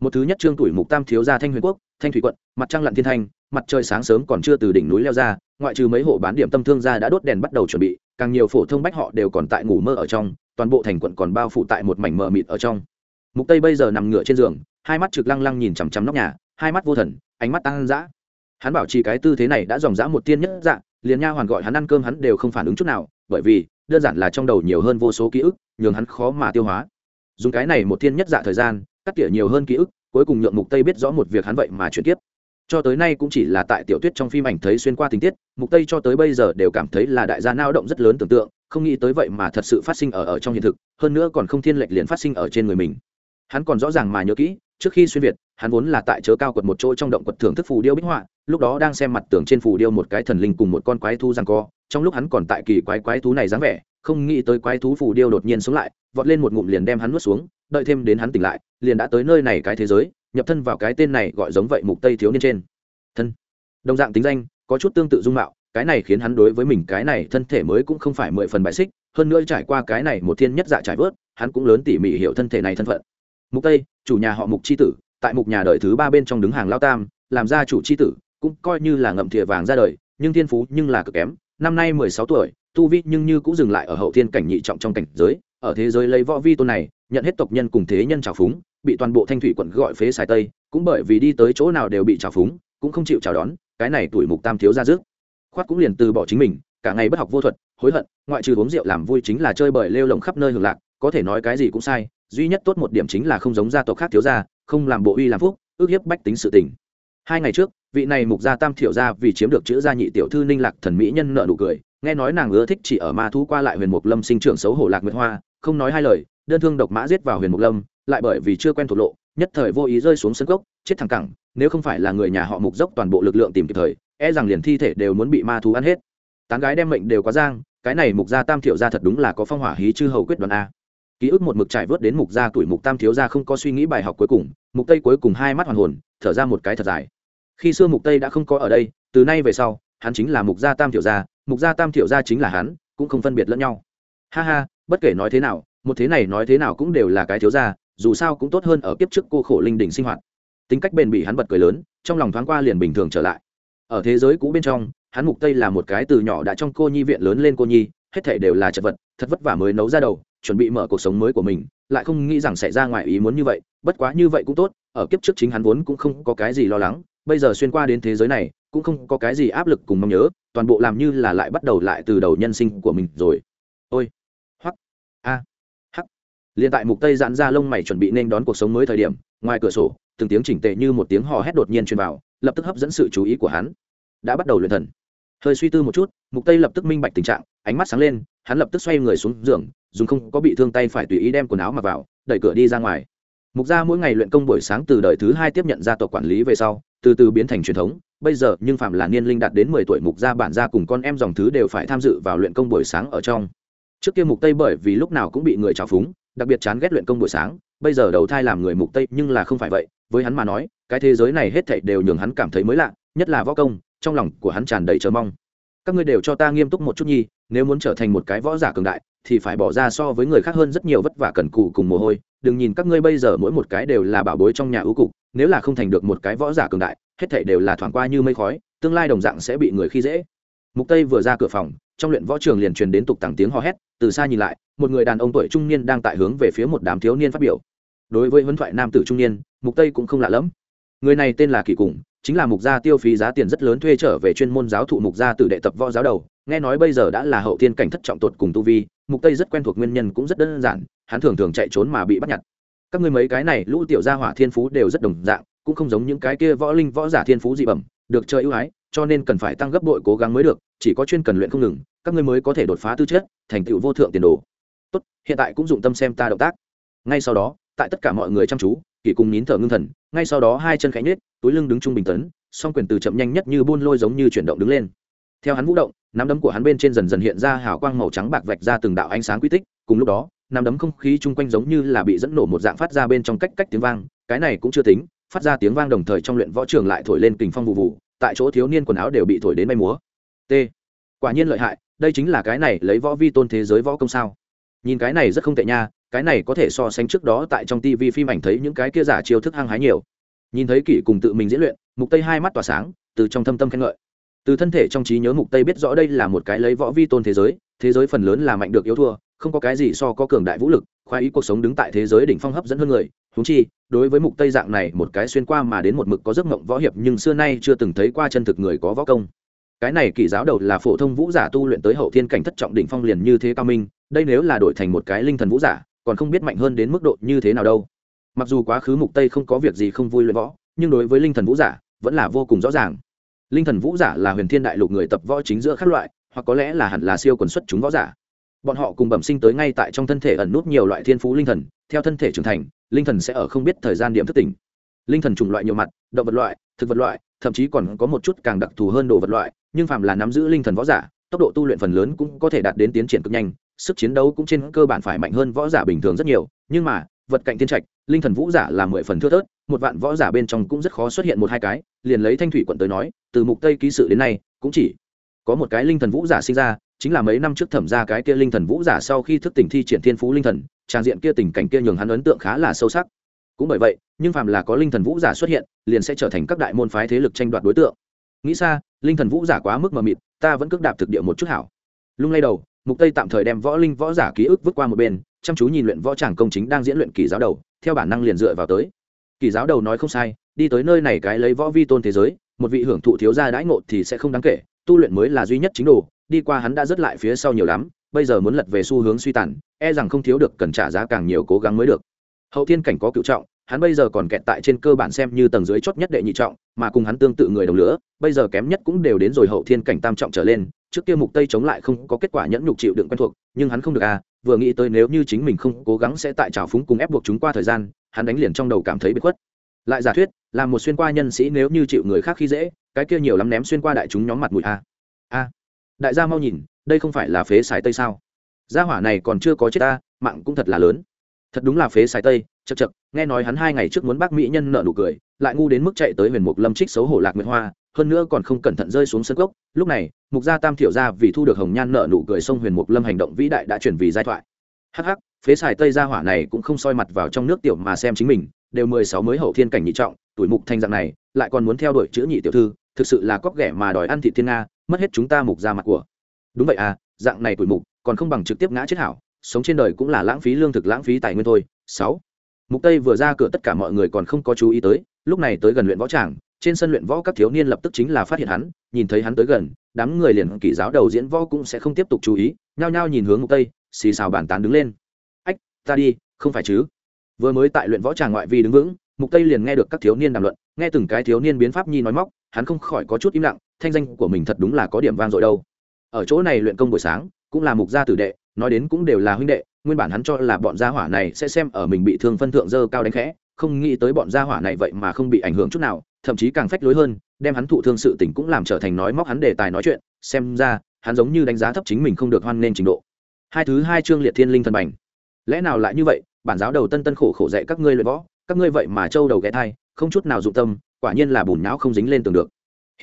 một thứ nhất trương tuổi mục tam thiếu gia thanh huyền quốc, thanh thủy quận, mặt trăng lặn thiên thanh mặt trời sáng sớm còn chưa từ đỉnh núi leo ra, ngoại trừ mấy hộ bán điểm tâm thương gia đã đốt đèn bắt đầu chuẩn bị, càng nhiều phổ thông bách họ đều còn tại ngủ mơ ở trong, toàn bộ thành quận còn bao phủ tại một mảnh mờ mịt ở trong. Mục tây bây giờ nằm ngửa trên giường, hai mắt trực lăng lăng nhìn chằm chằm nóc nhà, hai mắt vô thần, ánh mắt tăng dã. Hắn bảo trì cái tư thế này đã dòng dã một tiên nhất dạng liền nha hoàn gọi hắn ăn cơm hắn đều không phản ứng chút nào, bởi vì, đơn giản là trong đầu nhiều hơn vô số ký ức, nhường hắn khó mà tiêu hóa. Dùng cái này một tiên nhất dạ thời gian cắt tỉa nhiều hơn ký ức, cuối cùng nhượng mục tây biết rõ một việc hắn vậy mà chuyển tiếp. Cho tới nay cũng chỉ là tại tiểu tuyết trong phim ảnh thấy xuyên qua tình tiết, mục tây cho tới bây giờ đều cảm thấy là đại gia nao động rất lớn tưởng tượng, không nghĩ tới vậy mà thật sự phát sinh ở ở trong hiện thực, hơn nữa còn không thiên lệch liền phát sinh ở trên người mình. Hắn còn rõ ràng mà nhớ kỹ, trước khi xuyên việt, hắn vốn là tại chớ cao quật một chỗ trong động quật thưởng thức phù điêu bích họa, lúc đó đang xem mặt tường trên phù điêu một cái thần linh cùng một con quái thú rằng co, trong lúc hắn còn tại kỳ quái quái thú này dáng vẻ, không nghĩ tới quái thú phù điêu đột nhiên sống lại, vọt lên một ngụm liền đem hắn nuốt xuống đợi thêm đến hắn tỉnh lại, liền đã tới nơi này cái thế giới, nhập thân vào cái tên này gọi giống vậy mục tây thiếu niên trên. Thân. Đồng dạng tính danh, có chút tương tự dung mạo, cái này khiến hắn đối với mình cái này thân thể mới cũng không phải mười phần bại xích, hơn nữa trải qua cái này một thiên nhất dạ trải vớt, hắn cũng lớn tỉ mỉ hiểu thân thể này thân phận. Mục tây, chủ nhà họ mục chi tử, tại mục nhà đời thứ ba bên trong đứng hàng lao tam, làm gia chủ chi tử, cũng coi như là ngậm thìa vàng ra đời, nhưng thiên phú nhưng là cực kém, năm nay 16 tuổi, tu vi nhưng như cũng dừng lại ở hậu thiên cảnh nhị trọng trong cảnh giới ở thế giới lấy võ vi tôn này, nhận hết tộc nhân cùng thế nhân trào phúng, bị toàn bộ thanh thủy quận gọi phế xài tây, cũng bởi vì đi tới chỗ nào đều bị trào phúng, cũng không chịu chào đón, cái này tuổi mục tam thiếu ra rước. Khoát cũng liền từ bỏ chính mình, cả ngày bất học vô thuật, hối hận, ngoại trừ uống rượu làm vui chính là chơi bời lêu lồng khắp nơi hưởng lạc, có thể nói cái gì cũng sai, duy nhất tốt một điểm chính là không giống gia tộc khác thiếu gia, không làm bộ uy làm phúc, ước hiếp bách tính sự tình. Hai ngày trước, vị này mục gia tam thiểu gia vì chiếm được chữ gia nhị tiểu thư ninh lạc thần mỹ nhân nợ nụ cười, nghe nói nàng ưa thích chỉ ở ma thú qua lại huyền mục lâm sinh trưởng xấu hổ lạc nguyệt hoa không nói hai lời, đơn thương độc mã giết vào huyền mục lâm, lại bởi vì chưa quen thuộc lộ, nhất thời vô ý rơi xuống sân cốc, chết thẳng cẳng, nếu không phải là người nhà họ mục dốc toàn bộ lực lượng tìm kịp thời e rằng liền thi thể đều muốn bị ma thú ăn hết. Tán gái đem mệnh đều quá giang, cái này mục gia tam thiểu gia thật đúng là có phong hỏa hí chư hầu quyết đoàn a. Ký ức một mực trải vớt đến mục gia tuổi mục tam thiếu gia không có suy nghĩ bài học cuối cùng, mục tây cuối cùng hai mắt hoàn hồn, thở ra một cái thật dài. Khi xưa mục tây đã không có ở đây, từ nay về sau, hắn chính là mục gia tam thiểu gia, mục gia tam thiểu gia chính là hắn, cũng không phân biệt lẫn nhau. Ha ha bất kể nói thế nào, một thế này nói thế nào cũng đều là cái thiếu gia, dù sao cũng tốt hơn ở kiếp trước cô khổ linh đỉnh sinh hoạt. Tính cách bền bỉ hắn bật cười lớn, trong lòng thoáng qua liền bình thường trở lại. Ở thế giới cũ bên trong, hắn mục tây là một cái từ nhỏ đã trong cô nhi viện lớn lên cô nhi, hết thảy đều là chật vật, thật vất vả mới nấu ra đầu, chuẩn bị mở cuộc sống mới của mình, lại không nghĩ rằng sẽ ra ngoài ý muốn như vậy, bất quá như vậy cũng tốt, ở kiếp trước chính hắn vốn cũng không có cái gì lo lắng, bây giờ xuyên qua đến thế giới này, cũng không có cái gì áp lực cùng mong nhớ, toàn bộ làm như là lại bắt đầu lại từ đầu nhân sinh của mình rồi. Ôi a. Hắc. Liền tại mục tây giãn ra lông mày chuẩn bị nên đón cuộc sống mới thời điểm, ngoài cửa sổ, từng tiếng chỉnh tề như một tiếng hò hét đột nhiên truyền vào, lập tức hấp dẫn sự chú ý của hắn. Đã bắt đầu luyện thần. Hơi suy tư một chút, mục tây lập tức minh bạch tình trạng, ánh mắt sáng lên, hắn lập tức xoay người xuống giường, dùng không có bị thương tay phải tùy ý đem quần áo mặc vào, đẩy cửa đi ra ngoài. Mục gia mỗi ngày luyện công buổi sáng từ đời thứ hai tiếp nhận gia tộc quản lý về sau, từ từ biến thành truyền thống, bây giờ nhưng phạm là niên linh đạt đến mười tuổi mục gia bản gia cùng con em dòng thứ đều phải tham dự vào luyện công buổi sáng ở trong trước kia mục tây bởi vì lúc nào cũng bị người trào phúng, đặc biệt chán ghét luyện công buổi sáng, bây giờ đầu thai làm người mục tây nhưng là không phải vậy, với hắn mà nói, cái thế giới này hết thảy đều nhường hắn cảm thấy mới lạ, nhất là võ công, trong lòng của hắn tràn đầy chờ mong. Các ngươi đều cho ta nghiêm túc một chút nhi, nếu muốn trở thành một cái võ giả cường đại, thì phải bỏ ra so với người khác hơn rất nhiều vất vả cần cù cùng mồ hôi. Đừng nhìn các ngươi bây giờ mỗi một cái đều là bảo bối trong nhà ưu cục, nếu là không thành được một cái võ giả cường đại, hết thảy đều là thoảng qua như mây khói, tương lai đồng dạng sẽ bị người khi dễ. Mục tây vừa ra cửa phòng trong luyện võ trường liền truyền đến tục tẳng tiếng hò hét, từ xa nhìn lại, một người đàn ông tuổi trung niên đang tại hướng về phía một đám thiếu niên phát biểu. Đối với huấn thoại nam tử trung niên, mục tây cũng không lạ lẫm. Người này tên là kỳ cùng, chính là mục gia tiêu phí giá tiền rất lớn thuê trở về chuyên môn giáo thụ mục gia từ đệ tập võ giáo đầu. Nghe nói bây giờ đã là hậu thiên cảnh thất trọng tột cùng tu vi, mục tây rất quen thuộc nguyên nhân cũng rất đơn giản, hắn thường thường chạy trốn mà bị bắt nhặt. Các ngươi mấy cái này lũ tiểu gia hỏa thiên phú đều rất đồng dạng, cũng không giống những cái kia võ linh võ giả thiên phú dị bẩm, được chơi ưu ái cho nên cần phải tăng gấp bội cố gắng mới được, chỉ có chuyên cần luyện không ngừng, các ngươi mới có thể đột phá tư chất, thành tựu vô thượng tiền đồ. Tốt, hiện tại cũng dụng tâm xem ta động tác. Ngay sau đó, tại tất cả mọi người chăm chú kỷ cùng nín thở ngưng thần, ngay sau đó hai chân khẽ nhếch, túi lưng đứng trung bình tấn, song quyền từ chậm nhanh nhất như buôn lôi giống như chuyển động đứng lên. Theo hắn vũ động, nắm đấm của hắn bên trên dần dần hiện ra hào quang màu trắng bạc vạch ra từng đạo ánh sáng quy tích, cùng lúc đó, nắm đấm không khí chung quanh giống như là bị dẫn nổ một dạng phát ra bên trong cách cách tiếng vang, cái này cũng chưa tính, phát ra tiếng vang đồng thời trong luyện võ trường lại thổi lên kình phong vụ vụ tại chỗ thiếu niên quần áo đều bị thổi đến bay múa. T. Quả nhiên lợi hại, đây chính là cái này lấy võ vi tôn thế giới võ công sao. Nhìn cái này rất không tệ nha, cái này có thể so sánh trước đó tại trong tv phim ảnh thấy những cái kia giả chiêu thức hăng hái nhiều. Nhìn thấy kỷ cùng tự mình diễn luyện, mục tây hai mắt tỏa sáng, từ trong thâm tâm khen ngợi. Từ thân thể trong trí nhớ mục tây biết rõ đây là một cái lấy võ vi tôn thế giới thế giới phần lớn là mạnh được yếu thua, không có cái gì so có cường đại vũ lực, khoái ý cuộc sống đứng tại thế giới đỉnh phong hấp dẫn hơn người huống chi, đối với mục tây dạng này, một cái xuyên qua mà đến một mực có giấc mộng võ hiệp nhưng xưa nay chưa từng thấy qua chân thực người có võ công. Cái này kỳ giáo đầu là phổ thông vũ giả tu luyện tới hậu thiên cảnh thất trọng đỉnh phong liền như thế cao minh, đây nếu là đổi thành một cái linh thần vũ giả, còn không biết mạnh hơn đến mức độ như thế nào đâu. Mặc dù quá khứ mục tây không có việc gì không vui luyện võ, nhưng đối với linh thần vũ giả, vẫn là vô cùng rõ ràng. Linh thần vũ giả là huyền thiên đại lục người tập võ chính giữa các loại, hoặc có lẽ là hẳn là siêu quần xuất chúng võ giả. Bọn họ cùng bẩm sinh tới ngay tại trong thân thể ẩn nút nhiều loại thiên phú linh thần theo thân thể trưởng thành, linh thần sẽ ở không biết thời gian điểm thức tỉnh. Linh thần chủng loại nhiều mặt, động vật loại, thực vật loại, thậm chí còn có một chút càng đặc thù hơn đồ vật loại, nhưng phàm là nắm giữ linh thần võ giả, tốc độ tu luyện phần lớn cũng có thể đạt đến tiến triển cực nhanh, sức chiến đấu cũng trên cơ bản phải mạnh hơn võ giả bình thường rất nhiều, nhưng mà, vật cạnh thiên trạch, linh thần vũ giả là mười phần thưa thớt, một vạn võ giả bên trong cũng rất khó xuất hiện một hai cái, liền lấy thanh thủy quận tới nói, từ mục tây ký sự đến nay, cũng chỉ có một cái linh thần vũ giả sinh ra, chính là mấy năm trước thẩm ra cái kia linh thần vũ giả sau khi thức tỉnh thi triển thiên phú linh thần trang diện kia tình cảnh kia nhường hắn ấn tượng khá là sâu sắc. Cũng bởi vậy, nhưng phàm là có linh thần vũ giả xuất hiện, liền sẽ trở thành các đại môn phái thế lực tranh đoạt đối tượng. Nghĩ xa, linh thần vũ giả quá mức mờ mịt, ta vẫn cước đạp thực địa một chút hảo. Lung lay đầu, mục tây tạm thời đem võ linh võ giả ký ức vứt qua một bên, chăm chú nhìn luyện võ tràng công chính đang diễn luyện kỳ giáo đầu, theo bản năng liền dựa vào tới. Kỳ giáo đầu nói không sai, đi tới nơi này cái lấy võ vi tôn thế giới, một vị hưởng thụ thiếu gia đãi ngộ thì sẽ không đáng kể, tu luyện mới là duy nhất chính đồ, đi qua hắn đã rất lại phía sau nhiều lắm bây giờ muốn lật về xu hướng suy tàn e rằng không thiếu được cần trả giá càng nhiều cố gắng mới được. Hậu thiên cảnh có cựu trọng, hắn bây giờ còn kẹt tại trên cơ bản xem như tầng dưới chót nhất đệ nhị trọng, mà cùng hắn tương tự người đồng lửa, bây giờ kém nhất cũng đều đến rồi hậu thiên cảnh tam trọng trở lên, trước kia mục tây chống lại không có kết quả nhẫn nhục chịu đựng quen thuộc, nhưng hắn không được à vừa nghĩ tới nếu như chính mình không cố gắng sẽ tại trào phúng cùng ép buộc chúng qua thời gian, hắn đánh liền trong đầu cảm thấy bị khuất. Lại giả thuyết, là một xuyên qua nhân sĩ nếu như chịu người khác khi dễ, cái kia nhiều lắm ném xuyên qua đại chúng nhóm mặt mũi a a đại gia mau nhìn đây không phải là phế xài tây sao? Gia hỏa này còn chưa có chết ta, mạng cũng thật là lớn. Thật đúng là phế xài tây chật chật nghe nói hắn hai ngày trước muốn bác mỹ nhân nợ nụ cười, lại ngu đến mức chạy tới huyền mục lâm trích xấu hổ lạc nguyệt hoa, hơn nữa còn không cẩn thận rơi xuống sân gốc lúc này, mục gia tam thiểu gia vì thu được hồng nhan nợ nụ cười sông huyền mục lâm hành động vĩ đại đã chuyển vì giai thoại. Hắc hắc, phế xài tây gia hỏa này cũng không soi mặt vào trong nước tiểu mà xem chính mình, đều mười sáu mới hậu thiên cảnh nhị trọng, tuổi mục thanh dạng này, lại còn muốn theo đuổi chữ nhị tiểu thư, thực sự là cóc ghẻ mà đòi ăn thị thiên nga, mất hết chúng ta mục ra mặt của đúng vậy à dạng này tuổi mục, còn không bằng trực tiếp ngã chết hảo, sống trên đời cũng là lãng phí lương thực, lãng phí tài nguyên thôi. Sáu. Mục tây vừa ra cửa tất cả mọi người còn không có chú ý tới, lúc này tới gần luyện võ tràng, trên sân luyện võ các thiếu niên lập tức chính là phát hiện hắn, nhìn thấy hắn tới gần, đám người liền kỷ giáo đầu diễn võ cũng sẽ không tiếp tục chú ý, nhao nhao nhìn hướng mục tây, xì xào bàn tán đứng lên. Ách, ta đi, không phải chứ? Vừa mới tại luyện võ tràng ngoại vi đứng vững, mục tây liền nghe được các thiếu niên đàm luận, nghe từng cái thiếu niên biến pháp nhi nói móc, hắn không khỏi có chút im lặng, thanh danh của mình thật đúng là có điểm vang dội đâu ở chỗ này luyện công buổi sáng, cũng là mục gia tử đệ, nói đến cũng đều là huynh đệ, nguyên bản hắn cho là bọn gia hỏa này sẽ xem ở mình bị thương phân thượng dơ cao đánh khẽ, không nghĩ tới bọn gia hỏa này vậy mà không bị ảnh hưởng chút nào, thậm chí càng phách lối hơn, đem hắn thụ thương sự tình cũng làm trở thành nói móc hắn đề tài nói chuyện, xem ra, hắn giống như đánh giá thấp chính mình không được hoan nên trình độ. Hai thứ hai chương liệt thiên linh thần bành. Lẽ nào lại như vậy, bản giáo đầu tân tân khổ khổ dạy các ngươi luyện võ, các ngươi vậy mà trâu đầu ghé thai, không chút nào dụng tâm, quả nhiên là bùn não không dính lên tường được.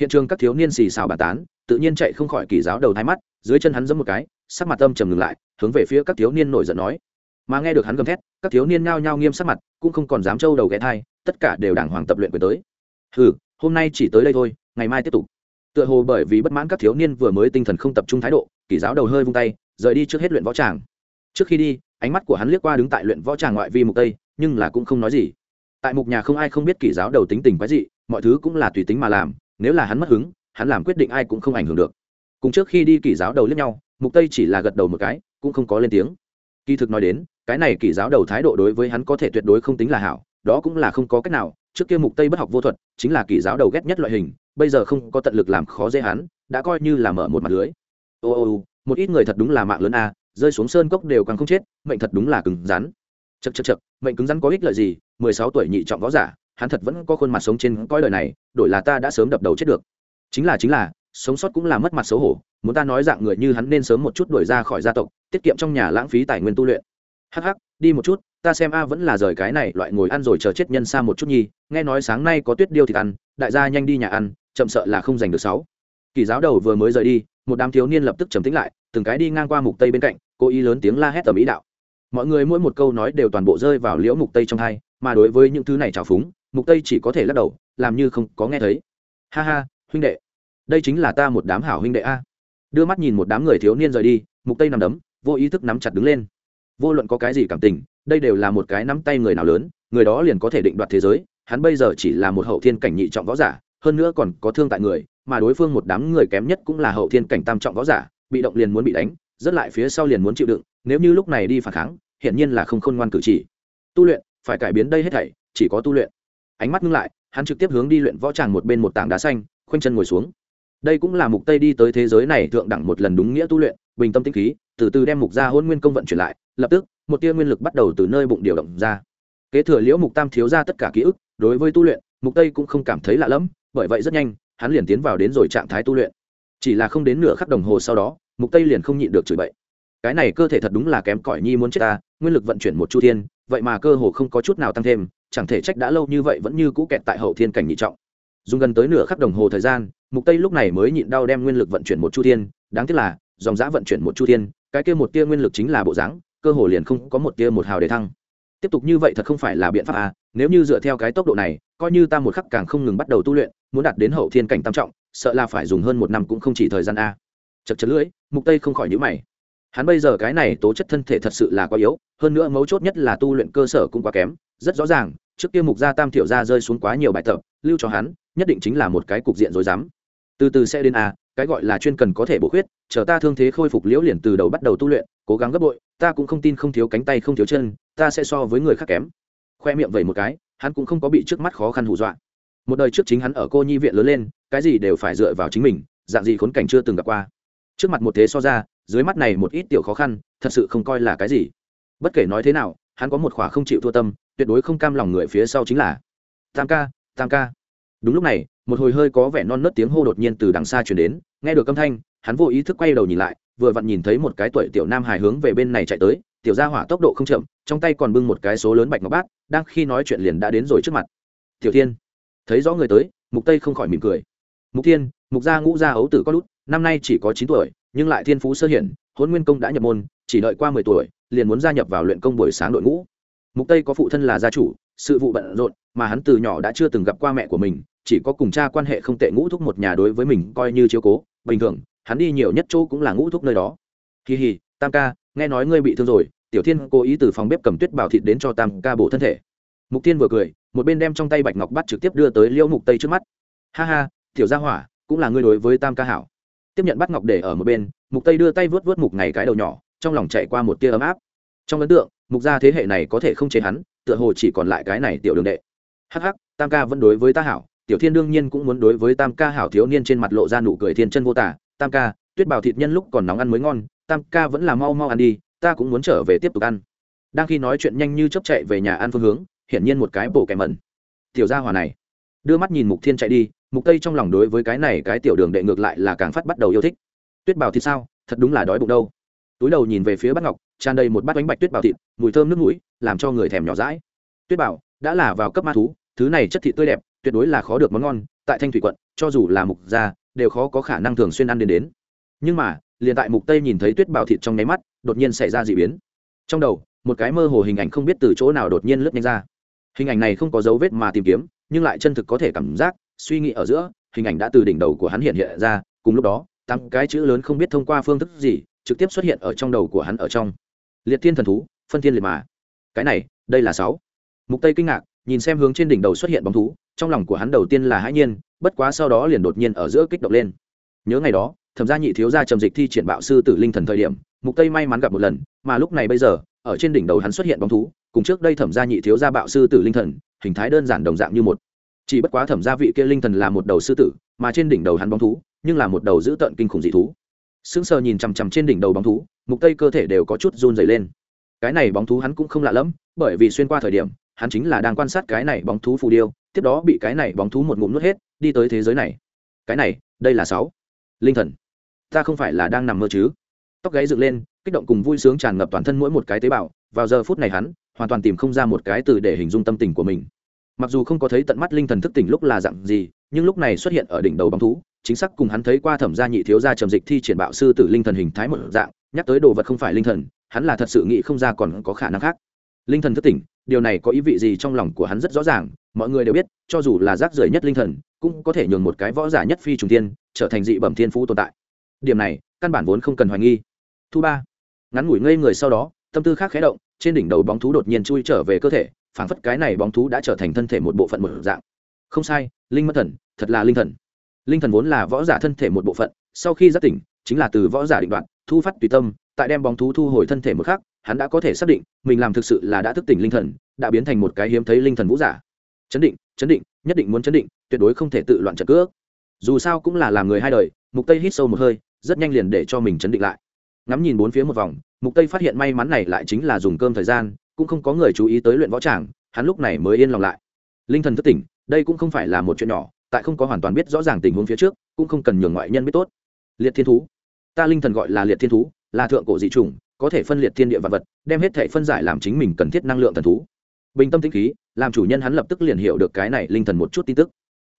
Hiện trường các thiếu niên xì xào bàn tán tự nhiên chạy không khỏi kỳ giáo đầu thái mắt, dưới chân hắn giẫm một cái, sắc mặt âm trầm ngừng lại, hướng về phía các thiếu niên nổi giận nói. Mà nghe được hắn gầm thét, các thiếu niên nhao nhao nghiêm sắc mặt, cũng không còn dám trâu đầu ghé thai, tất cả đều đàng hoàng tập luyện quyền tới. Ừ hôm nay chỉ tới đây thôi, ngày mai tiếp tục. Tựa hồ bởi vì bất mãn các thiếu niên vừa mới tinh thần không tập trung thái độ, kỳ giáo đầu hơi vung tay, rời đi trước hết luyện võ tràng. Trước khi đi, ánh mắt của hắn liếc qua đứng tại luyện võ tràng ngoại vi mục tây, nhưng là cũng không nói gì. Tại mục nhà không ai không biết kỷ giáo đầu tính tình quái dị, mọi thứ cũng là tùy tính mà làm, nếu là hắn mất hứng hắn làm quyết định ai cũng không ảnh hưởng được. Cùng trước khi đi kỷ giáo đầu liếc nhau, mục tây chỉ là gật đầu một cái, cũng không có lên tiếng. Kỳ thực nói đến, cái này kỷ giáo đầu thái độ đối với hắn có thể tuyệt đối không tính là hảo, đó cũng là không có cách nào. Trước kia mục tây bất học vô thuật, chính là kỷ giáo đầu ghét nhất loại hình, bây giờ không có tận lực làm khó dễ hắn, đã coi như là mở một mặt lưới. Ô ô một ít người thật đúng là mạng lớn a, rơi xuống sơn cốc đều càng không chết, mệnh thật đúng là cứng rắn. Chật chật chật mệnh cứng rắn có ích lợi gì? Mười sáu tuổi nhị trọng võ giả, hắn thật vẫn có khuôn mặt sống trên coi đời này, đổi là ta đã sớm đập đầu chết được chính là chính là, sống sót cũng là mất mặt xấu hổ, muốn ta nói dạng người như hắn nên sớm một chút đuổi ra khỏi gia tộc, tiết kiệm trong nhà lãng phí tài nguyên tu luyện. Hắc hắc, đi một chút, ta xem a vẫn là rời cái này, loại ngồi ăn rồi chờ chết nhân xa một chút nhi, nghe nói sáng nay có tuyết điêu thịt ăn, đại gia nhanh đi nhà ăn, chậm sợ là không giành được sáu. Kỳ giáo đầu vừa mới rời đi, một đám thiếu niên lập tức trầm tĩnh lại, từng cái đi ngang qua mục tây bên cạnh, cố ý lớn tiếng la hét tầm ý đạo. Mọi người mỗi một câu nói đều toàn bộ rơi vào liễu mục tây trong hai, mà đối với những thứ này trào phúng, mục tây chỉ có thể lắc đầu, làm như không có nghe thấy. Ha ha huynh đệ, đây chính là ta một đám hảo huynh đệ a. Đưa mắt nhìn một đám người thiếu niên rời đi, mục tây nằm đấm, vô ý thức nắm chặt đứng lên. Vô luận có cái gì cảm tình, đây đều là một cái nắm tay người nào lớn, người đó liền có thể định đoạt thế giới, hắn bây giờ chỉ là một hậu thiên cảnh nhị trọng võ giả, hơn nữa còn có thương tại người, mà đối phương một đám người kém nhất cũng là hậu thiên cảnh tam trọng võ giả, bị động liền muốn bị đánh, rất lại phía sau liền muốn chịu đựng, nếu như lúc này đi phản kháng, hiển nhiên là không khôn ngoan cử chỉ. Tu luyện, phải cải biến đây hết thảy, chỉ có tu luyện. Ánh mắt ngưng lại, hắn trực tiếp hướng đi luyện võ tràng một bên một tảng đá xanh khoanh chân ngồi xuống. Đây cũng là mục tây đi tới thế giới này thượng đẳng một lần đúng nghĩa tu luyện, bình tâm tĩnh khí, từ từ đem mục ra hôn nguyên công vận chuyển lại, lập tức, một tia nguyên lực bắt đầu từ nơi bụng điều động ra. Kế thừa liễu mục tam thiếu ra tất cả ký ức, đối với tu luyện, mục tây cũng không cảm thấy lạ lẫm, bởi vậy rất nhanh, hắn liền tiến vào đến rồi trạng thái tu luyện. Chỉ là không đến nửa khắc đồng hồ sau đó, mục tây liền không nhịn được chửi bậy. Cái này cơ thể thật đúng là kém cỏi nhi muốn chết ta, nguyên lực vận chuyển một chu thiên, vậy mà cơ hồ không có chút nào tăng thêm, chẳng thể trách đã lâu như vậy vẫn như cũ kẹt tại hậu thiên cảnh nhị trọng dùng gần tới nửa khắc đồng hồ thời gian, mục tây lúc này mới nhịn đau đem nguyên lực vận chuyển một chu thiên, đáng tiếc là, dòng giã vận chuyển một chu thiên, cái kia một tia nguyên lực chính là bộ dáng, cơ hồ liền không có một tia một hào để thăng. Tiếp tục như vậy thật không phải là biện pháp à nếu như dựa theo cái tốc độ này, coi như ta một khắc càng không ngừng bắt đầu tu luyện, muốn đạt đến hậu thiên cảnh tam trọng, sợ là phải dùng hơn một năm cũng không chỉ thời gian a chật chật lưỡi, mục tây không khỏi nhíu mày. Hắn bây giờ cái này tố chất thân thể thật sự là quá yếu, hơn nữa mấu chốt nhất là tu luyện cơ sở cũng quá kém, rất rõ ràng, trước kia mục gia tam tiểu gia rơi xuống quá nhiều bài tập, lưu cho hắn nhất định chính là một cái cục diện rối rắm. Từ từ sẽ đến a, cái gọi là chuyên cần có thể bổ khuyết, chờ ta thương thế khôi phục liễu liền từ đầu bắt đầu tu luyện, cố gắng gấp bội, ta cũng không tin không thiếu cánh tay không thiếu chân, ta sẽ so với người khác kém. Khoe miệng vẩy một cái, hắn cũng không có bị trước mắt khó khăn hù dọa. Một đời trước chính hắn ở cô nhi viện lớn lên, cái gì đều phải dựa vào chính mình, dạng gì khốn cảnh chưa từng gặp qua. Trước mặt một thế so ra, dưới mắt này một ít tiểu khó khăn, thật sự không coi là cái gì. Bất kể nói thế nào, hắn có một khỏa không chịu thua tâm, tuyệt đối không cam lòng người phía sau chính là tam ca tam ca đúng lúc này, một hồi hơi có vẻ non nớt tiếng hô đột nhiên từ đằng xa chuyển đến, nghe được âm thanh, hắn vô ý thức quay đầu nhìn lại, vừa vặn nhìn thấy một cái tuổi tiểu nam hài hướng về bên này chạy tới, tiểu gia hỏa tốc độ không chậm, trong tay còn bưng một cái số lớn bạch ngọc bát, đang khi nói chuyện liền đã đến rồi trước mặt. Tiểu thiên. Thấy rõ người tới, mục tây không khỏi mỉm cười. Mục thiên, mục gia ngũ gia ấu tử có lút, năm nay chỉ có 9 tuổi, nhưng lại thiên phú sơ hiển hôn nguyên công đã nhập môn, chỉ đợi qua 10 tuổi, liền muốn gia nhập vào luyện công buổi sáng đội ngũ. Mục tây có phụ thân là gia chủ, sự vụ bận rộn mà hắn từ nhỏ đã chưa từng gặp qua mẹ của mình, chỉ có cùng cha quan hệ không tệ ngũ thúc một nhà đối với mình coi như chiếu cố, bình thường, hắn đi nhiều nhất chỗ cũng là ngũ thúc nơi đó. Kỳ hì tam ca, nghe nói ngươi bị thương rồi, tiểu thiên cố ý từ phòng bếp cầm tuyết bảo thịt đến cho tam ca bổ thân thể. Mục thiên vừa cười, một bên đem trong tay bạch ngọc bắt trực tiếp đưa tới liễu mục tây trước mắt. Ha ha, tiểu gia hỏa, cũng là ngươi đối với tam ca hảo. Tiếp nhận bắt ngọc để ở một bên, mục tây đưa tay vớt vớt mục ngày cái đầu nhỏ, trong lòng chạy qua một tia ấm áp. Trong ấn tượng, mục gia thế hệ này có thể không chế hắn, tựa hồ chỉ còn lại cái này tiểu đường đệ hắc hắc, tam ca vẫn đối với ta hảo, tiểu thiên đương nhiên cũng muốn đối với tam ca hảo thiếu niên trên mặt lộ ra nụ cười thiên chân vô tả. Tam ca, tuyết bảo thịt nhân lúc còn nóng ăn mới ngon, tam ca vẫn là mau mau ăn đi, ta cũng muốn trở về tiếp tục ăn. Đang khi nói chuyện nhanh như chấp chạy về nhà ăn phương hướng, hiển nhiên một cái bổ kẻ mẩn. Tiểu gia hòa này, đưa mắt nhìn mục thiên chạy đi, mục tây trong lòng đối với cái này cái tiểu đường đệ ngược lại là càng phát bắt đầu yêu thích. Tuyết bảo thịt sao, thật đúng là đói bụng đâu. Túi đầu nhìn về phía bát ngọc, tràn đầy một bát bánh bạch tuyết bảo thịt, mùi thơm nước mũi, làm cho người thèm nhỏ rãi tuyết bảo, đã là vào cấp ma thú thứ này chất thịt tươi đẹp, tuyệt đối là khó được món ngon, tại thanh thủy quận, cho dù là mục gia, đều khó có khả năng thường xuyên ăn đến đến. Nhưng mà, liền tại mục tây nhìn thấy tuyết bào thịt trong nháy mắt, đột nhiên xảy ra dị biến. Trong đầu, một cái mơ hồ hình ảnh không biết từ chỗ nào đột nhiên lướt nhanh ra. Hình ảnh này không có dấu vết mà tìm kiếm, nhưng lại chân thực có thể cảm giác, suy nghĩ ở giữa, hình ảnh đã từ đỉnh đầu của hắn hiện hiện ra, cùng lúc đó tăng cái chữ lớn không biết thông qua phương thức gì, trực tiếp xuất hiện ở trong đầu của hắn ở trong. Liệt thiên thần thú, phân thiên liệt mà. Cái này, đây là sáu. Mục tây kinh ngạc nhìn xem hướng trên đỉnh đầu xuất hiện bóng thú, trong lòng của hắn đầu tiên là hãi nhiên, bất quá sau đó liền đột nhiên ở giữa kích động lên. Nhớ ngày đó, thẩm gia nhị thiếu gia trầm dịch thi triển bạo sư tử linh thần thời điểm, mục tây may mắn gặp một lần, mà lúc này bây giờ, ở trên đỉnh đầu hắn xuất hiện bóng thú, cùng trước đây thẩm gia nhị thiếu gia bạo sư tử linh thần, hình thái đơn giản đồng dạng như một. Chỉ bất quá thẩm gia vị kia linh thần là một đầu sư tử, mà trên đỉnh đầu hắn bóng thú, nhưng là một đầu dữ tợn kinh khủng dị thú. Sững sờ nhìn chằm chằm trên đỉnh đầu bóng thú, mục tây cơ thể đều có chút run rẩy lên. Cái này bóng thú hắn cũng không lạ lẫm, bởi vì xuyên qua thời điểm hắn chính là đang quan sát cái này bóng thú phù điêu, tiếp đó bị cái này bóng thú một ngụm nuốt hết, đi tới thế giới này. Cái này, đây là sáu. Linh thần. Ta không phải là đang nằm mơ chứ? Tóc gáy dựng lên, kích động cùng vui sướng tràn ngập toàn thân mỗi một cái tế bào, vào giờ phút này hắn, hoàn toàn tìm không ra một cái từ để hình dung tâm tình của mình. Mặc dù không có thấy tận mắt linh thần thức tỉnh lúc là dặn gì, nhưng lúc này xuất hiện ở đỉnh đầu bóng thú, chính xác cùng hắn thấy qua thẩm gia nhị thiếu gia trầm dịch thi triển bạo sư tử linh thần hình thái một dạng, nhắc tới đồ vật không phải linh thần, hắn là thật sự nghĩ không ra còn có khả năng khác linh thần thức tỉnh, điều này có ý vị gì trong lòng của hắn rất rõ ràng, mọi người đều biết, cho dù là rác rưởi nhất linh thần, cũng có thể nhường một cái võ giả nhất phi trùng tiên trở thành dị bẩm thiên phú tồn tại. Điểm này, căn bản vốn không cần hoài nghi. Thu ba, ngắn ngủi ngây người sau đó, tâm tư khác khé động, trên đỉnh đầu bóng thú đột nhiên chui trở về cơ thể, phảng phất cái này bóng thú đã trở thành thân thể một bộ phận một dạng. Không sai, linh mất thần, thật là linh thần. Linh thần vốn là võ giả thân thể một bộ phận, sau khi giác tỉnh, chính là từ võ giả định đoạn, thu phát tùy tâm tại đem bóng thú thu hồi thân thể một khắc, hắn đã có thể xác định mình làm thực sự là đã thức tỉnh linh thần đã biến thành một cái hiếm thấy linh thần vũ giả. Chấn định chấn định nhất định muốn chấn định tuyệt đối không thể tự loạn trận cước. Dù sao cũng là làm người hai đời mục tây hít sâu một hơi rất nhanh liền để cho mình chấn định lại. Ngắm nhìn bốn phía một vòng mục tây phát hiện may mắn này lại chính là dùng cơm thời gian cũng không có người chú ý tới luyện võ tràng hắn lúc này mới yên lòng lại. Linh thần thức tỉnh đây cũng không phải là một chuyện nhỏ tại không có hoàn toàn biết rõ ràng tình huống phía trước cũng không cần nhường ngoại nhân biết tốt. Liệt thiên thú. Ta linh thần gọi là liệt thiên thú là thượng cổ dị chủng, có thể phân liệt thiên địa vật vật, đem hết thể phân giải làm chính mình cần thiết năng lượng thần thú. Bình tâm tĩnh khí, làm chủ nhân hắn lập tức liền hiểu được cái này linh thần một chút tin tức.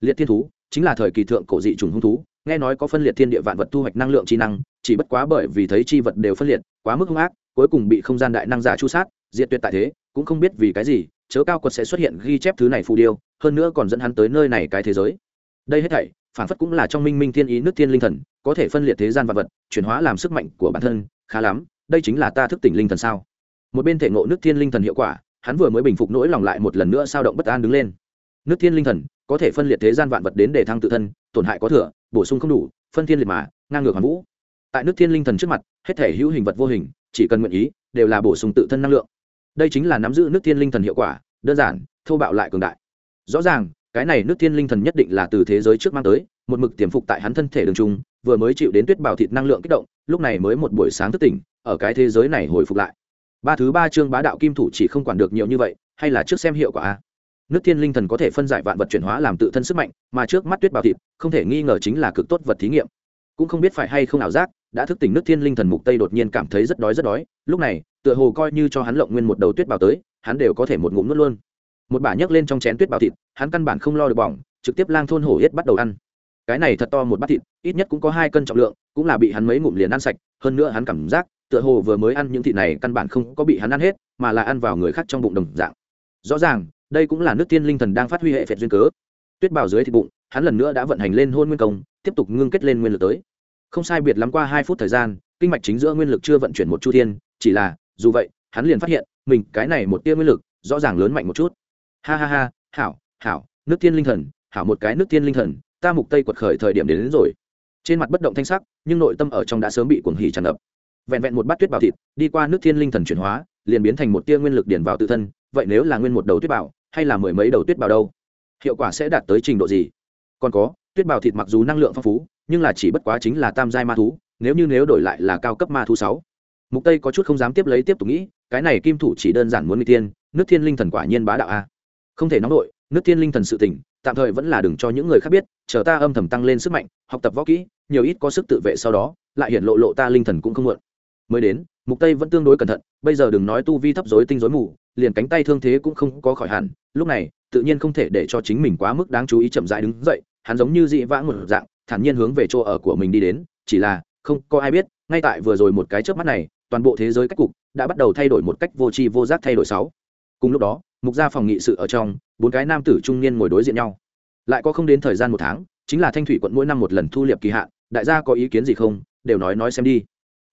Liệt thiên thú, chính là thời kỳ thượng cổ dị chủng hung thú, nghe nói có phân liệt thiên địa vạn vật thu hoạch năng lượng chi năng, chỉ bất quá bởi vì thấy chi vật đều phân liệt, quá mức hung ác, cuối cùng bị không gian đại năng giả chu sát, diệt tuyệt tại thế, cũng không biết vì cái gì, chớ cao quật sẽ xuất hiện ghi chép thứ này phù điêu, hơn nữa còn dẫn hắn tới nơi này cái thế giới. Đây hết thảy phản phất cũng là trong minh minh thiên ý nước thiên linh thần, có thể phân liệt thế gian vật vật, chuyển hóa làm sức mạnh của bản thân, khá lắm, đây chính là ta thức tỉnh linh thần sao? Một bên thể ngộ nước thiên linh thần hiệu quả, hắn vừa mới bình phục nỗi lòng lại một lần nữa sao động bất an đứng lên. Nước thiên linh thần, có thể phân liệt thế gian vạn vật đến để thăng tự thân, tổn hại có thừa, bổ sung không đủ, phân thiên liệt mà, ngang ngược hoàn vũ. Tại nước thiên linh thần trước mặt, hết thể hữu hình vật vô hình, chỉ cần nguyện ý, đều là bổ sung tự thân năng lượng. Đây chính là nắm giữ nước thiên linh thần hiệu quả, đơn giản, thô bạo lại cường đại. Rõ ràng cái này nước thiên linh thần nhất định là từ thế giới trước mang tới, một mực tiềm phục tại hắn thân thể đường trung, vừa mới chịu đến tuyết bảo thịt năng lượng kích động, lúc này mới một buổi sáng thức tỉnh, ở cái thế giới này hồi phục lại. Ba thứ ba chương bá đạo kim thủ chỉ không quản được nhiều như vậy, hay là trước xem hiệu quả a? Nước thiên linh thần có thể phân giải vạn vật chuyển hóa làm tự thân sức mạnh, mà trước mắt tuyết bảo thịt, không thể nghi ngờ chính là cực tốt vật thí nghiệm. Cũng không biết phải hay không ảo giác, đã thức tỉnh nước thiên linh thần mục tây đột nhiên cảm thấy rất đói rất đói, lúc này, tựa hồ coi như cho hắn lộng nguyên một đầu tuyết bảo tới, hắn đều có thể một ngụm nuốt luôn một bả nhấc lên trong chén tuyết bảo thịt, hắn căn bản không lo được bỏng, trực tiếp lang thôn hổ yết bắt đầu ăn. Cái này thật to một bát thịt, ít nhất cũng có hai cân trọng lượng, cũng là bị hắn mấy ngụm liền ăn sạch, hơn nữa hắn cảm giác, tựa hồ vừa mới ăn những thịt này căn bản không có bị hắn ăn hết, mà là ăn vào người khác trong bụng đồng dạng. Rõ ràng, đây cũng là nước tiên linh thần đang phát huy hệ phệt duyên cớ. Tuyết bảo dưới thịt bụng, hắn lần nữa đã vận hành lên hôn nguyên công, tiếp tục ngưng kết lên nguyên lực tới. Không sai biệt lắm qua hai phút thời gian, kinh mạch chính giữa nguyên lực chưa vận chuyển một chu thiên, chỉ là, dù vậy, hắn liền phát hiện, mình cái này một tia nguyên lực rõ ràng lớn mạnh một chút ha ha ha hảo hảo nước tiên linh thần hảo một cái nước tiên linh thần ta mục tây quật khởi thời điểm đến, đến rồi. Trên mặt bất động thanh sắc nhưng nội tâm ở trong đã sớm bị cuồng hỉ tràn ngập. Vẹn vẹn một bát tuyết bảo thịt đi qua nước thiên linh thần chuyển hóa liền biến thành một tia nguyên lực điển vào tự thân. Vậy nếu là nguyên một đầu tuyết bảo hay là mười mấy đầu tuyết bảo đâu? Hiệu quả sẽ đạt tới trình độ gì? Còn có tuyết bảo thịt mặc dù năng lượng phong phú nhưng là chỉ bất quá chính là tam giai ma thú nếu như nếu đổi lại là cao cấp ma thú sáu. Mục tây có chút không dám tiếp lấy tiếp tục nghĩ cái này kim thủ chỉ đơn giản muốn đi tiên nước thiên linh thần quả nhiên bá đạo a không thể nóng đội, nước thiên linh thần sự tình, tạm thời vẫn là đừng cho những người khác biết, chờ ta âm thầm tăng lên sức mạnh, học tập võ kỹ, nhiều ít có sức tự vệ sau đó, lại hiện lộ lộ ta linh thần cũng không muộn. Mới đến, mục tây vẫn tương đối cẩn thận, bây giờ đừng nói tu vi thấp rối tinh rối mù, liền cánh tay thương thế cũng không có khỏi hẳn, lúc này, tự nhiên không thể để cho chính mình quá mức đáng chú ý chậm rãi đứng dậy, hắn giống như dị vãng một dạng, thản nhiên hướng về chỗ ở của mình đi đến, chỉ là, không có ai biết, ngay tại vừa rồi một cái chớp mắt này, toàn bộ thế giới cách cục đã bắt đầu thay đổi một cách vô tri vô giác thay đổi sáu. Cùng lúc đó mục gia phòng nghị sự ở trong, bốn cái nam tử trung niên ngồi đối diện nhau. Lại có không đến thời gian một tháng, chính là thanh thủy quận mỗi năm một lần thu liệp kỳ hạn, đại gia có ý kiến gì không, đều nói nói xem đi.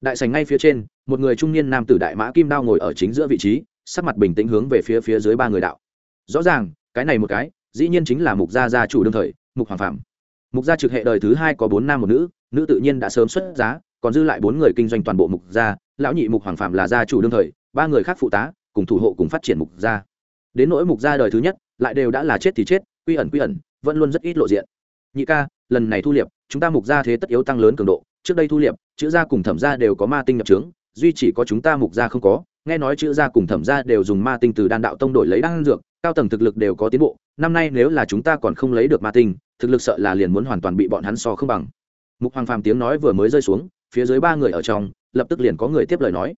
Đại sành ngay phía trên, một người trung niên nam tử đại mã kim đao ngồi ở chính giữa vị trí, sắc mặt bình tĩnh hướng về phía phía dưới ba người đạo. Rõ ràng, cái này một cái, dĩ nhiên chính là mục gia gia chủ đương thời, mục hoàng phạm. Mục gia trực hệ đời thứ hai có bốn nam một nữ nữ tự nhiên đã sớm xuất giá, còn dư lại bốn người kinh doanh toàn bộ mục gia, lão nhị mục hoàng phạm là gia chủ đương thời, ba người khác phụ tá, cùng thủ hộ cùng phát triển mục gia đến nỗi mục ra đời thứ nhất, lại đều đã là chết thì chết, quy ẩn quy ẩn, vẫn luôn rất ít lộ diện. Nhị ca, lần này thu liệp, chúng ta mục gia thế tất yếu tăng lớn cường độ, trước đây thu liệp, chữ gia cùng thẩm gia đều có ma tinh nhập trướng, duy chỉ có chúng ta mục gia không có, nghe nói chữ gia cùng thẩm gia đều dùng ma tinh từ đan đạo tông đổi lấy đan dược, cao tầng thực lực đều có tiến bộ, năm nay nếu là chúng ta còn không lấy được ma tinh, thực lực sợ là liền muốn hoàn toàn bị bọn hắn so không bằng. Mục hoàng phàm tiếng nói vừa mới rơi xuống, phía dưới ba người ở trong, lập tức liền có người tiếp lời nói.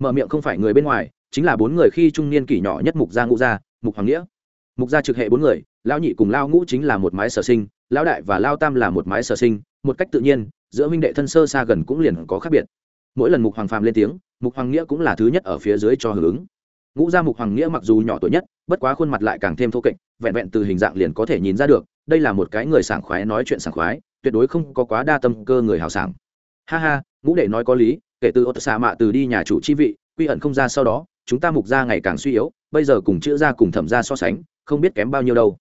Mở miệng không phải người bên ngoài chính là bốn người khi trung niên kỷ nhỏ nhất mục gia ngũ gia, mục hoàng nghĩa. Mục gia trực hệ bốn người, lão nhị cùng lao ngũ chính là một mái sở sinh, lão đại và lao tam là một mái sở sinh, một cách tự nhiên, giữa minh đệ thân sơ xa gần cũng liền có khác biệt. Mỗi lần mục hoàng phàm lên tiếng, mục hoàng nghĩa cũng là thứ nhất ở phía dưới cho hưởng ứng. Ngũ gia mục hoàng nghĩa mặc dù nhỏ tuổi nhất, bất quá khuôn mặt lại càng thêm thô kệch, vẹn vẹn từ hình dạng liền có thể nhìn ra được, đây là một cái người sảng khoái nói chuyện sảng khoái, tuyệt đối không có quá đa tâm cơ người hào sảng. Ha ha, ngũ đệ nói có lý, kể từ ô xạ mạ từ đi nhà chủ chi vị, quy ẩn không ra sau đó chúng ta mục gia ngày càng suy yếu, bây giờ cùng chữ gia cùng thẩm gia so sánh, không biết kém bao nhiêu đâu.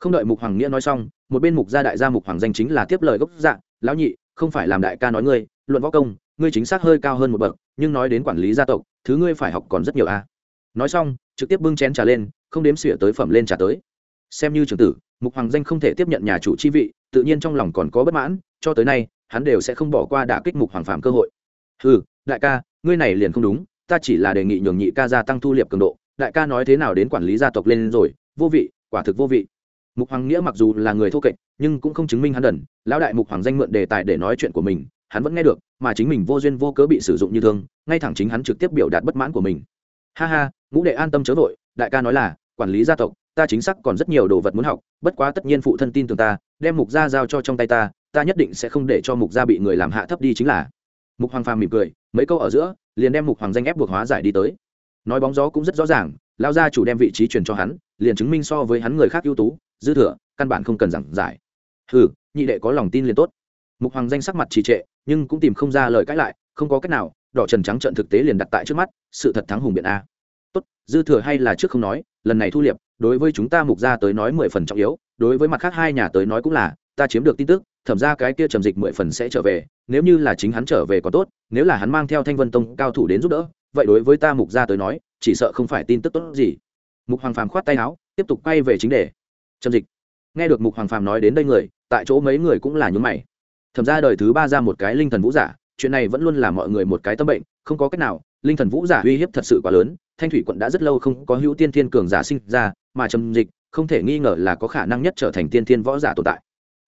Không đợi mục hoàng nghĩa nói xong, một bên mục gia đại gia mục hoàng danh chính là tiếp lời gốc dạng lão nhị, không phải làm đại ca nói ngươi, luận võ công, ngươi chính xác hơi cao hơn một bậc, nhưng nói đến quản lý gia tộc, thứ ngươi phải học còn rất nhiều a. Nói xong, trực tiếp bưng chén trà lên, không đếm xỉa tới phẩm lên trà tới. Xem như trưởng tử, mục hoàng danh không thể tiếp nhận nhà chủ chi vị, tự nhiên trong lòng còn có bất mãn, cho tới nay, hắn đều sẽ không bỏ qua đả kích mục hoàng phạm cơ hội. Ừ đại ca, ngươi này liền không đúng ta chỉ là đề nghị nhường nhị ca gia tăng thu liệp cường độ, đại ca nói thế nào đến quản lý gia tộc lên rồi, vô vị, quả thực vô vị. Mục hoàng nghĩa mặc dù là người thô kệch, nhưng cũng không chứng minh hắn đần, lão đại mục hoàng danh mượn đề tài để nói chuyện của mình, hắn vẫn nghe được, mà chính mình vô duyên vô cớ bị sử dụng như thương, ngay thẳng chính hắn trực tiếp biểu đạt bất mãn của mình. Ha ha, ngũ đệ an tâm chớ vội, đại ca nói là, quản lý gia tộc, ta chính xác còn rất nhiều đồ vật muốn học, bất quá tất nhiên phụ thân tin tưởng ta, đem mục gia giao cho trong tay ta ta nhất định sẽ không để cho mục gia bị người làm hạ thấp đi chính là mục hoàng phàm mỉm cười, mấy câu ở giữa, liền đem mục hoàng danh ép buộc hóa giải đi tới. Nói bóng gió cũng rất rõ ràng lao gia chủ đem vị trí truyền cho hắn, liền chứng minh so với hắn người khác ưu tú, dư thừa, căn bản không cần giảng giải. Hừ, nhị đệ có lòng tin liền tốt. Mục hoàng danh sắc mặt trì trệ, nhưng cũng tìm không ra lời cãi lại, không có cách nào, đỏ trần trắng trận thực tế liền đặt tại trước mắt, sự thật thắng hùng biện a. Tốt, dư thừa hay là trước không nói, lần này thu liệp, đối với chúng ta mục gia tới nói mười phần trọng yếu, đối với mặt khác hai nhà tới nói cũng là, ta chiếm được tin tức thẩm ra cái kia trầm dịch mười phần sẽ trở về, nếu như là chính hắn trở về có tốt, nếu là hắn mang theo thanh vân tông cao thủ đến giúp đỡ, vậy đối với ta mục gia tới nói, chỉ sợ không phải tin tức tốt gì. Mục hoàng phàm khoát tay áo, tiếp tục quay về chính đề. Trầm dịch. Nghe được mục hoàng phàm nói đến đây người, tại chỗ mấy người cũng là nhún mày. Thẩm ra đời thứ ba ra một cái linh thần vũ giả, chuyện này vẫn luôn là mọi người một cái tâm bệnh, không có cách nào, linh thần vũ giả uy hiếp thật sự quá lớn, thanh thủy quận đã rất lâu không có hữu tiên thiên cường giả sinh ra, mà trầm dịch không thể nghi ngờ là có khả năng nhất trở thành tiên thiên võ giả tồn tại.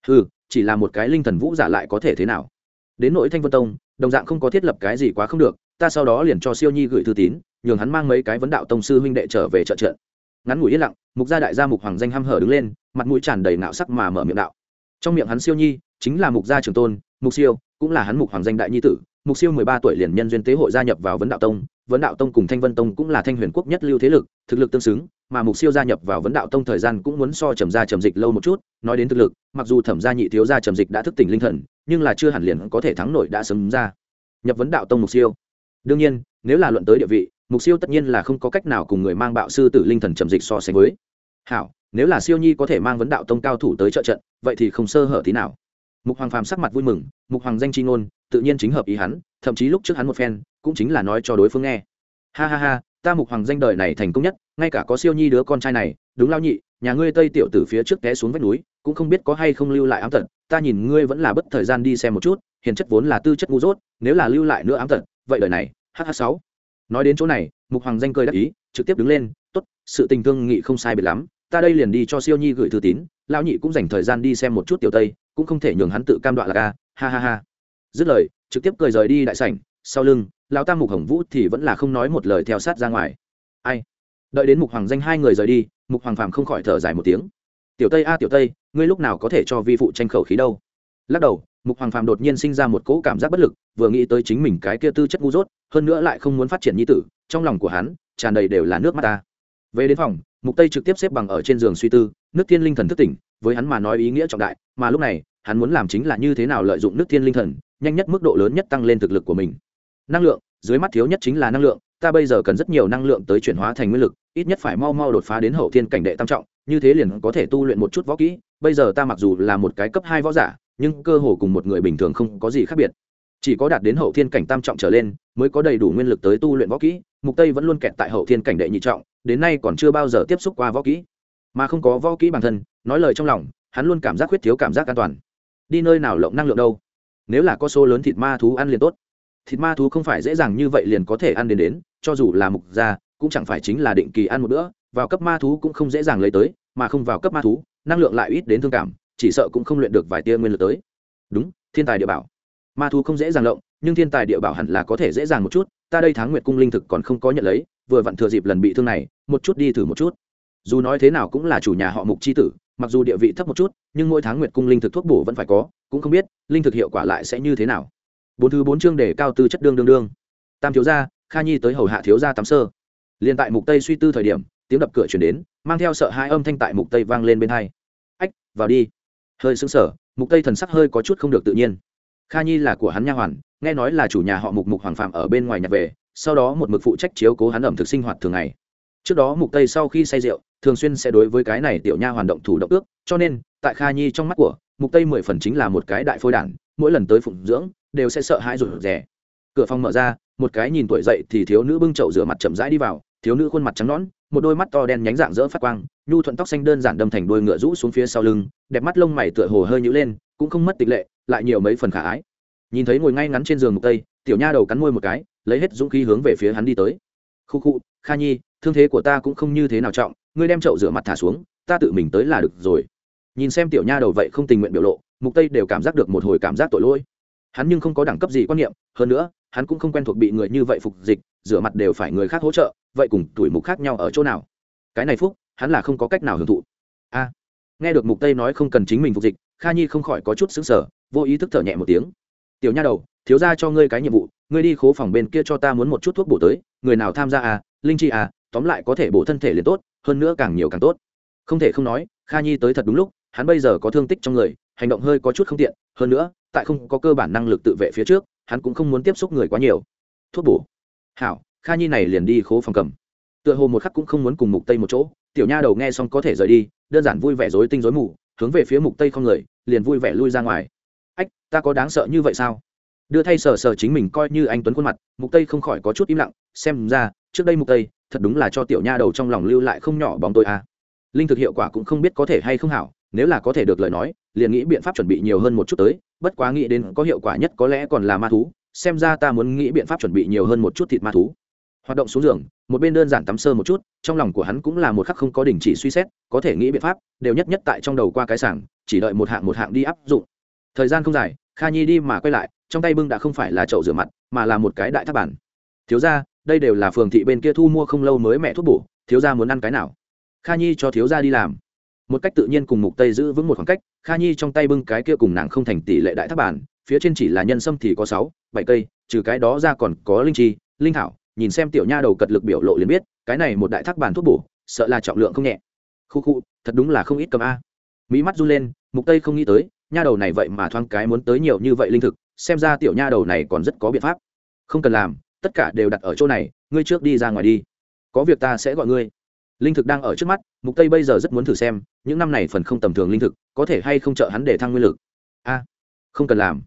Ừ chỉ là một cái linh thần vũ giả lại có thể thế nào? Đến nỗi thanh vân tông, đồng dạng không có thiết lập cái gì quá không được, ta sau đó liền cho siêu nhi gửi thư tín, nhường hắn mang mấy cái vấn đạo tông sư huynh đệ trở về trợ trận. Ngắn ngủi yên lặng, mục gia đại gia mục hoàng danh hăm hở đứng lên, mặt mũi tràn đầy nạo sắc mà mở miệng đạo. Trong miệng hắn siêu nhi, chính là mục gia trường tôn, mục siêu, cũng là hắn mục hoàng danh đại nhi tử. Mục siêu mười ba tuổi liền nhân duyên tế hội gia nhập vào vấn đạo tông, vấn đạo tông cùng thanh vân tông cũng là thanh huyền quốc nhất lưu thế lực, thực lực tương xứng mà mục siêu gia nhập vào vấn đạo tông thời gian cũng muốn so trầm gia trầm dịch lâu một chút, nói đến thực lực, mặc dù thẩm gia nhị thiếu gia trầm dịch đã thức tỉnh linh thần, nhưng là chưa hẳn liền có thể thắng nổi đã sớm ra. Nhập vấn đạo tông mục siêu. Đương nhiên, nếu là luận tới địa vị, mục siêu tất nhiên là không có cách nào cùng người mang bạo sư tử linh thần trầm dịch so sánh với. Hảo, nếu là siêu nhi có thể mang vấn đạo tông cao thủ tới trợ trận, vậy thì không sơ hở tí nào. Mục hoàng phàm sắc mặt vui mừng, mục hoàng danh c h i ngôn, tự nhiên chính hợp ý hắn, thậm chí lúc trước hắn một phen, cũng chính là nói cho đối phương nghe. Ha ha ha, ta mục hoàng danh đời này thành công nhất ngay cả có siêu nhi đứa con trai này, đúng lao nhị, nhà ngươi tây tiểu từ phía trước té xuống vách núi, cũng không biết có hay không lưu lại ám tật, ta nhìn ngươi vẫn là bất thời gian đi xem một chút, hiền chất vốn là tư chất ngu dốt, nếu là lưu lại nữa ám tật, vậy đời này hh sáu. Nói đến chỗ này, mục hoàng danh cười đắc ý, trực tiếp đứng lên, tốt, sự tình thương nghị không sai biệt lắm, ta đây liền đi cho siêu nhi gửi thư tín, lão nhị cũng dành thời gian đi xem một chút tiểu tây, cũng không thể nhường hắn tự cam đoạn là ca, ha ha ha. Dứt lời, trực tiếp cười rời đi đại sảnh, sau lưng, lão tam mục hồng vũ thì vẫn là không nói một lời theo sát ra ngoài. Ai? Đợi đến mục hoàng danh hai người rời đi, mục hoàng phàm không khỏi thở dài một tiếng. Tiểu tây a, tiểu tây, ngươi lúc nào có thể cho vi phụ tranh khẩu khí đâu? Lắc đầu, mục hoàng phàm đột nhiên sinh ra một cỗ cảm giác bất lực, vừa nghĩ tới chính mình cái kia tư chất ngu dốt, hơn nữa lại không muốn phát triển nhi tử, trong lòng của hắn tràn đầy đều là nước mắt ta. Về đến phòng, mục tây trực tiếp xếp bằng ở trên giường suy tư, nước thiên linh thần thức tỉnh, với hắn mà nói ý nghĩa trọng đại, mà lúc này, hắn muốn làm chính là như thế nào lợi dụng nước thiên linh thần, nhanh nhất mức độ lớn nhất tăng lên thực lực của mình. Năng lượng, dưới mắt thiếu nhất chính là năng lượng ta bây giờ cần rất nhiều năng lượng tới chuyển hóa thành nguyên lực, ít nhất phải mau mau đột phá đến hậu thiên cảnh đệ tam trọng, như thế liền có thể tu luyện một chút võ kỹ. Bây giờ ta mặc dù là một cái cấp hai võ giả, nhưng cơ hồ cùng một người bình thường không có gì khác biệt. Chỉ có đạt đến hậu thiên cảnh tam trọng trở lên, mới có đầy đủ nguyên lực tới tu luyện võ kỹ. Mục tây vẫn luôn kẹt tại hậu thiên cảnh đệ nhị trọng, đến nay còn chưa bao giờ tiếp xúc qua võ kỹ. Mà không có võ kỹ bản thân, nói lời trong lòng, hắn luôn cảm giác khuyết thiếu cảm giác an toàn. Đi nơi nào lộng năng lượng đâu? Nếu là có số lớn thịt ma thú ăn liền tốt. Thịt ma thú không phải dễ dàng như vậy liền có thể ăn đến đến cho dù là mục gia, cũng chẳng phải chính là định kỳ ăn một bữa, vào cấp ma thú cũng không dễ dàng lấy tới, mà không vào cấp ma thú, năng lượng lại ít đến thương cảm, chỉ sợ cũng không luyện được vài tia nguyên lực tới. Đúng, thiên tài địa bảo. Ma thú không dễ dàng lộng, nhưng thiên tài địa bảo hẳn là có thể dễ dàng một chút, ta đây tháng nguyệt cung linh thực còn không có nhận lấy, vừa vặn thừa dịp lần bị thương này, một chút đi thử một chút. Dù nói thế nào cũng là chủ nhà họ mục c h i tử, mặc dù địa vị thấp một chút, nhưng mỗi tháng nguyệt cung linh thực thuốc bổ vẫn phải có, cũng không biết, linh thực hiệu quả lại sẽ như thế nào. Bốn thứ bốn chương để cao tư chất đương đương đương. Tam thiếu gia kha nhi tới hầu hạ thiếu gia tắm sơ. Liền tại mục tây suy tư thời điểm, tiếng đập cửa chuyển đến, mang theo sợ hai âm thanh tại mục tây vang lên bên hai. Ách, vào đi. Hơi sững sờ, mục tây thần sắc hơi có chút không được tự nhiên. Kha nhi là của hắn nha hoàn, nghe nói là chủ nhà họ mục mục hoàng phạm ở bên ngoài nhặt về, sau đó một mực phụ trách chiếu cố hắn ẩm thực sinh hoạt thường ngày. Trước đó mục tây sau khi say rượu, thường xuyên sẽ đối với cái này tiểu nha hoàn động thủ động ước, cho nên, tại kha nhi trong mắt của, mục tây mười phần chính là một cái đại phôi đản, mỗi lần tới phụng dưỡng, đều sẽ sợ hãi rụt rè cửa phòng mở ra, một cái nhìn tuổi dậy thì thiếu nữ bưng chậu rửa mặt chậm rãi đi vào, thiếu nữ khuôn mặt trắng nõn, một đôi mắt to đen nhánh dạng dỡ phát quang, nhu thuận tóc xanh đơn giản đâm thành đôi ngựa rũ xuống phía sau lưng, đẹp mắt lông mày tựa hồ hơi nhữ lên, cũng không mất tịch lệ, lại nhiều mấy phần khả ái. Nhìn thấy ngồi ngay ngắn trên giường mục tây, tiểu nha đầu cắn môi một cái, lấy hết dũng khí hướng về phía hắn đi tới. Khu khu, kha nhi, thương thế của ta cũng không như thế nào trọng, ngươi đem chậu rửa mặt thả xuống, ta tự mình tới là được rồi. Nhìn xem tiểu nha đầu vậy không tình nguyện biểu lộ, mục tây đều cảm giác được một hồi cảm giác tội lỗi. Hắn nhưng không có đẳng cấp gì quan niệm, hơn nữa hắn cũng không quen thuộc bị người như vậy phục dịch, rửa mặt đều phải người khác hỗ trợ, vậy cùng tuổi mục khác nhau ở chỗ nào? Cái này phúc, hắn là không có cách nào hưởng thụ. A, nghe được mục tây nói không cần chính mình phục dịch, kha nhi không khỏi có chút xứng sở vô ý thức thở nhẹ một tiếng. Tiểu nha đầu, thiếu ra cho ngươi cái nhiệm vụ, ngươi đi khố phòng bên kia cho ta muốn một chút thuốc bổ tới, người nào tham gia à linh chi à tóm lại có thể bổ thân thể liền tốt, hơn nữa càng nhiều càng tốt. Không thể không nói, kha nhi tới thật đúng lúc, hắn bây giờ có thương tích trong người, hành động hơi có chút không tiện, hơn nữa, tại không có cơ bản năng lực tự vệ phía trước hắn cũng không muốn tiếp xúc người quá nhiều. Thuốc bổ. Hảo, kha nhi này liền đi khố phòng cầm. Tựa hồ một khắc cũng không muốn cùng mục tây một chỗ, tiểu nha đầu nghe xong có thể rời đi, đơn giản vui vẻ rối tinh rối mù, hướng về phía mục tây không người liền vui vẻ lui ra ngoài. Ách, ta có đáng sợ như vậy sao? Đưa thay sờ sờ chính mình coi như anh tuấn khuôn mặt, mục tây không khỏi có chút im lặng, xem ra, trước đây mục tây, thật đúng là cho tiểu nha đầu trong lòng lưu lại không nhỏ bóng tôi à. linh thực hiệu quả cũng không biết có thể hay không hảo nếu là có thể được lời nói, liền nghĩ biện pháp chuẩn bị nhiều hơn một chút tới, bất quá nghĩ đến có hiệu quả nhất có lẽ còn là ma thú, xem ra ta muốn nghĩ biện pháp chuẩn bị nhiều hơn một chút thịt ma thú. Hoạt động xuống giường, một bên đơn giản tắm sơ một chút, trong lòng của hắn cũng là một khắc không có đình chỉ suy xét, có thể nghĩ biện pháp, đều nhất nhất tại trong đầu qua cái sảng, chỉ đợi một hạng một hạng đi áp dụng. Thời gian không dài, kha nhi đi mà quay lại, trong tay bưng đã không phải là chậu rửa mặt, mà là một cái đại tháp bản thiếu ra đây đều là phường thị bên kia thu mua không lâu mới mẹ thuốc bổ, thiếu ra muốn ăn cái nào? Kha nhi cho thiếu ra đi làm một cách tự nhiên cùng mục tây giữ vững một khoảng cách, kha nhi trong tay bưng cái kia cùng nàng không thành tỷ lệ đại tháp bản, phía trên chỉ là nhân sâm thì có sáu, bảy cây, trừ cái đó ra còn có linh chi, linh thảo, nhìn xem tiểu nha đầu cật lực biểu lộ liền biết, cái này một đại thác bản thuốc bổ, sợ là trọng lượng không nhẹ. Khu khu, thật đúng là không ít cầm a. Mỹ mắt run lên, mục tây không nghĩ tới, nha đầu này vậy mà thoáng cái muốn tới nhiều như vậy linh thực, xem ra tiểu nha đầu này còn rất có biện pháp. Không cần làm, tất cả đều đặt ở chỗ này, ngươi trước đi ra ngoài đi. Có việc ta sẽ gọi ngươi linh thực đang ở trước mắt, mục tây bây giờ rất muốn thử xem, những năm này phần không tầm thường linh thực, có thể hay không trợ hắn để thăng nguyên lực. A, không cần làm.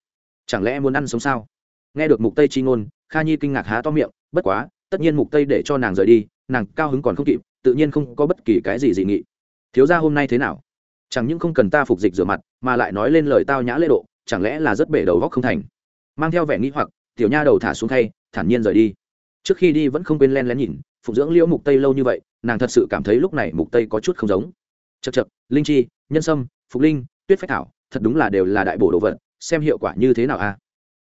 Chẳng lẽ muốn ăn sống sao? Nghe được mục tây chi ngôn, kha nhi kinh ngạc há to miệng, bất quá, tất nhiên mục tây để cho nàng rời đi, nàng cao hứng còn không kịp, tự nhiên không có bất kỳ cái gì dị nghị. Thiếu gia hôm nay thế nào? Chẳng những không cần ta phục dịch rửa mặt, mà lại nói lên lời tao nhã lễ độ, chẳng lẽ là rất bể đầu góc không thành? Mang theo vẻ nghĩ hoặc, tiểu nha đầu thả xuống thay thản nhiên rời đi. Trước khi đi vẫn không quên len lén nhìn phục dưỡng liễu mục tây lâu như vậy nàng thật sự cảm thấy lúc này mục tây có chút không giống. Chật chật linh chi, nhân sâm, phục linh, tuyết phách thảo, thật đúng là đều là đại bổ đồ vật, xem hiệu quả như thế nào a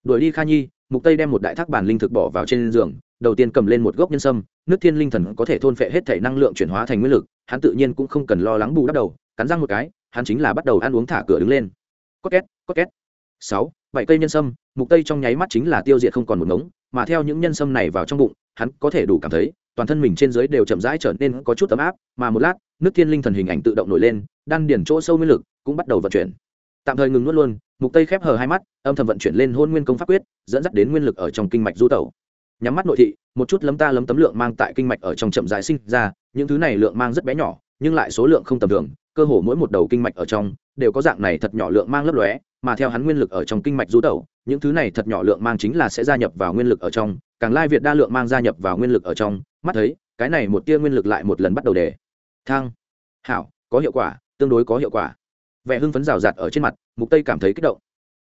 đuổi đi kha nhi, mục tây đem một đại thác bản linh thực bỏ vào trên giường, đầu tiên cầm lên một gốc nhân sâm, nước thiên linh thần có thể thôn phệ hết thể năng lượng chuyển hóa thành nguyên lực, hắn tự nhiên cũng không cần lo lắng bù đắp đầu, cắn răng một cái, hắn chính là bắt đầu ăn uống thả cửa đứng lên. Có két có két. Sáu bảy cây nhân sâm, mục tây trong nháy mắt chính là tiêu diệt không còn một ngống, mà theo những nhân sâm này vào trong bụng, hắn có thể đủ cảm thấy, toàn thân mình trên dưới đều chậm rãi trở nên có chút ấm áp, mà một lát, nước thiên linh thần hình ảnh tự động nổi lên, đan điển chỗ sâu nguyên lực cũng bắt đầu vận chuyển. Tạm thời ngừng nuốt luôn, mục tây khép hờ hai mắt, âm thầm vận chuyển lên hôn nguyên công pháp quyết, dẫn dắt đến nguyên lực ở trong kinh mạch du tẩu. Nhắm mắt nội thị, một chút lấm ta lấm tấm lượng mang tại kinh mạch ở trong chậm rãi sinh ra, những thứ này lượng mang rất bé nhỏ nhưng lại số lượng không tầm thường, cơ hồ mỗi một đầu kinh mạch ở trong đều có dạng này thật nhỏ lượng mang lấp lóe, mà theo hắn nguyên lực ở trong kinh mạch du tẩu, những thứ này thật nhỏ lượng mang chính là sẽ gia nhập vào nguyên lực ở trong, càng lai việt đa lượng mang gia nhập vào nguyên lực ở trong, mắt thấy, cái này một tia nguyên lực lại một lần bắt đầu đề. Thang. Hảo, có hiệu quả, tương đối có hiệu quả. Vẻ hưng phấn rào rạt ở trên mặt, mục tây cảm thấy kích động.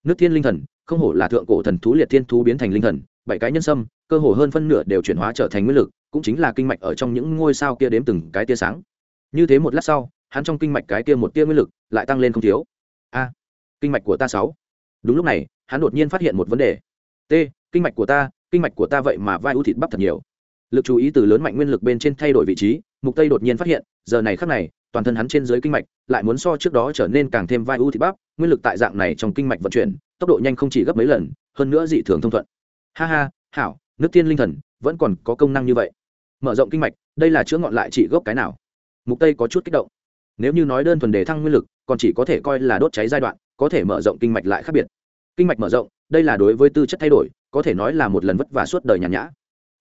Nước thiên linh thần, không hổ là thượng cổ thần thú liệt thiên thú biến thành linh thần, bảy cái nhân sâm, cơ hồ hơn phân nửa đều chuyển hóa trở thành nguyên lực, cũng chính là kinh mạch ở trong những ngôi sao kia đếm từng cái tia sáng như thế một lát sau, hắn trong kinh mạch cái kia một tia nguyên lực lại tăng lên không thiếu. A, kinh mạch của ta sáu. Đúng lúc này, hắn đột nhiên phát hiện một vấn đề. T, kinh mạch của ta, kinh mạch của ta vậy mà vai ưu thịt bắp thật nhiều. Lực chú ý từ lớn mạnh nguyên lực bên trên thay đổi vị trí, mục tây đột nhiên phát hiện, giờ này khắc này, toàn thân hắn trên dưới kinh mạch lại muốn so trước đó trở nên càng thêm vai ưu thịt bắp, nguyên lực tại dạng này trong kinh mạch vận chuyển, tốc độ nhanh không chỉ gấp mấy lần, hơn nữa dị thường thông thuận. Ha ha, hảo, nước tiên linh thần, vẫn còn có công năng như vậy. Mở rộng kinh mạch, đây là chữa ngọn lại trị gốc cái nào? Mục tây có chút kích động. Nếu như nói đơn thuần đề thăng nguyên lực, còn chỉ có thể coi là đốt cháy giai đoạn, có thể mở rộng kinh mạch lại khác biệt. Kinh mạch mở rộng, đây là đối với tư chất thay đổi, có thể nói là một lần vất vả suốt đời nhàn nhã.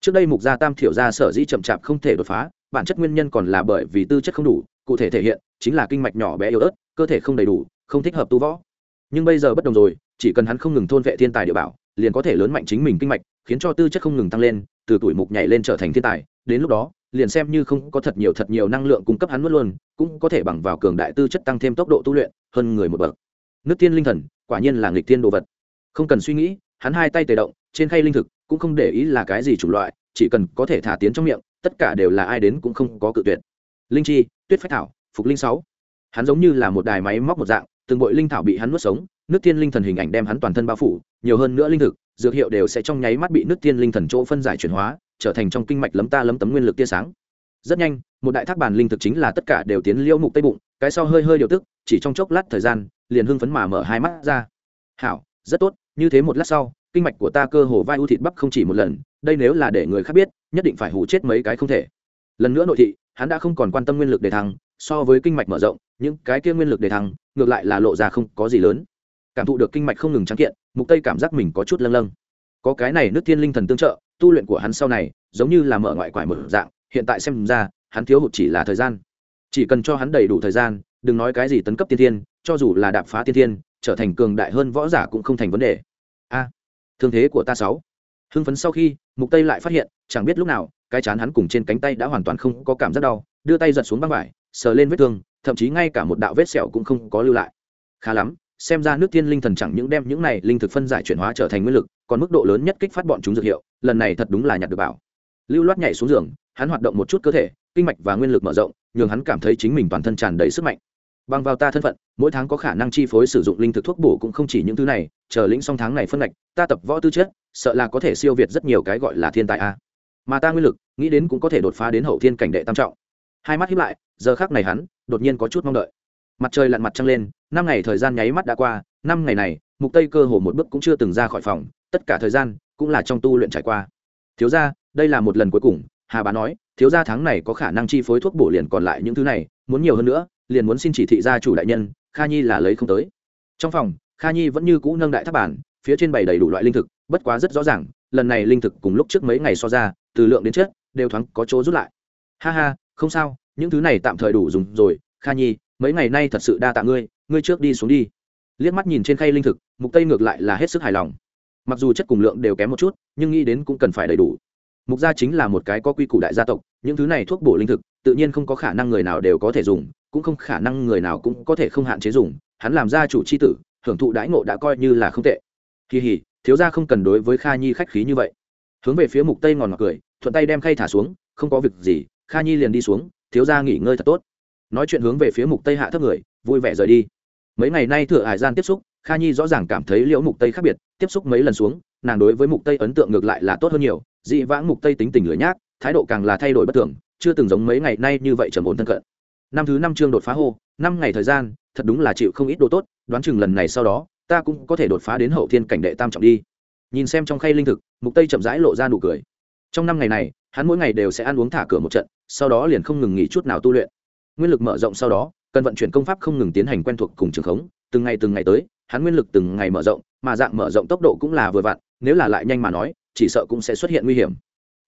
Trước đây mục gia tam thiểu gia sở dĩ chậm chạp không thể đột phá, bản chất nguyên nhân còn là bởi vì tư chất không đủ, cụ thể thể hiện chính là kinh mạch nhỏ bé yếu ớt, cơ thể không đầy đủ, không thích hợp tu võ. Nhưng bây giờ bất đồng rồi, chỉ cần hắn không ngừng thôn vệ thiên tài địa bảo, liền có thể lớn mạnh chính mình kinh mạch, khiến cho tư chất không ngừng tăng lên, từ tuổi mục nhảy lên trở thành thiên tài, đến lúc đó liền xem như không có thật nhiều thật nhiều năng lượng cung cấp hắn mất luôn, cũng có thể bằng vào cường đại tư chất tăng thêm tốc độ tu luyện, hơn người một bậc. Nước tiên linh thần, quả nhiên là nghịch tiên đồ vật. Không cần suy nghĩ, hắn hai tay tề động, trên khay linh thực, cũng không để ý là cái gì chủng loại, chỉ cần có thể thả tiến trong miệng, tất cả đều là ai đến cũng không có cự tuyệt. Linh chi, tuyết phách thảo, phục linh sáu. Hắn giống như là một đài máy móc một dạng, từng bội linh thảo bị hắn nuốt sống, nước tiên linh thần hình ảnh đem hắn toàn thân bao phủ, nhiều hơn nữa linh thực, dược hiệu đều sẽ trong nháy mắt bị nước tiên linh thần chỗ phân giải chuyển hóa trở thành trong kinh mạch lấm ta lấm tấm nguyên lực tia sáng. Rất nhanh, một đại thác bàn linh thực chính là tất cả đều tiến liễu mục tây bụng, cái sau hơi hơi điều tức, chỉ trong chốc lát thời gian, liền hưng phấn mà mở hai mắt ra. Hảo, rất tốt, như thế một lát sau, kinh mạch của ta cơ hồ vai u thịt bắp không chỉ một lần, đây nếu là để người khác biết, nhất định phải hủ chết mấy cái không thể. Lần nữa nội thị, hắn đã không còn quan tâm nguyên lực để thăng, so với kinh mạch mở rộng, những cái kia nguyên lực để thăng, ngược lại là lộ ra không có gì lớn. Cảm thụ được kinh mạch không ngừng trắng kiện, mục tây cảm giác mình có chút lâng lâng. Có cái này nước thiên linh thần tương trợ tu luyện của hắn sau này, giống như là mở ngoại quải mở dạng, hiện tại xem ra, hắn thiếu hụt chỉ là thời gian. Chỉ cần cho hắn đầy đủ thời gian, đừng nói cái gì tấn cấp tiên thiên, cho dù là đạp phá tiên thiên, trở thành cường đại hơn võ giả cũng không thành vấn đề. A, thương thế của ta sáu. Hưng phấn sau khi, mục tây lại phát hiện, chẳng biết lúc nào, cái chán hắn cùng trên cánh tay đã hoàn toàn không có cảm giác đau, đưa tay giật xuống băng vải, sờ lên vết thương, thậm chí ngay cả một đạo vết sẹo cũng không có lưu lại. Khá lắm xem ra nước tiên linh thần chẳng những đem những này linh thực phân giải chuyển hóa trở thành nguyên lực, còn mức độ lớn nhất kích phát bọn chúng dược hiệu, lần này thật đúng là nhặt được bảo. Lưu loát nhảy xuống giường, hắn hoạt động một chút cơ thể, kinh mạch và nguyên lực mở rộng, nhường hắn cảm thấy chính mình toàn thân tràn đầy sức mạnh. Bằng vào ta thân phận, mỗi tháng có khả năng chi phối sử dụng linh thực thuốc bổ cũng không chỉ những thứ này, chờ lĩnh xong tháng này phân ngạch, ta tập võ tư chất, sợ là có thể siêu việt rất nhiều cái gọi là thiên tài a. Mà ta nguyên lực, nghĩ đến cũng có thể đột phá đến hậu thiên cảnh đệ tam trọng. Hai mắt hiếp lại, giờ khác này hắn, đột nhiên có chút mong đợi mặt trời lặn mặt trăng lên, năm ngày thời gian nháy mắt đã qua, năm ngày này, mục tây cơ hồ một bước cũng chưa từng ra khỏi phòng, tất cả thời gian cũng là trong tu luyện trải qua. Thiếu ra đây là một lần cuối cùng, hà bá nói, thiếu gia tháng này có khả năng chi phối thuốc bổ liền còn lại những thứ này, muốn nhiều hơn nữa, liền muốn xin chỉ thị gia chủ đại nhân, kha nhi là lấy không tới. Trong phòng, kha nhi vẫn như cũ nâng đại tháp bản phía trên bày đầy đủ loại linh thực, bất quá rất rõ ràng, lần này linh thực cùng lúc trước mấy ngày so ra, từ lượng đến chết đều thoáng có chỗ rút lại. Ha ha, không sao, những thứ này tạm thời đủ dùng rồi, kha nhi mấy ngày nay thật sự đa tạ ngươi ngươi trước đi xuống đi. Liếc mắt nhìn trên khay linh thực, mục tây ngược lại là hết sức hài lòng. Mặc dù chất cùng lượng đều kém một chút, nhưng nghĩ đến cũng cần phải đầy đủ. Mục gia chính là một cái có quy củ đại gia tộc, những thứ này thuốc bổ linh thực, tự nhiên không có khả năng người nào đều có thể dùng, cũng không khả năng người nào cũng có thể không hạn chế dùng, hắn làm gia chủ c h i tử, hưởng thụ đãi ngộ đã coi như là không tệ. Kỳ hỉ, thiếu gia không cần đối với kha nhi khách khí như vậy. Hướng về phía mục tây ngòn ngọt cười, thuận tay đem khay thả xuống, không có việc gì, kha nhi liền đi xuống, thiếu gia nghỉ ngơi thật tốt nói chuyện hướng về phía mục tây hạ thấp người, vui vẻ rời đi. Mấy ngày nay thừa hải gian tiếp xúc, kha nhi rõ ràng cảm thấy liễu mục tây khác biệt, tiếp xúc mấy lần xuống, nàng đối với mục tây ấn tượng ngược lại là tốt hơn nhiều, dị vãng mục tây tính tình lười nhác, thái độ càng là thay đổi bất thường, chưa từng giống mấy ngày nay như vậy trầm ổn thân cận. Năm thứ năm chương đột phá hô, năm ngày thời gian, thật đúng là chịu không ít đồ tốt, đoán chừng lần này sau đó, ta cũng có thể đột phá đến hậu thiên cảnh đệ tam trọng đi. Nhìn xem trong khay linh thực, mục tây chậm rãi lộ ra nụ cười. Trong năm ngày này, hắn mỗi ngày đều sẽ ăn uống thả cửa một trận, sau đó liền không ngừng nghỉ chút nào tu luyện nguyên lực mở rộng sau đó, cần vận chuyển công pháp không ngừng tiến hành quen thuộc cùng trường khống, từng ngày từng ngày tới, hắn nguyên lực từng ngày mở rộng, mà dạng mở rộng tốc độ cũng là vừa vặn, nếu là lại nhanh mà nói, chỉ sợ cũng sẽ xuất hiện nguy hiểm.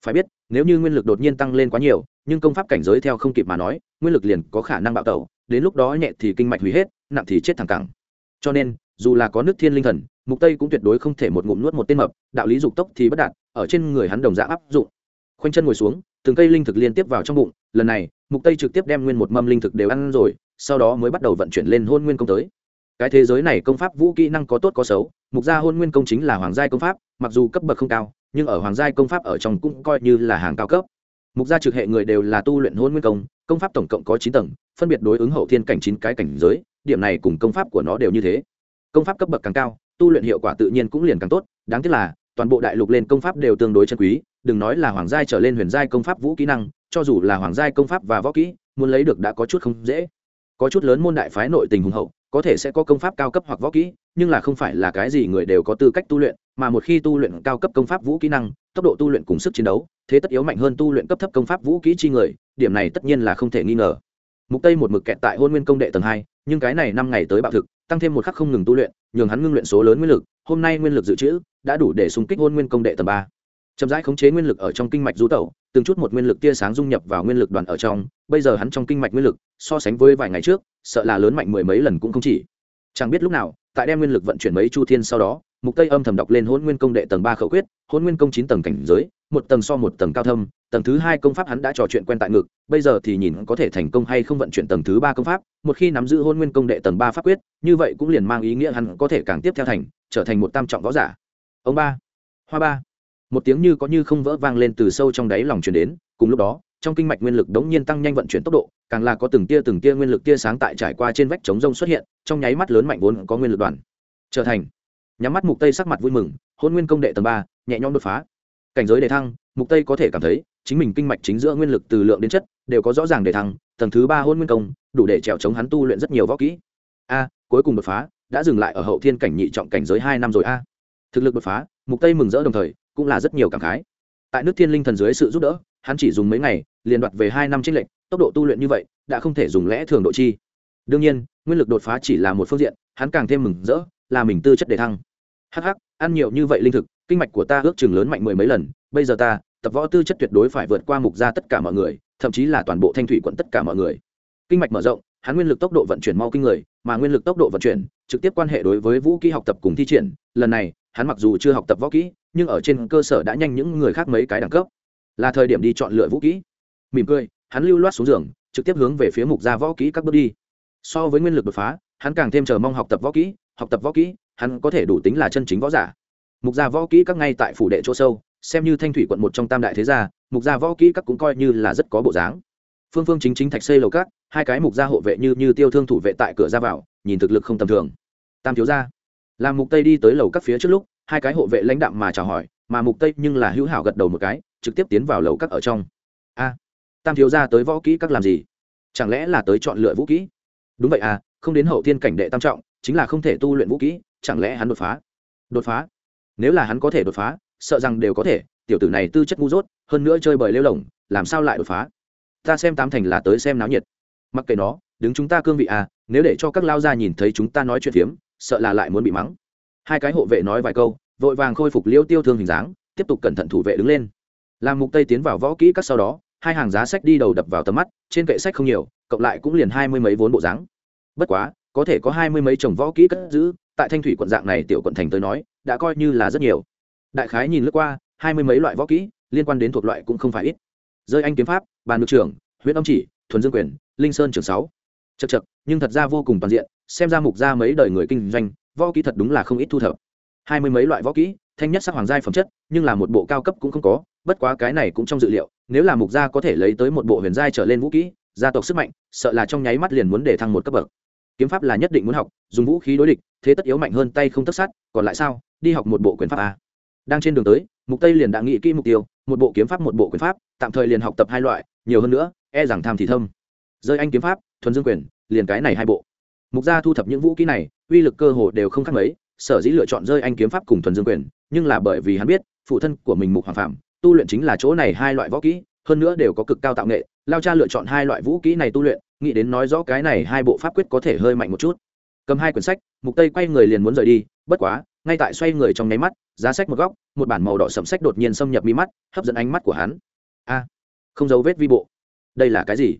Phải biết, nếu như nguyên lực đột nhiên tăng lên quá nhiều, nhưng công pháp cảnh giới theo không kịp mà nói, nguyên lực liền có khả năng bạo tẩu, đến lúc đó nhẹ thì kinh mạch hủy hết, nặng thì chết thẳng cẳng. Cho nên, dù là có nước thiên linh thần, mục tây cũng tuyệt đối không thể một ngụm nuốt một tên mập, đạo lý dục tốc thì bất đạt, ở trên người hắn đồng dạng áp dụng. Khoanh chân ngồi xuống từng cây linh thực liên tiếp vào trong bụng, lần này, mục tây trực tiếp đem nguyên một mâm linh thực đều ăn rồi, sau đó mới bắt đầu vận chuyển lên hôn nguyên công tới. Cái thế giới này công pháp vũ kỹ năng có tốt có xấu, mục gia hôn nguyên công chính là hoàng giai công pháp, mặc dù cấp bậc không cao, nhưng ở hoàng giai công pháp ở trong cũng coi như là hàng cao cấp. Mục gia trực hệ người đều là tu luyện hôn nguyên công công pháp tổng cộng có chín tầng, phân biệt đối ứng hậu thiên cảnh chín cái cảnh giới, điểm này cùng công pháp của nó đều như thế. Công pháp cấp bậc càng cao, tu luyện hiệu quả tự nhiên cũng liền càng tốt, đáng tiếc là toàn bộ đại lục lên công pháp đều tương đối chân quý, đừng nói là hoàng giai trở lên huyền giai công pháp vũ kỹ năng, cho dù là hoàng giai công pháp và võ kỹ, muốn lấy được đã có chút không dễ. Có chút lớn môn đại phái nội tình hùng hậu, có thể sẽ có công pháp cao cấp hoặc võ kỹ, nhưng là không phải là cái gì người đều có tư cách tu luyện, mà một khi tu luyện cao cấp công pháp vũ kỹ năng, tốc độ tu luyện cùng sức chiến đấu, thế tất yếu mạnh hơn tu luyện cấp thấp công pháp vũ kỹ chi người, điểm này tất nhiên là không thể nghi ngờ. Mục tây một mực kẹt tại hôn nguyên công đệ tầng hai, nhưng cái này năm ngày tới bạo thực, tăng thêm một khắc không ngừng tu luyện, nhường hắn ngưng luyện số lớn nguyên lực hôm nay nguyên lực dự trữ đã đủ để xung kích hôn nguyên công đệ tầng ba. Chậm rãi khống chế nguyên lực ở trong kinh mạch du tẩu, từng chút một nguyên lực tia sáng dung nhập vào nguyên lực đoàn ở trong, bây giờ hắn trong kinh mạch nguyên lực, so sánh với vài ngày trước, sợ là lớn mạnh mười mấy lần cũng không chỉ. Chẳng biết lúc nào, tại đem nguyên lực vận chuyển mấy chu thiên sau đó, mục tây âm thầm đọc lên hôn nguyên công đệ tầng ba khẩu quyết hôn nguyên công chín tầng cảnh giới, một tầng so một tầng cao thâm, tầng thứ hai công pháp hắn đã trò chuyện quen tại ngực, bây giờ thì nhìn có thể thành công hay không vận chuyển tầng thứ ba công pháp, một khi nắm giữ hôn nguyên công đệ tầng ba pháp quyết, như vậy cũng liền mang ý nghĩa hắn có thể càng tiếp theo thành trở thành một tam trọng võ giả. Ông ba, hoa ba. Một tiếng như có như không vỡ vang lên từ sâu trong đáy lòng truyền đến, cùng lúc đó, trong kinh mạch nguyên lực đống nhiên tăng nhanh vận chuyển tốc độ, càng là có từng tia từng tia nguyên lực tia sáng tại trải qua trên vách chống rông xuất hiện, trong nháy mắt lớn mạnh vốn có nguyên lực đoàn. Trở thành. Nhắm mắt mục tây sắc mặt vui mừng, hôn nguyên công đệ tầng ba, nhẹ nhõm đột phá. Cảnh giới đề thăng, mục tây có thể cảm thấy, chính mình kinh mạch chính giữa nguyên lực từ lượng đến chất, đều có rõ ràng đề thăng, tầng thứ ba hôn nguyên công, đủ để trèo chống hắn tu luyện rất nhiều võ kỹ. A, cuối cùng đột phá đã dừng lại ở hậu thiên cảnh nhị trọng cảnh giới hai năm rồi a. Thực lực đột phá, mục tây mừng rỡ đồng thời, cũng là rất nhiều cảm khái. Tại nước thiên linh thần dưới sự giúp đỡ, hắn chỉ dùng mấy ngày, liền đoạt về hai năm trinh lệnh tốc độ tu luyện như vậy, đã không thể dùng lẽ thường độ chi. Đương nhiên, nguyên lực đột phá chỉ là một phương diện, hắn càng thêm mừng rỡ, là mình tư chất đề thăng. Hắc ăn nhiều như vậy linh thực, kinh mạch của ta ước chừng lớn mạnh mười mấy lần, bây giờ ta, tập võ tư chất tuyệt đối phải vượt qua mục ra tất cả mọi người, thậm chí là toàn bộ thanh thủy quận tất cả mọi người. Kinh mạch mở rộng, hắn nguyên lực tốc độ vận chuyển mau kinh người, mà nguyên lực tốc độ vận chuyển trực tiếp quan hệ đối với vũ kỹ học tập cùng thi triển. Lần này, hắn mặc dù chưa học tập võ kỹ, nhưng ở trên cơ sở đã nhanh những người khác mấy cái đẳng cấp. Là thời điểm đi chọn lựa vũ kỹ. Mỉm cười, hắn lưu loát xuống giường, trực tiếp hướng về phía mục gia võ kỹ các bước đi. So với nguyên lực đột phá, hắn càng thêm chờ mong học tập võ kỹ, học tập võ kỹ, hắn có thể đủ tính là chân chính võ giả. Mục gia võ kỹ các ngay tại phủ đệ chỗ sâu, xem như thanh thủy quận một trong tam đại thế gia, mục gia võ kỹ các cũng coi như là rất có bộ dáng. Phương phương chính chính thạch xây lầu các hai cái mục gia hộ vệ như như tiêu thương thủ vệ tại cửa ra vào nhìn thực lực không tầm thường. Tam thiếu gia. Làm mục tây đi tới lầu các phía trước lúc, hai cái hộ vệ lãnh đạm mà chào hỏi, mà mục tây nhưng là hữu hảo gật đầu một cái, trực tiếp tiến vào lầu các ở trong. A à, tam thiếu gia tới võ kỹ các làm gì? Chẳng lẽ là tới chọn lựa vũ kỹ? Đúng vậy à không đến hậu thiên cảnh đệ tam trọng, chính là không thể tu luyện vũ kỹ, chẳng lẽ hắn đột phá? Đột phá? Nếu là hắn có thể đột phá, sợ rằng đều có thể, tiểu tử này tư chất ngu dốt, hơn nữa chơi bời lêu lỏng, làm sao lại đột phá? Ta xem tám thành là tới xem náo nhiệt mặc kệ nó, đứng chúng ta cương vị à nếu để cho các lao gia nhìn thấy chúng ta nói chuyện phiếm, sợ là lại muốn bị mắng. Hai cái hộ vệ nói vài câu, vội vàng khôi phục liêu tiêu thương hình dáng, tiếp tục cẩn thận thủ vệ đứng lên. Làm mục tây tiến vào võ kỹ các sau đó, hai hàng giá sách đi đầu đập vào tầm mắt, trên kệ sách không nhiều, cộng lại cũng liền hai mươi mấy vốn bộ dáng. Bất quá, có thể có hai mươi mấy chồng võ kỹ cất giữ, tại thanh thủy quận dạng này tiểu quận thành tới nói, đã coi như là rất nhiều. Đại khái nhìn lướt qua, hai mươi mấy loại võ kỹ, liên quan đến thuộc loại cũng không phải ít. Rơi anh kiếm pháp, bàn ngược trưởng huyện âm chỉ, thuần dương quyền linh sơn trường sáu. Chật chật nhưng thật ra vô cùng toàn diện, xem ra mục ra mấy đời người kinh doanh, võ kỹ thật đúng là không ít thu thập. Hai mươi mấy loại võ kỹ, thanh nhất sắc hoàng giai phẩm chất, nhưng là một bộ cao cấp cũng không có, bất quá cái này cũng trong dự liệu, nếu là mục gia có thể lấy tới một bộ huyền giai trở lên vũ kỹ, gia tộc sức mạnh, sợ là trong nháy mắt liền muốn để thăng một cấp bậc. Kiếm pháp là nhất định muốn học, dùng vũ khí đối địch, thế tất yếu mạnh hơn tay không tất sát, còn lại sao? Đi học một bộ quyền pháp a đang trên đường tới, mục tây liền đã nghĩ kỹ mục tiêu, một bộ kiếm pháp, một bộ quyền pháp, tạm thời liền học tập hai loại, nhiều hơn nữa e rằng tham thì thâm rơi anh kiếm pháp, thuần dương quyền, liền cái này hai bộ. Mục gia thu thập những vũ kỹ này, uy lực cơ hồ đều không khác mấy, sở dĩ lựa chọn rơi anh kiếm pháp cùng thuần dương quyền, nhưng là bởi vì hắn biết, phụ thân của mình mục hoàng phạm tu luyện chính là chỗ này hai loại võ kỹ, hơn nữa đều có cực cao tạo nghệ, lao cha lựa chọn hai loại vũ kỹ này tu luyện, nghĩ đến nói rõ cái này hai bộ pháp quyết có thể hơi mạnh một chút. Cầm hai quyển sách, mục tây quay người liền muốn rời đi, bất quá, ngay tại xoay người trong nháy mắt, giá sách một góc, một bản màu đỏ sẫm sách đột nhiên xâm nhập mi mắt, hấp dẫn ánh mắt của hắn. A, không dấu vết vi bộ. Đây là cái gì?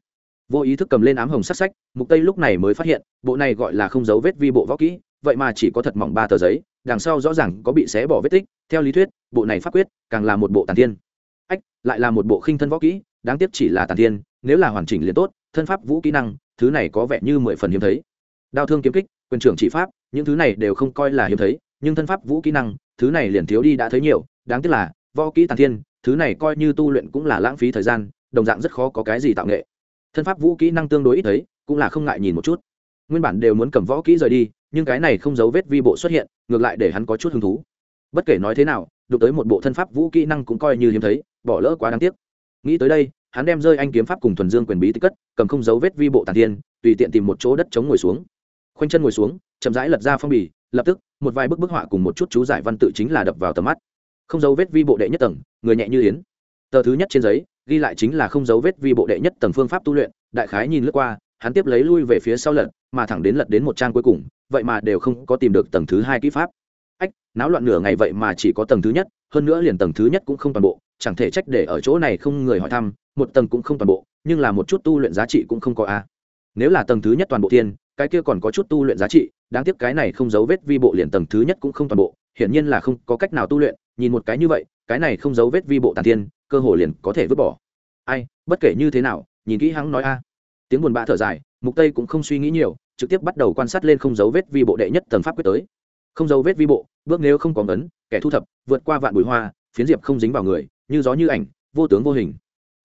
Vô ý thức cầm lên ám hồng sắc sách, mục tây lúc này mới phát hiện, bộ này gọi là không dấu vết vi bộ võ kỹ, vậy mà chỉ có thật mỏng ba tờ giấy, đằng sau rõ ràng có bị xé bỏ vết tích, theo lý thuyết, bộ này pháp quyết càng là một bộ tàn thiên. Ách, lại là một bộ khinh thân võ kỹ, đáng tiếc chỉ là tàn thiên, nếu là hoàn chỉnh liền tốt, thân pháp vũ kỹ năng, thứ này có vẻ như mười phần hiếm thấy. Đao thương kiếm kích, quyền trưởng chỉ pháp, những thứ này đều không coi là hiếm thấy, nhưng thân pháp vũ kỹ năng, thứ này liền thiếu đi đã thấy nhiều, đáng tiếc là, võ kỹ tàn thiên, thứ này coi như tu luyện cũng là lãng phí thời gian, đồng dạng rất khó có cái gì tạo nghệ thân pháp vũ kỹ năng tương đối ít thấy, cũng là không ngại nhìn một chút. Nguyên bản đều muốn cầm võ kỹ rời đi, nhưng cái này không giấu vết vi bộ xuất hiện, ngược lại để hắn có chút hứng thú. Bất kể nói thế nào, đụng tới một bộ thân pháp vũ kỹ năng cũng coi như hiếm thấy, bỏ lỡ quá đáng tiếc. Nghĩ tới đây, hắn đem rơi anh kiếm pháp cùng thuần dương quyền bí tích cất, cầm không dấu vết vi bộ tàn thiên, tùy tiện tìm một chỗ đất chống ngồi xuống. Khoanh chân ngồi xuống, chậm rãi lật ra phong bì, lập tức, một vài bức bức họa cùng một chút chú giải văn tự chính là đập vào tầm mắt. Không dấu vết vi bộ đệ nhất tầng, người nhẹ như yến tờ thứ nhất trên giấy, ghi lại chính là không dấu vết vi bộ đệ nhất tầng phương pháp tu luyện, đại khái nhìn lướt qua, hắn tiếp lấy lui về phía sau lật, mà thẳng đến lật đến một trang cuối cùng, vậy mà đều không có tìm được tầng thứ hai kỹ pháp. Ách, náo loạn nửa ngày vậy mà chỉ có tầng thứ nhất, hơn nữa liền tầng thứ nhất cũng không toàn bộ, chẳng thể trách để ở chỗ này không người hỏi thăm, một tầng cũng không toàn bộ, nhưng là một chút tu luyện giá trị cũng không có a. Nếu là tầng thứ nhất toàn bộ thiên, cái kia còn có chút tu luyện giá trị, đáng tiếc cái này không dấu vết vi bộ liền tầng thứ nhất cũng không toàn bộ, hiển nhiên là không có cách nào tu luyện, nhìn một cái như vậy, cái này không dấu vết vi bộ tàn tiên cơ hồ liền có thể vứt bỏ. Ai, bất kể như thế nào, nhìn kỹ hắn nói a. Tiếng buồn bã thở dài, mục tây cũng không suy nghĩ nhiều, trực tiếp bắt đầu quan sát lên không dấu vết vi bộ đệ nhất tầng pháp quyết tới. Không dấu vết vi bộ, bước nếu không có ngấn, kẻ thu thập, vượt qua vạn bụi hoa, phiến diệp không dính vào người, như gió như ảnh, vô tướng vô hình.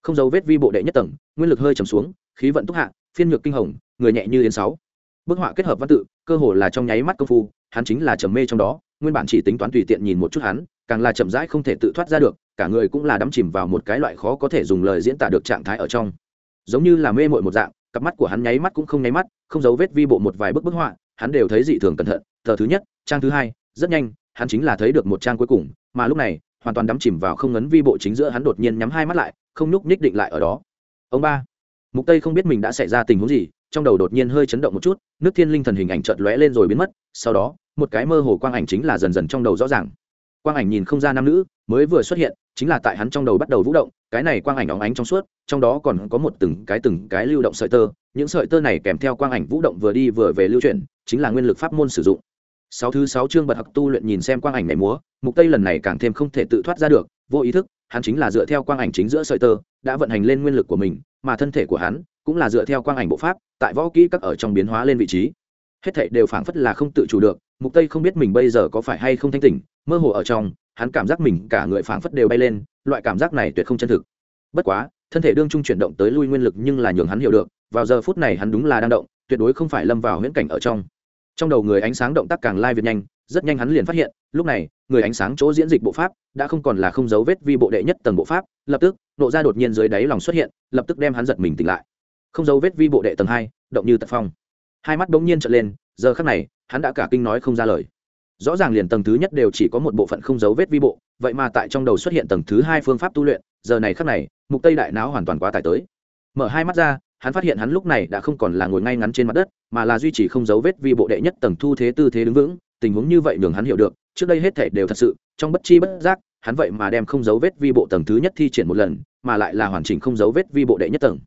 Không dấu vết vi bộ đệ nhất tầng, nguyên lực hơi trầm xuống, khí vận túc hạ, phiên nhược kinh hồng, người nhẹ như yến sáu. Bức họa kết hợp văn tự, cơ hồ là trong nháy mắt công phu, hắn chính là trầm mê trong đó nguyên bản chỉ tính toán tùy tiện nhìn một chút hắn, càng là chậm rãi không thể tự thoát ra được, cả người cũng là đắm chìm vào một cái loại khó có thể dùng lời diễn tả được trạng thái ở trong. Giống như là mê mội một dạng, cặp mắt của hắn nháy mắt cũng không nháy mắt, không giấu vết vi bộ một vài bức bức họa, hắn đều thấy dị thường cẩn thận. Tờ thứ nhất, trang thứ hai, rất nhanh, hắn chính là thấy được một trang cuối cùng, mà lúc này, hoàn toàn đắm chìm vào không ngấn vi bộ chính giữa hắn đột nhiên nhắm hai mắt lại, không nhúc nhích định lại ở đó. Ông ba, mục tây không biết mình đã xảy ra tình huống gì, trong đầu đột nhiên hơi chấn động một chút, nước thiên linh thần hình ảnh chợt lóe lên rồi biến mất, sau đó một cái mơ hồ quang ảnh chính là dần dần trong đầu rõ ràng. Quang ảnh nhìn không ra nam nữ, mới vừa xuất hiện, chính là tại hắn trong đầu bắt đầu vũ động, cái này quang ảnh óng ánh trong suốt, trong đó còn có một từng cái từng cái lưu động sợi tơ, những sợi tơ này kèm theo quang ảnh vũ động vừa đi vừa về lưu chuyển, chính là nguyên lực pháp môn sử dụng. Sáu thứ sáu chương bật học tu luyện nhìn xem quang ảnh này múa, mục tây lần này càng thêm không thể tự thoát ra được, vô ý thức, hắn chính là dựa theo quang ảnh chính giữa sợi tơ, đã vận hành lên nguyên lực của mình, mà thân thể của hắn cũng là dựa theo quang ảnh bộ pháp, tại võ kỹ các ở trong biến hóa lên vị trí. Hết thảy đều phảng phất là không tự chủ được mục tây không biết mình bây giờ có phải hay không thanh tỉnh, mơ hồ ở trong, hắn cảm giác mình cả người phảng phất đều bay lên, loại cảm giác này tuyệt không chân thực. Bất quá, thân thể đương trung chuyển động tới lui nguyên lực nhưng là nhường hắn hiểu được, vào giờ phút này hắn đúng là đang động, tuyệt đối không phải lâm vào huyễn cảnh ở trong. Trong đầu người ánh sáng động tác càng lai việt nhanh, rất nhanh hắn liền phát hiện, lúc này, người ánh sáng chỗ diễn dịch bộ pháp, đã không còn là không dấu vết vi bộ đệ nhất tầng bộ pháp, lập tức, nộ ra đột nhiên dưới đáy lòng xuất hiện, lập tức đem hắn giật mình tỉnh lại. Không dấu vết vi bộ đệ tầng hai, động như tật phong. Hai mắt bỗng nhiên trợn lên, giờ khắc này hắn đã cả kinh nói không ra lời. Rõ ràng liền tầng thứ nhất đều chỉ có một bộ phận không dấu vết vi bộ, vậy mà tại trong đầu xuất hiện tầng thứ hai phương pháp tu luyện, giờ này khắc này, mục tây đại não hoàn toàn quá tải tới. Mở hai mắt ra, hắn phát hiện hắn lúc này đã không còn là ngồi ngay ngắn trên mặt đất, mà là duy trì không dấu vết vi bộ đệ nhất tầng thu thế tư thế đứng vững, tình huống như vậy nhường hắn hiểu được, trước đây hết thể đều thật sự, trong bất chi bất giác, hắn vậy mà đem không dấu vết vi bộ tầng thứ nhất thi triển một lần, mà lại là hoàn chỉnh không dấu vết vi bộ đệ nhất tầng.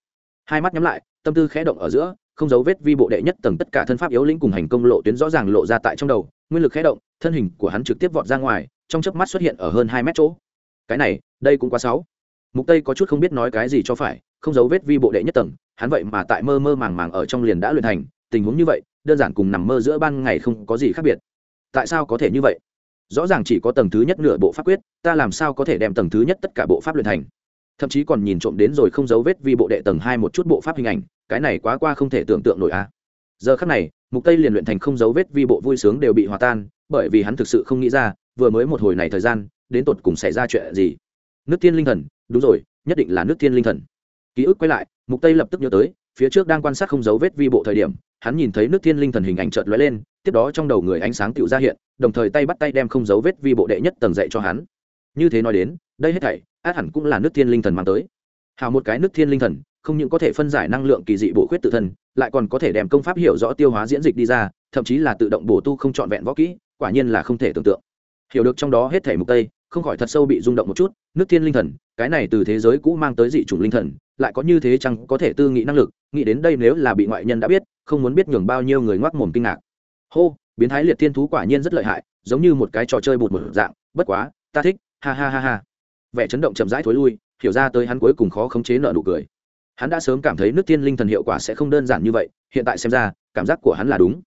Hai mắt nhắm lại, tâm tư khẽ động ở giữa không dấu vết vi bộ đệ nhất tầng tất cả thân pháp yếu lĩnh cùng hành công lộ tuyến rõ ràng lộ ra tại trong đầu, nguyên lực khé động, thân hình của hắn trực tiếp vọt ra ngoài, trong chớp mắt xuất hiện ở hơn hai mét chỗ. Cái này, đây cũng quá sáu mục tây có chút không biết nói cái gì cho phải, không dấu vết vi bộ đệ nhất tầng, hắn vậy mà tại mơ mơ màng màng ở trong liền đã luyện thành, tình huống như vậy, đơn giản cùng nằm mơ giữa ban ngày không có gì khác biệt. Tại sao có thể như vậy? Rõ ràng chỉ có tầng thứ nhất nửa bộ pháp quyết, ta làm sao có thể đem tầng thứ nhất tất cả bộ pháp luyện thành? Thậm chí còn nhìn trộm đến rồi không dấu vết vi bộ đệ tầng hai một chút bộ pháp hình ảnh cái này quá qua không thể tưởng tượng nổi a à. giờ khắc này, mục tây liền luyện thành không dấu vết vi bộ vui sướng đều bị hòa tan, bởi vì hắn thực sự không nghĩ ra, vừa mới một hồi này thời gian, đến tột cùng xảy ra chuyện gì. Nước tiên linh thần, đúng rồi, nhất định là nước tiên linh thần. Ký ức quay lại, mục tây lập tức nhớ tới, phía trước đang quan sát không dấu vết vi bộ thời điểm, hắn nhìn thấy nước thiên linh thần hình ảnh chợt lóe lên, tiếp đó trong đầu người ánh sáng tựu ra hiện, đồng thời tay bắt tay đem không dấu vết vi bộ đệ nhất tầng dạy cho hắn. Như thế nói đến, đây hết thảy, át hẳn cũng là nước thiên linh thần mang tới. Hào một cái nước thiên linh thần không những có thể phân giải năng lượng kỳ dị bổ khuyết tự thân, lại còn có thể đem công pháp hiểu rõ tiêu hóa diễn dịch đi ra, thậm chí là tự động bổ tu không trọn vẹn võ kỹ, quả nhiên là không thể tưởng tượng. Hiểu được trong đó hết thảy mục tây, không khỏi thật sâu bị rung động một chút, nước thiên linh thần, cái này từ thế giới cũ mang tới dị chủng linh thần, lại có như thế chăng có thể tư nghị năng lực, nghĩ đến đây nếu là bị ngoại nhân đã biết, không muốn biết nhường bao nhiêu người ngoác mồm kinh ngạc. Hô, biến thái liệt thiên thú quả nhiên rất lợi hại, giống như một cái trò chơi bột một dạng, bất quá, ta thích, ha ha ha ha. Vẻ chấn động chậm rãi thối lui, hiểu ra tới hắn cuối cùng khó khống chế nợ nụ cười hắn đã sớm cảm thấy nước thiên linh thần hiệu quả sẽ không đơn giản như vậy, hiện tại xem ra, cảm giác của hắn là đúng.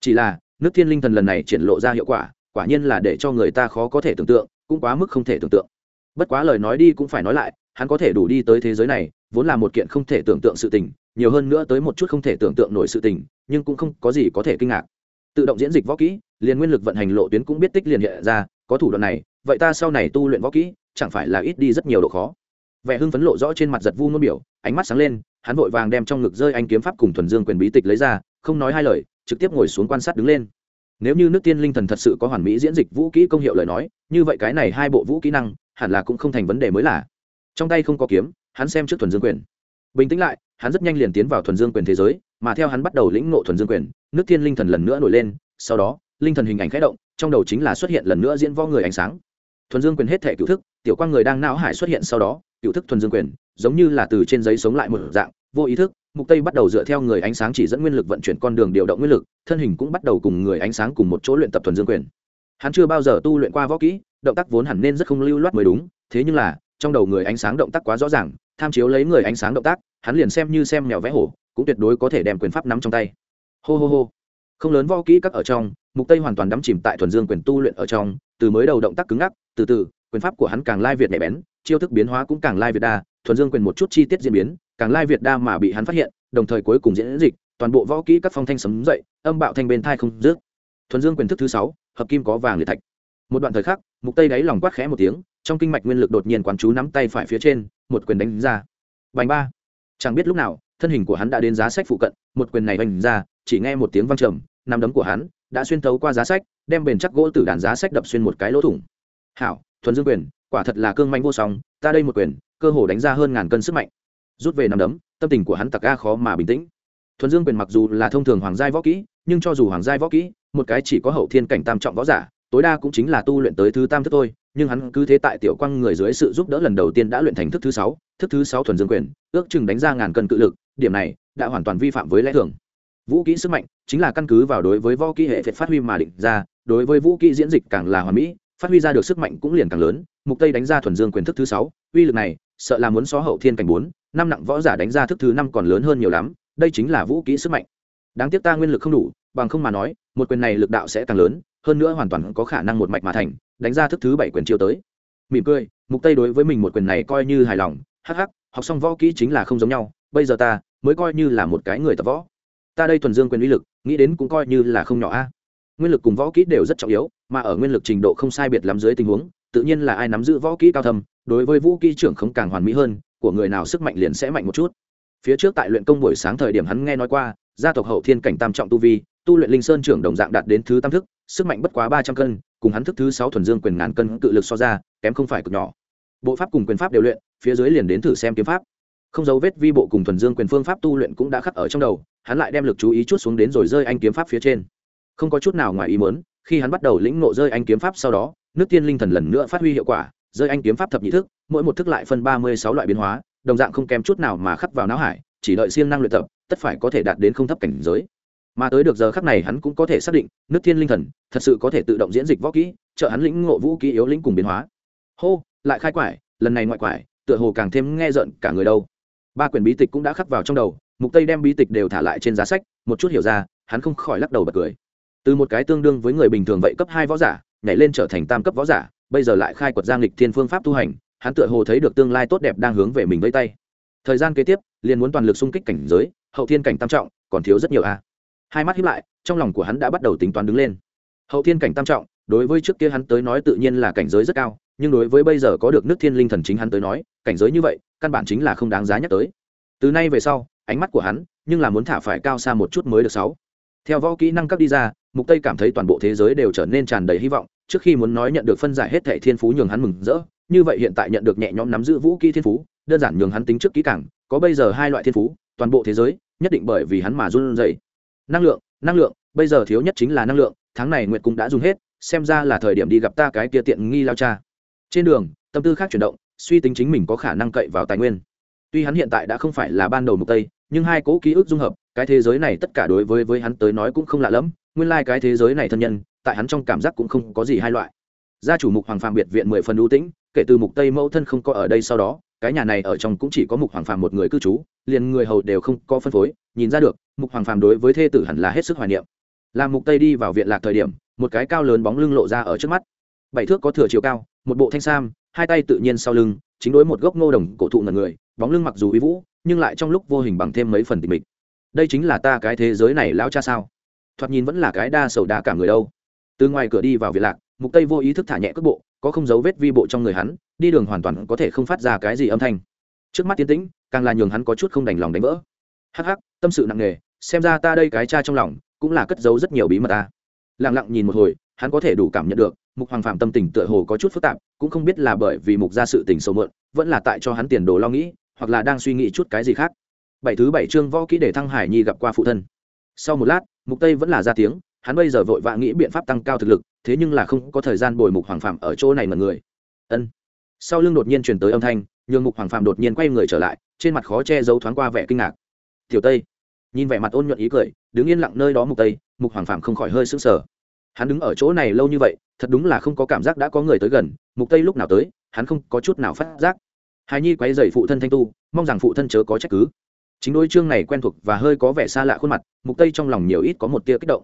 Chỉ là, nước thiên linh thần lần này triển lộ ra hiệu quả quả nhiên là để cho người ta khó có thể tưởng tượng, cũng quá mức không thể tưởng tượng. Bất quá lời nói đi cũng phải nói lại, hắn có thể đủ đi tới thế giới này, vốn là một kiện không thể tưởng tượng sự tình, nhiều hơn nữa tới một chút không thể tưởng tượng nổi sự tình, nhưng cũng không có gì có thể kinh ngạc. Tự động diễn dịch võ kỹ, liền nguyên lực vận hành lộ tuyến cũng biết tích liền hiện ra, có thủ đoạn này, vậy ta sau này tu luyện võ kỹ, chẳng phải là ít đi rất nhiều độ khó. Vẻ hưng phấn lộ rõ trên mặt giật vu ngôn biểu ánh mắt sáng lên, hắn vội vàng đem trong ngực rơi anh kiếm pháp cùng thuần dương quyền bí tịch lấy ra, không nói hai lời, trực tiếp ngồi xuống quan sát đứng lên. Nếu như nước tiên linh thần thật sự có hoàn mỹ diễn dịch vũ kỹ công hiệu lời nói, như vậy cái này hai bộ vũ kỹ năng, hẳn là cũng không thành vấn đề mới là trong tay không có kiếm, hắn xem trước thuần dương quyền. Bình tĩnh lại, hắn rất nhanh liền tiến vào thuần dương quyền thế giới, mà theo hắn bắt đầu lĩnh ngộ thuần dương quyền, nước tiên linh thần lần nữa nổi lên, sau đó, linh thần hình ảnh khẽ động, trong đầu chính là xuất hiện lần nữa diễn võ người ánh sáng. Thuần dương quyền hết thể cựu thức, tiểu quang người đang não hải xuất hiện sau đó, cựu thức thuần dương quyền giống như là từ trên giấy sống lại một dạng, vô ý thức, mục tây bắt đầu dựa theo người ánh sáng chỉ dẫn nguyên lực vận chuyển con đường điều động nguyên lực, thân hình cũng bắt đầu cùng người ánh sáng cùng một chỗ luyện tập thuần dương quyền. Hắn chưa bao giờ tu luyện qua võ kỹ, động tác vốn hẳn nên rất không lưu loát mới đúng, thế nhưng là, trong đầu người ánh sáng động tác quá rõ ràng, tham chiếu lấy người ánh sáng động tác, hắn liền xem như xem mèo vẽ hổ, cũng tuyệt đối có thể đem quyền pháp nắm trong tay. Hô hô hô. Không lớn võ kỹ các ở trong, mục tây hoàn toàn đắm chìm tại thuần dương quyền tu luyện ở trong, từ mới đầu động tác cứng ngắc, từ từ quyền pháp của hắn càng lai việt nhạy bén, chiêu thức biến hóa cũng càng lai việt đa, thuần dương quyền một chút chi tiết diễn biến, càng lai việt đa mà bị hắn phát hiện, đồng thời cuối cùng diễn dịch, toàn bộ võ kỹ các phong thanh sấm dậy, âm bạo thanh bên thai không dứt. Thuần dương quyền thức thứ sáu, hợp kim có vàng liệt thạch. Một đoạn thời khắc, mục tây đáy lòng quát khẽ một tiếng, trong kinh mạch nguyên lực đột nhiên quán chú nắm tay phải phía trên, một quyền đánh ra. Bành ba. Chẳng biết lúc nào, thân hình của hắn đã đến giá sách phụ cận, một quyền này bành ra, chỉ nghe một tiếng vang trầm, nắm đấm của hắn đã xuyên thấu qua giá sách, đem bền chắc gỗ từ đàn giá sách đập xuyên một cái lỗ thủng. Hảo thuần dương quyền, quả thật là cương manh vô song, ta đây một quyền, cơ hồ đánh ra hơn ngàn cân sức mạnh. Rút về nằm đấm, tâm tình của hắn tặc ga khó mà bình tĩnh. Thuần dương quyền mặc dù là thông thường hoàng giai võ kỹ, nhưng cho dù hoàng giai võ kỹ, một cái chỉ có hậu thiên cảnh tam trọng võ giả, tối đa cũng chính là tu luyện tới thứ tam thức thôi, nhưng hắn cứ thế tại tiểu quang người dưới sự giúp đỡ lần đầu tiên đã luyện thành thức thứ sáu, thức thứ sáu thuần dương quyền, ước chừng đánh ra ngàn cân cự lực, điểm này đã hoàn toàn vi phạm với lẽ thường. Vũ kỹ sức mạnh chính là căn cứ vào đối với võ kỹ hệ phệt phát huy mà định ra, đối với vũ kỹ diễn dịch càng là hoàn mỹ phát huy ra được sức mạnh cũng liền càng lớn. Mục tây đánh ra thuần dương quyền thức thứ sáu, uy lực này, sợ là muốn xó hậu thiên cảnh bốn, năm nặng võ giả đánh ra thức thứ năm còn lớn hơn nhiều lắm, đây chính là vũ kỹ sức mạnh. Đáng tiếc ta nguyên lực không đủ, bằng không mà nói, một quyền này lực đạo sẽ càng lớn, hơn nữa hoàn toàn có khả năng một mạch mà thành, đánh ra thức thứ bảy quyền chiêu tới. Mỉm cười, mục tây đối với mình một quyền này coi như hài lòng, hắc hắc, học xong võ kỹ chính là không giống nhau, bây giờ ta mới coi như là một cái người tập võ. Ta đây thuần dương quyền uy lực, nghĩ đến cũng coi như là không nhỏ a nguyên lực cùng võ kỹ đều rất trọng yếu, mà ở nguyên lực trình độ không sai biệt lắm dưới tình huống, tự nhiên là ai nắm giữ võ kỹ cao thâm, đối với vũ kỹ trưởng không càng hoàn mỹ hơn, của người nào sức mạnh liền sẽ mạnh một chút. Phía trước tại luyện công buổi sáng thời điểm hắn nghe nói qua, gia tộc hậu thiên cảnh tam trọng tu vi, tu luyện linh sơn trưởng đồng dạng đạt đến thứ tam thức, sức mạnh bất quá ba trăm cân, cùng hắn thức thứ sáu thuần dương quyền ngàn cân cự lực so ra, kém không phải cực nhỏ. Bộ pháp cùng quyền pháp đều luyện, phía dưới liền đến thử xem kiếm pháp. Không dấu vết vi bộ cùng thuần dương quyền phương pháp tu luyện cũng đã khắc ở trong đầu, hắn lại đem lực chú ý chút xuống đến rồi rơi anh kiếm pháp phía trên không có chút nào ngoài ý mớn khi hắn bắt đầu lĩnh nộ rơi anh kiếm pháp sau đó, nước tiên linh thần lần nữa phát huy hiệu quả, rơi anh kiếm pháp thập nhị thức, mỗi một thức lại phân ba mươi sáu loại biến hóa, đồng dạng không kém chút nào mà khắc vào não hải, chỉ đợi siêng năng luyện tập, tất phải có thể đạt đến không thấp cảnh giới. Mà tới được giờ khắc này hắn cũng có thể xác định, nước thiên linh thần thật sự có thể tự động diễn dịch võ kỹ, trợ hắn lĩnh ngộ vũ kỹ yếu lĩnh cùng biến hóa. Hô, lại khai quải, lần này ngoại quải, tựa hồ càng thêm nghe giận cả người đâu. Ba quyển bí tịch cũng đã khắc vào trong đầu, mục tây đem bí tịch đều thả lại trên giá sách, một chút hiểu ra, hắn không khỏi lắc đầu bật cười từ một cái tương đương với người bình thường vậy cấp hai võ giả, nhảy lên trở thành tam cấp võ giả, bây giờ lại khai quật giang lịch thiên phương pháp tu hành, hắn tựa hồ thấy được tương lai tốt đẹp đang hướng về mình với tay. Thời gian kế tiếp, liền muốn toàn lực xung kích cảnh giới, hậu thiên cảnh tam trọng, còn thiếu rất nhiều a. Hai mắt hiếp lại, trong lòng của hắn đã bắt đầu tính toán đứng lên. Hậu thiên cảnh tam trọng, đối với trước kia hắn tới nói tự nhiên là cảnh giới rất cao, nhưng đối với bây giờ có được nước thiên linh thần chính hắn tới nói, cảnh giới như vậy, căn bản chính là không đáng giá nhắc tới. Từ nay về sau, ánh mắt của hắn, nhưng là muốn thả phải cao xa một chút mới được sáu. Theo võ kỹ năng cấp đi ra mục tây cảm thấy toàn bộ thế giới đều trở nên tràn đầy hy vọng, trước khi muốn nói nhận được phân giải hết thẻ thiên phú nhường hắn mừng rỡ, như vậy hiện tại nhận được nhẹ nhõm nắm giữ vũ kỹ thiên phú, đơn giản nhường hắn tính trước kỹ càng, có bây giờ hai loại thiên phú, toàn bộ thế giới, nhất định bởi vì hắn mà run rẩy. Năng lượng năng lượng, bây giờ thiếu nhất chính là năng lượng, tháng này nguyệt cũng đã dùng hết, xem ra là thời điểm đi gặp ta cái kia tiện nghi lao cha. Trên đường, tâm tư khác chuyển động, suy tính chính mình có khả năng cậy vào tài nguyên. Tuy hắn hiện tại đã không phải là ban đầu mục tây, nhưng hai cố ký ức dung hợp cái thế giới này tất cả đối với với hắn tới nói cũng không lạ lẫm, nguyên lai cái thế giới này thân nhân, tại hắn trong cảm giác cũng không có gì hai loại. Gia chủ mục hoàng phàm biệt viện mười phần ưu tĩnh, kể từ mục tây mẫu thân không có ở đây sau đó, cái nhà này ở trong cũng chỉ có mục hoàng phàm một người cư trú, liền người hầu đều không có phân phối, nhìn ra được, mục hoàng phàm đối với thê tử hẳn là hết sức hoài niệm. Làm mục tây đi vào viện lạc thời điểm, một cái cao lớn bóng lưng lộ ra ở trước mắt. Bảy thước có thừa chiều cao, một bộ thanh sam, hai tay tự nhiên sau lưng, chính đối một gốc ngô đồng cổ thụ ngần người, bóng lưng mặc dù uy vũ, nhưng lại trong lúc vô hình bằng thêm mấy phần tình mịch đây chính là ta cái thế giới này lão cha sao? Thoạt nhìn vẫn là cái đa sầu đa cả người đâu. Từ ngoài cửa đi vào việt lạc, mục tây vô ý thức thả nhẹ cước bộ, có không dấu vết vi bộ trong người hắn, đi đường hoàn toàn có thể không phát ra cái gì âm thanh. Trước mắt tiến tĩnh, càng là nhường hắn có chút không đành lòng đánh vỡ. Hắc hắc, tâm sự nặng nề, xem ra ta đây cái cha trong lòng, cũng là cất giấu rất nhiều bí mật ta. Lặng lặng nhìn một hồi, hắn có thể đủ cảm nhận được, mục hoàng phạm tâm tình tựa hồ có chút phức tạp, cũng không biết là bởi vì mục ra sự tình sâu mượn, vẫn là tại cho hắn tiền đồ lo nghĩ, hoặc là đang suy nghĩ chút cái gì khác bảy thứ bảy chương võ kỹ để thăng hải nhi gặp qua phụ thân. Sau một lát, mục tây vẫn là ra tiếng, hắn bây giờ vội vã nghĩ biện pháp tăng cao thực lực, thế nhưng là không có thời gian bồi mục hoàng phạm ở chỗ này mà người. Ân. Sau lưng đột nhiên truyền tới âm thanh, nhường mục hoàng phạm đột nhiên quay người trở lại, trên mặt khó che giấu thoáng qua vẻ kinh ngạc. Tiểu tây. Nhìn vẻ mặt ôn nhuận ý cười, đứng yên lặng nơi đó mục tây, mục hoàng phạm không khỏi hơi sững sờ. Hắn đứng ở chỗ này lâu như vậy, thật đúng là không có cảm giác đã có người tới gần, mục tây lúc nào tới, hắn không có chút nào phát giác. Hài nhi quay dậy phụ thân thanh tu, mong rằng phụ thân chớ có trách cứ chính đôi chương này quen thuộc và hơi có vẻ xa lạ khuôn mặt, mục tây trong lòng nhiều ít có một tia kích động.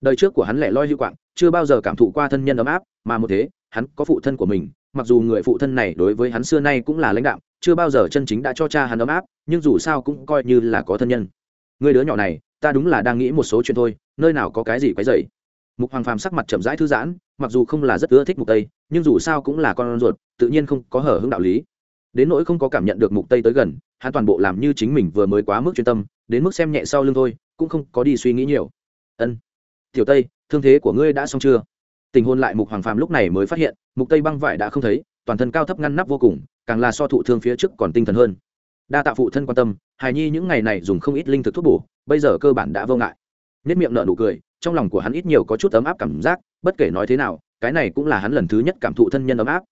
Đời trước của hắn lẻ loi hữu quạng, chưa bao giờ cảm thụ qua thân nhân ấm áp, mà một thế, hắn có phụ thân của mình, mặc dù người phụ thân này đối với hắn xưa nay cũng là lãnh đạo chưa bao giờ chân chính đã cho cha hắn ấm áp, nhưng dù sao cũng coi như là có thân nhân. Người đứa nhỏ này, ta đúng là đang nghĩ một số chuyện thôi, nơi nào có cái gì quấy dậy mục hoàng phàm sắc mặt chậm rãi thư giãn, mặc dù không là rất ưa thích mục tây, nhưng dù sao cũng là con ruột, tự nhiên không có hở hứng đạo lý đến nỗi không có cảm nhận được mục tây tới gần, hắn toàn bộ làm như chính mình vừa mới quá mức chuyên tâm, đến mức xem nhẹ sau lưng thôi, cũng không có đi suy nghĩ nhiều. Ân, tiểu tây, thương thế của ngươi đã xong chưa? Tình hôn lại mục hoàng phàm lúc này mới phát hiện, mục tây băng vải đã không thấy, toàn thân cao thấp ngăn nắp vô cùng, càng là so thụ thương phía trước còn tinh thần hơn. Đa tạ phụ thân quan tâm, hài nhi những ngày này dùng không ít linh thực thuốc bổ, bây giờ cơ bản đã vô ngại. Nhất miệng nở nụ cười, trong lòng của hắn ít nhiều có chút ấm áp cảm giác, bất kể nói thế nào, cái này cũng là hắn lần thứ nhất cảm thụ thân nhân ấm áp.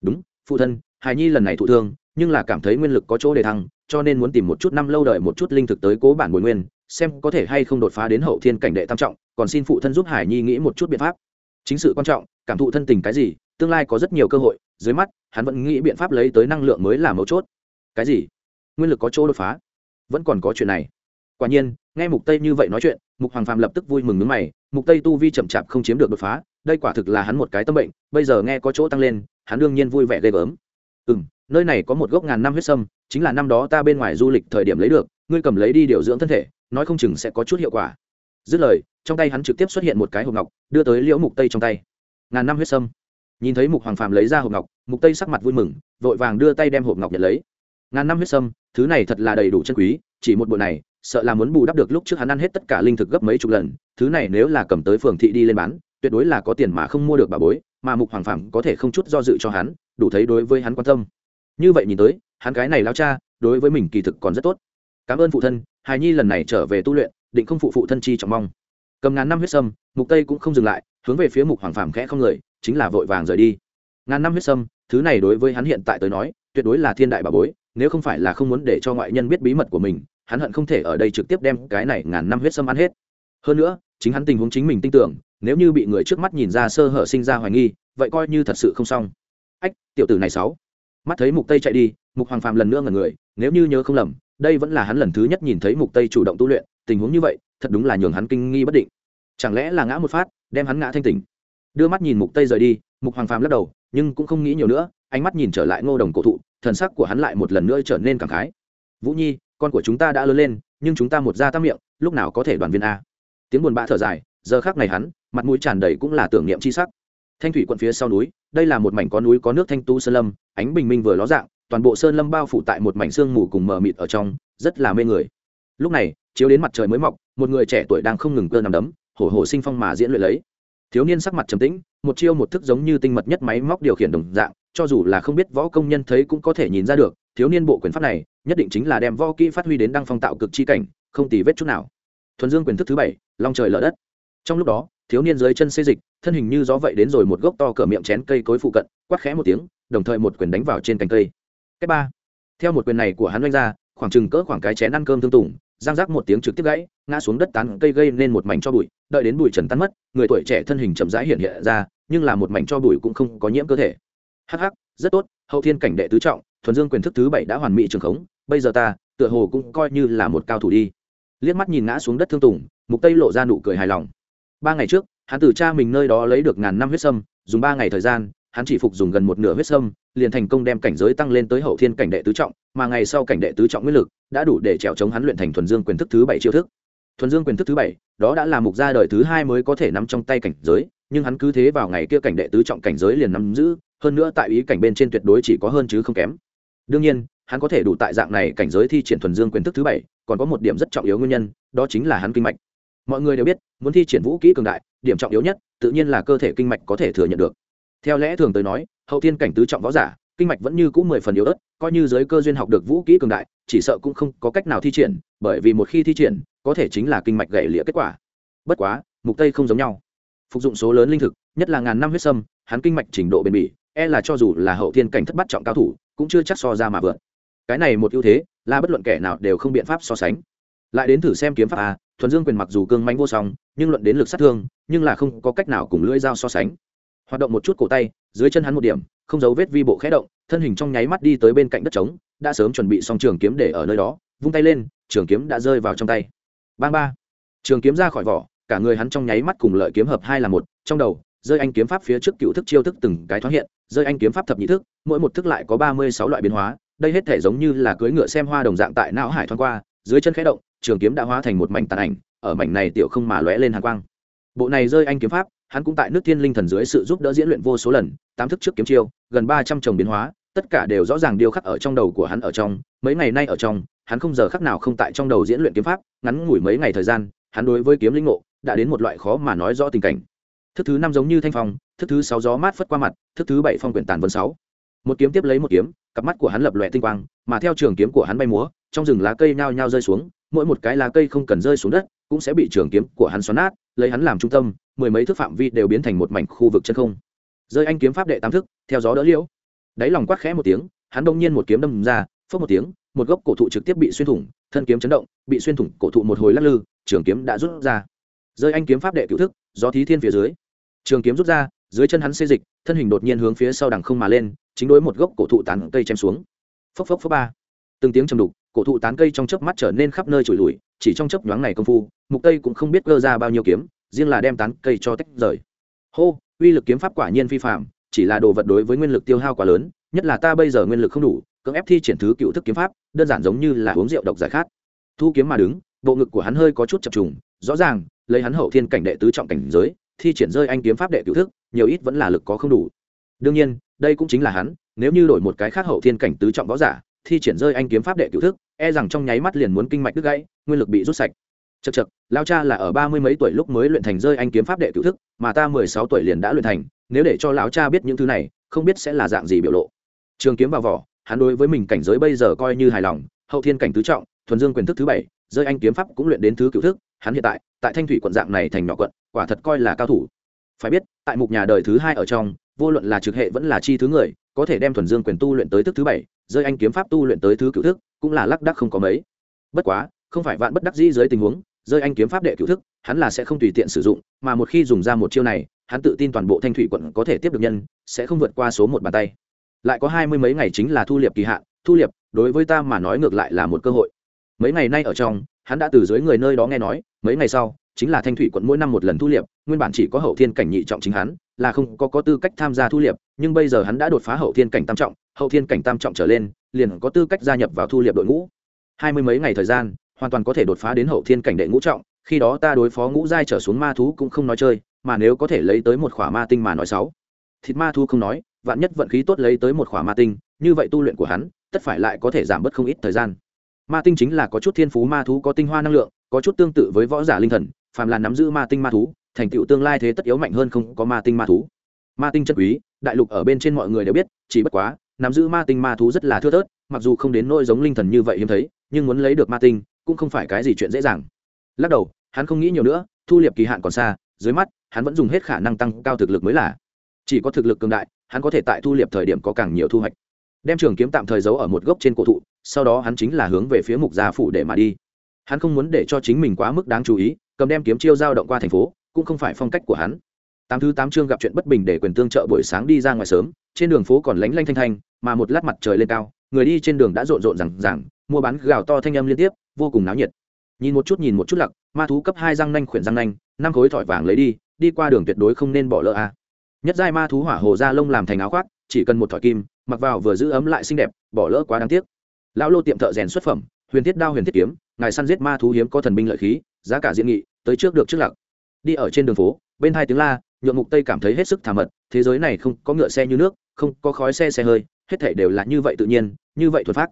Đúng, phụ thân hài nhi lần này thụ thương, nhưng là cảm thấy nguyên lực có chỗ để thăng, cho nên muốn tìm một chút năm lâu đợi một chút linh thực tới cố bản bồi nguyên, xem có thể hay không đột phá đến hậu thiên cảnh đệ tam trọng, còn xin phụ thân giúp hải nhi nghĩ một chút biện pháp. Chính sự quan trọng, cảm thụ thân tình cái gì, tương lai có rất nhiều cơ hội, dưới mắt, hắn vẫn nghĩ biện pháp lấy tới năng lượng mới là mấu chốt. Cái gì? Nguyên lực có chỗ đột phá? Vẫn còn có chuyện này. Quả nhiên, nghe mục tây như vậy nói chuyện, mục hoàng phàm lập tức vui mừng nước mày, mục tây tu vi chậm chạp không chiếm được đột phá, đây quả thực là hắn một cái tâm bệnh, bây giờ nghe có chỗ tăng lên, hắn đương nhiên vui vẻ ghê gớm ừ nơi này có một gốc ngàn năm huyết sâm, chính là năm đó ta bên ngoài du lịch thời điểm lấy được, ngươi cầm lấy đi điều dưỡng thân thể, nói không chừng sẽ có chút hiệu quả. Dứt lời, trong tay hắn trực tiếp xuất hiện một cái hộp ngọc, đưa tới liễu mục tây trong tay. Ngàn năm huyết sâm. Nhìn thấy mục hoàng phàm lấy ra hộp ngọc, mục tây sắc mặt vui mừng, vội vàng đưa tay đem hộp ngọc nhận lấy. Ngàn năm huyết sâm, thứ này thật là đầy đủ chân quý, chỉ một bộ này, sợ là muốn bù đắp được lúc trước hắn ăn hết tất cả linh thực gấp mấy chục lần, thứ này nếu là cầm tới phường thị đi lên bán, tuyệt đối là có tiền mà không mua được bà bối mà mục hoàng phàm có thể không chút do dự cho hắn, đủ thấy đối với hắn quan tâm. Như vậy nhìn tới, hắn cái này lao cha, đối với mình kỳ thực còn rất tốt. Cảm ơn phụ thân, hài nhi lần này trở về tu luyện, định không phụ phụ thân chi trọng mong. Cầm ngàn năm huyết sâm, mục tây cũng không dừng lại, hướng về phía mục hoàng phàm khẽ không người, chính là vội vàng rời đi. Ngàn năm huyết sâm, thứ này đối với hắn hiện tại tới nói, tuyệt đối là thiên đại bà bối, nếu không phải là không muốn để cho ngoại nhân biết bí mật của mình, hắn hận không thể ở đây trực tiếp đem cái này ngàn năm huyết sâm ăn hết. Hơn nữa, chính hắn tình huống chính mình tin tưởng nếu như bị người trước mắt nhìn ra sơ hở sinh ra hoài nghi, vậy coi như thật sự không xong. Ách, tiểu tử này sáu mắt thấy mục tây chạy đi, mục hoàng phàm lần nữa ngẩn người, nếu như nhớ không lầm, đây vẫn là hắn lần thứ nhất nhìn thấy mục tây chủ động tu luyện, tình huống như vậy, thật đúng là nhường hắn kinh nghi bất định. Chẳng lẽ là ngã một phát, đem hắn ngã thanh tỉnh? Đưa mắt nhìn mục tây rời đi, mục hoàng phàm lắc đầu, nhưng cũng không nghĩ nhiều nữa, ánh mắt nhìn trở lại ngô đồng cổ thụ, thần sắc của hắn lại một lần nữa trở nên cảm khái. Vũ nhi, con của chúng ta đã lớn lên, nhưng chúng ta một ra tam miệng, lúc nào có thể đoàn viên a? Tiếng buồn bã thở dài, giờ khác này hắn mặt mũi tràn đầy cũng là tưởng niệm chi sắc. Thanh thủy quận phía sau núi, đây là một mảnh có núi có nước thanh tu sơn lâm, ánh bình minh vừa ló dạng, toàn bộ sơn lâm bao phủ tại một mảnh sương mù cùng mờ mịt ở trong, rất là mê người. Lúc này, chiếu đến mặt trời mới mọc, một người trẻ tuổi đang không ngừng cơ nằm đấm, hổ hổ sinh phong mà diễn luyện lấy. Thiếu niên sắc mặt trầm tĩnh, một chiêu một thức giống như tinh mật nhất máy móc điều khiển đồng dạng, cho dù là không biết võ công nhân thấy cũng có thể nhìn ra được, thiếu niên bộ quyền pháp này, nhất định chính là đem võ kỹ phát huy đến đăng phong tạo cực chi cảnh, không tì vết chút nào. Thuần dương quyền thức thứ bảy, long trời lở đất. Trong lúc đó thiếu niên dưới chân xê dịch, thân hình như gió vậy đến rồi một gốc to cỡ miệng chén cây cối phụ cận, quát khẽ một tiếng, đồng thời một quyền đánh vào trên cành cây. Cách ba. Theo một quyền này của hắn oanh ra, khoảng chừng cỡ khoảng cái chén ăn cơm thương tùng giang rác một tiếng trực tiếp gãy, ngã xuống đất tán cây gây nên một mảnh cho bụi, đợi đến bụi trần tan mất, người tuổi trẻ thân hình chậm rãi hiện hiện ra, nhưng là một mảnh cho bụi cũng không có nhiễm cơ thể. Hh rất tốt, hậu thiên cảnh đệ tứ trọng, thuần dương quyền thức thứ bảy đã hoàn mỹ trường khống, bây giờ ta, tựa hồ cũng coi như là một cao thủ đi. Liếc mắt nhìn ngã xuống đất thương tùng, mục tây lộ ra nụ cười hài lòng ba ngày trước, hắn từ cha mình nơi đó lấy được ngàn năm huyết sâm, dùng ba ngày thời gian, hắn chỉ phục dùng gần một nửa huyết sâm, liền thành công đem cảnh giới tăng lên tới hậu thiên cảnh đệ tứ trọng, mà ngày sau cảnh đệ tứ trọng nguyên lực đã đủ để trèo chống hắn luyện thành thuần dương quyền thức thứ bảy chiêu thức. Thuần dương quyền thức thứ bảy, đó đã là mục gia đời thứ hai mới có thể nắm trong tay cảnh giới, nhưng hắn cứ thế vào ngày kia cảnh đệ tứ trọng cảnh giới liền nắm giữ, hơn nữa tại ý cảnh bên trên tuyệt đối chỉ có hơn chứ không kém. Đương nhiên, hắn có thể đủ tại dạng này cảnh giới thi triển thuần dương quyền thức thứ bảy, còn có một điểm rất trọng yếu nguyên nhân, đó chính là hắn kinh mạch mọi người đều biết, muốn thi triển vũ kỹ cường đại, điểm trọng yếu nhất, tự nhiên là cơ thể kinh mạch có thể thừa nhận được. Theo lẽ thường tới nói, hậu thiên cảnh tứ trọng võ giả, kinh mạch vẫn như cũ mười phần yếu ớt, coi như giới cơ duyên học được vũ kỹ cường đại, chỉ sợ cũng không có cách nào thi triển, bởi vì một khi thi triển, có thể chính là kinh mạch gãy lịa kết quả. Bất quá, mục tây không giống nhau. Phục dụng số lớn linh thực, nhất là ngàn năm huyết sâm, hắn kinh mạch trình độ bền bỉ e là cho dù là hậu thiên cảnh thất bắt trọng cao thủ, cũng chưa chắc so ra mà vượt. Cái này một ưu thế, là bất luận kẻ nào đều không biện pháp so sánh. Lại đến thử xem kiếm pháp a thuần dương quyền mặc dù cương mánh vô song, nhưng luận đến lực sát thương, nhưng là không có cách nào cùng lưỡi dao so sánh. Hoạt động một chút cổ tay, dưới chân hắn một điểm, không giấu vết vi bộ khẽ động, thân hình trong nháy mắt đi tới bên cạnh đất trống, đã sớm chuẩn bị xong trường kiếm để ở nơi đó, vung tay lên, trường kiếm đã rơi vào trong tay. Bang ba. Trường kiếm ra khỏi vỏ, cả người hắn trong nháy mắt cùng lợi kiếm hợp hai là một, trong đầu, rơi anh kiếm pháp phía trước cựu thức chiêu thức từng cái thoáng hiện, rơi anh kiếm pháp thập nhị thức, mỗi một thức lại có ba mươi sáu loại biến hóa, đây hết thể giống như là cưỡi ngựa xem hoa đồng dạng tại não hải thoáng qua, dưới chân khẽ động trường kiếm đã hóa thành một mảnh tàn ảnh, ở mảnh này tiểu không mà lóe lên hàng quang. Bộ này rơi anh kiếm pháp, hắn cũng tại nước thiên linh thần dưới sự giúp đỡ diễn luyện vô số lần, tám thức trước kiếm chiêu, gần ba trăm chồng biến hóa, tất cả đều rõ ràng điêu khắc ở trong đầu của hắn ở trong, mấy ngày nay ở trong, hắn không giờ khắc nào không tại trong đầu diễn luyện kiếm pháp, ngắn ngủi mấy ngày thời gian, hắn đối với kiếm linh ngộ, đã đến một loại khó mà nói rõ tình cảnh. Thức thứ năm giống như thanh phong, thức thứ sáu gió mát phất qua mặt, thức thứ bảy phong quyển tàn vân sáu. Một kiếm tiếp lấy một kiếm, cặp mắt của hắn lập lòe tinh quang, mà theo trường kiếm của hắn bay múa, trong rừng lá cây nhao nhao rơi xuống mỗi một cái lá cây không cần rơi xuống đất, cũng sẽ bị trường kiếm của hắn xoắn nát, lấy hắn làm trung tâm, mười mấy thước phạm vi đều biến thành một mảnh khu vực chân không. Rơi anh kiếm pháp đệ tam thức, theo gió đỡ liễu. Đáy lòng quát khẽ một tiếng, hắn đông nhiên một kiếm đâm ra phớt một tiếng, một gốc cổ thụ trực tiếp bị xuyên thủng, thân kiếm chấn động, bị xuyên thủng, cổ thụ một hồi lắc lư, trường kiếm đã rút ra. Rơi anh kiếm pháp đệ cựu thức do thí thiên phía dưới. Trường kiếm rút ra, dưới chân hắn xê dịch, thân hình đột nhiên hướng phía sau đằng không mà lên, chính đối một gốc cổ thụ tàn cây chém xuống. Phốc phốc phốc ba. Từng tiếng trầm đục cổ thụ tán cây trong chớp mắt trở nên khắp nơi trụi lùi, chỉ trong chớp nhoáng này công phu, mục tây cũng không biết cơ ra bao nhiêu kiếm, riêng là đem tán cây cho tách rời. Hô, uy lực kiếm pháp quả nhiên phi phạm chỉ là đồ vật đối với nguyên lực tiêu hao quá lớn, nhất là ta bây giờ nguyên lực không đủ, cưỡng ép thi triển thứ cựu thức kiếm pháp, đơn giản giống như là uống rượu độc giải khát. Thu kiếm mà đứng, bộ ngực của hắn hơi có chút chập trùng, rõ ràng, lấy hắn hậu thiên cảnh đệ tứ trọng cảnh giới, thi triển rơi anh kiếm pháp đệ cựu thức, nhiều ít vẫn là lực có không đủ. Đương nhiên, đây cũng chính là hắn, nếu như đổi một cái khác hậu thiên cảnh tứ trọng võ giả thi triển rơi anh kiếm pháp đệ cựu thức e rằng trong nháy mắt liền muốn kinh mạch đứt gãy, nguyên lực bị rút sạch. Chật chật lao cha là ở ba mươi mấy tuổi lúc mới luyện thành rơi anh kiếm pháp đệ cựu thức, mà ta mười sáu tuổi liền đã luyện thành, nếu để cho lão cha biết những thứ này, không biết sẽ là dạng gì biểu lộ. Trường kiếm vào vỏ, hắn đối với mình cảnh giới bây giờ coi như hài lòng, hậu thiên cảnh tứ trọng, thuần dương quyền thức thứ bảy, rơi anh kiếm pháp cũng luyện đến thứ cựu thức, hắn hiện tại tại thanh thủy quận dạng này thành nhỏ quận, quả thật coi là cao thủ. Phải biết, tại mục nhà đời thứ hai ở trong, vô luận là trực hệ vẫn là chi thứ người có thể đem thuần dương quyền tu luyện tới thức thứ bảy, rơi anh kiếm pháp tu luyện tới thứ cựu thức, cũng là lắc đắc không có mấy. Bất quá, không phải vạn bất đắc dĩ dưới tình huống, rơi anh kiếm pháp đệ cựu thức, hắn là sẽ không tùy tiện sử dụng, mà một khi dùng ra một chiêu này, hắn tự tin toàn bộ thanh thủy quận có thể tiếp được nhân, sẽ không vượt qua số một bàn tay. Lại có hai mươi mấy ngày chính là thu liệp kỳ hạn, thu liệp, đối với ta mà nói ngược lại là một cơ hội. Mấy ngày nay ở trong, hắn đã từ dưới người nơi đó nghe nói, mấy ngày sau chính là thanh thủy quận mỗi năm một lần thu liệp, nguyên bản chỉ có hậu thiên cảnh nhị trọng chính hắn, là không có có tư cách tham gia thu liệp, nhưng bây giờ hắn đã đột phá hậu thiên cảnh tam trọng, hậu thiên cảnh tam trọng trở lên, liền có tư cách gia nhập vào thu liệp đội ngũ. Hai mươi mấy ngày thời gian, hoàn toàn có thể đột phá đến hậu thiên cảnh đệ ngũ trọng, khi đó ta đối phó ngũ giai trở xuống ma thú cũng không nói chơi, mà nếu có thể lấy tới một khỏa ma tinh mà nói sáu. Thịt ma thú không nói, vạn nhất vận khí tốt lấy tới một khỏa ma tinh, như vậy tu luyện của hắn, tất phải lại có thể giảm bớt không ít thời gian. Ma tinh chính là có chút thiên phú ma thú có tinh hoa năng lượng, có chút tương tự với võ giả linh thần phàm là nắm giữ ma tinh ma thú, thành tựu tương lai thế tất yếu mạnh hơn không có ma tinh ma thú. Ma tinh chân quý, đại lục ở bên trên mọi người đều biết, chỉ bất quá, nắm giữ ma tinh ma thú rất là thưa thớt, mặc dù không đến nỗi giống linh thần như vậy hiếm thấy, nhưng muốn lấy được ma tinh cũng không phải cái gì chuyện dễ dàng. Lắc đầu, hắn không nghĩ nhiều nữa, thu liệp kỳ hạn còn xa, dưới mắt, hắn vẫn dùng hết khả năng tăng cao thực lực mới là. Chỉ có thực lực cường đại, hắn có thể tại thu liệp thời điểm có càng nhiều thu hoạch. Đem trường kiếm tạm thời giấu ở một gốc trên cổ thụ, sau đó hắn chính là hướng về phía mục gia phủ để mà đi. Hắn không muốn để cho chính mình quá mức đáng chú ý cầm đem kiếm chiêu giao động qua thành phố, cũng không phải phong cách của hắn. Tám thứ tám chương gặp chuyện bất bình để quyền tương trợ buổi sáng đi ra ngoài sớm, trên đường phố còn lánh lanh thanh thanh, mà một lát mặt trời lên cao, người đi trên đường đã rộn rộn rằng rằng mua bán gạo to thanh âm liên tiếp, vô cùng náo nhiệt. Nhìn một chút nhìn một chút lặc, ma thú cấp hai răng nanh khuyển răng nanh, năm khối thỏi vàng lấy đi đi qua đường tuyệt đối không nên bỏ lỡ a. Nhất giai ma thú hỏa hồ da lông làm thành áo khoác, chỉ cần một thỏi kim, mặc vào vừa giữ ấm lại xinh đẹp, bỏ lỡ quá đáng tiếc. Lão lô tiệm thợ rèn xuất phẩm, huyền thiết đao huyền thiết kiếm, ngài săn giết ma thú hiếm có thần binh lợi khí, giá cả diễn nghị tới trước được trước lặng đi ở trên đường phố, bên hai tiếng la nhuộm mục tây cảm thấy hết sức thả mật, thế giới này không có ngựa xe như nước, không có khói xe xe hơi, hết thể đều là như vậy tự nhiên, như vậy thuật phát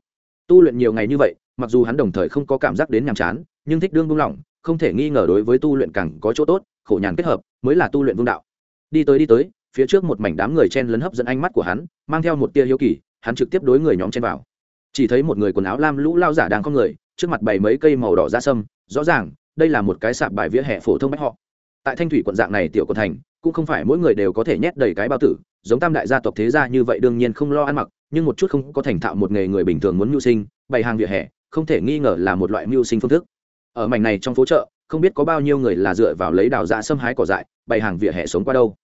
tu luyện nhiều ngày như vậy, mặc dù hắn đồng thời không có cảm giác đến nhàm chán, nhưng thích đương buông lỏng, không thể nghi ngờ đối với tu luyện càng có chỗ tốt, khổ nhàn kết hợp, mới là tu luyện vương đạo. Đi tới đi tới, phía trước một mảnh đám người chen lấn hấp dẫn ánh mắt của hắn, mang theo một tia hiếu kỳ, hắn trực tiếp đối người nhóm chen vào. Chỉ thấy một người quần áo lam lũ lao giả đang có người, trước mặt bày mấy cây màu đỏ da sâm, rõ ràng đây là một cái sạp bài vỉa hè phổ thông bách họ. Tại thanh thủy quận dạng này tiểu quận thành, cũng không phải mỗi người đều có thể nhét đầy cái bao tử, giống tam đại gia tộc thế gia như vậy đương nhiên không lo ăn mặc, nhưng một chút không có thành thạo một nghề người bình thường muốn mưu sinh, bày hàng vỉa hè, không thể nghi ngờ là một loại mưu sinh phương thức. Ở mảnh này trong phố chợ, không biết có bao nhiêu người là dựa vào lấy đào dạ xâm hái cỏ dại, bày hàng vỉa hè sống qua đâu.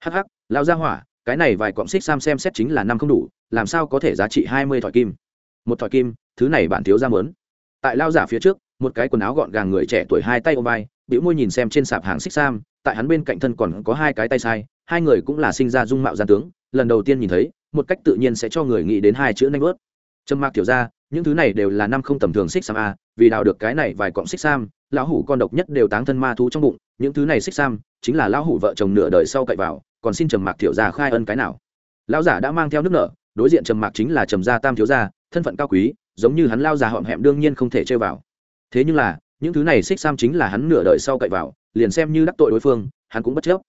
Hắc hắc lao ra hỏa, cái này vài cọng xích sam xem xét chính là năm không đủ, làm sao có thể giá trị hai mươi thỏi kim? Một thỏi kim, thứ này bạn thiếu ra mớn tại lao giả phía trước một cái quần áo gọn gàng người trẻ tuổi hai tay ôm vai, bĩu môi nhìn xem trên sạp hàng xích sam, tại hắn bên cạnh thân còn có hai cái tay sai, hai người cũng là sinh ra dung mạo gian tướng, lần đầu tiên nhìn thấy, một cách tự nhiên sẽ cho người nghĩ đến hai chữ nanh bớt trâm mạc tiểu ra những thứ này đều là năm không tầm thường xích sam a, vì đào được cái này vài cọng xích sam, lão hủ con độc nhất đều táng thân ma thú trong bụng, những thứ này xích sam, chính là lão hủ vợ chồng nửa đời sau cậy vào, còn xin trầm mạc tiểu gia khai ân cái nào. Lão giả đã mang theo nước nợ đối diện trầm mạc chính là trầm gia tam thiếu gia, thân phận cao quý, giống như hắn lao già họm hẹm đương nhiên không thể chơi vào thế nhưng là, những thứ này xích sam chính là hắn nửa đời sau cậy vào, liền xem như đắc tội đối phương, hắn cũng bất chấp.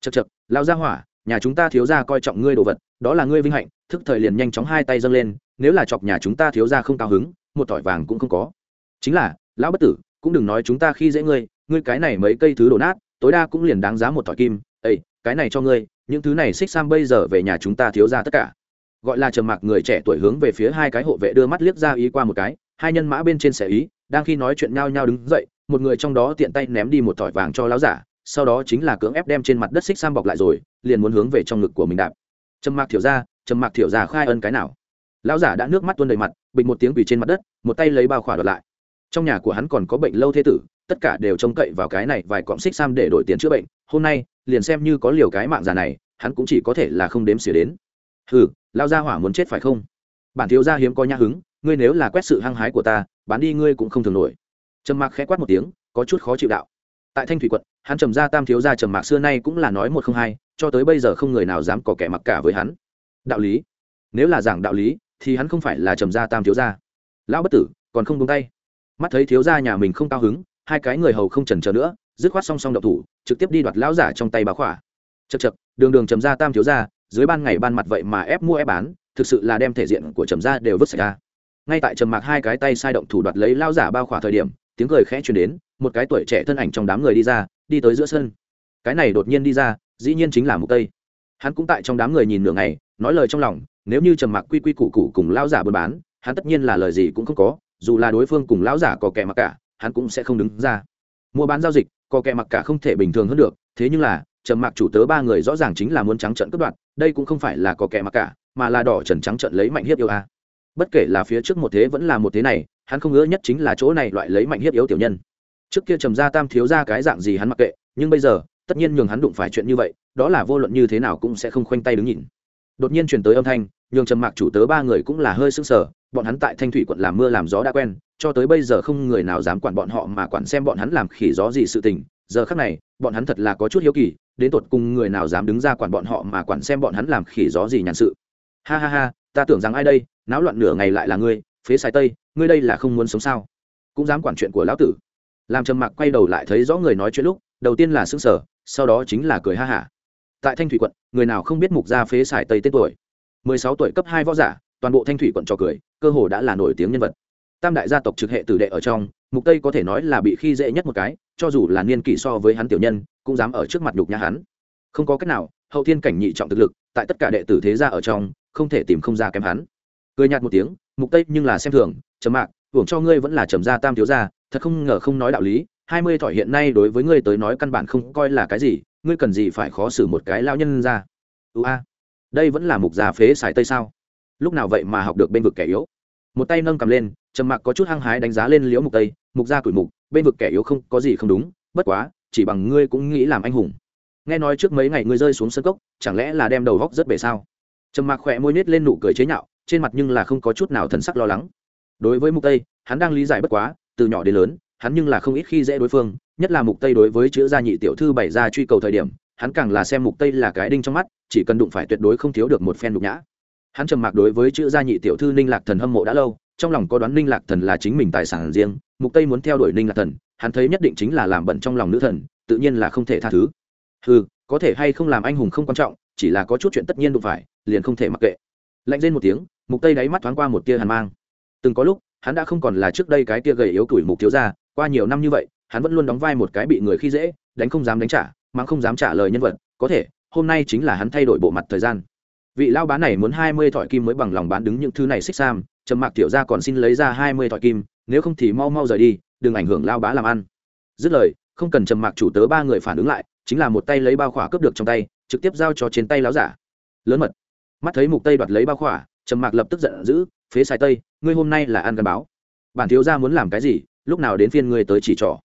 Chật chật lao ra hỏa, nhà chúng ta thiếu ra coi trọng ngươi đồ vật, đó là ngươi vinh hạnh, thức thời liền nhanh chóng hai tay dâng lên, nếu là chọc nhà chúng ta thiếu ra không cao hứng, một tỏi vàng cũng không có. Chính là, lão bất tử, cũng đừng nói chúng ta khi dễ ngươi ngươi cái này mấy cây thứ đổ nát, tối đa cũng liền đáng giá một tỏi kim ây cái này cho ngươi, những thứ này xích sam bây giờ về nhà chúng ta thiếu ra tất cả. Gọi là trầm mặc người trẻ tuổi hướng về phía hai cái hộ vệ đưa mắt liếc ra ý qua một cái, hai nhân mã bên trên xẻ ý đang khi nói chuyện nhau nhau đứng dậy, một người trong đó tiện tay ném đi một thỏi vàng cho lão giả, sau đó chính là cưỡng ép đem trên mặt đất xích sam bọc lại rồi, liền muốn hướng về trong ngực của mình đạp. Trầm mặc thiểu ra trầm mặc thiểu ra khai ân cái nào? Lão giả đã nước mắt tuôn đầy mặt, bịch một tiếng quỳ trên mặt đất, một tay lấy bao khỏa đoạt lại. Trong nhà của hắn còn có bệnh lâu thế tử, tất cả đều trông cậy vào cái này vài cọng xích sam để đổi tiền chữa bệnh, hôm nay, liền xem như có liều cái mạng già này, hắn cũng chỉ có thể là không đếm xỉa đến. Ừ lao gia hỏa muốn chết phải không? Bản thiếu gia hiếm có nhã hứng, ngươi nếu là quét sự hăng hái của ta bán đi ngươi cũng không thường nổi. Trầm mạc khẽ quát một tiếng, có chút khó chịu đạo. Tại thanh thủy quận, hắn trầm gia tam thiếu gia trầm mạc xưa nay cũng là nói một không hai, cho tới bây giờ không người nào dám có kẻ mặc cả với hắn. Đạo lý, nếu là giảng đạo lý, thì hắn không phải là trầm gia tam thiếu gia. Lão bất tử, còn không buông tay. Mắt thấy thiếu gia nhà mình không cao hứng, hai cái người hầu không chần chờ nữa, dứt khoát song song độc thủ, trực tiếp đi đoạt lão giả trong tay bá khỏa. Chật chật đường đường trầm gia tam thiếu gia, dưới ban ngày ban mặt vậy mà ép mua ép bán, thực sự là đem thể diện của trầm gia đều vứt sạch ra ngay tại trầm mặc hai cái tay sai động thủ đoạt lấy lao giả bao khỏa thời điểm, tiếng cười khẽ chuyển đến, một cái tuổi trẻ thân ảnh trong đám người đi ra, đi tới giữa sân. Cái này đột nhiên đi ra, dĩ nhiên chính là mục tây. Hắn cũng tại trong đám người nhìn nửa ngày, nói lời trong lòng, nếu như trầm mặc quy quy củ củ cùng lao giả buôn bán, hắn tất nhiên là lời gì cũng không có, dù là đối phương cùng lão giả có kẻ mặc cả, hắn cũng sẽ không đứng ra. Mua bán giao dịch, có kẻ mặc cả không thể bình thường hơn được, thế nhưng là, trầm mặc chủ tớ ba người rõ ràng chính là muốn trắng trận cướp đoạt, đây cũng không phải là có kẻ mặc cả, mà là đỏ trần trắng trận lấy mạnh hiếp yêu a bất kể là phía trước một thế vẫn là một thế này, hắn không ngỡ nhất chính là chỗ này loại lấy mạnh hiếp yếu tiểu nhân. Trước kia trầm gia tam thiếu ra cái dạng gì hắn mặc kệ, nhưng bây giờ, tất nhiên nhường hắn đụng phải chuyện như vậy, đó là vô luận như thế nào cũng sẽ không khoanh tay đứng nhìn. Đột nhiên truyền tới âm thanh, nhường trầm mạc chủ tớ ba người cũng là hơi sưng sờ, bọn hắn tại thanh thủy quận làm mưa làm gió đã quen, cho tới bây giờ không người nào dám quản bọn họ mà quản xem bọn hắn làm khỉ gió gì sự tình. Giờ khác này, bọn hắn thật là có chút hiếu kỳ, đến tột cùng người nào dám đứng ra quản bọn họ mà quản xem bọn hắn làm khỉ gió gì nhàn sự. Ha ha ha, ta tưởng rằng ai đây náo loạn nửa ngày lại là ngươi, phế sai tây, ngươi đây là không muốn sống sao? Cũng dám quản chuyện của lão tử. Làm trầm mặc quay đầu lại thấy rõ người nói chuyện lúc, đầu tiên là xứng sở sau đó chính là cười ha hả. Tại thanh thủy quận, người nào không biết mục gia phế xài tây tên tuổi? Mười sáu tuổi cấp hai võ giả, toàn bộ thanh thủy quận trò cười, cơ hồ đã là nổi tiếng nhân vật. Tam đại gia tộc trực hệ tử đệ ở trong, mục tây có thể nói là bị khi dễ nhất một cái, cho dù là niên kỷ so với hắn tiểu nhân, cũng dám ở trước mặt đục nhã hắn. Không có cách nào, hậu thiên cảnh nhị trọng thực lực, tại tất cả đệ tử thế gia ở trong, không thể tìm không ra kém hắn cười nhạt một tiếng, mục tây, nhưng là xem thường, trầm mạc, hưởng cho ngươi vẫn là trầm gia tam thiếu gia, thật không ngờ không nói đạo lý, hai mươi thỏi hiện nay đối với ngươi tới nói căn bản không coi là cái gì, ngươi cần gì phải khó xử một cái lao nhân ra? Ưu a, đây vẫn là mục gia phế xài tây sao? Lúc nào vậy mà học được bên vực kẻ yếu? Một tay nâng cầm lên, trầm mặc có chút hăng hái đánh giá lên liễu mục tây, mục gia tuổi mục, bên vực kẻ yếu không có gì không đúng, bất quá, chỉ bằng ngươi cũng nghĩ làm anh hùng. Nghe nói trước mấy ngày ngươi rơi xuống sân cốc, chẳng lẽ là đem đầu góc rất bể sao? Trầm mặc khỏe môi nết lên nụ cười chế nhạo trên mặt nhưng là không có chút nào thần sắc lo lắng. Đối với mục tây, hắn đang lý giải bất quá, từ nhỏ đến lớn, hắn nhưng là không ít khi dễ đối phương, nhất là mục tây đối với chữ gia nhị tiểu thư bày ra truy cầu thời điểm, hắn càng là xem mục tây là cái đinh trong mắt, chỉ cần đụng phải tuyệt đối không thiếu được một phen đục nhã. Hắn trầm mặc đối với chữ gia nhị tiểu thư ninh lạc thần hâm mộ đã lâu, trong lòng có đoán ninh lạc thần là chính mình tài sản riêng, mục tây muốn theo đuổi ninh lạc thần, hắn thấy nhất định chính là làm bẩn trong lòng nữ thần, tự nhiên là không thể tha thứ. Ừ có thể hay không làm anh hùng không quan trọng, chỉ là có chút chuyện tất nhiên đụng phải, liền không thể mặc kệ. Lạnh lên một tiếng mục tây đáy mắt thoáng qua một tia hàn mang. Từng có lúc, hắn đã không còn là trước đây cái tia gầy yếu tuổi mục thiếu ra qua nhiều năm như vậy, hắn vẫn luôn đóng vai một cái bị người khi dễ, đánh không dám đánh trả mắng không dám trả lời nhân vật, có thể, hôm nay chính là hắn thay đổi bộ mặt thời gian. Vị lao bán này muốn hai mươi thỏi kim mới bằng lòng bán đứng những thứ này xích sam, trầm mạc tiểu ra còn xin lấy ra hai mươi thỏi kim, nếu không thì mau mau rời đi, đừng ảnh hưởng lao bá làm ăn. Dứt lời, không cần trầm mạc chủ tớ ba người phản ứng lại, chính là một tay lấy bao khỏa cướp được trong tay, trực tiếp giao cho trên tay láo giả. Lớn mật. Mắt thấy mục tây đoạt lấy bao khỏa trầm mạc lập tức giận dữ, phế sai tây, ngươi hôm nay là ăn gắn báo. Bản thiếu gia muốn làm cái gì, lúc nào đến phiên ngươi tới chỉ trỏ.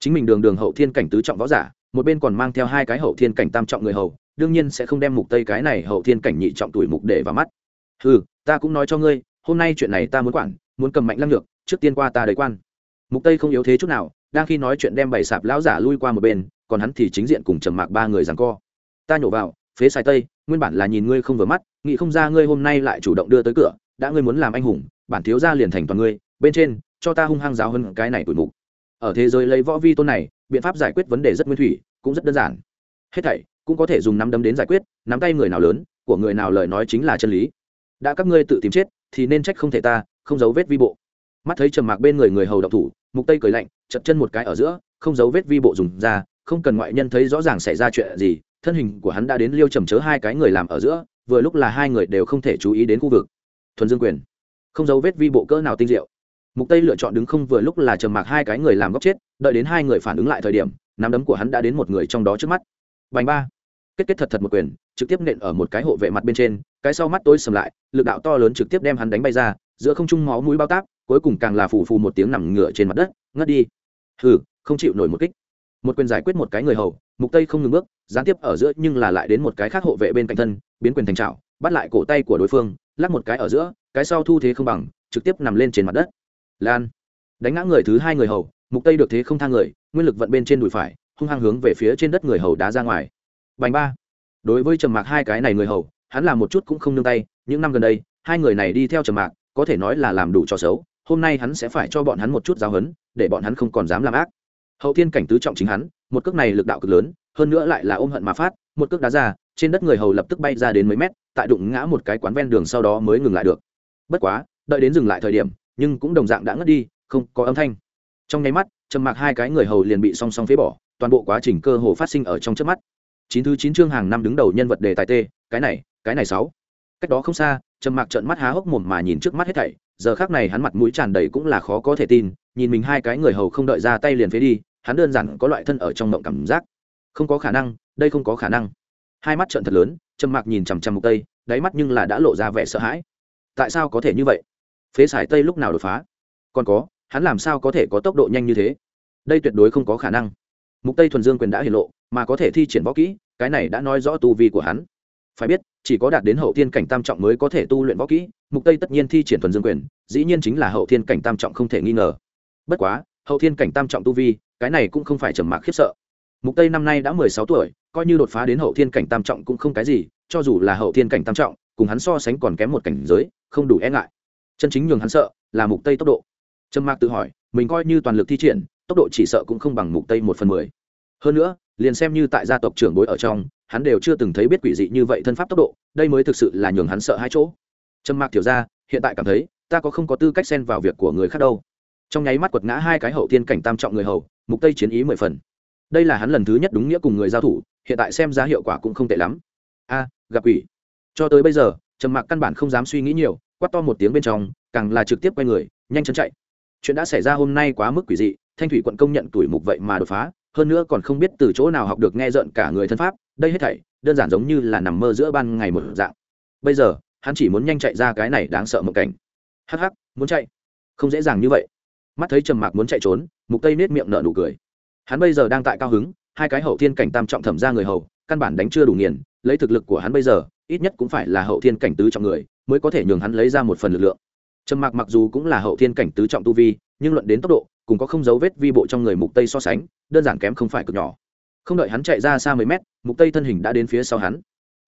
Chính mình đường đường hậu thiên cảnh tứ trọng võ giả, một bên còn mang theo hai cái hậu thiên cảnh tam trọng người hầu, đương nhiên sẽ không đem mục tây cái này hậu thiên cảnh nhị trọng tuổi mục để vào mắt. Ừ ta cũng nói cho ngươi, hôm nay chuyện này ta muốn quản, muốn cầm mạnh lăng lược trước tiên qua ta đầy quan. Mục tây không yếu thế chút nào, đang khi nói chuyện đem bảy sạp lão giả lui qua một bên, còn hắn thì chính diện cùng trầm mạc ba người giằng co. Ta nhổ vào, phế sai tây nguyên bản là nhìn ngươi không vừa mắt, nghĩ không ra ngươi hôm nay lại chủ động đưa tới cửa, đã ngươi muốn làm anh hùng, bản thiếu gia liền thành toàn ngươi, bên trên, cho ta hung hăng giáo hơn cái này tuổi mục. Ở thế giới lấy võ vi tôn này, biện pháp giải quyết vấn đề rất nguyên thủy, cũng rất đơn giản. Hết thảy, cũng có thể dùng nắm đấm đến giải quyết, nắm tay người nào lớn, của người nào lời nói chính là chân lý. Đã các ngươi tự tìm chết, thì nên trách không thể ta, không giấu vết vi bộ. Mắt thấy trầm mạc bên người người hầu độc thủ, mục tây cười lạnh, chật chân một cái ở giữa, không giấu vết vi bộ dùng ra không cần ngoại nhân thấy rõ ràng xảy ra chuyện gì, thân hình của hắn đã đến liêu trầm chớ hai cái người làm ở giữa, vừa lúc là hai người đều không thể chú ý đến khu vực. Thuần dương quyền, không dấu vết vi bộ cỡ nào tinh diệu. Mục tây lựa chọn đứng không vừa lúc là trầm mặc hai cái người làm góc chết, đợi đến hai người phản ứng lại thời điểm, nắm đấm của hắn đã đến một người trong đó trước mắt. Bành ba. Kết kết thật thật một quyền, trực tiếp nện ở một cái hộ vệ mặt bên trên, cái sau mắt tối sầm lại, lực đạo to lớn trực tiếp đem hắn đánh bay ra, giữa không trung máu mũi bao táp, cuối cùng càng là phù phù một tiếng nằm ngửa trên mặt đất, ngất đi. Hừ, không chịu nổi một kích một quyền giải quyết một cái người hầu, mục tây không ngừng bước, gián tiếp ở giữa nhưng là lại đến một cái khác hộ vệ bên cạnh thân, biến quyền thành trào bắt lại cổ tay của đối phương, lắc một cái ở giữa, cái sau thu thế không bằng, trực tiếp nằm lên trên mặt đất. Lan. Đánh ngã người thứ hai người hầu, mục tây được thế không thang người, nguyên lực vận bên trên đùi phải, hung hăng hướng về phía trên đất người hầu đá ra ngoài. Bành ba. Đối với trầm mạc hai cái này người hầu, hắn làm một chút cũng không nương tay, những năm gần đây, hai người này đi theo trầm mạc, có thể nói là làm đủ trò xấu, hôm nay hắn sẽ phải cho bọn hắn một chút giáo hấn để bọn hắn không còn dám làm ác hậu thiên cảnh tứ trọng chính hắn, một cước này lực đạo cực lớn, hơn nữa lại là ôm hận mà phát, một cước đá ra, trên đất người hầu lập tức bay ra đến mấy mét, tại đụng ngã một cái quán ven đường sau đó mới ngừng lại được. Bất quá, đợi đến dừng lại thời điểm, nhưng cũng đồng dạng đã ngất đi, không có âm thanh. Trong nháy mắt, trầm mặc hai cái người hầu liền bị song song phế bỏ, toàn bộ quá trình cơ hồ phát sinh ở trong trước mắt. Chín thứ chín chương hàng năm đứng đầu nhân vật đề tài tê, cái này cái này sáu. Cách đó không xa, trầm mặc trợn mắt há hốc mồm mà nhìn trước mắt hết thảy, giờ khác này hắn mặt mũi tràn đầy cũng là khó có thể tin, nhìn mình hai cái người hầu không đợi ra tay liền phế đi hắn đơn giản có loại thân ở trong mộng cảm giác. Không có khả năng, đây không có khả năng. Hai mắt trợn thật lớn, trầm mặc nhìn chằm chằm mục tây, đáy mắt nhưng là đã lộ ra vẻ sợ hãi. Tại sao có thể như vậy? Phế sải tây lúc nào đột phá? Còn có, hắn làm sao có thể có tốc độ nhanh như thế? Đây tuyệt đối không có khả năng. Mục tây thuần dương quyền đã hiển lộ, mà có thể thi triển võ kỹ, cái này đã nói rõ tu vi của hắn. Phải biết, chỉ có đạt đến hậu thiên cảnh tam trọng mới có thể tu luyện võ kỹ, mục tây tất nhiên thi triển thuần dương quyền, dĩ nhiên chính là hậu thiên cảnh tam trọng không thể nghi ngờ. Bất quá, hậu thiên cảnh tam trọng tu vi cái này cũng không phải trầm mạc khiếp sợ. Mục tây năm nay đã 16 tuổi, coi như đột phá đến hậu thiên cảnh tam trọng cũng không cái gì, cho dù là hậu thiên cảnh tam trọng, cùng hắn so sánh còn kém một cảnh giới, không đủ e ngại. Chân chính nhường hắn sợ là mục tây tốc độ. Trầm mạc tự hỏi, mình coi như toàn lực thi triển, tốc độ chỉ sợ cũng không bằng mục tây một phần mười. Hơn nữa, liền xem như tại gia tộc trưởng bối ở trong, hắn đều chưa từng thấy biết quỷ dị như vậy thân pháp tốc độ, đây mới thực sự là nhường hắn sợ hai chỗ. Trầm mạc tiểu ra hiện tại cảm thấy, ta có không có tư cách xen vào việc của người khác đâu trong nháy mắt quật ngã hai cái hậu thiên cảnh tam trọng người hầu, mục tây chiến ý mười phần. Đây là hắn lần thứ nhất đúng nghĩa cùng người giao thủ, hiện tại xem ra hiệu quả cũng không tệ lắm. A, gặp quỷ. Cho tới bây giờ, trầm mặc căn bản không dám suy nghĩ nhiều, quát to một tiếng bên trong, càng là trực tiếp quay người, nhanh chân chạy. Chuyện đã xảy ra hôm nay quá mức quỷ dị, thanh thủy quận công nhận tuổi mục vậy mà đột phá, hơn nữa còn không biết từ chỗ nào học được nghe rợn cả người thân pháp, đây hết thảy, đơn giản giống như là nằm mơ giữa ban ngày một dạng. Bây giờ, hắn chỉ muốn nhanh chạy ra cái này đáng sợ một cảnh. Hắc hắc, muốn chạy. Không dễ dàng như vậy mắt thấy trầm mạc muốn chạy trốn, mục tây nết miệng nở nụ cười. Hắn bây giờ đang tại cao hứng, hai cái hậu thiên cảnh tam trọng thẩm ra người hầu, căn bản đánh chưa đủ nghiền, lấy thực lực của hắn bây giờ, ít nhất cũng phải là hậu thiên cảnh tứ trọng người, mới có thể nhường hắn lấy ra một phần lực lượng. Trầm mạc mặc dù cũng là hậu thiên cảnh tứ trọng tu vi, nhưng luận đến tốc độ, cùng có không dấu vết vi bộ trong người mục tây so sánh, đơn giản kém không phải cực nhỏ. Không đợi hắn chạy ra xa mấy mét, mục tây thân hình đã đến phía sau hắn.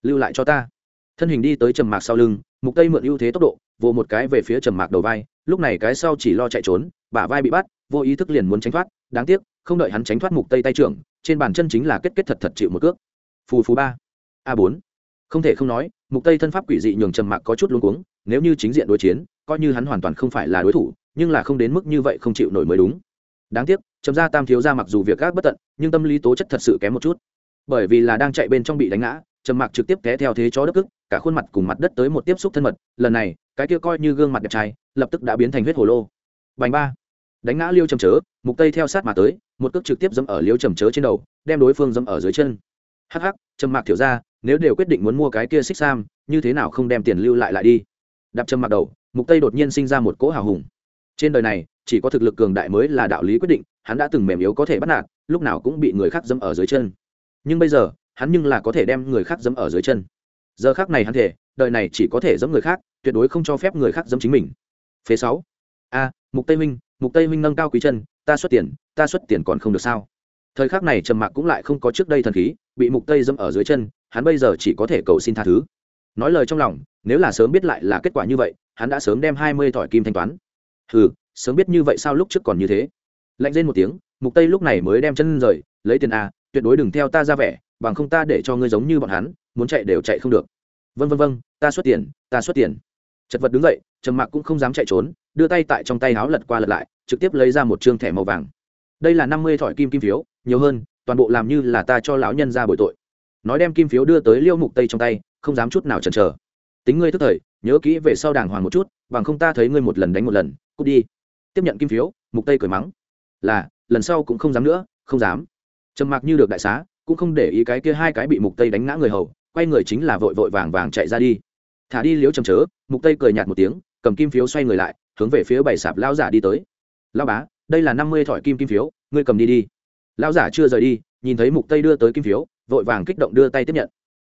Lưu lại cho ta. Thân hình đi tới trầm mạc sau lưng, mục tây mượn ưu thế tốc độ, vồ một cái về phía trầm mạc đầu vai, lúc này cái sau chỉ lo chạy trốn bả vai bị bắt, vô ý thức liền muốn tránh thoát, đáng tiếc, không đợi hắn tránh thoát mục tây tay trưởng, trên bàn chân chính là kết kết thật thật chịu một cước. Phù phù ba, a bốn. Không thể không nói, mục tây thân pháp quỷ dị nhường trầm mặc có chút luống cuống, nếu như chính diện đối chiến, coi như hắn hoàn toàn không phải là đối thủ, nhưng là không đến mức như vậy không chịu nổi mới đúng. Đáng tiếc, trầm gia tam thiếu gia mặc dù việc gác bất tận, nhưng tâm lý tố chất thật sự kém một chút. Bởi vì là đang chạy bên trong bị đánh ngã, trầm mặc trực tiếp té theo thế chó đất cức cả khuôn mặt cùng mặt đất tới một tiếp xúc thân mật, lần này, cái kia coi như gương mặt đẹp trai, lập tức đã biến thành huyết hồ lô. Bành ba đánh ngã liêu trầm chớ, mục tây theo sát mà tới, một cước trực tiếp dẫm ở liêu trầm chớ trên đầu, đem đối phương dẫm ở dưới chân. Hắc hắc, trầm mạc thiểu ra, nếu đều quyết định muốn mua cái kia xích sam, như thế nào không đem tiền lưu lại lại đi? Đạp trầm mặc đầu, mục tây đột nhiên sinh ra một cỗ hào hùng. Trên đời này, chỉ có thực lực cường đại mới là đạo lý quyết định, hắn đã từng mềm yếu có thể bắt nạt, lúc nào cũng bị người khác dẫm ở dưới chân. Nhưng bây giờ, hắn nhưng là có thể đem người khác dẫm ở dưới chân. Giờ khác này hắn thể, đời này chỉ có thể dẫm người khác, tuyệt đối không cho phép người khác dẫm chính mình. Phế sáu. A, mục tây minh mục tây minh nâng cao quý chân, ta xuất tiền, ta xuất tiền còn không được sao? Thời khắc này trầm mặc cũng lại không có trước đây thần khí, bị mục tây dẫm ở dưới chân, hắn bây giờ chỉ có thể cầu xin tha thứ. Nói lời trong lòng, nếu là sớm biết lại là kết quả như vậy, hắn đã sớm đem 20 thỏi kim thanh toán. Hừ, sớm biết như vậy sao lúc trước còn như thế? Lạnh lên một tiếng, mục tây lúc này mới đem chân rời, lấy tiền a, tuyệt đối đừng theo ta ra vẻ, bằng không ta để cho ngươi giống như bọn hắn, muốn chạy đều chạy không được. Vân vân vân ta xuất tiền, ta xuất tiền chật vật đứng dậy, trầm mặc cũng không dám chạy trốn, đưa tay tại trong tay áo lật qua lật lại, trực tiếp lấy ra một trương thẻ màu vàng. Đây là năm mươi thỏi kim kim phiếu, nhiều hơn, toàn bộ làm như là ta cho lão nhân ra bồi tội. Nói đem kim phiếu đưa tới liêu mục tây trong tay, không dám chút nào chần chờ. Tính ngươi tức thời, nhớ kỹ về sau đàng hoàng một chút, bằng không ta thấy ngươi một lần đánh một lần, cút đi. Tiếp nhận kim phiếu, mục tây cười mắng. Là, lần sau cũng không dám nữa, không dám. Trầm mặc như được đại xá, cũng không để ý cái kia hai cái bị mục tây đánh ngã người hầu, quay người chính là vội vội vàng vàng chạy ra đi thả đi liếu trầm chớ, mục tây cười nhạt một tiếng, cầm kim phiếu xoay người lại, hướng về phía bảy sạp lão giả đi tới. Lão bá, đây là năm mươi thỏi kim kim phiếu, ngươi cầm đi đi. Lão giả chưa rời đi, nhìn thấy mục tây đưa tới kim phiếu, vội vàng kích động đưa tay tiếp nhận.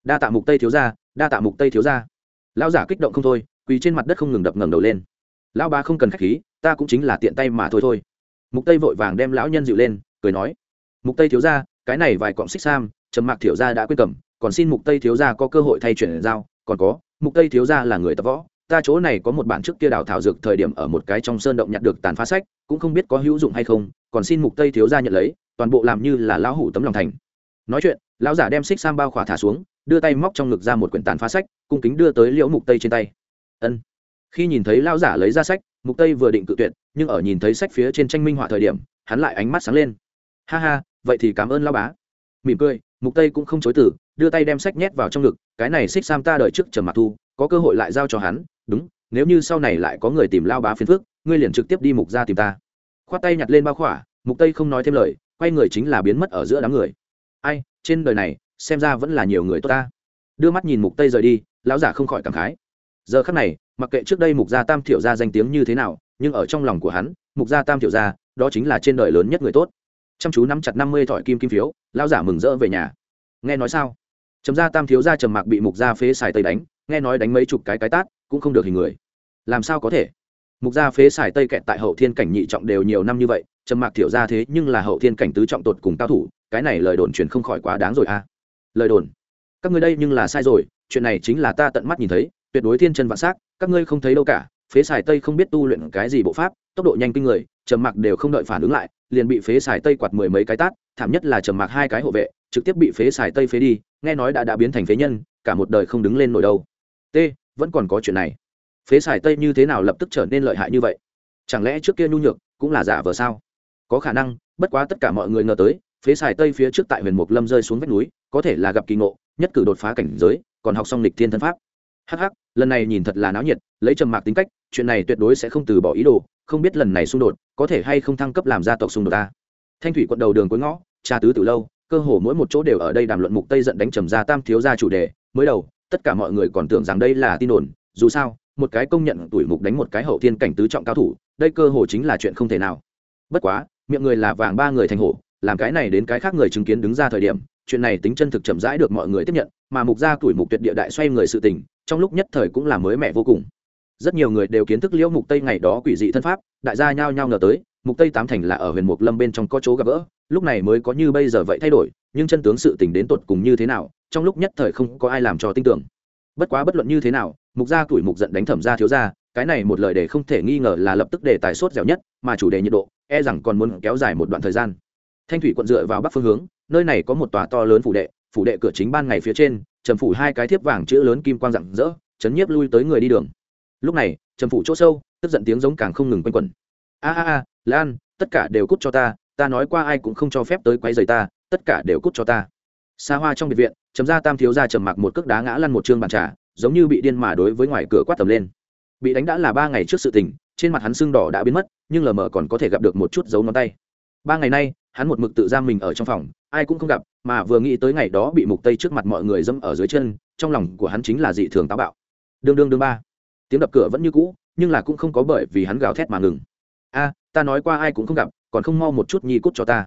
Đa tạ mục tây thiếu ra đa tạ mục tây thiếu ra lão giả kích động không thôi, quỳ trên mặt đất không ngừng đập ngẩng đầu lên. Lão bá không cần khách khí, ta cũng chính là tiện tay mà thôi thôi. Mục tây vội vàng đem lão nhân dịu lên, cười nói, mục tây thiếu ra cái này vài cọng xích sam, trầm mạc thiếu gia đã quyết cầm, còn xin mục tây thiếu gia có cơ hội thay chuyển giao, còn có mục tây thiếu gia là người tập võ, ta chỗ này có một bản trước kia đào thảo dược thời điểm ở một cái trong sơn động nhặt được tàn phá sách, cũng không biết có hữu dụng hay không, còn xin mục tây thiếu gia nhận lấy, toàn bộ làm như là lão hủ tấm lòng thành. Nói chuyện, lão giả đem xích sam bao khỏa thả xuống, đưa tay móc trong ngực ra một quyển tàn phá sách, cung kính đưa tới liễu mục tây trên tay. Ân. Khi nhìn thấy lão giả lấy ra sách, mục tây vừa định cự tuyệt, nhưng ở nhìn thấy sách phía trên tranh minh họa thời điểm, hắn lại ánh mắt sáng lên. Ha ha, vậy thì cảm ơn lão bá. Mỉm cười, mục tây cũng không chối từ, đưa tay đem sách nhét vào trong ngực cái này xích sam ta đợi trước trầm mặc thu, có cơ hội lại giao cho hắn, đúng, nếu như sau này lại có người tìm lao bá phiền phước ngươi liền trực tiếp đi mục ra tìm ta. Khoát tay nhặt lên bao khỏa, mục tây không nói thêm lời, quay người chính là biến mất ở giữa đám người. Ai, trên đời này, xem ra vẫn là nhiều người tốt ta. Đưa mắt nhìn mục tây rời đi, lão giả không khỏi cảm khái. Giờ khắc này, mặc kệ trước đây mục gia tam thiểu gia danh tiếng như thế nào, nhưng ở trong lòng của hắn, mục gia tam thiểu gia, đó chính là trên đời lớn nhất người tốt. Chăm chú nắm chặt năm mươi thỏi kim kim phiếu lao giả mừng rỡ về nhà. Nghe nói sao? Trầm gia tam thiếu gia trầm mạc bị mục gia phế xài tây đánh, nghe nói đánh mấy chục cái cái tát, cũng không được hình người. Làm sao có thể? Mục gia phế xài tây kẹt tại hậu thiên cảnh nhị trọng đều nhiều năm như vậy, trầm mạc thiểu gia thế nhưng là hậu thiên cảnh tứ trọng tột cùng cao thủ, cái này lời đồn truyền không khỏi quá đáng rồi à lời đồn. Các ngươi đây nhưng là sai rồi, chuyện này chính là ta tận mắt nhìn thấy, tuyệt đối thiên chân vạn s á c các ngươi không thấy đâu cả, phế xài tây không biết tu luyện cái gì bộ pháp, tốc độ nhanh kinh người, trầm mặc đều không đợi phản ứng lại, liền bị phế xài tây quạt mười mấy cái tát thảm nhất là trầm mặc hai cái hộ vệ, trực tiếp bị phế xài tây phế đi, nghe nói đã đã biến thành phế nhân, cả một đời không đứng lên nổi đâu. T, vẫn còn có chuyện này. Phế xài tây như thế nào lập tức trở nên lợi hại như vậy? Chẳng lẽ trước kia nhu nhược cũng là giả vờ sao? Có khả năng, bất quá tất cả mọi người ngờ tới, phế xài tây phía trước tại huyền mục lâm rơi xuống vách núi, có thể là gặp kỳ ngộ, nhất cử đột phá cảnh giới, còn học xong lịch thiên thân pháp. Hh lần này nhìn thật là náo nhiệt, lấy trầm mạc tính cách, chuyện này tuyệt đối sẽ không từ bỏ ý đồ, không biết lần này xung đột có thể hay không thăng cấp làm gia tộc xung đột ta. Thanh thủy quận đầu đường cuối ngõ cha tứ từ lâu, cơ hồ mỗi một chỗ đều ở đây đàm luận mục tây giận đánh trầm gia tam thiếu gia chủ đề. Mới đầu, tất cả mọi người còn tưởng rằng đây là tin đồn, dù sao, một cái công nhận tuổi mục đánh một cái hậu thiên cảnh tứ trọng cao thủ, đây cơ hồ chính là chuyện không thể nào. Bất quá, miệng người là vàng ba người thành hổ, làm cái này đến cái khác người chứng kiến đứng ra thời điểm, chuyện này tính chân thực chậm rãi được mọi người tiếp nhận, mà mục gia tuổi mục tuyệt địa đại xoay người sự tình, trong lúc nhất thời cũng là mới mẻ vô cùng. Rất nhiều người đều kiến thức liễu mục tây ngày đó quỷ dị thân pháp, đại gia nhao nhao ngờ tới, mục tây tám thành là ở huyền mục lâm bên trong có chỗ gặp gỡ lúc này mới có như bây giờ vậy thay đổi, nhưng chân tướng sự tình đến tột cùng như thế nào, trong lúc nhất thời không có ai làm cho tin tưởng. Bất quá bất luận như thế nào, mục gia tuổi mục giận đánh thẩm gia thiếu gia, cái này một lời để không thể nghi ngờ là lập tức đề tài sốt dẻo nhất, mà chủ đề nhiệt độ e rằng còn muốn kéo dài một đoạn thời gian. Thanh thủy quận dựa vào bắc phương hướng, nơi này có một tòa to lớn phủ đệ phủ đệ cửa chính ban ngày phía trên, trầm phủ hai cái thiếp vàng chữ lớn kim quang rạng rỡ, chấn nhiếp lui tới người đi đường. Lúc này, trầm phủ chỗ sâu, tức giận tiếng giống càng không ngừng quanh quẩn. A a a, lan, tất cả đều cút cho ta ta nói qua ai cũng không cho phép tới quấy rầy ta, tất cả đều cút cho ta. Xa hoa trong biệt viện chấm ra tam thiếu ra trầm mặc một cước đá ngã lăn một chương bàn trà, giống như bị điên mà đối với ngoài cửa quát tầm lên. Bị đánh đã là ba ngày trước sự tình, trên mặt hắn sưng đỏ đã biến mất, nhưng lờ mờ còn có thể gặp được một chút dấu ngón tay. Ba ngày nay, hắn một mực tự giam mình ở trong phòng, ai cũng không gặp, mà vừa nghĩ tới ngày đó bị mục tây trước mặt mọi người dẫm ở dưới chân, trong lòng của hắn chính là dị thường táo bạo. Đương đương đương ba. Tiếng đập cửa vẫn như cũ, nhưng là cũng không có bởi vì hắn gào thét mà ngừng. A, ta nói qua ai cũng không gặp còn không mau một chút nhi cút cho ta.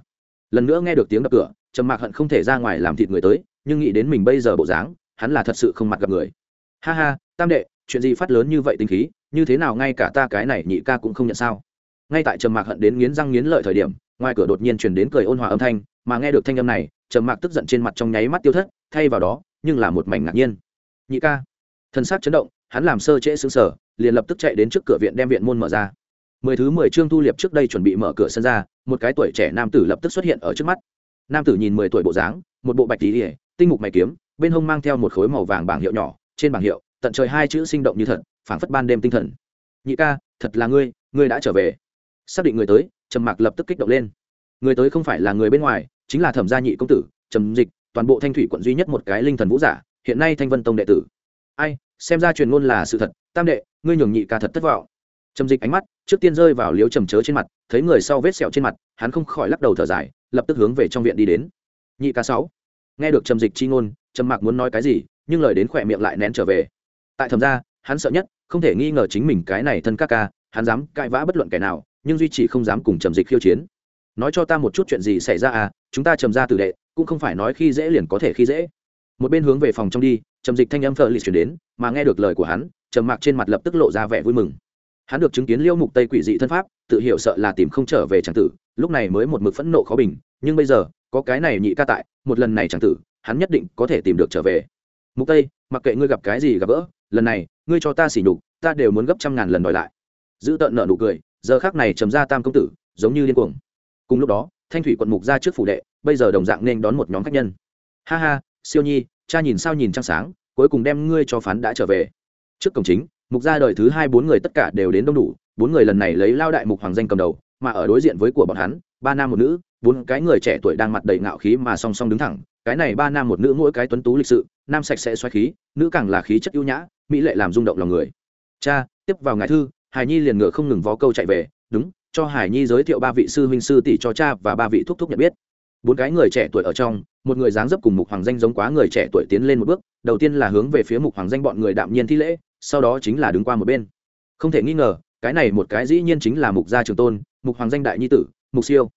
Lần nữa nghe được tiếng đập cửa, trầm mạc hận không thể ra ngoài làm thịt người tới, nhưng nghĩ đến mình bây giờ bộ dáng, hắn là thật sự không mặt gặp người. Ha ha, tam đệ, chuyện gì phát lớn như vậy tính khí, như thế nào ngay cả ta cái này nhị ca cũng không nhận sao? Ngay tại trầm mạc hận đến nghiến răng nghiến lợi thời điểm, ngoài cửa đột nhiên truyền đến cười ôn hòa âm thanh, mà nghe được thanh âm này, trầm mạc tức giận trên mặt trong nháy mắt tiêu thất, thay vào đó, nhưng là một mảnh ngạc nhiên. Nhị ca. Thân xác chấn động, hắn làm sơ trễ xứng sở liền lập tức chạy đến trước cửa viện đem viện môn mở ra mười thứ mười trương thu liệp trước đây chuẩn bị mở cửa sân ra, một cái tuổi trẻ nam tử lập tức xuất hiện ở trước mắt. Nam tử nhìn mười tuổi bộ dáng, một bộ bạch tí ỉa tinh mục mày kiếm, bên hông mang theo một khối màu vàng bảng hiệu nhỏ, trên bảng hiệu, tận trời hai chữ sinh động như thật, phảng phất ban đêm tinh thần. Nhị ca, thật là ngươi ngươi đã trở về. Xác định người tới, trầm mạc lập tức kích động lên. Người tới không phải là người bên ngoài, chính là thẩm gia nhị công tử, trầm dịch, toàn bộ thanh thủy quận duy nhất một cái linh thần vũ giả, hiện nay thanh vân tông đệ tử. Ai, xem ra truyền ngôn là sự thật, tam đệ, ngươi nhường nhị ca thật thất vọng. Trầm dịch ánh mắt trước tiên rơi vào liếu trầm chớ trên mặt, thấy người sau vết sẹo trên mặt, hắn không khỏi lắc đầu thở dài, lập tức hướng về trong viện đi đến. Nhị ca sáu. Nghe được trầm dịch chi ngôn, trầm mạc muốn nói cái gì, nhưng lời đến khỏe miệng lại nén trở về. Tại thầm ra, hắn sợ nhất, không thể nghi ngờ chính mình cái này thân ca ca, hắn dám cãi vã bất luận kẻ nào, nhưng duy chỉ không dám cùng trầm dịch khiêu chiến. Nói cho ta một chút chuyện gì xảy ra à chúng ta trầm ra tử đệ, cũng không phải nói khi dễ liền có thể khi dễ. Một bên hướng về phòng trong đi, trầm dịch thanh âm phờ lì chuyển đến, mà nghe được lời của hắn, trầm mạc trên mặt lập tức lộ ra vẻ vui mừng hắn được chứng kiến liêu mục tây quỷ dị thân pháp, tự hiểu sợ là tìm không trở về tràng tử, lúc này mới một mực phẫn nộ khó bình, nhưng bây giờ, có cái này nhị ca tại, một lần này tràng tử, hắn nhất định có thể tìm được trở về. Mục tây, mặc kệ ngươi gặp cái gì gặp gỡ, lần này, ngươi cho ta xỉ nhục, ta đều muốn gấp trăm ngàn lần đòi lại. Giữ tận nợ nụ cười, giờ khác này trầm ra tam công tử, giống như điên cuồng. Cùng lúc đó, thanh thủy quận mục ra trước phủ đệ, bây giờ đồng dạng nên đón một nhóm khách nhân. Ha ha, siêu nhi, cha nhìn sao nhìn trăng sáng, cuối cùng đem ngươi cho phán đã trở về. Trước cổng chính mục gia đời thứ hai bốn người tất cả đều đến đông đủ, bốn người lần này lấy lao đại mục hoàng danh cầm đầu, mà ở đối diện với của bọn hắn, ba nam một nữ, bốn cái người trẻ tuổi đang mặt đầy ngạo khí mà song song đứng thẳng. Cái này ba nam một nữ mỗi cái tuấn tú lịch sự, nam sạch sẽ xoáy khí, nữ càng là khí chất ưu nhã, mỹ lệ làm rung động lòng người. Cha, tiếp vào ngài thư, hải nhi liền ngựa không ngừng vó câu chạy về. Đúng, cho hải nhi giới thiệu ba vị sư huynh sư tỷ cho cha và ba vị thúc thúc nhận biết. Bốn cái người trẻ tuổi ở trong, một người dáng dấp cùng mục hoàng danh giống quá người trẻ tuổi tiến lên một bước, đầu tiên là hướng về phía mục hoàng danh bọn người đạm nhiên thi lễ sau đó chính là đứng qua một bên. Không thể nghi ngờ, cái này một cái dĩ nhiên chính là mục gia trường tôn, mục hoàng danh đại nhi tử, mục siêu.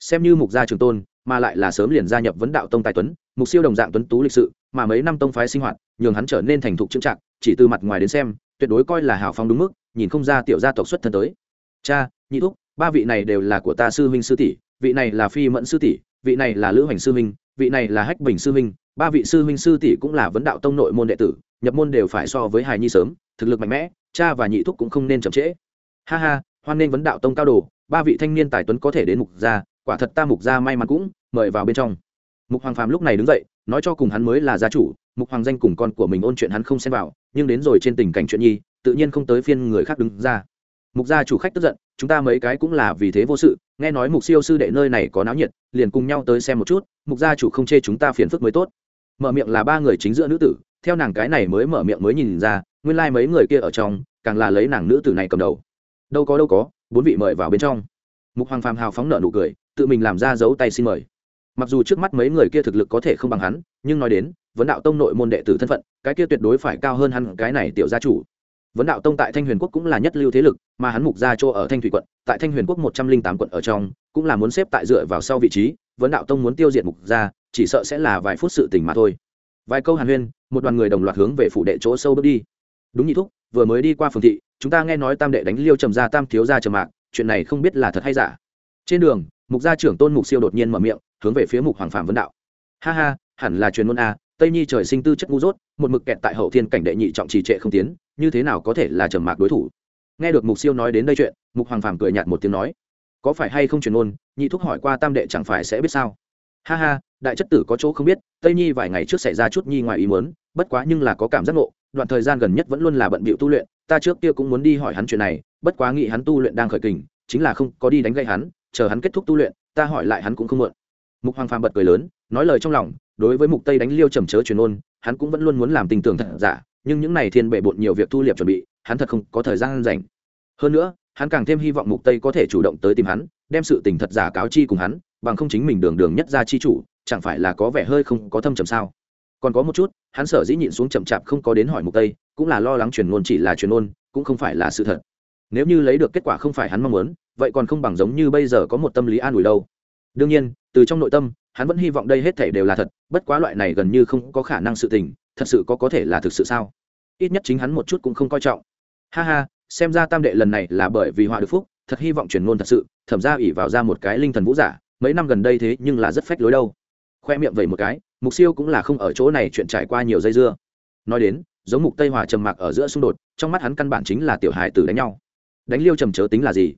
Xem như mục gia trường tôn, mà lại là sớm liền gia nhập vấn đạo tông tài tuấn, mục siêu đồng dạng tuấn tú lịch sự, mà mấy năm tông phái sinh hoạt, nhường hắn trở nên thành thục trưng trạng chỉ từ mặt ngoài đến xem, tuyệt đối coi là hào phong đúng mức, nhìn không ra tiểu gia tộc xuất thân tới. Cha, nhị thúc, ba vị này đều là của ta sư huynh sư tỷ, vị này là phi mẫn sư tỷ, vị này là lữ hoành sư huynh, vị này là hách bình sư huynh, ba vị sư huynh sư tỷ cũng là vấn đạo tông nội môn đệ tử nhập môn đều phải so với hài nhi sớm, thực lực mạnh mẽ, cha và nhị thúc cũng không nên chậm trễ. Ha ha, hoan nên vấn đạo tông cao đồ, ba vị thanh niên tài tuấn có thể đến mục gia, quả thật ta mục gia may mắn cũng mời vào bên trong. Mục hoàng phàm lúc này đứng dậy, nói cho cùng hắn mới là gia chủ, mục hoàng danh cùng con của mình ôn chuyện hắn không xem vào, nhưng đến rồi trên tình cảnh chuyện nhi, tự nhiên không tới phiên người khác đứng ra. Mục gia chủ khách tức giận, chúng ta mấy cái cũng là vì thế vô sự, nghe nói mục siêu sư đệ nơi này có náo nhiệt, liền cùng nhau tới xem một chút, mục gia chủ không chê chúng ta phiền phức mới tốt mở miệng là ba người chính giữa nữ tử, theo nàng cái này mới mở miệng mới nhìn ra, nguyên lai、like、mấy người kia ở trong, càng là lấy nàng nữ tử này cầm đầu. Đâu có đâu có, bốn vị mời vào bên trong. Mục hoàng phàm hào phóng nợ nụ cười, tự mình làm ra dấu tay xin mời. Mặc dù trước mắt mấy người kia thực lực có thể không bằng hắn, nhưng nói đến, vấn đạo tông nội môn đệ tử thân phận, cái kia tuyệt đối phải cao hơn hắn cái này tiểu gia chủ. Vấn đạo tông tại thanh huyền quốc cũng là nhất lưu thế lực, mà hắn mục gia chỗ ở thanh thủy quận, tại thanh huyền quốc một trăm linh tám quận ở trong, cũng là muốn xếp tại dựa vào sau vị trí. Vấn đạo tông muốn tiêu diệt mục gia chỉ sợ sẽ là vài phút sự tình mà thôi. Vài câu hàn huyên, một đoàn người đồng loạt hướng về phủ đệ chỗ sâu bước đi. Đúng nhị thúc, vừa mới đi qua phường thị, chúng ta nghe nói tam đệ đánh liêu trầm gia tam thiếu gia trầm mạc, chuyện này không biết là thật hay giả. Trên đường, mục gia trưởng tôn mục siêu đột nhiên mở miệng, hướng về phía mục hoàng phạm vấn đạo. Ha ha, hẳn là truyền môn a, tây nhi trời sinh tư chất ngu dốt, một mực kẹt tại hậu thiên cảnh đệ nhị trọng trì trệ không tiến, như thế nào có thể là trầm mạc đối thủ? Nghe được mục siêu nói đến đây chuyện, mục hoàng phàm cười nhạt một tiếng nói, có phải hay không truyền ngôn, nhị thúc hỏi qua tam đệ chẳng phải sẽ biết sao? Ha ha đại chất tử có chỗ không biết, tây nhi vài ngày trước xảy ra chút nhi ngoài ý muốn, bất quá nhưng là có cảm giác ngộ, đoạn thời gian gần nhất vẫn luôn là bận bịu tu luyện, ta trước kia cũng muốn đi hỏi hắn chuyện này, bất quá nghĩ hắn tu luyện đang khởi kình, chính là không có đi đánh gậy hắn, chờ hắn kết thúc tu luyện, ta hỏi lại hắn cũng không mượn. Mục hoàng phàm bật cười lớn, nói lời trong lòng, đối với mục tây đánh liêu trầm chớ truyền ôn, hắn cũng vẫn luôn muốn làm tình tưởng thật giả, nhưng những này thiên bệ bộn nhiều việc thu liệp chuẩn bị, hắn thật không có thời gian dành hơn nữa, hắn càng thêm hy vọng mục tây có thể chủ động tới tìm hắn, đem sự tình thật giả cáo chi cùng hắn, bằng không chính mình đường đường nhất ra chi chủ chẳng phải là có vẻ hơi không có thâm trầm sao? Còn có một chút, hắn sở dĩ nhịn xuống chậm chạp không có đến hỏi mục tây, cũng là lo lắng truyền ngôn chỉ là truyền ngôn, cũng không phải là sự thật. Nếu như lấy được kết quả không phải hắn mong muốn, vậy còn không bằng giống như bây giờ có một tâm lý an ủi đâu. Đương nhiên, từ trong nội tâm, hắn vẫn hy vọng đây hết thể đều là thật, bất quá loại này gần như không có khả năng sự tình, thật sự có có thể là thực sự sao? Ít nhất chính hắn một chút cũng không coi trọng. Ha ha, xem ra tam đệ lần này là bởi vì họa được phúc, thật hy vọng truyền ngôn thật sự, thẩm ra ỉ vào ra một cái linh thần vũ giả, mấy năm gần đây thế nhưng là rất phách lối đâu khoe miệng vẩy một cái, mục siêu cũng là không ở chỗ này chuyện trải qua nhiều dây dưa. Nói đến, giống mục tây hòa trầm mặc ở giữa xung đột, trong mắt hắn căn bản chính là tiểu hài tử đánh nhau. Đánh liêu trầm chớ tính là gì?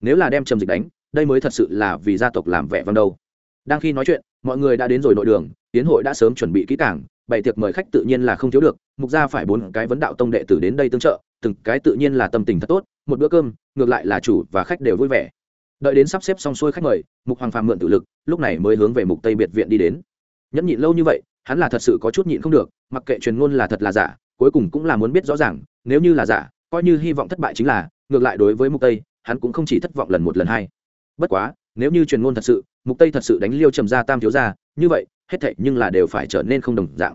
Nếu là đem trầm dịch đánh, đây mới thật sự là vì gia tộc làm vẻ vang đâu. Đang khi nói chuyện, mọi người đã đến rồi nội đường, tiến hội đã sớm chuẩn bị kỹ càng, bày tiệc mời khách tự nhiên là không thiếu được, mục gia phải bốn cái vấn đạo tông đệ tử đến đây tương trợ, từng cái tự nhiên là tâm tình thật tốt, một bữa cơm, ngược lại là chủ và khách đều vui vẻ đợi đến sắp xếp xong xuôi khách mời, mục hoàng phàm mượn tự lực, lúc này mới hướng về mục tây biệt viện đi đến. Nhẫn nhịn lâu như vậy, hắn là thật sự có chút nhịn không được, mặc kệ truyền ngôn là thật là giả, cuối cùng cũng là muốn biết rõ ràng, nếu như là giả, coi như hy vọng thất bại chính là, ngược lại đối với mục tây, hắn cũng không chỉ thất vọng lần một lần hai. Bất quá, nếu như truyền ngôn thật sự, mục tây thật sự đánh liêu trầm ra tam thiếu ra như vậy, hết thảy nhưng là đều phải trở nên không đồng dạng.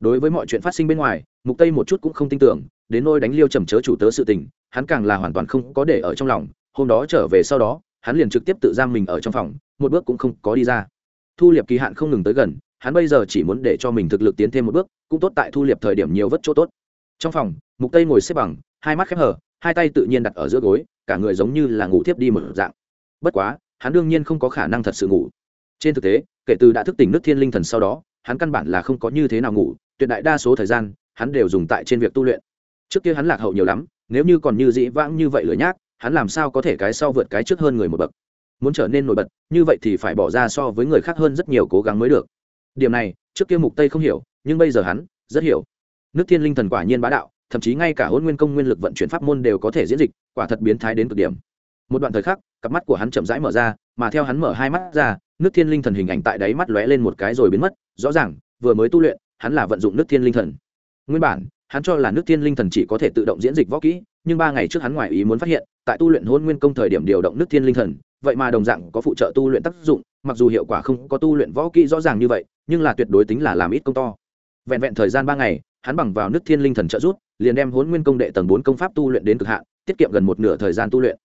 Đối với mọi chuyện phát sinh bên ngoài, mục tây một chút cũng không tin tưởng, đến nôi đánh liêu trầm chớ chủ tớ sự tình, hắn càng là hoàn toàn không có để ở trong lòng, hôm đó trở về sau đó hắn liền trực tiếp tự giam mình ở trong phòng, một bước cũng không có đi ra. Thu liệp kỳ hạn không ngừng tới gần, hắn bây giờ chỉ muốn để cho mình thực lực tiến thêm một bước, cũng tốt tại thu liệp thời điểm nhiều vất chỗ tốt. Trong phòng, mục tây ngồi xếp bằng, hai mắt khép hờ, hai tay tự nhiên đặt ở giữa gối, cả người giống như là ngủ thiếp đi một dạng. Bất quá, hắn đương nhiên không có khả năng thật sự ngủ. Trên thực tế, kể từ đã thức tỉnh nước thiên linh thần sau đó, hắn căn bản là không có như thế nào ngủ, tuyệt đại đa số thời gian, hắn đều dùng tại trên việc tu luyện. Trước kia hắn lạc hậu nhiều lắm, nếu như còn như dĩ vãng như vậy lửa nhác hắn làm sao có thể cái sau vượt cái trước hơn người một bậc? Muốn trở nên nổi bật, như vậy thì phải bỏ ra so với người khác hơn rất nhiều cố gắng mới được. Điểm này, trước kia mục tây không hiểu, nhưng bây giờ hắn rất hiểu. Nước thiên linh thần quả nhiên bá đạo, thậm chí ngay cả hôn nguyên công nguyên lực vận chuyển pháp môn đều có thể diễn dịch, quả thật biến thái đến cực điểm. Một đoạn thời khắc, cặp mắt của hắn chậm rãi mở ra, mà theo hắn mở hai mắt ra, nước thiên linh thần hình ảnh tại đáy mắt lóe lên một cái rồi biến mất. Rõ ràng, vừa mới tu luyện, hắn là vận dụng nước thiên linh thần. Nguyên bản, hắn cho là nước thiên linh thần chỉ có thể tự động diễn dịch võ kỹ, nhưng ba ngày trước hắn ngoài ý muốn phát hiện tại tu luyện hôn nguyên công thời điểm điều động nước thiên linh thần, vậy mà đồng dạng có phụ trợ tu luyện tác dụng, mặc dù hiệu quả không có tu luyện võ kỹ rõ ràng như vậy, nhưng là tuyệt đối tính là làm ít công to. Vẹn vẹn thời gian ba ngày, hắn bằng vào nước thiên linh thần trợ rút liền đem hôn nguyên công đệ tầng bốn công pháp tu luyện đến cực hạn, tiết kiệm gần một nửa thời gian tu luyện.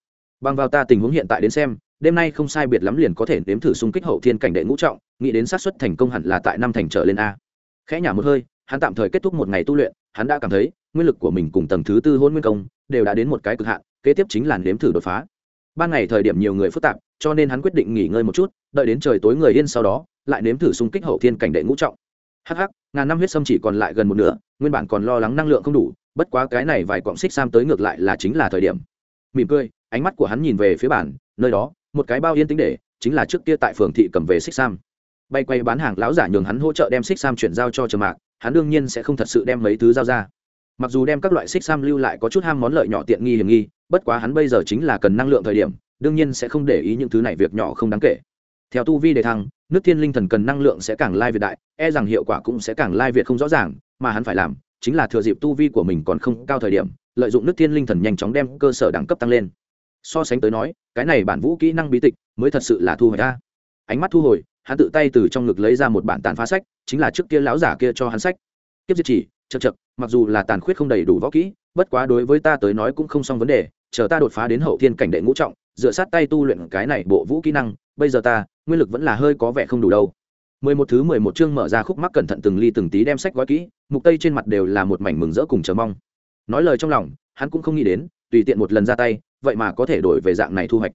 Bằng vào ta tình huống hiện tại đến xem, đêm nay không sai biệt lắm liền có thể nếm thử xung kích hậu thiên cảnh đệ ngũ trọng, nghĩ đến sát suất thành công hẳn là tại năm thành trở lên a. Khẽ nhả một hơi, hắn tạm thời kết thúc một ngày tu luyện, hắn đã cảm thấy, nguyên lực của mình cùng tầng thứ tư hôn nguyên công đều đã đến một cái cực hạn kế tiếp chính là nếm thử đột phá. Ban ngày thời điểm nhiều người phức tạp cho nên hắn quyết định nghỉ ngơi một chút đợi đến trời tối người yên sau đó lại nếm thử xung kích hậu thiên cảnh đệ ngũ trọng. Hắc hắc, ngàn năm huyết sâm chỉ còn lại gần một nửa nguyên bản còn lo lắng năng lượng không đủ bất quá cái này vài quọng xích sam tới ngược lại là chính là thời điểm. Mỉm cười ánh mắt của hắn nhìn về phía bản nơi đó một cái bao yên tính để chính là trước kia tại phường thị cầm về xích sam. Bay quay bán hàng lão giả nhường hắn hỗ trợ đem xích sam chuyển giao cho trầm mạc hắn đương nhiên sẽ không thật sự đem mấy thứ giao ra mặc dù đem các loại xích sam lưu lại có chút ham món lợi nhỏ tiện nghi hiểm nghi, bất quá hắn bây giờ chính là cần năng lượng thời điểm, đương nhiên sẽ không để ý những thứ này việc nhỏ không đáng kể. Theo tu vi đề thăng, nước thiên linh thần cần năng lượng sẽ càng lai việt đại e rằng hiệu quả cũng sẽ càng lai việt không rõ ràng, mà hắn phải làm chính là thừa dịp tu vi của mình còn không cao thời điểm, lợi dụng nước thiên linh thần nhanh chóng đem cơ sở đẳng cấp tăng lên. So sánh tới nói, cái này bản vũ kỹ năng bí tịch mới thật sự là thu hồi ra. Ánh mắt thu hồi, hắn tự tay từ trong ngực lấy ra một bản tàn phá sách, chính là trước kia lão giả kia cho hắn sách. Kiếp diệt chỉ chật chật, mặc dù là tàn khuyết không đầy đủ võ kỹ, bất quá đối với ta tới nói cũng không xong vấn đề, chờ ta đột phá đến hậu thiên cảnh đệ ngũ trọng, dựa sát tay tu luyện cái này bộ vũ kỹ năng, bây giờ ta, nguyên lực vẫn là hơi có vẻ không đủ đâu. Mười một thứ mười một chương mở ra khúc mắc cẩn thận từng ly từng tí đem sách gói kỹ, mục tây trên mặt đều là một mảnh mừng rỡ cùng chờ mong. Nói lời trong lòng, hắn cũng không nghĩ đến, tùy tiện một lần ra tay, vậy mà có thể đổi về dạng này thu hoạch.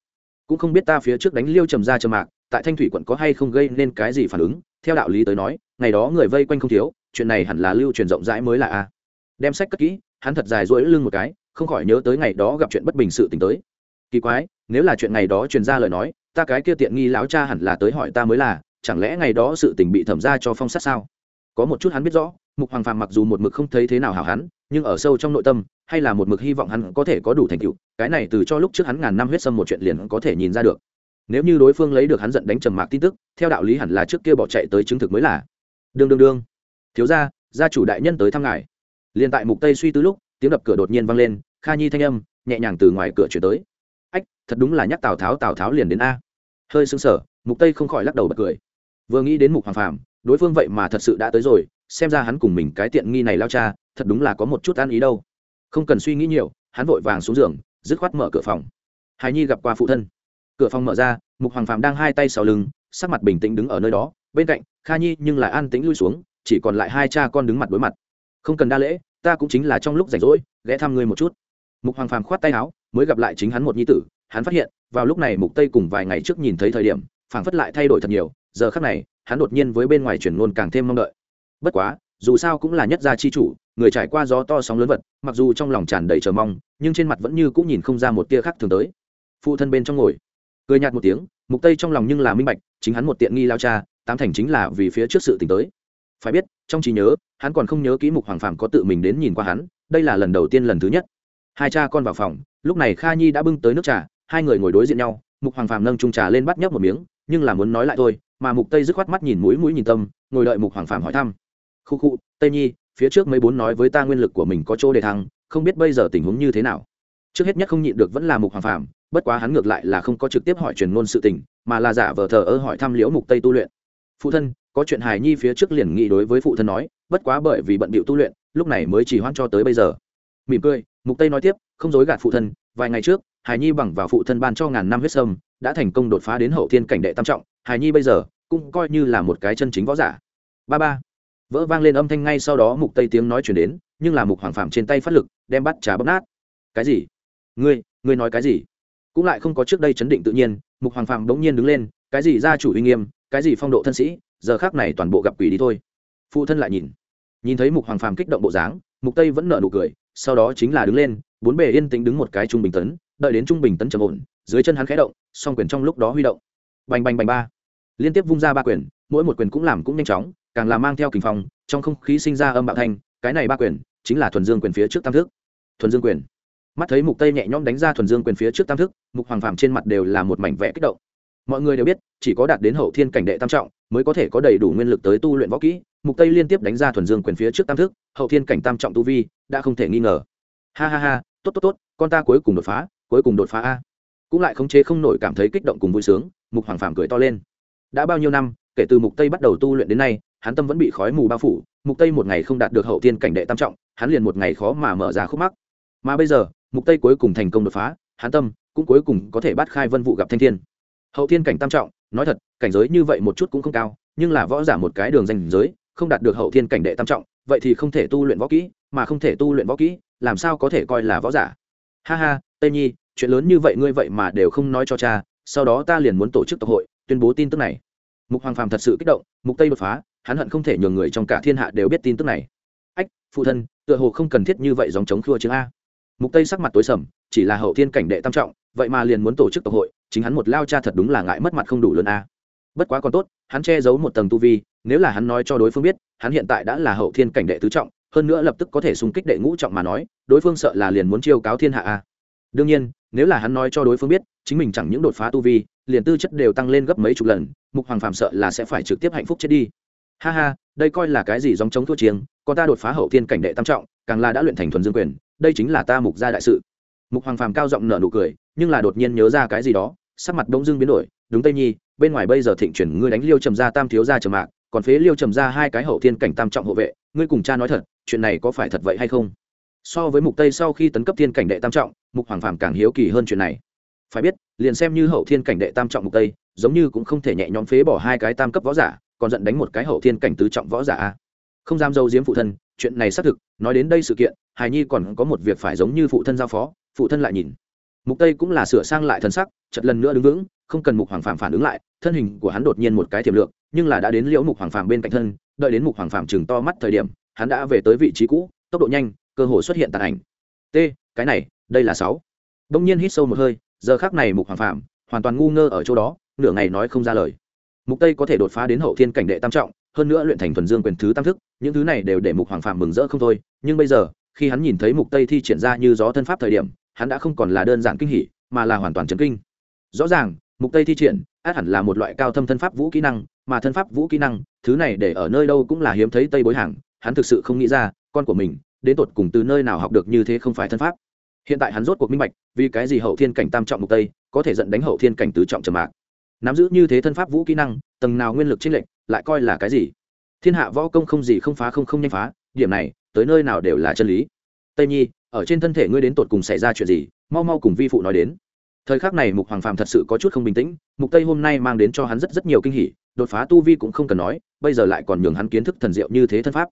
Cũng không biết ta phía trước đánh liêu trầm ra trầm mạc, tại thanh thủy quận có hay không gây nên cái gì phản ứng, theo đạo lý tới nói, ngày đó người vây quanh không thiếu chuyện này hẳn là lưu truyền rộng rãi mới là a. Đem sách cất kỹ, hắn thật dài rỗi lưng một cái, không khỏi nhớ tới ngày đó gặp chuyện bất bình sự t tới. Kỳ quái, nếu là chuyện ngày đó truyền ra lời nói, ta cái kia tiện nghi lão cha hẳn là tới hỏi ta mới là, chẳng lẽ ngày đó sự tình bị thẩm ra cho phong sát sao? Có một chút hắn biết rõ, mục hoàng phàm mặc dù một mực không thấy thế nào hảo hắn, nhưng ở sâu trong nội tâm, hay là một mực hy vọng hắn có thể có đủ thành tựu, cái này từ cho lúc trước hắn ngàn năm huyết sâm một chuyện liền có thể nhìn ra được. Nếu như đối phương lấy được hắn giận đánh trầm mạc tin tức, theo đạo lý hẳn là trước kia bỏ chạy tới chứng thực mới là. Đương đương đương thiếu gia gia chủ đại nhân tới thăm ngài. Liền tại mục tây suy tư lúc, tiếng đập cửa đột nhiên vang lên, kha nhi thanh âm, nhẹ nhàng từ ngoài cửa chuyển tới. Ách, thật đúng là nhắc tào tháo tào tháo liền đến a. Hơi sững sờ, mục tây không khỏi lắc đầu bật cười. Vừa nghĩ đến mục hoàng phàm, đối phương vậy mà thật sự đã tới rồi, xem ra hắn cùng mình cái tiện nghi này lao cha, thật đúng là có một chút ăn ý đâu. Không cần suy nghĩ nhiều, hắn vội vàng xuống giường, dứt khoát mở cửa phòng. Hài nhi gặp qua phụ thân. Cửa phòng mở ra, mục hoàng phàm đang hai tay sau lưng, sắc mặt bình tĩnh đứng ở nơi đó, bên cạnh, kha nhi nhưng lại an tĩnh lui xuống chỉ còn lại hai cha con đứng mặt đối mặt. Không cần đa lễ, ta cũng chính là trong lúc rảnh rỗi, ghé thăm ngươi một chút. Mục hoàng phàm khoát tay áo, mới gặp lại chính hắn một nhi tử, hắn phát hiện, vào lúc này mục tây cùng vài ngày trước nhìn thấy thời điểm, phảng phất lại thay đổi thật nhiều, giờ khắc này, hắn đột nhiên với bên ngoài chuyển ngôn càng thêm mong đợi. Bất quá, dù sao cũng là nhất gia chi chủ, người trải qua gió to sóng lớn vật, mặc dù trong lòng tràn đầy chờ mong, nhưng trên mặt vẫn như cũng nhìn không ra một tia khác thường tới. Phụ thân bên trong ngồi, cười nhạt một tiếng, mục tây trong lòng nhưng là minh bạch, chính hắn một tiện nghi lao cha, tám thành chính là vì phía trước sự tình tới phải biết, trong trí nhớ, hắn còn không nhớ kỹ mục hoàng phàm có tự mình đến nhìn qua hắn, đây là lần đầu tiên lần thứ nhất. Hai cha con vào phòng, lúc này kha nhi đã bưng tới nước trà, hai người ngồi đối diện nhau, mục hoàng phàm nâng trung trà lên bắt nhấp một miếng, nhưng là muốn nói lại thôi, mà mục tây dứt khoát mắt nhìn mũi mũi nhìn tâm, ngồi đợi mục hoàng phàm hỏi thăm. Khu khu, tây nhi, phía trước mấy bốn nói với ta nguyên lực của mình có chỗ để thăng, không biết bây giờ tình huống như thế nào? Trước hết nhất không nhịn được vẫn là mục hoàng phàm, bất quá hắn ngược lại là không có trực tiếp hỏi truyền ngôn sự tình, mà là giả vờ thờ ơ hỏi thăm liễu mục tây tu luyện. Phụ thân có chuyện hài nhi phía trước liền nghĩ đối với phụ thân nói, bất quá bởi vì bận bịu tu luyện, lúc này mới chỉ hoãn cho tới bây giờ. Mỉm cười, mục tây nói tiếp, không dối gạt phụ thân, vài ngày trước, hài nhi bằng vào phụ thân ban cho ngàn năm huyết sâm, đã thành công đột phá đến hậu thiên cảnh đệ tam trọng, hài nhi bây giờ cũng coi như là một cái chân chính võ giả. Ba ba. Vỡ vang lên âm thanh ngay sau đó mục tây tiếng nói chuyển đến, nhưng là mục hoàng phạm trên tay phát lực, đem bắt trà bóp nát. Cái gì? Ngươi ngươi nói cái gì? Cũng lại không có trước đây chấn định tự nhiên, mục hoàng phạm bỗng nhiên đứng lên, cái gì gia chủ uy nghiêm, cái gì phong độ thân sĩ giờ khác này toàn bộ gặp quỷ đi thôi. Phụ thân lại nhìn. Nhìn thấy mục hoàng phàm kích động bộ dáng, mục tây vẫn nở nụ cười, sau đó chính là đứng lên, bốn bề yên tĩnh đứng một cái trung bình tấn, đợi đến trung bình tấn trầm ổn, dưới chân hắn khẽ động, song quyền trong lúc đó huy động. Bành bành bành ba. Liên tiếp vung ra ba quyền, mỗi một quyền cũng làm cũng nhanh chóng, càng là mang theo kình phong, trong không khí sinh ra âm bạo thanh, cái này ba quyền chính là thuần dương quyền phía trước tam thức. Thuần dương quyền. Mắt thấy mục tây nhẹ nhõm đánh ra thuần dương quyền phía trước tam thức, mục hoàng phàm trên mặt đều là một mảnh vẽ kích động mọi người đều biết, chỉ có đạt đến hậu thiên cảnh đệ tam trọng mới có thể có đầy đủ nguyên lực tới tu luyện võ kỹ. Mục tây liên tiếp đánh ra thuần dương quyền phía trước tam thức, hậu thiên cảnh tam trọng tu vi đã không thể nghi ngờ. Ha ha ha, tốt tốt tốt, con ta cuối cùng đột phá, cuối cùng đột phá a. Cũng lại khống chế không nổi cảm thấy kích động cùng vui sướng, mục hoàng phạm cười to lên. Đã bao nhiêu năm, kể từ mục tây bắt đầu tu luyện đến nay, hắn tâm vẫn bị khói mù bao phủ, mục tây một ngày không đạt được hậu thiên cảnh đệ tam trọng, hắn liền một ngày khó mà mở ra khúc mắc. Mà bây giờ, mục tây cuối cùng thành công đột phá, hắn tâm cũng cuối cùng có thể bắt khai vân vụ gặp thanh thiên hậu thiên cảnh tam trọng, nói thật, cảnh giới như vậy một chút cũng không cao, nhưng là võ giả một cái đường danh giới, không đạt được hậu thiên cảnh đệ tam trọng, vậy thì không thể tu luyện võ kỹ, mà không thể tu luyện võ kỹ, làm sao có thể coi là võ giả? Ha ha, tây nhi, chuyện lớn như vậy ngươi vậy mà đều không nói cho cha, sau đó ta liền muốn tổ chức tộc hội, tuyên bố tin tức này. Mục hoàng phàm thật sự kích động, mục tây đột phá, hắn hận không thể nhường người trong cả thiên hạ đều biết tin tức này. Ách, phụ thân, tựa hồ không cần thiết như vậy dòng chống khua chứng a. Mục tây sắc mặt tối sầm, chỉ là hậu thiên cảnh đệ tam trọng, vậy mà liền muốn tổ chức tộc hội chính hắn một lao cha thật đúng là ngại mất mặt không đủ lớn a. Bất quá còn tốt, hắn che giấu một tầng tu vi, nếu là hắn nói cho đối phương biết, hắn hiện tại đã là hậu thiên cảnh đệ tứ trọng, hơn nữa lập tức có thể xung kích đệ ngũ trọng mà nói, đối phương sợ là liền muốn chiêu cáo thiên hạ a. Đương nhiên, nếu là hắn nói cho đối phương biết, chính mình chẳng những đột phá tu vi, liền tư chất đều tăng lên gấp mấy chục lần, mục hoàng phàm sợ là sẽ phải trực tiếp hạnh phúc chết đi. Ha ha, đây coi là cái gì dòng chống thua chiêng còn ta đột phá hậu thiên cảnh đệ tam trọng, càng là đã luyện thành thuần dương quyền, đây chính là ta mục gia đại sự. Mục hoàng phàm cao giọng nở nụ cười nhưng là đột nhiên nhớ ra cái gì đó, sắc mặt bỗng dưng biến đổi, đúng tây nhi, bên ngoài bây giờ thịnh chuyển ngươi đánh liêu trầm ra tam thiếu ra trầm mạc, còn phế liêu trầm ra hai cái hậu thiên cảnh tam trọng hộ vệ, ngươi cùng cha nói thật, chuyện này có phải thật vậy hay không? So với mục tây sau khi tấn cấp thiên cảnh đệ tam trọng, mục hoàng phàm càng hiếu kỳ hơn chuyện này. Phải biết, liền xem như hậu thiên cảnh đệ tam trọng mục tây, giống như cũng không thể nhẹ nhõm phế bỏ hai cái tam cấp võ giả, còn giận đánh một cái hậu thiên cảnh tứ trọng võ giả không dám dâu diếm phụ thân, chuyện này xác thực, nói đến đây sự kiện hài nhi còn có một việc phải giống như phụ thân giao phó, phụ thân lại nhìn mục tây cũng là sửa sang lại thần sắc chật lần nữa đứng vững, không cần mục hoàng phàm phản ứng lại, thân hình của hắn đột nhiên một cái tiềm lượng nhưng là đã đến liễu mục hoàng phàm bên cạnh thân, đợi đến mục hoàng phàm chừng to mắt thời điểm, hắn đã về tới vị trí cũ, tốc độ nhanh, cơ hội xuất hiện tàn ảnh. T, cái này, đây là sáu. Đông nhiên hít sâu một hơi, giờ khác này mục hoàng phàm hoàn toàn ngu ngơ ở chỗ đó, nửa ngày nói không ra lời. Mục tây có thể đột phá đến hậu thiên cảnh đệ tam trọng, hơn nữa luyện thành thuần dương quyền thứ tam thức, những thứ này đều để mục hoàng phàm mừng rỡ không thôi, nhưng bây giờ, khi hắn nhìn thấy mục tây thi triển ra như gió thân pháp thời điểm hắn đã không còn là đơn giản kinh hỉ, mà là hoàn toàn chấn kinh. Rõ ràng, mục tây thi triển, át hẳn là một loại cao thâm thân pháp vũ kỹ năng, mà thân pháp vũ kỹ năng, thứ này để ở nơi đâu cũng là hiếm thấy tây bối hàng, hắn thực sự không nghĩ ra, con của mình, đến tột cùng từ nơi nào học được như thế không phải thân pháp. Hiện tại hắn rốt cuộc minh bạch, vì cái gì hậu thiên cảnh tam trọng mục tây, có thể dẫn đánh hậu thiên cảnh tứ trọng trầm mạc. Nắm giữ như thế thân pháp vũ kỹ năng, tầng nào nguyên lực trên lệnh lại coi là cái gì? Thiên hạ võ công không gì không phá không không nhanh phá, điểm này, tới nơi nào đều là chân lý. Tây nhi ở trên thân thể ngươi đến tột cùng xảy ra chuyện gì, mau mau cùng vi phụ nói đến. Thời khắc này mục hoàng phàm thật sự có chút không bình tĩnh, mục tây hôm nay mang đến cho hắn rất rất nhiều kinh hỉ, đột phá tu vi cũng không cần nói, bây giờ lại còn nhường hắn kiến thức thần diệu như thế thân pháp.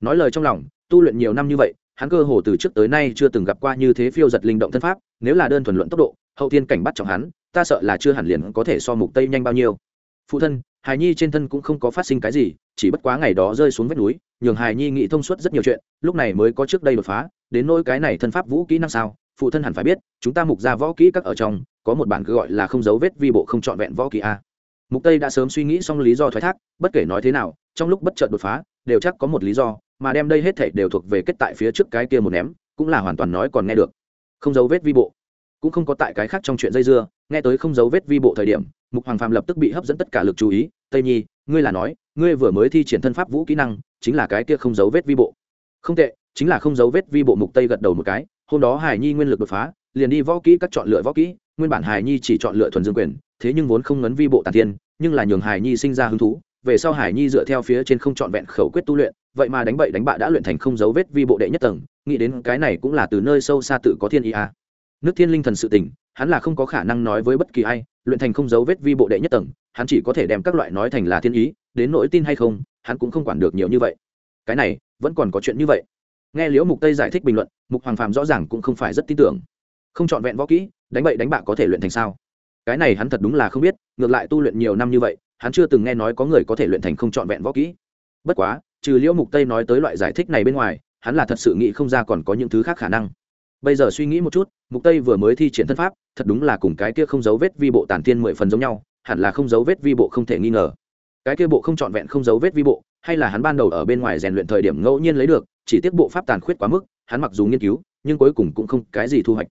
Nói lời trong lòng, tu luyện nhiều năm như vậy, hắn cơ hồ từ trước tới nay chưa từng gặp qua như thế phiêu giật linh động thân pháp, nếu là đơn thuần luận tốc độ, hậu thiên cảnh bắt trọng hắn, ta sợ là chưa hẳn liền có thể so mục tây nhanh bao nhiêu. Phụ thân, hài nhi trên thân cũng không có phát sinh cái gì, chỉ bất quá ngày đó rơi xuống vách núi nhường hài nhi nghĩ thông suốt rất nhiều chuyện, lúc này mới có trước đây đột phá, đến nỗi cái này thân pháp vũ kỹ năng sao, phụ thân hẳn phải biết, chúng ta mục ra võ kỹ các ở trong, có một bản cứ gọi là không dấu vết vi bộ không trọn vẹn võ kỹ a. Mục tây đã sớm suy nghĩ xong lý do thoái thác, bất kể nói thế nào, trong lúc bất chợt đột phá, đều chắc có một lý do, mà đem đây hết thảy đều thuộc về kết tại phía trước cái kia một ném, cũng là hoàn toàn nói còn nghe được. Không dấu vết vi bộ. Cũng không có tại cái khác trong chuyện dây dưa, nghe tới không dấu vết vi bộ thời điểm, mục hoàng phàm lập tức bị hấp dẫn tất cả lực chú ý. Tây nhi, ngươi là nói, ngươi vừa mới thi triển thân pháp vũ kỹ năng chính là cái kia không dấu vết vi bộ. Không tệ, chính là không dấu vết vi bộ mục tây gật đầu một cái, hôm đó hải nhi nguyên lực đột phá, liền đi võ kỹ các chọn lựa võ kỹ, nguyên bản hải nhi chỉ chọn lựa thuần dương quyền, thế nhưng vốn không ngấn vi bộ tàn thiên nhưng là nhường hải nhi sinh ra hứng thú, về sau hải nhi dựa theo phía trên không chọn vẹn khẩu quyết tu luyện, vậy mà đánh bậy đánh bạ đã luyện thành không dấu vết vi bộ đệ nhất tầng, nghĩ đến cái này cũng là từ nơi sâu xa tự có thiên ý a nước thiên linh thần sự tình, hắn là không có khả năng nói với bất kỳ ai, luyện thành không dấu vết vi bộ đệ nhất tầng, hắn chỉ có thể đem các loại nói thành là thiên ý, đến nỗi tin hay không hắn cũng không quản được nhiều như vậy. Cái này, vẫn còn có chuyện như vậy. Nghe liễu mục tây giải thích bình luận, mục hoàng phàm rõ ràng cũng không phải rất tin tưởng. Không chọn vẹn võ kỹ, đánh bậy đánh bạ có thể luyện thành sao? Cái này hắn thật đúng là không biết, ngược lại tu luyện nhiều năm như vậy, hắn chưa từng nghe nói có người có thể luyện thành không chọn vẹn võ kỹ. Bất quá, trừ liễu mục tây nói tới loại giải thích này bên ngoài, hắn là thật sự nghĩ không ra còn có những thứ khác khả năng. Bây giờ suy nghĩ một chút, mục tây vừa mới thi triển thân pháp, thật đúng là cùng cái kia không dấu vết vi bộ tản thiên mười phần giống nhau, hẳn là không dấu vết vi bộ không thể nghi ngờ cái kia bộ không trọn vẹn không dấu vết vi bộ, hay là hắn ban đầu ở bên ngoài rèn luyện thời điểm ngẫu nhiên lấy được, chỉ tiếc bộ pháp tàn khuyết quá mức, hắn mặc dù nghiên cứu, nhưng cuối cùng cũng không cái gì thu hoạch.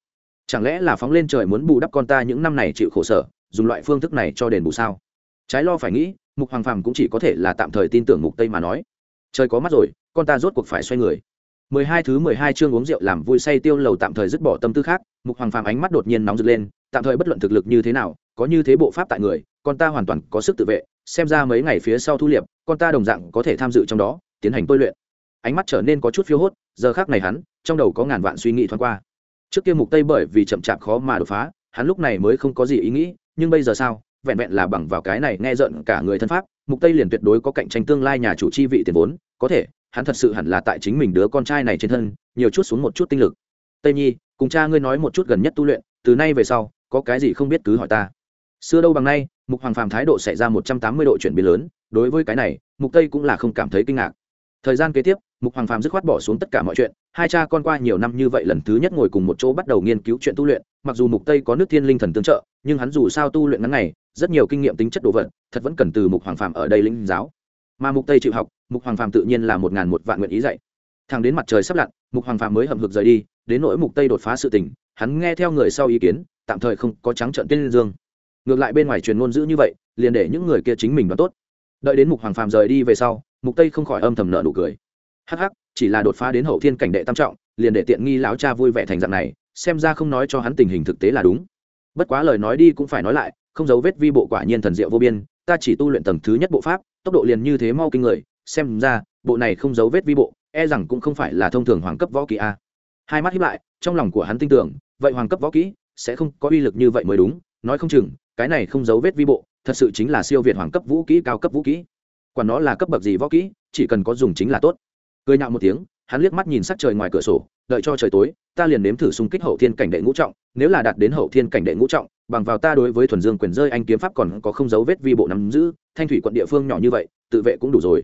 Chẳng lẽ là phóng lên trời muốn bù đắp con ta những năm này chịu khổ sở, dùng loại phương thức này cho đền bù sao? Trái lo phải nghĩ, mục hoàng phàm cũng chỉ có thể là tạm thời tin tưởng mục tây mà nói. Trời có mắt rồi, con ta rốt cuộc phải xoay người. Mười hai thứ mười hai chương uống rượu làm vui say tiêu lầu tạm thời dứt bỏ tâm tư khác, mục hoàng phàm ánh mắt đột nhiên nóng rực lên, tạm thời bất luận thực lực như thế nào, có như thế bộ pháp tại người, con ta hoàn toàn có sức tự vệ xem ra mấy ngày phía sau thu liệp, con ta đồng dạng có thể tham dự trong đó, tiến hành tôi luyện. Ánh mắt trở nên có chút phiêu hốt, giờ khác này hắn, trong đầu có ngàn vạn suy nghĩ thoáng qua. Trước kia mục tây bởi vì chậm chạp khó mà đột phá, hắn lúc này mới không có gì ý nghĩ, nhưng bây giờ sao? Vẹn vẹn là bằng vào cái này nghe giận cả người thân pháp, mục tây liền tuyệt đối có cạnh tranh tương lai nhà chủ chi vị tiền vốn, có thể, hắn thật sự hẳn là tại chính mình đứa con trai này trên thân, nhiều chút xuống một chút tinh lực. Tây nhi, cùng cha ngươi nói một chút gần nhất tu luyện, từ nay về sau, có cái gì không biết cứ hỏi ta. Xưa đâu bằng nay mục hoàng phàm thái độ xảy ra một trăm tám mươi độ chuyển biến lớn, đối với cái này, mục tây cũng là không cảm thấy kinh ngạc. Thời gian kế tiếp, mục hoàng phàm dứt khoát bỏ xuống tất cả mọi chuyện, hai cha con qua nhiều năm như vậy lần thứ nhất ngồi cùng một chỗ bắt đầu nghiên cứu chuyện tu luyện, mặc dù mục tây có nước thiên linh thần tương trợ, nhưng hắn dù sao tu luyện ngắn ngày, rất nhiều kinh nghiệm tính chất đồ vật, thật vẫn cần từ mục hoàng phàm ở đây linh giáo. Mà mục tây chịu học, mục hoàng phàm tự nhiên là một ngàn một vạn nguyện ý dạy. Thằng đến mặt trời sắp lặn, mục hoàng phàm mới hậm hực rời đi, đến nỗi mục tây đột phá sự tình, hắn nghe theo người sau ý kiến, tạm thời không có trắng trợn tiên dương ngược lại bên ngoài truyền ngôn dữ như vậy, liền để những người kia chính mình đoán tốt. Đợi đến mục hoàng phàm rời đi về sau, mục tây không khỏi âm thầm nợ nụ cười. Hắc hắc, chỉ là đột phá đến hậu thiên cảnh đệ tam trọng, liền để tiện nghi lão cha vui vẻ thành dạng này, xem ra không nói cho hắn tình hình thực tế là đúng. Bất quá lời nói đi cũng phải nói lại, không giấu vết vi bộ quả nhiên thần diệu vô biên, ta chỉ tu luyện tầng thứ nhất bộ pháp, tốc độ liền như thế mau kinh người, xem ra, bộ này không giấu vết vi bộ e rằng cũng không phải là thông thường hoàng cấp võ kỹ a. Hai mắt hiếp lại, trong lòng của hắn tin tưởng, vậy hoàng cấp võ kỹ sẽ không có uy lực như vậy mới đúng, nói không chừng cái này không giấu vết vi bộ, thật sự chính là siêu việt hoàng cấp vũ kỹ, cao cấp vũ kỹ. Quả nó là cấp bậc gì võ kỹ, chỉ cần có dùng chính là tốt. Cười nhạo một tiếng, hắn liếc mắt nhìn sắc trời ngoài cửa sổ, đợi cho trời tối, ta liền nếm thử xung kích hậu thiên cảnh đệ ngũ trọng, nếu là đạt đến hậu thiên cảnh đệ ngũ trọng, bằng vào ta đối với thuần dương quyền rơi anh kiếm pháp còn có không dấu vết vi bộ nắm giữ, thanh thủy quận địa phương nhỏ như vậy, tự vệ cũng đủ rồi.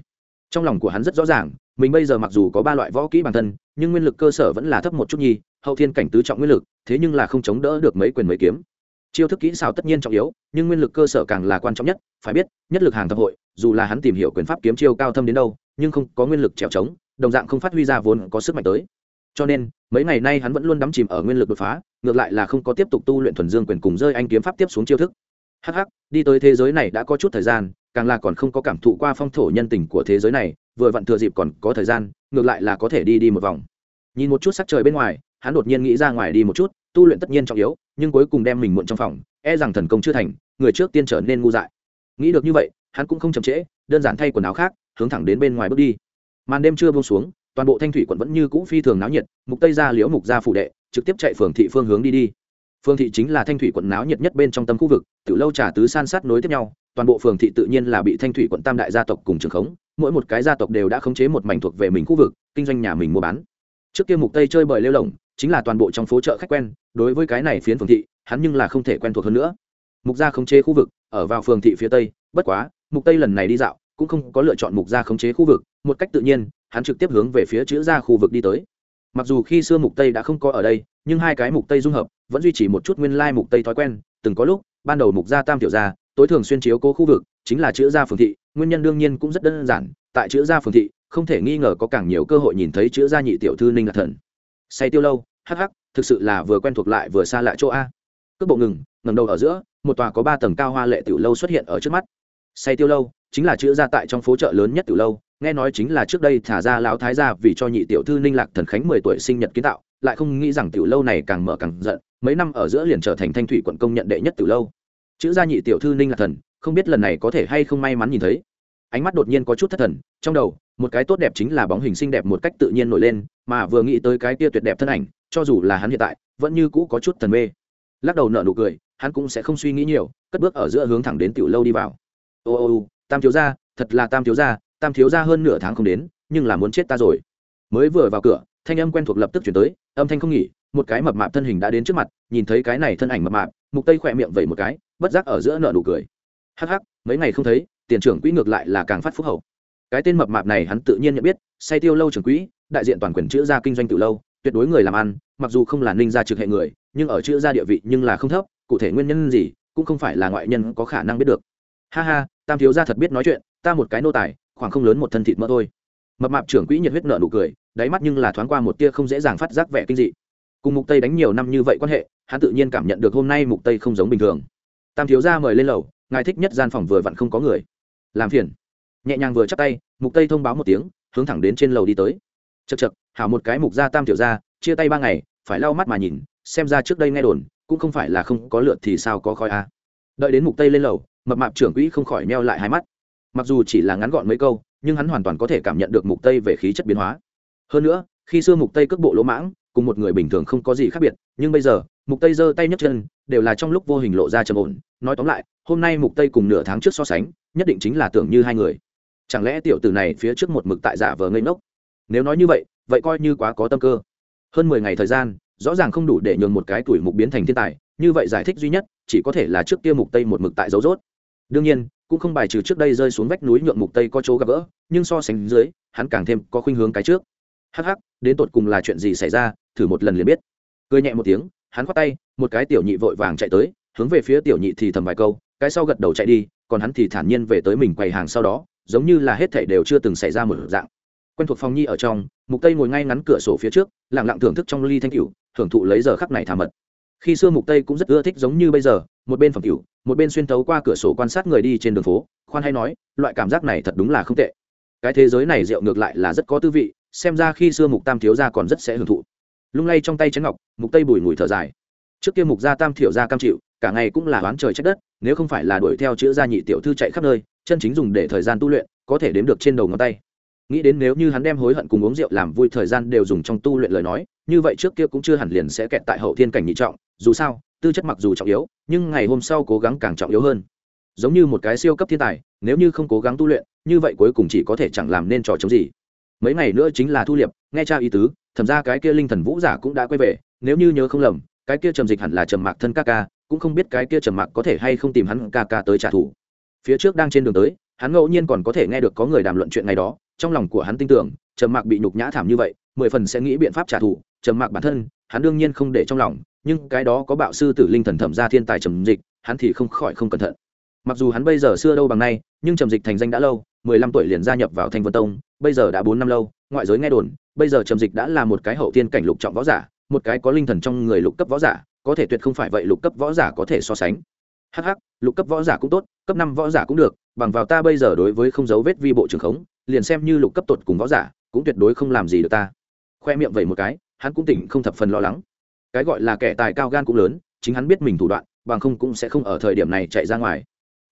Trong lòng của hắn rất rõ ràng, mình bây giờ mặc dù có ba loại võ kỹ bản thân, nhưng nguyên lực cơ sở vẫn là thấp một chút nhi hậu thiên cảnh tứ trọng nguyên lực, thế nhưng là không chống đỡ được mấy quyền mấy kiếm chiêu thức kỹ xảo tất nhiên trọng yếu, nhưng nguyên lực cơ sở càng là quan trọng nhất, phải biết, nhất lực hàng thập hội, dù là hắn tìm hiểu quyền pháp kiếm chiêu cao thâm đến đâu, nhưng không có nguyên lực trèo trống, đồng dạng không phát huy ra vốn có sức mạnh tới. Cho nên, mấy ngày nay hắn vẫn luôn đắm chìm ở nguyên lực đột phá, ngược lại là không có tiếp tục tu luyện thuần dương quyền cùng rơi anh kiếm pháp tiếp xuống chiêu thức. Hh đi tới thế giới này đã có chút thời gian, càng là còn không có cảm thụ qua phong thổ nhân tình của thế giới này, vừa vặn thừa dịp còn có thời gian, ngược lại là có thể đi đi một vòng. Nhìn một chút sắc trời bên ngoài hắn đột nhiên nghĩ ra ngoài đi một chút, tu luyện tất nhiên trọng yếu, nhưng cuối cùng đem mình muộn trong phòng e rằng thần công chưa thành, người trước tiên trở nên ngu dại. Nghĩ được như vậy, hắn cũng không chậm trễ, đơn giản thay quần áo khác, hướng thẳng đến bên ngoài bước đi. Màn đêm chưa buông xuống, toàn bộ thanh thủy quận vẫn như cũ phi thường náo nhiệt, mục tây ra liễu mục ra phủ đệ, trực tiếp chạy phường thị phương hướng đi đi. Phường thị chính là thanh thủy quận náo nhiệt nhất bên trong tâm khu vực, từ lâu trà tứ san sát nối tiếp nhau, toàn bộ phường thị tự nhiên là bị thanh thủy quận tam đại gia tộc cùng trường khống, mỗi một cái gia tộc đều đã khống chế một mảnh thuộc về mình khu vực, kinh doanh nhà mình mua bán. Trước kia mục tây chơi bời lêu lỏng chính là toàn bộ trong phố chợ khách quen, đối với cái này phiến phường thị, hắn nhưng là không thể quen thuộc hơn nữa. Mục gia khống chế khu vực, ở vào phường thị phía tây, bất quá, mục tây lần này đi dạo, cũng không có lựa chọn mục gia khống chế khu vực, một cách tự nhiên, hắn trực tiếp hướng về phía chữ gia khu vực đi tới. Mặc dù khi xưa mục tây đã không có ở đây, nhưng hai cái mục tây dung hợp, vẫn duy trì một chút nguyên lai mục tây thói quen. Từng có lúc, ban đầu mục gia tam tiểu gia, tối thường xuyên chiếu cố khu vực, chính là chữ gia phường thị, nguyên nhân đương nhiên cũng rất đơn giản, tại chữ gia phường thị, không thể nghi ngờ có càng nhiều cơ hội nhìn thấy chữ gia nhị tiểu thư ninh ngạc thần say tiêu lâu, hắc hắc, thực sự là vừa quen thuộc lại vừa xa lại chỗ a. Cước bộ ngừng ngầm đầu ở giữa, một tòa có ba tầng cao hoa lệ tiểu lâu xuất hiện ở trước mắt. Say tiêu lâu chính là chữ gia tại trong phố chợ lớn nhất tiểu lâu, nghe nói chính là trước đây thả ra lão thái gia vì cho nhị tiểu thư ninh lạc thần khánh mười tuổi sinh nhật kiến tạo, lại không nghĩ rằng tiểu lâu này càng mở càng giận, mấy năm ở giữa liền trở thành thanh thủy quận công nhận đệ nhất tiểu lâu. Chữ gia nhị tiểu thư ninh lạc thần, không biết lần này có thể hay không may mắn nhìn thấy ánh mắt đột nhiên có chút thất thần, trong đầu, một cái tốt đẹp chính là bóng hình xinh đẹp một cách tự nhiên nổi lên, mà vừa nghĩ tới cái tia tuyệt đẹp thân ảnh, cho dù là hắn hiện tại, vẫn như cũ có chút thần mê. Lắc đầu nợ nụ cười, hắn cũng sẽ không suy nghĩ nhiều, cất bước ở giữa hướng thẳng đến tiểu lâu đi vào. Ô ô ô, tam thiếu gia, thật là tam thiếu gia, tam thiếu gia hơn nửa tháng không đến, nhưng là muốn chết ta rồi. Mới vừa vào cửa, thanh âm quen thuộc lập tức chuyển tới, âm thanh không nghỉ, một cái mập mạp thân hình đã đến trước mặt, nhìn thấy cái này thân ảnh mập mạp, mục tây khỏe miệng vẩy một cái, bất giác ở giữa nợ nụ cười. Hắc hắc, mấy ngày không thấy tiền trưởng quỹ ngược lại là càng phát phúc hậu. Cái tên mập mạp này hắn tự nhiên nhận biết, say tiêu lâu trưởng quỹ, đại diện toàn quyền chữ gia kinh doanh từ lâu, tuyệt đối người làm ăn, mặc dù không là ninh gia trực hệ người, nhưng ở chữ gia địa vị nhưng là không thấp, cụ thể nguyên nhân gì, cũng không phải là ngoại nhân có khả năng biết được. Ha ha, tam thiếu gia thật biết nói chuyện, ta một cái nô tài, khoảng không lớn một thân thịt mỡ thôi. Mập mạp trưởng quỹ nhiệt huyết nợ nụ cười, đáy mắt nhưng là thoáng qua một tia không dễ dàng phát giác vẻ kinh dị. Cùng mục tây đánh nhiều năm như vậy quan hệ, hắn tự nhiên cảm nhận được hôm nay mục tây không giống bình thường. Tam thiếu gia mời lên lầu, ngài thích nhất gian phòng vừa vặn không có người làm phiền. Nhẹ nhàng vừa chắc tay, mục tây thông báo một tiếng, hướng thẳng đến trên lầu đi tới. Chật chật hảo một cái mục gia tam tiểu gia, chia tay ba ngày, phải lau mắt mà nhìn, xem ra trước đây nghe đồn, cũng không phải là không có lượt thì sao có khói a. Đợi đến mục tây lên lầu, mập mạp trưởng quỹ không khỏi meo lại hai mắt. Mặc dù chỉ là ngắn gọn mấy câu, nhưng hắn hoàn toàn có thể cảm nhận được mục tây về khí chất biến hóa. Hơn nữa, khi xưa mục tây cước bộ lỗ mãng, cùng một người bình thường không có gì khác biệt, nhưng bây giờ, mục tây giơ tay nhấc chân, đều là trong lúc vô hình lộ ra trầm ổn. Nói tóm lại, hôm nay mục tây cùng nửa tháng trước so sánh nhất định chính là tưởng như hai người. Chẳng lẽ tiểu tử này phía trước một mực tại giả vờ ngây ngốc? Nếu nói như vậy vậy coi như quá có tâm cơ. Hơn 10 ngày thời gian, rõ ràng không đủ để nhường một cái tuổi mục biến thành thiên tài, như vậy giải thích duy nhất, chỉ có thể là trước kia mục tây một mực tại dấu rốt. Đương nhiên, cũng không bài trừ trước đây rơi xuống vách núi nhượng mục tây có chỗ gặp gỡ, nhưng so sánh dưới, hắn càng thêm có khuynh hướng cái trước. Hắc hắc, đến tột cùng là chuyện gì xảy ra, thử một lần liền biết. Cười nhẹ một tiếng, hắn khoát tay, một cái tiểu nhị vội vàng chạy tới, hướng về phía tiểu nhị thì thầm vài câu, cái sau gật đầu chạy đi còn hắn thì thản nhiên về tới mình quầy hàng sau đó, giống như là hết thảy đều chưa từng xảy ra một dạng. Quen thuộc phòng nhi ở trong, mục tây ngồi ngay ngắn cửa sổ phía trước, lặng lặng thưởng thức trong ly thanh cửu, thưởng thụ lấy giờ khắc này thả mật. Khi xưa mục tây cũng rất ưa thích giống như bây giờ, một bên phòng cửu, một bên xuyên tấu qua cửa sổ quan sát người đi trên đường phố, khoan hay nói, loại cảm giác này thật đúng là không tệ. Cái thế giới này rượu ngược lại là rất có tư vị, xem ra khi xưa mục tam thiếu gia còn rất sẽ hưởng thụ. Lung lay trong tay chén ngọc, mục tây bùi ngùi thở dài. Trước kia mục gia tam thiểu gia cam chịu, cả ngày cũng là oán trời trách đất nếu không phải là đuổi theo chữ gia nhị tiểu thư chạy khắp nơi, chân chính dùng để thời gian tu luyện, có thể đếm được trên đầu ngón tay. Nghĩ đến nếu như hắn đem hối hận cùng uống rượu làm vui thời gian đều dùng trong tu luyện lời nói, như vậy trước kia cũng chưa hẳn liền sẽ kẹt tại hậu thiên cảnh nhị trọng, dù sao, tư chất mặc dù trọng yếu, nhưng ngày hôm sau cố gắng càng trọng yếu hơn. Giống như một cái siêu cấp thiên tài, nếu như không cố gắng tu luyện, như vậy cuối cùng chỉ có thể chẳng làm nên trò chống gì. Mấy ngày nữa chính là thu liệp, nghe cha ý tứ thẩm ra cái kia linh thần vũ giả cũng đã quay về, nếu như nhớ không lầm, cái kia trầm dịch hẳn là trầm mạc thân ca ca cũng không biết cái kia trầm Mặc có thể hay không tìm hắn ca ca tới trả thù. Phía trước đang trên đường tới, hắn ngẫu nhiên còn có thể nghe được có người đàm luận chuyện ngày đó, trong lòng của hắn tin tưởng, trầm Mặc bị nhục nhã thảm như vậy, mười phần sẽ nghĩ biện pháp trả thù. Trầm Mặc bản thân, hắn đương nhiên không để trong lòng, nhưng cái đó có bạo sư tử linh thần thẩm ra thiên tài trầm dịch, hắn thì không khỏi không cẩn thận. Mặc dù hắn bây giờ xưa đâu bằng nay, nhưng trầm dịch thành danh đã lâu, mười lăm tuổi liền gia nhập vào thanh vân tông, bây giờ đã bốn năm lâu, ngoại giới nghe đồn, bây giờ trầm dịch đã là một cái hậu tiên cảnh lục trọng võ giả, một cái có linh thần trong người lục cấp võ giả có thể tuyệt không phải vậy lục cấp võ giả có thể so sánh. Hh lục cấp võ giả cũng tốt, cấp năm võ giả cũng được, bằng vào ta bây giờ đối với không dấu vết vi bộ trường khống, liền xem như lục cấp tột cùng võ giả, cũng tuyệt đối không làm gì được ta. Khoe miệng vậy một cái, hắn cũng tỉnh không thập phần lo lắng. Cái gọi là kẻ tài cao gan cũng lớn, chính hắn biết mình thủ đoạn, bằng không cũng sẽ không ở thời điểm này chạy ra ngoài.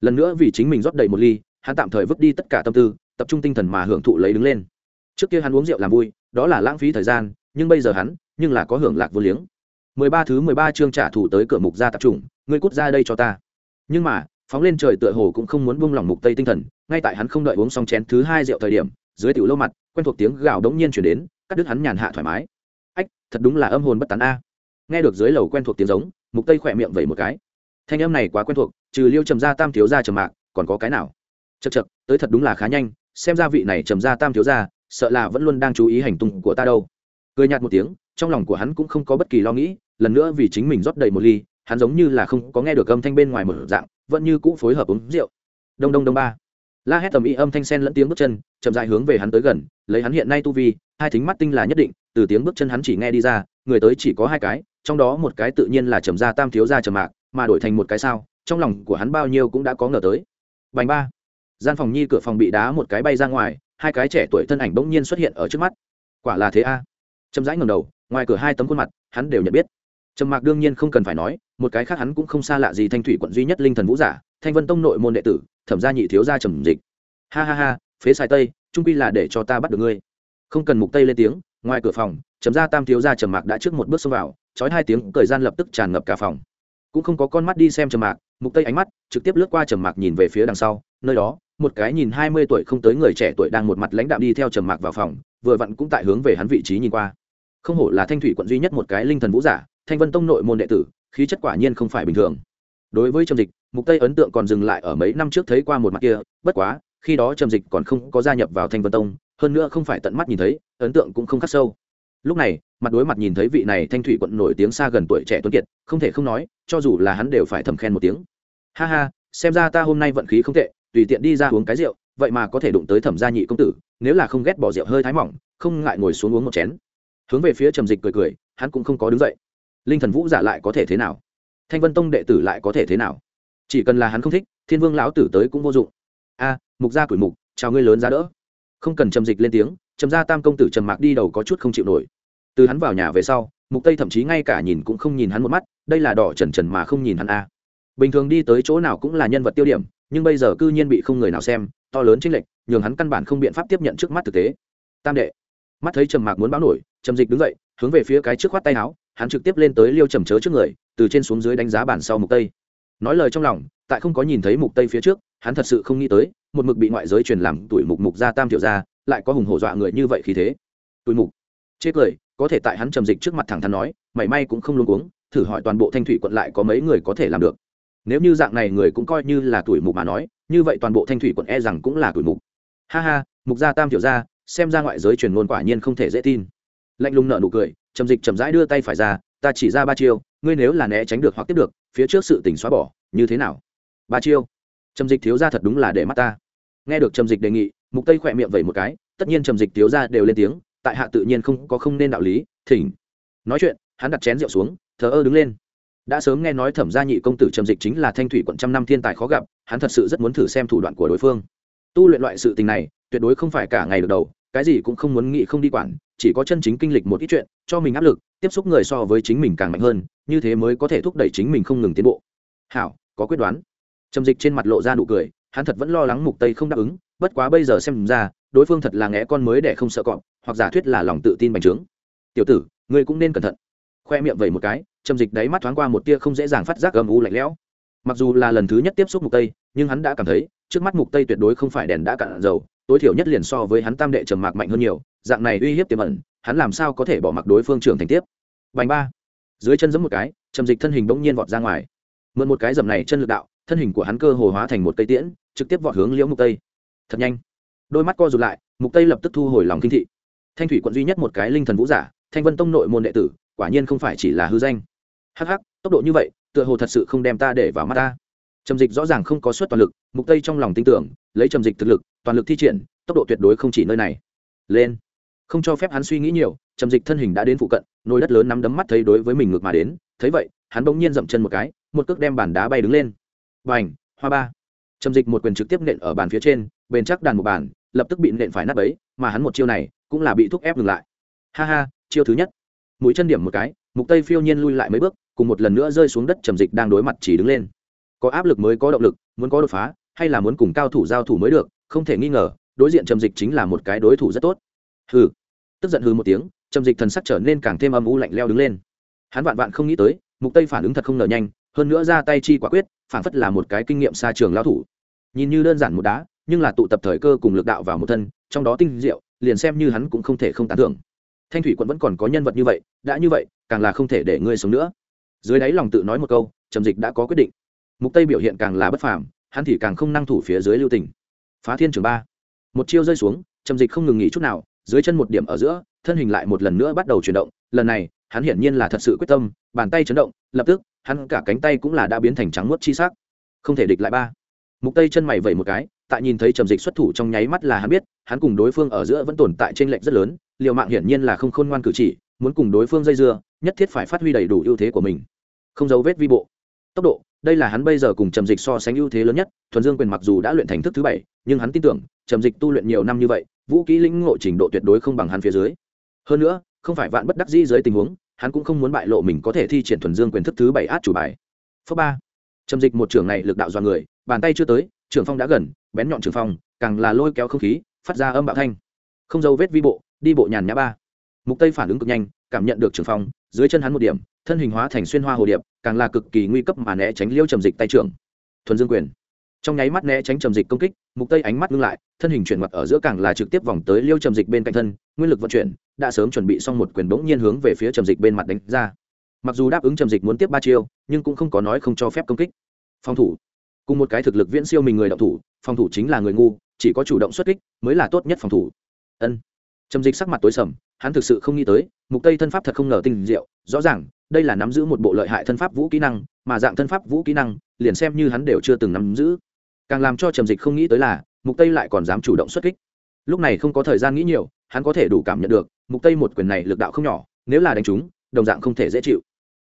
Lần nữa vì chính mình rót đầy một ly, hắn tạm thời vứt đi tất cả tâm tư, tập trung tinh thần mà hưởng thụ lấy đứng lên. Trước kia hắn uống rượu làm vui, đó là lãng phí thời gian, nhưng bây giờ hắn, nhưng là có hưởng lạc vô liếng mười ba thứ mười ba chương trả thù tới cửa mục gia tập trung ngươi cút ra đây cho ta. Nhưng mà, phóng lên trời tựa hồ cũng không muốn buông lỏng mục tây tinh thần, ngay tại hắn không đợi uống xong chén thứ hai rượu thời điểm, dưới tiểu lâu mặt, quen thuộc tiếng gào đống nhiên chuyển đến, cắt đứt hắn nhàn hạ thoải mái. Ách, thật đúng là âm hồn bất tán a. Nghe được dưới lầu quen thuộc tiếng giống, mục tây khỏe miệng vẩy một cái. Thanh âm này quá quen thuộc, trừ liêu trầm gia tam thiếu gia trầm mạc, còn có cái nào? Chật chật tới thật đúng là khá nhanh, xem ra vị này trầm gia tam thiếu gia, sợ là vẫn luôn đang chú ý hành tung của ta đâu. Cười nhạt một tiếng trong lòng của hắn cũng không có bất kỳ lo nghĩ, lần nữa vì chính mình rót đầy một ly, hắn giống như là không có nghe được âm thanh bên ngoài một dạng, vẫn như cũ phối hợp uống rượu. Đông đông đông ba. La hét tầm y âm thanh sen lẫn tiếng bước chân, chậm dài hướng về hắn tới gần, lấy hắn hiện nay tu vi, hai thính mắt tinh là nhất định, từ tiếng bước chân hắn chỉ nghe đi ra, người tới chỉ có hai cái, trong đó một cái tự nhiên là trầm gia tam thiếu gia trầm mạc, mà đổi thành một cái sao, trong lòng của hắn bao nhiêu cũng đã có ngờ tới. Bành ba. Gian phòng nhi cửa phòng bị đá một cái bay ra ngoài, hai cái trẻ tuổi thân ảnh bỗng nhiên xuất hiện ở trước mắt. Quả là thế a. À. trầm rãi ngầm đầu ngoài cửa hai tấm khuôn mặt, hắn đều nhận biết. Trầm mạc đương nhiên không cần phải nói, một cái khác hắn cũng không xa lạ gì thanh thủy quận duy nhất linh thần vũ giả, thanh vân tông nội môn đệ tử, thẩm gia nhị thiếu gia trầm dịch. Ha ha ha, phế sai tây, trung pi là để cho ta bắt được ngươi. Không cần mục tây lên tiếng, ngoài cửa phòng, trầm gia tam thiếu gia trầm mạc đã trước một bước xông vào, chói hai tiếng, thời gian lập tức tràn ngập cả phòng. Cũng không có con mắt đi xem trầm mạc, mục tây ánh mắt trực tiếp lướt qua trầm mạc nhìn về phía đằng sau, nơi đó, một cái nhìn 20 tuổi không tới người trẻ tuổi đang một mặt lãnh đạm đi theo trầm mạc vào phòng, vừa vặn cũng tại hướng về hắn vị trí nhìn qua không hổ là thanh thủy quận duy nhất một cái linh thần vũ giả, thanh vân tông nội môn đệ tử, khí chất quả nhiên không phải bình thường. Đối với trầm dịch, mục tây ấn tượng còn dừng lại ở mấy năm trước thấy qua một mặt kia, bất quá, khi đó trầm dịch còn không có gia nhập vào thanh vân tông, hơn nữa không phải tận mắt nhìn thấy, ấn tượng cũng không khắc sâu. Lúc này, mặt đối mặt nhìn thấy vị này thanh thủy quận nổi tiếng xa gần tuổi trẻ tuấn kiệt, không thể không nói, cho dù là hắn đều phải thầm khen một tiếng. Ha ha, xem ra ta hôm nay vận khí không tệ, tùy tiện đi ra uống cái rượu, vậy mà có thể đụng tới thẩm gia nhị công tử, nếu là không ghét bỏ rượu hơi thái mỏng, không ngại ngồi xuống uống một chén hướng về phía trầm dịch cười cười, hắn cũng không có đứng dậy. Linh thần vũ giả lại có thể thế nào? Thanh vân tông đệ tử lại có thể thế nào? Chỉ cần là hắn không thích, thiên vương lão tử tới cũng vô dụng. A, mục gia cửi mục, chào ngươi lớn giá đỡ. Không cần trầm dịch lên tiếng, trầm gia tam công tử trầm mạc đi đầu có chút không chịu nổi. Từ hắn vào nhà về sau, mục tây thậm chí ngay cả nhìn cũng không nhìn hắn một mắt, đây là đỏ trần trần mà không nhìn hắn a. Bình thường đi tới chỗ nào cũng là nhân vật tiêu điểm, nhưng bây giờ cư nhiên bị không người nào xem, to lớn chênh lệch, nhường hắn căn bản không biện pháp tiếp nhận trước mắt thực tế. Tam đệ mắt thấy trầm mạc muốn báo nổi, trầm dịch đứng dậy, hướng về phía cái trước khoát tay áo, hắn trực tiếp lên tới liêu trầm chớ trước người, từ trên xuống dưới đánh giá bản sau mục tây. Nói lời trong lòng, tại không có nhìn thấy mục tây phía trước, hắn thật sự không nghĩ tới, một mực bị ngoại giới truyền làm tuổi mục mục gia tam tiểu gia, lại có hùng hổ dọa người như vậy khí thế. Tuổi mục. Chết cười, có thể tại hắn trầm dịch trước mặt thẳng thắn nói, mảy may cũng không luôn cuống, thử hỏi toàn bộ thanh thủy quận lại có mấy người có thể làm được. Nếu như dạng này người cũng coi như là tuổi mục mà nói, như vậy toàn bộ thanh thủy quận e rằng cũng là tuổi mục. Ha ha, mục gia tam tiểu gia xem ra ngoại giới truyền ngôn quả nhiên không thể dễ tin. Lạnh lùng nợ nụ cười, trầm dịch chậm rãi đưa tay phải ra, ta chỉ ra ba chiêu, ngươi nếu là né tránh được hoặc tiếp được, phía trước sự tỉnh xóa bỏ, như thế nào? Ba chiêu? Trầm dịch thiếu ra thật đúng là để mắt ta. Nghe được trầm dịch đề nghị, mục tây khỏe miệng vẩy một cái, tất nhiên trầm dịch thiếu ra đều lên tiếng, tại hạ tự nhiên không, có không nên đạo lý, thỉnh. Nói chuyện, hắn đặt chén rượu xuống, thờ ơ đứng lên. Đã sớm nghe nói thẩm gia nhị công tử trầm dịch chính là thanh thủy quận trăm năm thiên tài khó gặp, hắn thật sự rất muốn thử xem thủ đoạn của đối phương. Tu luyện loại sự tình này, tuyệt đối không phải cả ngày được đầu cái gì cũng không muốn nghĩ không đi quản, chỉ có chân chính kinh lịch một ít chuyện, cho mình áp lực, tiếp xúc người so với chính mình càng mạnh hơn, như thế mới có thể thúc đẩy chính mình không ngừng tiến bộ. Hảo, có quyết đoán. Trầm dịch trên mặt lộ ra nụ cười, hắn thật vẫn lo lắng mục tây không đáp ứng, bất quá bây giờ xem ra, đối phương thật là ngẽ con mới để không sợ cọp, hoặc giả thuyết là lòng tự tin bành trướng. Tiểu tử, ngươi cũng nên cẩn thận. Khoe miệng vẩy một cái, trầm dịch đáy mắt thoáng qua một tia không dễ dàng phát giác gầm u lạnh lẽo. Mặc dù là lần thứ nhất tiếp xúc mục tây, nhưng hắn đã cảm thấy, trước mắt mục tây tuyệt đối không phải đèn đã cạn dầu tối thiểu nhất liền so với hắn tam đệ trầm mạc mạnh hơn nhiều, dạng này uy hiếp tiềm ẩn, hắn làm sao có thể bỏ mặc đối phương trưởng thành tiếp? Bành ba. Dưới chân giẫm một cái, trầm dịch thân hình bỗng nhiên vọt ra ngoài. Mượn một cái dầm này chân lực đạo, thân hình của hắn cơ hồ hóa thành một cây tiễn, trực tiếp vọt hướng liễu mục tây. Thật nhanh. Đôi mắt co rụt lại, mục tây lập tức thu hồi lòng kinh thị. Thanh thủy quận duy nhất một cái linh thần vũ giả, thanh vân tông nội môn đệ tử, quả nhiên không phải chỉ là hư danh. Hắc hắc, tốc độ như vậy, tựa hồ thật sự không đem ta để vào mắt ta. Trầm dịch rõ ràng không có suất toàn lực, mục tây trong lòng tin tưởng, lấy trầm dịch thực lực toàn lực thi triển, tốc độ tuyệt đối không chỉ nơi này. Lên. Không cho phép hắn suy nghĩ nhiều, trầm dịch thân hình đã đến phụ cận, nồi đất lớn nắm đấm mắt thấy đối với mình ngược mà đến, thấy vậy, hắn bỗng nhiên dậm chân một cái, một cước đem bàn đá bay đứng lên. Và h hoa ba. Trầm dịch một quyền trực tiếp nện ở bàn phía trên, bền chắc đàn một bàn, lập tức bị nện phải nát ấy mà hắn một chiêu này cũng là bị thúc ép ngừng lại. Ha ha, chiêu thứ nhất. Mũi chân điểm một cái, mục tây phiêu nhiên lui lại mấy bước, cùng một lần nữa rơi xuống đất, trầm dịch đang đối mặt chỉ đứng lên. Có áp lực mới có động lực, muốn có đột phá, hay là muốn cùng cao thủ giao thủ mới được không thể nghi ngờ, đối diện trầm dịch chính là một cái đối thủ rất tốt. Hừ. Tức giận hừ một tiếng, trầm dịch thần sắc trở nên càng thêm âm u lạnh leo đứng lên. Hắn vạn vạn không nghĩ tới, mục tây phản ứng thật không ngờ nhanh, hơn nữa ra tay chi quả quyết, phản phất là một cái kinh nghiệm xa trường lao thủ. Nhìn như đơn giản một đá, nhưng là tụ tập thời cơ cùng lực đạo vào một thân, trong đó tinh diệu, liền xem như hắn cũng không thể không tán thưởng. Thanh thủy quận vẫn còn có nhân vật như vậy, đã như vậy, càng là không thể để ngươi sống nữa. Dưới đáy lòng tự nói một câu, trầm dịch đã có quyết định. Mục tây biểu hiện càng là bất phàm, hắn thì càng không năng thủ phía dưới lưu tình phá thiên trường ba. Một chiêu rơi xuống, trầm dịch không ngừng nghỉ chút nào, dưới chân một điểm ở giữa, thân hình lại một lần nữa bắt đầu chuyển động. Lần này, hắn hiển nhiên là thật sự quyết tâm, bàn tay chấn động, lập tức, hắn cả cánh tay cũng là đã biến thành trắng muốt chi sắc. Không thể địch lại ba. Mục tây chân mày vẩy một cái, tại nhìn thấy trầm dịch xuất thủ trong nháy mắt là hắn biết, hắn cùng đối phương ở giữa vẫn tồn tại trên lệnh rất lớn, liều mạng hiển nhiên là không khôn ngoan cử chỉ, muốn cùng đối phương dây dưa, nhất thiết phải phát huy đầy đủ ưu thế của mình. Không dấu vết vi bộ. Tốc độ đây là hắn bây giờ cùng trầm dịch so sánh ưu thế lớn nhất, thuần dương quyền mặc dù đã luyện thành thức thứ bảy, nhưng hắn tin tưởng, trầm dịch tu luyện nhiều năm như vậy, vũ kỹ lĩnh ngộ trình độ tuyệt đối không bằng hắn phía dưới. Hơn nữa, không phải vạn bất đắc dĩ dưới tình huống, hắn cũng không muốn bại lộ mình có thể thi triển thuần dương quyền thức thứ bảy át chủ bài. Phớ ba. Trầm dịch một trưởng này lực đạo do người, bàn tay chưa tới, trưởng phong đã gần, bén nhọn trưởng phong, càng là lôi kéo không khí, phát ra âm bạo thanh. Không dấu vết vi bộ, đi bộ nhàn nhã ba. Mục tây phản ứng cực nhanh, cảm nhận được trưởng phong dưới chân hắn một điểm, thân hình hóa thành xuyên hoa hồ điệp, càng là cực kỳ nguy cấp mà né tránh liêu trầm dịch tay trưởng. Thuần dương quyền. Trong nháy mắt né tránh trầm dịch công kích, mục tây ánh mắt ngưng lại, thân hình chuyển mặt ở giữa càng là trực tiếp vòng tới liêu trầm dịch bên cạnh thân, nguyên lực vận chuyển, đã sớm chuẩn bị xong một quyền bỗng nhiên hướng về phía trầm dịch bên mặt đánh ra. Mặc dù đáp ứng trầm dịch muốn tiếp ba chiêu, nhưng cũng không có nói không cho phép công kích. Phòng thủ. Cùng một cái thực lực viễn siêu mình người động thủ, phòng thủ chính là người ngu, chỉ có chủ động xuất kích mới là tốt nhất phòng thủ. Ân. Trầm dịch sắc mặt tối sầm hắn thực sự không nghĩ tới, mục tây thân pháp thật không ngờ tinh diệu, rõ ràng, đây là nắm giữ một bộ lợi hại thân pháp vũ kỹ năng, mà dạng thân pháp vũ kỹ năng, liền xem như hắn đều chưa từng nắm giữ. Càng làm cho trầm dịch không nghĩ tới là, mục tây lại còn dám chủ động xuất kích. Lúc này không có thời gian nghĩ nhiều, hắn có thể đủ cảm nhận được, mục tây một quyền này lực đạo không nhỏ, nếu là đánh chúng đồng dạng không thể dễ chịu.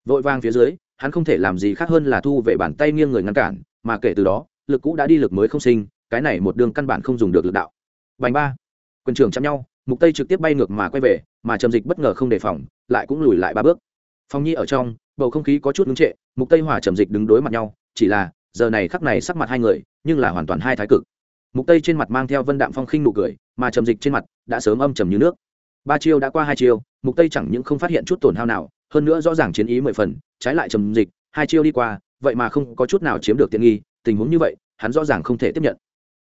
Vội vang phía dưới, hắn không thể làm gì khác hơn là thu về bàn tay nghiêng người ngăn cản, mà kể từ đó, lực cũ đã đi lực mới không sinh, cái này một đường căn bản không dùng được lực đạo. Bành ba. Quân trưởng chạm nhau mục tây trực tiếp bay ngược mà quay về, mà trầm dịch bất ngờ không đề phòng, lại cũng lùi lại ba bước. Phong nhi ở trong, bầu không khí có chút ngưng trệ, mục tây hòa trầm dịch đứng đối mặt nhau, chỉ là, giờ này khắc này sắc mặt hai người, nhưng là hoàn toàn hai thái cực. Mục tây trên mặt mang theo vân đạm phong khinh nụ cười, mà trầm dịch trên mặt đã sớm âm trầm như nước. Ba chiêu đã qua hai chiêu, mục tây chẳng những không phát hiện chút tổn hao nào, hơn nữa rõ ràng chiến ý mười phần, trái lại trầm dịch, hai chiêu đi qua, vậy mà không có chút nào chiếm được tiện nghi, tình huống như vậy, hắn rõ ràng không thể tiếp nhận.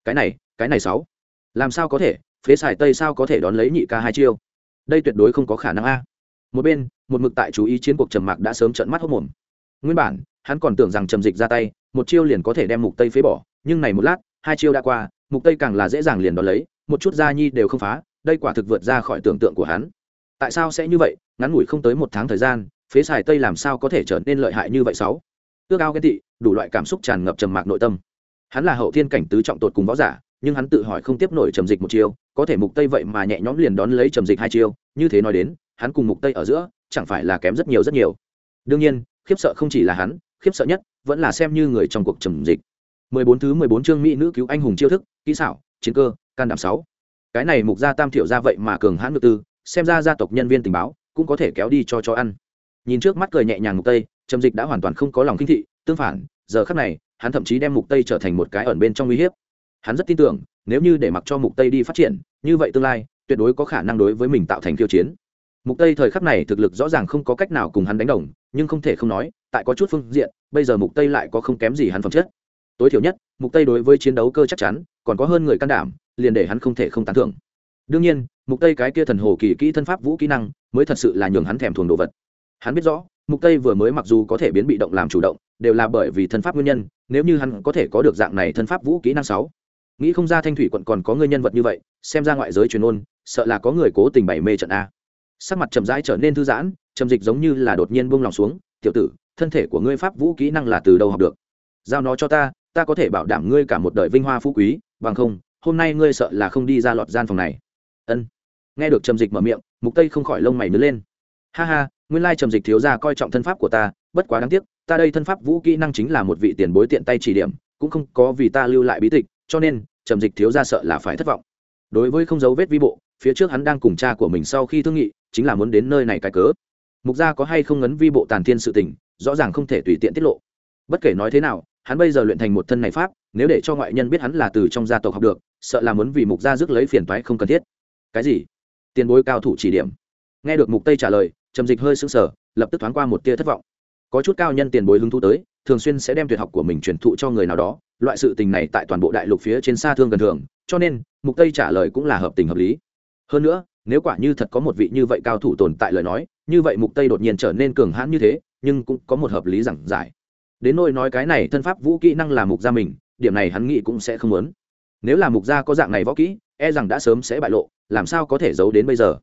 Cái này cái này sáu, làm sao có thể? Phế xài tây sao có thể đón lấy nhị ca hai chiêu? Đây tuyệt đối không có khả năng a. Một bên, một mực tại chú ý chiến cuộc trầm mạc đã sớm trận mắt hốc mồm. Nguyên bản, hắn còn tưởng rằng trầm dịch ra tay, một chiêu liền có thể đem mục tây phế bỏ, nhưng này một lát, hai chiêu đã qua, mục tây càng là dễ dàng liền đón lấy, một chút gia nhi đều không phá, đây quả thực vượt ra khỏi tưởng tượng của hắn. Tại sao sẽ như vậy? Ngắn ngủi không tới một tháng thời gian, phế xài tây làm sao có thể trở nên lợi hại như vậy sáu? Ước ao ghen tị, đủ loại cảm xúc tràn ngập trầm mạc nội tâm. Hắn là hậu thiên cảnh tứ trọng tột cùng võ giả, nhưng hắn tự hỏi không tiếp nổi trầm dịch một chiêu có thể mục tây vậy mà nhẹ nhõm liền đón lấy trầm dịch hai chiêu, như thế nói đến, hắn cùng mục tây ở giữa, chẳng phải là kém rất nhiều rất nhiều. Đương nhiên, khiếp sợ không chỉ là hắn, khiếp sợ nhất vẫn là xem như người trong cuộc trầm dịch. 14 thứ 14 chương mỹ nữ cứu anh hùng chiêu thức, kỹ xảo, chiến cơ, can đảm 6. cái này mục gia tam thiểu ra vậy mà cường hãn ngược tư, xem ra gia tộc nhân viên tình báo cũng có thể kéo đi cho cho ăn. Nhìn trước mắt cười nhẹ nhàng mục tây, trầm dịch đã hoàn toàn không có lòng kinh thị, tương phản, giờ khắc này, hắn thậm chí đem mục tây trở thành một cái ẩn bên trong uy hiếp hắn rất tin tưởng, nếu như để mặc cho mục tây đi phát triển, như vậy tương lai, tuyệt đối có khả năng đối với mình tạo thành khiêu chiến. Mục tây thời khắc này thực lực rõ ràng không có cách nào cùng hắn đánh đồng, nhưng không thể không nói, tại có chút phương diện, bây giờ mục tây lại có không kém gì hắn phẩm chất. Tối thiểu nhất, mục tây đối với chiến đấu cơ chắc chắn, còn có hơn người can đảm, liền để hắn không thể không tán thưởng. Đương nhiên, mục tây cái kia thần hồ kỳ kỹ thân pháp vũ kỹ năng, mới thật sự là nhường hắn thèm thuồng đồ vật. Hắn biết rõ, mục tây vừa mới mặc dù có thể biến bị động làm chủ động, đều là bởi vì thân pháp nguyên nhân, nếu như hắn có thể có được dạng này thân pháp vũ kỹ năng sáu nghĩ không ra thanh thủy quận còn có người nhân vật như vậy, xem ra ngoại giới truyền ôn, sợ là có người cố tình bày mê trận a. Sắc mặt chậm rãi trở nên thư giãn, trầm dịch giống như là đột nhiên buông lòng xuống, tiểu tử, thân thể của ngươi pháp vũ kỹ năng là từ đâu học được? Giao nó cho ta ta có thể bảo đảm ngươi cả một đời vinh hoa phú quý, bằng không, hôm nay ngươi sợ là không đi ra lọt gian phòng này. Ân. Nghe được trầm dịch mở miệng, mục tây không khỏi lông mày nứa lên. Ha ha, nguyên lai trầm dịch thiếu gia coi trọng thân pháp của ta, bất quá đáng tiếc, ta đây thân pháp vũ kỹ năng chính là một vị tiền bối tiện tay chỉ điểm, cũng không có vì ta lưu lại bí tịch cho nên, trầm dịch thiếu gia sợ là phải thất vọng. Đối với không dấu vết vi bộ, phía trước hắn đang cùng cha của mình sau khi thương nghị, chính là muốn đến nơi này cái cớ. Mục gia có hay không ngấn vi bộ tàn thiên sự tình, rõ ràng không thể tùy tiện tiết lộ. Bất kể nói thế nào, hắn bây giờ luyện thành một thân này pháp, nếu để cho ngoại nhân biết hắn là từ trong gia tộc học được, sợ là muốn vì mục gia rước lấy phiền toái không cần thiết. Cái gì? Tiền bối cao thủ chỉ điểm. Nghe được mục tây trả lời, trầm dịch hơi sững sờ, lập tức thoáng qua một tia thất vọng. Có chút cao nhân tiền bối hứng thú tới, thường xuyên sẽ đem tuyệt học của mình truyền thụ cho người nào đó loại sự tình này tại toàn bộ đại lục phía trên xa thương gần thường, cho nên, mục tây trả lời cũng là hợp tình hợp lý. Hơn nữa, nếu quả như thật có một vị như vậy cao thủ tồn tại lời nói, như vậy mục tây đột nhiên trở nên cường hãn như thế, nhưng cũng có một hợp lý giảng giải. Đến nỗi nói cái này thân pháp vũ kỹ năng là mục gia mình, điểm này hắn nghĩ cũng sẽ không muốn. Nếu là mục gia có dạng này võ kỹ e rằng đã sớm sẽ bại lộ, làm sao có thể giấu đến bây giờ?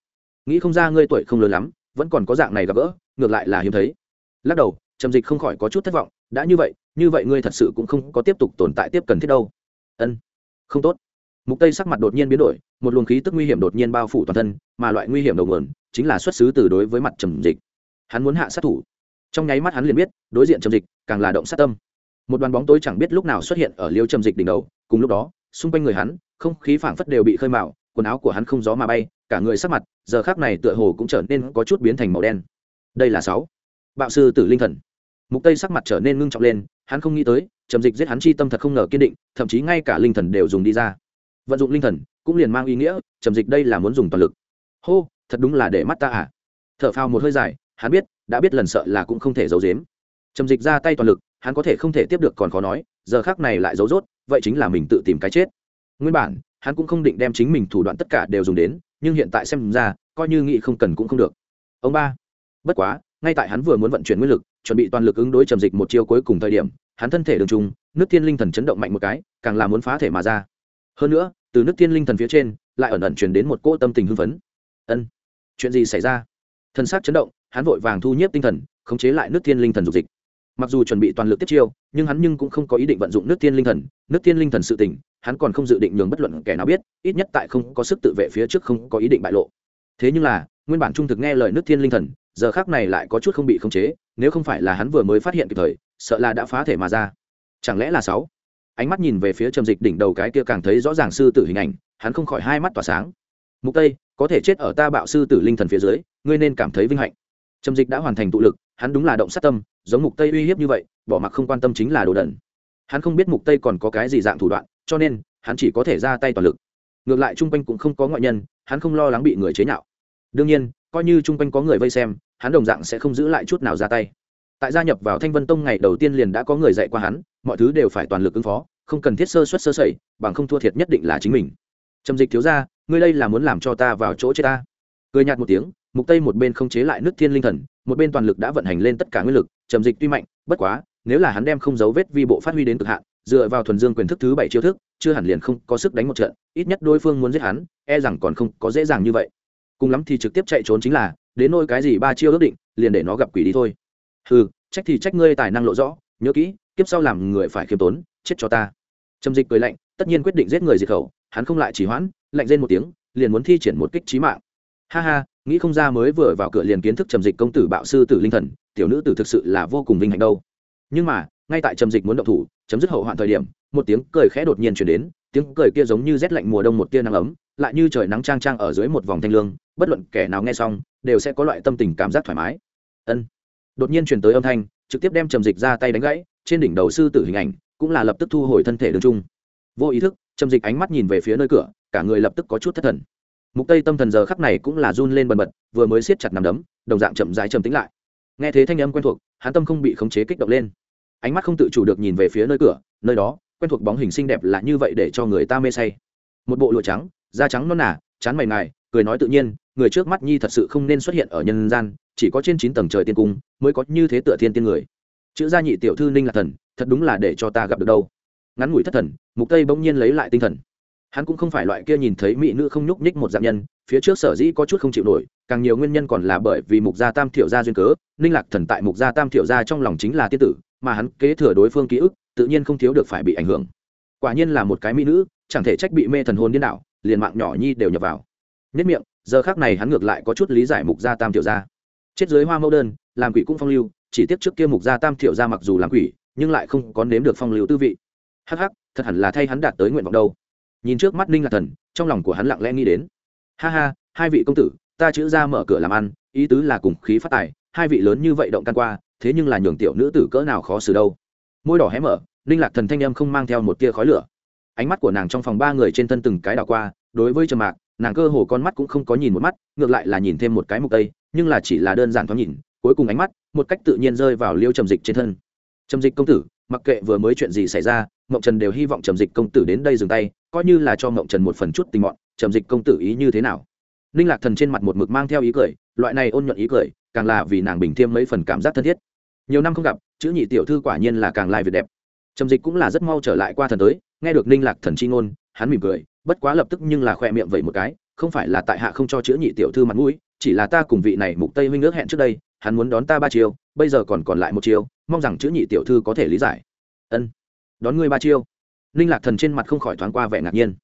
Nghĩ không ra ngươi tuổi không lớn lắm, vẫn còn có dạng này gặp gỡ, ngược lại là hiếm thấy. Lắc đầu, trầm dịch không khỏi có chút thất vọng đã như vậy như vậy ngươi thật sự cũng không có tiếp tục tồn tại tiếp cần thiết đâu. Ân, không tốt. Mục tây sắc mặt đột nhiên biến đổi, một luồng khí tức nguy hiểm đột nhiên bao phủ toàn thân, mà loại nguy hiểm đầu nguồn chính là xuất xứ từ đối với mặt trầm dịch. Hắn muốn hạ sát thủ. Trong nháy mắt hắn liền biết, đối diện trầm dịch càng là động sát tâm. Một đoàn bóng tối chẳng biết lúc nào xuất hiện ở liêu trầm dịch đỉnh đầu, cùng lúc đó, xung quanh người hắn, không khí phảng phất đều bị khơi mạo quần áo của hắn không gió mà bay, cả người sắc mặt giờ khác này tựa hồ cũng trở nên có chút biến thành màu đen. Đây là sáu. Bạo sư tử linh thần mục tây sắc mặt trở nên ngưng trọng lên, hắn không nghĩ tới, trầm dịch giết hắn chi tâm thật không ngờ kiên định, thậm chí ngay cả linh thần đều dùng đi ra. Vận dụng linh thần, cũng liền mang ý nghĩa, trầm dịch đây là muốn dùng toàn lực. Hô, thật đúng là để mắt ta à. Thở phào một hơi dài, hắn biết, đã biết lần sợ là cũng không thể giấu giếm. Trầm dịch ra tay toàn lực, hắn có thể không thể tiếp được còn khó nói, giờ khác này lại giấu rốt, vậy chính là mình tự tìm cái chết. Nguyên bản, hắn cũng không định đem chính mình thủ đoạn tất cả đều dùng đến, nhưng hiện tại xem ra, coi như nghĩ không cần cũng không được. Ông ba, bất quá, ngay tại hắn vừa muốn vận chuyển nguyên lực chuẩn bị toàn lực ứng đối trầm dịch một chiêu cuối cùng thời điểm, hắn thân thể đường trung, nước thiên linh thần chấn động mạnh một cái, càng là muốn phá thể mà ra. Hơn nữa, từ nước thiên linh thần phía trên, lại ẩn ẩn truyền đến một cỗ tâm tình hưng phấn. Ân, chuyện gì xảy ra? Thân xác chấn động, hắn vội vàng thu nhiếp tinh thần, khống chế lại nước thiên linh thần dục dịch. Mặc dù chuẩn bị toàn lực tiếp chiêu, nhưng hắn nhưng cũng không có ý định vận dụng nước thiên linh thần, nước thiên linh thần sự tỉnh hắn còn không dự định nhường bất luận kẻ nào biết, ít nhất tại không có sức tự vệ phía trước không có ý định bại lộ. Thế nhưng là, nguyên bản trung thực nghe lời nước thiên linh thần giờ khác này lại có chút không bị khống chế, nếu không phải là hắn vừa mới phát hiện kịp thời, sợ là đã phá thể mà ra. Chẳng lẽ là sáu? Ánh mắt nhìn về phía trầm dịch đỉnh đầu cái kia càng thấy rõ ràng sư tử hình ảnh, hắn không khỏi hai mắt tỏa sáng. Mục tây, có thể chết ở ta bạo sư tử linh thần phía dưới, ngươi nên cảm thấy vinh hạnh. Trầm dịch đã hoàn thành tụ lực, hắn đúng là động sát tâm, giống mục tây uy hiếp như vậy, bỏ mặc không quan tâm chính là đồ đẩn hắn không biết mục tây còn có cái gì dạng thủ đoạn, cho nên, hắn chỉ có thể ra tay toàn lực. Ngược lại trung quanh cũng không có ngoại nhân, hắn không lo lắng bị người chế nhạo. Đương nhiên coi như trung quanh có người vây xem, hắn đồng dạng sẽ không giữ lại chút nào ra tay. Tại gia nhập vào thanh vân tông ngày đầu tiên liền đã có người dạy qua hắn, mọi thứ đều phải toàn lực ứng phó, không cần thiết sơ suất sơ sẩy, bằng không thua thiệt nhất định là chính mình. Trầm dịch thiếu ra ngươi đây là muốn làm cho ta vào chỗ chết ta? Cười nhạt một tiếng, mục tây một bên không chế lại nước thiên linh thần, một bên toàn lực đã vận hành lên tất cả nguyên lực, trầm dịch tuy mạnh, bất quá, nếu là hắn đem không dấu vết vi bộ phát huy đến cực hạn, dựa vào thuần dương quyền thức thứ bảy chiêu thức, chưa hẳn liền không có sức đánh một trận, ít nhất đối phương muốn giết hắn e rằng còn không có dễ dàng như vậy cùng lắm thì trực tiếp chạy trốn chính là, đến nôi cái gì ba chiêu ước định, liền để nó gặp quỷ đi thôi. Ừ trách thì trách ngươi tài năng lộ rõ, nhớ kỹ, kiếp sau làm người phải khiêm tốn, chết cho ta. Trầm dịch cười lạnh, tất nhiên quyết định giết người diệt khẩu, hắn không lại chỉ hoãn, lạnh rên một tiếng, liền muốn thi triển một kích trí mạng. Ha ha, nghĩ không ra mới vừa vào cửa liền kiến thức trầm dịch công tử bạo sư tử linh thần, tiểu nữ tử thực sự là vô cùng vinh hạnh đâu. Nhưng mà, ngay tại trầm dịch muốn động thủ, chấm dứt hậu hoạn thời điểm, một tiếng cười khẽ đột nhiên chuyển đến tiếng cười kia giống như rét lạnh mùa đông một tia nắng ấm, lại như trời nắng trang trang ở dưới một vòng thanh lương, bất luận kẻ nào nghe xong, đều sẽ có loại tâm tình cảm giác thoải mái. Ân. Đột nhiên truyền tới âm thanh, trực tiếp đem trầm dịch ra tay đánh gãy, trên đỉnh đầu sư tử hình ảnh cũng là lập tức thu hồi thân thể đường trung. Vô ý thức, trầm dịch ánh mắt nhìn về phía nơi cửa, cả người lập tức có chút thất thần. Mục tây tâm thần giờ khắc này cũng là run lên bần bật, vừa mới siết chặt nằm đấm, đồng dạng chậm rãi trầm tĩnh lại. Nghe thế thanh âm quen thuộc, hắn tâm không bị khống chế kích động lên. Ánh mắt không tự chủ được nhìn về phía nơi cửa, nơi đó quen thuộc bóng hình xinh đẹp là như vậy để cho người ta mê say. Một bộ lụa trắng, da trắng non nả chán mày ngài, cười nói tự nhiên, người trước mắt nhi thật sự không nên xuất hiện ở nhân gian, chỉ có trên chín tầng trời tiên cung mới có như thế tựa thiên tiên người. Chữ gia nhị tiểu thư ninh là thần, thật đúng là để cho ta gặp được đâu. Ngắn ngủi thất thần, mục tây bỗng nhiên lấy lại tinh thần. Hắn cũng không phải loại kia nhìn thấy mỹ nữ không nhúc nhích một dạng nhân, phía trước sở dĩ có chút không chịu nổi, càng nhiều nguyên nhân còn là bởi vì mục gia tam thiểu gia duyên cớ, ninh lạc thần tại mục gia tam thiểu gia trong lòng chính là tiên tử mà hắn kế thừa đối phương ký ức, tự nhiên không thiếu được phải bị ảnh hưởng. Quả nhiên là một cái mỹ nữ, chẳng thể trách bị mê thần hồn điên đảo, liền mạng nhỏ nhi đều nhập vào. Nhất miệng, giờ khác này hắn ngược lại có chút lý giải mục gia tam tiểu gia. Chết dưới hoa mẫu đơn, làm quỷ cũng phong lưu, chỉ tiếc trước kia mục gia tam tiểu gia mặc dù làm quỷ, nhưng lại không có nếm được phong lưu tư vị. Hắc hắc, thật hẳn là thay hắn đạt tới nguyện vọng đâu. Nhìn trước mắt ninh lạc thần, trong lòng của hắn lặng lẽ nghĩ đến. Ha ha, hai vị công tử, ta chữ ra mở cửa làm ăn, ý tứ là cùng khí phát tài, hai vị lớn như vậy động can qua thế nhưng là nhường tiểu nữ tử cỡ nào khó xử đâu. Môi đỏ hé mở, ninh lạc thần thanh em không mang theo một tia khói lửa. Ánh mắt của nàng trong phòng ba người trên thân từng cái đảo qua, đối với trầm mạc, nàng cơ hồ con mắt cũng không có nhìn một mắt, ngược lại là nhìn thêm một cái mục tây, nhưng là chỉ là đơn giản thoáng nhìn, cuối cùng ánh mắt, một cách tự nhiên rơi vào liêu trầm dịch trên thân. Trầm dịch công tử, mặc kệ vừa mới chuyện gì xảy ra, mộng trần đều hy vọng trầm dịch công tử đến đây dừng tay, coi như là cho mộng trần một phần chút tình mọn, trầm dịch công tử ý như thế nào? Ninh lạc thần trên mặt một mực mang theo ý cười, loại này ôn nhuận ý cười, càng là vì nàng bình thêm mấy phần cảm giác thân thiết nhiều năm không gặp, chữ nhị tiểu thư quả nhiên là càng lai việc đẹp. Trầm dịch cũng là rất mau trở lại qua thần tới, nghe được ninh lạc thần chi ngôn, hắn mỉm cười, bất quá lập tức nhưng là khoe miệng vậy một cái, không phải là tại hạ không cho chữ nhị tiểu thư mặt mũi, chỉ là ta cùng vị này mục tây huynh ước hẹn trước đây, hắn muốn đón ta ba chiêu, bây giờ còn còn lại một chiêu, mong rằng chữ nhị tiểu thư có thể lý giải. Ân, đón ngươi ba chiêu. Ninh lạc thần trên mặt không khỏi thoáng qua vẻ ngạc nhiên.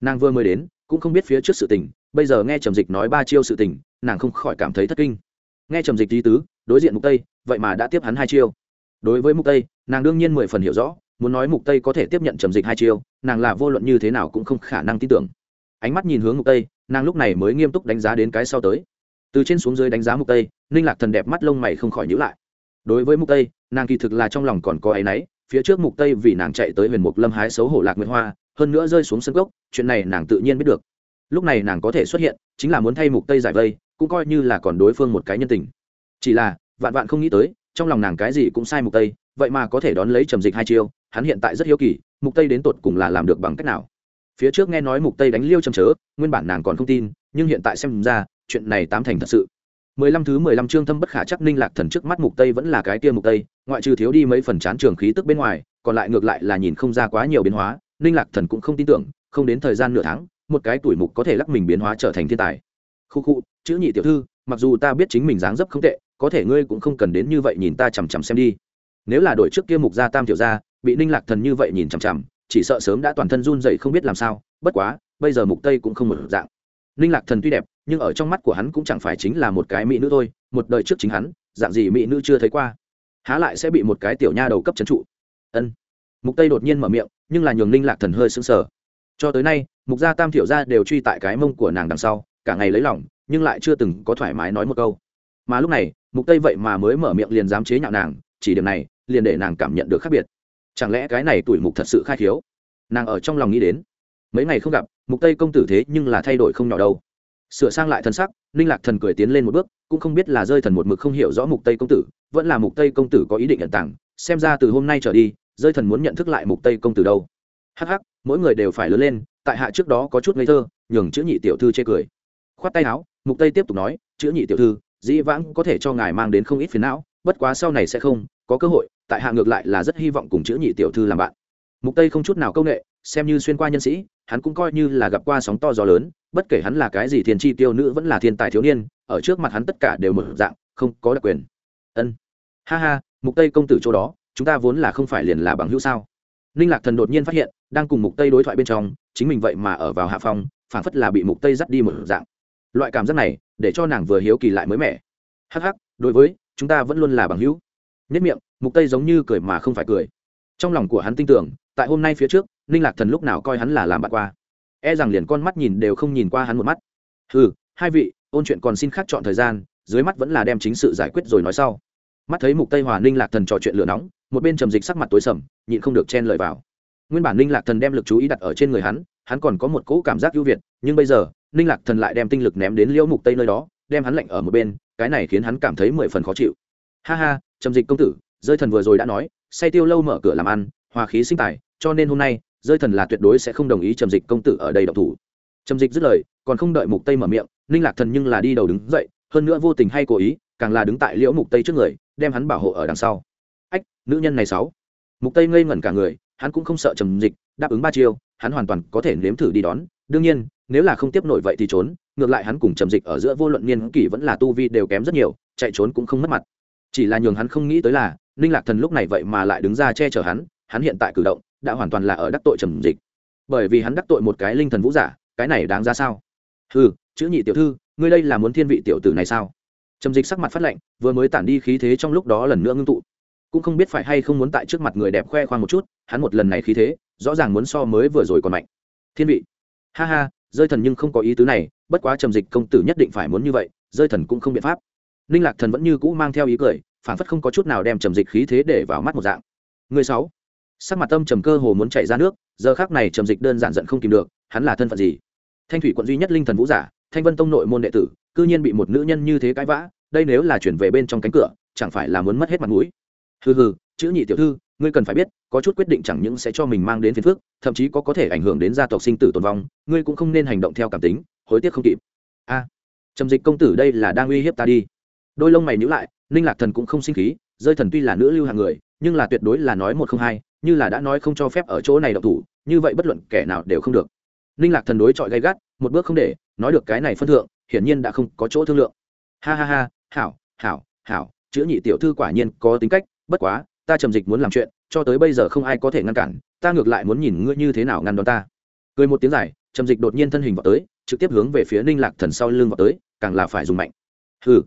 Nàng vừa mới đến, cũng không biết phía trước sự tình, bây giờ nghe trầm dịch nói ba chiêu sự tình, nàng không khỏi cảm thấy thất kinh. Nghe trầm dịch lý tứ, đối diện mục tây vậy mà đã tiếp hắn hai chiêu. Đối với mục tây, nàng đương nhiên mười phần hiểu rõ, muốn nói mục tây có thể tiếp nhận trầm dịch hai chiêu, nàng là vô luận như thế nào cũng không khả năng tin tưởng. Ánh mắt nhìn hướng mục tây, nàng lúc này mới nghiêm túc đánh giá đến cái sau tới. Từ trên xuống dưới đánh giá mục tây, ninh lạc thần đẹp mắt lông mày không khỏi nhíu lại. Đối với mục tây, nàng kỳ thực là trong lòng còn có áy náy, phía trước mục tây vì nàng chạy tới huyền mục lâm hái xấu hổ lạc nguyệt hoa, hơn nữa rơi xuống sân gốc, chuyện này nàng tự nhiên biết được. Lúc này nàng có thể xuất hiện, chính là muốn thay mục tây giải vây, cũng coi như là còn đối phương một cái nhân tình. Chỉ là vạn vạn không nghĩ tới, trong lòng nàng cái gì cũng sai mục tây, vậy mà có thể đón lấy trầm dịch hai chiêu, hắn hiện tại rất hiếu kỳ, mục tây đến tột cùng là làm được bằng cách nào? Phía trước nghe nói mục tây đánh liêu trầm chớ, nguyên bản nàng còn không tin, nhưng hiện tại xem ra, chuyện này tám thành thật sự. Mười lăm thứ mười lăm chương thâm bất khả chắc ninh lạc thần trước mắt mục tây vẫn là cái kia mục tây, ngoại trừ thiếu đi mấy phần chán trường khí tức bên ngoài, còn lại ngược lại là nhìn không ra quá nhiều biến hóa, ninh lạc thần cũng không tin tưởng, không đến thời gian nửa tháng, một cái tuổi mục có thể lắc mình biến hóa trở thành thiên tài. Khu khu, chữ nhị tiểu thư, mặc dù ta biết chính mình dáng dấp không tệ có thể ngươi cũng không cần đến như vậy nhìn ta chằm chằm xem đi. Nếu là đổi trước kia mục gia tam tiểu gia, bị ninh lạc thần như vậy nhìn chằm chằm, chỉ sợ sớm đã toàn thân run dậy không biết làm sao, bất quá, bây giờ mục tây cũng không một dạng. Ninh lạc thần tuy đẹp, nhưng ở trong mắt của hắn cũng chẳng phải chính là một cái mỹ nữ thôi, một đời trước chính hắn, dạng gì mỹ nữ chưa thấy qua. Há lại sẽ bị một cái tiểu nha đầu cấp trấn trụ. Ân. Mục tây đột nhiên mở miệng, nhưng là nhường ninh lạc thần hơi sững sờ. Cho tới nay, mục gia tam thiểu gia đều truy tại cái mông của nàng đằng sau, cả ngày lấy lòng, nhưng lại chưa từng có thoải mái nói một câu mà lúc này, mục tây vậy mà mới mở miệng liền dám chế nhạo nàng, chỉ điểm này, liền để nàng cảm nhận được khác biệt. Chẳng lẽ cái này tuổi mục thật sự khai thiếu? nàng ở trong lòng nghĩ đến. Mấy ngày không gặp, mục tây công tử thế nhưng là thay đổi không nhỏ đâu. Sửa sang lại thân sắc, ninh lạc thần cười tiến lên một bước, cũng không biết là rơi thần một mực không hiểu rõ mục tây công tử, vẫn là mục tây công tử có ý định nhận tặng, xem ra từ hôm nay trở đi, rơi thần muốn nhận thức lại mục tây công tử đâu. Hắc hắc, mỗi người đều phải lớn lên, tại hạ trước đó có chút ngây thơ, nhường chữ nhị tiểu thư chê cười. Khoát tay áo, mục tây tiếp tục nói, chữ nhị tiểu thư dĩ vãng có thể cho ngài mang đến không ít phiền não bất quá sau này sẽ không có cơ hội tại hạ ngược lại là rất hy vọng cùng chữ nhị tiểu thư làm bạn. Mục tây không chút nào công nghệ xem như xuyên qua nhân sĩ hắn cũng coi như là gặp qua sóng to gió lớn bất kể hắn là cái gì thiên chi tiêu nữ vẫn là thiên tài thiếu niên ở trước mặt hắn tất cả đều một dạng không có đặc quyền. Ân. Ha ha mục tây công tử chỗ đó chúng ta vốn là không phải liền là bằng hữu sao? Ninh lạc thần đột nhiên phát hiện đang cùng mục tây đối thoại bên trong chính mình vậy mà ở vào hạ phòng, phảng phất là bị mục tây dắt đi một dạng. Loại cảm giác này để cho nàng vừa hiếu kỳ lại mới mẻ. Hắc hắc, đối với, chúng ta vẫn luôn là bằng hữu. Nhất miệng, mục tây giống như cười mà không phải cười. Trong lòng của hắn tin tưởng, tại hôm nay phía trước, ninh lạc thần lúc nào coi hắn là làm bạn qua. E rằng liền con mắt nhìn đều không nhìn qua hắn một mắt. Ừ hai vị, ôn chuyện còn xin khác chọn thời gian, dưới mắt vẫn là đem chính sự giải quyết rồi nói sau. Mắt thấy mục tây hòa ninh lạc thần trò chuyện lửa nóng, một bên trầm dịch sắc mặt tối sầm, nhịn không được chen lời vào. Nguyên bản ninh lạc thần đem lực chú ý đặt ở trên người hắn hắn còn có một cỗ cảm giác ưu việt, nhưng bây giờ ninh lạc thần lại đem tinh lực ném đến liễu mục tây nơi đó, đem hắn lạnh ở một bên, cái này khiến hắn cảm thấy mười phần khó chịu. Ha ha, trầm dịch công tử rơi thần vừa rồi đã nói, say tiêu lâu mở cửa làm ăn, hòa khí sinh tài, cho nên hôm nay rơi thần là tuyệt đối sẽ không đồng ý trầm dịch công tử ở đây độc thủ. Trầm dịch dứt lời, còn không đợi mục tây mở miệng, ninh lạc thần nhưng là đi đầu đứng dậy, hơn nữa vô tình hay cố ý, càng là đứng tại liễu mục tây trước người, đem hắn bảo hộ ở đằng sau. Ách, nữ nhân này sáu. Mục tây ngây ngẩn cả người, hắn cũng không sợ trầm dịch, đáp ứng ba chiêu, hắn hoàn toàn có thể nếm thử đi đón. Đương nhiên nếu là không tiếp nổi vậy thì trốn, ngược lại hắn cùng trầm dịch ở giữa vô luận niên kỷ vẫn là tu vi đều kém rất nhiều, chạy trốn cũng không mất mặt. Chỉ là nhường hắn không nghĩ tới là, ninh lạc thần lúc này vậy mà lại đứng ra che chở hắn hắn hiện tại cử động đã hoàn toàn là ở đắc tội trầm dịch. Bởi vì hắn đắc tội một cái linh thần vũ giả, cái này đáng ra sao? Ừ chữ nhị tiểu thư, ngươi đây là muốn thiên vị tiểu tử này sao? Trầm dịch sắc mặt phát lạnh, vừa mới tản đi khí thế trong lúc đó lần nữa ngưng tụ. Cũng không biết phải hay không muốn tại trước mặt người đẹp khoe khoang một chút, hắn một lần này khí thế, rõ ràng muốn so mới vừa rồi còn mạnh. Thiên vị. Ha ha rơi thần nhưng không có ý tứ này, bất quá trầm dịch công tử nhất định phải muốn như vậy, rơi thần cũng không biện pháp. Ninh lạc thần vẫn như cũ mang theo ý cười, phản phất không có chút nào đem trầm dịch khí thế để vào mắt một dạng. Người sáu. Sắc mặt tâm trầm cơ hồ muốn chạy ra nước, giờ khác này trầm dịch đơn giản giận không kìm được, hắn là thân phận gì? Thanh thủy quận duy nhất linh thần vũ giả, thanh vân tông nội môn đệ tử, cư nhiên bị một nữ nhân như thế cãi vã, đây nếu là chuyển về bên trong cánh cửa, chẳng phải là muốn mất hết mặt mũi? Hừ hừ, chữ nhị tiểu thư ngươi cần phải biết, có chút quyết định chẳng những sẽ cho mình mang đến phiền phức, thậm chí có có thể ảnh hưởng đến gia tộc sinh tử tồn vong, ngươi cũng không nên hành động theo cảm tính, hối tiếc không kịp. A, trầm dịch công tử đây là đang uy hiếp ta đi. Đôi lông mày nhữ lại, ninh lạc thần cũng không sinh khí, rơi thần tuy là nữ lưu hàng người, nhưng là tuyệt đối là nói một không hai, như là đã nói không cho phép ở chỗ này động thủ, như vậy bất luận kẻ nào đều không được. Ninh lạc thần đối chọi gay gắt, một bước không để, nói được cái này phân thượng, hiển nhiên đã không có chỗ thương lượng. Ha ha ha, hảo hảo hảo, chữ nhị tiểu thư quả nhiên có tính cách, bất quá ta trầm dịch muốn làm chuyện, cho tới bây giờ không ai có thể ngăn cản, ta ngược lại muốn nhìn ngươi như thế nào ngăn đón ta. Cười một tiếng dài, trầm dịch đột nhiên thân hình vào tới, trực tiếp hướng về phía ninh lạc thần sau lưng vào tới, càng là phải dùng mạnh. Hừ.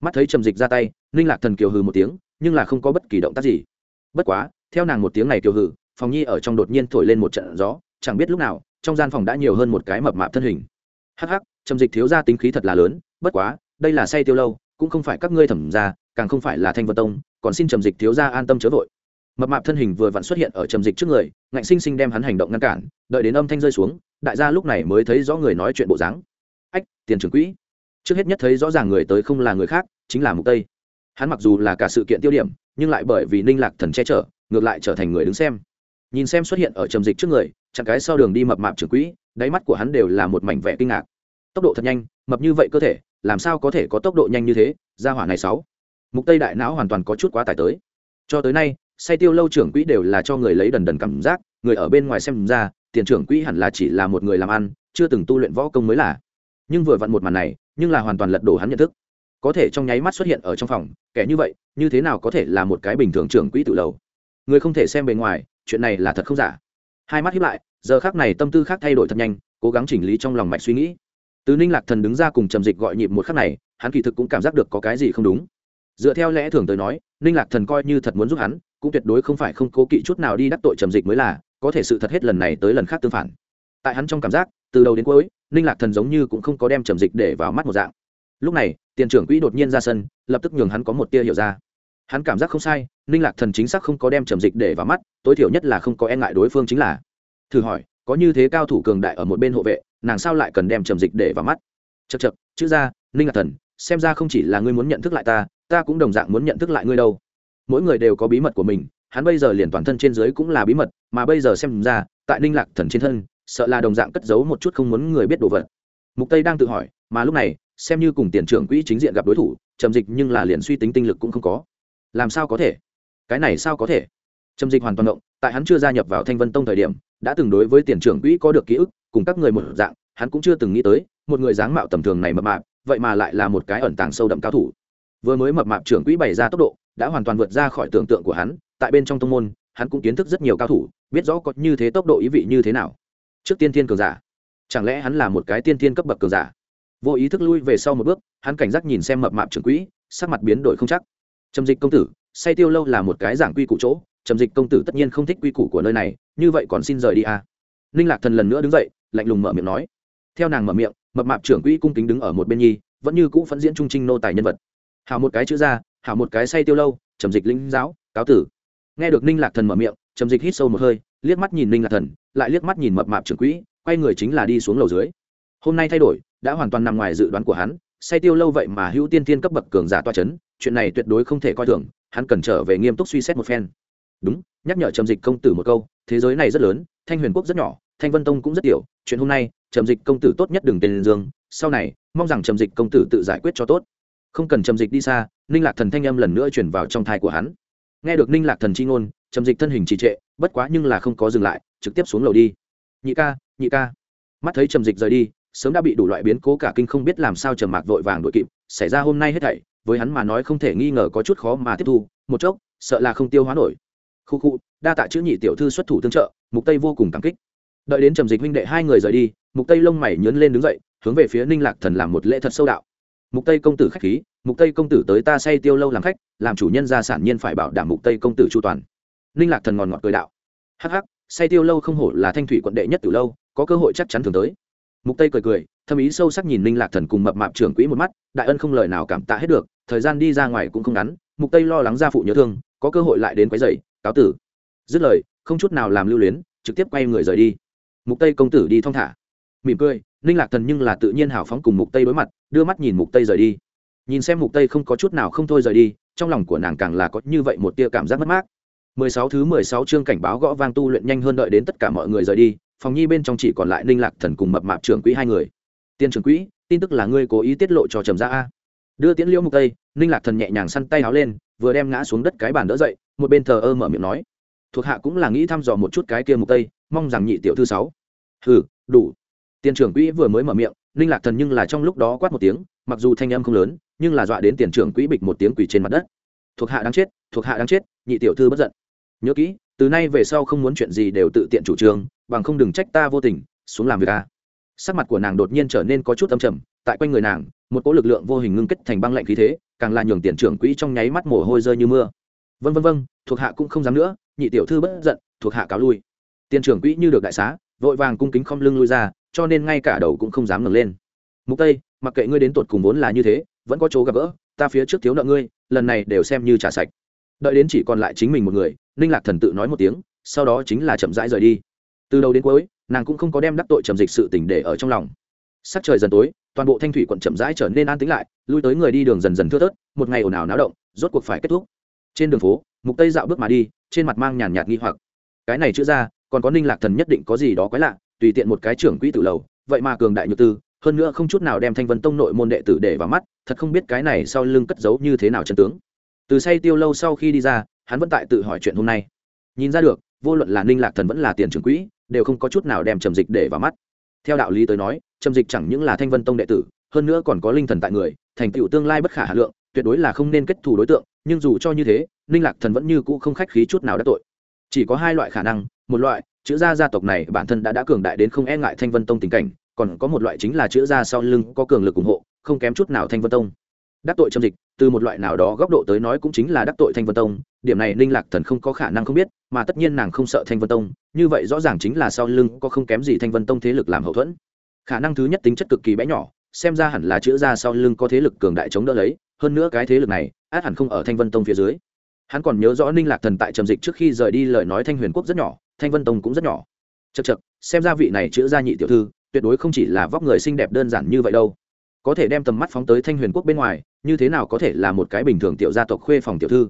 Mắt thấy trầm dịch ra tay, ninh lạc thần kiều hừ một tiếng, nhưng là không có bất kỳ động tác gì. Bất quá, theo nàng một tiếng này kiều hừ, phòng nhi ở trong đột nhiên thổi lên một trận gió, chẳng biết lúc nào, trong gian phòng đã nhiều hơn một cái mập mạp thân hình. Hắc hắc, trầm dịch thiếu ra tính khí thật là lớn, bất quá, đây là say tiêu lâu, cũng không phải các ngươi thẩm ra càng không phải là thanh vân tông, còn xin trầm dịch thiếu ra an tâm chớ vội. Mập mạp thân hình vừa vặn xuất hiện ở trầm dịch trước người, ngạnh sinh sinh đem hắn hành động ngăn cản, đợi đến âm thanh rơi xuống, đại gia lúc này mới thấy rõ người nói chuyện bộ dáng. Ách, tiền trưởng quỹ. Trước hết nhất thấy rõ ràng người tới không là người khác, chính là mục tây. Hắn mặc dù là cả sự kiện tiêu điểm, nhưng lại bởi vì ninh lạc thần che chở, ngược lại trở thành người đứng xem. Nhìn xem xuất hiện ở trầm dịch trước người, chặn cái sau đường đi mập mạp trưởng quỹ, đáy mắt của hắn đều là một mảnh vẻ kinh ngạc. Tốc độ thật nhanh, mập như vậy cơ thể, làm sao có thể có tốc độ nhanh như thế? Ra hỏa này sáu mục tây đại não hoàn toàn có chút quá tải tới. Cho tới nay, say tiêu lâu trưởng quỹ đều là cho người lấy đần đần cảm giác, người ở bên ngoài xem ra, tiền trưởng quỹ hẳn là chỉ là một người làm ăn, chưa từng tu luyện võ công mới là. Nhưng vừa vặn một màn này, nhưng là hoàn toàn lật đổ hắn nhận thức. Có thể trong nháy mắt xuất hiện ở trong phòng, kẻ như vậy, như thế nào có thể là một cái bình thường trưởng quỹ tự lầu? Người không thể xem bề ngoài, chuyện này là thật không giả. Hai mắt hiếp lại, giờ khác này tâm tư khác thay đổi thật nhanh, cố gắng chỉnh lý trong lòng mạch suy nghĩ. Từ ninh lạc thần đứng ra cùng trầm dịch gọi nhịp một khắc này, hắn kỳ thực cũng cảm giác được có cái gì không đúng dựa theo lẽ thường tới nói, ninh lạc thần coi như thật muốn giúp hắn, cũng tuyệt đối không phải không cố kỵ chút nào đi đắc tội trầm dịch mới là, có thể sự thật hết lần này tới lần khác tương phản. Tại hắn trong cảm giác, từ đầu đến cuối, ninh lạc thần giống như cũng không có đem trầm dịch để vào mắt một dạng. Lúc này, tiền trưởng quỹ đột nhiên ra sân, lập tức nhường hắn có một tia hiểu ra. Hắn cảm giác không sai, ninh lạc thần chính xác không có đem trầm dịch để vào mắt, tối thiểu nhất là không có e ngại đối phương chính là. Thử hỏi, có như thế cao thủ cường đại ở một bên hộ vệ, nàng sao lại cần đem trầm dịch để vào mắt? Chật chật chữ ra, ninh lạc thần, xem ra không chỉ là ngươi muốn nhận thức lại ta ta cũng đồng dạng muốn nhận thức lại ngươi đâu. Mỗi người đều có bí mật của mình, hắn bây giờ liền toàn thân trên dưới cũng là bí mật, mà bây giờ xem ra, tại ninh lạc thần trên thân, sợ là đồng dạng cất giấu một chút không muốn người biết đồ vật. Mục tây đang tự hỏi, mà lúc này, xem như cùng tiền trưởng quỹ chính diện gặp đối thủ, trầm dịch nhưng là liền suy tính tinh lực cũng không có. Làm sao có thể? Cái này sao có thể? Trầm dịch hoàn toàn động, tại hắn chưa gia nhập vào thanh vân tông thời điểm, đã từng đối với tiền trưởng quỹ có được ký ức, cùng các người một dạng, hắn cũng chưa từng nghĩ tới, một người dáng mạo tầm thường này mập mạp, vậy mà lại là một cái ẩn tàng sâu đậm cao thủ vừa mới mập mạp trưởng quỹ bày ra tốc độ, đã hoàn toàn vượt ra khỏi tưởng tượng của hắn, tại bên trong tông môn, hắn cũng kiến thức rất nhiều cao thủ, biết rõ có như thế tốc độ ý vị như thế nào. Trước tiên thiên cường giả. Chẳng lẽ hắn là một cái tiên thiên cấp bậc cường giả? Vô ý thức lui về sau một bước, hắn cảnh giác nhìn xem mập mạp trưởng quỹ, sắc mặt biến đổi không chắc. Trầm dịch công tử, say tiêu lâu là một cái giảng quy củ chỗ, trầm dịch công tử tất nhiên không thích quy củ của nơi này, như vậy còn xin rời đi à. ninh lạc thần lần nữa đứng dậy, lạnh lùng mở miệng nói. Theo nàng mở miệng, mập mạp trưởng quỹ cung kính đứng ở một bên nhi, vẫn như cũ phẫn diễn trung trinh nô tài nhân vật hảo một cái chữ ra, hảo một cái say tiêu lâu, trầm dịch lĩnh giáo, cáo tử. Nghe được ninh lạc thần mở miệng, trầm dịch hít sâu một hơi, liếc mắt nhìn ninh lạc thần, lại liếc mắt nhìn mập mạp trưởng quỹ, quay người chính là đi xuống lầu dưới. Hôm nay thay đổi, đã hoàn toàn nằm ngoài dự đoán của hắn, say tiêu lâu vậy mà hữu tiên tiên cấp bậc cường giả toa c h ấ n chuyện này tuyệt đối không thể coi thường, hắn cần trở về nghiêm túc suy xét một phen. Đúng, nhắc nhở trầm dịch công tử một câu, thế giới này rất lớn, thanh huyền quốc rất nhỏ, thanh vân tông cũng rất tiểu, chuyện hôm nay, trầm dịch công tử tốt nhất đừng tên dương, sau này, mong rằng trầm dịch công tử tự giải quyết cho tốt không cần trầm dịch đi xa, ninh lạc thần thanh âm lần nữa chuyển vào trong thai của hắn. Nghe được ninh lạc thần c h i ngôn, trầm dịch thân hình trì trệ, bất quá nhưng là không có dừng lại, trực tiếp xuống lầu đi. Nhị ca nhị ca. Mắt thấy trầm dịch rời đi, sớm đã bị đủ loại biến cố cả kinh không biết làm sao trầm mạc vội vàng đội kịp, xảy ra hôm nay hết thảy, với hắn mà nói không thể nghi ngờ có chút khó mà tiếp thu, một chốc, sợ là không tiêu hóa nổi. Khu khu, đa tạ chữ nhị tiểu thư xuất thủ tương trợ, mục tây vô cùng cảm kích. Đợi đến trầm dịch huynh đệ hai người rời đi, mục tây lông mày nhớn lên đứng dậy, hướng về phía ninh lạc thần làm một lễ thật sâu đạo mục tây công tử khách khí, mục tây công tử tới ta say tiêu lâu làm khách, làm chủ nhân gia sản nhiên phải bảo đảm mục tây công tử chu toàn. Ninh lạc thần ngòn ngọt cười đạo. Hắc hắc, say tiêu lâu không hổ là thanh thủy quận đệ nhất từ lâu, có cơ hội chắc chắn thường tới. Mục tây cười cười, thâm ý sâu sắc nhìn ninh lạc thần cùng mập mạp trưởng quỹ một mắt, đại ân không lời nào cảm tạ hết được, thời gian đi ra ngoài cũng không ngắn, mục tây lo lắng gia phụ nhớ thương, có cơ hội lại đến quấy rầy, cáo tử. Dứt lời, không chút nào làm lưu luyến, trực tiếp quay người rời đi. Mục tây công tử đi thong thả mỉm cười, ninh lạc thần nhưng là tự nhiên hào phóng cùng mục tây đối mặt, đưa mắt nhìn mục tây rời đi. Nhìn xem mục tây không có chút nào không thôi rời đi, trong lòng của nàng càng là có như vậy một tia cảm giác mất mát. 16 thứ 16 chương cảnh báo gõ vang tu luyện nhanh hơn đợi đến tất cả mọi người rời đi, phòng nhi bên trong chỉ còn lại ninh lạc thần cùng mập mạp trưởng quỹ hai người. Tiên trưởng quỹ, tin tức là ngươi cố ý tiết lộ cho trầm ra a. Đưa tiễn liễu mục tây, ninh lạc thần nhẹ nhàng săn tay áo lên, vừa đem ngã xuống đất cái bàn đỡ dậy, một bên thờ ơ mở miệng nói. Thuộc hạ cũng là nghĩ thăm dò một chút cái kia mục tây, mong rằng nhị tiểu thư sáu. Hừ, đủ tiền trưởng quỹ vừa mới mở miệng, ninh lạc thần nhưng là trong lúc đó quát một tiếng, mặc dù thanh âm không lớn, nhưng là dọa đến tiền trưởng quỹ bịch một tiếng quỷ trên mặt đất. Thuộc hạ đáng chết, thuộc hạ đáng chết, nhị tiểu thư bất giận. Nhớ kỹ, từ nay về sau không muốn chuyện gì đều tự tiện chủ trương, bằng không đừng trách ta vô tình, xuống làm việc a sắc mặt của nàng đột nhiên trở nên có chút âm trầm, tại quanh người nàng, một cỗ lực lượng vô hình ngưng kết thành băng lạnh khí thế, càng là nhường tiền trưởng quỹ trong nháy mắt mồ hôi rơi như mưa. Vân vân vân thuộc hạ cũng không dám nữa, nhị tiểu thư bất giận, thuộc hạ cáo lui. Tiền trưởng quỹ như được đại xá, vội vàng cung kính không lưng lui ra cho nên ngay cả đầu cũng không dám ngẩng lên. Mục tây, mặc kệ ngươi đến tột cùng vốn là như thế, vẫn có chỗ gặp gỡ, ta phía trước thiếu nợ ngươi, lần này đều xem như trả sạch. Đợi đến chỉ còn lại chính mình một người, ninh lạc thần tự nói một tiếng, sau đó chính là chậm rãi rời đi. Từ đầu đến cuối, nàng cũng không có đem đắc tội trầm dịch sự tình để ở trong lòng. Sắc trời dần tối, toàn bộ thanh thủy quận chậm rãi trở nên an tĩnh lại, lui tới người đi đường dần dần thưa thớt, một ngày ồn ào náo động, rốt cuộc phải kết thúc. Trên đường phố, mục tây dạo bước mà đi, trên mặt mang nhàn nhạt nghi hoặc. Cái này chữa ra, còn có ninh lạc thần nhất định có gì đó quái lạ tùy tiện một cái trưởng quỹ tử lầu, vậy mà cường đại nhược tư, hơn nữa không chút nào đem thanh vân tông nội môn đệ tử để vào mắt, thật không biết cái này sau lưng cất giấu như thế nào chân tướng. Từ say tiêu lâu sau khi đi ra, hắn vẫn tại tự hỏi chuyện hôm nay. Nhìn ra được, vô luận là ninh lạc thần vẫn là tiền trưởng quỹ, đều không có chút nào đem trầm dịch để vào mắt. Theo đạo lý tới nói, trầm dịch chẳng những là thanh vân tông đệ tử, hơn nữa còn có linh thần tại người, thành tựu tương lai bất khả hà lượng, tuyệt đối là không nên kết thù đối tượng, nhưng dù cho như thế, ninh lạc thần vẫn như cũ không khách khí chút nào đã tội. Chỉ có hai loại khả năng, một loại chữ gia gia tộc này bản thân đã đã cường đại đến không e ngại thanh vân tông tình cảnh, còn có một loại chính là chữ gia sau lưng có cường lực ủng hộ, không kém chút nào thanh vân tông. Đắc tội châm dịch, từ một loại nào đó góc độ tới nói cũng chính là đắc tội thanh vân tông, điểm này ninh lạc thần không có khả năng không biết, mà tất nhiên nàng không sợ thanh vân tông, như vậy rõ ràng chính là sau lưng có không kém gì thanh vân tông thế lực làm hậu thuẫn. Khả năng thứ nhất tính chất cực kỳ bé nhỏ, xem ra hẳn là chữ ra sau lưng có thế lực cường đại chống đỡ lấy, hơn nữa cái thế lực này, át hẳn không ở thanh vân tông phía dưới. Hắn còn nhớ rõ ninh lạc thần tại trầm dịch trước khi rời đi lời nói thanh huyền quốc rất nhỏ thanh vân tông cũng rất nhỏ. Chật chật xem ra vị này chữ gia nhị tiểu thư, tuyệt đối không chỉ là vóc người xinh đẹp đơn giản như vậy đâu. Có thể đem tầm mắt phóng tới thanh huyền quốc bên ngoài, như thế nào có thể là một cái bình thường tiểu gia tộc khuê phòng tiểu thư?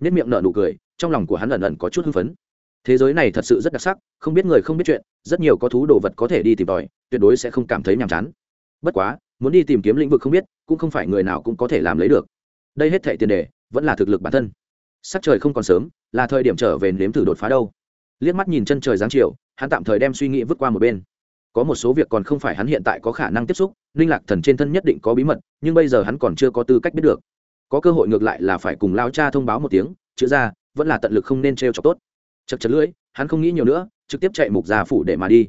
Nhất miệng nở nụ cười, trong lòng của hắn ẩn ẩn có chút hưng phấn. Thế giới này thật sự rất đặc sắc, không biết người không biết chuyện, rất nhiều có thú đồ vật có thể đi tìm tòi, tuyệt đối sẽ không cảm thấy nhàm chán. Bất quá, muốn đi tìm kiếm lĩnh vực không biết, cũng không phải người nào cũng có thể làm lấy được. Đây hết thệ tiền đề, vẫn là thực lực bản thân. Sắc trời không còn sớm, là thời điểm trở về nếm thử đột phá đâu liếc mắt nhìn chân trời giáng chiều, hắn tạm thời đem suy nghĩ vứt qua một bên. Có một số việc còn không phải hắn hiện tại có khả năng tiếp xúc linh lạc thần trên thân nhất định có bí mật, nhưng bây giờ hắn còn chưa có tư cách biết được. Có cơ hội ngược lại là phải cùng lao cha thông báo một tiếng, chữ ra, vẫn là tận lực không nên t r e o cho tốt. Chật chật lưỡi, hắn không nghĩ nhiều nữa, trực tiếp chạy mục già phủ để mà đi.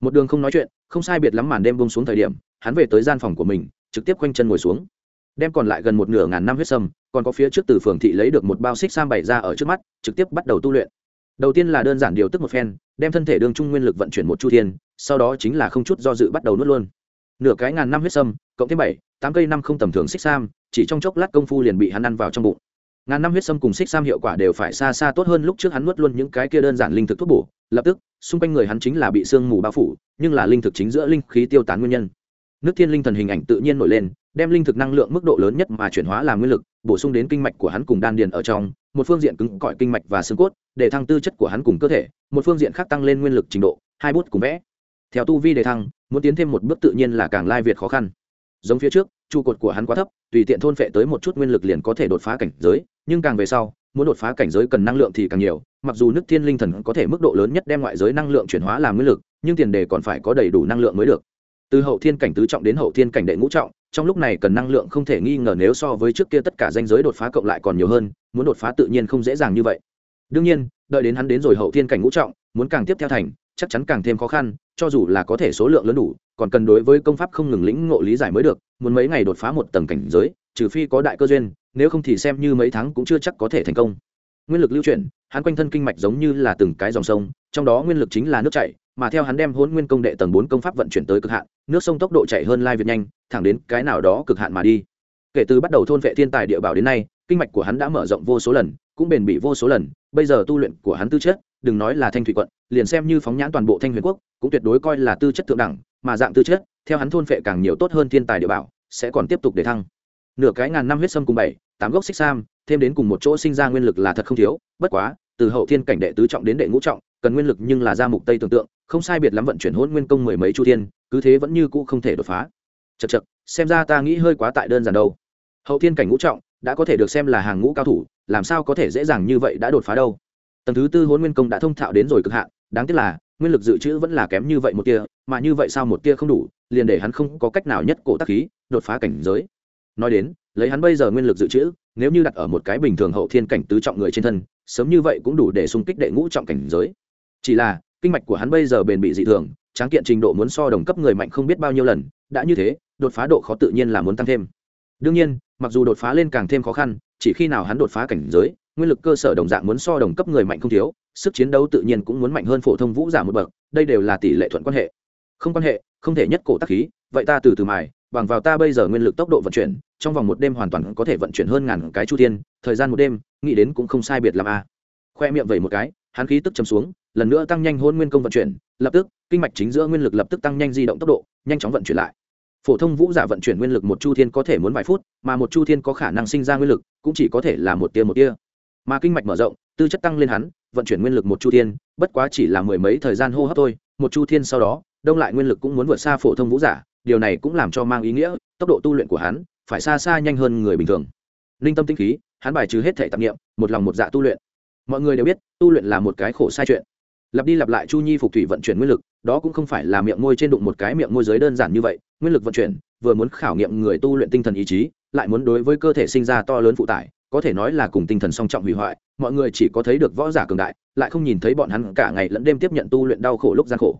Một đường không nói chuyện, không sai biệt lắm màn đêm bông xuống thời điểm, hắn về tới gian phòng của mình, trực tiếp quanh chân ngồi xuống. Đem còn lại gần một nửa ngàn năm huyết sâm, còn có phía trước từ phường thị lấy được một bao xích sam bày ra ở trước mắt, trực tiếp bắt đầu tu luyện đầu tiên là đơn giản điều tức một phen, đem thân thể đương trung nguyên lực vận chuyển một chu thiên, sau đó chính là không chút do dự bắt đầu nuốt luôn. Nửa cái ngàn năm huyết sâm, cộng thêm bảy, tám cây năm không tầm thường xích sam, chỉ trong chốc lát công phu liền bị hắn ăn vào trong bụng. Ngàn năm huyết sâm cùng xích sam hiệu quả đều phải xa xa tốt hơn lúc trước hắn nuốt luôn những cái kia đơn giản linh thực thuốc bổ. Lập tức, xung quanh người hắn chính là bị sương mù bao phủ, nhưng là linh thực chính giữa linh khí tiêu tán nguyên nhân. Nước thiên linh thần hình ảnh tự nhiên nổi lên, đem linh thực năng lượng mức độ lớn nhất mà chuyển hóa làm nguyên lực, bổ sung đến kinh mạch của hắn cùng đan điền ở trong, một phương diện cứng cỏi kinh mạch và xương cốt để thăng tư chất của hắn cùng cơ thể, một phương diện khác tăng lên nguyên lực trình độ, hai bút cùng vẽ. Theo tu vi đề thăng, muốn tiến thêm một bước tự nhiên là càng lai việt khó khăn. Giống phía trước, trụ cột của hắn quá thấp, tùy tiện thôn phệ tới một chút nguyên lực liền có thể đột phá cảnh giới, nhưng càng về sau, muốn đột phá cảnh giới cần năng lượng thì càng nhiều, mặc dù nước thiên linh thần có thể mức độ lớn nhất đem ngoại giới năng lượng chuyển hóa làm nguyên lực, nhưng tiền đề còn phải có đầy đủ năng lượng mới được. Từ hậu thiên cảnh tứ trọng đến hậu thiên cảnh đệ ngũ trọng, trong lúc này cần năng lượng không thể nghi ngờ nếu so với trước kia tất cả danh giới đột phá cộng lại còn nhiều hơn, muốn đột phá tự nhiên không dễ dàng như vậy đương nhiên, đợi đến hắn đến rồi hậu thiên cảnh ngũ trọng, muốn càng tiếp theo thành, chắc chắn càng thêm khó khăn, cho dù là có thể số lượng lớn đủ, còn cần đối với công pháp không ngừng lĩnh ngộ lý giải mới được, muốn mấy ngày đột phá một tầng cảnh giới, trừ phi có đại cơ duyên, nếu không thì xem như mấy tháng cũng chưa chắc có thể thành công. Nguyên lực lưu chuyển, hắn quanh thân kinh mạch giống như là từng cái dòng sông, trong đó nguyên lực chính là nước chảy, mà theo hắn đem hôn nguyên công đệ tầng bốn công pháp vận chuyển tới cực hạn, nước sông tốc độ chạy hơn lai việt nhanh, thẳng đến cái nào đó cực hạn mà đi. Kể từ bắt đầu thôn vệ thiên tài địa bảo đến nay, kinh mạch của hắn đã mở rộng vô số lần cũng bền bỉ vô số lần, bây giờ tu luyện của hắn tư chất, đừng nói là thanh thủy quận, liền xem như phóng nhãn toàn bộ thanh huyền quốc, cũng tuyệt đối coi là tư chất thượng đẳng, mà dạng tư chất, theo hắn thôn phệ càng nhiều tốt hơn thiên tài địa bảo, sẽ còn tiếp tục để thăng. Nửa cái ngàn năm huyết sâm cùng bảy, tám gốc xích sam, thêm đến cùng một chỗ sinh ra nguyên lực là thật không thiếu, bất quá, từ hậu thiên cảnh đệ tứ trọng đến đệ ngũ trọng, cần nguyên lực nhưng là ra mục tây tưởng tượng, không sai biệt lắm vận chuyển hôn nguyên công mười mấy chu thiên, cứ thế vẫn như cũ không thể đột phá. Chật chật xem ra ta nghĩ hơi quá tại đơn giản đâu. Hậu thiên cảnh ngũ trọng, đã có thể được xem là hàng ngũ cao thủ làm sao có thể dễ dàng như vậy đã đột phá đâu. Tầng thứ tư hôn nguyên công đã thông thạo đến rồi cực hạn, đáng tiếc là, nguyên lực dự trữ vẫn là kém như vậy một tia, mà như vậy sao một tia không đủ, liền để hắn không có cách nào nhất cổ tác khí, đột phá cảnh giới. Nói đến, lấy hắn bây giờ nguyên lực dự trữ, nếu như đặt ở một cái bình thường hậu thiên cảnh tứ trọng người trên thân, sớm như vậy cũng đủ để xung kích đệ ngũ trọng cảnh giới. Chỉ là, kinh mạch của hắn bây giờ bền bị dị thường, tráng kiện trình độ muốn so đồng cấp người mạnh không biết bao nhiêu lần, đã như thế, đột phá độ khó tự nhiên là muốn tăng thêm. Đương nhiên, mặc dù đột phá lên càng thêm khó khăn chỉ khi nào hắn đột phá cảnh giới, nguyên lực cơ sở đồng dạng muốn so đồng cấp người mạnh không thiếu, sức chiến đấu tự nhiên cũng muốn mạnh hơn phổ thông vũ giả một bậc, đây đều là tỷ lệ thuận quan hệ không quan hệ, không thể nhất cổ tác khí, vậy ta từ từ mài, bằng vào ta bây giờ nguyên lực tốc độ vận chuyển, trong vòng một đêm hoàn toàn có thể vận chuyển hơn ngàn cái chu thiên, thời gian một đêm, nghĩ đến cũng không sai biệt làm a à. khoe miệng vẩy một cái, hắn khí tức chấm xuống, lần nữa tăng nhanh hôn nguyên công vận chuyển, lập tức, kinh mạch chính giữa nguyên lực lập tức tăng nhanh di động tốc độ, nhanh chóng vận chuyển lại phổ thông vũ giả vận chuyển nguyên lực một chu thiên có thể muốn vài phút, mà một chu thiên có khả năng sinh ra nguyên lực, cũng chỉ có thể là một tia một tia. Mà kinh mạch mở rộng, tư chất tăng lên hắn, vận chuyển nguyên lực một chu thiên, bất quá chỉ là mười mấy thời gian hô hấp thôi, một chu thiên sau đó, đông lại nguyên lực cũng muốn vượt xa phổ thông vũ giả, điều này cũng làm cho mang ý nghĩa, tốc độ tu luyện của hắn phải xa xa nhanh hơn người bình thường. Linh tâm tinh khí, hắn bài trừ hết thể tạp nghiệm một lòng một dạ tu luyện. Mọi người đều biết, tu luyện là một cái khổ sai chuyện lặp đi lặp lại chu nhi phục thủy vận chuyển nguyên lực, đó cũng không phải là miệng môi trên đụng một cái miệng môi giới đơn giản như vậy, nguyên lực vận chuyển, vừa muốn khảo nghiệm người tu luyện tinh thần ý chí, lại muốn đối với cơ thể sinh ra to lớn phụ tải, có thể nói là cùng tinh thần song trọng hủy hoại, mọi người chỉ có thấy được võ giả cường đại, lại không nhìn thấy bọn hắn cả ngày lẫn đêm tiếp nhận tu luyện đau khổ lúc gian khổ.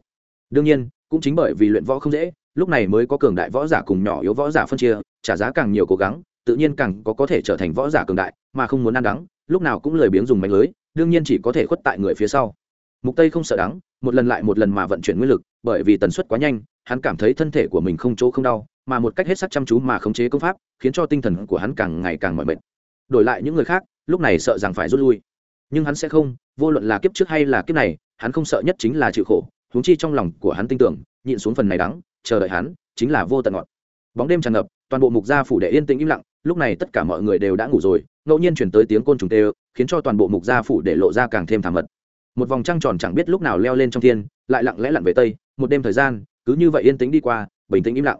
Đương nhiên, cũng chính bởi vì luyện võ không dễ, lúc này mới có cường đại võ giả cùng nhỏ yếu võ giả phân chia, trả giá càng nhiều cố gắng, tự nhiên càng có có thể trở thành võ giả cường đại, mà không muốn ăn đắng, lúc nào cũng lười biếng dùng mạnh lưới, đương nhiên chỉ có thể khuất tại người phía sau mục tây không sợ đắng, một lần lại một lần mà vận chuyển nguyên lực, bởi vì tần suất quá nhanh, hắn cảm thấy thân thể của mình không chỗ không đau, mà một cách hết sức chăm chú mà khống chế công pháp, khiến cho tinh thần của hắn càng ngày càng mỏi mệt. Đổi lại những người khác, lúc này sợ rằng phải rút lui. Nhưng hắn sẽ không, vô luận là kiếp trước hay là kiếp này, hắn không sợ nhất chính là chịu khổ, huống chi trong lòng của hắn tin tưởng, nhịn xuống phần này đắng, chờ đợi hắn, chính là vô tận ngọt. Bóng đêm tràn ngập, toàn bộ mục gia phủ đệ yên tĩnh im lặng, lúc này tất cả mọi người đều đã ngủ rồi, ngẫu nhiên chuyển tới tiếng côn trùng tê, khiến cho toàn bộ mục gia phủ đệ lộ ra càng thêm thảm mật một vòng trăng tròn chẳng biết lúc nào leo lên trong thiên, lại lặng lẽ lặn về tây, một đêm thời gian, cứ như vậy yên tĩnh đi qua, bình tĩnh im lặng.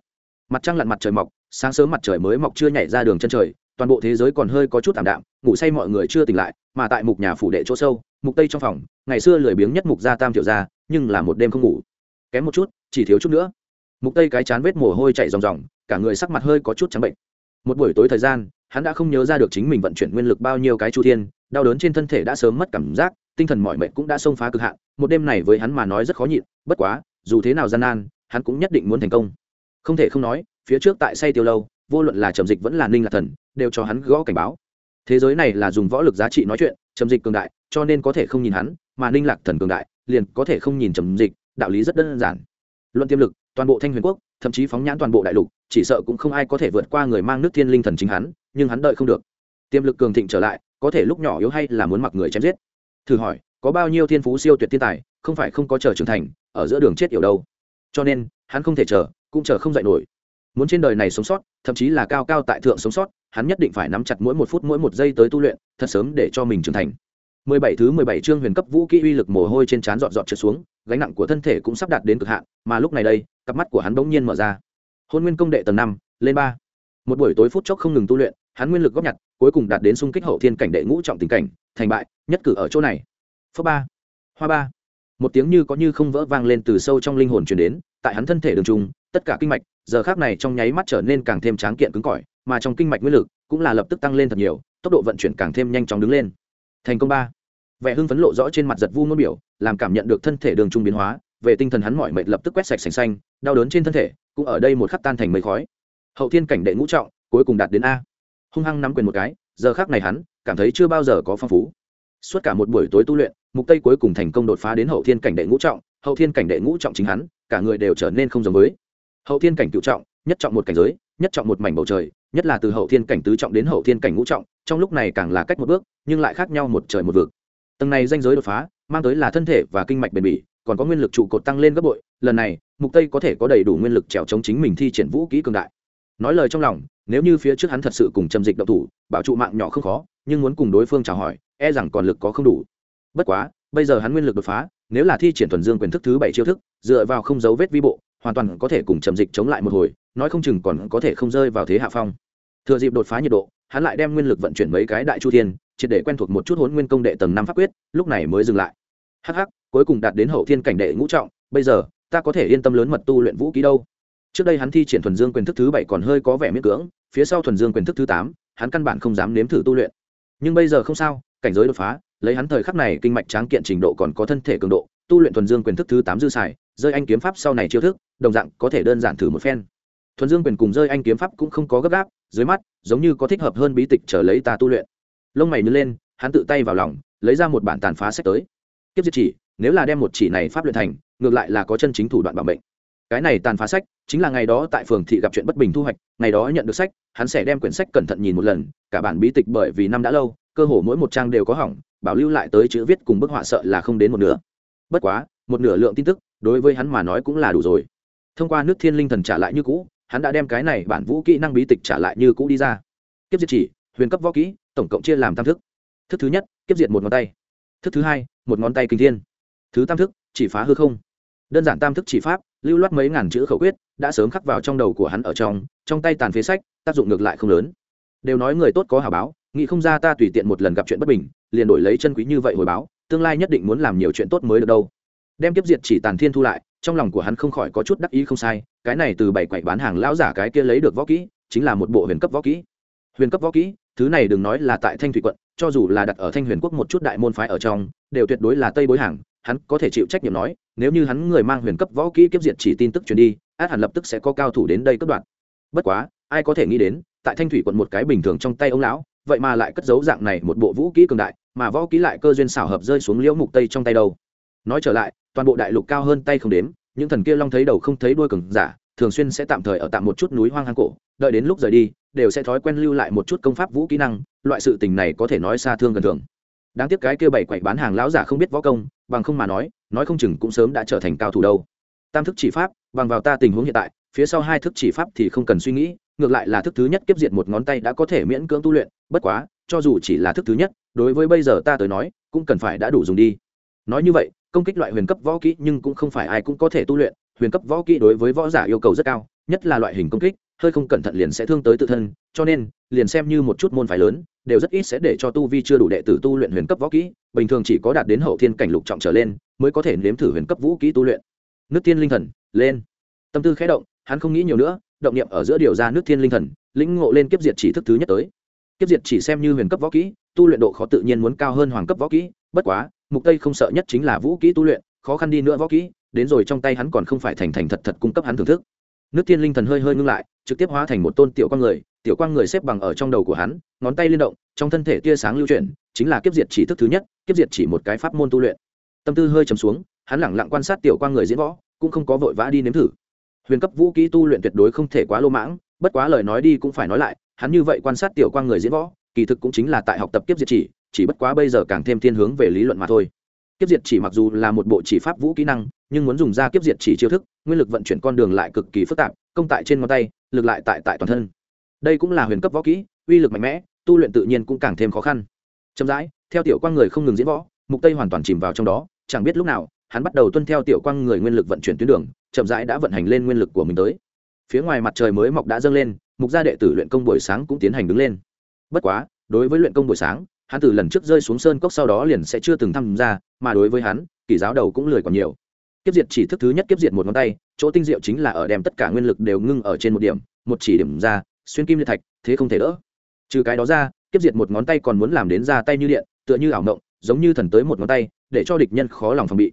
Mặt trăng lặn mặt trời mọc, sáng sớm mặt trời mới mọc chưa nhảy ra đường chân trời, toàn bộ thế giới còn hơi có chút ảm đạm, ngủ say mọi người chưa tỉnh lại, mà tại mục nhà phủ đệ chỗ sâu, mục tây trong phòng, ngày xưa lười biếng nhất mục gia tam tiểu gia, nhưng là một đêm không ngủ. Kém một chút, chỉ thiếu chút nữa. Mục tây cái chán vết mồ hôi chạy ròng ròng, cả người sắc mặt hơi có chút trắng bệnh. Một buổi tối thời gian, hắn đã không nhớ ra được chính mình vận chuyển nguyên lực bao nhiêu cái chu thiên, đau đớn trên thân thể đã sớm mất cảm giác tinh thần mọi mệnh cũng đã xông phá cực hạn, một đêm này với hắn mà nói rất khó nhịn, bất quá, dù thế nào gian nan, hắn cũng nhất định muốn thành công. Không thể không nói, phía trước tại say tiêu lâu, vô luận là trầm dịch vẫn là ninh Lạc thần, đều cho hắn gõ cảnh báo. Thế giới này là dùng võ lực giá trị nói chuyện, trầm dịch cường đại, cho nên có thể không nhìn hắn, mà ninh lạc thần cường đại, liền có thể không nhìn trầm dịch, đạo lý rất đơn giản. Luận tiềm lực, toàn bộ thanh huyền quốc, thậm chí phóng nhãn toàn bộ đại lục, chỉ sợ cũng không ai có thể vượt qua người mang nước thiên linh thần chính hắn, nhưng hắn đợi không được. Tiềm lực cường thịnh trở lại, có thể lúc nhỏ yếu hay là muốn mặc người chém giết thử hỏi, có bao nhiêu thiên phú siêu tuyệt thiên tài, không phải không có chờ trưởng thành, ở giữa đường chết yểu đâu. Cho nên, hắn không thể chờ, cũng chờ không dạy nổi. Muốn trên đời này sống sót, thậm chí là cao cao tại thượng sống sót, hắn nhất định phải nắm chặt mỗi một phút mỗi một giây tới tu luyện, thật sớm để cho mình trưởng thành. 17 thứ 17 chương huyền cấp vũ kỹ uy lực mồ hôi trên trán dọn dọn trượt xuống, gánh nặng của thân thể cũng sắp đạt đến cực hạn, mà lúc này đây, cặp mắt của hắn bỗng nhiên mở ra. Hôn nguyên công đệ tầng năm, lên ba. Một buổi tối phút chốc không ngừng tu luyện, hắn nguyên lực góp nhặt, cuối cùng đạt đến xung kích hậu thiên cảnh đệ ngũ trọng tình cảnh thành bại, nhất cử ở chỗ này. Phớ ba, hoa ba. Một tiếng như có như không vỡ vang lên từ sâu trong linh hồn truyền đến, tại hắn thân thể đường trung, tất cả kinh mạch, giờ khác này trong nháy mắt trở nên càng thêm tráng kiện cứng cỏi, mà trong kinh mạch nguyên lực cũng là lập tức tăng lên thật nhiều, tốc độ vận chuyển càng thêm nhanh chóng đứng lên. Thành công ba. Vẻ hưng phấn lộ rõ trên mặt giật vu ngôn biểu, làm cảm nhận được thân thể đường trung biến hóa, về tinh thần hắn mọi mệt lập tức quét sạch sành xanh, đau đớn trên thân thể cũng ở đây một khắc tan thành mây khói. Hậu thiên cảnh đệ ngũ trọng, cuối cùng đạt đến a. Hung hăng nắm quyền một cái, giờ khác này hắn cảm thấy chưa bao giờ có phong phú. Suốt cả một buổi tối tu luyện, mục tây cuối cùng thành công đột phá đến hậu thiên cảnh đệ ngũ trọng, hậu thiên cảnh đệ ngũ trọng chính hắn, cả người đều trở nên không giống với. Hậu thiên cảnh cựu trọng, nhất trọng một cảnh giới, nhất trọng một mảnh bầu trời, nhất là từ hậu thiên cảnh tứ trọng đến hậu thiên cảnh ngũ trọng, trong lúc này càng là cách một bước, nhưng lại khác nhau một trời một vực. Tầng này danh giới đột phá, mang tới là thân thể và kinh mạch bền bỉ, còn có nguyên lực trụ cột tăng lên gấp bội, lần này, mục tây có thể có đầy đủ nguyên lực trèo chống chính mình thi triển vũ kỹ cường đại. Nói lời trong lòng nếu như phía trước hắn thật sự cùng trầm dịch độc thủ, bảo trụ mạng nhỏ không khó, nhưng muốn cùng đối phương chào hỏi e rằng còn lực có không đủ. Bất quá, bây giờ hắn nguyên lực đột phá, nếu là thi triển thuần dương quyền thức thứ bảy chiêu thức, dựa vào không dấu vết vi bộ, hoàn toàn có thể cùng trầm dịch chống lại một hồi, nói không chừng còn có thể không rơi vào thế hạ phong. Thừa dịp đột phá nhiệt độ, hắn lại đem nguyên lực vận chuyển mấy cái đại chu thiên, triệt để quen thuộc một chút hốn nguyên công đệ tầng năm pháp quyết, lúc này mới dừng lại. Hh cuối cùng đạt đến hậu thiên cảnh đệ ngũ trọng, bây giờ, ta có thể yên tâm lớn mật tu luyện vũ ký đâu? Trước đây hắn thi triển thuần dương quyền thức thứ bảy còn hơi có vẻ miễn cưỡng, phía sau thuần dương quyền thức thứ tám, hắn căn bản không dám nếm thử tu luyện. Nhưng bây giờ không sao, cảnh giới đột phá, lấy hắn thời khắc này kinh mạch tráng kiện trình độ còn có thân thể cường độ, tu luyện thuần dương quyền thức thứ tám dư xài, rơi anh kiếm pháp sau này chiêu thức, đồng dạng có thể đơn giản thử một phen. Thuần dương quyền cùng rơi anh kiếm pháp cũng không có gấp gáp, dưới mắt, giống như có thích hợp hơn bí tịch trở lấy ta tu luyện. Lông mày nhớ lên, hắn tự tay vào lòng, lấy ra một bản tàn phá sách tới. Kiếp diệt chỉ, nếu là đem một chỉ này pháp luyện thành, ngược lại là có chân chính thủ đoạn bảo mệnh cái này tàn phá sách, chính là ngày đó tại phường thị gặp chuyện bất bình thu hoạch, ngày đó nhận được sách, hắn sẽ đem quyển sách cẩn thận nhìn một lần, cả bản bí tịch bởi vì năm đã lâu, cơ hồ mỗi một trang đều có hỏng, bảo lưu lại tới chữ viết cùng bức họa sợ là không đến một nửa. Bất quá, một nửa lượng tin tức, đối với hắn mà nói cũng là đủ rồi. Thông qua nước thiên linh thần trả lại như cũ, hắn đã đem cái này bản vũ kỹ năng bí tịch trả lại như cũ đi ra. Kiếp diệt chỉ, huyền cấp võ kỹ, tổng cộng chia làm tam thức. Thức thứ nhất, kiếp diệt một ngón tay. Thức thứ hai, một ngón tay kinh thiên. Thứ tam thức, chỉ phá hư không đơn giản tam thức chỉ pháp, lưu loát mấy ngàn chữ khẩu quyết, đã sớm khắc vào trong đầu của hắn ở trong trong tay tàn phế sách, tác dụng ngược lại không lớn. Đều nói người tốt có hào báo, nghĩ không ra ta tùy tiện một lần gặp chuyện bất bình, liền đổi lấy chân quý như vậy hồi báo, tương lai nhất định muốn làm nhiều chuyện tốt mới được đâu. Đem kiếp diệt chỉ tàn thiên thu lại, trong lòng của hắn không khỏi có chút đắc ý không sai, cái này từ bảy quậy bán hàng lão giả cái kia lấy được võ kỹ, chính là một bộ huyền cấp võ kỹ. Huyền cấp võ kỹ, thứ này đừng nói là tại thanh thủy quận, cho dù là đặt ở thanh huyền quốc một chút đại môn phái ở trong, đều tuyệt đối là tây bối hàng, hắn có thể chịu trách nhiệm nói nếu như hắn người mang huyền cấp võ kỹ kiếp diệt chỉ tin tức truyền đi, át hẳn lập tức sẽ có cao thủ đến đây cấp đoạn bất quá, ai có thể nghĩ đến, tại thanh thủy quận một cái bình thường trong tay ông lão, vậy mà lại cất giấu dạng này một bộ vũ kỹ cường đại, mà võ kỹ lại cơ duyên xảo hợp rơi xuống liễu mục tây trong tay đâu. Nói trở lại, toàn bộ đại lục cao hơn tay không đếm, những thần kia long thấy đầu không thấy đuôi cường giả, thường xuyên sẽ tạm thời ở tạm một chút núi hoang hang cổ, đợi đến lúc rời đi, đều sẽ thói quen lưu lại một chút công pháp vũ kỹ năng, loại sự tình này có thể nói xa thương gần thường. Đáng tiếc cái kia bảy quậy bán hàng lão giả không biết võ công bằng không mà nói nói không chừng cũng sớm đã trở thành cao thủ đâu. Tam thức chỉ pháp, bằng vào ta tình huống hiện tại, phía sau hai thức chỉ pháp thì không cần suy nghĩ, ngược lại là thức thứ nhất kiếp diệt một ngón tay đã có thể miễn cưỡng tu luyện, bất quá, cho dù chỉ là thức thứ nhất, đối với bây giờ ta tới nói, cũng cần phải đã đủ dùng đi. Nói như vậy, công kích loại huyền cấp võ kỹ nhưng cũng không phải ai cũng có thể tu luyện, huyền cấp võ kỹ đối với võ giả yêu cầu rất cao, nhất là loại hình công kích, hơi không cẩn thận liền sẽ thương tới tự thân, cho nên liền xem như một chút môn phái lớn, đều rất ít sẽ để cho tu vi chưa đủ đệ tử tu luyện huyền cấp võ kỹ, bình thường chỉ có đạt đến hậu thiên cảnh lục trọng trở lên mới có thể nếm thử huyền cấp vũ kỹ tu luyện. Nước tiên linh thần, lên. Tâm tư khẽ động, hắn không nghĩ nhiều nữa, động niệm ở giữa điều ra nước thiên linh thần, lĩnh ngộ lên kiếp diệt chỉ thức thứ nhất tới. Kiếp diệt chỉ xem như huyền cấp võ kỹ, tu luyện độ khó tự nhiên muốn cao hơn hoàng cấp võ kỹ, bất quá, mục tây không sợ nhất chính là vũ kỹ tu luyện, khó khăn đi nữa võ kỹ, đến rồi trong tay hắn còn không phải thành thành thật thật cung cấp hắn thưởng thức nước tiên linh thần hơi hơi ngưng lại, trực tiếp hóa thành một tôn tiểu quang người, tiểu quang người xếp bằng ở trong đầu của hắn, ngón tay liên động, trong thân thể tia sáng lưu chuyển, chính là kiếp diệt chỉ thức thứ nhất, kiếp diệt chỉ một cái pháp môn tu luyện. Tâm tư hơi trầm xuống, hắn lẳng lặng quan sát tiểu quang người diễn võ, cũng không có vội vã đi nếm thử. Huyền cấp vũ kỹ tu luyện tuyệt đối không thể quá lô mãng, bất quá lời nói đi cũng phải nói lại, hắn như vậy quan sát tiểu quang người diễn võ, kỳ thực cũng chính là tại học tập kiếp diệt chỉ chỉ bất quá bây giờ càng thêm thiên hướng về lý luận mà thôi kiếp diệt chỉ mặc dù là một bộ chỉ pháp vũ kỹ năng, nhưng muốn dùng ra kiếp diệt chỉ chiêu thức, nguyên lực vận chuyển con đường lại cực kỳ phức tạp, công tại trên ngón tay, lực lại tại tại toàn thân. Đây cũng là huyền cấp võ kỹ, uy lực mạnh mẽ, tu luyện tự nhiên cũng càng thêm khó khăn. Chậm rãi, theo tiểu quang người không ngừng diễn võ, mục tây hoàn toàn chìm vào trong đó, chẳng biết lúc nào, hắn bắt đầu tuân theo tiểu quang người nguyên lực vận chuyển tuyến đường, chậm rãi đã vận hành lên nguyên lực của mình tới. Phía ngoài mặt trời mới mọc đã dâng lên, mục gia đệ tử luyện công buổi sáng cũng tiến hành đứng lên. Bất quá, đối với luyện công buổi sáng hắn từ lần trước rơi xuống sơn cốc sau đó liền sẽ chưa từng tham gia, mà đối với hắn, kỷ giáo đầu cũng lười còn nhiều. Kiếp diệt chỉ thức thứ nhất kiếp diệt một ngón tay, chỗ tinh diệu chính là ở đem tất cả nguyên lực đều ngưng ở trên một điểm, một chỉ điểm ra, xuyên kim liệt thạch, thế không thể đỡ. Trừ cái đó ra, kiếp diệt một ngón tay còn muốn làm đến ra tay như điện, tựa như ảo mộng, giống như thần tới một ngón tay, để cho địch nhân khó lòng phòng bị.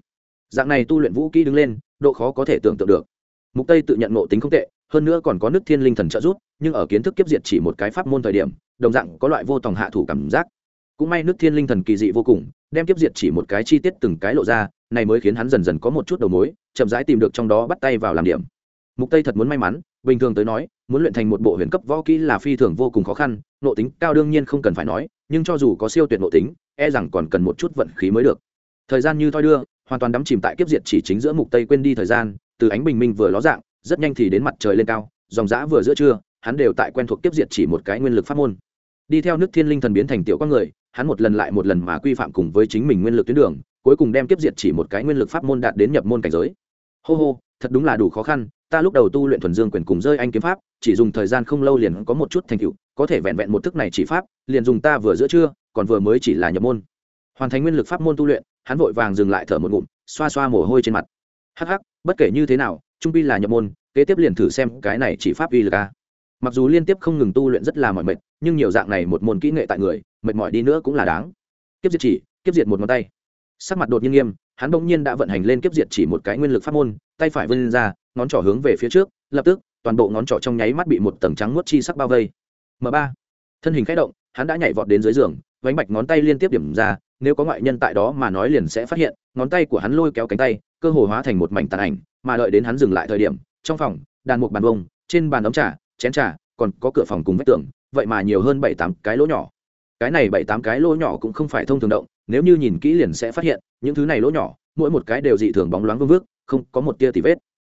Dạng này tu luyện vũ kỹ đứng lên, độ khó có thể tưởng tượng được. Mục tây tự nhận nộ tính không tệ, hơn nữa còn có nước thiên linh thần trợ giúp, nhưng ở kiến thức kiếp diệt chỉ một cái pháp môn thời điểm, đồng dạng có loại vô tòng hạ thủ cảm giác cũng may nước thiên linh thần kỳ dị vô cùng, đem kiếp diệt chỉ một cái chi tiết từng cái lộ ra, này mới khiến hắn dần dần có một chút đầu mối, chậm rãi tìm được trong đó bắt tay vào làm điểm. Mục tây thật muốn may mắn, bình thường tới nói, muốn luyện thành một bộ huyền cấp võ kỹ là phi thường vô cùng khó khăn, nội tính cao đương nhiên không cần phải nói, nhưng cho dù có siêu tuyệt nội tính e rằng còn cần một chút vận khí mới được. Thời gian như thoi đưa, hoàn toàn đắm chìm tại kiếp diệt chỉ chính giữa mục tây quên đi thời gian, từ ánh bình minh vừa ló dạng, rất nhanh thì đến mặt trời lên cao, dòng dã vừa giữa trưa, hắn đều tại quen thuộc kiếp diệt chỉ một cái nguyên lực pháp môn. Đi theo nước thiên linh thần biến thành tiểu con người hắn một lần lại một lần mà quy phạm cùng với chính mình nguyên lực tuyến đường, cuối cùng đem kiếp diệt chỉ một cái nguyên lực pháp môn đạt đến nhập môn cảnh giới. Hô hô, thật đúng là đủ khó khăn, ta lúc đầu tu luyện thuần dương quyền cùng rơi anh kiếm pháp, chỉ dùng thời gian không lâu liền có một chút thành tựu, có thể vẹn vẹn một thức này chỉ pháp, liền dùng ta vừa giữa trưa, còn vừa mới chỉ là nhập môn. Hoàn thành nguyên lực pháp môn tu luyện, hắn vội vàng dừng lại thở một ngụm, xoa xoa mồ hôi trên mặt. Hắc hắc, bất kể như thế nào, trung pi là nhập môn, kế tiếp liền thử xem cái này chỉ pháp uy lực a mặc dù liên tiếp không ngừng tu luyện rất là mỏi mệt, nhưng nhiều dạng này một môn kỹ nghệ tại người, mệt mỏi đi nữa cũng là đáng. Kiếp diệt chỉ, kiếp diệt một ngón tay. Sắc mặt đột nhiên nghiêm, hắn bỗng nhiên đã vận hành lên kiếp diệt chỉ một cái nguyên lực pháp môn, tay phải vươn ra, ngón trỏ hướng về phía trước, lập tức, toàn bộ ngón trỏ trong nháy mắt bị một tầng trắng nuốt chi sắc bao vây. M ba. Thân hình k h ẽ động, hắn đã nhảy vọt đến dưới giường, vánh bạch ngón tay liên tiếp điểm ra, nếu có ngoại nhân tại đó mà nói liền sẽ phát hiện, ngón tay của hắn lôi kéo cánh tay, cơ hồ hóa thành một mảnh tàn ảnh, mà đợi đến hắn dừng lại thời điểm, trong phòng, đàn một bàn bông, trên bàn ấm trà chén trà, còn có cửa phòng cùng vách tường, vậy mà nhiều hơn bảy tám cái lỗ nhỏ. Cái này bảy tám cái lỗ nhỏ cũng không phải thông thường động, nếu như nhìn kỹ liền sẽ phát hiện, những thứ này lỗ nhỏ, mỗi một cái đều dị thường bóng loáng vương vước không có một tia tì vết.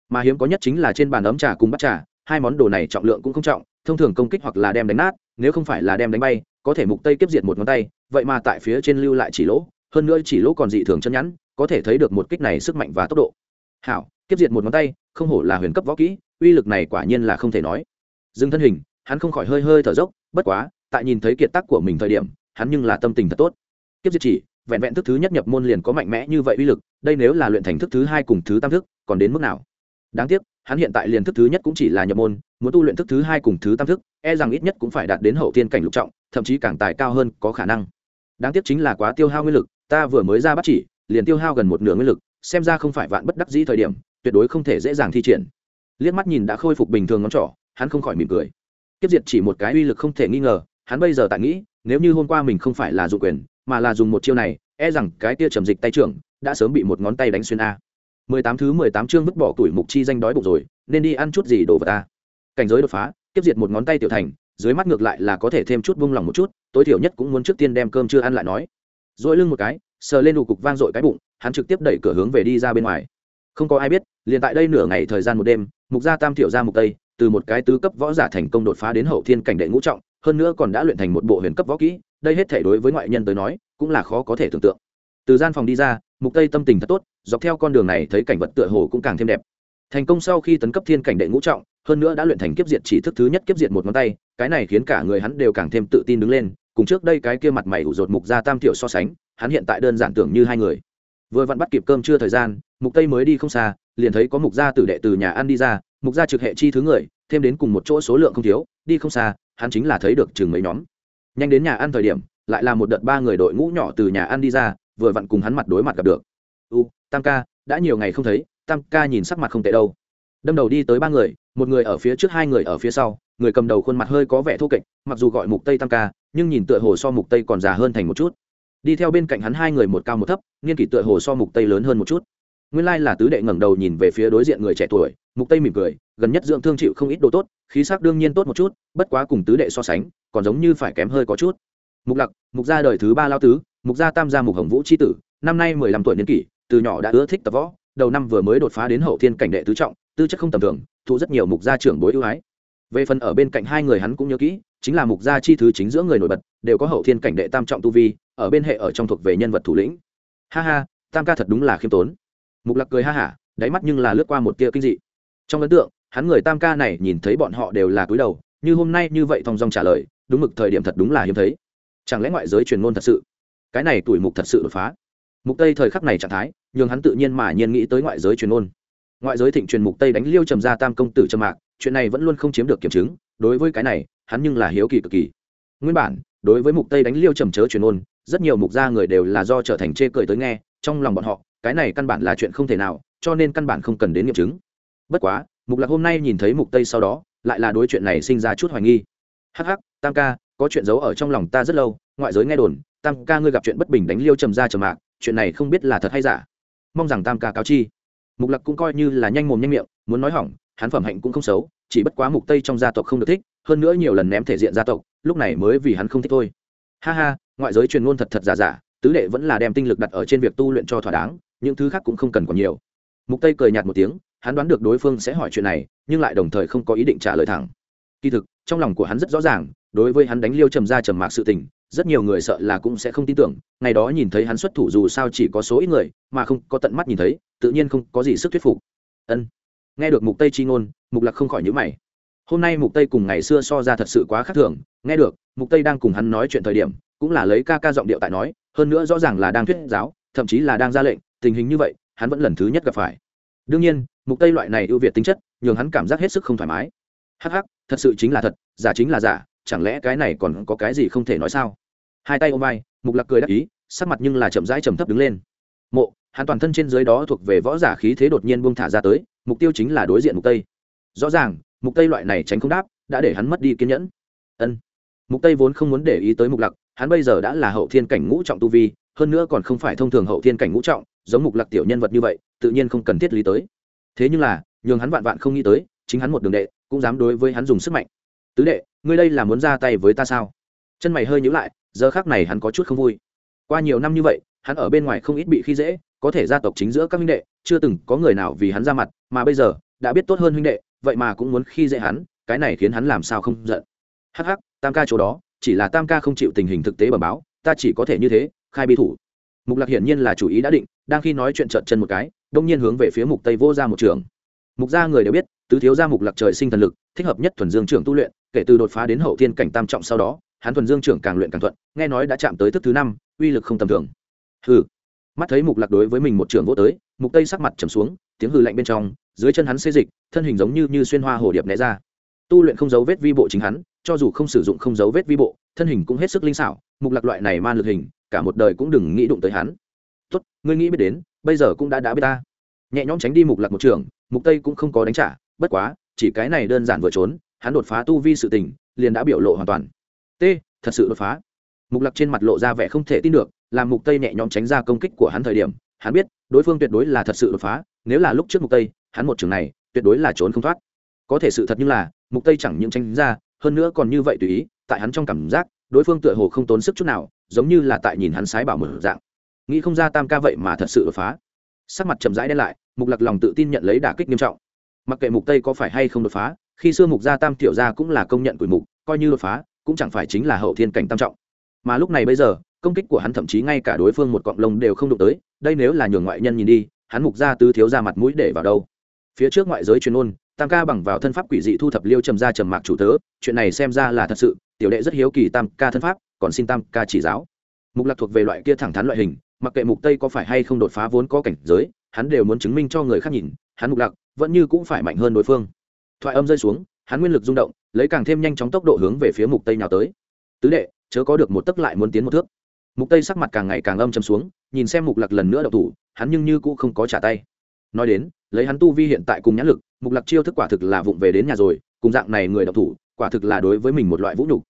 Mà hiếm có nhất chính là trên bàn ấm trà cùng bát trà, hai món đồ này trọng lượng cũng không trọng, thông thường công kích hoặc là đem đánh nát, nếu không phải là đem đánh bay, có thể mục tây kiếp diệt một ngón tay, vậy mà tại phía trên lưu lại chỉ lỗ, hơn nữa chỉ lỗ còn dị thường chân nhẵn, có thể thấy được một kích này sức mạnh và tốc độ. Hảo, kiếp diệt một ngón tay, không hổ là huyền cấp võ kỹ, uy lực này quả nhiên là không thể nói dừng thân hình, hắn không khỏi hơi hơi thở dốc, bất quá, tại nhìn thấy kiệt tác của mình thời điểm, hắn nhưng là tâm tình thật tốt. Kiếp diệt chỉ, vẹn vẹn thức thứ nhất nhập môn liền có mạnh mẽ như vậy uy lực, đây nếu là luyện thành thức thứ hai cùng thứ tam thức, còn đến mức nào? Đáng tiếc, hắn hiện tại liền thức thứ nhất cũng chỉ là nhập môn, muốn tu luyện thức thứ hai cùng thứ tam thức e rằng ít nhất cũng phải đạt đến hậu tiên cảnh lục trọng, thậm chí càng tài cao hơn có khả năng. Đáng tiếc chính là quá tiêu hao nguyên lực, ta vừa mới ra bắt chỉ, liền tiêu hao gần một nửa nguyên lực, xem ra không phải vạn bất đắc dĩ thời điểm, tuyệt đối không thể dễ dàng thi triển. Liếc mắt nhìn đã khôi phục bình thường ngón trỏ hắn không khỏi mỉm cười. Kiếp diệt chỉ một cái uy lực không thể nghi ngờ, hắn bây giờ tại nghĩ, nếu như hôm qua mình không phải là dụng quyền, mà là dùng một chiêu này e rằng cái tia trầm dịch tay trưởng đã sớm bị một ngón tay đánh xuyên a. Mười tám thứ mười tám chương vứt bỏ tuổi mục chi danh đói bụng rồi, nên đi ăn chút gì đồ vào ta. Cảnh giới đột phá tiếp diệt một ngón tay tiểu thành, dưới mắt ngược lại là có thể thêm chút buông lòng một chút, tối thiểu nhất cũng muốn trước tiên đem cơm chưa ăn lại nói. Dội lưng một cái, sờ lên đủ cục vang dội cái bụng, hắn trực tiếp đẩy cửa hướng về đi ra bên ngoài. Không có ai biết, liền tại đây nửa ngày thời gian một đêm, mục gia tam tiểu ra mục tây từ một cái tứ cấp võ giả thành công đột phá đến hậu thiên cảnh đệ ngũ trọng, hơn nữa còn đã luyện thành một bộ huyền cấp võ kỹ, đây hết thể đối với ngoại nhân tới nói, cũng là khó có thể tưởng tượng. Từ gian phòng đi ra, mục tây tâm tình thật tốt, dọc theo con đường này thấy cảnh vật tựa hồ cũng càng thêm đẹp. Thành công sau khi tấn cấp thiên cảnh đệ ngũ trọng, hơn nữa đã luyện thành kiếp diệt chỉ thức thứ nhất kiếp diệt một ngón tay, cái này khiến cả người hắn đều càng thêm tự tin đứng lên, cùng trước đây cái kia mặt mày ủ rột mục ra tam tiểu so sánh, hắn hiện tại đơn giản tưởng như hai người. Vừa vặn bắt kịp cơm chưa thời gian, mục tây mới đi không xa, liền thấy có mục gia tử đệ từ nhà ăn đi ra mục gia trực hệ chi thứ người, thêm đến cùng một chỗ số lượng không thiếu, đi không xa, hắn chính là thấy được chừng mấy nhóm. Nhanh đến nhà ăn thời điểm, lại là một đợt ba người đội ngũ nhỏ từ nhà ăn đi ra, vừa vặn cùng hắn mặt đối mặt gặp được. U, tam ca, đã nhiều ngày không thấy, tam ca nhìn sắc mặt không tệ đâu. Đâm đầu đi tới ba người, một người ở phía trước, hai người ở phía sau, người cầm đầu khuôn mặt hơi có vẻ thô kệch, mặc dù gọi mục tây tam ca, nhưng nhìn tựa hồ so mục tây còn già hơn thành một chút. Đi theo bên cạnh hắn hai người một cao một thấp, niên kỷ tựa hồ so mục tây lớn hơn một chút. Nguyên lai là tứ đệ ngẩng đầu nhìn về phía đối diện người trẻ tuổi mục tây mỉm cười, gần nhất dưỡng thương chịu không ít đồ tốt, khí sắc đương nhiên tốt một chút, bất quá cùng tứ đệ so sánh, còn giống như phải kém hơi có chút. Mục lặc, mục gia đời thứ ba lao tứ, mục gia tam gia mục hồng vũ c h i tử, năm nay mười lăm tuổi niên kỷ, từ nhỏ đã ưa thích tập võ, đầu năm vừa mới đột phá đến hậu thiên cảnh đệ tứ trọng, tư chất không tầm thường thụ rất nhiều mục gia trưởng bối ưu ái. Về phần ở bên cạnh hai người hắn cũng nhớ kỹ, chính là mục gia chi thứ chính giữa người nổi bật, đều có hậu thiên cảnh đệ tam trọng tu vi, ở bên hệ ở trong thuộc về nhân vật thủ lĩnh. Ha ha, tam ca thật đúng là khiêm tốn. Mục lạc cười ha hả, đáy mắt nhưng là lướt qua một tia kinh dị trong ấn tượng, hắn người tam ca này nhìn thấy bọn họ đều là cúi đầu, như hôm nay như vậy thong dong trả lời, đúng mực thời điểm thật đúng là hiếm thấy. Chẳng lẽ ngoại giới truyền ngôn thật sự? Cái này tuổi mục thật sự đột phá. Mục tây thời khắc này trạng thái, nhường hắn tự nhiên mà nhiên nghĩ tới ngoại giới truyền ngôn. Ngoại giới thịnh truyền mục tây đánh liêu trầm ra tam công tử trầm mạc, chuyện này vẫn luôn không chiếm được kiểm chứng, đối với cái này, hắn nhưng là hiếu kỳ cực kỳ. Nguyên bản, đối với mục tây đánh liêu trầm chớ truyền ngôn, rất nhiều mục gia người đều là do trở thành chê cười tới nghe, trong lòng bọn họ, cái này căn bản là chuyện không thể nào, cho nên căn bản không cần đến nghiệm chứng bất quá, mục lạc hôm nay nhìn thấy mục tây sau đó, lại là đối chuyện này sinh ra chút hoài nghi. Hắc hắc, tam ca, có chuyện giấu ở trong lòng ta rất lâu, ngoại giới nghe đồn, tam ca ngươi gặp chuyện bất bình đánh liêu trầm ra trầm mạc, chuyện này không biết là thật hay giả. Mong rằng tam ca cáo chi. Mục lạc cũng coi như là nhanh mồm nhanh miệng, muốn nói hỏng, hắn phẩm hạnh cũng không xấu, chỉ bất quá mục tây trong gia tộc không được thích, hơn nữa nhiều lần ném thể diện gia tộc, lúc này mới vì hắn không thích thôi. Ha ha, ngoại giới truyền ngôn thật thật giả giả, tứ đệ vẫn là đem tinh lực đặt ở trên việc tu luyện cho thỏa đáng, những thứ khác cũng không cần còn nhiều. Mục tây cười nhạt một tiếng hắn đoán được đối phương sẽ hỏi chuyện này, nhưng lại đồng thời không có ý định trả lời thẳng. Kỳ thực, trong lòng của hắn rất rõ ràng, đối với hắn đánh liêu trầm ra trầm mạc sự tình, rất nhiều người sợ là cũng sẽ không tin tưởng, ngày đó nhìn thấy hắn xuất thủ dù sao chỉ có số ít người, mà không có tận mắt nhìn thấy, tự nhiên không có gì sức thuyết phục. Ân. Nghe được mục tây chi ngôn, mục lạc không khỏi nhíu mày. Hôm nay mục tây cùng ngày xưa so ra thật sự quá khác thường, nghe được, mục tây đang cùng hắn nói chuyện thời điểm, cũng là lấy ca ca giọng điệu tại nói, hơn nữa rõ ràng là đang thuyết giáo, thậm chí là đang ra lệnh, tình hình như vậy, hắn vẫn lần thứ nhất gặp phải. Đương nhiên mục tây loại này ưu việt tính chất, nhường hắn cảm giác hết sức không thoải mái. Hắc hắc, thật sự chính là thật, giả chính là giả, chẳng lẽ cái này còn có cái gì không thể nói sao? Hai tay ôm vai, mục lạc cười đắc ý, sắc mặt nhưng là chậm rãi trầm thấp đứng lên. Mộ, hắn toàn thân trên dưới đó thuộc về võ giả khí thế đột nhiên buông thả ra tới, mục tiêu chính là đối diện mục tây. Rõ ràng, mục tây loại này tránh không đáp, đã để hắn mất đi kiên nhẫn. Ân. Mục tây vốn không muốn để ý tới mục lạc, hắn bây giờ đã là hậu thiên cảnh ngũ trọng tu vi, hơn nữa còn không phải thông thường hậu thiên cảnh ngũ trọng, giống mục lạc tiểu nhân vật như vậy, tự nhiên không cần thiết lý tới thế nhưng là, nhường hắn vạn vạn không nghĩ tới, chính hắn một đường đệ, cũng dám đối với hắn dùng sức mạnh. Tứ đệ, ngươi đây là muốn ra tay với ta sao? Chân mày hơi nhíu lại, giờ khác này hắn có chút không vui. Qua nhiều năm như vậy, hắn ở bên ngoài không ít bị khi dễ, có thể gia tộc chính giữa các huynh đệ, chưa từng có người nào vì hắn ra mặt, mà bây giờ, đã biết tốt hơn huynh đệ, vậy mà cũng muốn khi dễ hắn, cái này khiến hắn làm sao không giận. Hắc hắc, tam ca chỗ đó, chỉ là tam ca không chịu tình hình thực tế bẩm báo, ta chỉ có thể như thế, khai bi thủ. Mục lạc hiển nhiên là chủ ý đã định, đang khi nói chuyện trợn chân một cái đông nhiên hướng về phía mục tây vô ra một trường. Mục gia người đều biết, tứ thiếu gia mục lạc trời sinh thần lực, thích hợp nhất thuần dương trưởng tu luyện, kể từ đột phá đến hậu thiên cảnh tam trọng sau đó, hắn thuần dương trưởng càng luyện càng thuận, nghe nói đã chạm tới thức thứ năm, uy lực không tầm thường. Hừ. Mắt thấy mục lạc đối với mình một trường vô tới, mục tây sắc mặt trầm xuống, tiếng hừ lạnh bên trong, dưới chân hắn xê dịch, thân hình giống như như xuyên hoa hồ điệp né ra. Tu luyện không dấu vết vi bộ chính hắn, cho dù không sử dụng không dấu vết vi bộ, thân hình cũng hết sức linh xảo, mục lạc loại này man lực hình, cả một đời cũng đừng nghĩ đụng tới hắn. Tốt, ngươi nghĩ biết đến bây giờ cũng đã đã biết ta. Nhẹ nhõm tránh đi mục lạc một trường, mục tây cũng không có đánh trả, bất quá, chỉ cái này đơn giản vừa trốn, hắn đột phá tu vi sự tình, liền đã biểu lộ hoàn toàn. T, thật sự đột phá. Mục lạc trên mặt lộ ra vẻ không thể tin được, làm mục tây nhẹ nhõm tránh ra công kích của hắn thời điểm, hắn biết, đối phương tuyệt đối là thật sự đột phá, nếu là lúc trước mục tây, hắn một trường này, tuyệt đối là trốn không thoát. Có thể sự thật như là, mục tây chẳng những tránh ra, hơn nữa còn như vậy tùy ý, tại hắn trong cảm giác, đối phương tựa hồ không tốn sức chút nào, giống như là tại nhìn hắn sái bảo mở dạng nghĩ không ra tam ca vậy mà thật sự đột phá. Sắc mặt chậm rãi đen lại, mục lạc lòng tự tin nhận lấy đả kích nghiêm trọng. Mặc kệ mục tây có phải hay không đột phá, khi xưa mục gia tam tiểu gia cũng là công nhận của mục, coi như đột phá, cũng chẳng phải chính là hậu thiên cảnh tam trọng. Mà lúc này bây giờ, công kích của hắn thậm chí ngay cả đối phương một cọng lông đều không đụng tới, đây nếu là nhường ngoại nhân nhìn đi, hắn mục gia tứ thiếu ra mặt mũi để vào đâu. Phía trước ngoại giới chuyên ôn, tam ca bằng vào thân pháp quỷ dị thu thập liêu trầm ra trầm mạc chủ tớ, chuyện này xem ra là thật sự, tiểu đệ rất hiếu kỳ tam ca thân pháp, còn xin tam ca chỉ giáo. Mục lạc thuộc về loại kia thẳng thắn loại hình mặc kệ mục tây có phải hay không đột phá vốn có cảnh giới, hắn đều muốn chứng minh cho người khác nhìn, hắn mục lạc vẫn như cũng phải mạnh hơn đối phương. Thoại âm rơi xuống, hắn nguyên lực rung động, lấy càng thêm nhanh chóng tốc độ hướng về phía mục tây nào tới. Tứ đệ, chớ có được một tấc lại muốn tiến một thước. Mục tây sắc mặt càng ngày càng âm chầm xuống, nhìn xem mục lạc lần nữa đậu thủ, hắn nhưng như cũng không có trả tay. Nói đến, lấy hắn tu vi hiện tại cùng nhãn lực, mục lạc chiêu thức quả thực là vụng về đến nhà rồi, cùng dạng này người đậu thủ, quả thực là đối với mình một loại vũ nhục.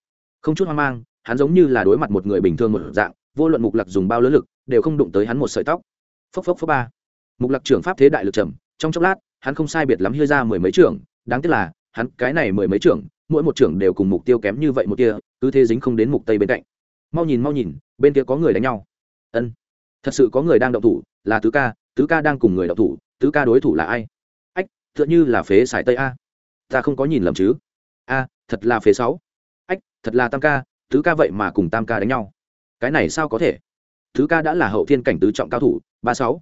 Không chút hoang mang, hắn giống như là đối mặt một người bình thường một dạng vô luận mục lạc dùng bao lớn lực, đều không đụng tới hắn một sợi tóc. Phốc phốc phốc ba. Mục lạc trưởng pháp thế đại lực trầm, trong chốc lát, hắn không sai biệt lắm hơi ra mười mấy trưởng, đáng tiếc là, hắn cái này mười mấy trưởng, mỗi một trưởng đều cùng mục tiêu kém như vậy một kia, cứ thế dính không đến mục tây bên cạnh. Mau nhìn mau nhìn, bên kia có người đánh nhau. Ân. Thật sự có người đang động thủ, là tứ ca tứ ca đang cùng người động thủ, tứ ca đối thủ là ai? Ách, tựa như là phế sải tây a. Ta không có nhìn lầm chứ. A, thật là phế sáu. Ách, thật là tam ca, tứ ca vậy mà cùng tam ca đánh nhau cái này sao có thể? Thứ ca đã là hậu thiên cảnh tứ trọng cao thủ, ba sáu.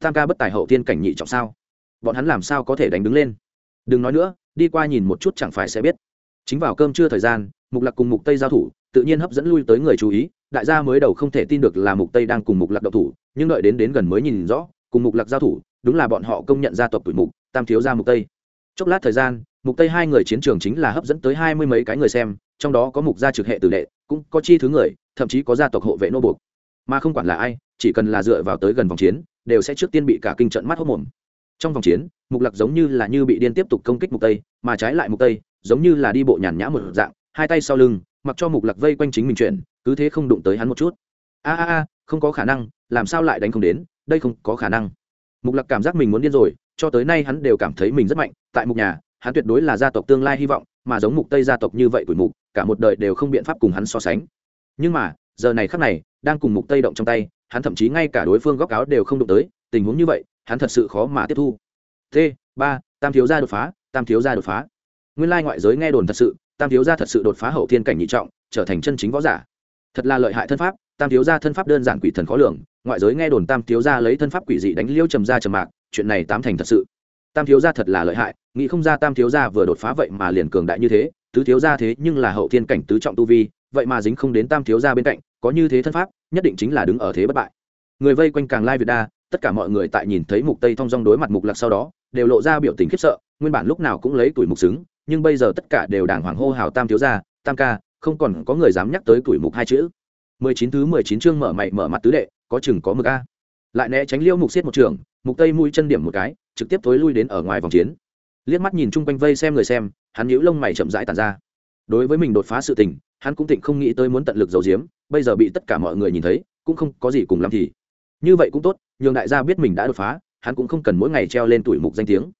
Tam ca bất tài hậu thiên cảnh nhị trọng sao? Bọn hắn làm sao có thể đánh đứng lên? Đừng nói nữa, đi qua nhìn một chút chẳng phải sẽ biết. Chính vào cơm trưa thời gian, mục lạc cùng mục tây giao thủ, tự nhiên hấp dẫn lui tới người chú ý, đại gia mới đầu không thể tin được là mục tây đang cùng mục lạc đậu thủ, nhưng đợi đến đến gần mới nhìn rõ, cùng mục lạc giao thủ, đúng là bọn họ công nhận gia tộc tuổi mục, tam thiếu gia mục tây. Chốc lát thời gian, mục tây hai người chiến trường chính là hấp dẫn tới hai mươi mấy cái người xem, trong đó có mục gia trực hệ tử đệ, cũng có chi thứ người thậm chí có gia tộc hộ vệ nô buộc. Mà không quản là ai, chỉ cần là dựa vào tới gần vòng chiến, đều sẽ trước tiên bị cả kinh trận mắt hốc mồm. Trong vòng chiến, mục lạc giống như là như bị điên tiếp tục công kích mục tây, mà trái lại mục tây, giống như là đi bộ nhàn nhã một dạng, hai tay sau lưng, mặc cho mục lạc vây quanh chính mình chuyển, cứ thế không đụng tới hắn một chút. A a a, không có khả năng, làm sao lại đánh không đến, đây không có khả năng. Mục lạc cảm giác mình muốn điên rồi, cho tới nay hắn đều cảm thấy mình rất mạnh, tại mục nhà, hắn tuyệt đối là gia tộc tương lai hy vọng, mà giống mục tây gia tộc như vậy tuổi mục, cả một đời đều không biện pháp cùng hắn so sánh nhưng mà, giờ này khắc này, đang cùng mục tây động trong tay, hắn thậm chí ngay cả đối phương góc áo đều không đụng tới, tình huống như vậy, hắn thật sự khó mà tiếp thu. T, ba, tam thiếu gia đột phá, tam thiếu gia đột phá. Nguyên lai ngoại giới nghe đồn thật sự, tam thiếu gia thật sự đột phá hậu thiên cảnh nhị trọng, trở thành chân chính võ giả. Thật là lợi hại thân pháp, tam thiếu gia thân pháp đơn giản quỷ thần khó lường, ngoại giới nghe đồn tam thiếu gia lấy thân pháp quỷ dị đánh liêu trầm ra trầm mạc, chuyện này tám thành thật sự. Tam thiếu gia thật là lợi hại, nghĩ không ra tam thiếu gia vừa đột phá vậy mà liền cường đại như thế, tứ thiếu gia thế nhưng là hậu thiên cảnh tứ trọng tu vi vậy mà dính không đến tam thiếu gia bên cạnh, có như thế thân pháp, nhất định chính là đứng ở thế bất bại. Người vây quanh càng lai việt đa, tất cả mọi người tại nhìn thấy mục tây thong dong đối mặt mục lạc sau đó, đều lộ ra biểu tình khiếp sợ, nguyên bản lúc nào cũng lấy tuổi mục xứng, nhưng bây giờ tất cả đều đàng hoàng hô hào tam thiếu gia, tam ca, không còn có người dám nhắc tới tuổi mục hai chữ. 19 thứ 19 chương mở mày, mở mặt tứ đệ, có chừng có mực a. Lại né tránh liêu mục xiết một trường, mục tây mũi chân điểm một cái, trực tiếp tối lui đến ở ngoài vòng chiến. Liếc mắt nhìn chung quanh vây xem người xem, hắn nhíu lông mày chậm rãi tàn ra. Đối với mình đột phá sự tình hắn cũng tịnh không nghĩ tới muốn tận lực giấu giếm, bây giờ bị tất cả mọi người nhìn thấy, cũng không có gì cùng lắm thì. Như vậy cũng tốt, nhường đại gia biết mình đã đột phá, hắn cũng không cần mỗi ngày treo lên tuổi mục danh tiếng.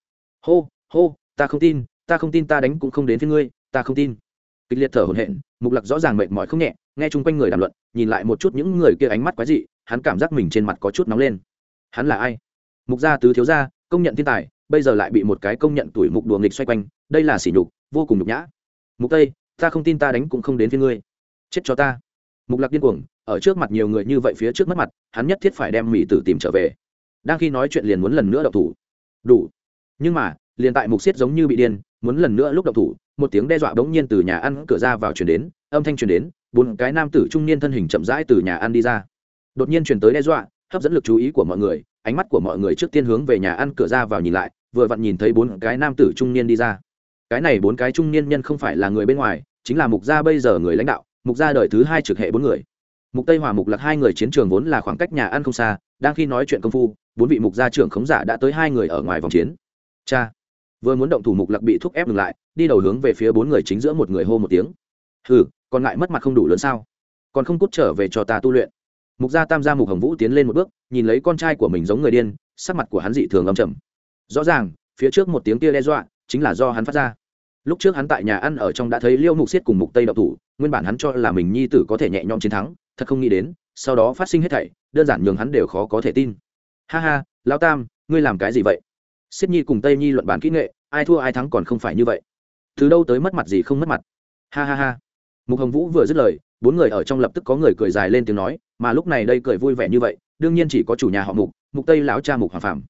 Hô hô, ta không tin, ta không tin ta đánh cũng không đến với ngươi, ta không tin. Kịch liệt thở hổn hển, mục lạc rõ ràng mệt mỏi không nhẹ, nghe chung quanh người đàm luận, nhìn lại một chút những người kia ánh mắt quái dị, hắn cảm giác mình trên mặt có chút nóng lên. Hắn là ai? Mục gia tứ thiếu gia, công nhận thiên tài, bây giờ lại bị một cái công nhận tuổi mục đùa nghịch xoay quanh, đây là sỉ nhục, vô cùng nhục nhã. Mục tây ta không tin ta đánh cũng không đến phía ngươi. Chết cho ta. Mục lạc điên cuồng, ở trước mặt nhiều người như vậy phía trước mất mặt, hắn nhất thiết phải đem mỹ tử tìm trở về. Đang khi nói chuyện liền muốn lần nữa đậu thủ. Đủ. Nhưng mà, liền tại mục xiết giống như bị điên, muốn lần nữa lúc đậu thủ, một tiếng đe dọa bỗng nhiên từ nhà ăn cửa ra vào chuyển đến, âm thanh chuyển đến, bốn cái nam tử trung niên thân hình chậm rãi từ nhà ăn đi ra. Đột nhiên chuyển tới đe dọa, hấp dẫn lực chú ý của mọi người, ánh mắt của mọi người trước tiên hướng về nhà ăn cửa ra vào nhìn lại, vừa vặn nhìn thấy bốn cái nam tử trung niên đi ra cái này bốn cái trung niên nhân không phải là người bên ngoài, chính là mục gia bây giờ người lãnh đạo, mục gia đời thứ hai trực hệ bốn người. Mục tây hòa, mục lạc hai người chiến trường vốn là khoảng cách nhà ăn không xa, đang khi nói chuyện công phu, bốn vị mục gia trưởng khống giả đã tới hai người ở ngoài vòng chiến. Cha! Vừa muốn động thủ, mục lạc bị thúc ép ngừng lại, đi đầu hướng về phía bốn người chính giữa một người hô một tiếng. Hừ, còn lại mất mặt không đủ lớn sao? Còn không cút trở về cho ta tu luyện. Mục gia tam gia mục hồng vũ tiến lên một bước, nhìn lấy con trai của mình giống người điên, sắc mặt của hắn dị thường âm trầm. Rõ ràng, phía trước một tiếng kia đe dọa chính là do hắn phát ra. Lúc trước hắn tại nhà ăn ở trong đã thấy liêu mục xiết cùng mục tây đậu thủ, nguyên bản hắn cho là mình nhi tử có thể nhẹ nhõm chiến thắng, thật không nghĩ đến, sau đó phát sinh hết thảy, đơn giản nhường hắn đều khó có thể tin. Ha ha, lão tam, ngươi làm cái gì vậy? Xiết nhi cùng tây nhi luận bản kỹ nghệ, ai thua ai thắng còn không phải như vậy. Từ đâu tới mất mặt gì không mất mặt. Ha ha ha. Mục hồng vũ vừa dứt lời, bốn người ở trong lập tức có người cười dài lên tiếng nói, mà lúc này đây cười vui vẻ như vậy, đương nhiên chỉ có chủ nhà họ mục mục tây lão cha mục hoàng phạm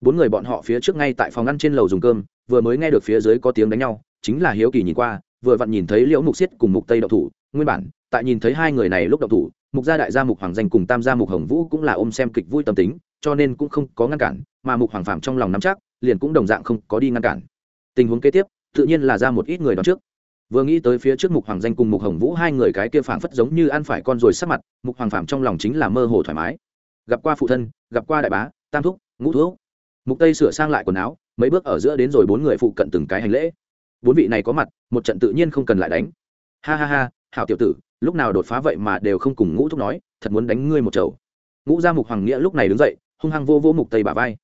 bốn người bọn họ phía trước ngay tại phòng ăn trên lầu dùng cơm vừa mới nghe được phía dưới có tiếng đánh nhau, chính là hiếu kỳ nhìn qua, vừa vặn nhìn thấy liễu mục xiết cùng mục tây đậu thủ, nguyên bản, tại nhìn thấy hai người này lúc đậu thủ, mục gia đại gia mục hoàng danh cùng tam gia mục hồng vũ cũng là ôm xem kịch vui tâm tính, cho nên cũng không có ngăn cản, mà mục hoàng phạm trong lòng nắm chắc, liền cũng đồng dạng không có đi ngăn cản. Tình huống kế tiếp, tự nhiên là ra một ít người đón trước. Vừa nghĩ tới phía trước mục hoàng danh cùng mục hồng vũ hai người cái kia phảng phất giống như ăn phải con rồi sắc mặt, mục hoàng phạm trong lòng chính là mơ hồ thoải mái. Gặp qua phụ thân, gặp qua đại bá, tam thúc, ngũ thuốc mục tây sửa sang lại quần áo mấy bước ở giữa đến rồi bốn người phụ cận từng cái hành lễ. Bốn vị này có mặt, một trận tự nhiên không cần lại đánh. Ha ha ha, hảo tiểu tử, lúc nào đột phá vậy mà đều không cùng ngũ thúc nói, thật muốn đánh ngươi một chầu. Ngũ gia mục hoàng nghĩa lúc này đứng dậy, hung hăng vô vô mục tây bả vai.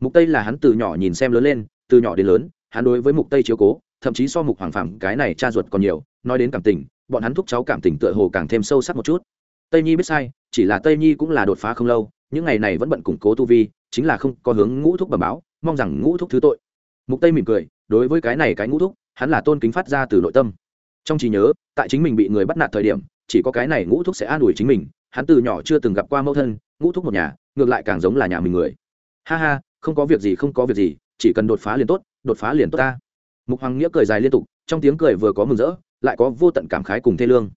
Mục tây là hắn từ nhỏ nhìn xem lớn lên, từ nhỏ đến lớn, hắn đối với mục tây chiếu cố, thậm chí so mục hoàng phẳng cái này cha ruột còn nhiều, nói đến cảm tình, bọn hắn thúc cháu cảm tình tựa hồ càng thêm sâu sắc một chút. Tây nhi biết sai, chỉ là tây nhi cũng là đột phá không lâu, những ngày này vẫn bận củng cố tu vi, chính là không có hướng ngũ thúc bẩm báo mong rằng ngũ thúc thứ tội. Mục tây mỉm cười, đối với cái này cái ngũ thúc, hắn là tôn kính phát ra từ nội tâm. Trong trí nhớ, tại chính mình bị người bắt nạt thời điểm, chỉ có cái này ngũ thúc sẽ an ủi chính mình, hắn từ nhỏ chưa từng gặp qua mẫu thân, ngũ thúc một nhà, ngược lại càng giống là nhà mình người. Ha ha, không có việc gì, không có việc gì, chỉ cần đột phá liền tốt, đột phá liền tốt ta. Mục hoàng nghĩa cười dài liên tục, trong tiếng cười vừa có mừng rỡ, lại có vô tận cảm khái cùng thê lương.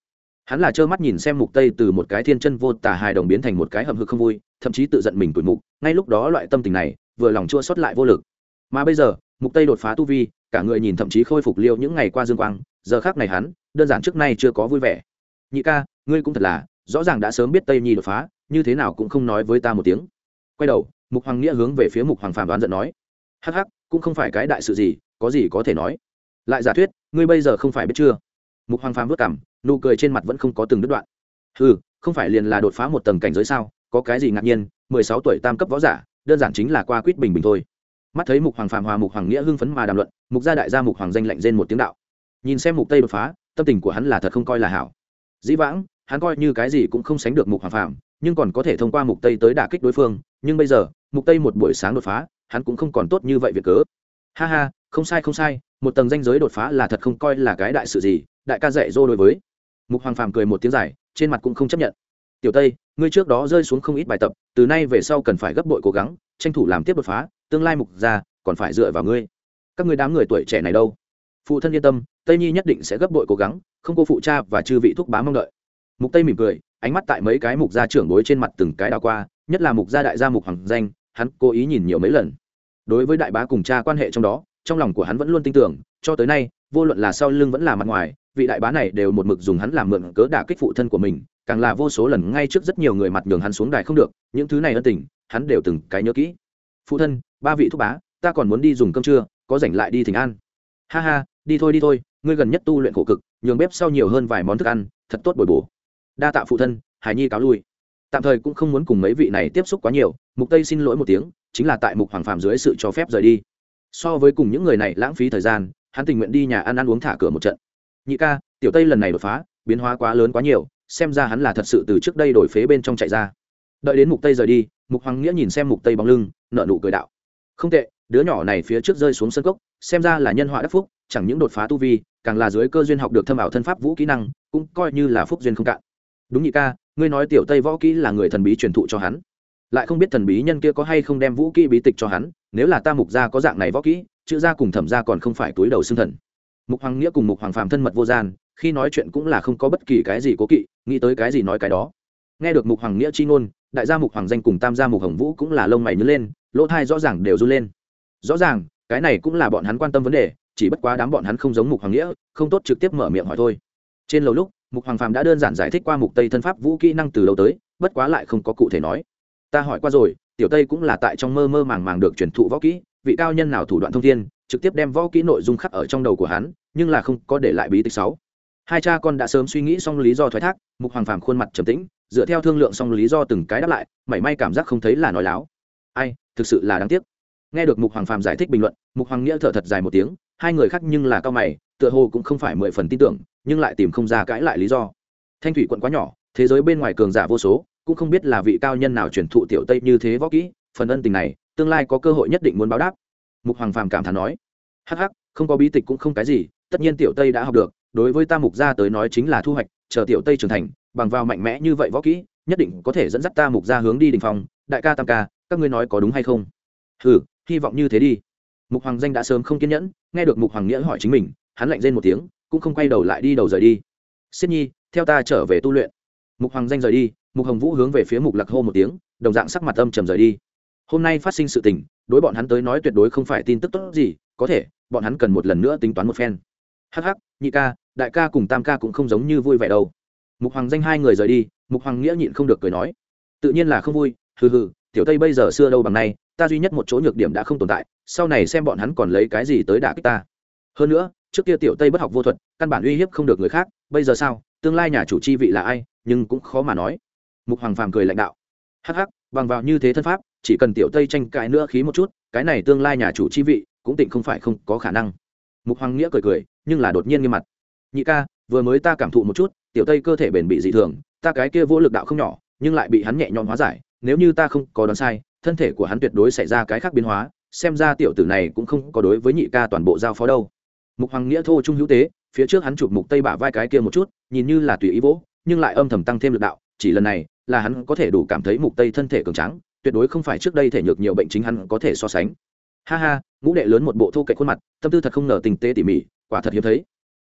Hắn là trơ mắt nhìn xem mục tây từ một cái thiên chân vô tả hài đồng biến thành một cái hầm hực không vui, thậm chí tự giận mình tuổi mục, ngay lúc đó loại tâm tình này vừa lòng chua xót lại vô lực. Mà bây giờ, mục tây đột phá tu vi, cả người nhìn thậm chí khôi phục liêu những ngày qua dương quang, giờ khác này hắn, đơn giản trước nay chưa có vui vẻ. Nhị ca, ngươi cũng thật là, rõ ràng đã sớm biết tây nhi đột phá, như thế nào cũng không nói với ta một tiếng. Quay đầu, mục hoàng nghĩa hướng về phía mục hoàng phàm đoán giận nói, hắc hắc, cũng không phải cái đại sự gì, có gì có thể nói. Lại giả thuyết, ngươi bây giờ không phải biết chưa? Mục hoàng phàm vất cảm nụ cười trên mặt vẫn không có từng đứt đoạn. Ừ không phải liền là đột phá một tầng cảnh giới sao, có cái gì ngạc nhiên, mười sáu tuổi tam cấp võ giả đơn giản chính là qua quýt bình bình thôi. Mắt thấy mục hoàng phạm hòa mục hoàng nghĩa hưng phấn mà đàm luận mục gia đại gia mục hoàng danh lạnh rên một tiếng đạo. Nhìn xem mục tây đột phá tâm tình của hắn là thật không coi là hảo. Dĩ vãng hắn coi như cái gì cũng không sánh được mục hoàng phạm, nhưng còn có thể thông qua mục tây tới đả kích đối phương nhưng bây giờ mục tây một buổi sáng đột phá hắn cũng không còn tốt như vậy việc cớ. Ha ha không sai không sai một tầng danh giới đột phá là thật không coi là cái đại sự gì đại ca dạy dô đối với. Mục hoàng phàm cười một tiếng dài trên mặt cũng không chấp nhận tiểu tây, ngươi trước đó rơi xuống không ít bài tập, từ nay về sau cần phải gấp bội cố gắng, tranh thủ làm tiếp đột phá, tương lai mục ra còn phải dựa vào ngươi. Các ngươi đám người tuổi trẻ này đâu? Phụ thân yên tâm, tây nhi nhất định sẽ gấp bội cố gắng, không cô phụ cha và chư vị thúc bá mong đợi. Mục tây mỉm cười, ánh mắt tại mấy cái mục gia trưởng bối trên mặt từng cái đào qua, nhất là mục gia đại gia mục hoàng danh, hắn cố ý nhìn nhiều mấy lần. Đối với đại bá cùng cha quan hệ trong đó, trong lòng của hắn vẫn luôn tin tưởng, cho tới nay, vô luận là sau lưng vẫn là mặt ngoài, vị đại bá này đều một mực dùng hắn làm mượn cớ đả kích phụ thân của mình càng là vô số lần ngay trước rất nhiều người mặt nhường hắn xuống đài không được, những thứ này ân tình, hắn đều từng cái nhớ kỹ. Phụ thân, ba vị thúc bá, ta còn muốn đi dùng cơm trưa, có rảnh lại đi thỉnh an. Ha ha, đi thôi đi thôi, ngươi gần nhất tu luyện khổ cực, nhường bếp sau nhiều hơn vài món thức ăn, thật tốt bồi bổ. Đa tạ phụ thân, hải nhi cáo lui. Tạm thời cũng không muốn cùng mấy vị này tiếp xúc quá nhiều, mục tây xin lỗi một tiếng, chính là tại mục hoàng phàm dưới sự cho phép rời đi. So với cùng những người này lãng phí thời gian, hắn tình nguyện đi nhà ăn ăn uống thả cửa một trận. Nhị ca, tiểu tây lần này đột phá, biến hóa quá lớn quá nhiều xem ra hắn là thật sự từ trước đây đổi phế bên trong chạy ra. Đợi đến mục tây rời đi, mục hoàng nghĩa nhìn xem mục tây bóng lưng nợ nụ cười đạo. Không tệ, đứa nhỏ này phía trước rơi xuống sân cốc, xem ra là nhân họa đắc phúc, chẳng những đột phá tu vi, càng là dưới cơ duyên học được thâm ảo thân pháp vũ kỹ năng, cũng coi như là phúc duyên không cạn. Đúng nhị ca, ngươi nói tiểu tây võ kỹ là người thần bí truyền thụ cho hắn. Lại không biết thần bí nhân kia có hay không đem vũ kỹ bí tịch cho hắn, nếu là ta mục gia có dạng này võ kỹ, chữ gia cùng thẩm gia còn không phải túi đầu xương thần. Mục hoàng nghĩa cùng mục hoàng phàm thân mật vô gian khi nói chuyện cũng là không có bất kỳ cái gì cố kỵ, nghĩ tới cái gì nói cái đó. Nghe được mục hoàng nghĩa chi ngôn, đại gia mục hoàng danh cùng tam gia mục hồng vũ cũng là lông mày nhớ lên, lỗ thai rõ ràng đều run lên. Rõ ràng, cái này cũng là bọn hắn quan tâm vấn đề, chỉ bất quá đám bọn hắn không giống mục hoàng nghĩa, không tốt trực tiếp mở miệng hỏi thôi. Trên lầu lúc, mục hoàng phàm đã đơn giản giải thích qua mục tây thân pháp vũ kỹ năng từ lâu tới, bất quá lại không có cụ thể nói. Ta hỏi qua rồi, tiểu tây cũng là tại trong mơ mơ màng màng được truyền thụ võ kỹ, vị cao nhân nào thủ đoạn thông thiên, trực tiếp đem võ kỹ nội dung khắc ở trong đầu của hắn, nhưng là không có để lại bí tích sáu hai cha con đã sớm suy nghĩ xong lý do thoái thác, mục hoàng phàm khuôn mặt trầm tĩnh, dựa theo thương lượng xong lý do từng cái đáp lại, mảy may cảm giác không thấy là nói láo. Ai, thực sự là đáng tiếc. Nghe được mục hoàng phàm giải thích bình luận, mục hoàng nghĩa thở thật dài một tiếng, hai người khác nhưng là cao mày, tựa hồ cũng không phải mười phần tin tưởng, nhưng lại tìm không ra cãi lại lý do. Thanh thủy quận quá nhỏ, thế giới bên ngoài cường giả vô số, cũng không biết là vị cao nhân nào truyền thụ tiểu tây như thế võ kỹ, phần ân tình này, tương lai có cơ hội nhất định muốn báo đáp. Mục hoàng phàm cảm thán nói, hắc hắc, không có bí tịch cũng không cái gì, tất nhiên tiểu tây đã học được đối với ta mục gia tới nói chính là thu hoạch, chờ tiểu tây trưởng thành, bằng vào mạnh mẽ như vậy võ kỹ, nhất định có thể dẫn dắt ta mục gia hướng đi đình phòng đại ca tam ca, các ngươi nói có đúng hay không? Ừ hy vọng như thế đi. Mục hoàng danh đã sớm không kiên nhẫn, nghe được mục hoàng nghĩa hỏi chính mình, hắn lạnh rên một tiếng, cũng không quay đầu lại đi đầu rời đi. Siết nhi, theo ta trở về tu luyện. Mục hoàng danh rời đi, mục hồng vũ hướng về phía mục lạc hô một tiếng, đồng dạng sắc mặt âm trầm rời đi. Hôm nay phát sinh sự tình, đối bọn hắn tới nói tuyệt đối không phải tin tức tốt gì, có thể, bọn hắn cần một lần nữa tính toán một phen hắc hắc, nhị ca, đại ca cùng tam ca cũng không giống như vui vẻ đâu. Mục hoàng danh hai người rời đi, mục hoàng nghĩa nhịn không được cười nói. Tự nhiên là không vui, hừ hừ, tiểu tây bây giờ xưa đâu bằng nay, ta duy nhất một chỗ nhược điểm đã không tồn tại, sau này xem bọn hắn còn lấy cái gì tới đả kích ta. Hơn nữa, trước kia tiểu tây bất học vô thuật, căn bản uy hiếp không được người khác, bây giờ sao, tương lai nhà chủ chi vị là ai, nhưng cũng khó mà nói. Mục hoàng phàm cười lãnh đạo. Hắc hắc, bằng vào như thế thân pháp, chỉ cần tiểu tây tranh cãi nữa khí một chút, cái này tương lai nhà chủ chi vị cũng tịnh không phải không có khả năng. Mục hoàng nghĩa cười cười nhưng là đột nhiên nghiêm mặt. Nhị ca, vừa mới ta cảm thụ một chút, tiểu tây cơ thể bền bị dị thường, ta cái kia vô lực đạo không nhỏ, nhưng lại bị hắn nhẹ nhõm hóa giải, nếu như ta không có đoán sai, thân thể của hắn tuyệt đối xảy ra cái khác biến hóa, xem ra tiểu tử này cũng không có đối với nhị ca toàn bộ giao phó đâu. Mục hoàng nghĩa thô trung hữu tế, phía trước hắn chụp mục tây bả vai cái kia một chút, nhìn như là tùy ý vỗ, nhưng lại âm thầm tăng thêm lực đạo, chỉ lần này, là hắn có thể đủ cảm thấy mục tây thân thể cường tráng, tuyệt đối không phải trước đây thể nhược nhiều bệnh chính hắn có thể so sánh. Ha ha, ngũ đệ lớn một bộ thô kệ khuôn mặt, tâm tư thật không ngờ tình tế tỉ mỉ quả thật hiếm thấy.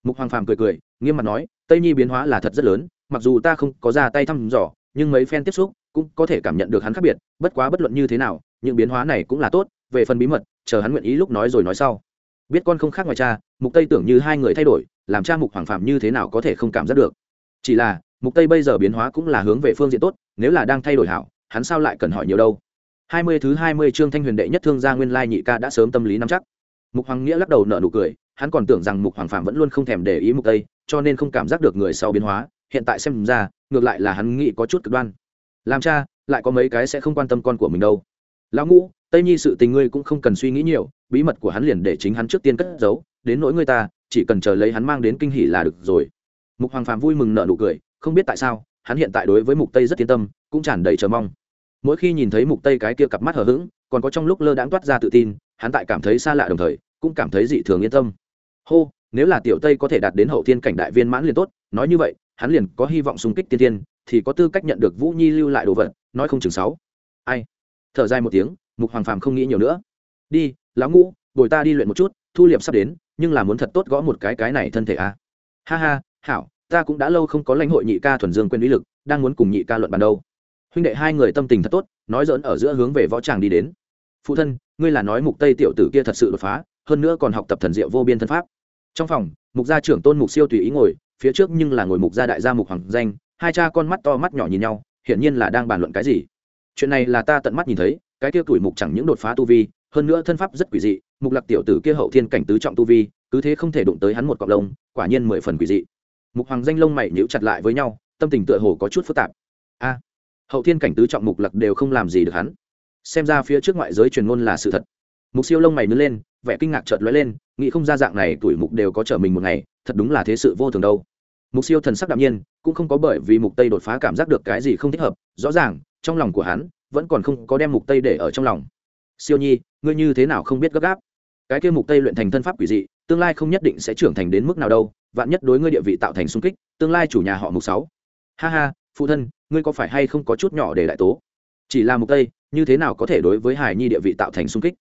Mục hoàng phàm cười cười, nghiêm mặt nói, tây nhi biến hóa là thật rất lớn, mặc dù ta không có ra tay thăm dò, nhưng mấy phen tiếp xúc cũng có thể cảm nhận được hắn khác biệt, bất quá bất luận như thế nào, những biến hóa này cũng là tốt, về phần bí mật, chờ hắn nguyện ý lúc nói rồi nói sau. Biết con không khác ngoài cha, mục tây tưởng như hai người thay đổi, làm cha mục hoàng phạm như thế nào có thể không cảm giác được. Chỉ là, mục tây bây giờ biến hóa cũng là hướng về phương diện tốt, nếu là đang thay đổi hảo, hắn sao lại cần hỏi nhiều đâu? 20 thứ 20 chương thanh huyền đệ nhất thương gia nguyên lai nhị ca đã sớm tâm lý nắm chắc. Mục hoàng nghĩa lắc đầu nở nụ cười hắn còn tưởng rằng mục hoàng phạm vẫn luôn không thèm để ý mục tây, cho nên không cảm giác được người sau biến hóa. Hiện tại xem ra, ngược lại là hắn nghĩ có chút cực đoan. Làm cha, lại có mấy cái sẽ không quan tâm con của mình đâu. Lão ngũ, tây nhi sự tình ngươi cũng không cần suy nghĩ nhiều, bí mật của hắn liền để chính hắn trước tiên cất giấu, đến nỗi ngươi ta, chỉ cần chờ lấy hắn mang đến kinh hỉ là được rồi. Mục hoàng phạm vui mừng nở nụ cười, không biết tại sao, hắn hiện tại đối với mục tây rất yên tâm, cũng tràn đầy chờ mong. Mỗi khi nhìn thấy mục tây cái kia cặp mắt hờ hững, còn có trong lúc lơ đãng toát ra tự tin, hắn tại cảm thấy xa lạ đồng thời, cũng cảm thấy dị thường yên tâm hô, nếu là tiểu tây có thể đạt đến hậu thiên cảnh đại viên mãn liền tốt, nói như vậy, hắn liền có hy vọng xung kích tiên tiên, thì có tư cách nhận được vũ nhi lưu lại đồ vật, nói không chừng sáu. Ai? Thở dài một tiếng, mục hoàng phàm không nghĩ nhiều nữa. Đi, lão ngũ, bồi ta đi luyện một chút, thu liệp sắp đến, nhưng là muốn thật tốt gõ một cái cái này thân thể à. ha ha, hảo, ta cũng đã lâu không có lãnh hội nhị ca thuần dương quên lý lực, đang muốn cùng nhị ca luận bàn đâu. Huynh đệ hai người tâm tình thật tốt, nói dỡn ở giữa hướng về võ tràng đi đến. Phụ thân, ngươi là nói mục tây tiểu tử kia thật sự đột phá, hơn nữa còn học tập thần diệu vô biên thân pháp trong phòng, mục gia trưởng tôn mục siêu tùy ý ngồi, phía trước nhưng là ngồi mục gia đại gia mục hoàng danh, hai cha con mắt to mắt nhỏ nhìn nhau, hiển nhiên là đang bàn luận cái gì. Chuyện này là ta tận mắt nhìn thấy, cái kia tuổi mục chẳng những đột phá tu vi, hơn nữa thân pháp rất quỷ dị, mục lạc tiểu tử kia hậu thiên cảnh tứ trọng tu vi, cứ thế không thể đụng tới hắn một cọc lông, quả nhiên mười phần quỷ dị. Mục hoàng danh lông mày nhíu chặt lại với nhau, tâm tình tựa hồ có chút phức tạp. A, hậu thiên cảnh tứ trọng mục lạc đều không làm gì được hắn. Xem ra phía trước ngoại giới truyền ngôn là sự thật. Mục siêu lông mày nứt lên vẻ kinh ngạc chợt lóe lên, nghĩ không ra dạng này tuổi mục đều có trở mình một ngày, thật đúng là thế sự vô thường đâu. Mục siêu thần sắc đạm nhiên, cũng không có bởi vì mục tây đột phá cảm giác được cái gì không thích hợp, rõ ràng, trong lòng của hắn, vẫn còn không có đem mục tây để ở trong lòng. Siêu nhi, ngươi như thế nào không biết gấp gáp? Cái kia mục tây luyện thành thân pháp quỷ dị, tương lai không nhất định sẽ trưởng thành đến mức nào đâu, vạn nhất đối ngươi địa vị tạo thành xung kích, tương lai chủ nhà họ mục sáu. Ha ha, phụ thân, ngươi có phải hay không có chút nhỏ để đại tố? Chỉ là mục tây, như thế nào có thể đối với hải nhi địa vị tạo thành xung kích?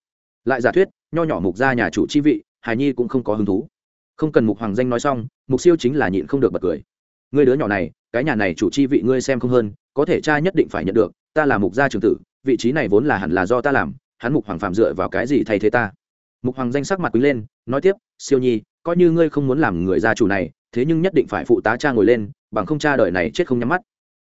Lại giả thuyết, nho nhỏ mục gia nhà chủ chi vị hải nhi cũng không có hứng thú. Không cần mục hoàng danh nói xong, mục siêu chính là nhịn không được bật cười. Ngươi đứa nhỏ này, cái nhà này chủ chi vị ngươi xem không hơn, có thể cha nhất định phải nhận được, ta là mục gia trường tử, vị trí này vốn là hẳn là do ta làm, hắn mục hoàng phạm dựa vào cái gì thay thế ta? Mục hoàng danh sắc mặt quý lên, nói tiếp, siêu nhi, coi như ngươi không muốn làm người gia chủ này, thế nhưng nhất định phải phụ tá cha ngồi lên, bằng không cha đời này chết không nhắm mắt.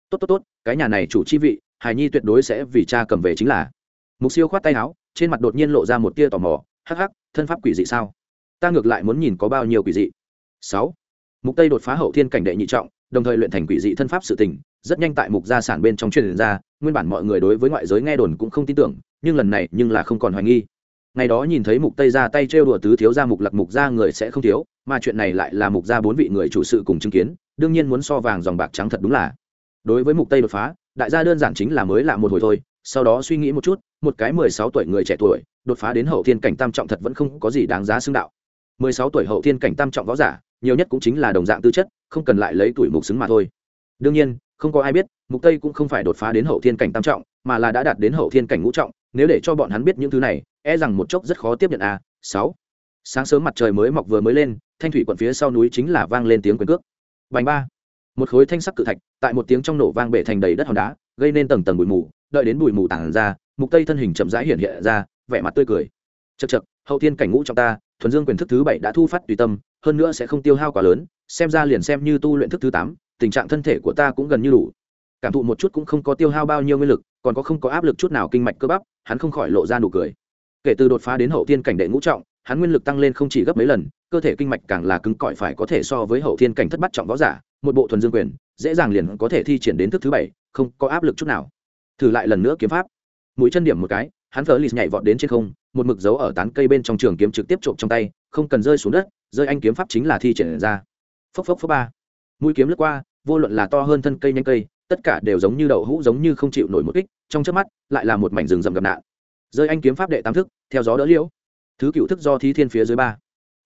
Tốt tốt tốt, cái nhà này chủ chi vị, hài nhi tuyệt đối sẽ vì cha cầm về chính là. Mục siêu khoát tay áo trên mặt đột nhiên lộ ra một tia tò mò, hắc hắc, thân pháp quỷ dị sao? Ta ngược lại muốn nhìn có bao nhiêu quỷ dị. Sáu. Mục tây đột phá hậu thiên cảnh đệ nhị trọng, đồng thời luyện thành quỷ dị thân pháp sự tình, rất nhanh tại mục gia sản bên trong truyền ra, nguyên bản mọi người đối với ngoại giới nghe đồn cũng không tin tưởng, nhưng lần này nhưng là không còn hoài nghi. Ngày đó nhìn thấy mục tây ra tay trêu đùa tứ thiếu gia mục lặc mục gia người sẽ không thiếu, mà chuyện này lại là mục gia bốn vị người chủ sự cùng chứng kiến, đương nhiên muốn so vàng dòng bạc trắng thật đúng là. Đối với mục tây đột phá, đại gia đơn giản chính là mới lạ một hồi thôi sau đó suy nghĩ một chút, một cái 16 tuổi người trẻ tuổi, đột phá đến hậu thiên cảnh tam trọng thật vẫn không có gì đáng giá xưng đạo. 16 tuổi hậu thiên cảnh tam trọng võ giả, nhiều nhất cũng chính là đồng dạng tư chất, không cần lại lấy tuổi mục xứng mà thôi. Đương nhiên, không có ai biết, mục tây cũng không phải đột phá đến hậu thiên cảnh tam trọng, mà là đã đạt đến hậu thiên cảnh ngũ trọng, nếu để cho bọn hắn biết những thứ này e rằng một chốc rất khó tiếp nhận a. À. sáu. Sáng sớm mặt trời mới mọc vừa mới lên, thanh thủy quận phía sau núi chính là vang lên tiếng quyền cước. Bành ba. Một khối thanh sắc cự thạch, tại một tiếng trong nổ vang bể thành đầy đất hòn đá gây nên tầng tầng bụi mù, đợi đến bụi mù tản ra, mục tây thân hình chậm rãi hiện hiện ra, vẻ mặt tươi cười. Chật chật hậu thiên cảnh ngũ trong ta, thuần dương quyền thức thứ bảy đã thu phát tùy tâm, hơn nữa sẽ không tiêu hao quá lớn, xem ra liền xem như tu luyện thức thứ tám, tình trạng thân thể của ta cũng gần như đủ. Cảm thụ một chút cũng không có tiêu hao bao nhiêu nguyên lực, còn có không có áp lực chút nào kinh mạch cơ bắp, hắn không khỏi lộ ra nụ cười. Kể từ đột phá đến hậu thiên cảnh đệ ngũ trọng, hắn nguyên lực tăng lên không chỉ gấp mấy lần, cơ thể kinh mạch càng là cứng cỏi phải có thể so với hậu thiên cảnh thất bát trọng võ giả một bộ thuần dương quyền, dễ dàng liền có thể thi triển đến thức thứ bảy, không có áp lực chút nào. Thử lại lần nữa kiếm pháp. Mũi chân điểm một cái, hắn phở lì nhảy vọt đến trên không, một mực dấu ở tán cây bên trong trường kiếm trực tiếp trộm trong tay, không cần rơi xuống đất, rơi anh kiếm pháp chính là thi triển ra. Phốc phốc phốc ba. Mũi kiếm lướt qua, vô luận là to hơn thân cây nhanh cây, tất cả đều giống như đậu hũ giống như không chịu nổi một kích, trong trước mắt, lại là một mảnh rừng rậm gặp nạn. Rơi anh kiếm pháp đệ tam thức, theo gió đỡ liễu. Thứ cựu thức do thí thiên phía dưới ba.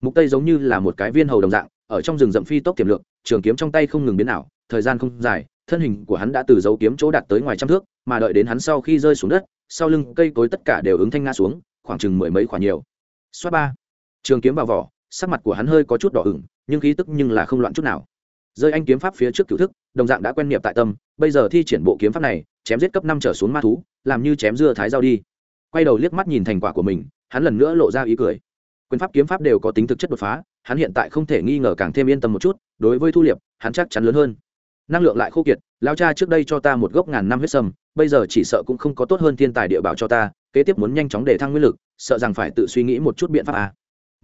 Mục tây giống như là một cái viên hầu đồng dạng ở trong rừng rậm phi tốc tiềm lượng trường kiếm trong tay không ngừng biến ảo, thời gian không dài, thân hình của hắn đã từ dấu kiếm chỗ đạt tới ngoài trăm thước, mà đợi đến hắn sau khi rơi xuống đất, sau lưng cây cối tất cả đều ứng thanh nga xuống, khoảng chừng mười mấy khoảng nhiều. Xoát ba. Trường kiếm vào vỏ, sắc mặt của hắn hơi có chút đỏ ửng, nhưng khí tức nhưng là không loạn chút nào. Rơi anh kiếm pháp phía trước cựu thức, đồng dạng đã quen nghiệp tại tâm, bây giờ thi triển bộ kiếm pháp này, chém giết cấp năm trở xuống ma thú, làm như chém dưa thái dao đi. Quay đầu liếc mắt nhìn thành quả của mình, hắn lần nữa lộ ra ý cười. Quyền pháp kiếm pháp đều có tính thực chất đột phá hắn hiện tại không thể nghi ngờ càng thêm yên tâm một chút, đối với thu liệp, hắn chắc chắn lớn hơn năng lượng lại khô kiệt, lao cha trước đây cho ta một gốc ngàn năm huyết sâm, bây giờ chỉ sợ cũng không có tốt hơn thiên tài địa bảo cho ta, kế tiếp muốn nhanh chóng để thăng nguyên lực, sợ rằng phải tự suy nghĩ một chút biện pháp à.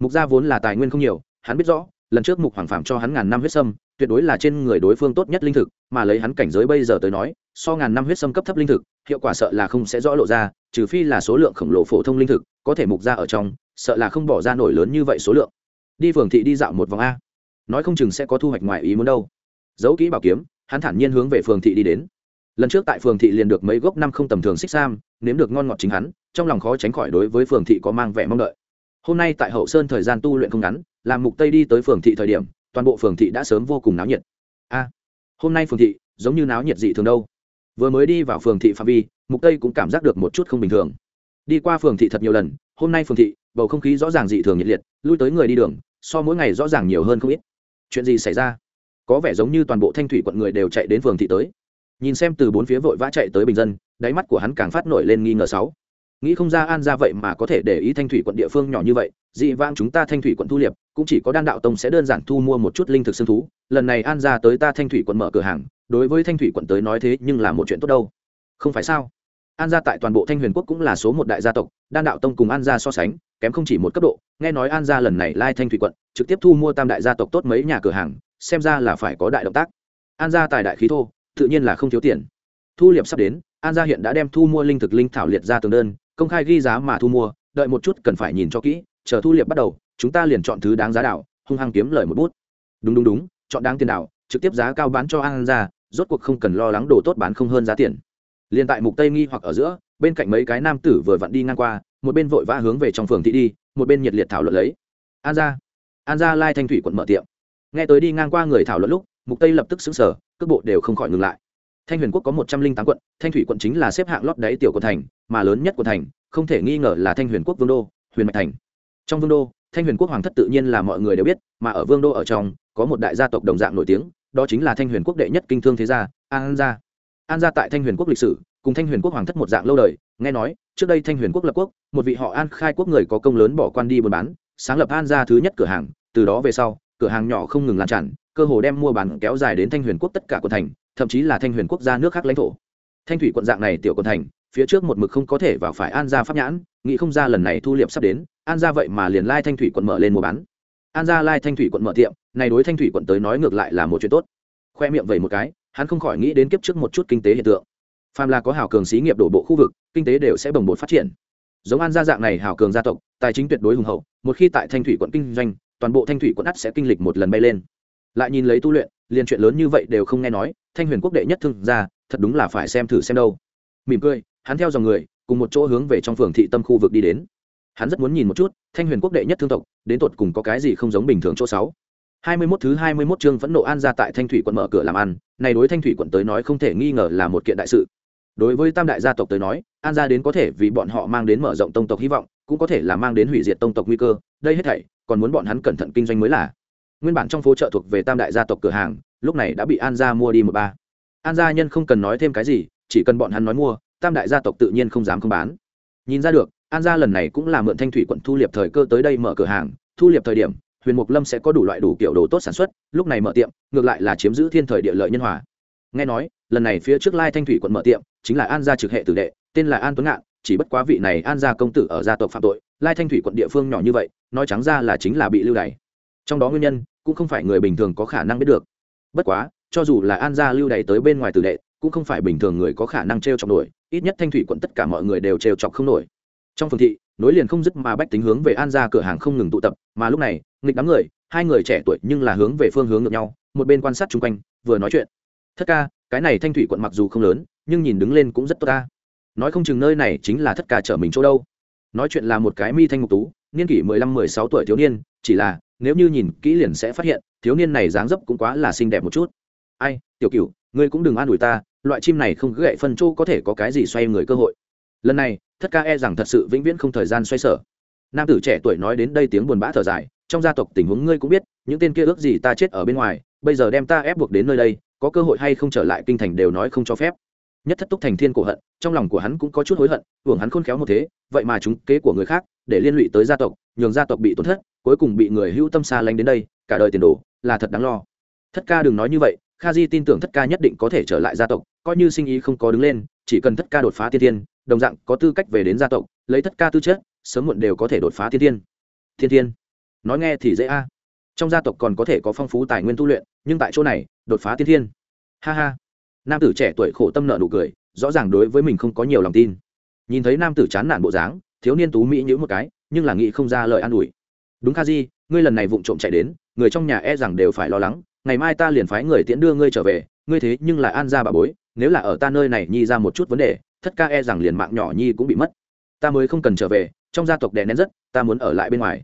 mục gia vốn là tài nguyên không nhiều, hắn biết rõ, lần trước mục hoàng phạm cho hắn ngàn năm huyết sâm, tuyệt đối là trên người đối phương tốt nhất linh thực, mà lấy hắn cảnh giới bây giờ tới nói, so ngàn năm huyết sâm cấp thấp linh thực, hiệu quả sợ là không sẽ rõ lộ ra, trừ phi là số lượng khổng lồ phổ thông linh thực, có thể mục ra ở trong, sợ là không bỏ ra nổi lớn như vậy số lượng đi phường thị đi dạo một vòng a. Nói không chừng sẽ có thu hoạch ngoài ý muốn đâu. Giấu kỹ bảo kiếm, hắn thản nhiên hướng về phường thị đi đến. Lần trước tại phường thị liền được mấy gốc năm không tầm thường xích sam, nếm được ngon ngọt chính hắn, trong lòng khó tránh khỏi đối với phường thị có mang vẻ mong đợi. Hôm nay tại hậu sơn thời gian tu luyện không ngắn, làm mục tây đi tới phường thị thời điểm, toàn bộ phường thị đã sớm vô cùng náo nhiệt. A, hôm nay phường thị giống như náo nhiệt dị thường đâu. Vừa mới đi vào phường thị phạm vi, mục tây cũng cảm giác được một chút không bình thường. Đi qua phường thị thật nhiều lần, hôm nay phường thị, bầu không khí rõ ràng dị thường nhiệt liệt, lui tới người đi đường so mỗi ngày rõ ràng nhiều hơn không ít. Chuyện gì xảy ra? Có vẻ giống như toàn bộ thanh thủy quận người đều chạy đến phường thị tới. Nhìn xem từ bốn phía vội vã chạy tới bình dân, đáy mắt của hắn càng phát nổi lên nghi ngờ sáu. Nghĩ không ra an ra vậy mà có thể để ý thanh thủy quận địa phương nhỏ như vậy, dị vãng chúng ta thanh thủy quận thu liệp, cũng chỉ có đan đạo tông sẽ đơn giản thu mua một chút linh thực xương thú. Lần này an ra tới ta thanh thủy quận mở cửa hàng, đối với thanh thủy quận tới nói thế nhưng là một chuyện tốt đâu. Không phải sao? An gia tại toàn bộ thanh huyền quốc cũng là số một đại gia tộc, đan đạo tông cùng an gia so sánh kém không chỉ một cấp độ, nghe nói an gia lần này lai thanh thủy quận, trực tiếp thu mua tam đại gia tộc tốt mấy nhà cửa hàng, xem ra là phải có đại động tác. An gia tài đại khí thô, tự nhiên là không thiếu tiền. Thu liệp sắp đến, an gia hiện đã đem thu mua linh thực linh thảo liệt ra tường đơn, công khai ghi giá mà thu mua, đợi một chút cần phải nhìn cho kỹ, chờ thu liệp bắt đầu, chúng ta liền chọn thứ đáng giá đảo, hung hăng kiếm lời một bút. Đúng đúng đúng, chọn đáng tiền đảo, trực tiếp giá cao bán cho an gia, rốt cuộc không cần lo lắng đồ tốt bán không hơn giá tiền. Liền tại mục tây nghi hoặc ở giữa bên cạnh mấy cái nam tử vừa vặn đi ngang qua, một bên vội vã hướng về trong phường thị đi, một bên nhiệt liệt thảo luận lấy. An gia an gia lai thanh thủy quận mở tiệm. Nghe tới đi ngang qua người thảo luận lúc, mục tây lập tức xứng sở cước bộ đều không khỏi ngừng lại. Thanh huyền quốc có một trăm linh tám quận, thanh thủy quận chính là xếp hạng lót đáy tiểu quận thành, mà lớn nhất của thành, không thể nghi ngờ là thanh huyền quốc vương đô, huyền mạch thành. Trong vương đô, thanh huyền quốc hoàng thất tự nhiên là mọi người đều biết, mà ở vương đô ở trong, có một đại gia tộc đồng dạng nổi tiếng, đó chính là thanh huyền quốc đệ nhất kinh thương thế gia, an gia. An gia tại thanh huyền quốc lịch sử cùng thanh huyền quốc hoàng thất một dạng lâu đời, nghe nói, trước đây thanh huyền quốc lập quốc, một vị họ an khai quốc người có công lớn bỏ quan đi buôn bán, sáng lập an gia thứ nhất cửa hàng, từ đó về sau, cửa hàng nhỏ không ngừng lan tràn, cơ hồ đem mua bán kéo dài đến thanh huyền quốc tất cả quận thành, thậm chí là thanh huyền quốc gia nước khác lãnh thổ. Thanh thủy quận dạng này tiểu quận thành, phía trước một mực không có thể vào phải an gia pháp nhãn, nghĩ không ra lần này thu liệp sắp đến, an gia vậy mà liền lai thanh thủy quận mở lên mua bán. An gia lai thanh thủy quận mở tiệm, này đối thanh thủy quận tới nói ngược lại là một chuyện tốt. Khoe miệng vậy một cái, hắn không khỏi nghĩ đến kiếp trước một chút kinh tế hiện tượng phàm là có hào cường xí nghiệp đổ bộ khu vực, kinh tế đều sẽ bồng bột phát triển. Giống an gia dạng này hào cường gia tộc, tài chính tuyệt đối hùng hậu, một khi tại thanh thủy quận kinh doanh, toàn bộ thanh thủy quận ắt sẽ kinh lịch một lần bay lên. Lại nhìn lấy tu luyện, liền chuyện lớn như vậy đều không nghe nói, thanh huyền quốc đệ nhất thương gia, thật đúng là phải xem thử xem đâu. Mỉm cười, hắn theo dòng người, cùng một chỗ hướng về trong phường thị tâm khu vực đi đến. Hắn rất muốn nhìn một chút, thanh huyền quốc đệ nhất thương tộc, đến tột cùng có cái gì không giống bình thường chỗ sáu. Hai mươi 21 thứ hai mươi 21 chương vẫn nộ an ra tại thanh thủy quận mở cửa làm ăn, này đối thanh thủy quận tới nói không thể nghi ngờ là một kiện đại sự đối với tam đại gia tộc tới nói, an gia đến có thể vì bọn họ mang đến mở rộng tông tộc hy vọng, cũng có thể là mang đến hủy diệt tông tộc nguy cơ, đây hết thảy, còn muốn bọn hắn cẩn thận kinh doanh mới là. Nguyên bản trong phố chợ thuộc về tam đại gia tộc cửa hàng, lúc này đã bị an gia mua đi một ba. An gia nhân không cần nói thêm cái gì, chỉ cần bọn hắn nói mua, tam đại gia tộc tự nhiên không dám không bán. Nhìn ra được, an gia lần này cũng là mượn thanh thủy quận thu liệp thời cơ tới đây mở cửa hàng, thu liệp thời điểm, huyền mục lâm sẽ có đủ loại đủ kiểu đồ tốt sản xuất, lúc này mở tiệm, ngược lại là chiếm giữ thiên thời địa lợi nhân hòa. Nghe nói lần này phía trước lai thanh thủy quận mở tiệm, chính là an gia trực hệ tử đệ, tên là an tuấn ngạn, chỉ bất quá vị này an gia công tử ở gia tộc phạm tội, lai thanh thủy quận địa phương nhỏ như vậy, nói trắng ra là chính là bị lưu đày. Trong đó nguyên nhân, cũng không phải người bình thường có khả năng biết được. Bất quá, cho dù là an gia lưu đày tới bên ngoài tử đệ, cũng không phải bình thường người có khả năng t r e o chọc nổi, ít nhất thanh thủy quận tất cả mọi người đều t r e o chọc không nổi. Trong phường thị, nối liền không dứt mà bách tính hướng về an gia cửa hàng không ngừng tụ tập, mà lúc này, nghịch đám người, hai người trẻ tuổi nhưng là hướng về phương hướng ngược nhau, một bên quan sát chung quanh, vừa nói chuyện. Thất ca cái này thanh thủy quận mặc dù không lớn, nhưng nhìn đứng lên cũng rất tốt ta. Nói không chừng nơi này chính là thất ca chở mình chỗ đâu. Nói chuyện là một cái mi thanh ngục tú, niên kỷ mười lăm, mười sáu tuổi thiếu niên, chỉ là, nếu như nhìn kỹ liền sẽ phát hiện, thiếu niên này dáng dấp cũng quá là xinh đẹp một chút. Ai, tiểu cửu, ngươi cũng đừng an ủi ta, loại chim này không gậy phân châu có thể có cái gì xoay người cơ hội. Lần này, thất ca e rằng thật sự vĩnh viễn không thời gian xoay sở. Nam tử trẻ tuổi nói đến đây tiếng buồn bã thở dài, trong gia tộc tình huống ngươi cũng biết, những tên kia ước gì ta chết ở bên ngoài, bây giờ đem ta ép buộc đến nơi đây có cơ hội hay không trở lại kinh thành đều nói không cho phép. Nhất thất túc thành thiên cổ hận, trong lòng của hắn cũng có chút hối hận, hưởng hắn khôn khéo một thế, vậy mà chúng kế của người khác, để liên lụy tới gia tộc, nhường gia tộc bị tổn thất, cuối cùng bị người hữu tâm xa lánh đến đây, cả đời tiền đồ, là thật đáng lo. Thất ca đừng nói như vậy, kha di tin tưởng thất ca nhất định có thể trở lại gia tộc, coi như sinh ý không có đứng lên, chỉ cần thất ca đột phá tiên tiên đồng dạng có tư cách về đến gia tộc, lấy thất ca tư chất, sớm muộn đều có thể đột phá tiên tiên thiên thiên. Nói nghe thì dễ a trong gia tộc còn có thể có phong phú tài nguyên tu luyện, nhưng tại chỗ này, đột phá tiên thiên. Ha ha. Nam tử trẻ tuổi khổ tâm nợ nụ cười, rõ ràng đối với mình không có nhiều lòng tin. Nhìn thấy nam tử chán nản bộ dáng, thiếu niên tú mỹ nhữ một cái, nhưng là nghĩ không ra lời an ủi. Đúng kha di, ngươi lần này vụng trộm chạy đến, người trong nhà e rằng đều phải lo lắng, ngày mai ta liền phái người tiễn đưa ngươi trở về, ngươi thế nhưng là an ra bà bối, nếu là ở ta nơi này nhi ra một chút vấn đề, thất ca e rằng liền mạng nhỏ nhi cũng bị mất. Ta mới không cần trở về, trong gia tộc đè nén rất, ta muốn ở lại bên ngoài.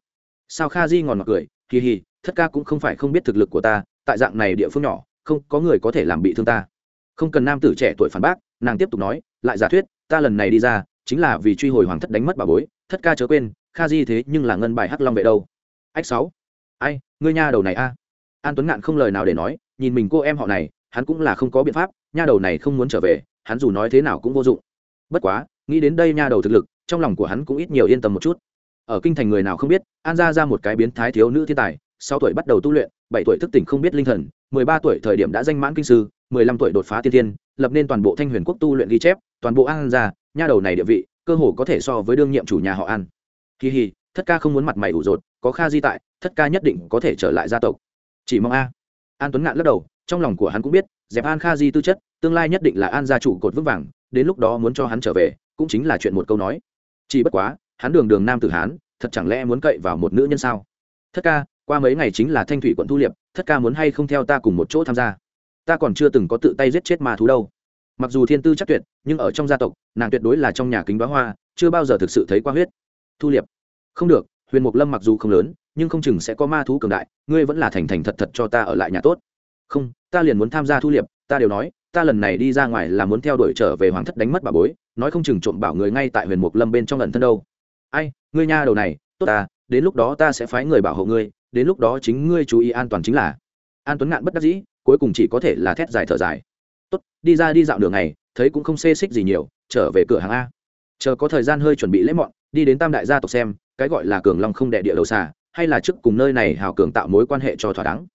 Sao kha di ngòn mặc cười hì hì, thất ca cũng không phải không biết thực lực của ta, tại dạng này địa phương nhỏ, không có người có thể làm bị thương ta. Không cần nam tử trẻ tuổi phản bác, nàng tiếp tục nói, lại giả thuyết, ta lần này đi ra, chính là vì truy hồi hoàng thất đánh mất bà bối, thất ca chớ quên, kha di thế nhưng là ngân bài hắc long vệ đâu. Ách sáu. Ai, ngươi nha đầu này a. An tuấn ngạn không lời nào để nói, nhìn mình cô em họ này, hắn cũng là không có biện pháp, nha đầu này không muốn trở về, hắn dù nói thế nào cũng vô dụng. Bất quá, nghĩ đến đây nha đầu thực lực, trong lòng của hắn cũng ít nhiều yên tâm một chút ở kinh thành người nào không biết an gia ra một cái biến thái thiếu nữ thiên tài sáu tuổi bắt đầu tu luyện bảy tuổi thức tỉnh không biết linh thần mười ba tuổi thời điểm đã danh mãn kinh sư mười lăm tuổi đột phá tiên tiên lập nên toàn bộ thanh huyền quốc tu luyện ghi chép toàn bộ an gia, nha đầu này địa vị cơ hồ có thể so với đương nhiệm chủ nhà họ an. Kỳ hì thất ca không muốn mặt mày ủ rột có kha di tại thất ca nhất định có thể trở lại gia tộc. Chỉ mong a. An tuấn ngạn lắc đầu trong lòng của hắn cũng biết dẹp an kha di tư chất tương lai nhất định là an gia chủ cột vững vàng đến lúc đó muốn cho hắn trở về cũng chính là chuyện một câu nói. Chỉ bất quá hắn đường đường nam tử hán, thật chẳng lẽ muốn cậy vào một nữ nhân sao? Thất ca, qua mấy ngày chính là thanh thủy quận thu liệp, thất ca muốn hay không theo ta cùng một chỗ tham gia? Ta còn chưa từng có tự tay giết chết ma thú đâu. Mặc dù thiên tư chắc tuyệt, nhưng ở trong gia tộc, nàng tuyệt đối là trong nhà kính bá hoa, chưa bao giờ thực sự thấy qua huyết. Thu liệp. Không được, huyền mục lâm mặc dù không lớn, nhưng không chừng sẽ có ma thú cường đại, ngươi vẫn là thành thành thật thật cho ta ở lại nhà tốt. Không, ta liền muốn tham gia thu liệp, ta đều nói, ta lần này đi ra ngoài là muốn theo đuổi trở về hoàng thất đánh mất bà bối, nói không chừng trộm bảo người ngay tại huyền mục lâm bên trong lần thân đâu ai, ngươi nha đầu này, tốt ta, đến lúc đó ta sẽ phái người bảo hộ ngươi, đến lúc đó chính ngươi chú ý an toàn chính là. An tuấn ngạn bất đắc dĩ, cuối cùng chỉ có thể là thét dài thở dài. Tốt, đi ra đi dạo đường này thấy cũng không xê xích gì nhiều, trở về cửa hàng a. Chờ có thời gian hơi chuẩn bị lễ mọn, đi đến tam đại gia tộc xem, cái gọi là cường long không đệ địa đầu xà, hay là trước cùng nơi này hào cường tạo mối quan hệ cho thỏa đáng.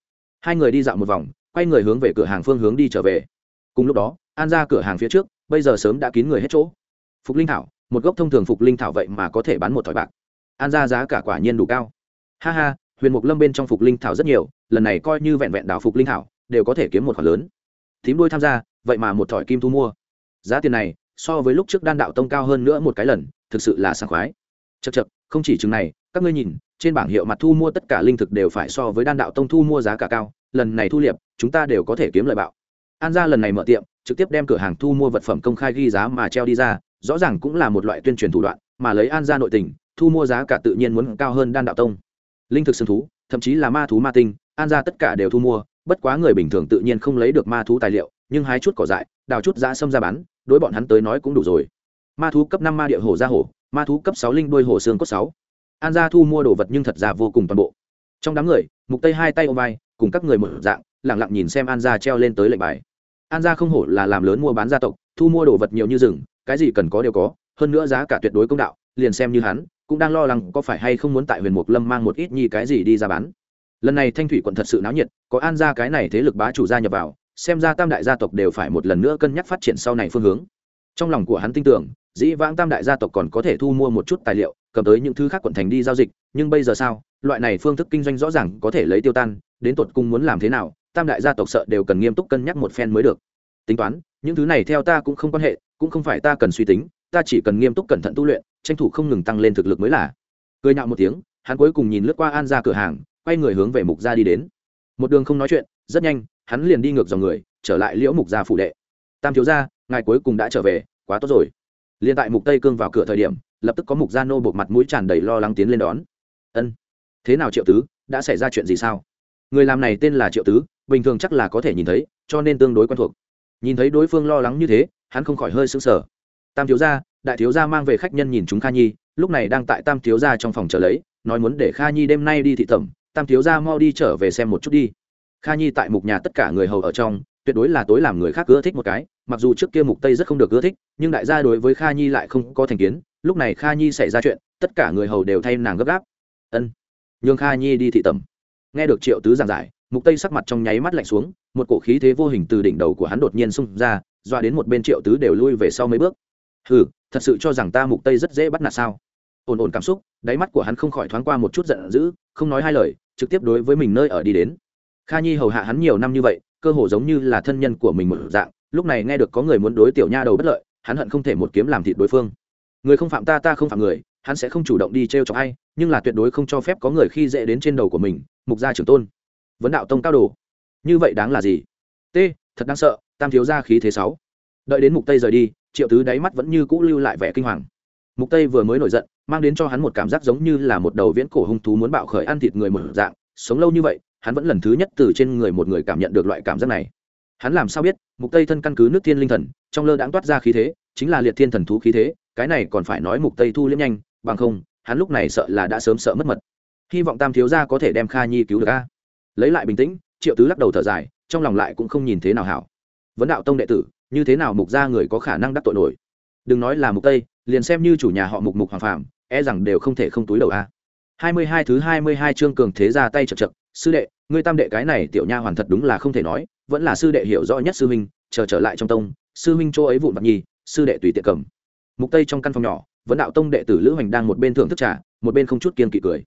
Hai người đi dạo một vòng, quay người hướng về cửa hàng phương hướng đi trở về. Cùng lúc đó, an ra cửa hàng phía trước, bây giờ sớm đã kín người hết chỗ. Phục linh thảo một gốc thông thường phục linh thảo vậy mà có thể bán một thỏi bạc. An ra giá cả quả nhiên đủ cao. Ha ha, huyền mục lâm bên trong phục linh thảo rất nhiều, lần này coi như vẹn vẹn đào phục linh thảo, đều có thể kiếm một khoản lớn. Thím đôi tham gia, vậy mà một thỏi kim thu mua. Giá tiền này, so với lúc trước đan đạo tông cao hơn nữa một cái lần, thực sự là sảng khoái. Chật chật không chỉ chừng này, các ngươi nhìn, trên bảng hiệu mặt thu mua tất cả linh thực đều phải so với đan đạo tông thu mua giá cả cao, lần này thu liệp, chúng ta đều có thể kiếm lợi bạo. An ra lần này mở tiệm, trực tiếp đem cửa hàng thu mua vật phẩm công khai ghi giá mà treo đi ra rõ ràng cũng là một loại tuyên truyền thủ đoạn, mà lấy an ra nội tình, thu mua giá cả tự nhiên muốn cao hơn đan đạo tông. Linh thực sương thú, thậm chí là ma thú ma tinh, an ra tất cả đều thu mua, bất quá người bình thường tự nhiên không lấy được ma thú tài liệu, nhưng hái chút cỏ dại, đào chút dã sâm ra bán, đối bọn hắn tới nói cũng đủ rồi. Ma thú cấp năm ma địa hồ ra hổ, ma thú cấp sáu linh đôi hồ xương cốt sáu. An gia thu mua đồ vật nhưng thật ra vô cùng toàn bộ. Trong đám người, mục tây hai tay ôm vai, cùng các người một dạng lẳng lặng nhìn xem an gia treo lên tới lệnh bài. An gia không hổ là làm lớn mua bán gia tộc, thu mua đồ vật nhiều như rừng cái gì cần có đều có, hơn nữa giá cả tuyệt đối công đạo, liền xem như hắn, cũng đang lo lắng có phải hay không muốn tại huyền mục lâm mang một ít nhi cái gì đi ra bán. Lần này thanh thủy quận thật sự náo nhiệt, có an ra cái này thế lực bá chủ gia nhập vào, xem ra tam đại gia tộc đều phải một lần nữa cân nhắc phát triển sau này phương hướng. Trong lòng của hắn tin tưởng, dĩ vãng tam đại gia tộc còn có thể thu mua một chút tài liệu, cầm tới những thứ khác quận thành đi giao dịch, nhưng bây giờ sao? Loại này phương thức kinh doanh rõ ràng có thể lấy tiêu tan, đến tột cung muốn làm thế nào, tam đại gia tộc sợ đều cần nghiêm túc cân nhắc một phen mới được. Tính toán, những thứ này theo ta cũng không quan hệ cũng không phải ta cần suy tính, ta chỉ cần nghiêm túc cẩn thận tu luyện, tranh thủ không ngừng tăng lên thực lực mới là. Cười nhạo một tiếng, hắn cuối cùng nhìn lướt qua an ra cửa hàng, quay người hướng về mục gia đi đến. Một đường không nói chuyện, rất nhanh, hắn liền đi ngược dòng người, trở lại liễu mục gia phủ đệ. Tam thiếu gia, ngài cuối cùng đã trở về, quá tốt rồi. Liền tại mục tây cương vào cửa thời điểm, lập tức có mục gia nô buộc mặt mũi tràn đầy lo lắng tiến lên đón. Ân, thế nào triệu tứ, đã xảy ra chuyện gì sao? Người làm này tên là triệu tứ, bình thường chắc là có thể nhìn thấy, cho nên tương đối quen thuộc. Nhìn thấy đối phương lo lắng như thế hắn không khỏi hơi sững sờ. Tam thiếu gia, đại thiếu gia mang về khách nhân nhìn chúng kha nhi, lúc này đang tại tam thiếu gia trong phòng chờ lấy, nói muốn để kha nhi đêm nay đi thị thẩm tam thiếu gia mau đi trở về xem một chút đi. Kha nhi tại mục nhà tất cả người hầu ở trong, tuyệt đối là tối làm người khác ưa thích một cái, mặc dù trước kia mục tây rất không được ưa thích, nhưng đại gia đối với kha nhi lại không có thành kiến, lúc này kha nhi xảy ra chuyện, tất cả người hầu đều thay nàng gấp gáp. Ân, nhường kha nhi đi thị tẩm. Nghe được triệu tứ giảng giải, mục tây sắc mặt trong nháy mắt lạnh xuống, một cổ khí thế vô hình từ đỉnh đầu của hắn đột nhiên xung ra doa đến một bên triệu tứ đều lui về sau mấy bước. Hừ, thật sự cho rằng ta mục tây rất dễ bắt nạt sao? Ổn ổn cảm xúc, đáy mắt của hắn không khỏi thoáng qua một chút giận dữ, không nói hai lời, trực tiếp đối với mình nơi ở đi đến. Kha nhi hầu hạ hắn nhiều năm như vậy, cơ hồ giống như là thân nhân của mình một dạng, lúc này nghe được có người muốn đối tiểu nha đầu bất lợi, hắn hận không thể một kiếm làm thịt đối phương. Người không phạm ta ta không phạm người, hắn sẽ không chủ động đi t r e o chọc ai, nhưng là tuyệt đối không cho phép có người khi dễ đến trên đầu của mình, mục gia trưởng tôn. Vấn đạo tông cao đồ. Như vậy đáng là gì? T, thật đáng sợ tam thiếu gia khí thế sáu. Đợi đến mục tây rời đi, triệu tứ đáy mắt vẫn như cũ lưu lại vẻ kinh hoàng. Mục tây vừa mới nổi giận, mang đến cho hắn một cảm giác giống như là một đầu viễn cổ hung thú muốn bạo khởi ăn thịt người một dạng. Sống lâu như vậy, hắn vẫn lần thứ nhất từ trên người một người cảm nhận được loại cảm giác này. Hắn làm sao biết, mục tây thân căn cứ nước thiên linh thần, trong lơ đãng toát ra khí thế, chính là liệt thiên thần thú khí thế, cái này còn phải nói mục tây thu liếm nhanh, bằng không, hắn lúc này sợ là đã sớm sợ mất mật. Hy vọng tam thiếu gia có thể đem kha nhi cứu được a. Lấy lại bình tĩnh, triệu tứ lắc đầu thở dài, trong lòng lại cũng không nhìn thế nào hảo vấn đạo tông đệ tử, như thế nào mục gia người có khả năng đắc tội nổi? Đừng nói là mục tây, liền xem như chủ nhà họ mục mục hoàng phàm e rằng đều không thể không túi đầu a. 22 thứ 22 chương cường thế ra tay chật chật, sư đệ, ngươi tam đệ cái này tiểu nha hoàn thật đúng là không thể nói, vẫn là sư đệ hiểu rõ nhất sư huynh, chờ trở lại trong tông, sư huynh chỗ ấy vụn vặt nhi sư đệ tùy tiện cầm. Mục tây trong căn phòng nhỏ vẫn đạo tông đệ tử lữ hoành đang một bên thưởng thức trà, một bên không chút kiên kỵ cười.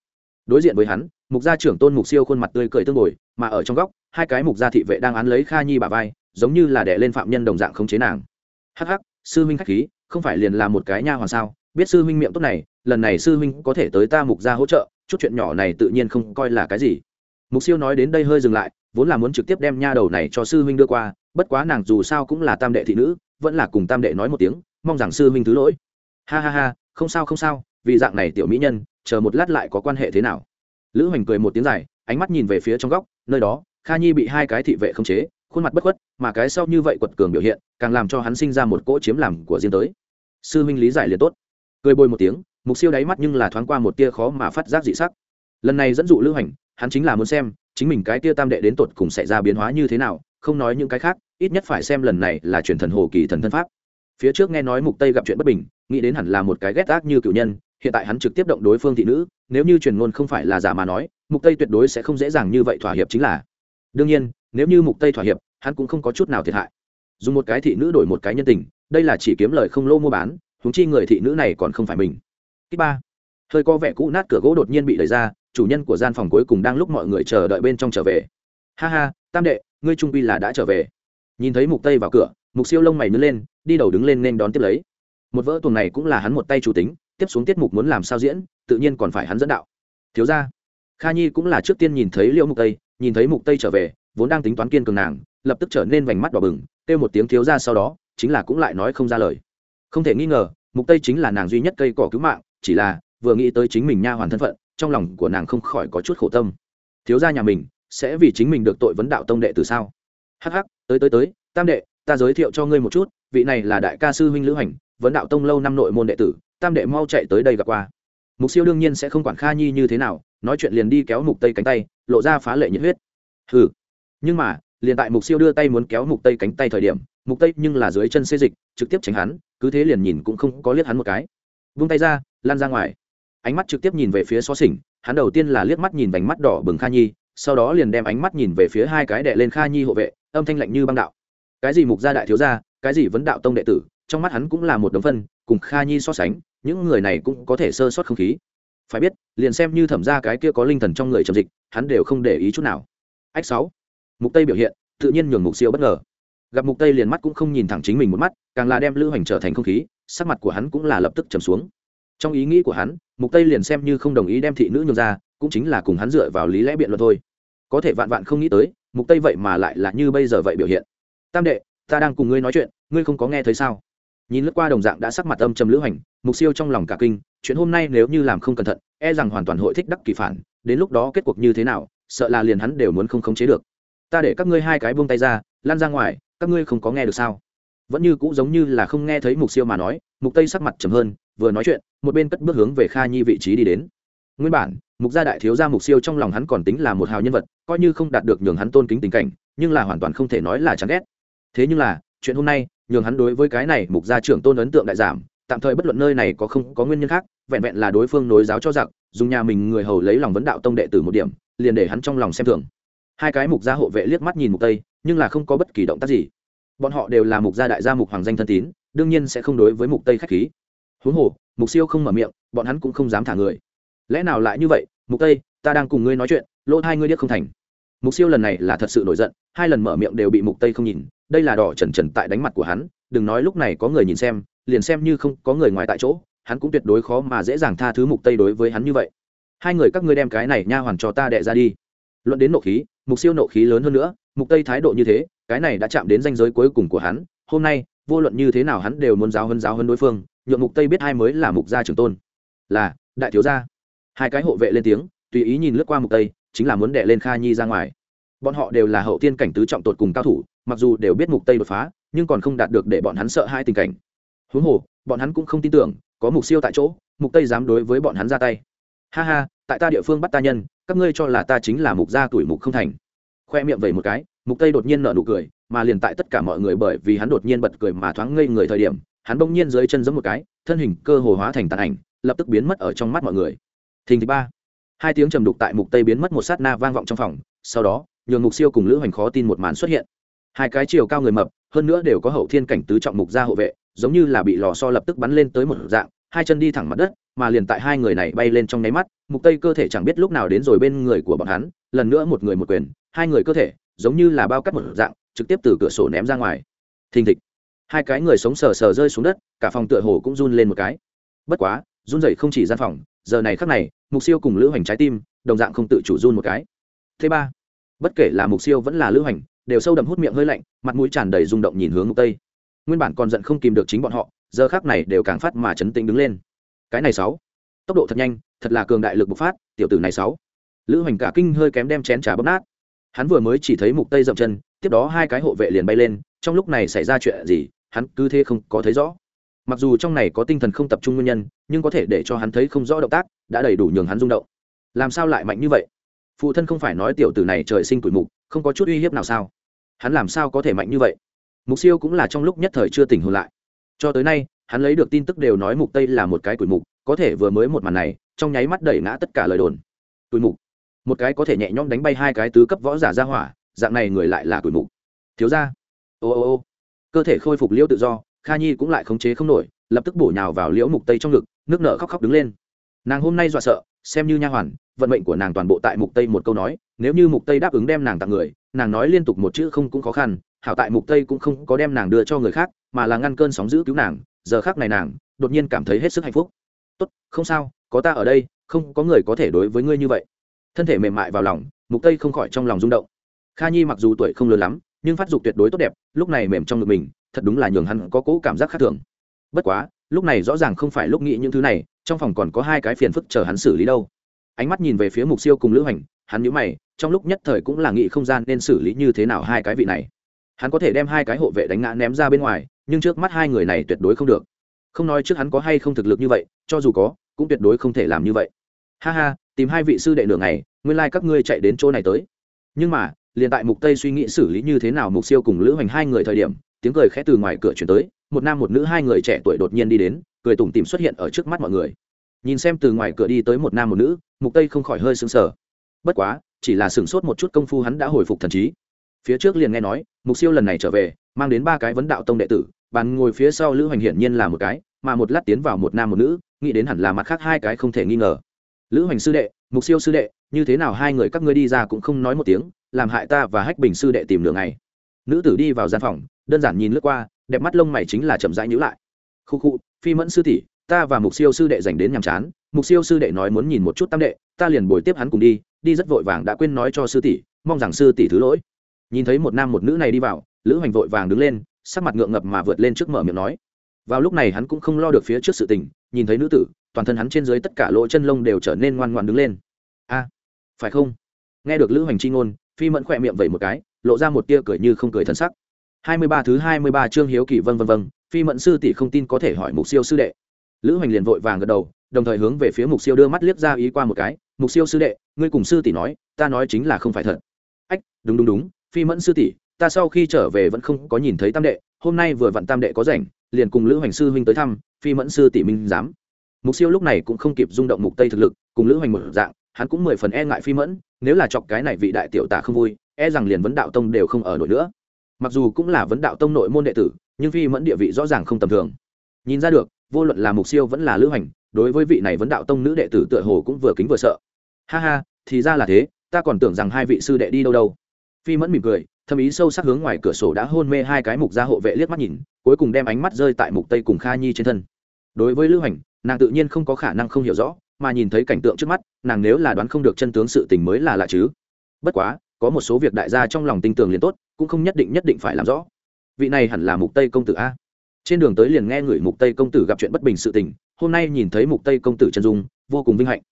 Đối diện với hắn, mục gia trưởng tôn mục siêu khuôn mặt tươi cười tương bồi, mà ở trong góc, hai cái mục gia thị vệ đang án lấy kha nhi bà vai giống như là đẻ lên phạm nhân đồng dạng không chế nàng. Hắc hắc, sư huynh khách khí, không phải liền là một cái nha hoàn sao? Biết sư huynh miệng tốt này, lần này sư huynh có thể tới ta mục gia hỗ trợ, chút chuyện nhỏ này tự nhiên không coi là cái gì. Mục siêu nói đến đây hơi dừng lại, vốn là muốn trực tiếp đem nha đầu này cho sư huynh đưa qua, bất quá nàng dù sao cũng là tam đệ thị nữ, vẫn là cùng tam đệ nói một tiếng, mong rằng sư huynh thứ lỗi. Ha ha ha, không sao không sao, vì dạng này tiểu mỹ nhân, chờ một lát lại có quan hệ thế nào? Lữ hoành cười một tiếng dài, ánh mắt nhìn về phía trong góc, nơi đó, kha nhi bị hai cái thị vệ khống chế khuôn mặt bất khuất, mà cái sau như vậy quật cường biểu hiện, càng làm cho hắn sinh ra một cỗ chiếm làm của riêng tới. Sư Minh lý giải liền tốt. Cười bôi một tiếng, mục siêu đáy mắt nhưng là thoáng qua một tia khó mà phát giác dị sắc. Lần này dẫn dụ lữ hành, hắn chính là muốn xem, chính mình cái tia tam đệ đến tột cùng xảy ra biến hóa như thế nào, không nói những cái khác, ít nhất phải xem lần này là truyền thần hồ kỳ thần thân pháp. Phía trước nghe nói mục tây gặp chuyện bất bình, nghĩ đến hẳn là một cái ghét ác như cựu nhân, hiện tại hắn trực tiếp động đối phương thị nữ, nếu như truyền ngôn không phải là giả mà nói, mục tây tuyệt đối sẽ không dễ dàng như vậy thỏa hiệp chính là đương nhiên, nếu như mục tây thỏa hiệp, hắn cũng không có chút nào thiệt hại. Dùng một cái thị nữ đổi một cái nhân tình, đây là chỉ kiếm lời không lô mua bán, huống chi người thị nữ này còn không phải mình. Kích ba. Hơi có vẻ cũ nát cửa gỗ đột nhiên bị đẩy ra, chủ nhân của gian phòng cuối cùng đang lúc mọi người chờ đợi bên trong trở về. Ha ha, tam đệ, ngươi trung quy là đã trở về. Nhìn thấy mục tây vào cửa, mục siêu lông mày nứt lên, đi đầu đứng lên nên đón tiếp lấy. Một vỡ tuồng này cũng là hắn một tay chủ tính, tiếp xuống tiết mục muốn làm sao diễn, tự nhiên còn phải hắn dẫn đạo. Thiếu ra kha nhi cũng là trước tiên nhìn thấy liễu mục tây nhìn thấy mục tây trở về, vốn đang tính toán kiên cường nàng, lập tức trở nên vành mắt đỏ bừng, kêu một tiếng thiếu ra sau đó, chính là cũng lại nói không ra lời. Không thể nghi ngờ, mục tây chính là nàng duy nhất cây cỏ cứu mạng, chỉ là, vừa nghĩ tới chính mình nha hoàn thân phận, trong lòng của nàng không khỏi có chút khổ tâm. Thiếu gia nhà mình, sẽ vì chính mình được tội vấn đạo tông đệ từ sao? Hắc hắc, tới tới tới, tam đệ, ta giới thiệu cho ngươi một chút, vị này là đại ca sư huynh lữ hành, vấn đạo tông lâu năm nội môn đệ tử, tam đệ mau chạy tới đây gặp qua. Mục siêu đương nhiên sẽ không quản kha nhi như thế nào nói chuyện liền đi kéo mục tây cánh tay, lộ ra phá lệ nhiệt huyết. Hừ. Nhưng mà, liền tại mục siêu đưa tay muốn kéo mục tây cánh tay thời điểm, mục tây nhưng là dưới chân xê dịch, trực tiếp tránh hắn, cứ thế liền nhìn cũng không có liếc hắn một cái. Vung tay ra, lan ra ngoài. Ánh mắt trực tiếp nhìn về phía xó xỉnh, hắn đầu tiên là liếc mắt nhìn vành mắt đỏ bừng kha nhi, sau đó liền đem ánh mắt nhìn về phía hai cái đệ lên kha nhi hộ vệ, âm thanh lạnh như băng đạo. Cái gì mục gia đại thiếu gia, cái gì vấn đạo tông đệ tử, trong mắt hắn cũng là một đống phân, cùng kha nhi so sánh, những người này cũng có thể sơ sót không khí phải biết, liền xem như thẩm ra cái kia có linh thần trong người trầm dịch, hắn đều không để ý chút nào. Ách sáu, mục tây biểu hiện, tự nhiên nhường mục siêu bất ngờ. Gặp mục tây liền mắt cũng không nhìn thẳng chính mình một mắt, càng là đem lữ hành trở thành không khí, sắc mặt của hắn cũng là lập tức trầm xuống. Trong ý nghĩ của hắn, mục tây liền xem như không đồng ý đem thị nữ nhường ra, cũng chính là cùng hắn dựa vào lý lẽ biện luận thôi. Có thể vạn vạn không nghĩ tới, mục tây vậy mà lại là như bây giờ vậy biểu hiện. Tam đệ, ta đang cùng ngươi nói chuyện, ngươi không có nghe thấy sao? Nhìn lướt qua đồng dạng đã sắc mặt âm trầm lữ hành mục siêu trong lòng cả kinh, chuyện hôm nay nếu như làm không cẩn thận e rằng hoàn toàn hội thích đắc kỳ phản, đến lúc đó kết cuộc như thế nào, sợ là liền hắn đều muốn không khống chế được. Ta để các ngươi hai cái buông tay ra, lan ra ngoài, các ngươi không có nghe được sao? Vẫn như cũ giống như là không nghe thấy mục siêu mà nói, mục tây sắc mặt trầm hơn, vừa nói chuyện, một bên cất bước hướng về kha nhi vị trí đi đến. Nguyên bản, mục gia đại thiếu gia mục siêu trong lòng hắn còn tính là một hào nhân vật, coi như không đạt được nhường hắn tôn kính tình cảnh, nhưng là hoàn toàn không thể nói là chán ghét. Thế nhưng là, chuyện hôm nay, nhường hắn đối với cái này mục gia trưởng tôn ấn tượng đại giảm tạm thời bất luận nơi này có không có nguyên nhân khác, vẹn vẹn là đối phương nối giáo cho giặc, dùng nhà mình người hầu lấy lòng vấn đạo tông đệ tử một điểm, liền để hắn trong lòng xem thường. Hai cái mục gia hộ vệ liếc mắt nhìn mục tây, nhưng là không có bất kỳ động tác gì. Bọn họ đều là mục gia đại gia mục hoàng danh thân tín, đương nhiên sẽ không đối với mục tây khách khí. Huống hồ, mục siêu không mở miệng, bọn hắn cũng không dám thả người. Lẽ nào lại như vậy? Mục tây, ta đang cùng ngươi nói chuyện, lỗ hai ngươi điếc không thành. Mục siêu lần này là thật sự nổi giận, hai lần mở miệng đều bị mục tây không nhìn, đây là đỏ trần trần tại đánh mặt của hắn, đừng nói lúc này có người nhìn xem liền xem như không có người ngoài tại chỗ, hắn cũng tuyệt đối khó mà dễ dàng tha thứ mục tây đối với hắn như vậy. Hai người các ngươi đem cái này nha hoàn cho ta đệ ra đi. Luận đến nộ khí, mục siêu nộ khí lớn hơn nữa, mục tây thái độ như thế, cái này đã chạm đến danh giới cuối cùng của hắn, hôm nay, vô luận như thế nào hắn đều muốn giáo hơn giáo hơn đối phương, nhượng mục tây biết hai mới là mục gia trưởng tôn. Là, đại thiếu gia. Hai cái hộ vệ lên tiếng, tùy ý nhìn lướt qua mục tây, chính là muốn đệ lên kha nhi ra ngoài. Bọn họ đều là hậu tiên cảnh tứ trọng tột cùng cao thủ, mặc dù đều biết mục tây đột phá, nhưng còn không đạt được để bọn hắn sợ hai tình cảnh huống hồ, bọn hắn cũng không tin tưởng, có mục siêu tại chỗ, mục tây dám đối với bọn hắn ra tay. Ha ha, tại ta địa phương bắt ta nhân, các ngươi cho là ta chính là mục gia tuổi mục không thành. Khoe miệng vẩy một cái, mục tây đột nhiên nở nụ cười, mà liền tại tất cả mọi người bởi vì hắn đột nhiên bật cười mà thoáng ngây người thời điểm, hắn bỗng nhiên dưới chân giẫm một cái, thân hình cơ hồ hóa thành tàn ảnh, lập tức biến mất ở trong mắt mọi người. Thình thứ ba. Hai tiếng trầm đục tại mục tây biến mất một sát na vang vọng trong phòng, sau đó, nhường mục siêu cùng lữ hoành khó tin một màn xuất hiện. Hai cái chiều cao người mập, hơn nữa đều có hậu thiên cảnh tứ trọng mục gia hộ vệ giống như là bị lò so lập tức bắn lên tới một dạng hai chân đi thẳng mặt đất mà liền tại hai người này bay lên trong nháy mắt mục tây cơ thể chẳng biết lúc nào đến rồi bên người của bọn hắn lần nữa một người một quyền hai người cơ thể giống như là bao cắt một dạng trực tiếp từ cửa sổ ném ra ngoài. Thình thịch. Hai cái người sống sờ sờ rơi xuống đất cả phòng tựa hồ cũng run lên một cái. Bất quá run rẩy không chỉ gian phòng giờ này khắc này mục siêu cùng lữ hành trái tim đồng dạng không tự chủ run một cái. Thứ ba bất kể là mục siêu vẫn là lữ hành, đều sâu đậm hút miệng hơi lạnh mặt mũi tràn đầy rung động nhìn hướng mục tây nguyên bản còn giận không kìm được chính bọn họ, giờ khác này đều càng phát mà chấn tĩnh đứng lên. Cái này sáu, tốc độ thật nhanh, thật là cường đại lực bộc phát, tiểu tử này sáu. Lữ hoành cả kinh hơi kém đem chén trà bóp nát. Hắn vừa mới chỉ thấy mục tây dậm chân, tiếp đó hai cái hộ vệ liền bay lên, trong lúc này xảy ra chuyện gì, hắn cứ thế không có thấy rõ. Mặc dù trong này có tinh thần không tập trung nguyên nhân, nhưng có thể để cho hắn thấy không rõ động tác, đã đầy đủ nhường hắn rung động. Làm sao lại mạnh như vậy? Phụ thân không phải nói tiểu tử này trời sinh tuổi mục, không có chút uy hiếp nào sao? Hắn làm sao có thể mạnh như vậy? Mục siêu cũng là trong lúc nhất thời chưa tỉnh hồn lại. Cho tới nay, hắn lấy được tin tức đều nói mục tây là một cái tuổi mục, có thể vừa mới một màn này, trong nháy mắt đẩy ngã tất cả lời đồn. Tuổi mục. Một cái có thể nhẹ nhõm đánh bay hai cái tứ cấp võ giả ra hỏa, dạng này người lại là tuổi mục. Thiếu ra ô ô ô. Cơ thể khôi phục liễu tự do, kha nhi cũng lại khống chế không nổi, lập tức bổ nhào vào liễu mục tây trong ngực, nước nở khóc khóc đứng lên. Nàng hôm nay dọa sợ, xem như nha hoàn, vận mệnh của nàng toàn bộ tại mục tây một câu nói, nếu như mục tây đáp ứng đem nàng tặng người, nàng nói liên tục một chữ không cũng khó khăn hảo tại mục tây cũng không có đem nàng đưa cho người khác, mà là ngăn cơn sóng giữ cứu nàng, giờ khác này nàng, đột nhiên cảm thấy hết sức hạnh phúc. Tốt, không sao, có ta ở đây, không có người có thể đối với ngươi như vậy. Thân thể mềm mại vào lòng, mục tây không khỏi trong lòng rung động. Kha nhi mặc dù tuổi không lớn lắm, nhưng phát dục tuyệt đối tốt đẹp, lúc này mềm trong ngực mình, thật đúng là nhường hắn có cố cảm giác khác thường. Bất quá, lúc này rõ ràng không phải lúc nghĩ những thứ này, trong phòng còn có hai cái phiền phức chờ hắn xử lý đâu. Ánh mắt nhìn về phía mục siêu cùng lữ hành, hắn nhíu mày, trong lúc nhất thời cũng là nghĩ không gian nên xử lý như thế nào hai cái vị này hắn có thể đem hai cái hộ vệ đánh ngã ném ra bên ngoài, nhưng trước mắt hai người này tuyệt đối không được. Không nói trước hắn có hay không thực lực như vậy, cho dù có, cũng tuyệt đối không thể làm như vậy. Ha ha, tìm hai vị sư đệ nửa ngày, nguyên lai、like、các ngươi chạy đến chỗ này tới. Nhưng mà, liền tại mục tây suy nghĩ xử lý như thế nào mục siêu cùng lữ hoành hai người thời điểm, tiếng cười khẽ từ ngoài cửa chuyển tới, một nam một nữ hai người trẻ tuổi đột nhiên đi đến, cười tủm tìm xuất hiện ở trước mắt mọi người. Nhìn xem từ ngoài cửa đi tới một nam một nữ, mục tây không khỏi hơi sững sờ. Bất quá, chỉ là sửng sốt một chút công phu hắn đã hồi phục thần trí phía trước liền nghe nói, mục siêu lần này trở về, mang đến ba cái vấn đạo tông đệ tử, bàn ngồi phía sau lữ hoành hiển nhiên là một cái, mà một lát tiến vào một nam một nữ, nghĩ đến hẳn là mặt khác hai cái không thể nghi ngờ. Lữ hoành sư đệ, mục siêu sư đệ, như thế nào hai người các ngươi đi ra cũng không nói một tiếng, làm hại ta và hách bình sư đệ tìm đường này nữ tử đi vào gian phòng, đơn giản nhìn lướt qua, đẹp mắt lông mày chính là chậm rãi nhữ lại. Khu khu, phi mẫn sư tỷ, ta và mục siêu sư đệ dành đến nhàm chán, mục siêu sư đệ nói muốn nhìn một chút tam đệ, ta liền bồi tiếp hắn cùng đi đi rất vội vàng đã quên nói cho sư tỷ, mong rằng sư tỷ thứ lỗi nhìn thấy một nam một nữ này đi vào, lữ hoành vội vàng đứng lên, sắc mặt ngượng ngập mà vượt lên trước mở miệng nói. Vào lúc này hắn cũng không lo được phía trước sự tình, nhìn thấy nữ tử, toàn thân hắn trên dưới tất cả lỗ chân lông đều trở nên ngoan ngoan đứng lên. A, phải không? Nghe được lữ hoành chi ngôn, phi mẫn khỏe miệng vẩy một cái, lộ ra một tia cười như không cười thân sắc. Hai mươi ba thứ hai mươi ba trương hiếu kỳ vân vân vân, phi mẫn sư tỷ không tin có thể hỏi mục siêu sư đệ. Lữ hoành liền vội vàng gật đầu, đồng thời hướng về phía mục siêu đưa mắt liếc ra ý qua một cái. Mục siêu sư đệ, ngươi cùng sư tỷ nói, ta nói chính là không phải thật. Ách, đúng đúng đúng phi mẫn sư tỷ, ta sau khi trở về vẫn không có nhìn thấy tam đệ, hôm nay vừa vặn tam đệ có rảnh, liền cùng lữ hoành sư huynh tới thăm, phi mẫn sư tỷ minh giám. Mục siêu lúc này cũng không kịp rung động mục tây thực lực, cùng lữ hoành một dạng, hắn cũng mười phần e ngại phi mẫn, nếu là chọc cái này vị đại tiểu tả không vui e rằng liền vấn đạo tông đều không ở nổi nữa. Mặc dù cũng là vấn đạo tông nội môn đệ tử, nhưng phi mẫn địa vị rõ ràng không tầm thường. Nhìn ra được, vô luận là mục siêu vẫn là lữ hành đối với vị này vấn đạo tông nữ đệ tử tựa hồ cũng vừa kính vừa sợ. Ha ha, thì ra là thế, ta còn tưởng rằng hai vị sư đệ đi đâu đâu phi mẫn mỉm cười, thâm ý sâu sắc hướng ngoài cửa sổ đã hôn mê hai cái mục gia hộ vệ liếc mắt nhìn, cuối cùng đem ánh mắt rơi tại mục tây cùng kha nhi trên thân. Đối với lữ hành, nàng tự nhiên không có khả năng không hiểu rõ, mà nhìn thấy cảnh tượng trước mắt, nàng nếu là đoán không được chân tướng sự tình mới là lạ chứ. Bất quá, có một số việc đại gia trong lòng tin tưởng liền tốt, cũng không nhất định nhất định phải làm rõ. Vị này hẳn là mục tây công tử a. Trên đường tới liền nghe người mục tây công tử gặp chuyện bất bình sự tình, hôm nay nhìn thấy mục tây công tử chân dung, vô cùng vinh hạnh.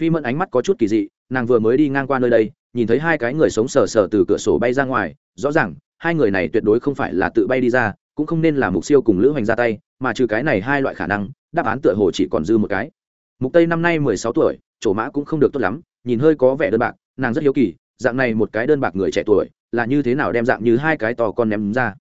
Phi mẫn ánh mắt có chút kỳ dị, nàng vừa mới đi ngang qua nơi đây nhìn thấy hai cái người sống sờ sờ từ cửa sổ bay ra ngoài, rõ ràng, hai người này tuyệt đối không phải là tự bay đi ra, cũng không nên là mục siêu cùng lữ hoành ra tay, mà trừ cái này hai loại khả năng, đáp án tựa hồ chỉ còn dư một cái. Mục tây năm nay 16 tuổi, chỗ mã cũng không được tốt lắm, nhìn hơi có vẻ đơn bạc, nàng rất hiếu kỳ, dạng này một cái đơn bạc người trẻ tuổi, là như thế nào đem dạng như hai cái to con ném ra?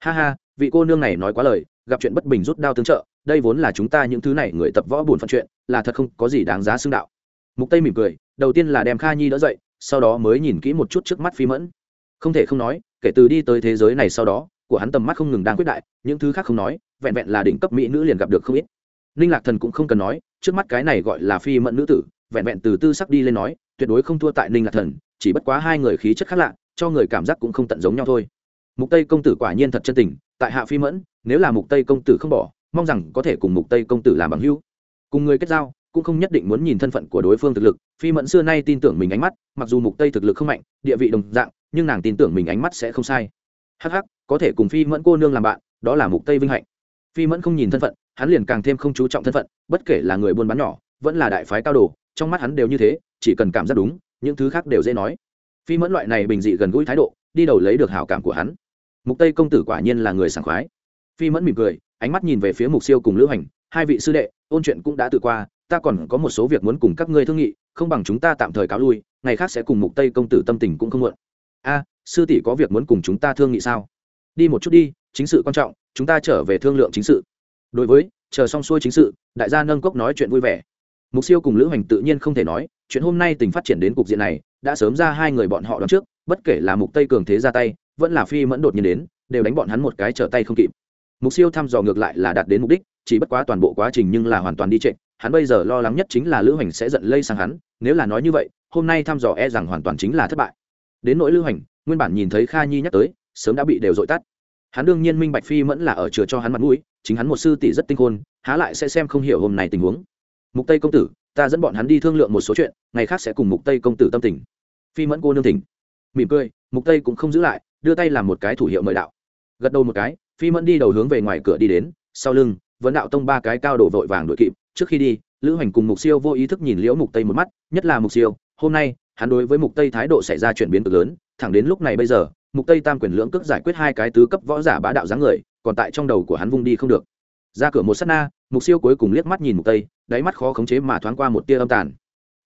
Ha ha, vị cô nương này nói quá lời, gặp chuyện bất bình rút đao tương trợ, đây vốn là chúng ta những thứ này người tập võ buồn phận chuyện, là thật không có gì đáng giá xưng đạo. Mục tây mỉm cười, đầu tiên là đem kha nhi đỡ dậy sau đó mới nhìn kỹ một chút trước mắt phi mẫn. Không thể không nói, kể từ đi tới thế giới này sau đó, của hắn tầm mắt không ngừng đang quyết đại, những thứ khác không nói, vẹn vẹn là đỉnh cấp mỹ nữ liền gặp được không ít. Ninh lạc thần cũng không cần nói, trước mắt cái này gọi là phi mẫn nữ tử, vẹn vẹn từ tư sắc đi lên nói, tuyệt đối không thua tại ninh lạc thần, chỉ bất quá hai người khí chất khác lạ, cho người cảm giác cũng không tận giống nhau thôi. Mục tây công tử quả nhiên thật chân tình, tại hạ phi mẫn, nếu là mục tây công tử không bỏ, mong rằng có thể cùng mục tây công tử làm bằng hữu. Cùng người kết giao cũng không nhất định muốn nhìn thân phận của đối phương thực lực, phi mẫn xưa nay tin tưởng mình ánh mắt, mặc dù mục tây thực lực không mạnh, địa vị đồng dạng, nhưng nàng tin tưởng mình ánh mắt sẽ không sai. Hắc hắc, có thể cùng phi mẫn cô nương làm bạn, đó là mục tây vinh hạnh. Phi mẫn không nhìn thân phận, hắn liền càng thêm không chú trọng thân phận, bất kể là người buôn bán nhỏ, vẫn là đại phái cao đồ, trong mắt hắn đều như thế, chỉ cần cảm giác đúng, những thứ khác đều dễ nói. Phi mẫn loại này bình dị gần gũi thái độ, đi đầu lấy được hảo cảm của hắn. Mục tây công tử quả nhiên là người sảng khoái. Phi mẫn mỉm cười, ánh mắt nhìn về phía mục siêu cùng lữ hành, hai vị sư đệ, ôn chuyện cũng đã tự qua ta còn có một số việc muốn cùng các ngươi thương nghị, không bằng chúng ta tạm thời cáo lui, ngày khác sẽ cùng mục tây công tử tâm tình cũng không muộn. A, sư tỷ có việc muốn cùng chúng ta thương nghị sao? Đi một chút đi, chính sự quan trọng, chúng ta trở về thương lượng chính sự. Đối với, chờ xong xuôi chính sự, đại gia nâng cốc nói chuyện vui vẻ. Mục siêu cùng lữ hành tự nhiên không thể nói, chuyện hôm nay tình phát triển đến cục diện này, đã sớm ra hai người bọn họ đón trước, bất kể là mục tây cường thế ra tay, vẫn là phi mẫn đột nhiên đến, đều đánh bọn hắn một cái trở tay không kịp mục siêu thăm dò ngược lại là đạt đến mục đích, chỉ bất quá toàn bộ quá trình nhưng là hoàn toàn đi trệ, hắn bây giờ lo lắng nhất chính là lữ hành sẽ giận lây sang hắn, nếu là nói như vậy, hôm nay thăm dò e rằng hoàn toàn chính là thất bại. Đến nỗi lữ hành, nguyên bản nhìn thấy kha nhi nhắc tới, sớm đã bị đều dội tắt. Hắn đương nhiên minh bạch phi mẫn là ở chừa cho hắn mặt mũi, chính hắn một sư tỷ rất tinh khôn, há lại sẽ xem không hiểu hôm nay tình huống. Mục tây công tử, ta dẫn bọn hắn đi thương lượng một số chuyện, ngày khác sẽ cùng mục tây công tử tâm tình. Phi mẫn cô nương tỉnh mỉm cười, mục tây cũng không giữ lại, đưa tay làm một cái thủ hiệu mời đạo. Gật đầu một cái phi mẫn đi đầu hướng về ngoài cửa đi đến, sau lưng vấn đạo tông ba cái cao đổ vội vàng đội kịp. Trước khi đi, lữ hành cùng mục siêu vô ý thức nhìn liễu mục tây một mắt, nhất là mục siêu, hôm nay, hắn đối với mục tây thái độ xảy ra chuyển biến cực lớn, thẳng đến lúc này bây giờ, mục tây tam quyền lưỡng cước giải quyết hai cái tứ cấp võ giả bá đạo dáng người, còn tại trong đầu của hắn vung đi không được. Ra cửa một sát na, mục siêu cuối cùng liếc mắt nhìn mục tây, đáy mắt khó khống chế mà thoáng qua một tia âm tàn.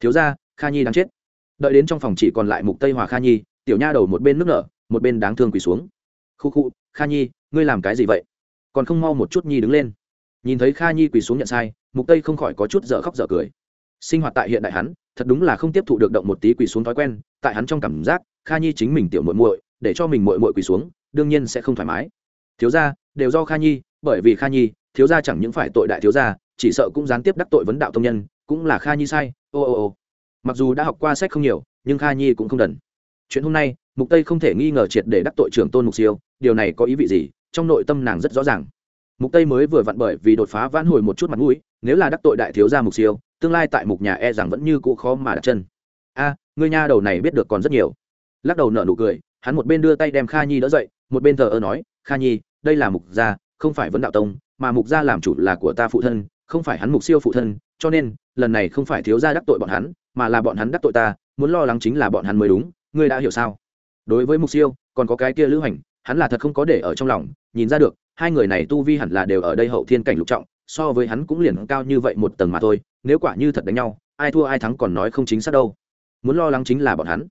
Thiếu ra kha nhi đang chết. Đợi đến trong phòng chỉ còn lại mục tây hòa kha nhi, tiểu nha đầu một bên nước nở, một bên đáng thương quỳ xuống khu khu, kha nhi, ngươi làm cái gì vậy? Còn không mau một chút nhi đứng lên. Nhìn thấy kha nhi quỳ xuống nhận sai, mục tây không khỏi có chút dở khóc dở cười. Sinh hoạt tại hiện đại hắn, thật đúng là không tiếp thụ được động một tí quỳ xuống thói quen, tại hắn trong cảm giác, kha nhi chính mình tiểu muội muội, để cho mình muội muội quỳ xuống, đương nhiên sẽ không thoải mái. Thiếu gia, đều do kha nhi, bởi vì kha nhi, thiếu gia chẳng những phải tội đại thiếu gia, chỉ sợ cũng gián tiếp đắc tội vấn đạo tông nhân, cũng là kha nhi sai, ô ô ô. Mặc dù đã học qua sách không nhiều, nhưng kha nhi cũng không đần. Chuyện hôm nay, mục tây không thể nghi ngờ triệt để đắc tội trưởng tôn mục siêu điều này có ý vị gì? Trong nội tâm nàng rất rõ ràng. Mục tây mới vừa vặn bởi vì đột phá vãn hồi một chút mặt mũi nếu là đắc tội đại thiếu gia mục siêu tương lai tại mục nhà e rằng vẫn như cũ khó mà đặt chân. A à, người nha đầu này biết được còn rất nhiều. Lắc đầu nở nụ cười hắn một bên đưa tay đem kha nhi đỡ dậy một bên thờ ơ nói kha nhi đây là mục gia không phải vấn đạo tông mà mục gia làm chủ là của ta phụ thân không phải hắn mục siêu phụ thân cho nên lần này không phải thiếu gia đắc tội bọn hắn mà là bọn hắn đắc tội ta muốn lo lắng chính là bọn hắn mới đúng ngươi đã hiểu sao? Đối với mục siêu còn có cái kia lữ hành hắn là thật không có để ở trong lòng, nhìn ra được, hai người này tu vi hẳn là đều ở đây hậu thiên cảnh lục trọng, so với hắn cũng liền cao như vậy một tầng mà thôi, nếu quả như thật đánh nhau, ai thua ai thắng còn nói không chính xác đâu. Muốn lo lắng chính là bọn hắn.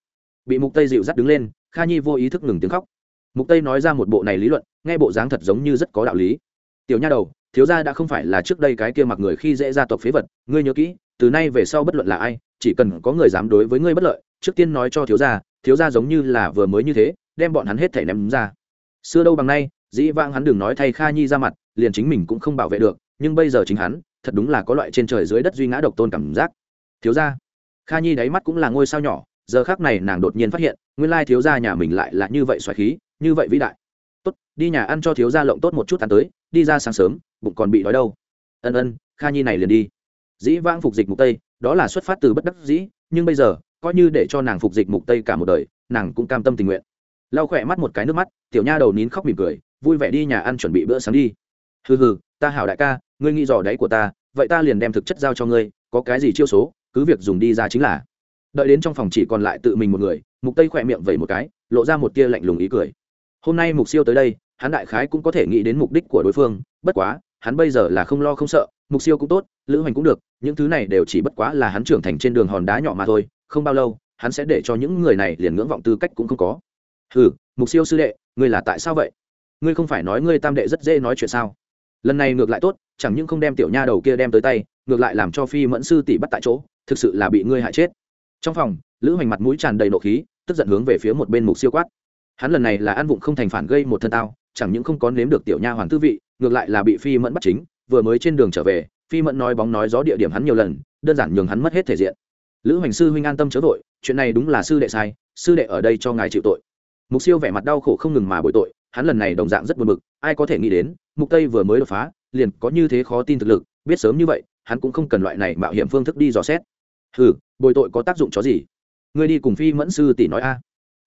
Bị mục tây dịu dắt đứng lên, kha nhi vô ý thức ngừng tiếng khóc. Mục tây nói ra một bộ này lý luận, nghe bộ dáng thật giống như rất có đạo lý. Tiểu nha đầu, thiếu gia đã không phải là trước đây cái kia mặc người khi dễ ra tộc phế vật, ngươi nhớ kỹ, từ nay về sau bất luận là ai, chỉ cần có người dám đối với ngươi bất lợi, trước tiên nói cho thiếu gia thiếu gia giống như là vừa mới như thế, đem bọn hắn hết thể ném ra xưa đâu bằng nay, dĩ vãng hắn đừng nói thay kha nhi ra mặt, liền chính mình cũng không bảo vệ được, nhưng bây giờ chính hắn, thật đúng là có loại trên trời dưới đất duy ngã độc tôn cảm giác. Thiếu gia, kha nhi đáy mắt cũng là ngôi sao nhỏ, giờ khác này nàng đột nhiên phát hiện, nguyên lai thiếu gia nhà mình lại là như vậy xoài khí, như vậy vĩ đại. Tốt, đi nhà ăn cho thiếu gia lộng tốt một chút ăn tới, đi ra sáng sớm, bụng còn bị đói đâu. Ân ân, kha nhi này liền đi. Dĩ vãng phục dịch mục tây, đó là xuất phát từ bất đắc dĩ, nhưng bây giờ, coi như để cho nàng phục dịch mục tây cả một đời, nàng cũng cam tâm tình nguyện lau khỏe mắt một cái nước mắt, tiểu nha đầu nín khóc mỉm cười, vui vẻ đi nhà ăn chuẩn bị bữa sáng đi. Hừ hừ, ta hảo đại ca, ngươi nghĩ dò đáy của ta, vậy ta liền đem thực chất giao cho ngươi, có cái gì chiêu số, cứ việc dùng đi ra chính là. Đợi đến trong phòng chỉ còn lại tự mình một người, mục tây khỏe miệng vẩy một cái, lộ ra một tia lạnh lùng ý cười. Hôm nay mục siêu tới đây, hắn đại khái cũng có thể nghĩ đến mục đích của đối phương, bất quá, hắn bây giờ là không lo không sợ, mục siêu cũng tốt, lữ hành cũng được, những thứ này đều chỉ bất quá là hắn trưởng thành trên đường hòn đá nhỏ mà thôi, không bao lâu, hắn sẽ để cho những người này liền ngưỡng vọng tư cách cũng không có ừ mục siêu sư đệ, ngươi là tại sao vậy? Ngươi không phải nói ngươi tam đệ rất dễ nói chuyện sao? Lần này ngược lại tốt, chẳng những không đem tiểu nha đầu kia đem tới tay, ngược lại làm cho phi mẫn sư tỷ bắt tại chỗ, thực sự là bị ngươi hại chết. Trong phòng, lữ hoành mặt mũi tràn đầy nộ khí, tức giận hướng về phía một bên mục siêu quát. Hắn lần này là ăn vụng không thành phản gây một thân tao, chẳng những không có nếm được tiểu nha hoàn tư vị, ngược lại là bị phi mẫn bắt chính, vừa mới trên đường trở về, phi mẫn nói bóng nói gió địa điểm hắn nhiều lần, đơn giản nhường hắn mất hết thể diện. Lữ hoành sư huynh an tâm chớ vội, chuyện này đúng là sư đệ sai, sư đệ ở đây cho ngài chịu tội mục siêu vẻ mặt đau khổ không ngừng mà bội tội, hắn lần này đồng dạng rất buồn bực, ai có thể nghĩ đến, mục tây vừa mới đột phá, liền có như thế khó tin thực lực, biết sớm như vậy, hắn cũng không cần loại này mạo hiểm phương thức đi dò xét. Hừ bồi tội có tác dụng chó gì? Ngươi đi cùng phi mẫn sư tỷ nói a.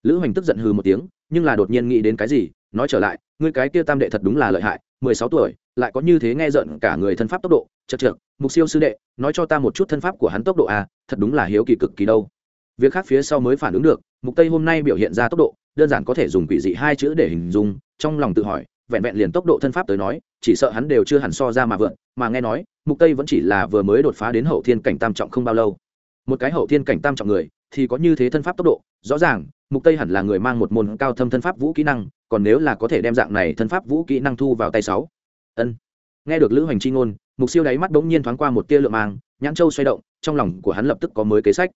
Lữ hoành tức giận hừ một tiếng, nhưng là đột nhiên nghĩ đến cái gì, nói trở lại ngươi cái kia tam đệ thật đúng là lợi hại, mười sáu tuổi, lại có như thế nghe giận cả người thân pháp tốc độ, chật chật mục siêu sư đệ, nói cho ta một chút thân pháp của hắn tốc độ a, thật đúng là hiếu kỳ cực kỳ đâu. Việc khác phía sau mới phản ứng được, mục tây hôm nay biểu hiện ra tốc độ đơn giản có thể dùng quỷ dị hai chữ để hình dung, trong lòng tự hỏi, vẹn vẹn liền tốc độ thân pháp tới nói, chỉ sợ hắn đều chưa hẳn so ra mà vượn, mà nghe nói, mục tây vẫn chỉ là vừa mới đột phá đến hậu thiên cảnh tam trọng không bao lâu. Một cái hậu thiên cảnh tam trọng người, thì có như thế thân pháp tốc độ, rõ ràng, mục tây hẳn là người mang một môn cao thâm thân pháp vũ kỹ năng, còn nếu là có thể đem dạng này thân pháp vũ kỹ năng thu vào tay sáu. Ân. Nghe được lữ hành chi ngôn, mục siêu đáy mắt bỗng nhiên thoáng qua một tia lượng mang, nhãn châu xoay động, trong lòng của hắn lập tức có mới kế sách.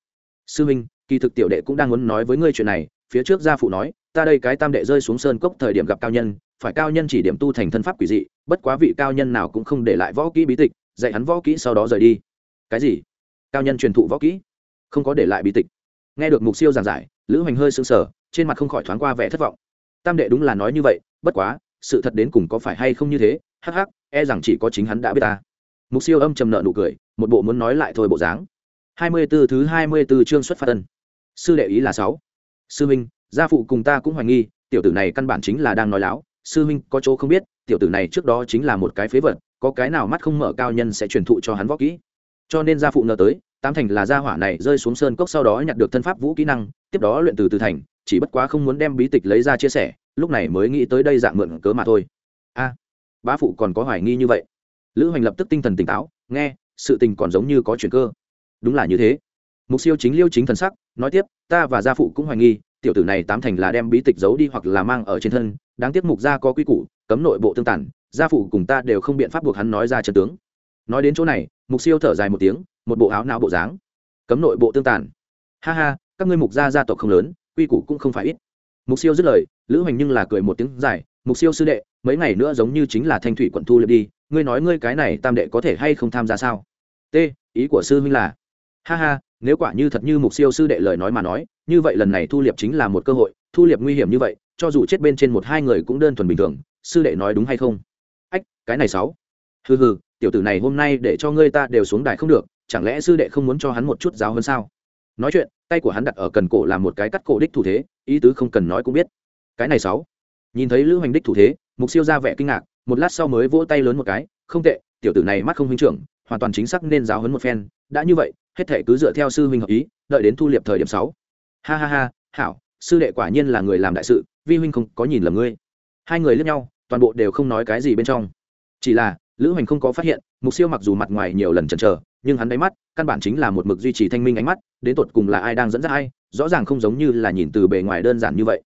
Sư huynh kỳ thực tiểu đệ cũng đang muốn nói với ngươi chuyện này phía trước gia phụ nói, ta đây cái tam đệ rơi xuống sơn cốc thời điểm gặp cao nhân, phải cao nhân chỉ điểm tu thành thân pháp quỷ dị, bất quá vị cao nhân nào cũng không để lại võ kỹ bí tịch, dạy hắn võ kỹ sau đó rời đi. Cái gì? Cao nhân truyền thụ võ kỹ? Không có để lại bí tịch? Nghe được mục siêu giảng giải, lữ hoành hơi sưng sờ, trên mặt không khỏi thoáng qua vẻ thất vọng. Tam đệ đúng là nói như vậy, bất quá, sự thật đến cùng có phải hay không như thế? Hắc hắc e rằng chỉ có chính hắn đã biết ta. Mục siêu âm trầm nợ nụ cười, một bộ muốn nói lại thôi bộ dáng. Hai mươi 24 thứ hai mươi 24 chương xuất phát tân sư đệ ý là sáu sư minh gia phụ cùng ta cũng hoài nghi, tiểu tử này căn bản chính là đang nói láo, sư minh có chỗ không biết, tiểu tử này trước đó chính là một cái phế vật, có cái nào mắt không mở cao nhân sẽ truyền thụ cho hắn võ kỹ. Cho nên gia phụ ngờ tới, tám thành là gia hỏa này rơi xuống sơn cốc sau đó nhặt được thân pháp vũ kỹ năng, tiếp đó luyện từ từ thành, chỉ bất quá không muốn đem bí tịch lấy ra chia sẻ, lúc này mới nghĩ tới đây dạng mượn cớ mà thôi. A, bá phụ còn có hoài nghi như vậy. Lữ hoành lập tức tinh thần tỉnh táo, nghe, sự tình còn giống như có chuyện cơ. Đúng là như thế mục siêu chính liêu chính thần sắc, nói tiếp, ta và gia phụ cũng hoài nghi, tiểu tử này tám thành là đem bí tịch giấu đi hoặc là mang ở trên thân, đáng tiếc mục gia có quy củ, cấm nội bộ tương tản gia phụ cùng ta đều không biện pháp buộc hắn nói ra chân tướng. Nói đến chỗ này, mục siêu thở dài một tiếng, một bộ áo não bộ dáng. Cấm nội bộ tương tàn? Ha ha, các ngươi mục gia gia tộc không lớn, quy củ cũng không phải ít. Mục siêu dứt lời, lữ hoành nhưng là cười một tiếng dài, mục siêu sư đệ, mấy ngày nữa giống như chính là thanh thủy quận thu liệp đi, ngươi nói ngươi cái này tam đệ có thể hay không tham gia sao? T, ý của sư huynh là, ha ha nếu quả như thật như mục siêu sư đệ lời nói mà nói, như vậy lần này thu liệp chính là một cơ hội, thu liệp nguy hiểm như vậy, cho dù chết bên trên một hai người cũng đơn thuần bình thường, sư đệ nói đúng hay không? Ách, cái này sáu. Hừ hừ, tiểu tử này hôm nay để cho ngươi ta đều xuống đài không được, chẳng lẽ sư đệ không muốn cho hắn một chút giáo hơn sao? Nói chuyện, tay của hắn đặt ở cần cổ làm một cái cắt cổ đích thủ thế, ý tứ không cần nói cũng biết. Cái này sáu. Nhìn thấy lữ hoành đích thủ thế, mục siêu ra vẻ kinh ngạc, một lát sau mới vỗ tay lớn một cái, không tệ, tiểu tử này mắt không huynh trưởng, hoàn toàn chính xác nên giáo hấn một phen, đã như vậy hết thể cứ dựa theo sư huynh hợp ý, đợi đến thu liệp thời điểm sáu. Ha ha ha, hảo, sư đệ quả nhiên là người làm đại sự, vi huynh không có nhìn lầm ngươi. Hai người lướt nhau, toàn bộ đều không nói cái gì bên trong. Chỉ là, lữ hoành không có phát hiện, mục siêu mặc dù mặt ngoài nhiều lần chần chờ, nhưng hắn đáy mắt, căn bản chính là một mực duy trì thanh minh ánh mắt, đến tột cùng là ai đang dẫn dắt ai, rõ ràng không giống như là nhìn từ bề ngoài đơn giản như vậy.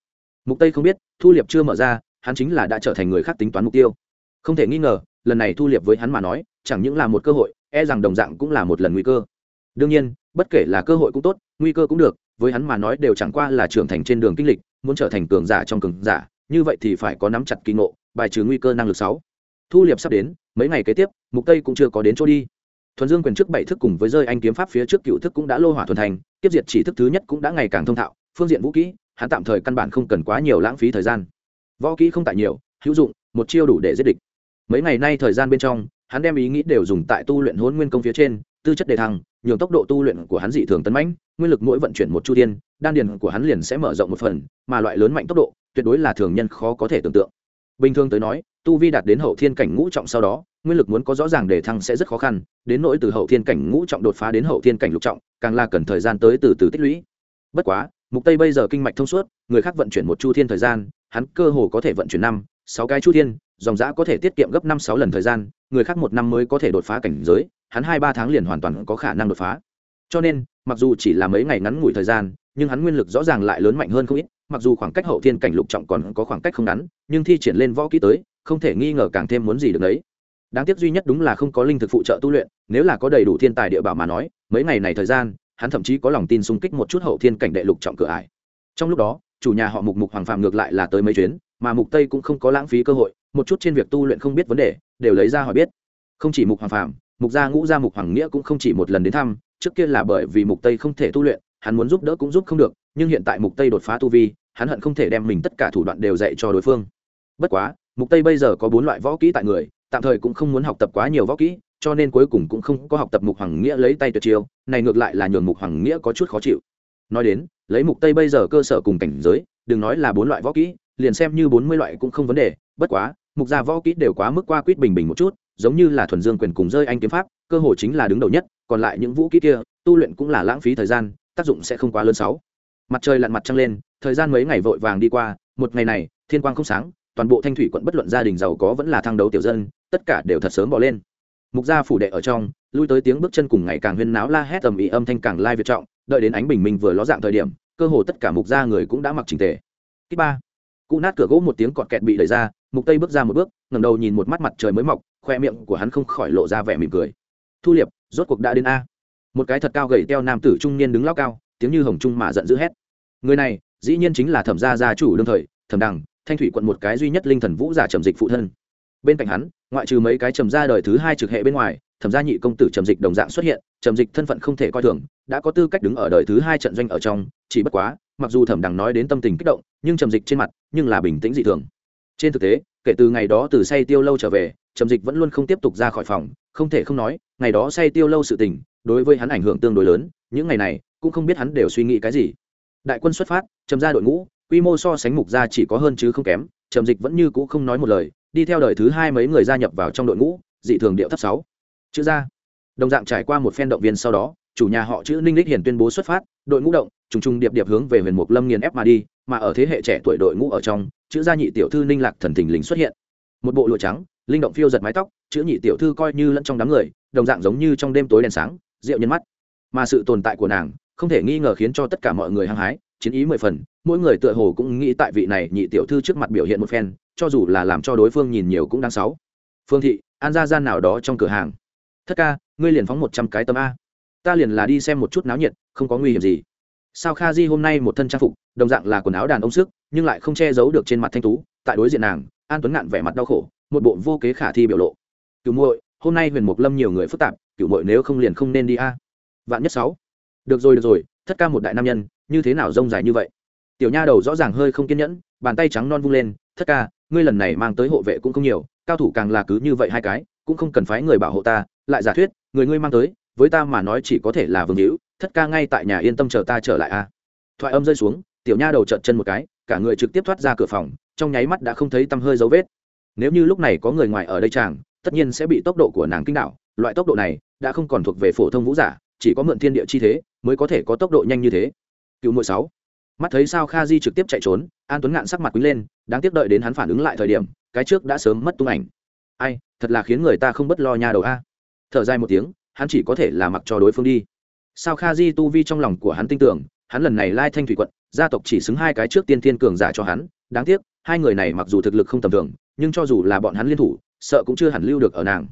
Mục tây không biết, thu liệp chưa mở ra, hắn chính là đã trở thành người khác tính toán mục tiêu. Không thể nghi ngờ, lần này thu liệp với hắn mà nói, chẳng những là một cơ hội e rằng đồng dạng cũng là một lần nguy cơ đương nhiên, bất kể là cơ hội cũng tốt, nguy cơ cũng được, với hắn mà nói đều chẳng qua là trưởng thành trên đường kinh lịch, muốn trở thành cường giả trong cường giả, như vậy thì phải có nắm chặt kỳ ngộ, bài trừ nguy cơ năng lực sáu. Thu liệp sắp đến, mấy ngày kế tiếp, mục tây cũng chưa có đến chỗ đi. Thuần dương quyền trước bảy thức cùng với rơi anh kiếm pháp phía trước cựu thức cũng đã lô hỏa thuần thành, tiếp diệt chỉ thức thứ nhất cũng đã ngày càng thông thạo, phương diện vũ kỹ, hắn tạm thời căn bản không cần quá nhiều lãng phí thời gian. Võ kỹ không tại nhiều, hữu dụng, một chiêu đủ để giết địch. Mấy ngày nay thời gian bên trong, hắn đem ý nghĩ đều dùng tại tu luyện hôn nguyên công phía trên, tư chất đề thăng nhường tốc độ tu luyện của hắn dị thường tấn mãnh, nguyên lực mỗi vận chuyển một chu thiên đan điền của hắn liền sẽ mở rộng một phần, mà loại lớn mạnh tốc độ, tuyệt đối là thường nhân khó có thể tưởng tượng. Bình thường tới nói, tu vi đạt đến hậu thiên cảnh ngũ trọng sau đó, nguyên lực muốn có rõ ràng để thăng sẽ rất khó khăn, đến nỗi từ hậu thiên cảnh ngũ trọng đột phá đến hậu thiên cảnh lục trọng, càng là cần thời gian tới từ từ tích lũy. Bất quá, mục tây bây giờ kinh mạch thông suốt, người khác vận chuyển một chu thiên thời gian, hắn cơ hồ có thể vận chuyển năm, sáu cái chu thiên, dòng dã có thể tiết kiệm gấp năm, sáu lần thời gian, người khác một năm mới có thể đột phá cảnh giới hắn hai ba tháng liền hoàn toàn có khả năng đột phá. Cho nên, mặc dù chỉ là mấy ngày ngắn ngủi thời gian, nhưng hắn nguyên lực rõ ràng lại lớn mạnh hơn không ít, mặc dù khoảng cách hậu thiên cảnh lục trọng còn có khoảng cách không ngắn, nhưng thi triển lên võ kỹ tới, không thể nghi ngờ càng thêm muốn gì được đấy. Đáng tiếc duy nhất đúng là không có linh thực phụ trợ tu luyện, nếu là có đầy đủ thiên tài địa bảo mà nói, mấy ngày này thời gian, hắn thậm chí có lòng tin xung kích một chút hậu thiên cảnh đệ lục trọng cửa ải. Trong lúc đó, chủ nhà họ mục mục hoàng phạm ngược lại là tới mấy chuyến, mà mục tây cũng không có lãng phí cơ hội, một chút trên việc tu luyện không biết vấn đề, đều lấy ra hỏi biết. Không chỉ mục hoàng phạm mục gia ngũ gia mục hoàng nghĩa cũng không chỉ một lần đến thăm, trước kia là bởi vì mục tây không thể tu luyện, hắn muốn giúp đỡ cũng giúp không được, nhưng hiện tại mục tây đột phá tu vi, hắn hận không thể đem mình tất cả thủ đoạn đều dạy cho đối phương. Bất quá, mục tây bây giờ có bốn loại võ kỹ tại người, tạm thời cũng không muốn học tập quá nhiều võ kỹ, cho nên cuối cùng cũng không có học tập mục hoàng nghĩa lấy tay tuyệt chiêu, này ngược lại là nhường mục hoàng nghĩa có chút khó chịu. Nói đến, lấy mục tây bây giờ cơ sở cùng cảnh giới, đừng nói là bốn loại võ kỹ, liền xem như bốn mươi loại cũng không vấn đề, bất quá mục gia võ kỹ đều quá mức qua quýt bình bình một chút, giống như là thuần dương quyền cùng rơi anh kiếm pháp, cơ hội chính là đứng đầu nhất, còn lại những vũ kỹ kia, tu luyện cũng là lãng phí thời gian, tác dụng sẽ không quá lớn sáu. Mặt trời lặn mặt trăng lên, thời gian mấy ngày vội vàng đi qua, một ngày này, thiên quang không sáng, toàn bộ thanh thủy quận bất luận gia đình giàu có vẫn là thăng đấu tiểu dân, tất cả đều thật sớm bỏ lên. Mục gia phủ đệ ở trong, lui tới tiếng bước chân cùng ngày càng huyên náo la hét tầm ý âm thanh càng lai việt trọng, đợi đến ánh bình minh vừa ló dạng thời điểm, cơ hồ tất cả mục gia người cũng đã mặc chỉnh tề. Kích ba. Cụ nát cửa gỗ một tiếng cọt kẹt bị đẩy ra mục tây bước ra một bước, ngẩng đầu nhìn một mắt mặt trời mới mọc, khoe miệng của hắn không khỏi lộ ra vẻ mỉm cười. Thu liệp, rốt cuộc đã đến a. Một cái thật cao gầy teo nam tử trung niên đứng lao cao, tiếng như hồng trung mà giận dữ hét. Người này, dĩ nhiên chính là thẩm gia gia chủ đương thời, thẩm đằng, thanh thủy quận một cái duy nhất linh thần vũ giả trầm dịch phụ thân. Bên cạnh hắn, ngoại trừ mấy cái trầm gia đời thứ hai trực hệ bên ngoài, thẩm gia nhị công tử trầm dịch đồng dạng xuất hiện, trầm dịch thân phận không thể coi thường, đã có tư cách đứng ở đời thứ hai trận doanh ở trong, chỉ bất quá, mặc dù thẩm đằng nói đến tâm tình kích động, nhưng trầm dịch trên mặt, nhưng là bình tĩnh dị thường trên thực tế, kể từ ngày đó từ say tiêu lâu trở về, trầm dịch vẫn luôn không tiếp tục ra khỏi phòng, không thể không nói, ngày đó say tiêu lâu sự tình, đối với hắn ảnh hưởng tương đối lớn, những ngày này, cũng không biết hắn đều suy nghĩ cái gì. Đại quân xuất phát, trầm ra đội ngũ, quy mô so sánh mục gia chỉ có hơn chứ không kém, trầm dịch vẫn như cũ không nói một lời, đi theo đời thứ hai mấy người gia nhập vào trong đội ngũ, dị thường điệu thấp sáu. Chữ ra. Đồng dạng trải qua một phen động viên sau đó, chủ nhà họ chữ ninh lích hiển tuyên bố xuất phát, đội ngũ động, trùng trùng điệp điệp hướng về huyền mục lâm nghiền ép mà đi mà ở thế hệ trẻ tuổi đội ngũ ở trong, chữ gia nhị tiểu thư ninh lạc thần thình lình xuất hiện. Một bộ lụa trắng, linh động phiêu giật mái tóc, chữ nhị tiểu thư coi như lẫn trong đám người, đồng dạng giống như trong đêm tối đèn sáng, rượu nhân mắt. Mà sự tồn tại của nàng, không thể nghi ngờ khiến cho tất cả mọi người hăng hái, chiến ý mười phần, mỗi người tựa hồ cũng nghĩ tại vị này nhị tiểu thư trước mặt biểu hiện một phen, cho dù là làm cho đối phương nhìn nhiều cũng đáng sáu. Phương thị, an ra gian nào đó trong cửa hàng. Thất ca, ngươi liền phóng một trăm cái tấm a. Ta liền là đi xem một chút náo nhiệt, không có nguy hiểm gì sao kha di hôm nay một thân trang phục, đồng dạng là quần áo đàn ông sức, nhưng lại không che giấu được trên mặt thanh tú, tại đối diện nàng, an tuấn ngạn vẻ mặt đau khổ, một bộ vô kế khả thi biểu lộ. Cựu muội, hôm nay huyền mục lâm nhiều người phức tạp cựu muội nếu không liền không nên đi a. Vạn nhất sáu. Được rồi được rồi, thất ca một đại nam nhân, như thế nào rông dài như vậy? Tiểu nha đầu rõ ràng hơi không kiên nhẫn, bàn tay trắng non vung lên, thất ca, ngươi lần này mang tới hộ vệ cũng không nhiều, cao thủ càng là cứ như vậy hai cái, cũng không cần phái người bảo hộ ta, lại giả thuyết, người ngươi mang tới, với ta mà nói chỉ có thể là vương hữu thất ca ngay tại nhà yên tâm chờ ta trở lại a thoại âm rơi xuống, tiểu nha đầu trợn chân một cái, cả người trực tiếp thoát ra cửa phòng, trong nháy mắt đã không thấy tăm hơi dấu vết. Nếu như lúc này có người ngoài ở đây chàng, tất nhiên sẽ bị tốc độ của nàng kinh đảo. Loại tốc độ này đã không còn thuộc về phổ thông vũ giả, chỉ có mượn thiên địa chi thế mới có thể có tốc độ nhanh như thế. Cựu mười sáu. Mắt thấy sao kha di trực tiếp chạy trốn, an tuấn ngạn sắc mặt quý lên, đáng tiếc đợi đến hắn phản ứng lại thời điểm, cái trước đã sớm mất tung ảnh. Ai, thật là khiến người ta không bất lo nhà đầu a. Thở dài một tiếng, hắn chỉ có thể là mặc cho đối phương đi sao kha di tu vi trong lòng của hắn tin tưởng, hắn lần này lai thanh thủy quận, gia tộc chỉ xứng hai cái trước tiên thiên cường giả cho hắn. Đáng tiếc, hai người này mặc dù thực lực không tầm thường, nhưng cho dù là bọn hắn liên thủ, sợ cũng chưa hẳn lưu được ở nàng.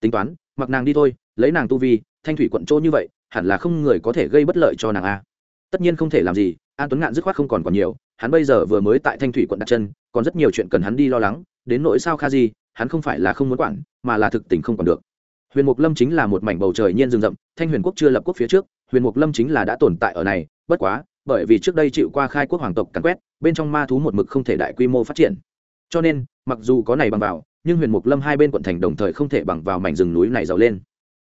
Tính toán, mặc nàng đi thôi, lấy nàng tu vi, thanh thủy quận chỗ như vậy, hẳn là không người có thể gây bất lợi cho nàng a. Tất nhiên không thể làm gì, an tuấn ngạn dứt khoát không còn còn nhiều, hắn bây giờ vừa mới tại thanh thủy quận đặt chân, còn rất nhiều chuyện cần hắn đi lo lắng, đến nỗi sao kha di hắn không phải là không muốn quản, mà là thực tình không còn được huyền mục lâm chính là một mảnh bầu trời nhiên rừng rậm, thanh huyền quốc chưa lập quốc phía trước, huyền mục lâm chính là đã tồn tại ở này, bất quá, bởi vì trước đây chịu qua khai quốc hoàng tộc càn quét, bên trong ma thú một mực không thể đại quy mô phát triển. Cho nên, mặc dù có này bằng vào, nhưng huyền mục lâm hai bên quận thành đồng thời không thể bằng vào mảnh rừng núi này giàu lên.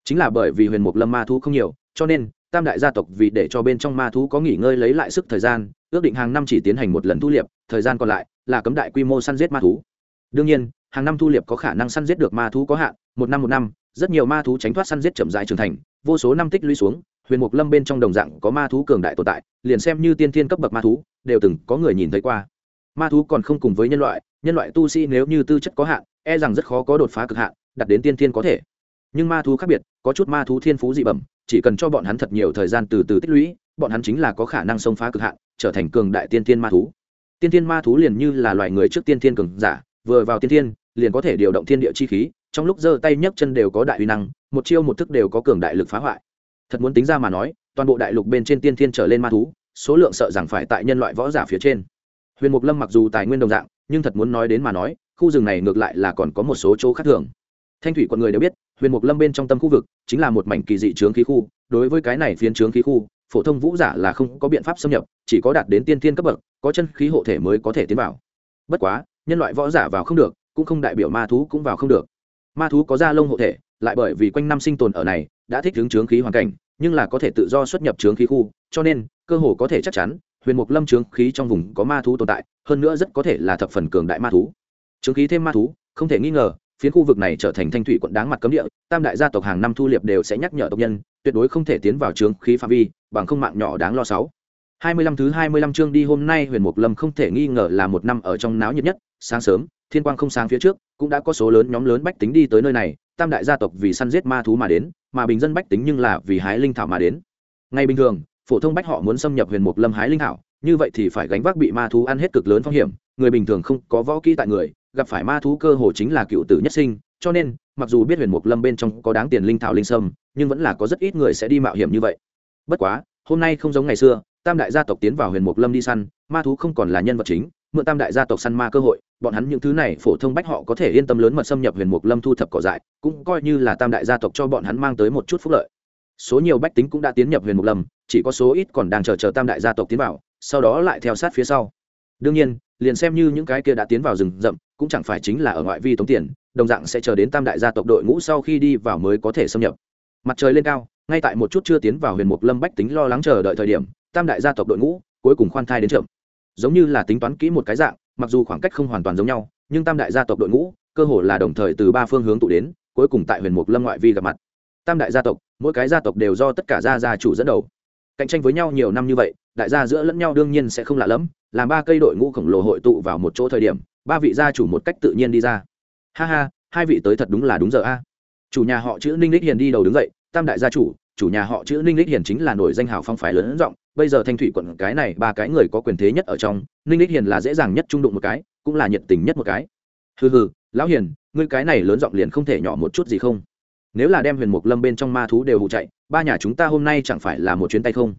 Chính là bởi vì huyền mục lâm ma thú không nhiều, cho nên, tam đại gia tộc vì để cho bên trong ma thú có nghỉ ngơi lấy lại sức thời gian, ước định hàng năm chỉ tiến hành một lần thu liệp, thời gian còn lại là cấm đại quy mô săn giết ma thú. Đương nhiên, hàng năm thu liệp có khả năng săn giết được ma thú có hạn, một năm một năm rất nhiều ma thú tránh thoát săn giết chậm rãi trưởng thành, vô số năm tích lũy xuống, huyền mục lâm bên trong đồng dạng có ma thú cường đại tồn tại, liền xem như tiên thiên cấp bậc ma thú, đều từng có người nhìn thấy qua. Ma thú còn không cùng với nhân loại nhân loại tu sĩ nếu như tư chất có hạn e rằng rất khó có đột phá cực hạn đặt đến tiên thiên có thể. Nhưng ma thú khác biệt, có chút ma thú thiên phú dị bẩm, chỉ cần cho bọn hắn thật nhiều thời gian từ từ tích lũy, bọn hắn chính là có khả năng xông phá cực hạn, trở thành cường đại tiên thiên ma thú. Tiên thiên ma thú liền như là loài người trước tiên thiên cường giả, vừa vào tiên thiên, liền có thể điều động thiên địa chi khí trong lúc giơ tay nhấc chân đều có đại uy năng, một chiêu một thức đều có cường đại lực phá hoại. Thật muốn tính ra mà nói, toàn bộ đại lục bên trên tiên thiên trở lên ma thú, số lượng sợ rằng phải tại nhân loại võ giả phía trên. Huyền mục lâm mặc dù tài nguyên đồng dạng, nhưng thật muốn nói đến mà nói, khu rừng này ngược lại là còn có một số chỗ khác thường. Thanh thủy quận người đều biết, huyền mục lâm bên trong tâm khu vực chính là một mảnh kỳ dị trướng khí khu, đối với cái này phiến trướng khí khu, phổ thông vũ giả là không có biện pháp xâm nhập, chỉ có đạt đến tiên thiên cấp bậc, có chân khí hộ thể mới có thể tiến vào. Bất quá, nhân loại võ giả vào không được, cũng không đại biểu ma thú cũng vào không được ma thú có da lông hộ thể, lại bởi vì quanh năm sinh tồn ở này, đã thích hướng trướng khí hoàn cảnh, nhưng là có thể tự do xuất nhập trướng khí khu, cho nên, cơ hồ có thể chắc chắn, huyền mục lâm trướng khí trong vùng có ma thú tồn tại, hơn nữa rất có thể là thập phần cường đại ma thú. Trướng khí thêm ma thú, không thể nghi ngờ, phiến khu vực này trở thành thanh thủy quận đáng mặt cấm địa, tam đại gia tộc hàng năm thu liệp đều sẽ nhắc nhở tộc nhân, tuyệt đối không thể tiến vào trướng khí phạm vi, bằng không mạng nhỏ đáng lo sáu. Hai mươi lăm thứ hai mươi lăm chương đi hôm nay huyền mục lâm không thể nghi ngờ là một năm ở trong náo nhiệt nhất, sáng sớm thiên quang không sáng phía trước, cũng đã có số lớn nhóm lớn bách tính đi tới nơi này, tam đại gia tộc vì săn giết ma thú mà đến, mà bình dân bách tính nhưng là vì hái linh thảo mà đến. Ngay bình thường, phổ thông bách họ muốn xâm nhập huyền mục lâm hái linh thảo, như vậy thì phải gánh vác bị ma thú ăn hết cực lớn phong hiểm, người bình thường không có võ kỹ tại người, gặp phải ma thú cơ hồ chính là cựu tử nhất sinh, cho nên, mặc dù biết huyền mục lâm bên trong có đáng tiền linh thảo linh sâm, nhưng vẫn là có rất ít người sẽ đi mạo hiểm như vậy. Bất quá, hôm nay không giống ngày xưa, tam đại gia tộc tiến vào huyền mục lâm đi săn, ma thú không còn là nhân vật chính mượn tam đại gia tộc săn ma cơ hội, bọn hắn những thứ này phổ thông bách họ có thể yên tâm lớn mật xâm nhập huyền mục lâm thu thập cỏ dại, cũng coi như là tam đại gia tộc cho bọn hắn mang tới một chút phúc lợi. Số nhiều bách tính cũng đã tiến nhập huyền mục lâm, chỉ có số ít còn đang chờ chờ tam đại gia tộc tiến vào, sau đó lại theo sát phía sau. Đương nhiên, liền xem như những cái kia đã tiến vào rừng rậm, cũng chẳng phải chính là ở ngoại vi tống tiền, đồng dạng sẽ chờ đến tam đại gia tộc đội ngũ sau khi đi vào mới có thể xâm nhập. Mặt trời lên cao, ngay tại một chút chưa tiến vào huyền mục lâm bách tính lo lắng chờ đợi thời điểm, tam đại gia tộc đội ngũ cuối cùng khoan thai đến chậm giống như là tính toán kỹ một cái dạng, mặc dù khoảng cách không hoàn toàn giống nhau, nhưng tam đại gia tộc đội ngũ, cơ hồ là đồng thời từ ba phương hướng tụ đến, cuối cùng tại huyền mục lâm ngoại vi gặp mặt. Tam đại gia tộc, mỗi cái gia tộc đều do tất cả gia gia chủ dẫn đầu. Cạnh tranh với nhau nhiều năm như vậy, đại gia giữa lẫn nhau đương nhiên sẽ không lạ lẫm, làm ba cây đội ngũ khổng lồ hội tụ vào một chỗ thời điểm, ba vị gia chủ một cách tự nhiên đi ra. Ha ha, hai vị tới thật đúng là đúng giờ a. Chủ nhà họ chữ ninh lích hiền đi đầu đứng dậy, tam đại gia chủ chủ nhà họ chữ ninh lích hiền chính là nổi danh hào phong phái lớn rộng bây giờ thanh thủy quận cái này ba cái người có quyền thế nhất ở trong, ninh lích hiền là dễ dàng nhất trung đụng một cái, cũng là nhiệt tình nhất một cái. Hừ hừ, lão hiền, ngươi cái này lớn giọng liền không thể nhỏ một chút gì không? Nếu là đem huyền mục lâm bên trong ma thú đều hụ chạy, ba nhà chúng ta hôm nay chẳng phải là một chuyến tay không?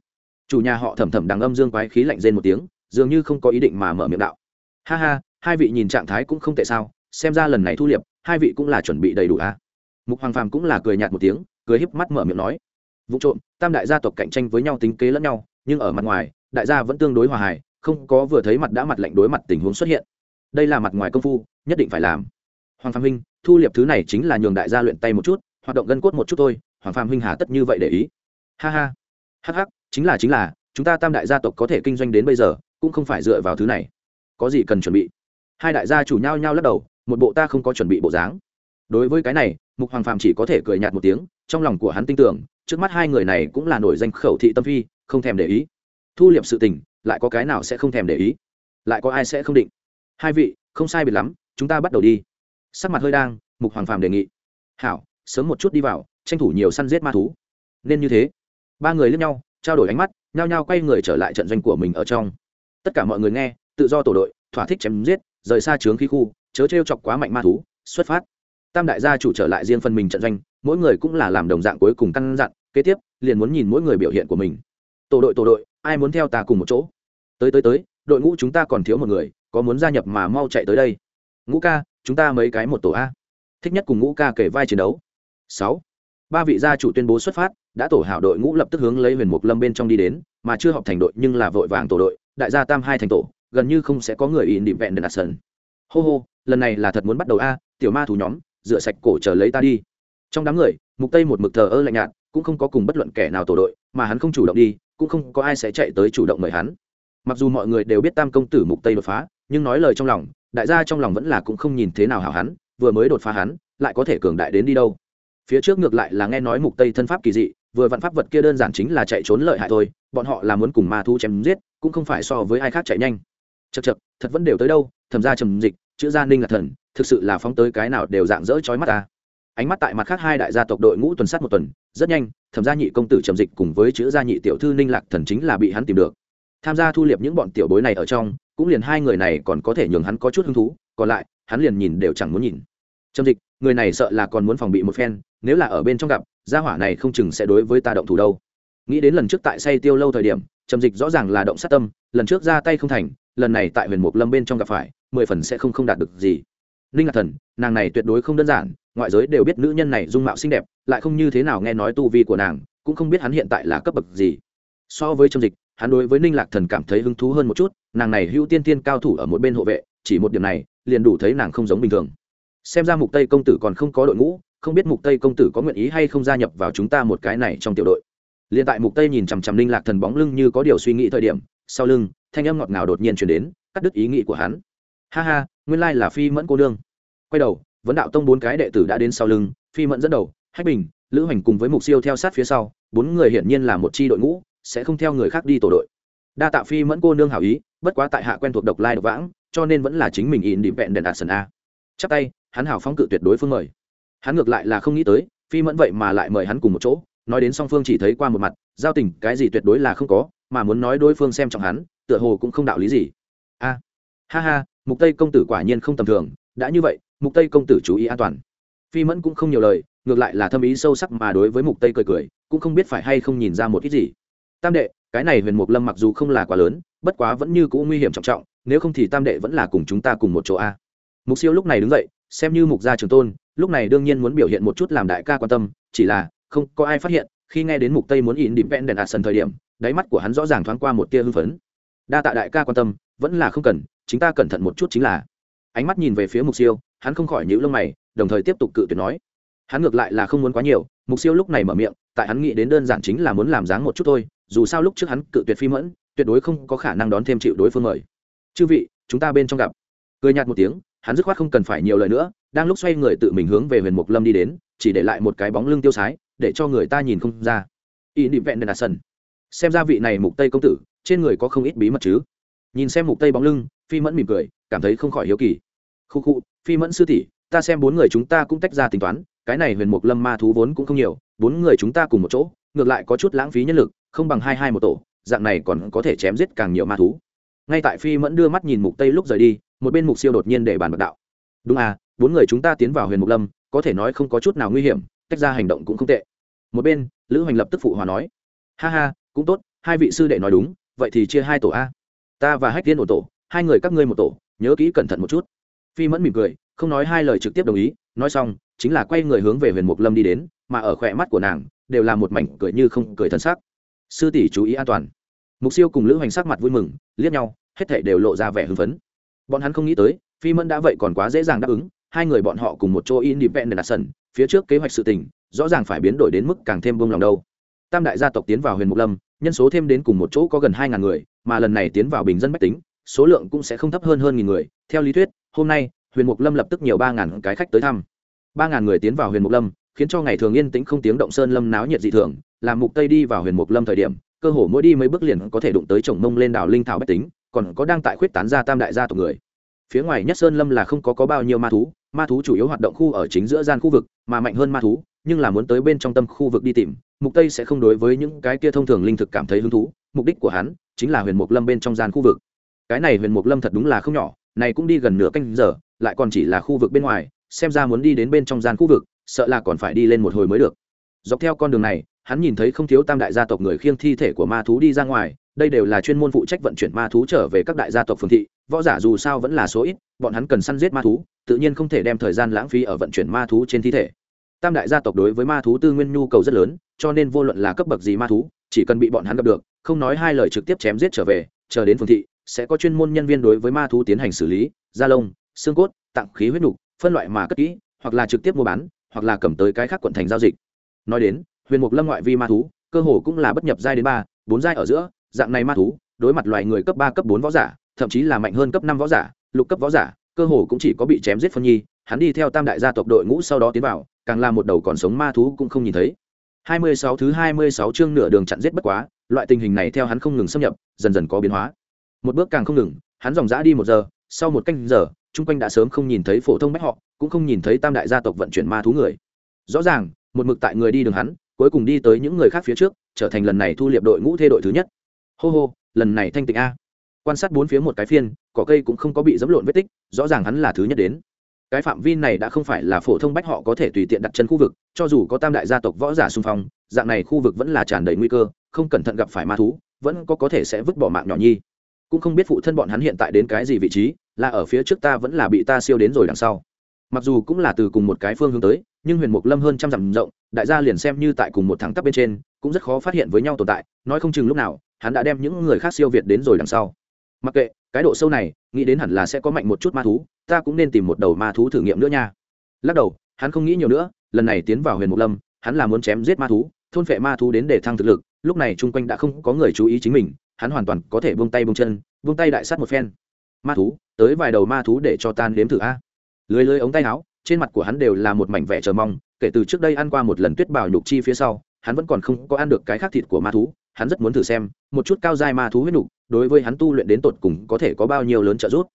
Chủ nhà họ thầm thầm đằng âm dương quái khí lạnh rên một tiếng, dường như không có ý định mà mở miệng đạo. Ha ha, hai vị nhìn trạng thái cũng không tệ sao, xem ra lần này thu liệp, hai vị cũng là chuẩn bị đầy đủ a à? mục hoàng phàm cũng là cười nhạt một tiếng, cười híp mắt mở miệng nói. Vụ trộm, tam đại gia tộc cạnh tranh với nhau tính kế lẫn nhau nhưng ở mặt ngoài, đại gia vẫn tương đối hòa hài, không có vừa thấy mặt đã mặt lạnh đối mặt tình huống xuất hiện. Đây là mặt ngoài công phu, nhất định phải làm. Hoàng phạm huynh, thu liệp thứ này chính là nhường đại gia luyện tay một chút, hoạt động gân cốt một chút thôi, hoàng phạm huynh hà tất như vậy để ý. Ha ha. Hắc hắc, chính là chính là, chúng ta tam đại gia tộc có thể kinh doanh đến bây giờ, cũng không phải dựa vào thứ này. Có gì cần chuẩn bị? Hai đại gia chủ nhau nhau lắc đầu, một bộ ta không có chuẩn bị bộ dáng. Đối với cái này, mục hoàng phạm chỉ có thể cười nhạt một tiếng, trong lòng của hắn tin tưởng trước mắt hai người này cũng là nổi danh khẩu thị tâm phi, không thèm để ý. Thu liệp sự tình, lại có cái nào sẽ không thèm để ý? Lại có ai sẽ không định? Hai vị, không sai biệt lắm, chúng ta bắt đầu đi. Sắc mặt hơi đang, mục hoàng phàm đề nghị. Hảo, sớm một chút đi vào, tranh thủ nhiều săn giết ma thú. Nên như thế. Ba người lướt nhau, trao đổi ánh mắt, nhao nhao quay người trở lại trận doanh của mình ở trong. Tất cả mọi người nghe, tự do tổ đội, thỏa thích chém giết, rời xa trướng khí khu, chớ t chọc quá mạnh ma thú, xuất phát. Tam đại gia chủ trở lại riêng phần mình trận doanh mỗi người cũng là làm đồng dạng cuối cùng căn dặn, kế tiếp, liền muốn nhìn mỗi người biểu hiện của mình. Tổ đội tổ đội, ai muốn theo ta cùng một chỗ? Tới tới tới, đội ngũ chúng ta còn thiếu một người, có muốn gia nhập mà mau chạy tới đây? Ngũ ca, chúng ta mấy cái một tổ a. Thích nhất cùng ngũ ca kể vai chiến đấu. Sáu. Ba vị gia chủ tuyên bố xuất phát, đã tổ hảo đội ngũ lập tức hướng lấy huyền mục lâm bên trong đi đến, mà chưa họp thành đội nhưng là vội vàng tổ đội, đại gia tam hai thành tổ, gần như không sẽ có người in định vẹn đần đặt sân. Hô hô, lần này là thật muốn bắt đầu a, tiểu ma thủ nhóm, rửa sạch cổ chờ lấy ta đi trong đám người, mục tây một mực thờ ơ lạnh nhạt, cũng không có cùng bất luận kẻ nào tổ đội, mà hắn không chủ động đi, cũng không có ai sẽ chạy tới chủ động mời hắn. Mặc dù mọi người đều biết tam công tử mục tây đột phá, nhưng nói lời trong lòng, đại gia trong lòng vẫn là cũng không nhìn thế nào hảo hắn, vừa mới đột phá hắn, lại có thể cường đại đến đi đâu. Phía trước ngược lại là nghe nói mục tây thân pháp kỳ dị, vừa vạn pháp vật kia đơn giản chính là chạy trốn lợi hại thôi, bọn họ là muốn cùng ma thu chém giết, cũng không phải so với ai khác chạy nhanh. Chật chật thật vẫn đều tới đâu thầm ra trầm dịch, chữ gia ninh là thần, thực sự là phóng tới cái nào đều dạng dỡ chói mắt ta ánh mắt tại mặt khác hai đại gia tộc đội ngũ tuần sát một tuần, rất nhanh, thẩm gia nhị công tử trầm dịch cùng với chữ gia nhị tiểu thư ninh lạc thần chính là bị hắn tìm được. Tham gia thu liệp những bọn tiểu bối này ở trong, cũng liền hai người này còn có thể nhường hắn có chút hứng thú, còn lại, hắn liền nhìn đều chẳng muốn nhìn. Trầm dịch, người này sợ là còn muốn phòng bị một phen, nếu là ở bên trong gặp, gia hỏa này không chừng sẽ đối với ta động thủ đâu. Nghĩ đến lần trước tại say tiêu lâu thời điểm, trầm dịch rõ ràng là động sát tâm, lần trước ra tay không thành, lần này tại huyền mục lâm bên trong gặp phải, mười phần sẽ không không đạt được gì. Ninh lạc thần, nàng này tuyệt đối không đơn giản ngoại giới đều biết nữ nhân này dung mạo xinh đẹp, lại không như thế nào nghe nói tu vi của nàng, cũng không biết hắn hiện tại là cấp bậc gì. So với trong dịch, hắn đối với ninh lạc thần cảm thấy hứng thú hơn một chút, nàng này hữu tiên tiên cao thủ ở một bên hộ vệ, chỉ một điểm này, liền đủ thấy nàng không giống bình thường. Xem ra mục tây công tử còn không có đội ngũ, không biết mục tây công tử có nguyện ý hay không gia nhập vào chúng ta một cái này trong tiểu đội. Liền tại mục tây nhìn chằm chằm ninh lạc thần bóng lưng như có điều suy nghĩ thời điểm, sau lưng, thanh âm ngọt ngào đột nhiên chuyển đến, cắt đứt ý nghĩ của hắn. Ha ha, nguyên lai là phi mẫn cô nương. Quay đầu vấn đạo tông bốn cái đệ tử đã đến sau lưng, phi mẫn dẫn đầu, hách bình, lữ hoành cùng với mục siêu theo sát phía sau, bốn người hiển nhiên là một chi đội ngũ, sẽ không theo người khác đi tổ đội. Đa tạ phi mẫn cô nương hảo ý, bất quá tại hạ quen thuộc độc lai độc vãng, cho nên vẫn là chính mình in đi vẹn đèn đạt sần a. Chắc tay, hắn hảo phóng cự tuyệt đối phương mời. Hắn ngược lại là không nghĩ tới, phi mẫn vậy mà lại mời hắn cùng một chỗ, nói đến song phương chỉ thấy qua một mặt, giao tình cái gì tuyệt đối là không có, mà muốn nói đối phương xem trọng hắn, tựa hồ cũng không đạo lý gì. A, ha ha, mục tây công tử quả nhiên không tầm thường, đã như vậy mục tây công tử chú ý an toàn. Phi mẫn cũng không nhiều lời, ngược lại là thâm ý sâu sắc mà đối với mục tây cười cười, cũng không biết phải hay không nhìn ra một ít gì. Tam đệ, cái này huyền mục lâm mặc dù không là quá lớn, bất quá vẫn như cũ nguy hiểm trọng trọng, nếu không thì tam đệ vẫn là cùng chúng ta cùng một chỗ a. Mục siêu lúc này đứng dậy, xem như mục gia trường tôn, lúc này đương nhiên muốn biểu hiện một chút làm đại ca quan tâm, chỉ là, không có ai phát hiện, khi nghe đến mục tây muốn in điểm vẹn đèn ạt sân thời điểm, đáy mắt của hắn rõ ràng thoáng qua một tia hưng phấn. Đa tạ đại ca quan tâm, vẫn là không cần, chúng ta cẩn thận một chút chính là. Ánh mắt nhìn về phía mục siêu hắn không khỏi nhíu lông mày, đồng thời tiếp tục cự tuyệt nói. Hắn ngược lại là không muốn quá nhiều, mục siêu lúc này mở miệng, tại hắn nghĩ đến đơn giản chính là muốn làm dáng một chút thôi, dù sao lúc trước hắn cự tuyệt phi mẫn, tuyệt đối không có khả năng đón thêm chịu đối phương mời. Chư vị, chúng ta bên trong gặp. Cười nhạt một tiếng, hắn dứt khoát không cần phải nhiều lời nữa, đang lúc xoay người tự mình hướng về huyền mục lâm đi đến, chỉ để lại một cái bóng lưng tiêu sái, để cho người ta nhìn không ra. Y định vẹn đền đạt sân xem ra vị này mục tây công tử, trên người có không ít bí mật chứ. Nhìn xem mục tây bóng lưng, phi mẫn mỉm cười, cảm thấy không khỏi hiếu kỳ khu khu, phi mẫn sư tỷ, ta xem bốn người chúng ta cũng tách ra tính toán, cái này huyền mục lâm ma thú vốn cũng không nhiều, bốn người chúng ta cùng một chỗ, ngược lại có chút lãng phí nhân lực, không bằng hai hai một tổ, dạng này còn có thể chém giết càng nhiều ma thú. Ngay tại phi mẫn đưa mắt nhìn mục tây lúc rời đi, một bên mục siêu đột nhiên để bàn bạc đạo. Đúng à bốn người chúng ta tiến vào huyền mục lâm, có thể nói không có chút nào nguy hiểm, tách ra hành động cũng không tệ. Một bên, lữ hoành lập tức phụ hòa nói, ha ha, cũng tốt, hai vị sư đệ nói đúng, vậy thì chia hai tổ a. Ta và hách tiên một tổ, hai người các ngươi một tổ, nhớ kỹ cẩn thận một chút phi mẫn mỉm cười, không nói hai lời trực tiếp đồng ý, nói xong, chính là quay người hướng về huyền mục lâm đi đến, mà ở khỏe mắt của nàng, đều là một mảnh cười như không cười thân sắc. Sư tỷ chú ý an toàn. Mục siêu cùng lữ hoành sắc mặt vui mừng, liếc nhau, hết thảy đều lộ ra vẻ hưng phấn. Bọn hắn không nghĩ tới, phi mẫn đã vậy còn quá dễ dàng đáp ứng, hai người bọn họ cùng một chỗ independent sân phía trước kế hoạch sự tình, rõ ràng phải biến đổi đến mức càng thêm bông lòng đâu. Tam đại gia tộc tiến vào huyền mục lâm, nhân số thêm đến cùng một chỗ có gần hai ngàn người, mà lần này tiến vào bình dân bách tính, số lượng cũng sẽ không thấp hơn hơn nghìn người, theo lý thuyết hôm nay, huyền mục lâm lập tức nhiều ba ngàn cái khách tới thăm. Ba ngàn người tiến vào huyền mục lâm, khiến cho ngày thường yên tĩnh không tiếng động sơn lâm náo nhiệt dị thường. Làm mục tây đi vào huyền mục lâm thời điểm, cơ hồ mỗi đi mấy bước liền có thể đụng tới chồng mông lên đảo linh thảo bách tính, còn có đang tại khuyết tán ra tam đại gia tộc người. Phía ngoài nhất sơn lâm là không có có bao nhiêu ma thú ma thú chủ yếu hoạt động khu ở chính giữa gian khu vực, mà mạnh hơn ma thú, nhưng là muốn tới bên trong tâm khu vực đi tìm, mục tây sẽ không đối với những cái kia thông thường linh thực cảm thấy hứng thú. Mục đích của hắn chính là huyền mục lâm bên trong gian khu vực. Cái này huyền mục lâm thật đúng là không nhỏ này cũng đi gần nửa canh giờ, lại còn chỉ là khu vực bên ngoài, xem ra muốn đi đến bên trong gian khu vực, sợ là còn phải đi lên một hồi mới được. Dọc theo con đường này, hắn nhìn thấy không thiếu tam đại gia tộc người khiêng thi thể của ma thú đi ra ngoài, đây đều là chuyên môn phụ trách vận chuyển ma thú trở về các đại gia tộc phương thị, võ giả dù sao vẫn là số ít, bọn hắn cần săn giết ma thú, tự nhiên không thể đem thời gian lãng phí ở vận chuyển ma thú trên thi thể. Tam đại gia tộc đối với ma thú tư nguyên nhu cầu rất lớn, cho nên vô luận là cấp bậc gì ma thú, chỉ cần bị bọn hắn gặp được, không nói hai lời trực tiếp chém giết trở về, chờ đến phương thị sẽ có chuyên môn nhân viên đối với ma thú tiến hành xử lý, da lông, xương cốt tặng khí huyết nục, phân loại mà cất kỹ, hoặc là trực tiếp mua bán, hoặc là cầm tới cái khác quận thành giao dịch. Nói đến, huyền mục lâm ngoại vi ma thú, cơ hồ cũng là bất nhập giai đến ba, bốn giai ở giữa, dạng này ma thú, đối mặt loài người cấp ba, cấp bốn võ giả, thậm chí là mạnh hơn cấp năm võ giả, lục cấp võ giả, cơ hồ cũng chỉ có bị chém giết phân nhi, hắn đi theo tam đại gia tộc đội ngũ sau đó tiến vào, càng là một đầu còn sống ma thú cũng không nhìn thấy. 26 thứ 26 chương nửa đường chặn giết bất quá, loại tình hình này theo hắn không ngừng xâm nhập, dần dần có biến hóa một bước càng không ngừng, hắn dòng dã đi một giờ, sau một canh giờ, chung quanh đã sớm không nhìn thấy phổ thông bách họ, cũng không nhìn thấy tam đại gia tộc vận chuyển ma thú người. Rõ ràng, một mực tại người đi đường hắn, cuối cùng đi tới những người khác phía trước, trở thành lần này thu liệp đội ngũ thê đội thứ nhất. Hô hô, lần này thanh tịnh a. Quan sát bốn phía một cái phiên, cỏ cây cũng không có bị dẫm lộn vết tích, rõ ràng hắn là thứ nhất đến. Cái phạm vi này đã không phải là phổ thông bách họ có thể tùy tiện đặt chân khu vực, cho dù có tam đại gia tộc võ giả xung phong, dạng này khu vực vẫn là tràn đầy nguy cơ, không cẩn thận gặp phải ma thú, vẫn có có thể sẽ vứt bỏ mạng nhỏ nhi cũng không biết phụ thân bọn hắn hiện tại đến cái gì vị trí, là ở phía trước ta vẫn là bị ta siêu đến rồi đằng sau. Mặc dù cũng là từ cùng một cái phương hướng tới, nhưng huyền mục lâm hơn trăm dặm rộng, đại gia liền xem như tại cùng một thẳng tắp bên trên, cũng rất khó phát hiện với nhau tồn tại, nói không chừng lúc nào, hắn đã đem những người khác siêu việt đến rồi đằng sau. Mặc kệ, cái độ sâu này, nghĩ đến hẳn là sẽ có mạnh một chút ma thú, ta cũng nên tìm một đầu ma thú thử nghiệm nữa nha. Lắc đầu, hắn không nghĩ nhiều nữa, lần này tiến vào huyền mục lâm, hắn là muốn chém giết ma thú, thôn phệ ma thú đến để thăng thực lực, lúc này chung quanh đã không có người chú ý chính mình hắn hoàn toàn có thể buông tay buông chân, buông tay đại sát một phen. Ma thú, tới vài đầu ma thú để cho tan đếm thử a. Lưới lưới ống tay áo, trên mặt của hắn đều là một mảnh vẻ chờ mong, kể từ trước đây ăn qua một lần tuyết bảo nhục chi phía sau, hắn vẫn còn không có ăn được cái khác thịt của ma thú, hắn rất muốn thử xem, một chút cao dai ma thú huyết nục, đối với hắn tu luyện đến tột cùng có thể có bao nhiêu lớn trợ giúp.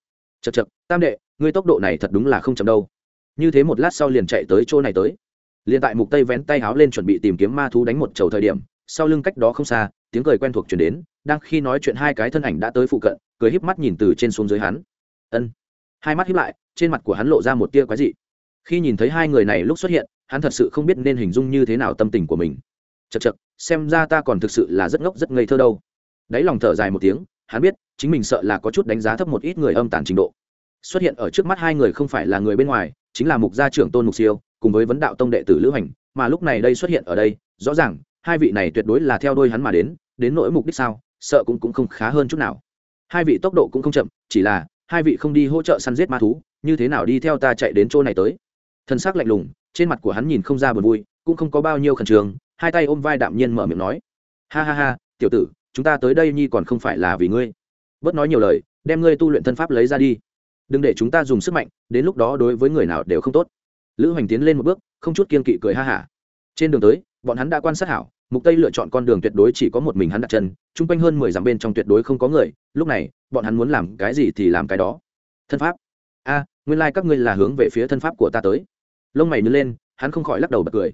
Chật chật tam đệ, ngươi tốc độ này thật đúng là không chậm đâu. Như thế một lát sau liền chạy tới chỗ này tới. Liền tại mục tây vén tay háo lên chuẩn bị tìm kiếm ma thú đánh một chầu thời điểm, sau lưng cách đó không xa, tiếng cười quen thuộc chuyển đến đang khi nói chuyện hai cái thân ảnh đã tới phụ cận, cười híp mắt nhìn từ trên xuống dưới hắn. Ân. Hai mắt híp lại, trên mặt của hắn lộ ra một tia quái dị. Khi nhìn thấy hai người này lúc xuất hiện, hắn thật sự không biết nên hình dung như thế nào tâm tình của mình. Chật chật xem ra ta còn thực sự là rất ngốc, rất ngây thơ đâu. Đáy lòng thở dài một tiếng, hắn biết, chính mình sợ là có chút đánh giá thấp một ít người âm tàn trình độ. Xuất hiện ở trước mắt hai người không phải là người bên ngoài, chính là mục gia trưởng tôn mục siêu, cùng với vấn đạo tông đệ tử lữ hành, mà lúc này đây xuất hiện ở đây, rõ ràng, hai vị này tuyệt đối là theo đôi hắn mà đến đến nỗi mục đích sao? Sợ cũng cũng không khá hơn chút nào. Hai vị tốc độ cũng không chậm, chỉ là, hai vị không đi hỗ trợ săn giết ma thú, như thế nào đi theo ta chạy đến chỗ này tới? Thân xác lạnh lùng, trên mặt của hắn nhìn không ra buồn vui, cũng không có bao nhiêu khẩn trương, hai tay ôm vai đạm nhiên mở miệng nói. Ha ha ha, tiểu tử, chúng ta tới đây nhi còn không phải là vì ngươi. Bớt nói nhiều lời, đem ngươi tu luyện thân pháp lấy ra đi. Đừng để chúng ta dùng sức mạnh, đến lúc đó đối với người nào đều không tốt. Lữ hoành tiến lên một bước, không chút kiên kỵ cười ha hả. Trên đường tới, bọn hắn đã quan sát hảo mục tây lựa chọn con đường tuyệt đối chỉ có một mình hắn đặt chân, chung quanh hơn mười dặm bên trong tuyệt đối không có người, lúc này, bọn hắn muốn làm cái gì thì làm cái đó. Thân pháp. A, nguyên lai các ngươi là hướng về phía thân pháp của ta tới. Lông mày nhớ lên, hắn không khỏi lắc đầu bật cười.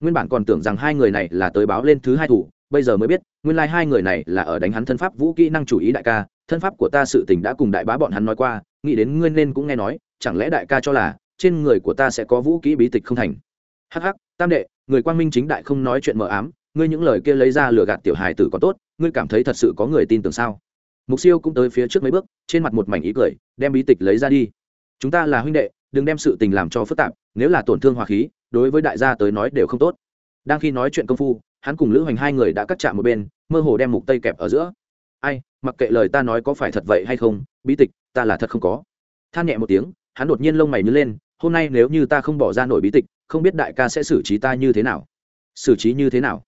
Nguyên bản còn tưởng rằng hai người này là tới báo lên thứ hai thủ, bây giờ mới biết, nguyên lai hai người này là ở đánh hắn thân pháp vũ kỹ năng chủ ý đại ca, thân pháp của ta sự tình đã cùng đại bá bọn hắn nói qua, nghĩ đến ngươi nên cũng nghe nói, chẳng lẽ đại ca cho là, trên người của ta sẽ có vũ kỹ bí tịch không thành? Hắc hắc, tam đệ, người quang minh chính đại không nói chuyện mờ ám ngươi những lời kia lấy ra lừa gạt tiểu hài tử có tốt, ngươi cảm thấy thật sự có người tin tưởng sao? Mục siêu cũng tới phía trước mấy bước, trên mặt một mảnh ý cười, đem bí tịch lấy ra đi. Chúng ta là huynh đệ, đừng đem sự tình làm cho phức tạp, nếu là tổn thương hòa khí, đối với đại gia tới nói đều không tốt. Đang khi nói chuyện công phu, hắn cùng lữ hoành hai người đã cắt chạm một bên, mơ hồ đem mục tây kẹp ở giữa. Ai, mặc kệ lời ta nói có phải thật vậy hay không, bí tịch, ta là thật không có. Than nhẹ một tiếng, hắn đột nhiên lông mày nhớ lên, hôm nay nếu như ta không bỏ ra nổi bí tịch, không biết đại ca sẽ xử trí ta như thế nào? Xử trí như thế nào?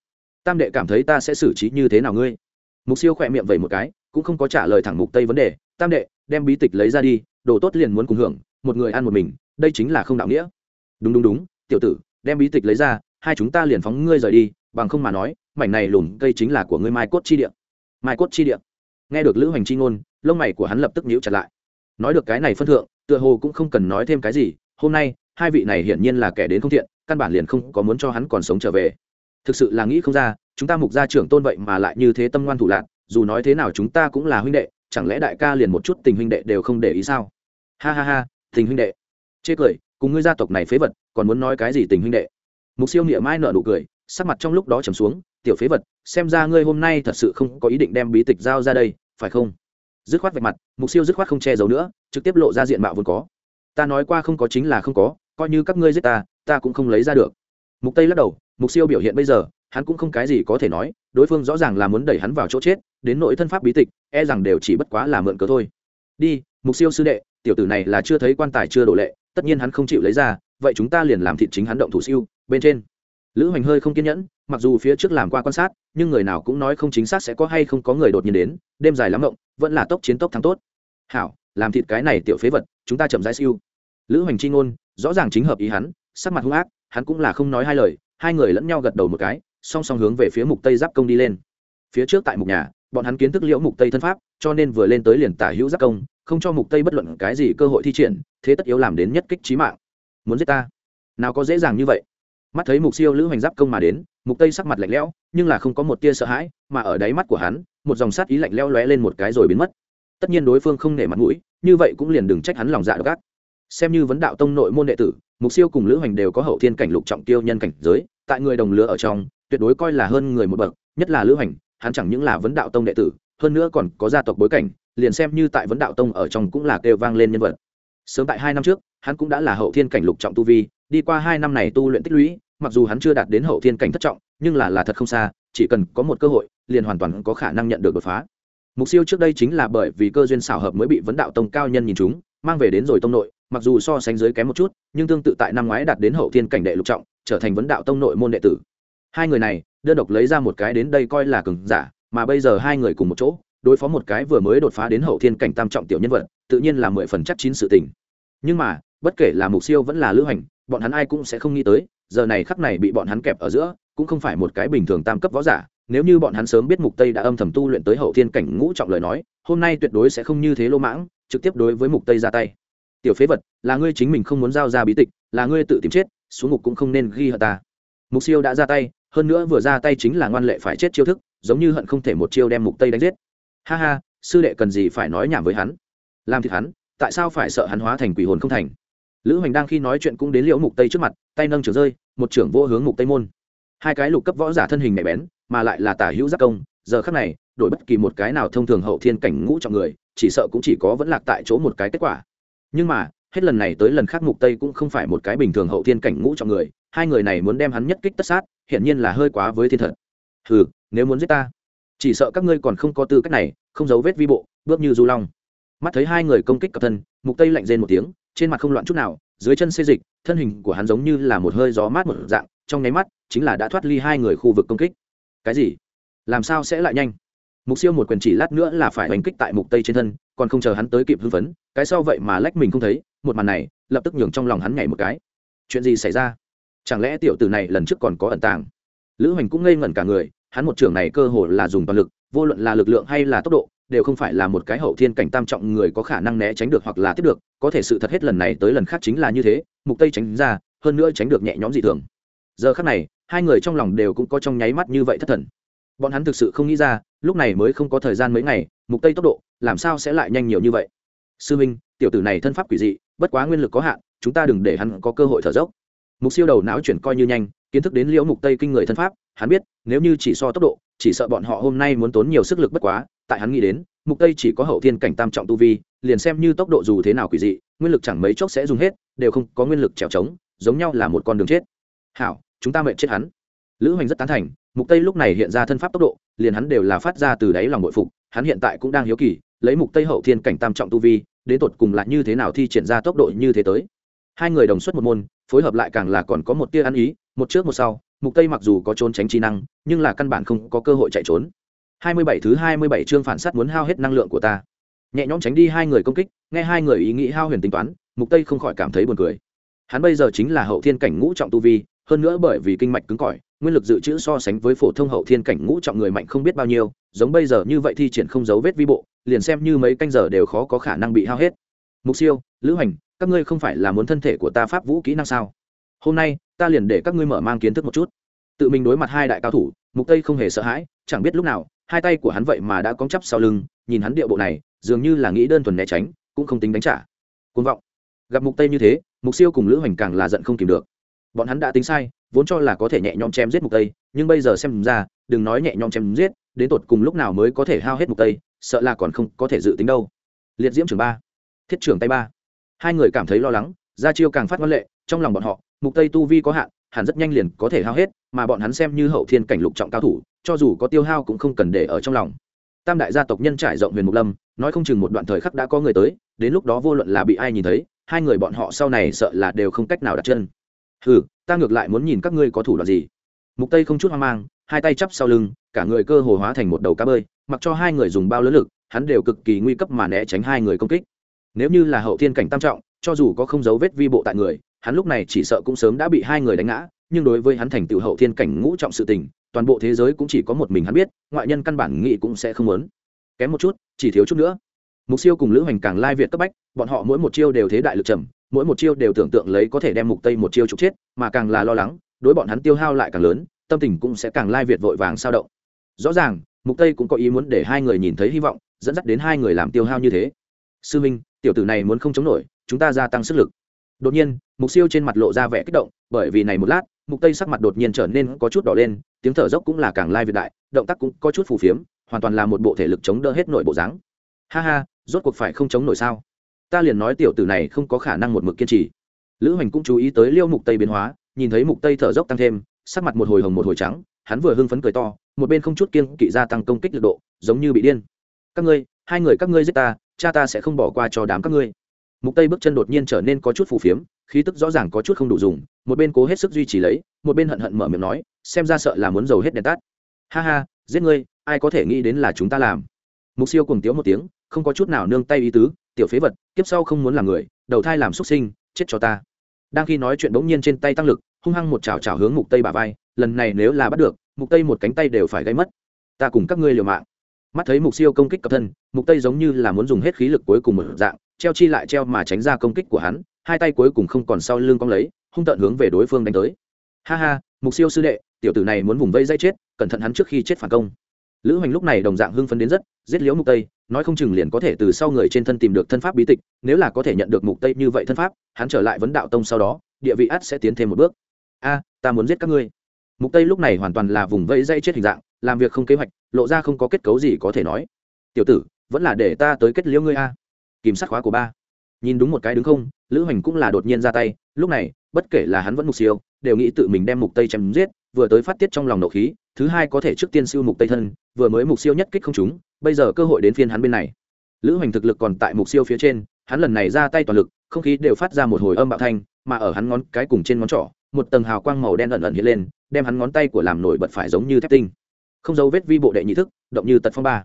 Tam đệ cảm thấy ta sẽ xử trí như thế nào ngươi? Mục siêu khỏe miệng vẩy một cái, cũng không có trả lời thẳng mục tây vấn đề. Tam đệ, đem bí tịch lấy ra đi, đồ tốt liền muốn cùng hưởng, một người ăn một mình, đây chính là không đạo nghĩa. Đúng đúng đúng, tiểu tử, đem bí tịch lấy ra, hai chúng ta liền phóng ngươi rời đi, bằng không mà nói, mảnh này lùn cây chính là của ngươi mai cốt chi địa. Mai cốt chi địa. Nghe được lữ hoành chi ngôn, lông mày của hắn lập tức nhíu chặt lại. Nói được cái này phân thượng, tựa hồ cũng không cần nói thêm cái gì, hôm nay, hai vị này hiển nhiên là kẻ đến không thiện, căn bản liền không có muốn cho hắn còn sống trở về thực sự là nghĩ không ra, chúng ta mục gia trưởng tôn vậy mà lại như thế tâm ngoan thủ lạc, dù nói thế nào chúng ta cũng là huynh đệ, chẳng lẽ đại ca liền một chút tình huynh đệ đều không để ý sao? Ha ha ha, tình huynh đệ. Chê cười, cùng ngươi gia tộc này phế vật, còn muốn nói cái gì tình huynh đệ? Mục siêu nghĩa mai nợ nụ cười, sắc mặt trong lúc đó trầm xuống, tiểu phế vật, xem ra ngươi hôm nay thật sự không có ý định đem bí tịch giao ra đây, phải không? Dứt khoát vạch mặt, mục siêu dứt khoát không che giấu nữa, trực tiếp lộ ra diện mạo vốn có. Ta nói qua không có chính là không có, coi như các ngươi giết ta ta cũng không lấy ra được. Mục tây lắc đầu mục siêu biểu hiện bây giờ, hắn cũng không cái gì có thể nói, đối phương rõ ràng là muốn đẩy hắn vào chỗ chết, đến nội thân pháp bí tịch e rằng đều chỉ bất quá là mượn cớ thôi. Đi, mục siêu sư đệ, tiểu tử này là chưa thấy quan tài chưa đổ lệ, tất nhiên hắn không chịu lấy ra, vậy chúng ta liền làm thịt chính hắn động thủ siêu, bên trên. Lữ hoành hơi không kiên nhẫn, mặc dù phía trước làm qua quan sát, nhưng người nào cũng nói không chính xác sẽ có hay không có người đột nhiên đến, đêm dài lắm rộng vẫn là tốc chiến tốc thắng tốt. Hảo, làm thịt cái này tiểu phế vật, chúng ta chậm rãi siêu. Lữ hoành chi ngôn, rõ ràng chính hợp ý hắn, sắc mặt hung ác, hắn cũng là không nói hai lời hai người lẫn nhau gật đầu một cái, song song hướng về phía mục tây giáp công đi lên. Phía trước tại mục nhà, bọn hắn kiến thức liễu mục tây thân pháp, cho nên vừa lên tới liền tả hữu giáp công, không cho mục tây bất luận cái gì cơ hội thi triển, thế tất yếu làm đến nhất kích trí mạng. Muốn giết ta? Nào có dễ dàng như vậy. Mắt thấy mục siêu lữ hoành giáp công mà đến, mục tây sắc mặt lạnh lẽo, nhưng là không có một tia sợ hãi, mà ở đáy mắt của hắn, một dòng sát ý lạnh lẽo lóe lên một cái rồi biến mất. Tất nhiên đối phương không nể mặt mũi, như vậy cũng liền đừng trách hắn lòng dạ gác xem như vấn đạo tông nội môn đệ tử, mục siêu cùng lữ hoành đều có hậu thiên cảnh lục trọng tiêu nhân cảnh giới, tại người đồng lứa ở trong, tuyệt đối coi là hơn người một bậc, nhất là lữ hoành, hắn chẳng những là vấn đạo tông đệ tử, hơn nữa còn có gia tộc bối cảnh, liền xem như tại vấn đạo tông ở trong cũng là kêu vang lên nhân vật. Sớm tại hai năm trước, hắn cũng đã là hậu thiên cảnh lục trọng tu vi, đi qua hai năm này tu luyện tích lũy, mặc dù hắn chưa đạt đến hậu thiên cảnh thất trọng, nhưng là là thật không xa, chỉ cần có một cơ hội, liền hoàn toàn có khả năng nhận được đột phá. Mục siêu trước đây chính là bởi vì cơ duyên xảo hợp mới bị vấn đạo tông cao nhân nhìn chúng, mang về đến rồi tông nội mặc dù so sánh dưới kém một chút, nhưng tương tự tại năm ngoái đạt đến hậu thiên cảnh đệ lục trọng, trở thành vấn đạo tông nội môn đệ tử. Hai người này, đơn độc lấy ra một cái đến đây coi là cường giả, mà bây giờ hai người cùng một chỗ, đối phó một cái vừa mới đột phá đến hậu thiên cảnh tam trọng tiểu nhân vật, tự nhiên là mười phần chắc chín sự tình. Nhưng mà, bất kể là mục siêu vẫn là lữ hành, bọn hắn ai cũng sẽ không nghĩ tới, giờ này khắc này bị bọn hắn kẹp ở giữa, cũng không phải một cái bình thường tam cấp võ giả. Nếu như bọn hắn sớm biết mục tây đã âm thầm tu luyện tới hậu thiên cảnh ngũ trọng lời nói, hôm nay tuyệt đối sẽ không như thế lô mãng, trực tiếp đối với mục tây ra tay tiểu phế vật, là ngươi chính mình không muốn giao ra bí tịch, là ngươi tự tìm chết, xuống ngục cũng không nên ghi hận ta. Mục siêu đã ra tay, hơn nữa vừa ra tay chính là ngoan lệ phải chết chiêu thức, giống như hận không thể một chiêu đem mục tây đánh giết. Ha ha, sư đệ cần gì phải nói nhảm với hắn? Làm thịt hắn, tại sao phải sợ hắn hóa thành quỷ hồn không thành? Lữ hoành đang khi nói chuyện cũng đến liễu mục tây trước mặt, tay nâng trường rơi, một trưởng vô hướng mục tây môn. Hai cái lục cấp võ giả thân hình nhạy bén, mà lại là tả hữu giác công, giờ khắc này, đổi bất kỳ một cái nào thông thường hậu thiên cảnh ngũ trọng người, chỉ sợ cũng chỉ có vẫn lạc tại chỗ một cái kết quả nhưng mà, hết lần này tới lần khác mục tây cũng không phải một cái bình thường hậu thiên cảnh ngũ trọng người, hai người này muốn đem hắn nhất kích tất sát, hiển nhiên là hơi quá với thiên thật. Hừ, nếu muốn giết ta, chỉ sợ các ngươi còn không có tư cách này, không giấu vết vi bộ, bước như du long. Mắt thấy hai người công kích cặp thân, mục tây lạnh rên một tiếng, trên mặt không loạn chút nào, dưới chân xê dịch, thân hình của hắn giống như là một hơi gió mát một dạng, trong nháy mắt, chính là đã thoát ly hai người khu vực công kích. Cái gì? Làm sao sẽ lại nhanh? Mục siêu một quyền chỉ lát nữa là phải đánh kích tại mục tây trên thân, còn không chờ hắn tới kịp hưng phấn, cái sau vậy mà lách mình không thấy, một màn này, lập tức nhường trong lòng hắn nhảy một cái. Chuyện gì xảy ra? Chẳng lẽ tiểu tử này lần trước còn có ẩn tàng? Lữ hoành cũng ngây ngẩn cả người, hắn một trường này cơ hồ là dùng toàn lực, vô luận là lực lượng hay là tốc độ, đều không phải là một cái hậu thiên cảnh tam trọng người có khả năng né tránh được hoặc là tiếp được, có thể sự thật hết lần này tới lần khác chính là như thế, mục tây tránh ra, hơn nữa tránh được nhẹ nhõm dị thường. Giờ khác này, hai người trong lòng đều cũng có trong nháy mắt như vậy thất thần bọn hắn thực sự không nghĩ ra, lúc này mới không có thời gian mấy ngày, mục tây tốc độ, làm sao sẽ lại nhanh nhiều như vậy? Sư minh, tiểu tử này thân pháp quỷ dị, bất quá nguyên lực có hạn, chúng ta đừng để hắn có cơ hội thở dốc. Mục siêu đầu não chuyển coi như nhanh, kiến thức đến liễu mục tây kinh người thân pháp, hắn biết, nếu như chỉ so tốc độ, chỉ sợ bọn họ hôm nay muốn tốn nhiều sức lực bất quá, tại hắn nghĩ đến, mục tây chỉ có hậu thiên cảnh tam trọng tu vi, liền xem như tốc độ dù thế nào quỷ dị, nguyên lực chẳng mấy chốc sẽ dùng hết, đều không có nguyên lực trèo trống, giống nhau là một con đường chết. Hảo, chúng ta mệnh chết hắn. Lữ hoành rất tán thành mục tây lúc này hiện ra thân pháp tốc độ, liền hắn đều là phát ra từ đáy lòng nội phục, hắn hiện tại cũng đang hiếu kỳ, lấy mục tây hậu thiên cảnh tam trọng tu vi, đến tột cùng là như thế nào thi triển ra tốc độ như thế tới. Hai người đồng xuất một môn, phối hợp lại càng là còn có một tia ăn ý, một trước một sau, mục tây mặc dù có trốn tránh trí năng, nhưng là căn bản không có cơ hội chạy trốn. 27 thứ 27 chương phản sát muốn hao hết năng lượng của ta. Nhẹ nhõm tránh đi hai người công kích, nghe hai người ý nghĩ hao huyền tính toán, mục tây không khỏi cảm thấy buồn cười. Hắn bây giờ chính là hậu thiên cảnh ngũ trọng tu vi hơn nữa bởi vì kinh mạch cứng cỏi, nguyên lực dự trữ so sánh với phổ thông hậu thiên cảnh ngũ trọng người mạnh không biết bao nhiêu, giống bây giờ như vậy thi triển không dấu vết vi bộ, liền xem như mấy canh giờ đều khó có khả năng bị hao hết. Mục siêu, lữ hành, các ngươi không phải là muốn thân thể của ta pháp vũ kỹ năng sao? Hôm nay, ta liền để các ngươi mở mang kiến thức một chút. Tự mình đối mặt hai đại cao thủ, mục tây không hề sợ hãi, chẳng biết lúc nào, hai tay của hắn vậy mà đã cong chắp sau lưng, nhìn hắn điệu bộ này, dường như là nghĩ đơn thuần né tránh, cũng không tính đánh trả. Côn vọng. Gặp mục tây như thế, mục siêu cùng lữ hoành càng là giận không kìm được bọn hắn đã tính sai, vốn cho là có thể nhẹ nhõm chém giết mục tây, nhưng bây giờ xem ra, đừng nói nhẹ nhõm chém giết, đến tột cùng lúc nào mới có thể hao hết mục tây, sợ là còn không có thể dự tính đâu. Liệt diễm trưởng ba, thiết trưởng tay ba. Hai người cảm thấy lo lắng, ra chiêu càng phát văn lệ, trong lòng bọn họ, mục tây tu vi có hạn, hẳn rất nhanh liền có thể hao hết, mà bọn hắn xem như hậu thiên cảnh lục trọng cao thủ, cho dù có tiêu hao cũng không cần để ở trong lòng. Tam đại gia tộc nhân trải rộng huyền mục lâm, nói không chừng một đoạn thời khắc đã có người tới, đến lúc đó vô luận là bị ai nhìn thấy, hai người bọn họ sau này sợ là đều không cách nào đặt chân ừ ta ngược lại muốn nhìn các ngươi có thủ đoạn gì. Mục tây không chút hoang mang, hai tay chắp sau lưng, cả người cơ hồ hóa thành một đầu cá bơi, mặc cho hai người dùng bao lớn lực, hắn đều cực kỳ nguy cấp mà né tránh hai người công kích. Nếu như là hậu thiên cảnh tam trọng, cho dù có không dấu vết vi bộ tại người, hắn lúc này chỉ sợ cũng sớm đã bị hai người đánh ngã, nhưng đối với hắn thành tựu hậu thiên cảnh ngũ trọng sự tình, toàn bộ thế giới cũng chỉ có một mình hắn biết, ngoại nhân căn bản nghĩ cũng sẽ không muốn. Kém một chút, chỉ thiếu chút nữa. Mục siêu cùng lữ hoành càng lai việt cấp bách, bọn họ mỗi một chiêu đều thế đại lực trầm mỗi một chiêu đều tưởng tượng lấy có thể đem mục tây một chiêu trục chết, mà càng là lo lắng, đối bọn hắn tiêu hao lại càng lớn, tâm tình cũng sẽ càng lai việt vội vàng sao động. Rõ ràng, mục tây cũng có ý muốn để hai người nhìn thấy hy vọng, dẫn dắt đến hai người làm tiêu hao như thế. Sư minh, tiểu tử này muốn không chống nổi, chúng ta gia tăng sức lực. Đột nhiên, mục siêu trên mặt lộ ra vẻ kích động, bởi vì này một lát, mục tây sắc mặt đột nhiên trở nên có chút đỏ lên, tiếng thở dốc cũng là càng lai việt đại, động tác cũng có chút phù phiếm, hoàn toàn là một bộ thể lực chống đỡ hết nội bộ dáng. Ha ha, rốt cuộc phải không chống nổi sao? Ta liền nói tiểu tử này không có khả năng một mực kiên trì. Lữ hoành cũng chú ý tới liêu mục tây biến hóa, nhìn thấy mục tây thở dốc tăng thêm, sắc mặt một hồi hồng một hồi trắng, hắn vừa hưng phấn cười to, một bên không chút kiên kỵ gia tăng công kích lực độ, giống như bị điên. Các ngươi, hai người các ngươi giết ta, cha ta sẽ không bỏ qua cho đám các ngươi. Mục tây bước chân đột nhiên trở nên có chút phù phiếm, khí tức rõ ràng có chút không đủ dùng, một bên cố hết sức duy trì lấy, một bên hận hận mở miệng nói, xem ra sợ là muốn giàu hết đèn tắt. Ha ha, giết ngươi, ai có thể nghĩ đến là chúng ta làm? Mục siêu cùng tiếu một tiếng, không có chút nào nương tay ý tứ tiểu phế vật, kiếp sau không muốn làm người, đầu thai làm xuất sinh, chết cho ta. Đang khi nói chuyện bỗng nhiên trên tay tăng lực, hung hăng một chảo chảo hướng mục tây bà vai, lần này nếu là bắt được, mục tây một cánh tay đều phải gây mất. Ta cùng các ngươi liều mạng. Mắt thấy mục siêu công kích cập thân, mục tây giống như là muốn dùng hết khí lực cuối cùng một dạng, treo chi lại treo mà tránh ra công kích của hắn, hai tay cuối cùng không còn sau lưng cong lấy, hung tận hướng về đối phương đánh tới. Ha ha, mục siêu sư đệ, tiểu tử này muốn vùng vây dây chết, cẩn thận hắn trước khi chết phản công. Lữ hoành lúc này đồng dạng hưng phấn đến rất, giết liễu mục tây nói không chừng liền có thể từ sau người trên thân tìm được thân pháp bí tịch, nếu là có thể nhận được mục tây như vậy thân pháp, hắn trở lại vấn đạo tông sau đó, địa vị ắt sẽ tiến thêm một bước. A, ta muốn giết các ngươi. Mục tây lúc này hoàn toàn là vùng vẫy dây chết hình dạng, làm việc không kế hoạch, lộ ra không có kết cấu gì có thể nói. Tiểu tử, vẫn là để ta tới kết liễu ngươi a. Kìm sát khóa của ba. Nhìn đúng một cái đứng không, lữ hoành cũng là đột nhiên ra tay, lúc này, bất kể là hắn vẫn mục siêu, đều nghĩ tự mình đem mục tây chém giết, vừa tới phát tiết trong lòng nộ khí thứ hai có thể trước tiên siêu mục tây thân, vừa mới mục siêu nhất kích không chúng bây giờ cơ hội đến phiên hắn bên này. Lữ hoành thực lực còn tại mục siêu phía trên, hắn lần này ra tay toàn lực, không khí đều phát ra một hồi âm bạo thanh, mà ở hắn ngón cái cùng trên ngón trỏ, một tầng hào quang màu đen ẩn ẩn hiện lên, đem hắn ngón tay của làm nổi bật phải giống như thép tinh. Không dấu vết vi bộ đệ nhị thức, động như tật phong ba.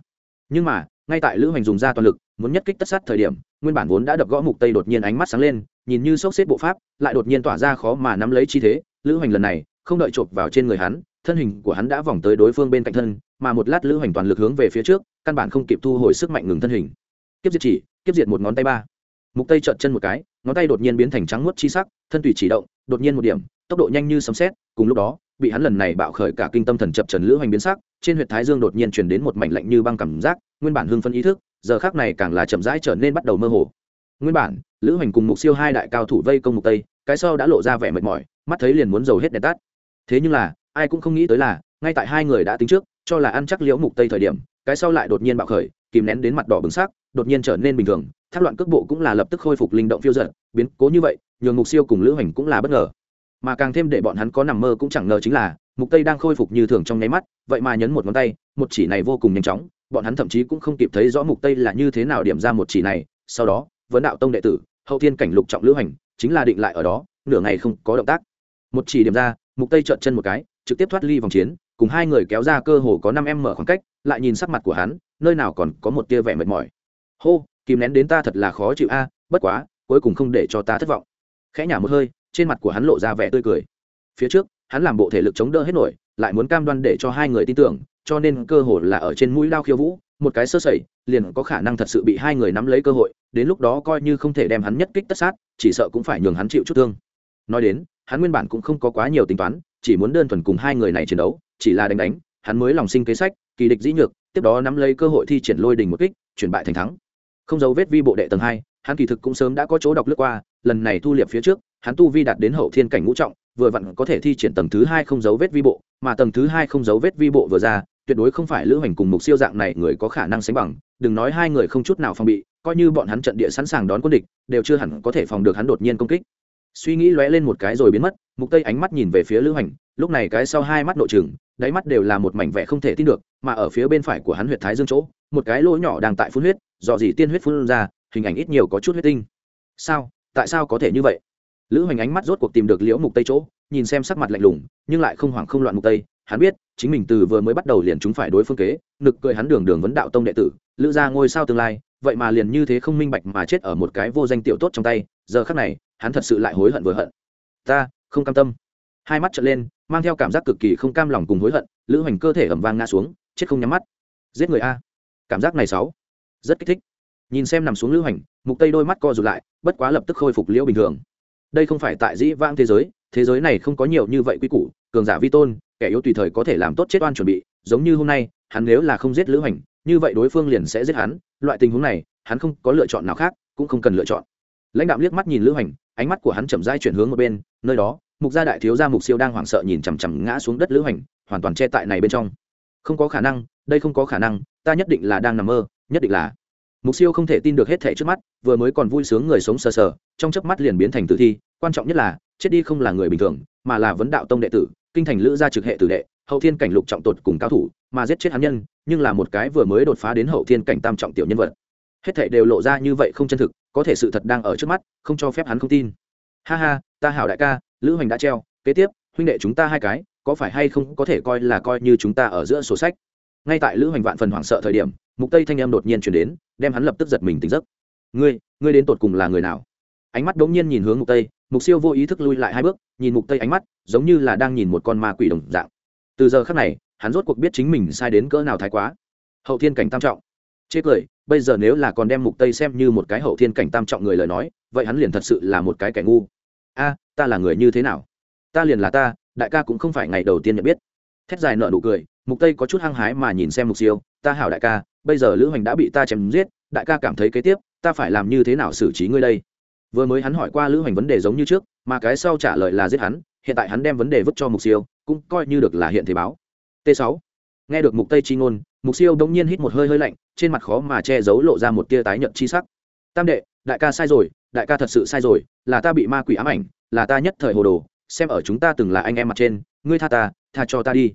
Nhưng mà, ngay tại lữ hoành dùng ra toàn lực, muốn nhất kích tất sát thời điểm, nguyên bản vốn đã đập gõ mục tây đột nhiên ánh mắt sáng lên, nhìn như sốc xếp bộ pháp, lại đột nhiên tỏa ra khó mà nắm lấy chi thế. Lữ hoành lần này, không đợi chộp vào trên người hắn thân hình của hắn đã vòng tới đối phương bên cạnh thân, mà một lát lữ hoành toàn lực hướng về phía trước, căn bản không kịp thu hồi sức mạnh ngừng thân hình. Kiếp diệt chỉ, kiếp diệt một ngón tay ba. Mục tây trợn chân một cái, ngón tay đột nhiên biến thành trắng muốt chi sắc, thân tùy chỉ động, đột nhiên một điểm, tốc độ nhanh như sấm sét, cùng lúc đó, bị hắn lần này bạo khởi cả kinh tâm thần chập trần lữ hoành biến sắc, trên huyệt thái dương đột nhiên truyền đến một mảnh lạnh như băng cảm giác, nguyên bản hưng phân ý thức, giờ khác này càng là chậm rãi trở nên bắt đầu mơ hồ. Nguyên bản, lữ hoành cùng mục siêu hai đại cao thủ vây công mục tây, cái sau đã lộ ra vẻ mệt mỏi, mắt thấy liền muốn dầu hết đèn tắt. Thế nhưng là ai cũng không nghĩ tới là, ngay tại hai người đã tính trước, cho là ăn chắc liễu mục tây thời điểm, cái sau lại đột nhiên bạo khởi, kìm nén đến mặt đỏ bừng sắc, đột nhiên trở nên bình thường, thác loạn cước bộ cũng là lập tức khôi phục linh động phiêu dật, biến cố như vậy, nhường mục siêu cùng lữ Hành cũng là bất ngờ. Mà càng thêm để bọn hắn có nằm mơ cũng chẳng ngờ chính là, mục tây đang khôi phục như thường trong nháy mắt, vậy mà nhấn một ngón tay, một chỉ này vô cùng nhanh chóng, bọn hắn thậm chí cũng không kịp thấy rõ mục tây là như thế nào điểm ra một chỉ này, sau đó, vấn đạo tông đệ tử, hậu thiên cảnh lục trọng lữ hành, chính là định lại ở đó, nửa ngày không có động tác. Một chỉ điểm ra, mục tây trợn chân một cái trực tiếp thoát ly vòng chiến, cùng hai người kéo ra cơ hồ có năm em mở khoảng cách, lại nhìn sắc mặt của hắn, nơi nào còn có một tia vẻ mệt mỏi. Hô, kìm nén đến ta thật là khó chịu a, bất quá, cuối cùng không để cho ta thất vọng. Khẽ nhả một hơi, trên mặt của hắn lộ ra vẻ tươi cười. Phía trước, hắn làm bộ thể lực chống đỡ hết nổi, lại muốn cam đoan để cho hai người tin tưởng, cho nên cơ hồ là ở trên mũi lao khiêu vũ, một cái sơ sẩy, liền có khả năng thật sự bị hai người nắm lấy cơ hội, đến lúc đó coi như không thể đem hắn nhất kích tất sát, chỉ sợ cũng phải nhường hắn chịu chút thương. Nói đến, hắn nguyên bản cũng không có quá nhiều tính toán chỉ muốn đơn thuần cùng hai người này chiến đấu, chỉ là đánh đánh, hắn mới lòng sinh kế sách, kỳ địch dĩ nhược, tiếp đó nắm lấy cơ hội thi triển lôi đình một kích, chuyển bại thành thắng. Không dấu vết vi bộ đệ tầng hai, hắn kỳ thực cũng sớm đã có chỗ đọc lướt qua, lần này thu liệp phía trước, hắn tu vi đạt đến hậu thiên cảnh ngũ trọng, vừa vặn có thể thi triển tầng thứ hai không dấu vết vi bộ, mà tầng thứ hai không dấu vết vi bộ vừa ra, tuyệt đối không phải lữ hành cùng mục siêu dạng này người có khả năng sánh bằng, đừng nói hai người không chút nào phòng bị, coi như bọn hắn trận địa sẵn sàng đón quân địch, đều chưa hẳn có thể phòng được hắn đột nhiên công kích suy nghĩ lóe lên một cái rồi biến mất, mục tây ánh mắt nhìn về phía lữ hành, lúc này cái sau hai mắt nội trừng, đáy mắt đều là một mảnh vẻ không thể tin được, mà ở phía bên phải của hắn huyệt thái dương chỗ, một cái lỗ nhỏ đang tại phun huyết, dò dỉ tiên huyết phun ra, hình ảnh ít nhiều có chút huyết tinh. Sao? Tại sao có thể như vậy? Lữ hoành ánh mắt rốt cuộc tìm được liễu mục tây chỗ, nhìn xem sắc mặt lạnh lùng, nhưng lại không hoảng không loạn mục tây. Hắn biết, chính mình từ vừa mới bắt đầu liền chúng phải đối phương kế, nực cười hắn đường đường vấn đạo tông đệ tử, lữ ra ngôi sao tương lai, vậy mà liền như thế không minh bạch mà chết ở một cái vô danh tiểu tốt trong tay, giờ khắc này hắn thật sự lại hối hận vừa hận. Ta, không cam tâm. Hai mắt trợn lên, mang theo cảm giác cực kỳ không cam lòng cùng hối hận, lữ hoành cơ thể ẩm vang ngã xuống, chết không nhắm mắt. Giết người a. Cảm giác này sáu, rất kích thích. Nhìn xem nằm xuống lữ hoành, mục tây đôi mắt co rụt lại, bất quá lập tức khôi phục liễu bình thường. Đây không phải tại dĩ vãng thế giới thế giới này không có nhiều như vậy quy củ, cường giả vi tôn, kẻ yếu tùy thời có thể làm tốt chết oan chuẩn bị, giống như hôm nay, hắn nếu là không giết lữ hoành, như vậy đối phương liền sẽ giết hắn, loại tình huống này, hắn không có lựa chọn nào khác, cũng không cần lựa chọn. Lãnh đạo liếc mắt nhìn lữ hoành ánh mắt của hắn chậm rãi chuyển hướng một bên, nơi đó, mục gia đại thiếu gia mục siêu đang hoảng sợ nhìn chằm chằm ngã xuống đất lữ hoành hoàn toàn che tại này bên trong. Không có khả năng, đây không có khả năng, ta nhất định là đang nằm mơ, nhất định là. Mục siêu không thể tin được hết thảy trước mắt, vừa mới còn vui sướng người sống sờ sờ, trong chớp mắt liền biến thành tử thi, quan trọng nhất là, chết đi không là người bình thường, mà là vấn đạo tông đệ tử, kinh thành lữ gia trực hệ tử đệ, hậu thiên cảnh lục trọng tột cùng cao thủ, mà giết chết hắn nhân, nhưng là một cái vừa mới đột phá đến hậu thiên cảnh tam trọng tiểu nhân vật hết thảy đều lộ ra như vậy không chân thực, có thể sự thật đang ở trước mắt, không cho phép hắn không tin. Ha ha, ta hảo đại ca, lữ hoành đã treo, kế tiếp, huynh đệ chúng ta hai cái, có phải hay không có thể coi là coi như chúng ta ở giữa sổ sách? Ngay tại lữ hoành vạn phần hoảng sợ thời điểm, mục tây thanh em đột nhiên chuyển đến, đem hắn lập tức giật mình tỉnh giấc. Ngươi ngươi đến tột cùng là người nào? Ánh mắt đống nhiên nhìn hướng mục tây, mục siêu vô ý thức lui lại hai bước, nhìn mục tây ánh mắt, giống như là đang nhìn một con ma quỷ đồng dạng. Từ giờ khắc này, hắn rốt cuộc biết chính mình sai đến cỡ nào thái quá. Hậu thiên cảnh tam trọng. Chê cười bây giờ nếu là còn đem mục tây xem như một cái hậu thiên cảnh tam trọng người lời nói, vậy hắn liền thật sự là một cái kẻ ngu. A, ta là người như thế nào? Ta liền là ta, đại ca cũng không phải ngày đầu tiên nhận biết. Thét dài nợ nụ cười, mục tây có chút hăng hái mà nhìn xem mục siêu, ta hảo đại ca, bây giờ lữ hoành đã bị ta chém giết, đại ca cảm thấy kế tiếp, ta phải làm như thế nào xử trí ngươi đây? Vừa mới hắn hỏi qua lữ hoành vấn đề giống như trước, mà cái sau trả lời là giết hắn, hiện tại hắn đem vấn đề vứt cho mục siêu, cũng coi như được là hiện thế báo. T 6 nghe được mục tây chi ngôn mục siêu đông nhiên hít một hơi hơi lạnh, trên mặt khó mà che giấu lộ ra một tia tái nhợt chi sắc. Tam đệ, đại ca sai rồi, đại ca thật sự sai rồi, là ta bị ma quỷ ám ảnh, là ta nhất thời hồ đồ, xem ở chúng ta từng là anh em mặt trên, ngươi tha ta, tha cho ta đi.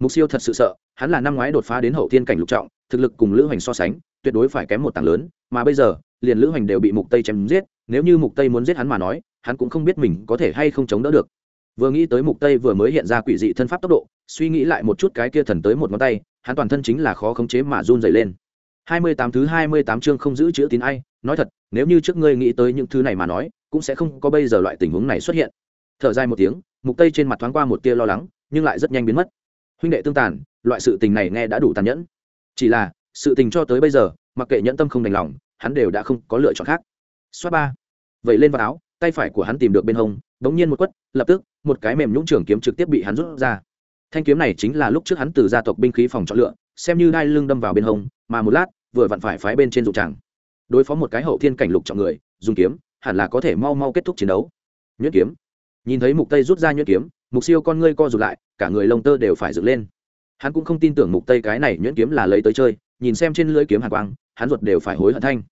Mục siêu thật sự sợ, hắn là năm ngoái đột phá đến hậu thiên cảnh lục trọng, thực lực cùng lữ hoành so sánh, tuyệt đối phải kém một tảng lớn, mà bây giờ, liền lữ hoành đều bị mục tây chém giết, nếu như mục tây muốn giết hắn mà nói, hắn cũng không biết mình có thể hay không chống đỡ được. Vừa nghĩ tới mục tây vừa mới hiện ra quỷ dị thân pháp tốc độ, suy nghĩ lại một chút cái kia thần tới một ngón tay hắn toàn thân chính là khó khống chế mà run dày lên. 28 thứ 28 chương không giữ chữ tín ai, nói thật, nếu như trước ngươi nghĩ tới những thứ này mà nói, cũng sẽ không có bây giờ loại tình huống này xuất hiện. Thở dài một tiếng, mục tây trên mặt thoáng qua một tia lo lắng, nhưng lại rất nhanh biến mất. Huynh đệ tương tàn, loại sự tình này nghe đã đủ tàn nhẫn. Chỉ là, sự tình cho tới bây giờ, mặc kệ nhẫn tâm không đành lòng, hắn đều đã không có lựa chọn khác. Xoát ba vậy lên vào áo, tay phải của hắn tìm được bên hông đống nhiên một quất, lập tức, một cái mềm nhũng trường kiếm trực tiếp bị hắn rút ra thanh kiếm này chính là lúc trước hắn từ gia tộc binh khí phòng chọn lựa, xem như đai lưng đâm vào bên hông, mà một lát, vừa vặn phải phái bên trên dụng tràng. Đối phó một cái hậu thiên cảnh lục trọng người, dùng kiếm, hẳn là có thể mau mau kết thúc chiến đấu. Nhuyễn kiếm. Nhìn thấy mục tây rút ra nhuyễn kiếm, mục siêu con ngươi co rụt lại, cả người lông tơ đều phải dựng lên. Hắn cũng không tin tưởng mục tây cái này nhuyễn kiếm là lấy tới chơi, nhìn xem trên lưỡi kiếm hàn quang, hắn ruột đều phải hối hận thanh.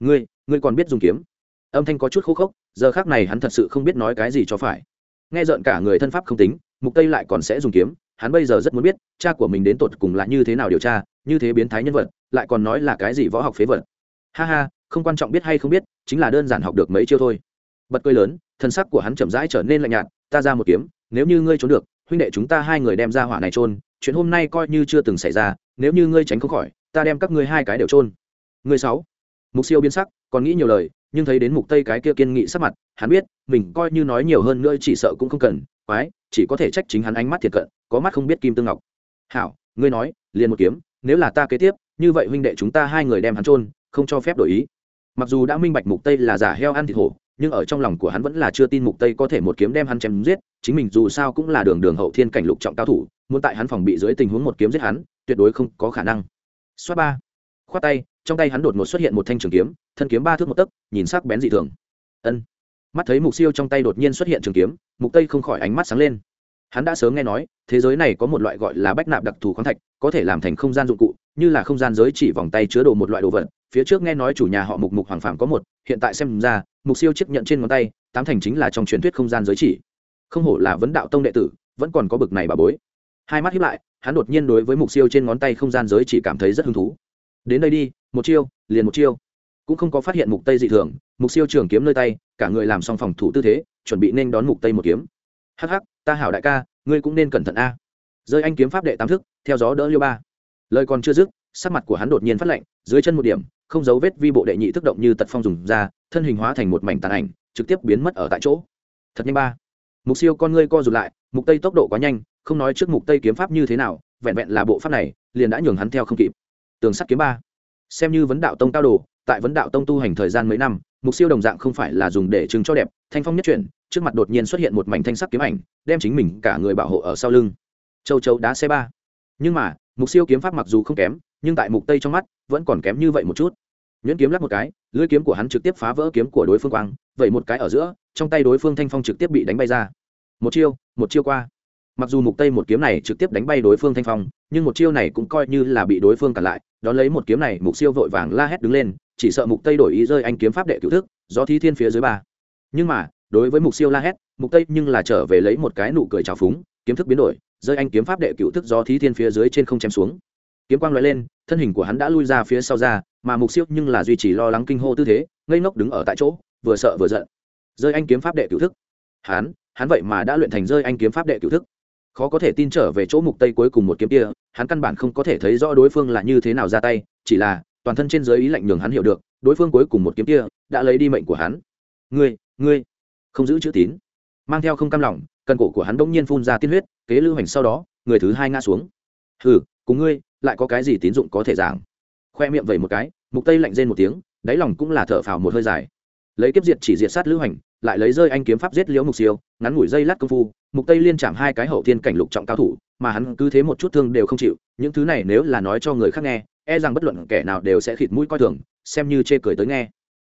Ngươi ngươi còn biết dùng kiếm? Âm thanh có chút khô khốc, giờ khác này hắn thật sự không biết nói cái gì cho phải. Nghe rợn cả người thân pháp không tính mục tây lại còn sẽ dùng kiếm, hắn bây giờ rất muốn biết, cha của mình đến tột cùng là như thế nào điều tra, như thế biến thái nhân vật, lại còn nói là cái gì võ học phế vật. Ha ha, không quan trọng biết hay không biết, chính là đơn giản học được mấy chiêu thôi. Bật cười lớn, thân sắc của hắn chậm rãi trở nên lạnh nhạt, ta ra một kiếm, nếu như ngươi trốn được, huynh đệ chúng ta hai người đem ra hỏa này trôn chuyện hôm nay coi như chưa từng xảy ra, nếu như ngươi tránh không khỏi, ta đem các ngươi hai cái đều trôn người sáu, mục siêu biến sắc, còn nghĩ nhiều lời, nhưng thấy đến mục tây cái kia kiên nghị sắc mặt, hắn biết, mình coi như nói nhiều hơn nữa chỉ sợ cũng không cần quái, chỉ có thể trách chính hắn ánh mắt thiệt cận, có mắt không biết kim tương ngọc. Hảo, ngươi nói, liền một kiếm, nếu là ta kế tiếp, như vậy huynh đệ chúng ta hai người đem hắn trôn không cho phép đổi ý. Mặc dù đã minh bạch mục tây là giả heo ăn thịt hổ, nhưng ở trong lòng của hắn vẫn là chưa tin mục tây có thể một kiếm đem hắn chém giết, chính mình dù sao cũng là đường đường hậu thiên cảnh lục trọng cao thủ, muốn tại hắn phòng bị dưới tình huống một kiếm giết hắn, tuyệt đối không có khả năng. Xoát ba, khoát tay, trong tay hắn đột ngột xuất hiện một thanh trường kiếm, thân kiếm ba thước một tấc, nhìn sắc bén dị thường. Ân mắt thấy mục siêu trong tay đột nhiên xuất hiện trường kiếm, mục tây không khỏi ánh mắt sáng lên. Hắn đã sớm nghe nói, thế giới này có một loại gọi là bách nạp đặc thù khoáng thạch, có thể làm thành không gian dụng cụ, như là không gian giới chỉ vòng tay chứa đồ một loại đồ vật. Phía trước nghe nói chủ nhà họ mục mục hoàng phạm có một, hiện tại xem ra, mục siêu chấp nhận trên ngón tay, tám thành chính là trong truyền thuyết không gian giới chỉ. Không hổ là vấn đạo tông đệ tử, vẫn còn có bực này bà bối. Hai mắt hiếp lại, hắn đột nhiên đối với mục siêu trên ngón tay không gian giới chỉ cảm thấy rất hứng thú. Đến đây đi, một chiêu, liền một chiêu cũng không có phát hiện mục tây dị thường, mục siêu trường kiếm nơi tay, cả người làm xong phòng thủ tư thế, chuẩn bị nên đón mục tây một kiếm. Hắc hắc, ta hảo đại ca, ngươi cũng nên cẩn thận a. Rơi anh kiếm pháp đệ tám thức, theo gió đỡ liêu ba. Lời còn chưa dứt, sắc mặt của hắn đột nhiên phát lạnh, dưới chân một điểm, không dấu vết vi bộ đệ nhị thức động như tật phong dùng ra, thân hình hóa thành một mảnh tàn ảnh, trực tiếp biến mất ở tại chỗ. Thật nhanh ba. Mục siêu con ngươi co rụt lại, mục tây tốc độ quá nhanh, không nói trước mục tây kiếm pháp như thế nào, vẹn vẹn là bộ pháp này, liền đã nhường hắn theo không kịp. Tường sắt kiếm ba. Xem như vấn đạo tông cao đồ tại vấn đạo tông tu hành thời gian mấy năm, mục siêu đồng dạng không phải là dùng để chứng cho đẹp, thanh phong nhất chuyển, trước mặt đột nhiên xuất hiện một mảnh thanh sắc kiếm ảnh, đem chính mình cả người bảo hộ ở sau lưng. Châu châu đá xe ba. Nhưng mà, mục siêu kiếm pháp mặc dù không kém, nhưng tại mục tây trong mắt, vẫn còn kém như vậy một chút. Nhuyễn kiếm lắc một cái, lưỡi kiếm của hắn trực tiếp phá vỡ kiếm của đối phương quang, vậy một cái ở giữa, trong tay đối phương thanh phong trực tiếp bị đánh bay ra. Một chiêu một chiêu qua. Mặc dù mục tây một kiếm này trực tiếp đánh bay đối phương thanh phong, nhưng một chiêu này cũng coi như là bị đối phương cản lại đón lấy một kiếm này, mục siêu vội vàng la hét đứng lên, chỉ sợ mục tây đổi ý rơi anh kiếm pháp đệ cựu thức do thi thiên phía dưới ba. Nhưng mà, đối với mục siêu la hét, mục tây nhưng là trở về lấy một cái nụ cười trào phúng, kiếm thức biến đổi, rơi anh kiếm pháp đệ cựu thức do thí thiên phía dưới trên không chém xuống. Kiếm quang lóe lên, thân hình của hắn đã lui ra phía sau ra, mà mục siêu nhưng là duy trì lo lắng kinh hô tư thế, ngây ngốc đứng ở tại chỗ, vừa sợ vừa giận. Rơi anh kiếm pháp đệ cựu thức. Hắn hắn vậy mà đã luyện thành rơi anh kiếm pháp đệ cựu thức khó có thể tin trở về chỗ mục tây cuối cùng một kiếm kia, hắn căn bản không có thể thấy rõ đối phương là như thế nào ra tay, chỉ là, toàn thân trên giới ý lạnh nhường hắn hiểu được, đối phương cuối cùng một kiếm kia, đã lấy đi mệnh của hắn. Ngươi ngươi, không giữ chữ tín. Mang theo không cam lòng, cần cổ của hắn bỗng nhiên phun ra tiên huyết, kế lưu hành sau đó, người thứ hai ngã xuống. Hừ, cùng ngươi, lại có cái gì tín dụng có thể giảng? Khoe miệng vẩy một cái, mục tây lạnh rên một tiếng, đáy lòng cũng là thở phào một hơi dài. Lấy kiếp diệt chỉ diệt sát lưu hành lại lấy rơi anh kiếm pháp giết liễu mục siêu, ngắn ngủi dây lát công phu, mục tây liên chạm hai cái hậu thiên cảnh lục trọng cao thủ, mà hắn cứ thế một chút thương đều không chịu, những thứ này nếu là nói cho người khác nghe e rằng bất luận kẻ nào đều sẽ khịt mũi coi thường, xem như chê cười tới nghe.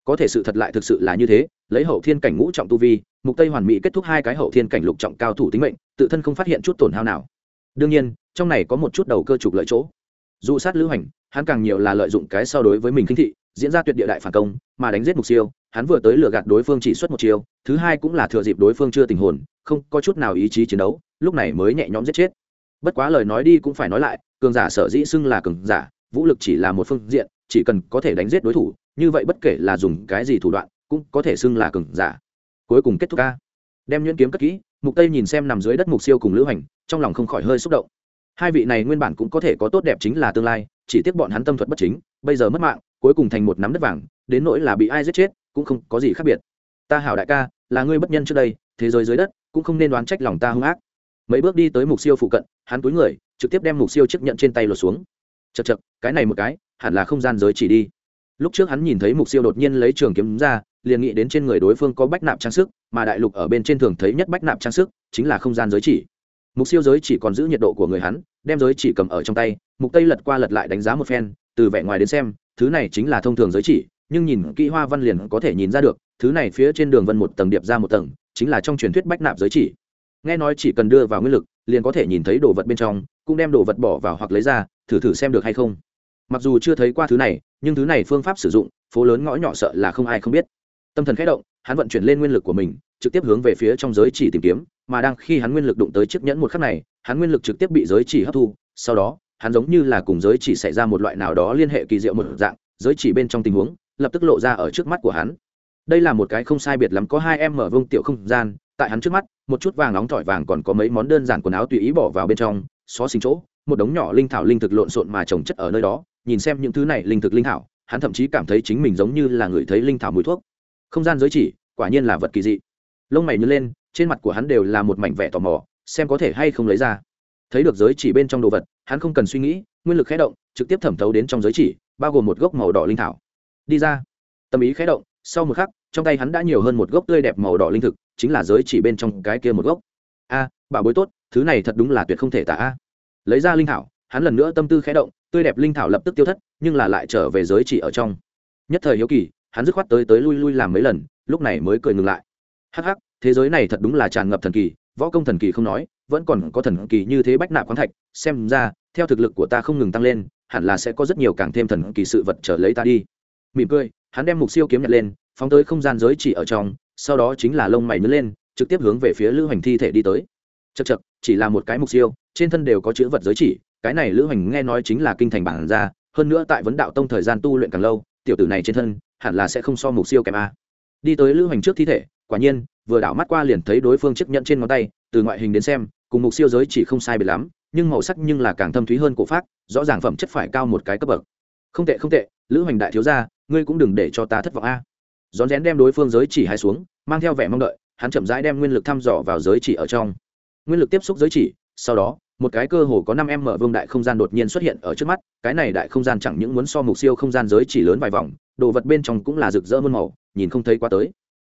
Có thể sự thật lại thực sự là như thế, lấy hậu thiên cảnh ngũ trọng tu vi, mục tây hoàn mỹ kết thúc hai cái hậu thiên cảnh lục trọng cao thủ tính mệnh, tự thân không phát hiện chút tổn hao nào. Đương nhiên, trong này có một chút đầu cơ trục lợi chỗ. Dù sát lữ hành, hắn càng nhiều là lợi dụng cái so đối với mình khinh thị, diễn ra tuyệt địa đại phản công, mà đánh giết mục siêu hắn vừa tới lừa gạt đối phương chỉ xuất một chiều thứ hai cũng là thừa dịp đối phương chưa tình hồn, không có chút nào ý chí chiến đấu, lúc này mới nhẹ nhõm giết chết. Bất quá lời nói đi cũng phải nói lại, cường giả sở dĩ xưng là cường giả, vũ lực chỉ là một phương diện, chỉ cần có thể đánh giết đối thủ, như vậy bất kể là dùng cái gì thủ đoạn, cũng có thể xưng là cường giả. Cuối cùng kết thúc ca. Đem nhuyễn kiếm cất kỹ, mục tây nhìn xem nằm dưới đất mục siêu cùng lữ hành trong lòng không khỏi hơi xúc động. Hai vị này nguyên bản cũng có thể có tốt đẹp chính là tương lai, chỉ tiếc bọn hắn tâm thuật bất chính, bây giờ mất mạng, cuối cùng thành một nắm đất vàng, đến nỗi là bị ai giết chết cũng không có gì khác biệt. Ta hảo đại ca, là ngươi bất nhân trước đây, thế giới dưới đất, cũng không nên đoán trách lòng ta hung ác. Mấy bước đi tới mục siêu phụ cận, hắn túi người, trực tiếp đem mục siêu chiếc nhận trên tay lột xuống. Chật chật cái này một cái, hẳn là không gian giới chỉ đi. Lúc trước hắn nhìn thấy mục siêu đột nhiên lấy trường kiếm ra, liền nghĩ đến trên người đối phương có bách nạp trang sức, mà đại lục ở bên trên thường thấy nhất bách nạp trang sức, chính là không gian giới chỉ. Mục siêu giới chỉ còn giữ nhiệt độ của người hắn, đem giới chỉ cầm ở trong tay, mục tây lật qua lật lại đánh giá một phen, từ vẻ ngoài đến xem, thứ này chính là thông thường giới chỉ nhưng nhìn kỹ hoa văn liền có thể nhìn ra được, thứ này phía trên đường vân một tầng điệp ra một tầng, chính là trong truyền thuyết bách nạp giới chỉ. Nghe nói chỉ cần đưa vào nguyên lực, liền có thể nhìn thấy đồ vật bên trong, cũng đem đồ vật bỏ vào hoặc lấy ra, thử thử xem được hay không. Mặc dù chưa thấy qua thứ này, nhưng thứ này phương pháp sử dụng, phố lớn ngõ nhỏ sợ là không ai không biết. Tâm thần khẽ động, hắn vận chuyển lên nguyên lực của mình, trực tiếp hướng về phía trong giới chỉ tìm kiếm, mà đang khi hắn nguyên lực đụng tới chiếc nhẫn một khắc này, hắn nguyên lực trực tiếp bị giới chỉ hấp thu, sau đó, hắn giống như là cùng giới chỉ xảy ra một loại nào đó liên hệ kỳ diệu một dạng, giới chỉ bên trong tình huống lập tức lộ ra ở trước mắt của hắn. Đây là một cái không sai biệt lắm có hai em mở vương tiểu không gian, tại hắn trước mắt, một chút vàng nóng tỏi vàng còn có mấy món đơn giản quần áo tùy ý bỏ vào bên trong, xó xình chỗ, một đống nhỏ linh thảo linh thực lộn xộn mà trồng chất ở nơi đó, nhìn xem những thứ này linh thực linh thảo, hắn thậm chí cảm thấy chính mình giống như là người thấy linh thảo mùi thuốc. Không gian giới chỉ, quả nhiên là vật kỳ dị. Lông mày nhớ lên, trên mặt của hắn đều là một mảnh vẻ tò mò, xem có thể hay không lấy ra. Thấy được giới chỉ bên trong đồ vật, hắn không cần suy nghĩ, nguyên lực khé động, trực tiếp thẩm thấu đến trong giới chỉ, bao gồm một gốc màu đỏ linh thảo đi ra. Tâm ý khé động, sau một khắc, trong tay hắn đã nhiều hơn một gốc tươi đẹp màu đỏ linh thực, chính là giới chỉ bên trong cái kia một gốc. A, bảo bối tốt, thứ này thật đúng là tuyệt không thể tả. A lấy ra linh thảo, hắn lần nữa tâm tư khé động, tươi đẹp linh thảo lập tức tiêu thất, nhưng là lại trở về giới chỉ ở trong. Nhất thời hiếu kỳ, hắn dứt khoát tới tới lui lui làm mấy lần, lúc này mới cười ngừng lại. Hắc hắc, thế giới này thật đúng là tràn ngập thần kỳ, võ công thần kỳ không nói, vẫn còn có thần kỳ như thế bách nạp khoáng thạch, xem ra, theo thực lực của ta không ngừng tăng lên, hẳn là sẽ có rất nhiều càng thêm thần kỳ sự vật trở lấy ta đi mỉm cười, hắn đem mục siêu kiếm nhặt lên, phóng tới không gian giới chỉ ở trong, sau đó chính là lông mày nhớ lên, trực tiếp hướng về phía lữ hành thi thể đi tới. Chật chật chỉ là một cái mục siêu, trên thân đều có chữ vật giới chỉ, cái này lữ hành nghe nói chính là kinh thành bản ra hơn nữa tại vấn đạo tông thời gian tu luyện càng lâu, tiểu tử này trên thân, hẳn là sẽ không so mục siêu kèm a. Đi tới lữ hành trước thi thể, quả nhiên, vừa đảo mắt qua liền thấy đối phương chiếc nhẫn trên ngón tay, từ ngoại hình đến xem, cùng mục siêu giới chỉ không sai biệt lắm, nhưng màu sắc nhưng là càng thâm thúy hơn cổ phát rõ ràng phẩm chất phải cao một cái cấp bậc. Không tệ không tệ, lữ hoành đại thiếu gia ngươi cũng đừng để cho ta thất vọng a. Rón rén đem đối phương giới chỉ hai xuống, mang theo vẻ mong đợi, hắn chậm rãi đem nguyên lực thăm dò vào giới chỉ ở trong. Nguyên lực tiếp xúc giới chỉ, sau đó, một cái cơ hồ có năm em mở vương đại không gian đột nhiên xuất hiện ở trước mắt, cái này đại không gian chẳng những muốn so mục siêu không gian giới chỉ lớn vài vòng, đồ vật bên trong cũng là rực rỡ muôn màu, nhìn không thấy qua tới.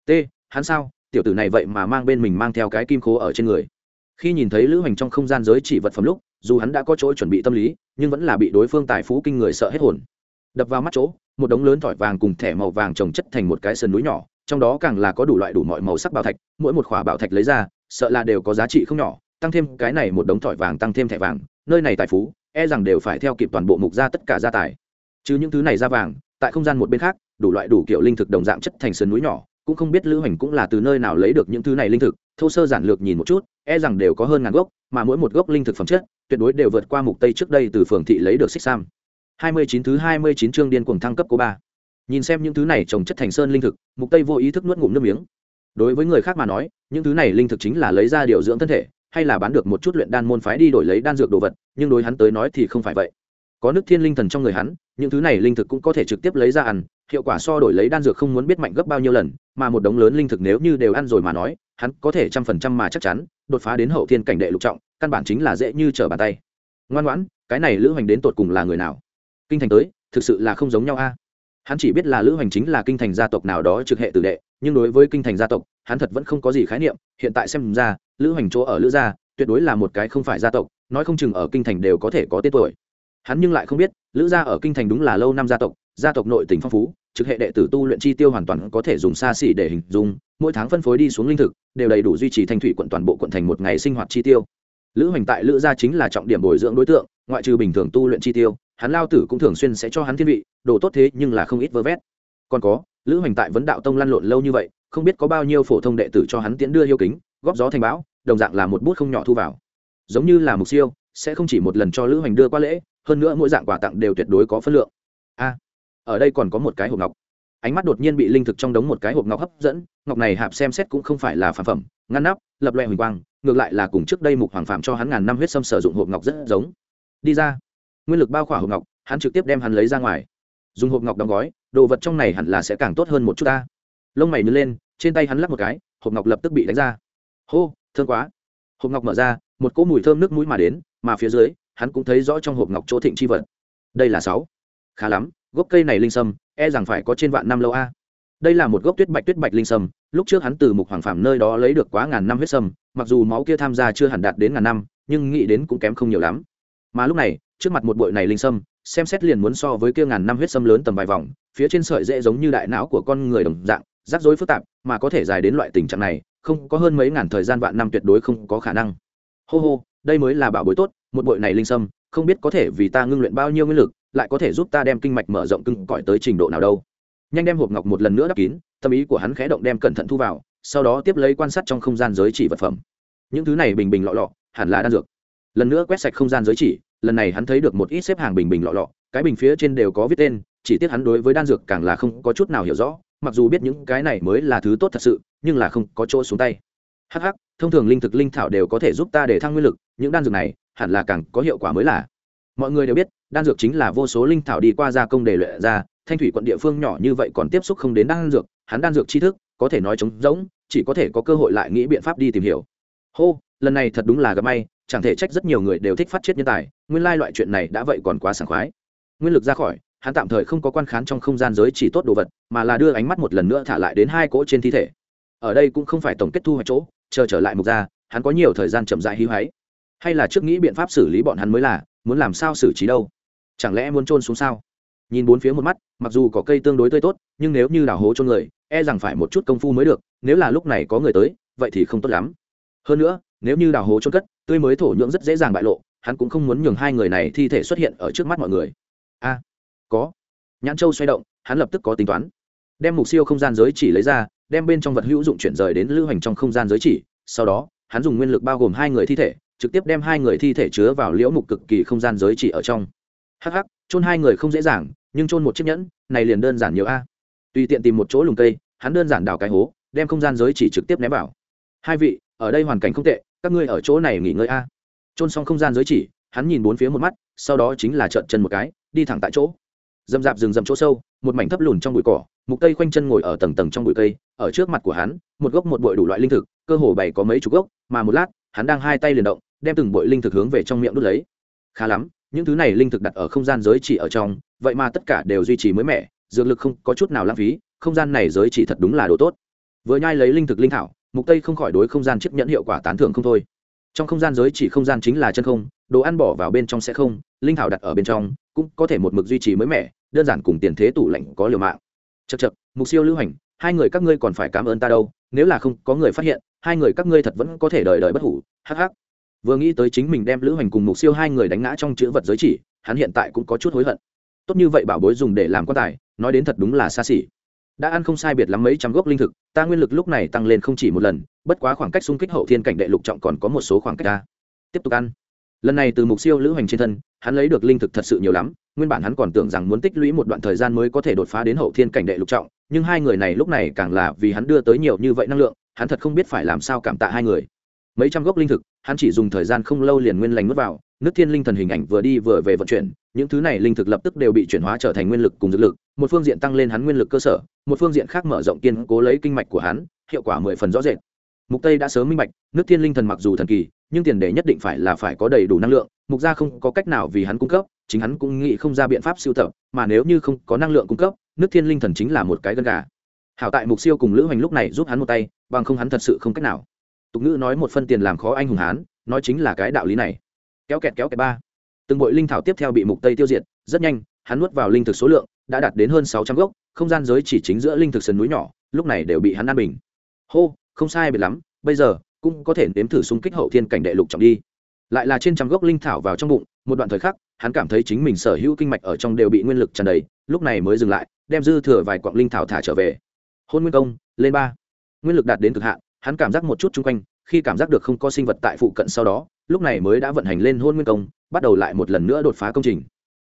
T, hắn sao? Tiểu tử này vậy mà mang bên mình mang theo cái kim khố ở trên người. Khi nhìn thấy lữ hành trong không gian giới chỉ vật phẩm lúc, dù hắn đã có chỗ chuẩn bị tâm lý, nhưng vẫn là bị đối phương tài phú kinh người sợ hết hồn. Đập vào mắt chỗ một đống lớn thỏi vàng cùng thẻ màu vàng trồng chất thành một cái sườn núi nhỏ, trong đó càng là có đủ loại đủ mọi màu sắc bảo thạch, mỗi một khỏa bảo thạch lấy ra, sợ là đều có giá trị không nhỏ, tăng thêm cái này một đống thỏi vàng tăng thêm thẻ vàng, nơi này tài phú e rằng đều phải theo kịp toàn bộ mục ra tất cả gia tài. Chứ những thứ này ra vàng, tại không gian một bên khác, đủ loại đủ kiểu linh thực đồng dạng chất thành sườn núi nhỏ, cũng không biết lữ hành cũng là từ nơi nào lấy được những thứ này linh thực, thô sơ giản lược nhìn một chút e rằng đều có hơn ngàn gốc, mà mỗi một gốc linh thực phẩm chất, tuyệt đối đều vượt qua mục tây trước đây từ phường thị lấy được xích sam. 29 thứ 29 chương điên cuồng thăng cấp của ba nhìn xem những thứ này trồng chất thành sơn linh thực, mục tây vô ý thức nuốt ngụm nước miếng. Đối với người khác mà nói, những thứ này linh thực chính là lấy ra điều dưỡng thân thể, hay là bán được một chút luyện đan môn phái đi đổi lấy đan dược đồ vật, nhưng đối hắn tới nói thì không phải vậy. Có nước thiên linh thần trong người hắn, những thứ này linh thực cũng có thể trực tiếp lấy ra ăn, hiệu quả so đổi lấy đan dược không muốn biết mạnh gấp bao nhiêu lần, mà một đống lớn linh thực nếu như đều ăn rồi mà nói, hắn có thể trăm phần trăm mà chắc chắn, đột phá đến hậu thiên cảnh đệ lục trọng, căn bản chính là dễ như trở bàn tay. Ngoan ngoãn, cái này lữ hoành đến tột cùng là người nào? Kinh thành tới, thực sự là không giống nhau a. Hắn chỉ biết là lữ hoành chính là kinh thành gia tộc nào đó trực hệ tử đệ, nhưng đối với kinh thành gia tộc, hắn thật vẫn không có gì khái niệm. Hiện tại xem ra, lữ hoành chỗ ở lữ gia, tuyệt đối là một cái không phải gia tộc, nói không chừng ở kinh thành đều có thể có tên tuổi. Hắn nhưng lại không biết, lữ gia ở kinh thành đúng là lâu năm gia tộc gia tộc nội tỉnh phong phú, trực hệ đệ tử tu luyện chi tiêu hoàn toàn có thể dùng xa xỉ để hình dung, mỗi tháng phân phối đi xuống linh thực, đều đầy đủ duy trì thanh thủy quận toàn bộ quận thành một ngày sinh hoạt chi tiêu. Lữ hoành tại lữ gia chính là trọng điểm bồi dưỡng đối tượng, ngoại trừ bình thường tu luyện chi tiêu hắn lao tử cũng thường xuyên sẽ cho hắn thiên vị, đồ tốt thế nhưng là không ít vơ vét. Còn có, lữ hoành tại vấn đạo tông lăn lộn lâu như vậy, không biết có bao nhiêu phổ thông đệ tử cho hắn tiễn đưa yêu kính, góp gió thành bão, đồng dạng là một bút không nhỏ thu vào. Giống như là mục siêu, sẽ không chỉ một lần cho lữ hoành đưa qua lễ, hơn nữa mỗi dạng quà tặng đều tuyệt đối có phân lượng. A, ở đây còn có một cái hộp ngọc. Ánh mắt đột nhiên bị linh thực trong đống một cái hộp ngọc hấp dẫn, ngọc này hạp xem xét cũng không phải là phản phẩm, ngăn nắp, lập loẹ huỳnh quang, ngược lại là cùng trước đây mục hoàng phạm cho hắn ngàn năm huyết sâm sử dụng hộp ngọc rất giống. Đi ra nguyên lực bao khỏa hộp ngọc, hắn trực tiếp đem hắn lấy ra ngoài. Dùng hộp ngọc đóng gói, đồ vật trong này hẳn là sẽ càng tốt hơn một chút ta. Lông mày nứt lên, trên tay hắn lắp một cái, hộp ngọc lập tức bị đánh ra. Hô thương quá. Hộp ngọc mở ra, một cỗ mùi thơm nước mũi mà đến, mà phía dưới, hắn cũng thấy rõ trong hộp ngọc chỗ thịnh chi vật. Đây là sáu. Khá lắm, gốc cây này linh sâm e rằng phải có trên vạn năm lâu a. Đây là một gốc tuyết bạch tuyết bạch linh sâm, lúc trước hắn từ mục hoàng phàm nơi đó lấy được quá ngàn năm huyết sâm, mặc dù máu kia tham gia chưa hẳn đạt đến ngàn năm, nhưng nghĩ đến cũng kém không nhiều lắm mà lúc này, trước mặt một bội này linh sâm, xem xét liền muốn so với kia ngàn năm huyết sâm lớn tầm vài vòng, phía trên sợi dễ giống như đại não của con người đồng dạng, rắc rối phức tạp, mà có thể dài đến loại tình trạng này, không có hơn mấy ngàn thời gian vạn năm tuyệt đối không có khả năng. Hô hô, đây mới là bảo bối tốt, một bội này linh sâm, không biết có thể vì ta ngưng luyện bao nhiêu nguyên lực, lại có thể giúp ta đem kinh mạch mở rộng cưng cõi tới trình độ nào đâu. Nhanh đem hộp ngọc một lần nữa đắp kín, tâm ý của hắn khẽ động đem cẩn thận thu vào, sau đó tiếp lấy quan sát trong không gian giới chỉ vật phẩm. Những thứ này bình bình lọ lọ, hẳn là đan dược lần nữa quét sạch không gian giới chỉ, lần này hắn thấy được một ít xếp hàng bình bình lọ lọ, cái bình phía trên đều có viết tên, chỉ tiếc hắn đối với đan dược càng là không có chút nào hiểu rõ, mặc dù biết những cái này mới là thứ tốt thật sự, nhưng là không có chỗ xuống tay. Hh thông thường linh thực linh thảo đều có thể giúp ta để thăng nguyên lực, những đan dược này, hẳn là càng có hiệu quả mới là. Mọi người đều biết, đan dược chính là vô số linh thảo đi qua gia công để luyện ra, thanh thủy quận địa phương nhỏ như vậy còn tiếp xúc không đến đan dược, hắn đan dược tri thức, có thể nói trống rỗng, chỉ có thể có cơ hội lại nghĩ biện pháp đi tìm hiểu. Hô, lần này thật đúng là gặp may chẳng thể trách rất nhiều người đều thích phát chết nhân tài, nguyên lai loại chuyện này đã vậy còn quá sảng khoái. Nguyên lực ra khỏi, hắn tạm thời không có quan khán trong không gian giới chỉ tốt đồ vật, mà là đưa ánh mắt một lần nữa thả lại đến hai cỗ trên thi thể. Ở đây cũng không phải tổng kết thu hoạch chỗ, chờ trở lại mục ra hắn có nhiều thời gian chậm dại hí hoáy. Hay là trước nghĩ biện pháp xử lý bọn hắn mới là, muốn làm sao xử trí đâu? Chẳng lẽ muốn trôn xuống sao? Nhìn bốn phía một mắt, mặc dù có cây tương đối tươi tốt, nhưng nếu như đào hố cho người e rằng phải một chút công phu mới được, nếu là lúc này có người tới, vậy thì không tốt lắm. Hơn nữa nếu như đào hố trôn cất, tươi mới thổ nhưỡng rất dễ dàng bại lộ, hắn cũng không muốn nhường hai người này thi thể xuất hiện ở trước mắt mọi người. A, có. Nhãn châu xoay động, hắn lập tức có tính toán. Đem mục siêu không gian giới chỉ lấy ra, đem bên trong vật hữu dụng chuyển rời đến lưu hành trong không gian giới chỉ. Sau đó, hắn dùng nguyên lực bao gồm hai người thi thể, trực tiếp đem hai người thi thể chứa vào liễu mục cực kỳ không gian giới chỉ ở trong. Hh chôn hai người không dễ dàng, nhưng chôn một chiếc nhẫn, này liền đơn giản nhiều a. Tùy tiện tìm một chỗ lùng cây, hắn đơn giản đào cái hố, đem không gian giới chỉ trực tiếp ném vào. Hai vị, ở đây hoàn cảnh không tệ các ngươi ở chỗ này nghỉ ngơi a. Trôn xong không gian giới chỉ, hắn nhìn bốn phía một mắt, sau đó chính là trợn chân một cái, đi thẳng tại chỗ. Dầm dạp rừng rậm chỗ sâu, một mảnh thấp lùn trong bụi cỏ, mục tây khoanh chân ngồi ở tầng tầng trong bụi cây, ở trước mặt của hắn, một gốc một bụi đủ loại linh thực, cơ hồ bày có mấy chục gốc, mà một lát, hắn đang hai tay liền động, đem từng bụi linh thực hướng về trong miệng đút lấy. Khá lắm, những thứ này linh thực đặt ở không gian giới chỉ ở trong, vậy mà tất cả đều duy trì mới mẻ, dược lực không có chút nào lãng phí, không gian này giới chỉ thật đúng là đồ tốt. Vừa nhai lấy linh thực linh thảo mục tây không khỏi đối không gian chấp nhận hiệu quả tán thưởng không thôi. Trong không gian giới chỉ không gian chính là chân không, đồ ăn bỏ vào bên trong sẽ không, linh thảo đặt ở bên trong, cũng có thể một mực duy trì mới mẻ, đơn giản cùng tiền thế tủ lạnh có liều mạng. Chật chật mục siêu lưu hành, hai người các ngươi còn phải cảm ơn ta đâu, nếu là không có người phát hiện, hai người các ngươi thật vẫn có thể đời đời bất hủ, hắc hắc. Vừa nghĩ tới chính mình đem lữ hành cùng mục siêu hai người đánh ngã trong chữ vật giới chỉ, hắn hiện tại cũng có chút hối hận. Tốt như vậy bảo bối dùng để làm quan tài, nói đến thật đúng là xa xỉ đã ăn không sai biệt lắm mấy trăm gốc linh thực, ta nguyên lực lúc này tăng lên không chỉ một lần, bất quá khoảng cách xung kích hậu thiên cảnh đệ lục trọng còn có một số khoảng cách ta tiếp tục ăn. Lần này từ mục siêu lữ hành trên thân, hắn lấy được linh thực thật sự nhiều lắm, nguyên bản hắn còn tưởng rằng muốn tích lũy một đoạn thời gian mới có thể đột phá đến hậu thiên cảnh đệ lục trọng, nhưng hai người này lúc này càng là vì hắn đưa tới nhiều như vậy năng lượng, hắn thật không biết phải làm sao cảm tạ hai người mấy trăm gốc linh thực, hắn chỉ dùng thời gian không lâu liền nguyên lành nuốt vào, nước thiên linh thần hình ảnh vừa đi vừa về vận chuyển, những thứ này linh thực lập tức đều bị chuyển hóa trở thành nguyên lực cùng dược lực, một phương diện tăng lên hắn nguyên lực cơ sở, một phương diện khác mở rộng kiên cố lấy kinh mạch của hắn, hiệu quả mười phần rõ rệt. Mục tây đã sớm minh bạch, nước thiên linh thần mặc dù thần kỳ, nhưng tiền đề nhất định phải là phải có đầy đủ năng lượng, mục gia không có cách nào vì hắn cung cấp, chính hắn cũng nghĩ không ra biện pháp siêu tập, mà nếu như không có năng lượng cung cấp, nước thiên linh thần chính là một cái gân gà. Hảo tại mục siêu cùng lữ hoành lúc này giúp hắn một tay, bằng không hắn thật sự không cách nào tục ngữ nói một phân tiền làm khó anh hùng hán, nói chính là cái đạo lý này. Kéo kẹt kéo kẹt ba. Từng bội linh thảo tiếp theo bị mục tây tiêu diệt, rất nhanh, hắn nuốt vào linh thực số lượng, đã đạt đến hơn sáu trăm gốc, không gian giới chỉ chính giữa linh thực sườn núi nhỏ, lúc này đều bị hắn ăn bình. Hô, không sai biệt lắm, bây giờ, cũng có thể nếm thử xung kích hậu thiên cảnh đệ lục trọng đi. Lại là trên trăm gốc linh thảo vào trong bụng, một đoạn thời khắc, hắn cảm thấy chính mình sở hữu kinh mạch ở trong đều bị nguyên lực tràn đầy, lúc này mới dừng lại, đem dư thừa vài quặng linh thảo thả trở về. Hôn nguyên công, lên ba. Nguyên lực đạt đến cực hạn hắn cảm giác một chút chung quanh, khi cảm giác được không có sinh vật tại phụ cận sau đó, lúc này mới đã vận hành lên hôn nguyên công, bắt đầu lại một lần nữa đột phá công trình.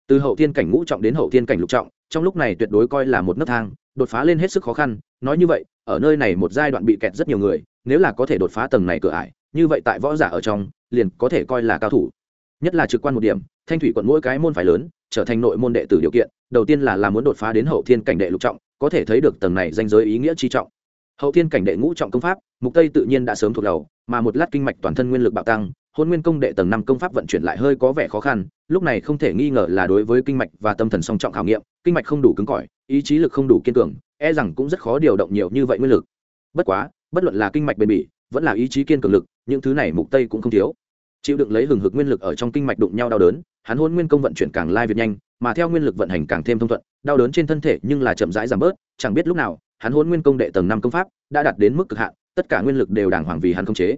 Từ hậu thiên cảnh ngũ trọng đến hậu thiên cảnh lục trọng, trong lúc này tuyệt đối coi là một nấc thang, đột phá lên hết sức khó khăn, nói như vậy, ở nơi này một giai đoạn bị kẹt rất nhiều người, nếu là có thể đột phá tầng này cửa ải, như vậy tại võ giả ở trong, liền có thể coi là cao thủ. Nhất là trực quan một điểm, thanh thủy quận mỗi cái môn phải lớn, trở thành nội môn đệ tử điều kiện, đầu tiên là làm muốn đột phá đến hậu thiên cảnh đệ lục trọng, có thể thấy được tầng này danh giới ý nghĩa chi trọng hậu thiên cảnh đệ ngũ trọng công pháp, mục tây tự nhiên đã sớm thuộc đầu, mà một lát kinh mạch toàn thân nguyên lực bạo tăng, hôn nguyên công đệ tầng năm công pháp vận chuyển lại hơi có vẻ khó khăn, lúc này không thể nghi ngờ là đối với kinh mạch và tâm thần song trọng khảo nghiệm, kinh mạch không đủ cứng cỏi, ý chí lực không đủ kiên cường e rằng cũng rất khó điều động nhiều như vậy nguyên lực. Bất quá, bất luận là kinh mạch bền bỉ, vẫn là ý chí kiên cường lực, những thứ này mục tây cũng không thiếu. Chịu đựng lấy hừng hực nguyên lực ở trong kinh mạch đụng nhau đau đớn, hắn hôn nguyên công vận chuyển càng lai việt nhanh, mà theo nguyên lực vận hành càng thêm thông thuận, đau đớn trên thân thể nhưng là chậm rãi giảm bớt, chẳng biết lúc nào hắn hôn nguyên công đệ tầng năm công pháp, đã đạt đến mức cực hạn, tất cả nguyên lực đều đàng hoàng vì hắn không chế.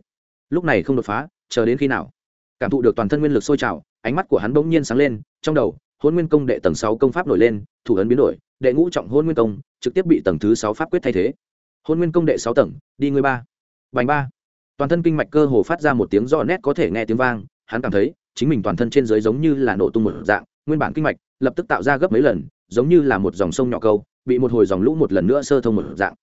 Lúc này không đột phá, chờ đến khi nào? Cảm thụ được toàn thân nguyên lực sôi trào, ánh mắt của hắn bỗng nhiên sáng lên, trong đầu, hôn nguyên công đệ tầng sáu công pháp nổi lên, thủ ấn biến đổi, đệ ngũ trọng hôn nguyên công, trực tiếp bị tầng thứ sáu pháp quyết thay thế. Hôn nguyên công đệ sáu tầng, đi người ba. Bành ba. Toàn thân kinh mạch cơ hồ phát ra một tiếng rõ nét có thể nghe tiếng vang, hắn cảm thấy, chính mình toàn thân trên dưới giống như là nổ tung một dạng, nguyên bản kinh mạch lập tức tạo ra gấp mấy lần, giống như là một dòng sông nhỏ câu bị một hồi dòng lũ một lần nữa sơ thông một dạng.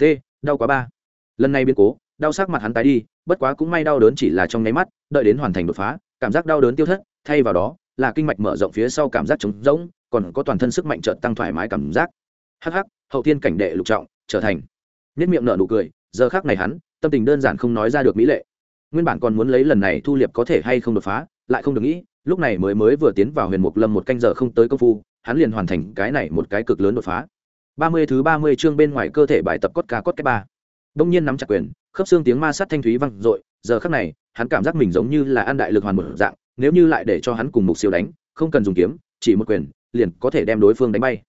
T, đau quá ba. Lần này biến cố, đau sắc mặt hắn tái đi, bất quá cũng may đau đớn chỉ là trong nháy mắt, đợi đến hoàn thành đột phá, cảm giác đau đớn tiêu thất, thay vào đó, là kinh mạch mở rộng phía sau cảm giác trống rỗng, còn có toàn thân sức mạnh trợn tăng thoải mái cảm giác. Hắc hắc, hậu thiên cảnh đệ lục trọng, trở thành. Nhất miệng nở nụ cười, giờ khác này hắn, tâm tình đơn giản không nói ra được mỹ lệ. Nguyên bản còn muốn lấy lần này thu liệp có thể hay không đột phá, lại không được nghĩ, lúc này mới mới vừa tiến vào huyền mục lâm một canh giờ không tới công phu, hắn liền hoàn thành cái này một cái cực lớn đột phá ba mươi thứ ba mươi chương bên ngoài cơ thể bài tập cốt ca cốt cái ba. Đông nhiên nắm chặt quyền, khớp xương tiếng ma sát thanh thúy vang dội, giờ khắc này, hắn cảm giác mình giống như là ăn đại lực hoàn một dạng, nếu như lại để cho hắn cùng mục siêu đánh, không cần dùng kiếm, chỉ một quyền, liền có thể đem đối phương đánh bay.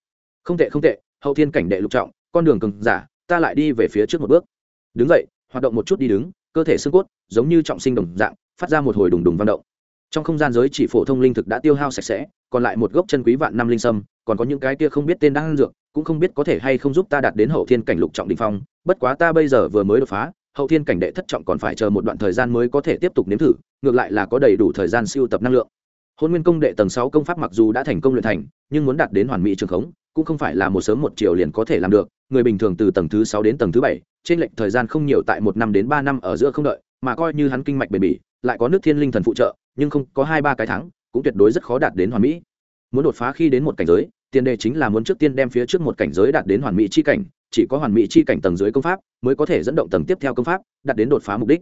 Không tệ không tệ, hậu thiên cảnh đệ lục trọng, con đường cường giả, ta lại đi về phía trước một bước. Đứng dậy, hoạt động một chút đi đứng, cơ thể xương cốt, giống như trọng sinh đồng dạng, phát ra một hồi đùng đùng vang động. Trong không gian giới chỉ phổ thông linh thực đã tiêu hao sạch sẽ còn lại một gốc chân quý vạn năm linh sâm, còn có những cái kia không biết tên đang dược, cũng không biết có thể hay không giúp ta đạt đến hậu thiên cảnh lục trọng đình phong, bất quá ta bây giờ vừa mới đột phá, hậu thiên cảnh đệ thất trọng còn phải chờ một đoạn thời gian mới có thể tiếp tục nếm thử, ngược lại là có đầy đủ thời gian siêu tập năng lượng. Hôn nguyên công đệ tầng sáu công pháp mặc dù đã thành công luyện thành, nhưng muốn đạt đến hoàn mỹ trường khống, cũng không phải là một sớm một chiều liền có thể làm được, người bình thường từ tầng thứ sáu đến tầng thứ bảy, trên lệnh thời gian không nhiều tại một năm đến ba năm ở giữa không đợi, mà coi như hắn kinh mạch bền bỉ, lại có nước thiên linh thần phụ trợ, nhưng không có hai ba cái tháng cũng tuyệt đối rất khó đạt đến hoàn mỹ. Muốn đột phá khi đến một cảnh giới, tiền đề chính là muốn trước tiên đem phía trước một cảnh giới đạt đến hoàn mỹ chi cảnh, chỉ có hoàn mỹ chi cảnh tầng dưới công pháp mới có thể dẫn động tầng tiếp theo công pháp, đạt đến đột phá mục đích.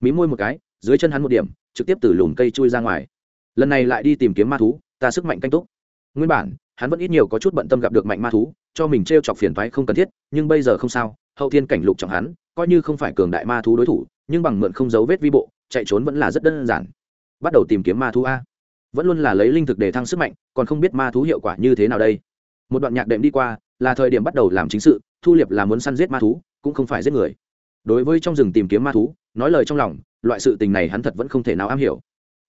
Mí môi một cái, dưới chân hắn một điểm, trực tiếp từ lùm cây chui ra ngoài. Lần này lại đi tìm kiếm ma thú, ta sức mạnh canh túc. Nguyên bản, hắn vẫn ít nhiều có chút bận tâm gặp được mạnh ma thú, cho mình t r e o chọc phiền thoái không cần thiết, nhưng bây giờ không sao, hậu thiên cảnh lục trọng hắn, coi như không phải cường đại ma thú đối thủ, nhưng bằng mượn không dấu vết vi bộ, chạy trốn vẫn là rất đơn giản. Bắt đầu tìm kiếm ma thú a vẫn luôn là lấy linh thực để thăng sức mạnh, còn không biết ma thú hiệu quả như thế nào đây. Một đoạn nhạc đệm đi qua, là thời điểm bắt đầu làm chính sự, thu liệp là muốn săn giết ma thú, cũng không phải giết người. Đối với trong rừng tìm kiếm ma thú, nói lời trong lòng, loại sự tình này hắn thật vẫn không thể nào am hiểu.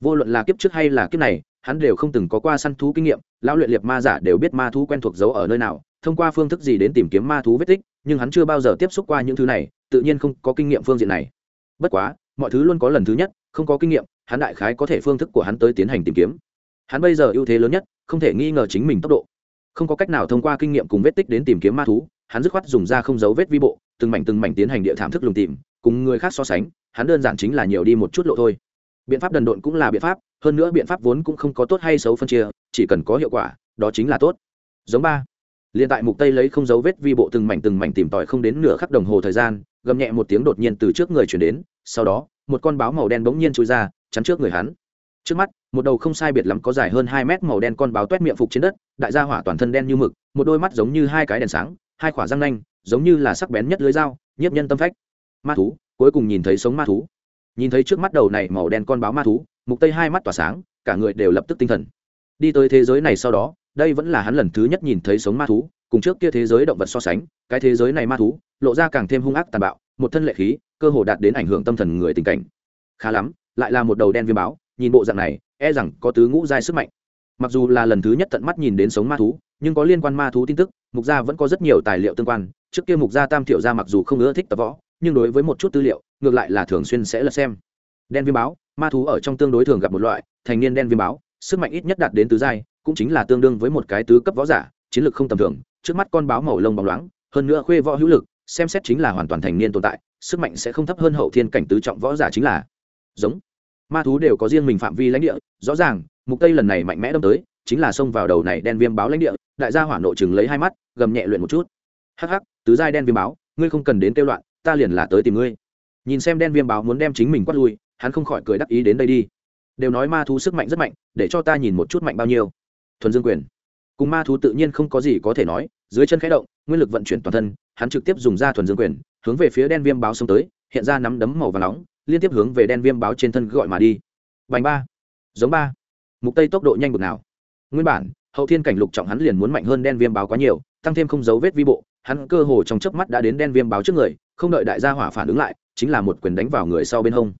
Vô luận là kiếp trước hay là kiếp này, hắn đều không từng có qua săn thú kinh nghiệm, lão luyện liệt ma giả đều biết ma thú quen thuộc giấu ở nơi nào, thông qua phương thức gì đến tìm kiếm ma thú vết tích, nhưng hắn chưa bao giờ tiếp xúc qua những thứ này, tự nhiên không có kinh nghiệm phương diện này. Bất quá, mọi thứ luôn có lần thứ nhất không có kinh nghiệm, hắn đại khái có thể phương thức của hắn tới tiến hành tìm kiếm. Hắn bây giờ ưu thế lớn nhất, không thể nghi ngờ chính mình tốc độ. Không có cách nào thông qua kinh nghiệm cùng vết tích đến tìm kiếm ma thú, hắn dứt khoát dùng ra không dấu vết vi bộ, từng mảnh từng mảnh tiến hành địa thảm thức lùng tìm, cùng người khác so sánh, hắn đơn giản chính là nhiều đi một chút lộ thôi. Biện pháp đần độn cũng là biện pháp, hơn nữa biện pháp vốn cũng không có tốt hay xấu phân chia, chỉ cần có hiệu quả, đó chính là tốt. Giống ba. Liền tại mục tây lấy không dấu vết vi bộ từng mảnh từng mảnh tìm tòi không đến nửa khắc đồng hồ thời gian, gầm nhẹ một tiếng đột nhiên từ trước người chuyển đến, sau đó một con báo màu đen bỗng nhiên chui ra, chắn trước người hắn. Trước mắt, một đầu không sai biệt lắm có dài hơn hai mét màu đen con báo toét miệng phục trên đất, đại gia hỏa toàn thân đen như mực, một đôi mắt giống như hai cái đèn sáng, hai khỏa răng nanh, giống như là sắc bén nhất lưới dao, nhiếp nhân tâm phách. Ma thú, cuối cùng nhìn thấy sống ma thú. Nhìn thấy trước mắt đầu này màu đen con báo ma thú, mục tây hai mắt tỏa sáng, cả người đều lập tức tinh thần. Đi tới thế giới này sau đó, đây vẫn là hắn lần thứ nhất nhìn thấy sống ma thú, cùng trước kia thế giới động vật so sánh, cái thế giới này ma thú, lộ ra càng thêm hung ác tàn bạo một thân lệ khí, cơ hồ đạt đến ảnh hưởng tâm thần người tình cảnh. Khá lắm, lại là một đầu đen viêm báo, nhìn bộ dạng này e rằng có tứ ngũ giai sức mạnh. Mặc dù là lần thứ nhất tận mắt nhìn đến sống ma thú, nhưng có liên quan ma thú tin tức, mục gia vẫn có rất nhiều tài liệu tương quan. Trước kia mục gia tam thiểu gia mặc dù không ưa thích tập võ, nhưng đối với một chút tư liệu, ngược lại là thường xuyên sẽ lật xem. Đen viêm báo, ma thú ở trong tương đối thường gặp một loại, thành niên đen viêm báo, sức mạnh ít nhất đạt đến tứ giai, cũng chính là tương đương với một cái tứ cấp võ giả, chiến lược không tầm thường, trước mắt con báo màu lông bóng loáng, hơn nữa khuê võ hữu lực xem xét chính là hoàn toàn thành niên tồn tại, sức mạnh sẽ không thấp hơn hậu thiên cảnh tứ trọng võ giả chính là. Giống. Ma thú đều có riêng mình phạm vi lãnh địa, rõ ràng, mục tây lần này mạnh mẽ đâm tới, chính là xông vào đầu này đen viêm báo lãnh địa, đại gia hỏa nội chừng lấy hai mắt, gầm nhẹ luyện một chút. Hắc hắc, tứ giai đen viêm báo, ngươi không cần đến kêu loạn, ta liền là tới tìm ngươi. Nhìn xem đen viêm báo muốn đem chính mình quát lui, hắn không khỏi cười đắc ý đến đây đi. Đều nói ma thú sức mạnh rất mạnh, để cho ta nhìn một chút mạnh bao nhiêu. Thuần dương quyền. Cùng ma thú tự nhiên không có gì có thể nói, dưới chân khẽ động, nguyên lực vận chuyển toàn thân hắn trực tiếp dùng ra thuần dương quyền, hướng về phía đen viêm báo xông tới, hiện ra nắm đấm màu và nóng, liên tiếp hướng về đen viêm báo trên thân gọi mà đi. Bành ba. Giống ba. Mục tây tốc độ nhanh bực nào. Nguyên bản, hậu thiên cảnh lục trọng hắn liền muốn mạnh hơn đen viêm báo quá nhiều, tăng thêm không dấu vết vi bộ, hắn cơ hồ trong chớp mắt đã đến đen viêm báo trước người, không đợi đại gia hỏa phản ứng lại, chính là một quyền đánh vào người sau bên hông.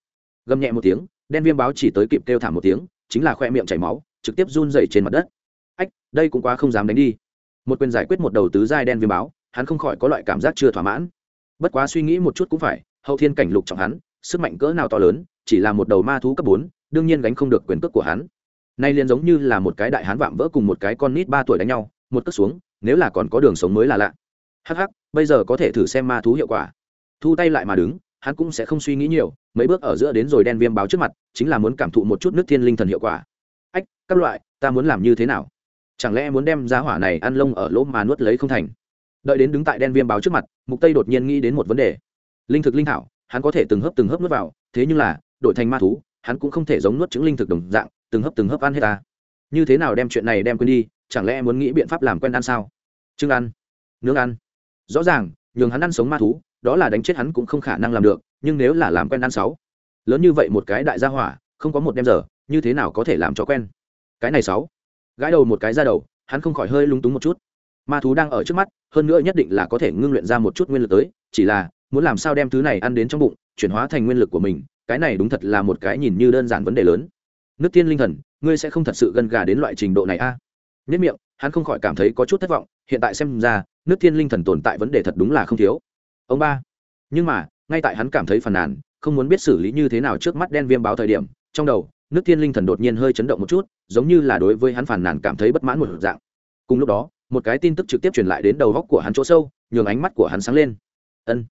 Gầm nhẹ một tiếng, đen viêm báo chỉ tới kịp kêu thảm một tiếng, chính là khoe miệng chảy máu, trực tiếp run dày trên mặt đất. Ách, đây cũng quá không dám đánh đi. Một quyền giải quyết một đầu tứ giai đen viêm báo hắn không khỏi có loại cảm giác chưa thỏa mãn. Bất quá suy nghĩ một chút cũng phải, hậu thiên cảnh lục trọng hắn, sức mạnh cỡ nào to lớn, chỉ là một đầu ma thú cấp bốn, đương nhiên gánh không được quyền cước của hắn. Nay liền giống như là một cái đại hán vạm vỡ cùng một cái con nít ba tuổi đánh nhau, một cước xuống, nếu là còn có đường sống mới là lạ. Hắc hắc, bây giờ có thể thử xem ma thú hiệu quả. Thu tay lại mà đứng, hắn cũng sẽ không suy nghĩ nhiều, mấy bước ở giữa đến rồi đen viêm báo trước mặt, chính là muốn cảm thụ một chút nước thiên linh thần hiệu quả. Ách, các loại, ta muốn làm như thế nào? Chẳng lẽ muốn đem giá hỏa này ăn lông ở lỗ mà nuốt lấy không thành? Đợi đến đứng tại đen viêm báo trước mặt, mục tây đột nhiên nghĩ đến một vấn đề. Linh thực linh thảo, hắn có thể từng hớp từng hớp nuốt vào, thế nhưng là, đổi thành ma thú, hắn cũng không thể giống nuốt chứng linh thực đồng dạng, từng hấp từng hấp ăn hết ta. Như thế nào đem chuyện này đem quên đi, chẳng lẽ muốn nghĩ biện pháp làm quen ăn sao? Trưng ăn, nướng ăn. Rõ ràng, nhường hắn ăn sống ma thú, đó là đánh chết hắn cũng không khả năng làm được, nhưng nếu là làm quen ăn sáu, lớn như vậy một cái đại gia hỏa, không có một đêm giờ, như thế nào có thể làm cho quen? Cái này sáu, gãi đầu một cái ra đầu, hắn không khỏi hơi lung túng một chút ma thú đang ở trước mắt, hơn nữa nhất định là có thể ngưng luyện ra một chút nguyên lực tới, chỉ là, muốn làm sao đem thứ này ăn đến trong bụng, chuyển hóa thành nguyên lực của mình, cái này đúng thật là một cái nhìn như đơn giản vấn đề lớn. Nước tiên linh thần, ngươi sẽ không thật sự gần gà đến loại trình độ này a. À? nhất miệng, hắn không khỏi cảm thấy có chút thất vọng, hiện tại xem ra, nước tiên linh thần tồn tại vấn đề thật đúng là không thiếu. Ông ba, nhưng mà, ngay tại hắn cảm thấy phàn nàn, không muốn biết xử lý như thế nào trước mắt đen viêm báo thời điểm, trong đầu, nước tiên linh thần đột nhiên hơi chấn động một chút, giống như là đối với hắn phàn nàn cảm thấy bất mãn một dạng. Cùng lúc đó một cái tin tức trực tiếp truyền lại đến đầu góc của hắn chỗ sâu, nhường ánh mắt của hắn sáng lên. Ân,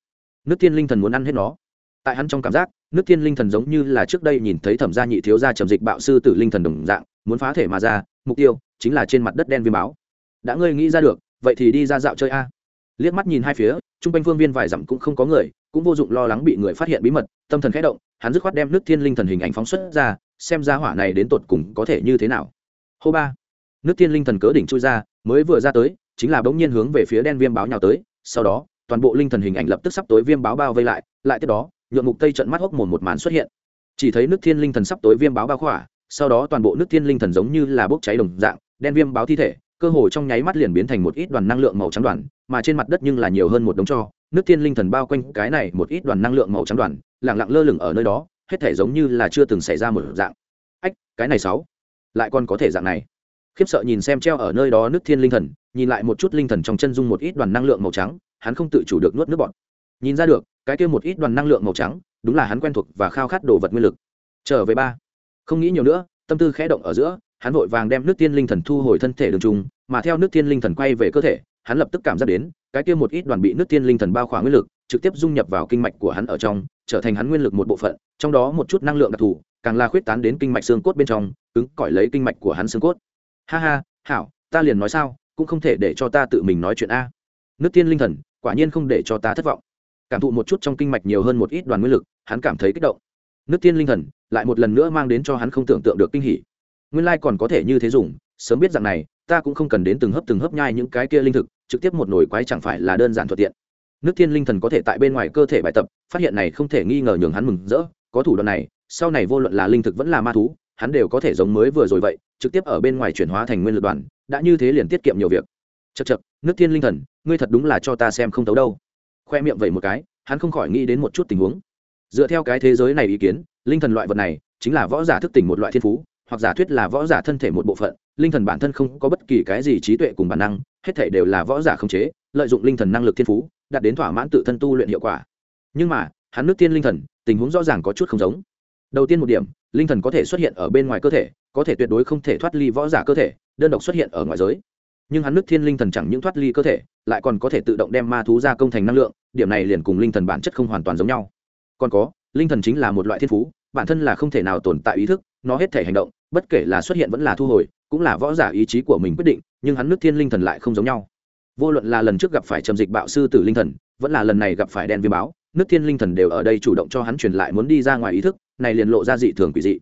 nước tiên linh thần muốn ăn hết nó. Tại hắn trong cảm giác, nước tiên linh thần giống như là trước đây nhìn thấy thẩm gia nhị thiếu gia trầm dịch bạo sư tử linh thần đồng dạng, muốn phá thể mà ra, mục tiêu chính là trên mặt đất đen viêm báo. Đã ngươi nghĩ ra được, vậy thì đi ra dạo chơi a. Liếc mắt nhìn hai phía, chung quanh phương viên vài dặm cũng không có người, cũng vô dụng lo lắng bị người phát hiện bí mật, tâm thần khẽ động, hắn dứt khoát đem nước thiên linh thần hình ảnh phóng xuất ra, xem ra hỏa này đến tột cùng có thể như thế nào. Hô ba nước thiên linh thần cớ đỉnh chui ra, mới vừa ra tới, chính là bỗng nhiên hướng về phía đen viêm báo nhào tới, sau đó, toàn bộ linh thần hình ảnh lập tức sắp tối viêm báo bao vây lại lại tiếp đó, nhuộm mục tây trận mắt hốc mồm một màn xuất hiện. Chỉ thấy nước thiên linh thần sắp tối viêm báo bao khỏa, sau đó toàn bộ nước thiên linh thần giống như là bốc cháy đồng dạng, đen viêm báo thi thể, cơ hồ trong nháy mắt liền biến thành một ít đoàn năng lượng màu trắng đoàn, mà trên mặt đất nhưng là nhiều hơn một đống cho. Nước thiên linh thần bao quanh cái này một ít đoàn năng lượng màu trắng đoàn lẳng lặng lơ lửng ở nơi đó, hết thể giống như là chưa từng xảy ra một dạng. Ách, cái này sáu, lại còn có thể dạng này khiếp sợ nhìn xem treo ở nơi đó nước thiên linh thần, nhìn lại một chút linh thần trong chân dung một ít đoàn năng lượng màu trắng, hắn không tự chủ được nuốt nước bọt. Nhìn ra được, cái kia một ít đoàn năng lượng màu trắng, đúng là hắn quen thuộc và khao khát đồ vật nguyên lực. Trở về ba. Không nghĩ nhiều nữa, tâm tư khẽ động ở giữa, hắn vội vàng đem nước tiên linh thần thu hồi thân thể đường trung mà theo nước tiên linh thần quay về cơ thể, hắn lập tức cảm giác đến, cái kia một ít đoàn bị nước tiên linh thần bao khỏa nguyên lực, trực tiếp dung nhập vào kinh mạch của hắn ở trong, trở thành hắn nguyên lực một bộ phận, trong đó một chút năng lượng đặc thù, càng là khuyết tán đến kinh mạch xương cốt bên trong, cứng cỏi lấy kinh mạch của hắn xương cốt ha ha, hảo, ta liền nói sao, cũng không thể để cho ta tự mình nói chuyện a. Nước tiên linh thần, quả nhiên không để cho ta thất vọng. Cảm thụ một chút trong kinh mạch nhiều hơn một ít đoàn nguyên lực, hắn cảm thấy kích động. Nước tiên linh thần, lại một lần nữa mang đến cho hắn không tưởng tượng được kinh hỉ. Nguyên lai còn có thể như thế dùng, sớm biết rằng này, ta cũng không cần đến từng hấp từng hấp nhai những cái kia linh thực, trực tiếp một nồi quái chẳng phải là đơn giản thuận tiện. Nước thiên linh thần có thể tại bên ngoài cơ thể bài tập, phát hiện này không thể nghi ngờ nhường hắn mừng rỡ, có thủ đoạn này, sau này vô luận là linh thực vẫn là ma thú, hắn đều có thể giống mới vừa rồi vậy trực tiếp ở bên ngoài chuyển hóa thành nguyên lực đoàn, đã như thế liền tiết kiệm nhiều việc. Chật chật nước thiên linh thần, ngươi thật đúng là cho ta xem không tấu đâu. Khoe miệng vậy một cái, hắn không khỏi nghĩ đến một chút tình huống. Dựa theo cái thế giới này ý kiến, linh thần loại vật này chính là võ giả thức tỉnh một loại thiên phú, hoặc giả thuyết là võ giả thân thể một bộ phận, linh thần bản thân không có bất kỳ cái gì trí tuệ cùng bản năng, hết thể đều là võ giả không chế, lợi dụng linh thần năng lực thiên phú, đạt đến thỏa mãn tự thân tu luyện hiệu quả. Nhưng mà, hắn nước tiên linh thần, tình huống rõ ràng có chút không giống. Đầu tiên một điểm linh thần có thể xuất hiện ở bên ngoài cơ thể, có thể tuyệt đối không thể thoát ly võ giả cơ thể, đơn độc xuất hiện ở ngoài giới. Nhưng hắn nước thiên linh thần chẳng những thoát ly cơ thể, lại còn có thể tự động đem ma thú ra công thành năng lượng, điểm này liền cùng linh thần bản chất không hoàn toàn giống nhau. Còn có, linh thần chính là một loại thiên phú, bản thân là không thể nào tồn tại ý thức, nó hết thể hành động, bất kể là xuất hiện vẫn là thu hồi, cũng là võ giả ý chí của mình quyết định, nhưng hắn nước thiên linh thần lại không giống nhau. Vô luận là lần trước gặp phải trầm dịch bạo sư tử linh thần, vẫn là lần này gặp phải đen viêm báo nước thiên linh thần đều ở đây chủ động cho hắn truyền lại muốn đi ra ngoài ý thức này liền lộ ra dị thường quỷ dị.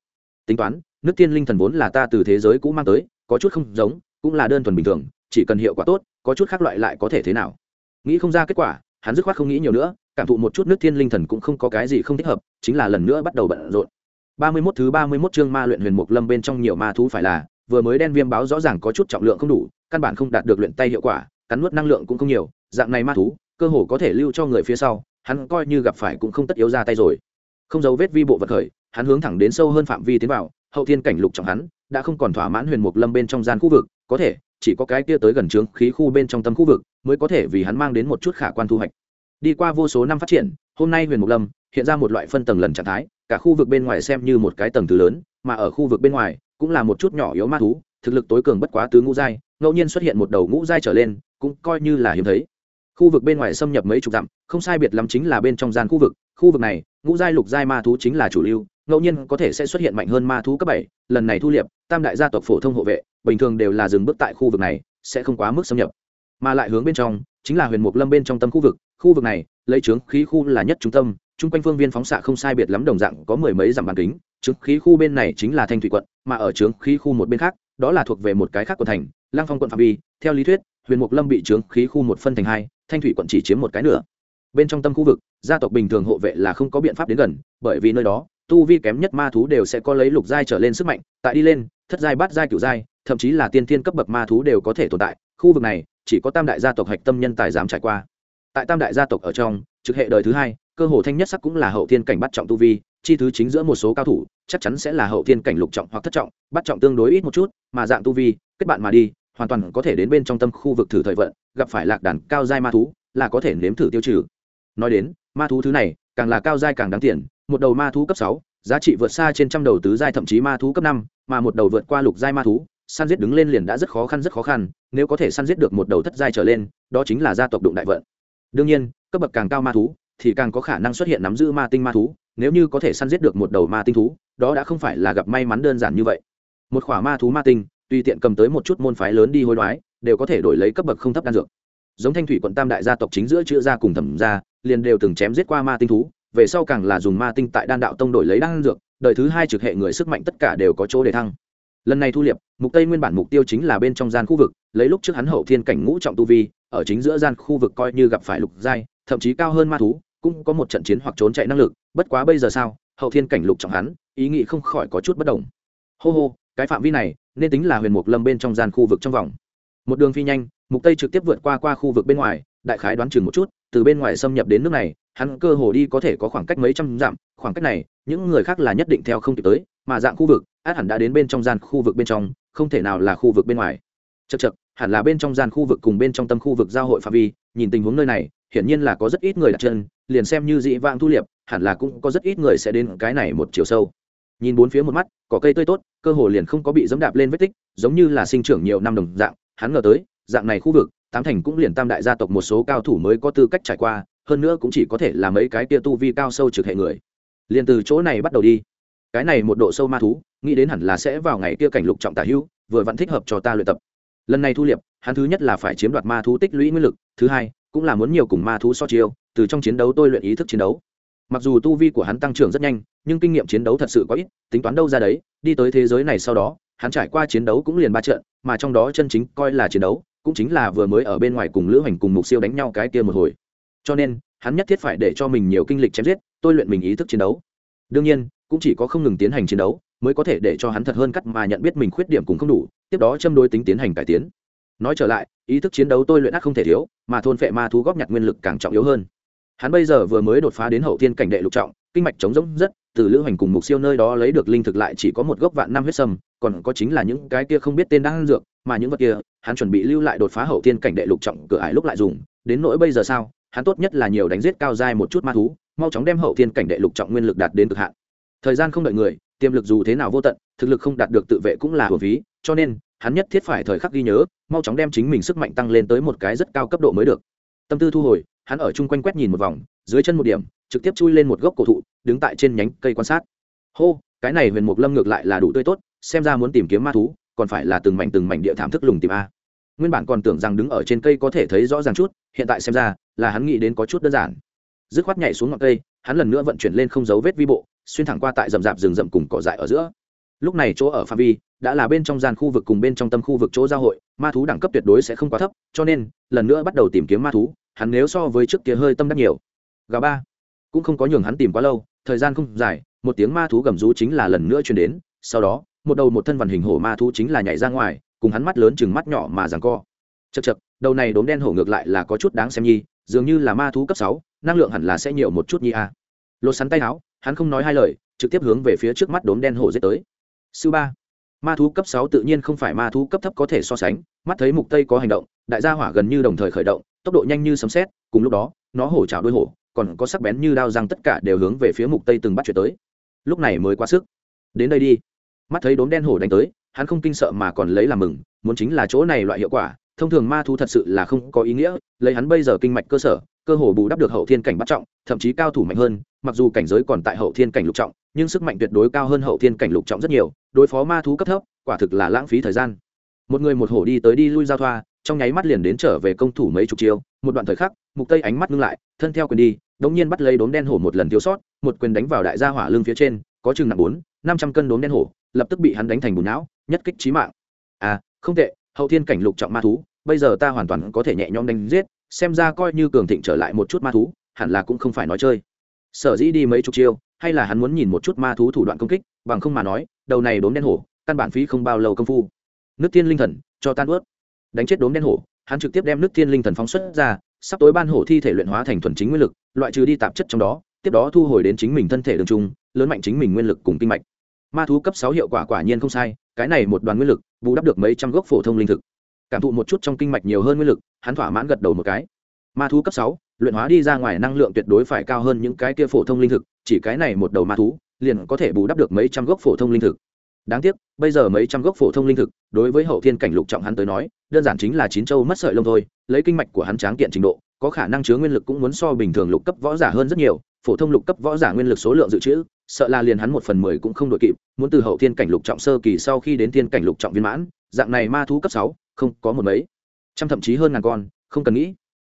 Tính toán, nước thiên linh thần vốn là ta từ thế giới cũ mang tới, có chút không giống, cũng là đơn thuần bình thường, chỉ cần hiệu quả tốt, có chút khác loại lại có thể thế nào? Nghĩ không ra kết quả, hắn dứt khoát không nghĩ nhiều nữa, cảm thụ một chút nước thiên linh thần cũng không có cái gì không thích hợp, chính là lần nữa bắt đầu bận rộn. Ba mươi 31 thứ ba mươi 31 chương ma luyện huyền mục lâm bên trong nhiều ma thú phải là, vừa mới đen viêm báo rõ ràng có chút trọng lượng không đủ, căn bản không đạt được luyện tay hiệu quả, cắn nuốt năng lượng cũng không nhiều, dạng này ma thú, cơ hồ có thể lưu cho người phía sau, hắn coi như gặp phải cũng không tất yếu ra tay rồi không dấu vết vi bộ vật khởi, hắn hướng thẳng đến sâu hơn phạm vi tiến vào, hậu thiên cảnh lục trọng hắn, đã không còn thỏa mãn huyền mục lâm bên trong gian khu vực, có thể, chỉ có cái kia tới gần trướng khí khu bên trong tâm khu vực, mới có thể vì hắn mang đến một chút khả quan thu hoạch. Đi qua vô số năm phát triển, hôm nay huyền mục lâm, hiện ra một loại phân tầng lần trạng thái, cả khu vực bên ngoài xem như một cái tầng thứ lớn, mà ở khu vực bên ngoài, cũng là một chút nhỏ yếu ma thú, thực lực tối cường bất quá tứ ngũ giai, ngẫu nhiên xuất hiện một đầu ngũ giai trở lên, cũng coi như là hiếm thấy. Khu vực bên ngoài xâm nhập mấy chục dặm, không sai biệt lắm chính là bên trong gian khu vực khu vực này, ngũ giai lục giai ma thú chính là chủ lưu, ngẫu nhiên có thể sẽ xuất hiện mạnh hơn ma thú cấp bảy, lần này thu liệp, tam đại gia tộc phổ thông hộ vệ, bình thường đều là dừng bước tại khu vực này, sẽ không quá mức xâm nhập. Mà lại hướng bên trong, chính là huyền mục lâm bên trong tâm khu vực khu vực này, lấy trướng khí khu là nhất trung tâm, chung quanh phương viên phóng xạ không sai biệt lắm đồng dạng có mười mấy dặm bàn kính, trướng khí khu bên này chính là thanh thủy quận, mà ở trướng khí khu một bên khác, đó là thuộc về một cái khác của thành lang phong quận phạm vi, theo lý thuyết, huyền mục lâm bị trướng khí khu một phân thành hai, thanh thủy quận chỉ chiếm một cái nữa bên trong tâm khu vực, gia tộc bình thường hộ vệ là không có biện pháp đến gần, bởi vì nơi đó, tu vi kém nhất ma thú đều sẽ có lấy lục giai trở lên sức mạnh, tại đi lên, thất giai, bát giai, cửu giai, thậm chí là tiên thiên cấp bậc ma thú đều có thể tồn tại, khu vực này, chỉ có tam đại gia tộc hạch tâm nhân tài dám trải qua. Tại tam đại gia tộc ở trong, trực hệ đời thứ hai, cơ hồ thanh nhất sắc cũng là hậu thiên cảnh bắt trọng tu vi, chi thứ chính giữa một số cao thủ, chắc chắn sẽ là hậu thiên cảnh lục trọng hoặc thất trọng, bắt trọng tương đối ít một chút, mà dạng tu vi, kết bạn mà đi, hoàn toàn có thể đến bên trong tâm khu vực thử thời vận, gặp phải lạc đàn cao giai ma thú, là có thể nếm thử tiêu trừ nói đến, ma thú thứ này, càng là cao giai càng đáng tiền, một đầu ma thú cấp sáu, giá trị vượt xa trên trăm đầu tứ giai thậm chí ma thú cấp năm, mà một đầu vượt qua lục giai ma thú, săn giết đứng lên liền đã rất khó khăn, rất khó khăn, nếu có thể săn giết được một đầu thất giai trở lên, đó chính là gia tộc đụng đại vận. Đương nhiên, cấp bậc càng cao ma thú, thì càng có khả năng xuất hiện nắm giữ ma tinh ma thú, nếu như có thể săn giết được một đầu ma tinh thú, đó đã không phải là gặp may mắn đơn giản như vậy. Một khỏa ma thú ma tinh, tùy tiện cầm tới một chút môn phái lớn đi hối đoái, đều có thể đổi lấy cấp bậc không thấp đan dược. Giống thanh thủy quận tam đại gia tộc chính giữa chữ gia cùng thẩm gia liền đều từng chém giết qua ma tinh thú, về sau càng là dùng ma tinh tại đan đạo tông đổi lấy đan dược, đời thứ hai trực hệ người sức mạnh tất cả đều có chỗ để thăng. Lần này thu liệp, mục tây nguyên bản mục tiêu chính là bên trong gian khu vực, lấy lúc trước hắn hậu thiên cảnh ngũ trọng tu vi, ở chính giữa gian khu vực coi như gặp phải lục giai, thậm chí cao hơn ma thú, cũng có một trận chiến hoặc trốn chạy năng lực, bất quá bây giờ sao, hậu thiên cảnh lục trọng hắn, ý nghĩ không khỏi có chút bất đồng. Hô hô, cái phạm vi này, nên tính là huyền mục lâm bên trong gian khu vực trong vòng. Một đường phi nhanh, mục tây trực tiếp vượt qua qua khu vực bên ngoài, đại khái đoán chừng một chút từ bên ngoài xâm nhập đến nước này, hắn cơ hồ đi có thể có khoảng cách mấy trăm dặm, khoảng cách này, những người khác là nhất định theo không kịp tới, mà dạng khu vực, át hẳn đã đến bên trong gian khu vực bên trong, không thể nào là khu vực bên ngoài. Chật chật hẳn là bên trong gian khu vực cùng bên trong tâm khu vực giao hội phạm vi, nhìn tình huống nơi này, hiển nhiên là có rất ít người đặt chân, liền xem như dị vãng thu liệp, hẳn là cũng có rất ít người sẽ đến cái này một chiều sâu. Nhìn bốn phía một mắt có cây tươi tốt, cơ hồ liền không có bị dẫm đạp lên vết tích, giống như là sinh trưởng nhiều năm đồng dạng, hắn ngờ tới, dạng này khu vực tám thành cũng liền tam đại gia tộc một số cao thủ mới có tư cách trải qua, hơn nữa cũng chỉ có thể là mấy cái kia tu vi cao sâu trực hệ người. Liền từ chỗ này bắt đầu đi. Cái này một độ sâu ma thú, nghĩ đến hẳn là sẽ vào ngày kia cảnh lục trọng tả hữu vừa vẫn thích hợp cho ta luyện tập. Lần này thu liệp, hắn thứ nhất là phải chiếm đoạt ma thú tích lũy nguyên lực, thứ hai, cũng là muốn nhiều cùng ma thú so chiêu, từ trong chiến đấu tôi luyện ý thức chiến đấu. Mặc dù tu vi của hắn tăng trưởng rất nhanh, nhưng kinh nghiệm chiến đấu thật sự có ít, tính toán đâu ra đấy, đi tới thế giới này sau đó, hắn trải qua chiến đấu cũng liền ba trận, mà trong đó chân chính coi là chiến đấu cũng chính là vừa mới ở bên ngoài cùng lữ hành cùng mục siêu đánh nhau cái kia một hồi. Cho nên, hắn nhất thiết phải để cho mình nhiều kinh lịch chém giết, tôi luyện mình ý thức chiến đấu. Đương nhiên, cũng chỉ có không ngừng tiến hành chiến đấu, mới có thể để cho hắn thật hơn cắt mà nhận biết mình khuyết điểm cũng không đủ, tiếp đó châm đối tính tiến hành cải tiến. Nói trở lại, ý thức chiến đấu tôi luyện ác không thể thiếu, mà thôn phệ ma thú góp nhặt nguyên lực càng trọng yếu hơn. Hắn bây giờ vừa mới đột phá đến hậu thiên cảnh đệ lục trọng, kinh mạch chống rỗng rất, từ lữ hành cùng mục siêu nơi đó lấy được linh thực lại chỉ có một gốc vạn năm huyết sâm, còn có chính là những cái kia không biết tên đang dược, mà những vật kia hắn chuẩn bị lưu lại đột phá hậu thiên cảnh đệ lục trọng cửa ải lúc lại dùng, đến nỗi bây giờ sao, hắn tốt nhất là nhiều đánh giết cao dai một chút ma thú, mau chóng đem hậu thiên cảnh đệ lục trọng nguyên lực đạt đến cực hạn. Thời gian không đợi người, tiềm lực dù thế nào vô tận, thực lực không đạt được tự vệ cũng là hồn phí, cho nên, hắn nhất thiết phải thời khắc ghi nhớ, mau chóng đem chính mình sức mạnh tăng lên tới một cái rất cao cấp độ mới được. Tâm tư thu hồi, hắn ở chung quanh quét nhìn một vòng, dưới chân một điểm, trực tiếp chui lên một gốc cổ thụ, đứng tại trên nhánh cây quan sát. Hô, cái này huyền mục lâm ngược lại là đủ tươi tốt, xem ra muốn tìm kiếm ma thú còn phải là từng mảnh từng mảnh địa thảm thức lùng tìm a. Nguyên bản còn tưởng rằng đứng ở trên cây có thể thấy rõ ràng chút, hiện tại xem ra là hắn nghĩ đến có chút đơn giản. Dứt khoát nhảy xuống ngọn cây, hắn lần nữa vận chuyển lên không dấu vết vi bộ, xuyên thẳng qua tại rậm rạp rừng rậm cùng cỏ dại ở giữa. Lúc này chỗ ở phạm vi đã là bên trong gian khu vực cùng bên trong tâm khu vực chỗ giao hội, ma thú đẳng cấp tuyệt đối sẽ không quá thấp, cho nên, lần nữa bắt đầu tìm kiếm ma thú, hắn nếu so với trước kia hơi tâm đắc nhiều. Gà ba, cũng không có nhường hắn tìm quá lâu, thời gian không dài, một tiếng ma thú gầm rú chính là lần nữa chuyển đến, sau đó một đầu một thân vằn hình hổ ma thú chính là nhảy ra ngoài, cùng hắn mắt lớn chừng mắt nhỏ mà rằng co. Chật chật đầu này đốm đen hổ ngược lại là có chút đáng xem nhi, dường như là ma thú cấp sáu, năng lượng hẳn là sẽ nhiều một chút nhi a. À. lột sắn tay áo, hắn không nói hai lời, trực tiếp hướng về phía trước mắt đốm đen hổ giết tới. Sư ba, ma thú cấp sáu tự nhiên không phải ma thú cấp thấp có thể so sánh, mắt thấy mục tây có hành động, đại gia hỏa gần như đồng thời khởi động, tốc độ nhanh như sấm sét, cùng lúc đó, nó hổ chảo đuôi hổ, còn có sắc bén như đao răng tất cả đều hướng về phía mục tây từng bắt chuyển tới. Lúc này mới quá sức. Đến đây đi mắt thấy đốm đen hổ đánh tới, hắn không kinh sợ mà còn lấy làm mừng, muốn chính là chỗ này loại hiệu quả, thông thường ma thú thật sự là không có ý nghĩa, lấy hắn bây giờ kinh mạch cơ sở, cơ hồ bù đắp được hậu thiên cảnh bắt trọng, thậm chí cao thủ mạnh hơn, mặc dù cảnh giới còn tại hậu thiên cảnh lục trọng, nhưng sức mạnh tuyệt đối cao hơn hậu thiên cảnh lục trọng rất nhiều, đối phó ma thú cấp thấp, quả thực là lãng phí thời gian. Một người một hổ đi tới đi lui giao thoa, trong nháy mắt liền đến trở về công thủ mấy chục chiêu, một đoạn thời khắc, mục tây ánh mắt ngưng lại, thân theo quyền đi, đống nhiên bắt lấy đốm đen hổ một lần thiếu sót, một quyền đánh vào đại gia hỏa lưng phía trên, có chừng nặng bốn năm trăm cân đốm đen hổ, lập tức bị hắn đánh thành bùn não, nhất kích trí mạng. À không tệ, hậu thiên cảnh lục trọng ma thú, bây giờ ta hoàn toàn có thể nhẹ nhõm đánh giết, xem ra coi như cường thịnh trở lại một chút ma thú, hẳn là cũng không phải nói chơi. Sở dĩ đi mấy chục chiêu, hay là hắn muốn nhìn một chút ma thú thủ đoạn công kích, bằng không mà nói, đầu này đốm đen hổ, căn bản phí không bao lâu công phu. Nước tiên linh thần, cho tan ướt. Đánh chết đốm đen hổ, hắn trực tiếp đem nước tiên linh thần phóng xuất ra, sắp tối ban hổ thi thể luyện hóa thành thuần chính nguyên lực, loại trừ đi tạp chất trong đó, tiếp đó thu hồi đến chính mình thân thể đường trung, lớn mạnh chính mình nguyên lực cùng kinh mạch ma thú cấp sáu hiệu quả quả nhiên không sai, cái này một đoàn nguyên lực, bù đắp được mấy trăm gốc phổ thông linh thực. Cảm thụ một chút trong kinh mạch nhiều hơn nguyên lực, hắn thỏa mãn gật đầu một cái. Ma thú cấp sáu, luyện hóa đi ra ngoài năng lượng tuyệt đối phải cao hơn những cái kia phổ thông linh thực, chỉ cái này một đầu ma thú, liền có thể bù đắp được mấy trăm gốc phổ thông linh thực. Đáng tiếc, bây giờ mấy trăm gốc phổ thông linh thực, đối với hậu thiên cảnh lục trọng hắn tới nói, đơn giản chính là chín châu mất sợi lông thôi, lấy kinh mạch của hắn tráng kiện trình độ có khả năng chứa nguyên lực cũng muốn so bình thường lục cấp võ giả hơn rất nhiều, phổ thông lục cấp võ giả nguyên lực số lượng dự trữ, sợ là liền hắn một phần mười cũng không đội kịp, muốn từ hậu thiên cảnh lục trọng sơ kỳ sau khi đến thiên cảnh lục trọng viên mãn, dạng này ma thú cấp sáu, không có một mấy. Trăm thậm chí hơn ngàn con, không cần nghĩ.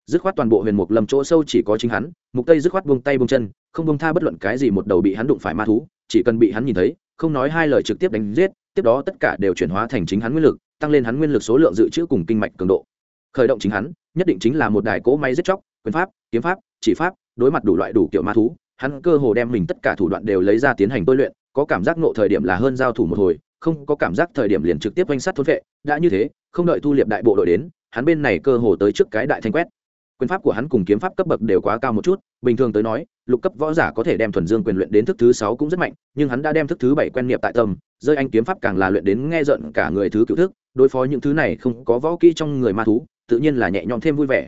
Dứt khoát toàn bộ huyền mục lầm chỗ sâu chỉ có chính hắn, mục tây dứt khoát buông tay buông chân, không buông tha bất luận cái gì một đầu bị hắn đụng phải ma thú, chỉ cần bị hắn nhìn thấy, không nói hai lời trực tiếp đánh giết, tiếp đó tất cả đều chuyển hóa thành chính hắn nguyên lực, tăng lên hắn nguyên lực số lượng dự trữ cùng kinh mạch cường độ. Khởi động chính hắn nhất định chính là một đài cỗ máy giết chóc, quyền pháp, kiếm pháp, chỉ pháp, đối mặt đủ loại đủ kiểu ma thú, hắn cơ hồ đem mình tất cả thủ đoạn đều lấy ra tiến hành tôi luyện, có cảm giác nộ thời điểm là hơn giao thủ một hồi, không có cảm giác thời điểm liền trực tiếp oanh sát thôn vệ, đã như thế, không đợi thu liệp đại bộ đội đến, hắn bên này cơ hồ tới trước cái đại thanh quét. Quyền pháp của hắn cùng kiếm pháp cấp bậc đều quá cao một chút, bình thường tới nói, lục cấp võ giả có thể đem thuần dương quyền luyện đến thức thứ sáu cũng rất mạnh, nhưng hắn đã đem thức thứ bảy quen niệm tại tâm, rơi anh kiếm pháp càng là luyện đến nghe giận cả người thứ cựu thức, đối phó những thứ này không có võ kỹ trong người ma thú tự nhiên là nhẹ nhõm thêm vui vẻ.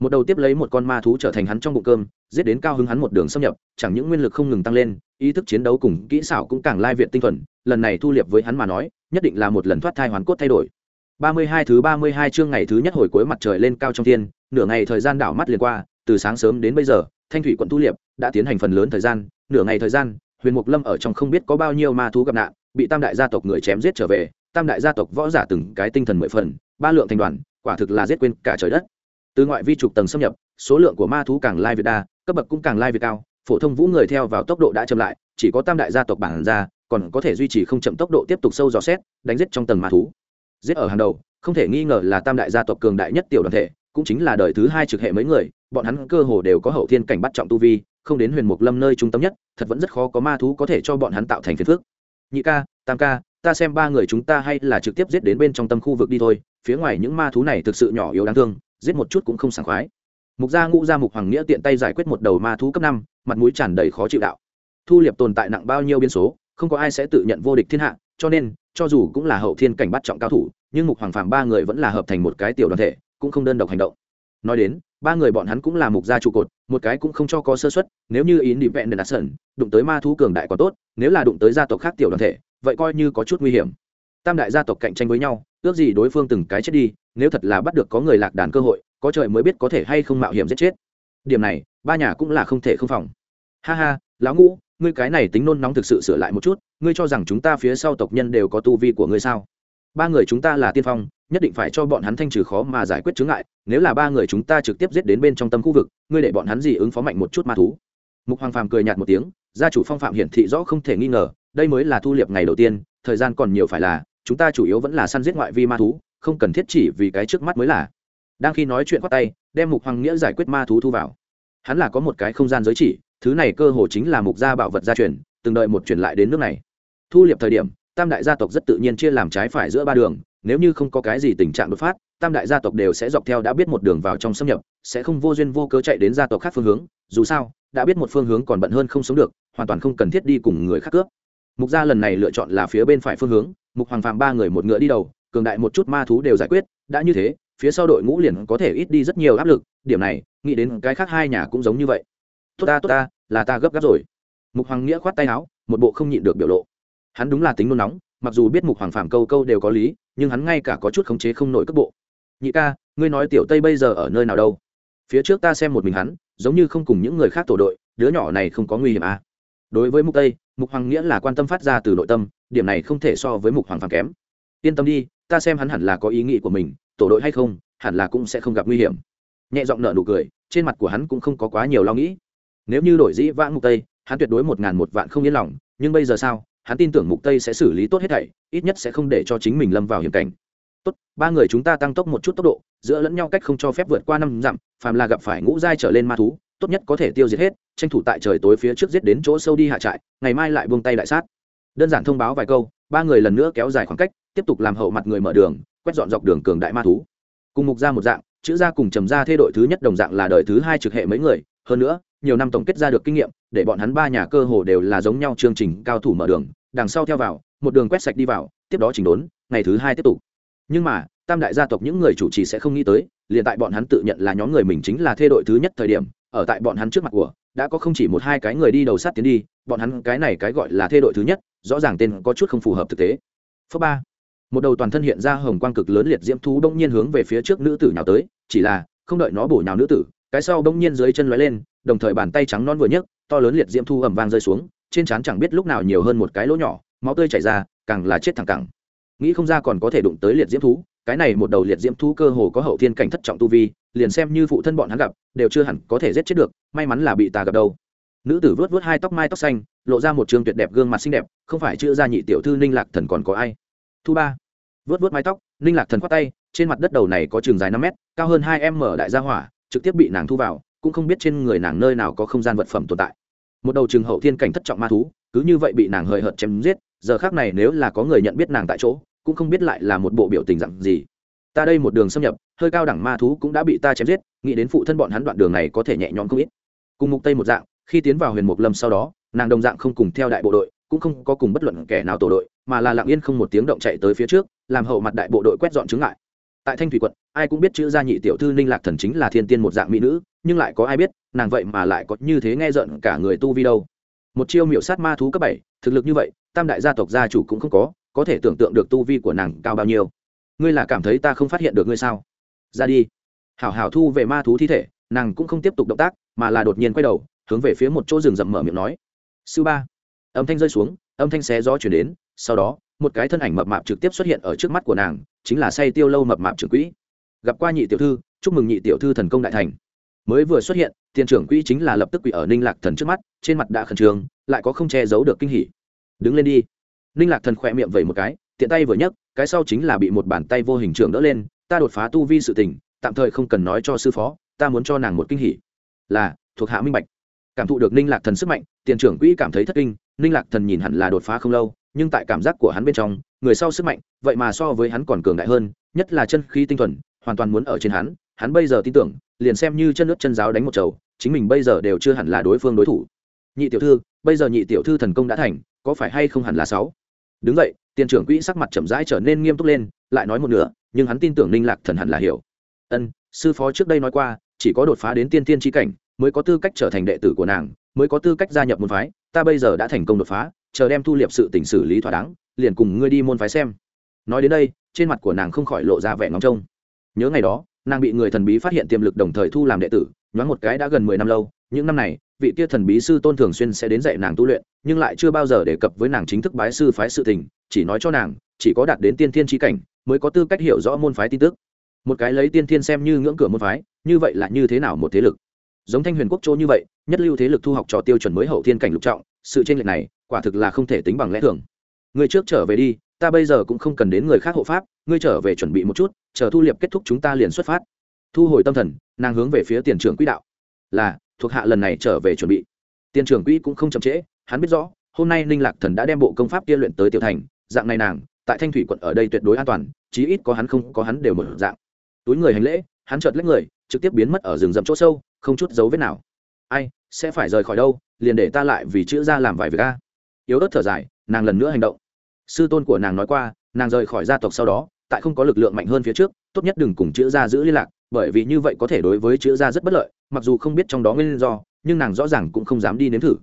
Một đầu tiếp lấy một con ma thú trở thành hắn trong bụng cơm, giết đến cao hứng hắn một đường xâm nhập, chẳng những nguyên lực không ngừng tăng lên, ý thức chiến đấu cùng kỹ xảo cũng càng lai viện tinh thuần, lần này thu liệp với hắn mà nói, nhất định là một lần thoát thai hoàn cốt thay đổi. Ba mươi hai thứ ba mươi hai chương ngày thứ nhất hồi cuối mặt trời lên cao trong thiên, nửa ngày thời gian đảo mắt liền qua, từ sáng sớm đến bây giờ, thanh thủy quận thu liệp đã tiến hành phần lớn thời gian, nửa ngày thời gian, huyền mục lâm ở trong không biết có bao nhiêu ma thú gặp nạn, bị tam đại gia tộc người chém giết trở về, tam đại gia tộc võ giả từng cái tinh thần mười phần, ba lượng thành đoàn quả thực là giết quên cả trời đất. Từ ngoại vi trục tầng xâm nhập, số lượng của ma thú càng lai việt đa, cấp bậc cũng càng lai việt cao, phổ thông vũ người theo vào tốc độ đã chậm lại, chỉ có tam đại gia tộc bản ra, còn có thể duy trì không chậm tốc độ tiếp tục sâu dò xét, đánh giết trong tầng ma thú. Giết ở hàng đầu, không thể nghi ngờ là tam đại gia tộc cường đại nhất tiểu đoàn thể, cũng chính là đời thứ hai trực hệ mấy người, bọn hắn cơ hồ đều có hậu thiên cảnh bắt trọng tu vi, không đến huyền mục lâm nơi trung tâm nhất, thật vẫn rất khó có ma thú có thể cho bọn hắn tạo thành phiền phước nhị ca, tam ca ta xem ba người chúng ta hay là trực tiếp giết đến bên trong tâm khu vực đi thôi, phía ngoài những ma thú này thực sự nhỏ yếu đáng thương, giết một chút cũng không sảng khoái. Mục gia ngũ gia mục hoàng nghĩa tiện tay giải quyết một đầu ma thú cấp năm, mặt mũi tràn đầy khó chịu đạo. Thu liệp tồn tại nặng bao nhiêu biên số, không có ai sẽ tự nhận vô địch thiên hạ, cho nên, cho dù cũng là hậu thiên cảnh bắt trọng cao thủ, nhưng mục hoàng phàm ba người vẫn là hợp thành một cái tiểu đoàn thể, cũng không đơn độc hành động. Nói đến ba người bọn hắn cũng là mục gia trụ cột, một cái cũng không cho có sơ xuất nếu như ý nị vẹn đền đặt sẩn, đụng tới ma thú cường đại còn tốt, nếu là đụng tới gia tộc khác tiểu đoàn thể, vậy coi như có chút nguy hiểm. Tam đại gia tộc cạnh tranh với nhau, ước gì đối phương từng cái chết đi, nếu thật là bắt được có người lạc đàn cơ hội, có trời mới biết có thể hay không mạo hiểm giết chết. Điểm này, ba nhà cũng là không thể không phòng. Ha ha, lão ngũ, ngươi cái này tính nôn nóng thực sự sửa lại một chút, ngươi cho rằng chúng ta phía sau tộc nhân đều có tu vi của ngươi sao? Ba người chúng ta là tiên phong nhất định phải cho bọn hắn thanh trừ khó mà giải quyết chướng ngại, nếu là ba người chúng ta trực tiếp giết đến bên trong tâm khu vực, ngươi để bọn hắn gì ứng phó mạnh một chút ma thú? Mục hoàng phàm cười nhạt một tiếng, gia chủ phong phạm hiển thị rõ không thể nghi ngờ, đây mới là thu liệp ngày đầu tiên, thời gian còn nhiều phải là, chúng ta chủ yếu vẫn là săn giết ngoại vi ma thú, không cần thiết chỉ vì cái trước mắt mới là. Đang khi nói chuyện qua tay, đem mục hoàng nghĩa giải quyết ma thú thu vào. Hắn là có một cái không gian giới chỉ, thứ này cơ hồ chính là mục gia bảo vật gia truyền, từng đợi một truyền lại đến nước này. Thu liệp thời điểm, tam đại gia tộc rất tự nhiên chia làm trái phải giữa ba đường nếu như không có cái gì tình trạng đột phát, tam đại gia tộc đều sẽ dọc theo đã biết một đường vào trong xâm nhập, sẽ không vô duyên vô cớ chạy đến gia tộc khác phương hướng, dù sao, đã biết một phương hướng còn bận hơn không sống được, hoàn toàn không cần thiết đi cùng người khác cướp. Mục gia lần này lựa chọn là phía bên phải phương hướng, mục hoàng phàm ba người một ngựa đi đầu, cường đại một chút ma thú đều giải quyết, đã như thế, phía sau đội ngũ liền có thể ít đi rất nhiều áp lực, điểm này, nghĩ đến cái khác hai nhà cũng giống như vậy. Tốt ta tốt ta, là ta gấp gáp rồi. Mục hoàng nghĩa khoát tay áo, một bộ không nhịn được biểu lộ. Hắn đúng là tính nôn nóng mặc dù biết mục hoàng phàm câu câu đều có lý, nhưng hắn ngay cả có chút khống chế không nổi cấp bộ. Nhị ca, ngươi nói tiểu tây bây giờ ở nơi nào đâu? Phía trước ta xem một mình hắn, giống như không cùng những người khác tổ đội, đứa nhỏ này không có nguy hiểm à. đối với mục tây, mục hoàng nghĩa là quan tâm phát ra từ nội tâm, điểm này không thể so với mục hoàng phàm kém. Yên tâm đi, ta xem hắn hẳn là có ý nghĩ của mình, tổ đội hay không, hẳn là cũng sẽ không gặp nguy hiểm. Nhẹ giọng nợ nụ cười, trên mặt của hắn cũng không có quá nhiều lo nghĩ. Nếu như đổi dĩ vãng mục tây, hắn tuyệt đối một ngàn một vạn không yên lòng, nhưng bây giờ sao? Hắn tin tưởng mục tây sẽ xử lý tốt hết thảy, ít nhất sẽ không để cho chính mình lâm vào hiểm cảnh. Tốt, ba người chúng ta tăng tốc một chút tốc độ, giữa lẫn nhau cách không cho phép vượt qua năm dặm, phàm là gặp phải ngũ giai trở lên ma thú, tốt nhất có thể tiêu diệt hết, tranh thủ tại trời tối phía trước giết đến chỗ sâu đi hạ trại, ngày mai lại buông tay đại sát. Đơn giản thông báo vài câu, ba người lần nữa kéo dài khoảng cách, tiếp tục làm hậu mặt người mở đường, quét dọn dọc đường cường đại ma thú. Cùng mục ra một dạng, chữ ra cùng trầm ra thê đội thứ nhất đồng dạng là đời thứ hai trực hệ mấy người hơn nữa, nhiều năm tổng kết ra được kinh nghiệm, để bọn hắn ba nhà cơ hồ đều là giống nhau chương trình cao thủ mở đường, đằng sau theo vào, một đường quét sạch đi vào, tiếp đó chỉnh đốn, ngày thứ hai tiếp tục. Nhưng mà, tam đại gia tộc những người chủ trì sẽ không nghĩ tới, liền tại bọn hắn tự nhận là nhóm người mình chính là thê đội thứ nhất thời điểm, ở tại bọn hắn trước mặt của, đã có không chỉ một hai cái người đi đầu sát tiến đi, bọn hắn cái này cái gọi là thê đội thứ nhất, rõ ràng tên có chút không phù hợp thực tế. Phớ ba, một đầu toàn thân hiện ra hồng quang cực lớn liệt diễm thú đông nhiên hướng về phía trước nữ tử nhào tới, chỉ là, không đợi nó bổ nhào nữ tử cái sau đông nhiên dưới chân lóe lên, đồng thời bàn tay trắng non vừa nhấc, to lớn liệt diễm thu ầm vang rơi xuống, trên trán chẳng biết lúc nào nhiều hơn một cái lỗ nhỏ, máu tươi chảy ra, càng là chết thẳng cẳng. Nghĩ không ra còn có thể đụng tới liệt diễm thú, cái này một đầu liệt diễm thú cơ hồ có hậu thiên cảnh thất trọng tu vi, liền xem như phụ thân bọn hắn gặp, đều chưa hẳn có thể giết chết được, may mắn là bị tà gặp đâu. Nữ tử vớt vớt hai tóc mai tóc xanh, lộ ra một trường tuyệt đẹp gương mặt xinh đẹp, không phải chữ gia nhị tiểu thư ninh lạc thần còn có ai? Thu ba vớt vớt mái tóc, ninh lạc thần khoát tay, trên mặt đất đầu này có trường dài năm mét, cao hơn hai m đại gia hỏa trực tiếp bị nàng thu vào, cũng không biết trên người nàng nơi nào có không gian vật phẩm tồn tại. Một đầu trường hậu thiên cảnh thất trọng ma thú, cứ như vậy bị nàng hời hợt chém giết, giờ khác này nếu là có người nhận biết nàng tại chỗ, cũng không biết lại là một bộ biểu tình dặn gì. Ta đây một đường xâm nhập, hơi cao đẳng ma thú cũng đã bị ta chém giết, nghĩ đến phụ thân bọn hắn đoạn đường này có thể nhẹ nhõm không ít. Cùng mục tây một dạng, khi tiến vào huyền mục lâm sau đó, nàng đồng dạng không cùng theo đại bộ đội, cũng không có cùng bất luận kẻ nào tổ đội, mà là lặng yên không một tiếng động chạy tới phía trước, làm hậu mặt đại bộ đội quét dọn chứng lại tại thanh thủy quận ai cũng biết chữ gia nhị tiểu thư ninh lạc thần chính là thiên tiên một dạng mỹ nữ, nhưng lại có ai biết, nàng vậy mà lại có như thế nghe giận cả người tu vi đâu. Một chiêu miểu sát ma thú cấp bảy, thực lực như vậy, tam đại gia tộc gia chủ cũng không có có thể tưởng tượng được tu vi của nàng cao bao nhiêu. Ngươi là cảm thấy ta không phát hiện được ngươi sao? Ra đi. Hảo hảo thu về ma thú thi thể, nàng cũng không tiếp tục động tác, mà là đột nhiên quay đầu, hướng về phía một chỗ rừng rậm mở miệng nói. Sư ba. Âm thanh rơi xuống, âm thanh xé gió chuyển đến, sau đó, một cái thân ảnh mập mạp trực tiếp xuất hiện ở trước mắt của nàng, chính là say tiêu lâu mập mạp trưởng quỹ gặp qua nhị tiểu thư, chúc mừng nhị tiểu thư thần công đại thành. Mới vừa xuất hiện, tiền trưởng quỹ chính là lập tức quỷ ở ninh lạc thần trước mắt, trên mặt đã khẩn trương, lại có không che giấu được kinh hỉ. Đứng lên đi. Ninh lạc thần khỏe miệng vẩy một cái, tiện tay vừa nhấc, cái sau chính là bị một bàn tay vô hình trưởng đỡ lên, ta đột phá tu vi sự tình, tạm thời không cần nói cho sư phó, ta muốn cho nàng một kinh hỉ. Là, thuộc hạ minh bạch. Cảm thụ được ninh lạc thần sức mạnh, tiền trưởng quỹ cảm thấy thất kinh, ninh lạc thần nhìn hẳn là đột phá không lâu, nhưng tại cảm giác của hắn bên trong, người sau sức mạnh, vậy mà so với hắn còn cường đại hơn, nhất là chân khí tinh thuần hoàn toàn muốn ở trên hắn hắn bây giờ tin tưởng, liền xem như chân nước chân giáo đánh một chầu, chính mình bây giờ đều chưa hẳn là đối phương đối thủ. Nhị tiểu thư, bây giờ nhị tiểu thư thần công đã thành, có phải hay không hẳn là sáu? Đứng vậy tiền trưởng quỹ sắc mặt chậm rãi trở nên nghiêm túc lên, lại nói một nửa, nhưng hắn tin tưởng ninh lạc thần hẳn là hiểu. Ân, sư phó trước đây nói qua, chỉ có đột phá đến tiên tiên tri cảnh, mới có tư cách trở thành đệ tử của nàng, mới có tư cách gia nhập môn phái, ta bây giờ đã thành công đột phá, chờ đem thu liệp sự tỉnh xử lý thỏa đáng, liền cùng ngươi đi môn phái xem. Nói đến đây, trên mặt của nàng không khỏi lộ ra vẻ ngóng trông nhớ ngày đó, nàng bị người thần bí phát hiện tiềm lực đồng thời thu làm đệ tử, nhoáng một cái đã gần mười năm lâu, những năm này, vị kia thần bí sư tôn thường xuyên sẽ đến dạy nàng tu luyện, nhưng lại chưa bao giờ đề cập với nàng chính thức bái sư phái sự tình, chỉ nói cho nàng, chỉ có đạt đến tiên thiên trí cảnh, mới có tư cách hiểu rõ môn phái tin tức. Một cái lấy tiên thiên xem như ngưỡng cửa môn phái, như vậy là như thế nào một thế lực? Giống thanh huyền quốc châu như vậy, nhất lưu thế lực thu học trò tiêu chuẩn mới hậu thiên cảnh lục trọng, sự tranh lệch này, quả thực là không thể tính bằng lẽ thường. Người trước trở về đi ta bây giờ cũng không cần đến người khác hộ pháp, ngươi trở về chuẩn bị một chút, chờ thu liệp kết thúc chúng ta liền xuất phát. Thu hồi tâm thần, nàng hướng về phía tiền trưởng quỹ đạo. Là, thuộc hạ lần này trở về chuẩn bị. Tiền trưởng quỹ cũng không chậm trễ, hắn biết rõ, hôm nay ninh lạc thần đã đem bộ công pháp kia luyện tới tiểu thành, dạng này nàng, tại thanh thủy quận ở đây tuyệt đối an toàn, chí ít có hắn không, có hắn đều một dạng. Túi người hành lễ, hắn chợt lấy người, trực tiếp biến mất ở rừng rậm chỗ sâu, không chút dấu vết nào. Ai, sẽ phải rời khỏi đâu, liền để ta lại vì chữ ra làm vài việc a. Yếu ớt thở dài, nàng lần nữa hành động sư tôn của nàng nói qua, nàng rời khỏi gia tộc sau đó, tại không có lực lượng mạnh hơn phía trước, tốt nhất đừng cùng chữ gia giữ liên lạc, bởi vì như vậy có thể đối với chữ gia rất bất lợi, mặc dù không biết trong đó nguyên do, nhưng nàng rõ ràng cũng không dám đi nếm thử.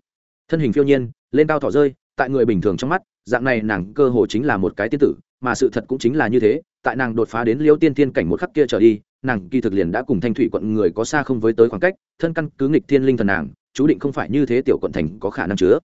Thân hình phiêu nhiên, lên cao thỏ rơi, tại người bình thường trong mắt, dạng này nàng cơ hồ chính là một cái tiên tử, mà sự thật cũng chính là như thế, tại nàng đột phá đến liêu tiên tiên cảnh một khắc kia trở đi, nàng kỳ thực liền đã cùng thanh thủy quận người có xa không với tới khoảng cách, thân căn cứ nghịch thiên linh thần nàng, chú định không phải như thế tiểu quận thành có khả năng chứa.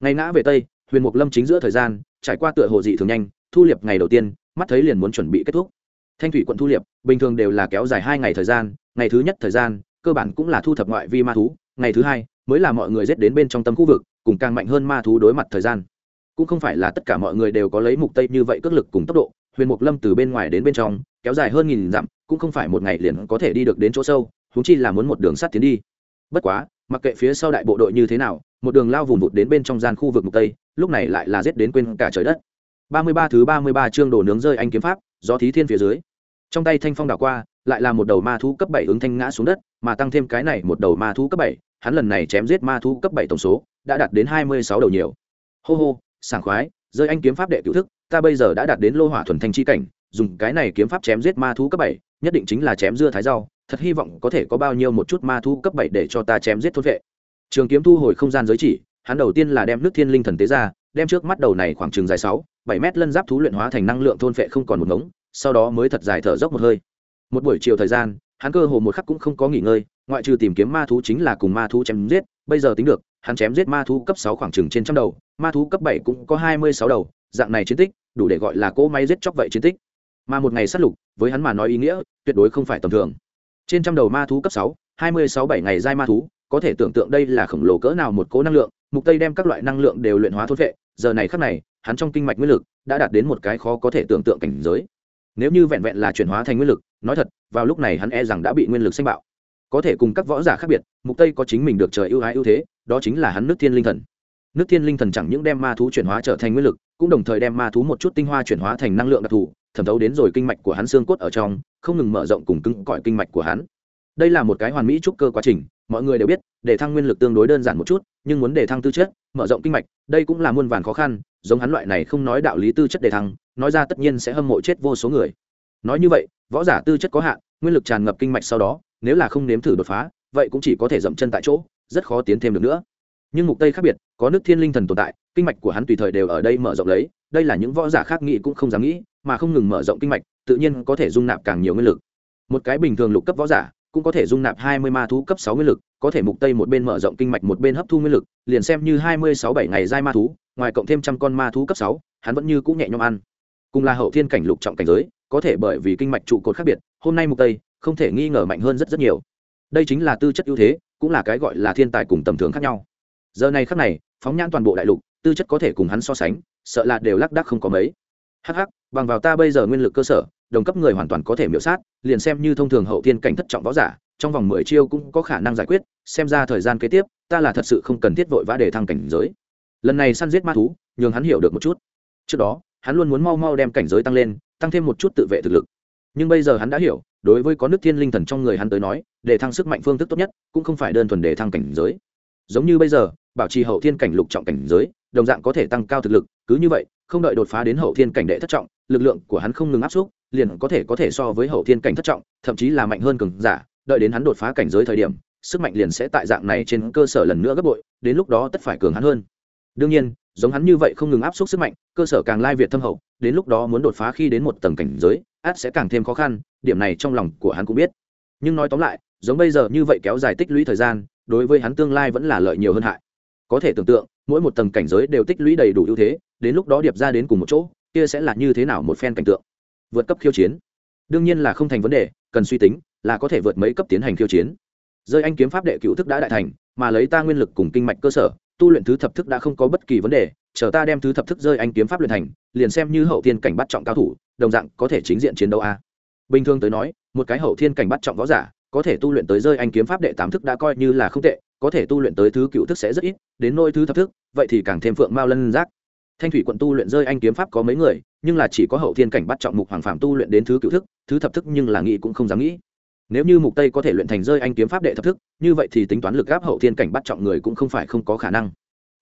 Ngày ngã về tây, huyền mục lâm chính giữa thời gian trải qua tựa hồ dị thường nhanh, thu liệp ngày đầu tiên, mắt thấy liền muốn chuẩn bị kết thúc. Thanh thủy quận thu liệp, bình thường đều là kéo dài hai ngày thời gian, ngày thứ nhất thời gian, cơ bản cũng là thu thập ngoại vi ma thú, ngày thứ hai mới là mọi người giết đến bên trong tâm khu vực, cùng càng mạnh hơn ma thú đối mặt thời gian. Cũng không phải là tất cả mọi người đều có lấy mục tây như vậy cước lực cùng tốc độ, huyền mục lâm từ bên ngoài đến bên trong, kéo dài hơn nghìn dặm, cũng không phải một ngày liền có thể đi được đến chỗ sâu húng chi là muốn một đường sắt tiến đi. Bất quá, mặc kệ phía sau đại bộ đội như thế nào, một đường lao vùng vụt đến bên trong gian khu vực mục tây lúc này lại là giết đến quên cả trời đất. 33 thứ 33 chương đồ nướng rơi anh kiếm pháp do thí thiên phía dưới. Trong tay thanh phong đảo qua lại là một đầu ma thú cấp 7 ứng thanh ngã xuống đất mà tăng thêm cái này một đầu ma thú cấp 7, hắn lần này chém giết ma thú cấp 7 tổng số đã đạt đến 26 đầu nhiều. Hô hô sảng khoái rơi anh kiếm pháp đệ cửu thức ta bây giờ đã đạt đến lô hỏa thuần thanh chi cảnh dùng cái này kiếm pháp chém giết ma thú cấp 7, nhất định chính là chém dưa thái rau thật hy vọng có thể có bao nhiêu một chút ma thú cấp 7 để cho ta chém giết thôn vệ. Trường kiếm thu hồi không gian giới chỉ hắn đầu tiên là đem nước thiên linh thần tế ra, đem trước mắt đầu này khoảng chừng dài sáu, bảy mét lân giáp thú luyện hóa thành năng lượng thôn phệ không còn một ngống, sau đó mới thật dài thở dốc một hơi. Một buổi chiều thời gian, hắn cơ hồ một khắc cũng không có nghỉ ngơi, ngoại trừ tìm kiếm ma thú chính là cùng ma thú chém giết, bây giờ tính được, hắn chém giết ma thú cấp sáu khoảng chừng trên trăm đầu, ma thú cấp bảy cũng có hai mươi sáu đầu, dạng này chiến tích, đủ để gọi là cỗ máy giết chóc vậy chiến tích. Mà một ngày sát lục, với hắn mà nói ý nghĩa, tuyệt đối không phải tầm thường. Trên trăm đầu ma thú cấp sáu, hai mươi sáu bảy ngày giai ma thú, có thể tưởng tượng đây là khổng lồ cỡ nào một cỗ năng lượng mục tây đem các loại năng lượng đều luyện hóa thôn vệ, giờ này khắc này, hắn trong kinh mạch nguyên lực đã đạt đến một cái khó có thể tưởng tượng cảnh giới. Nếu như vẹn vẹn là chuyển hóa thành nguyên lực, nói thật, vào lúc này hắn e rằng đã bị nguyên lực xanh bạo. Có thể cùng các võ giả khác biệt, mục tây có chính mình được trời ưu ái ưu thế, đó chính là hắn nước thiên linh thần. Nước thiên linh thần chẳng những đem ma thú chuyển hóa trở thành nguyên lực, cũng đồng thời đem ma thú một chút tinh hoa chuyển hóa thành năng lượng đặc thù, thẩm thấu đến rồi kinh mạch của hắn xương cốt ở trong, không ngừng mở rộng cùng cứng cỏi kinh mạch của hắn. Đây là một cái hoàn mỹ trúc cơ quá trình mọi người đều biết, để thăng nguyên lực tương đối đơn giản một chút, nhưng muốn để thăng tư chất, mở rộng kinh mạch, đây cũng là muôn vàn khó khăn, giống hắn loại này không nói đạo lý tư chất để thăng, nói ra tất nhiên sẽ hâm mộ chết vô số người. Nói như vậy, võ giả tư chất có hạn, nguyên lực tràn ngập kinh mạch sau đó, nếu là không nếm thử đột phá, vậy cũng chỉ có thể dậm chân tại chỗ, rất khó tiến thêm được nữa. Nhưng mục tây khác biệt, có nước thiên linh thần tồn tại, kinh mạch của hắn tùy thời đều ở đây mở rộng lấy, đây là những võ giả khác nghĩ cũng không dám nghĩ, mà không ngừng mở rộng kinh mạch, tự nhiên có thể dung nạp càng nhiều nguyên lực. Một cái bình thường lục cấp võ giả cũng có thể dung nạp 20 ma thú cấp 6 nguyên lực, có thể mục tây một bên mở rộng kinh mạch một bên hấp thu nguyên lực, liền xem như 26 7 ngày giai ma thú, ngoài cộng thêm trăm con ma thú cấp 6, hắn vẫn như cũ nhẹ nhõm ăn. Cùng là hậu thiên cảnh lục trọng cảnh giới, có thể bởi vì kinh mạch trụ cột khác biệt, hôm nay mục tây không thể nghi ngờ mạnh hơn rất rất nhiều. Đây chính là tư chất ưu thế, cũng là cái gọi là thiên tài cùng tầm thường khác nhau. Giờ này khắc này, phóng nhãn toàn bộ đại lục, tư chất có thể cùng hắn so sánh, sợ là đều lắc đắc không có mấy. Hắc hắc, bằng vào ta bây giờ nguyên lực cơ sở, đồng cấp người hoàn toàn có thể miễu sát, liền xem như thông thường hậu thiên cảnh thất trọng võ giả, trong vòng mười chiêu cũng có khả năng giải quyết, xem ra thời gian kế tiếp, ta là thật sự không cần thiết vội vã để thăng cảnh giới. Lần này săn giết ma thú, nhường hắn hiểu được một chút. Trước đó, hắn luôn muốn mau mau đem cảnh giới tăng lên, tăng thêm một chút tự vệ thực lực. Nhưng bây giờ hắn đã hiểu, đối với có nước thiên linh thần trong người hắn tới nói, để thăng sức mạnh phương thức tốt nhất, cũng không phải đơn thuần để thăng cảnh giới. Giống như bây giờ, bảo trì hậu thiên cảnh lục trọng cảnh giới, đồng dạng có thể tăng cao thực lực, cứ như vậy, không đợi đột phá đến hậu thiên cảnh đệ thất trọng, lực lượng của hắn không ngừng áp xúc liền có thể có thể so với hậu thiên cảnh thất trọng, thậm chí là mạnh hơn cường giả, đợi đến hắn đột phá cảnh giới thời điểm, sức mạnh liền sẽ tại dạng này trên cơ sở lần nữa gấp bội, đến lúc đó tất phải cường hắn hơn. Đương nhiên, giống hắn như vậy không ngừng áp suất sức mạnh, cơ sở càng lai việt thâm hậu, đến lúc đó muốn đột phá khi đến một tầng cảnh giới, át sẽ càng thêm khó khăn, điểm này trong lòng của hắn cũng biết. Nhưng nói tóm lại, giống bây giờ như vậy kéo dài tích lũy thời gian, đối với hắn tương lai vẫn là lợi nhiều hơn hại. Có thể tưởng tượng, mỗi một tầng cảnh giới đều tích lũy đầy đủ ưu thế, đến lúc đó điệp ra đến cùng một chỗ, kia sẽ là như thế nào một phen cảnh tượng? Vượt cấp khiêu chiến. Đương nhiên là không thành vấn đề, cần suy tính, là có thể vượt mấy cấp tiến hành khiêu chiến. Rơi anh kiếm pháp đệ cựu thức đã đại thành, mà lấy ta nguyên lực cùng kinh mạch cơ sở, tu luyện thứ thập thức đã không có bất kỳ vấn đề, chờ ta đem thứ thập thức rơi anh kiếm pháp luyện thành, liền xem như hậu thiên cảnh bắt trọng cao thủ, đồng dạng có thể chính diện chiến đấu a. Bình thường tới nói, một cái hậu thiên cảnh bắt trọng võ giả, có thể tu luyện tới rơi anh kiếm pháp đệ tám thức đã coi như là không tệ, có thể tu luyện tới thứ cựu thức sẽ rất ít, đến nôi thứ thập thức, vậy thì càng thêm phượng mao lân giác. Thanh thủy quận tu luyện rơi anh kiếm pháp có mấy người nhưng là chỉ có hậu thiên cảnh bắt trọng mục hoàng phàm tu luyện đến thứ cựu thức, thứ thập thức nhưng là nghĩ cũng không dám nghĩ. Nếu như mục tây có thể luyện thành rơi anh kiếm pháp đệ thập thức, như vậy thì tính toán lực gáp hậu thiên cảnh bắt trọng người cũng không phải không có khả năng.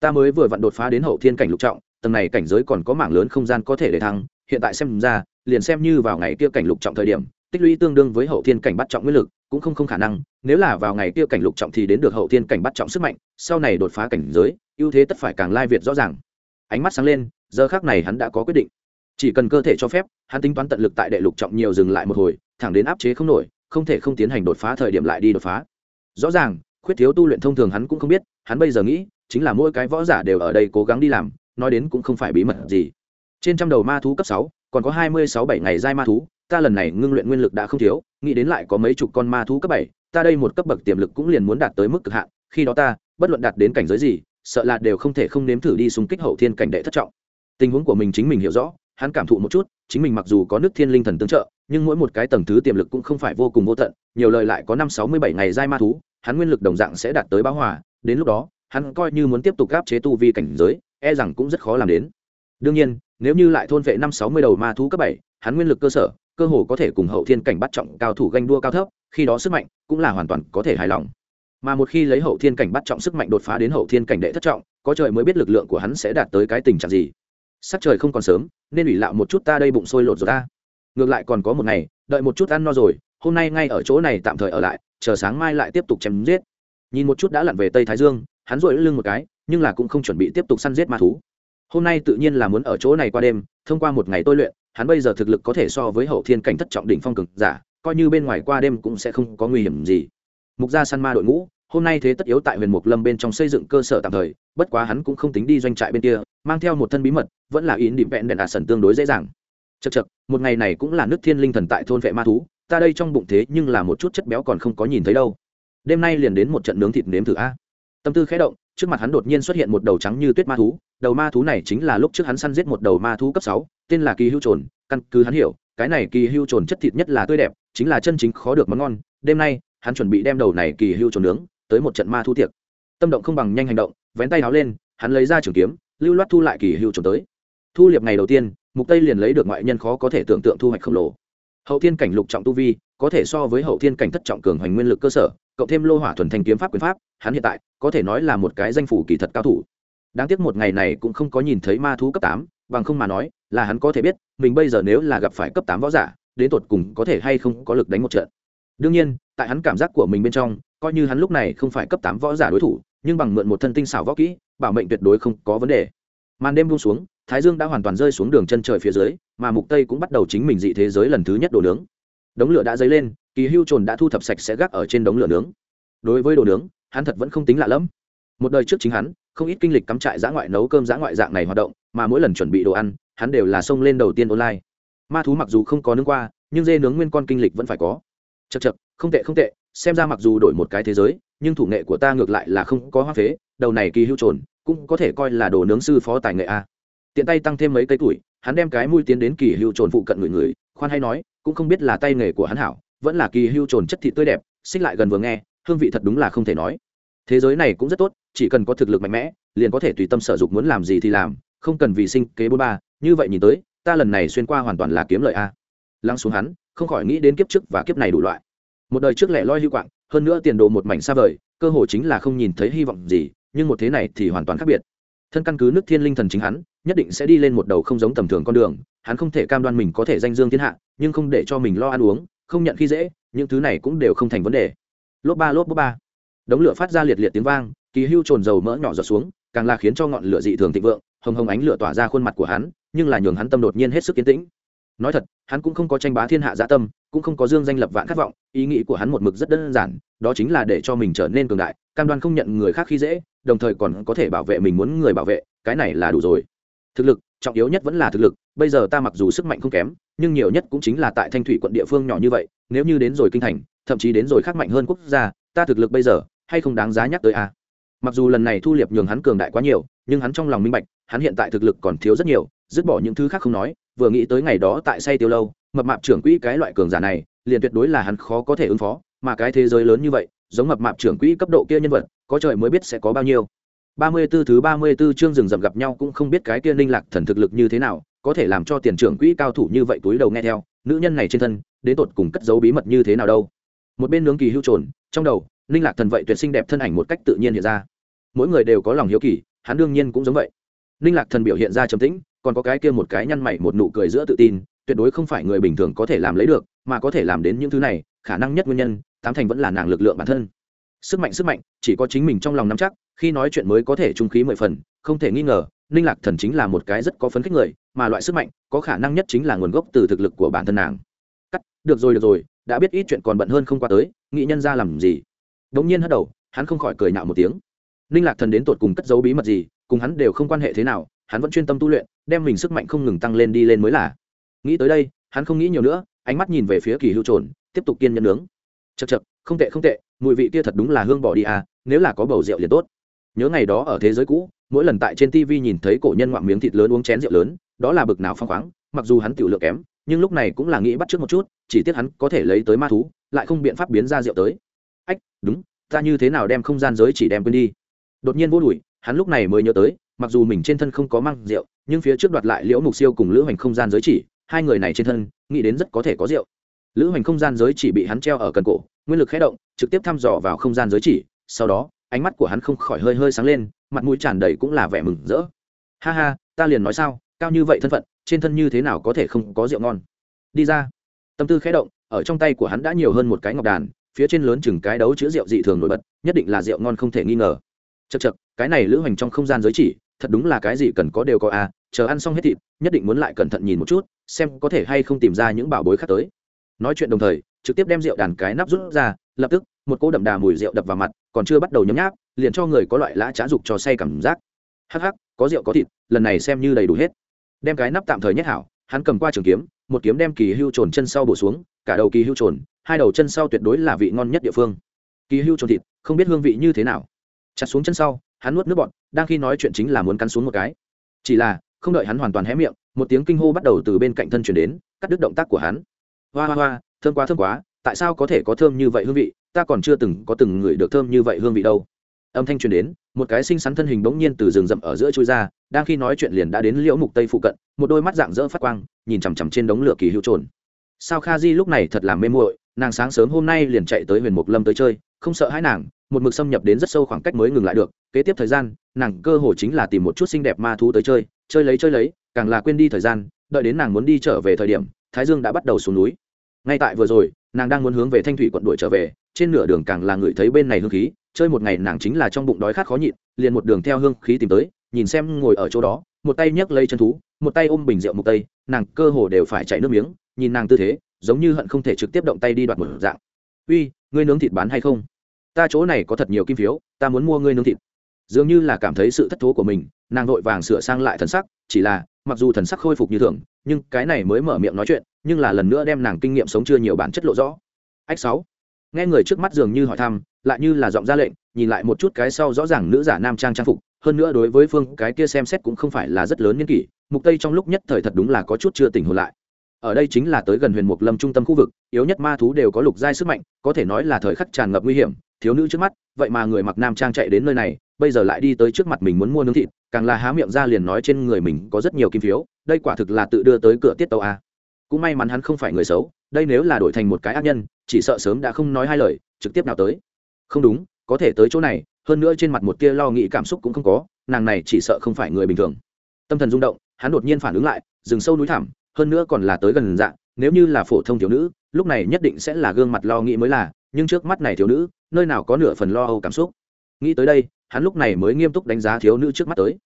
Ta mới vừa vặn đột phá đến hậu thiên cảnh lục trọng, tầng này cảnh giới còn có mảng lớn không gian có thể để thăng, hiện tại xem ra, liền xem như vào ngày kia cảnh lục trọng thời điểm, tích lũy tương đương với hậu thiên cảnh bắt trọng nguyên lực, cũng không không khả năng, nếu là vào ngày kia cảnh lục trọng thì đến được hậu thiên cảnh bắt trọng sức mạnh, sau này đột phá cảnh giới, ưu thế tất phải càng lai việt rõ ràng. Ánh mắt sáng lên, giờ khác này hắn đã có quyết định chỉ cần cơ thể cho phép, hắn tính toán tận lực tại đệ lục trọng nhiều dừng lại một hồi, thẳng đến áp chế không nổi, không thể không tiến hành đột phá thời điểm lại đi đột phá. Rõ ràng, khuyết thiếu tu luyện thông thường hắn cũng không biết, hắn bây giờ nghĩ, chính là mỗi cái võ giả đều ở đây cố gắng đi làm, nói đến cũng không phải bí mật gì. Trên trăm đầu ma thú cấp sáu, còn có hai mươi sáu bảy ngày giai ma thú, ta lần này ngưng luyện nguyên lực đã không thiếu, nghĩ đến lại có mấy chục con ma thú cấp bảy, ta đây một cấp bậc tiềm lực cũng liền muốn đạt tới mức cực hạn, khi đó ta, bất luận đạt đến cảnh giới gì, sợ là đều không thể không nếm thử đi xung kích hậu thiên cảnh đệ thất trọng. Tình huống của mình chính mình hiểu rõ hắn cảm thụ một chút, chính mình mặc dù có nước thiên linh thần tương trợ, nhưng mỗi một cái tầng thứ tiềm lực cũng không phải vô cùng vô tận, nhiều lời lại có năm sáu mươi bảy ngày giai ma thú, hắn nguyên lực đồng dạng sẽ đạt tới báo hòa, đến lúc đó, hắn coi như muốn tiếp tục gáp chế tu vi cảnh giới e rằng cũng rất khó làm đến. Đương nhiên, nếu như lại thôn vệ năm sáu mươi đầu ma thú cấp bảy, hắn nguyên lực cơ sở, cơ hồ có thể cùng hậu thiên cảnh bắt trọng cao thủ ganh đua cao thấp, khi đó sức mạnh cũng là hoàn toàn có thể hài lòng. Mà một khi lấy hậu thiên cảnh bắt trọng sức mạnh đột phá đến hậu thiên cảnh đệ thất trọng, có trời mới biết lực lượng của hắn sẽ đạt tới cái tình trạng gì sắc trời không còn sớm, nên ủy lạo một chút ta đây bụng sôi lột rồi ta. Ngược lại còn có một ngày, đợi một chút ăn no rồi, hôm nay ngay ở chỗ này tạm thời ở lại, chờ sáng mai lại tiếp tục chém giết. Nhìn một chút đã lặn về tây thái dương, hắn rội lưng một cái, nhưng là cũng không chuẩn bị tiếp tục săn giết ma thú. Hôm nay tự nhiên là muốn ở chỗ này qua đêm, thông qua một ngày tôi luyện, hắn bây giờ thực lực có thể so với hậu thiên cảnh thất trọng đỉnh phong cực giả, coi như bên ngoài qua đêm cũng sẽ không có nguy hiểm gì. Mục gia săn ma đội ngũ, hôm nay thế tất yếu tại huyền mục lâm bên trong xây dựng cơ sở tạm thời, bất quá hắn cũng không tính đi doanh trại bên kia mang theo một thân bí mật, vẫn là yến điểm vẹn đèn đạt sần tương đối dễ dàng. Chật chật một ngày này cũng là nước thiên linh thần tại thôn vệ ma thú, ta đây trong bụng thế nhưng là một chút chất béo còn không có nhìn thấy đâu. Đêm nay liền đến một trận nướng thịt nếm thử a. Tâm tư khẽ động, trước mặt hắn đột nhiên xuất hiện một đầu trắng như tuyết ma thú, đầu ma thú này chính là lúc trước hắn săn giết một đầu ma thú cấp sáu, tên là kỳ hưu trồn, căn cứ hắn hiểu, cái này kỳ hưu trồn chất thịt nhất là tươi đẹp, chính là chân chính khó được món ngon. Đêm nay, hắn chuẩn bị đem đầu này kỳ hưu trồn nướng tới một trận ma thú tiệc. Tâm động không bằng nhanh hành động, vén tay áo lên, hắn lấy ra trường kiếm lưu loát thu lại kỳ hưu trồn tới. Thu liệp ngày đầu tiên, mục tây liền lấy được ngoại nhân khó có thể tưởng tượng thu hoạch khổng lồ. Hậu thiên cảnh lục trọng tu vi, có thể so với hậu thiên cảnh thất trọng cường hoành nguyên lực cơ sở, cộng thêm lô hỏa thuần thành kiếm pháp quyền pháp, hắn hiện tại, có thể nói là một cái danh phủ kỳ thật cao thủ. Đáng tiếc một ngày này cũng không có nhìn thấy ma thú cấp tám, bằng không mà nói, là hắn có thể biết, mình bây giờ nếu là gặp phải cấp tám võ giả, đến tột cùng có thể hay không có lực đánh một trận. Đương nhiên, tại hắn cảm giác của mình bên trong, coi như hắn lúc này không phải cấp tám võ giả đối thủ nhưng bằng mượn một thân tinh xảo võ kỹ, bảo mệnh tuyệt đối không có vấn đề. Màn đêm buông xuống, thái dương đã hoàn toàn rơi xuống đường chân trời phía dưới, mà mục tây cũng bắt đầu chính mình dị thế giới lần thứ nhất đồ nướng. Đống lửa đã dấy lên, kỳ hưu trồn đã thu thập sạch sẽ gác ở trên đống lửa nướng. Đối với đồ nướng, hắn thật vẫn không tính lạ lẫm. Một đời trước chính hắn, không ít kinh lịch cắm trại giã ngoại nấu cơm giã ngoại dạng này hoạt động, mà mỗi lần chuẩn bị đồ ăn, hắn đều là xông lên đầu tiên online. Ma thú mặc dù không có nướng qua, nhưng dê nướng nguyên con kinh lịch vẫn phải có. Chật chật không tệ không tệ, xem ra mặc dù đổi một cái thế giới nhưng thủ nghệ của ta ngược lại là không có hoa phế, đầu này kỳ hưu trồn, cũng có thể coi là đồ nướng sư phó tài nghệ a. Tiện tay tăng thêm mấy cây tuổi, hắn đem cái mũi tiến đến kỳ hưu trồn phụ cận người người, khoan hay nói, cũng không biết là tay nghề của hắn hảo, vẫn là kỳ hưu trồn chất thịt tươi đẹp, xích lại gần vừa nghe, hương vị thật đúng là không thể nói. Thế giới này cũng rất tốt, chỉ cần có thực lực mạnh mẽ, liền có thể tùy tâm sở dục muốn làm gì thì làm, không cần vì sinh kế bôn ba, như vậy nhìn tới, ta lần này xuyên qua hoàn toàn là kiếm lợi a. Lăng xuống hắn, không khỏi nghĩ đến kiếp trước và kiếp này đủ loại một đời trước lẻ loi hữu quạng, hơn nữa tiền đồ một mảnh xa vời, cơ hội chính là không nhìn thấy hy vọng gì, nhưng một thế này thì hoàn toàn khác biệt. Thân căn cứ nước thiên linh thần chính hắn, nhất định sẽ đi lên một đầu không giống tầm thường con đường, hắn không thể cam đoan mình có thể danh dương thiên hạ, nhưng không để cho mình lo ăn uống, không nhận khi dễ, những thứ này cũng đều không thành vấn đề. Lốp ba lốp ba. Đống lửa phát ra liệt liệt tiếng vang, kỳ hưu trồn dầu mỡ nhỏ giọt xuống, càng là khiến cho ngọn lửa dị thường thịnh vượng, hồng hồng ánh lửa tỏa ra khuôn mặt của hắn, nhưng là nhường hắn tâm đột nhiên hết sức kiến tĩnh nói thật, hắn cũng không có tranh bá thiên hạ dạ tâm, cũng không có dương danh lập vạn khát vọng, ý nghĩ của hắn một mực rất đơn giản, đó chính là để cho mình trở nên cường đại, cam đoan không nhận người khác khi dễ, đồng thời còn có thể bảo vệ mình muốn người bảo vệ, cái này là đủ rồi thực lực, trọng yếu nhất vẫn là thực lực, bây giờ ta mặc dù sức mạnh không kém, nhưng nhiều nhất cũng chính là tại thanh thủy quận địa phương nhỏ như vậy, nếu như đến rồi kinh thành, thậm chí đến rồi khác mạnh hơn quốc gia, ta thực lực bây giờ, hay không đáng giá nhắc tới a à? mặc dù lần này thu liệp nhường hắn cường đại quá nhiều, nhưng hắn trong lòng minh bạch, hắn hiện tại thực lực còn thiếu rất nhiều, dứt bỏ những thứ khác không nói vừa nghĩ tới ngày đó tại say tiêu lâu, mập mạp trưởng quỹ cái loại cường giả này, liền tuyệt đối là hắn khó có thể ứng phó, mà cái thế giới lớn như vậy, giống mập mạp trưởng quỹ cấp độ kia nhân vật, có trời mới biết sẽ có bao nhiêu. Ba mươi 34 thứ ba mươi 34 chương rừng rậm gặp nhau cũng không biết cái kia Ninh lạc thần thực lực như thế nào, có thể làm cho tiền trưởng quỹ cao thủ như vậy túi đầu nghe theo, nữ nhân này trên thân, đến tột cùng cất giấu bí mật như thế nào đâu. Một bên nướng kỳ hưu trồn, trong đầu, Ninh lạc thần vậy tuyệt sinh đẹp thân ảnh một cách tự nhiên hiện ra. Mỗi người đều có lòng hiếu kỳ, hắn đương nhiên cũng giống vậy. Ninh lạc thần biểu hiện ra trầm tĩnh còn có cái kia một cái nhăn mày, một nụ cười giữa tự tin, tuyệt đối không phải người bình thường có thể làm lấy được, mà có thể làm đến những thứ này, khả năng nhất nguyên nhân, tám thành vẫn là nàng lực lượng bản thân. Sức mạnh sức mạnh, chỉ có chính mình trong lòng nắm chắc, khi nói chuyện mới có thể trung khí mười phần, không thể nghi ngờ, ninh lạc thần chính là một cái rất có phấn khích người, mà loại sức mạnh, có khả năng nhất chính là nguồn gốc từ thực lực của bản thân nàng. Cắt, được rồi được rồi, đã biết ít chuyện còn bận hơn không qua tới, nghị nhân ra làm gì? Đống nhiên hất đầu, hắn không khỏi cười nạo một tiếng. Ninh lạc thần đến tột cùng cất giấu bí mật gì, cùng hắn đều không quan hệ thế nào hắn vẫn chuyên tâm tu luyện, đem mình sức mạnh không ngừng tăng lên đi lên mới là. Nghĩ tới đây, hắn không nghĩ nhiều nữa, ánh mắt nhìn về phía kỳ hưu trồn, tiếp tục kiên nhẫn nướng. Chật chật không tệ không tệ, mùi vị kia thật đúng là hương bỏ đi à nếu là có bầu rượu liền tốt. Nhớ ngày đó ở thế giới cũ, mỗi lần tại trên tv nhìn thấy cổ nhân ngoạm miếng thịt lớn uống chén rượu lớn, đó là bực nào phong khoáng, mặc dù hắn tiểu lượng kém, nhưng lúc này cũng là nghĩ bắt trước một chút, chỉ tiếc hắn có thể lấy tới ma thú, lại không biện pháp biến ra rượu tới. Ách, đúng, ta như thế nào đem không gian giới chỉ đem quên đi. Đột nhiên vô đùi hắn lúc này mới nhớ tới mặc dù mình trên thân không có mang rượu, nhưng phía trước đoạt lại liễu mục siêu cùng lữ hoành không gian giới chỉ, hai người này trên thân, nghĩ đến rất có thể có rượu. Lữ hoành không gian giới chỉ bị hắn treo ở cần cổ, nguyên lực khé động, trực tiếp thăm dò vào không gian giới chỉ, sau đó, ánh mắt của hắn không khỏi hơi hơi sáng lên, mặt mũi tràn đầy cũng là vẻ mừng rỡ. Ha ha, ta liền nói sao, cao như vậy thân phận, trên thân như thế nào có thể không có rượu ngon? Đi ra. Tâm tư khé động, ở trong tay của hắn đã nhiều hơn một cái ngọc đàn, phía trên lớn chừng cái đấu chứa rượu dị thường nổi bật, nhất định là rượu ngon không thể nghi ngờ. Chật chật cái này lữ hoành trong không gian giới chỉ thật đúng là cái gì cần có đều có à chờ ăn xong hết thịt, nhất định muốn lại cẩn thận nhìn một chút, xem có thể hay không tìm ra những bảo bối khác tới. Nói chuyện đồng thời, trực tiếp đem rượu đàn cái nắp rút ra, lập tức, một cô đậm đà mùi rượu đập vào mặt, còn chưa bắt đầu nhấm nháp, liền cho người có loại lã trá dục cho say cảm giác. Hắc hắc, có rượu có thịt, lần này xem như đầy đủ hết. Đem cái nắp tạm thời nhét hảo, hắn cầm qua trường kiếm, một kiếm đem kỳ hưu trồn chân sau bổ xuống, cả đầu kỳ hưu trồn, hai đầu chân sau tuyệt đối là vị ngon nhất địa phương. Kỳ hưu trồn thịt, không biết hương vị như thế nào. Chặt xuống chân sau hắn nuốt nước bọt, đang khi nói chuyện chính là muốn cắn xuống một cái. Chỉ là, không đợi hắn hoàn toàn hé miệng, một tiếng kinh hô bắt đầu từ bên cạnh thân chuyển đến, cắt đứt động tác của hắn. Hoa hoa hoa, thơm quá thơm quá, tại sao có thể có thơm như vậy hương vị? Ta còn chưa từng có từng ngửi được thơm như vậy hương vị đâu. Âm thanh truyền đến, một cái xinh xắn thân hình bỗng nhiên từ rừng rậm ở giữa chui ra, đang khi nói chuyện liền đã đến liễu mục tây phụ cận, một đôi mắt dạng dỡ phát quang, nhìn chằm chằm trên đống lửa kỳ hữu trồn. Sao kha di lúc này thật là mê muội, nàng sáng sớm hôm nay liền chạy tới huyền mục lâm tới chơi, không sợ hãi nàng một mực xâm nhập đến rất sâu khoảng cách mới ngừng lại được, kế tiếp thời gian, nàng cơ hồ chính là tìm một chút xinh đẹp ma thú tới chơi chơi lấy chơi lấy, càng là quên đi thời gian, đợi đến nàng muốn đi trở về thời điểm, thái dương đã bắt đầu xuống núi. Ngay tại vừa rồi, nàng đang muốn hướng về thanh thủy quận đuổi trở về, trên nửa đường càng là ngửi thấy bên này hương khí, chơi một ngày nàng chính là trong bụng đói khát khó nhịn, liền một đường theo hương khí tìm tới, nhìn xem ngồi ở chỗ đó, một tay nhấc lấy chân thú, một tay ôm bình rượu một tây, nàng cơ hồ đều phải chạy nước miếng, nhìn nàng tư thế, giống như hận không thể trực tiếp động tay đi đoạt một dạng. Uy, ngươi nướng thịt bán hay không? Ta chỗ này có thật nhiều kim phiếu, ta muốn mua ngươi nướng thịt. Dường như là cảm thấy sự thất thố của mình, nàng vội vàng sửa sang lại thần sắc, chỉ là, mặc dù thần sắc khôi phục như thường, nhưng cái này mới mở miệng nói chuyện, nhưng là lần nữa đem nàng kinh nghiệm sống chưa nhiều bản chất lộ rõ. Ách sáu. Nghe người trước mắt dường như hỏi thăm, lại như là giọng ra lệnh, nhìn lại một chút cái sau rõ ràng nữ giả nam trang trang phục, hơn nữa đối với phương cái kia xem xét cũng không phải là rất lớn nhân kỷ, mục tây trong lúc nhất thời thật đúng là có chút chưa tỉnh hồn lại ở đây chính là tới gần huyền mục lâm trung tâm khu vực, yếu nhất ma thú đều có lục giai sức mạnh, có thể nói là thời khắc tràn ngập nguy hiểm, thiếu nữ trước mắt, vậy mà người mặc nam trang chạy đến nơi này, bây giờ lại đi tới trước mặt mình muốn mua nướng thịt, càng là há miệng ra liền nói trên người mình có rất nhiều kim phiếu, đây quả thực là tự đưa tới cửa tiết tàu a. Cũng may mắn hắn không phải người xấu, đây nếu là đổi thành một cái ác nhân, chỉ sợ sớm đã không nói hai lời, trực tiếp nào tới. Không đúng, có thể tới chỗ này, hơn nữa trên mặt một tia lo nghĩ cảm xúc cũng không có, nàng này chỉ sợ không phải người bình thường. Tâm thần rung động, hắn đột nhiên phản ứng lại, rừng sâu núi thẳm hơn nữa còn là tới gần dạng, nếu như là phổ thông thiếu nữ, lúc này nhất định sẽ là gương mặt lo nghĩ mới là, nhưng trước mắt này thiếu nữ, nơi nào có nửa phần lo âu cảm xúc. Nghĩ tới đây, hắn lúc này mới nghiêm túc đánh giá thiếu nữ trước mắt tới.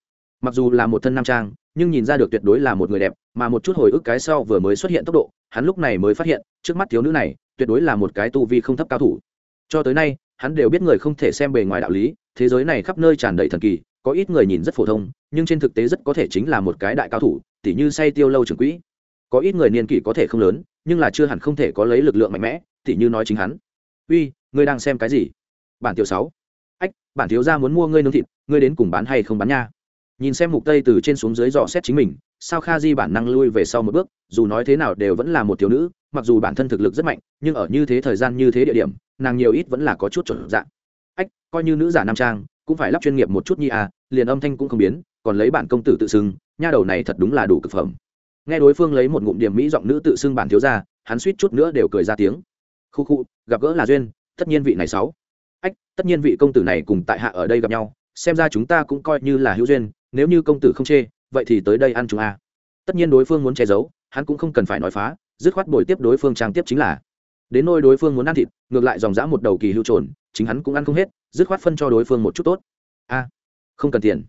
Mặc dù là một thân nam trang, nhưng nhìn ra được tuyệt đối là một người đẹp, mà một chút hồi ức cái sau vừa mới xuất hiện tốc độ, hắn lúc này mới phát hiện, trước mắt thiếu nữ này, tuyệt đối là một cái tu vi không thấp cao thủ. Cho tới nay, hắn đều biết người không thể xem bề ngoài đạo lý, thế giới này khắp nơi tràn đầy thần kỳ, có ít người nhìn rất phổ thông, nhưng trên thực tế rất có thể chính là một cái đại cao thủ, tỉ như say tiêu lâu trường quỹ có ít người niên kỷ có thể không lớn, nhưng là chưa hẳn không thể có lấy lực lượng mạnh mẽ thì như nói chính hắn. Uy, ngươi đang xem cái gì? Bản tiểu sáu. Ách, bản thiếu gia muốn mua ngươi nướng thịt, ngươi đến cùng bán hay không bán nha? Nhìn xem mục tây từ trên xuống dưới dò xét chính mình, sao kha di bản năng lui về sau một bước, dù nói thế nào đều vẫn là một thiếu nữ, mặc dù bản thân thực lực rất mạnh, nhưng ở như thế thời gian như thế địa điểm, nàng nhiều ít vẫn là có chút chuẩn dạng. Ách, coi như nữ giả nam trang, cũng phải lắp chuyên nghiệp một chút nhi à liền âm thanh cũng không biến, còn lấy bản công tử tự xưng, nha đầu này thật đúng là đủ cực phẩm nghe đối phương lấy một ngụm điểm mỹ giọng nữ tự xưng bản thiếu ra hắn suýt chút nữa đều cười ra tiếng. Khu khu, gặp gỡ là duyên, tất nhiên vị này sáu. Ách, tất nhiên vị công tử này cùng tại hạ ở đây gặp nhau, xem ra chúng ta cũng coi như là hữu duyên, nếu như công tử không chê, vậy thì tới đây ăn chúng a. Tất nhiên đối phương muốn che giấu, hắn cũng không cần phải nói phá, dứt khoát bồi tiếp đối phương trang tiếp chính là. Đến nôi đối phương muốn ăn thịt, ngược lại dòng dã một đầu kỳ hưu trồn, chính hắn cũng ăn không hết, dứt khoát phân cho đối phương một chút tốt. A, không cần tiền.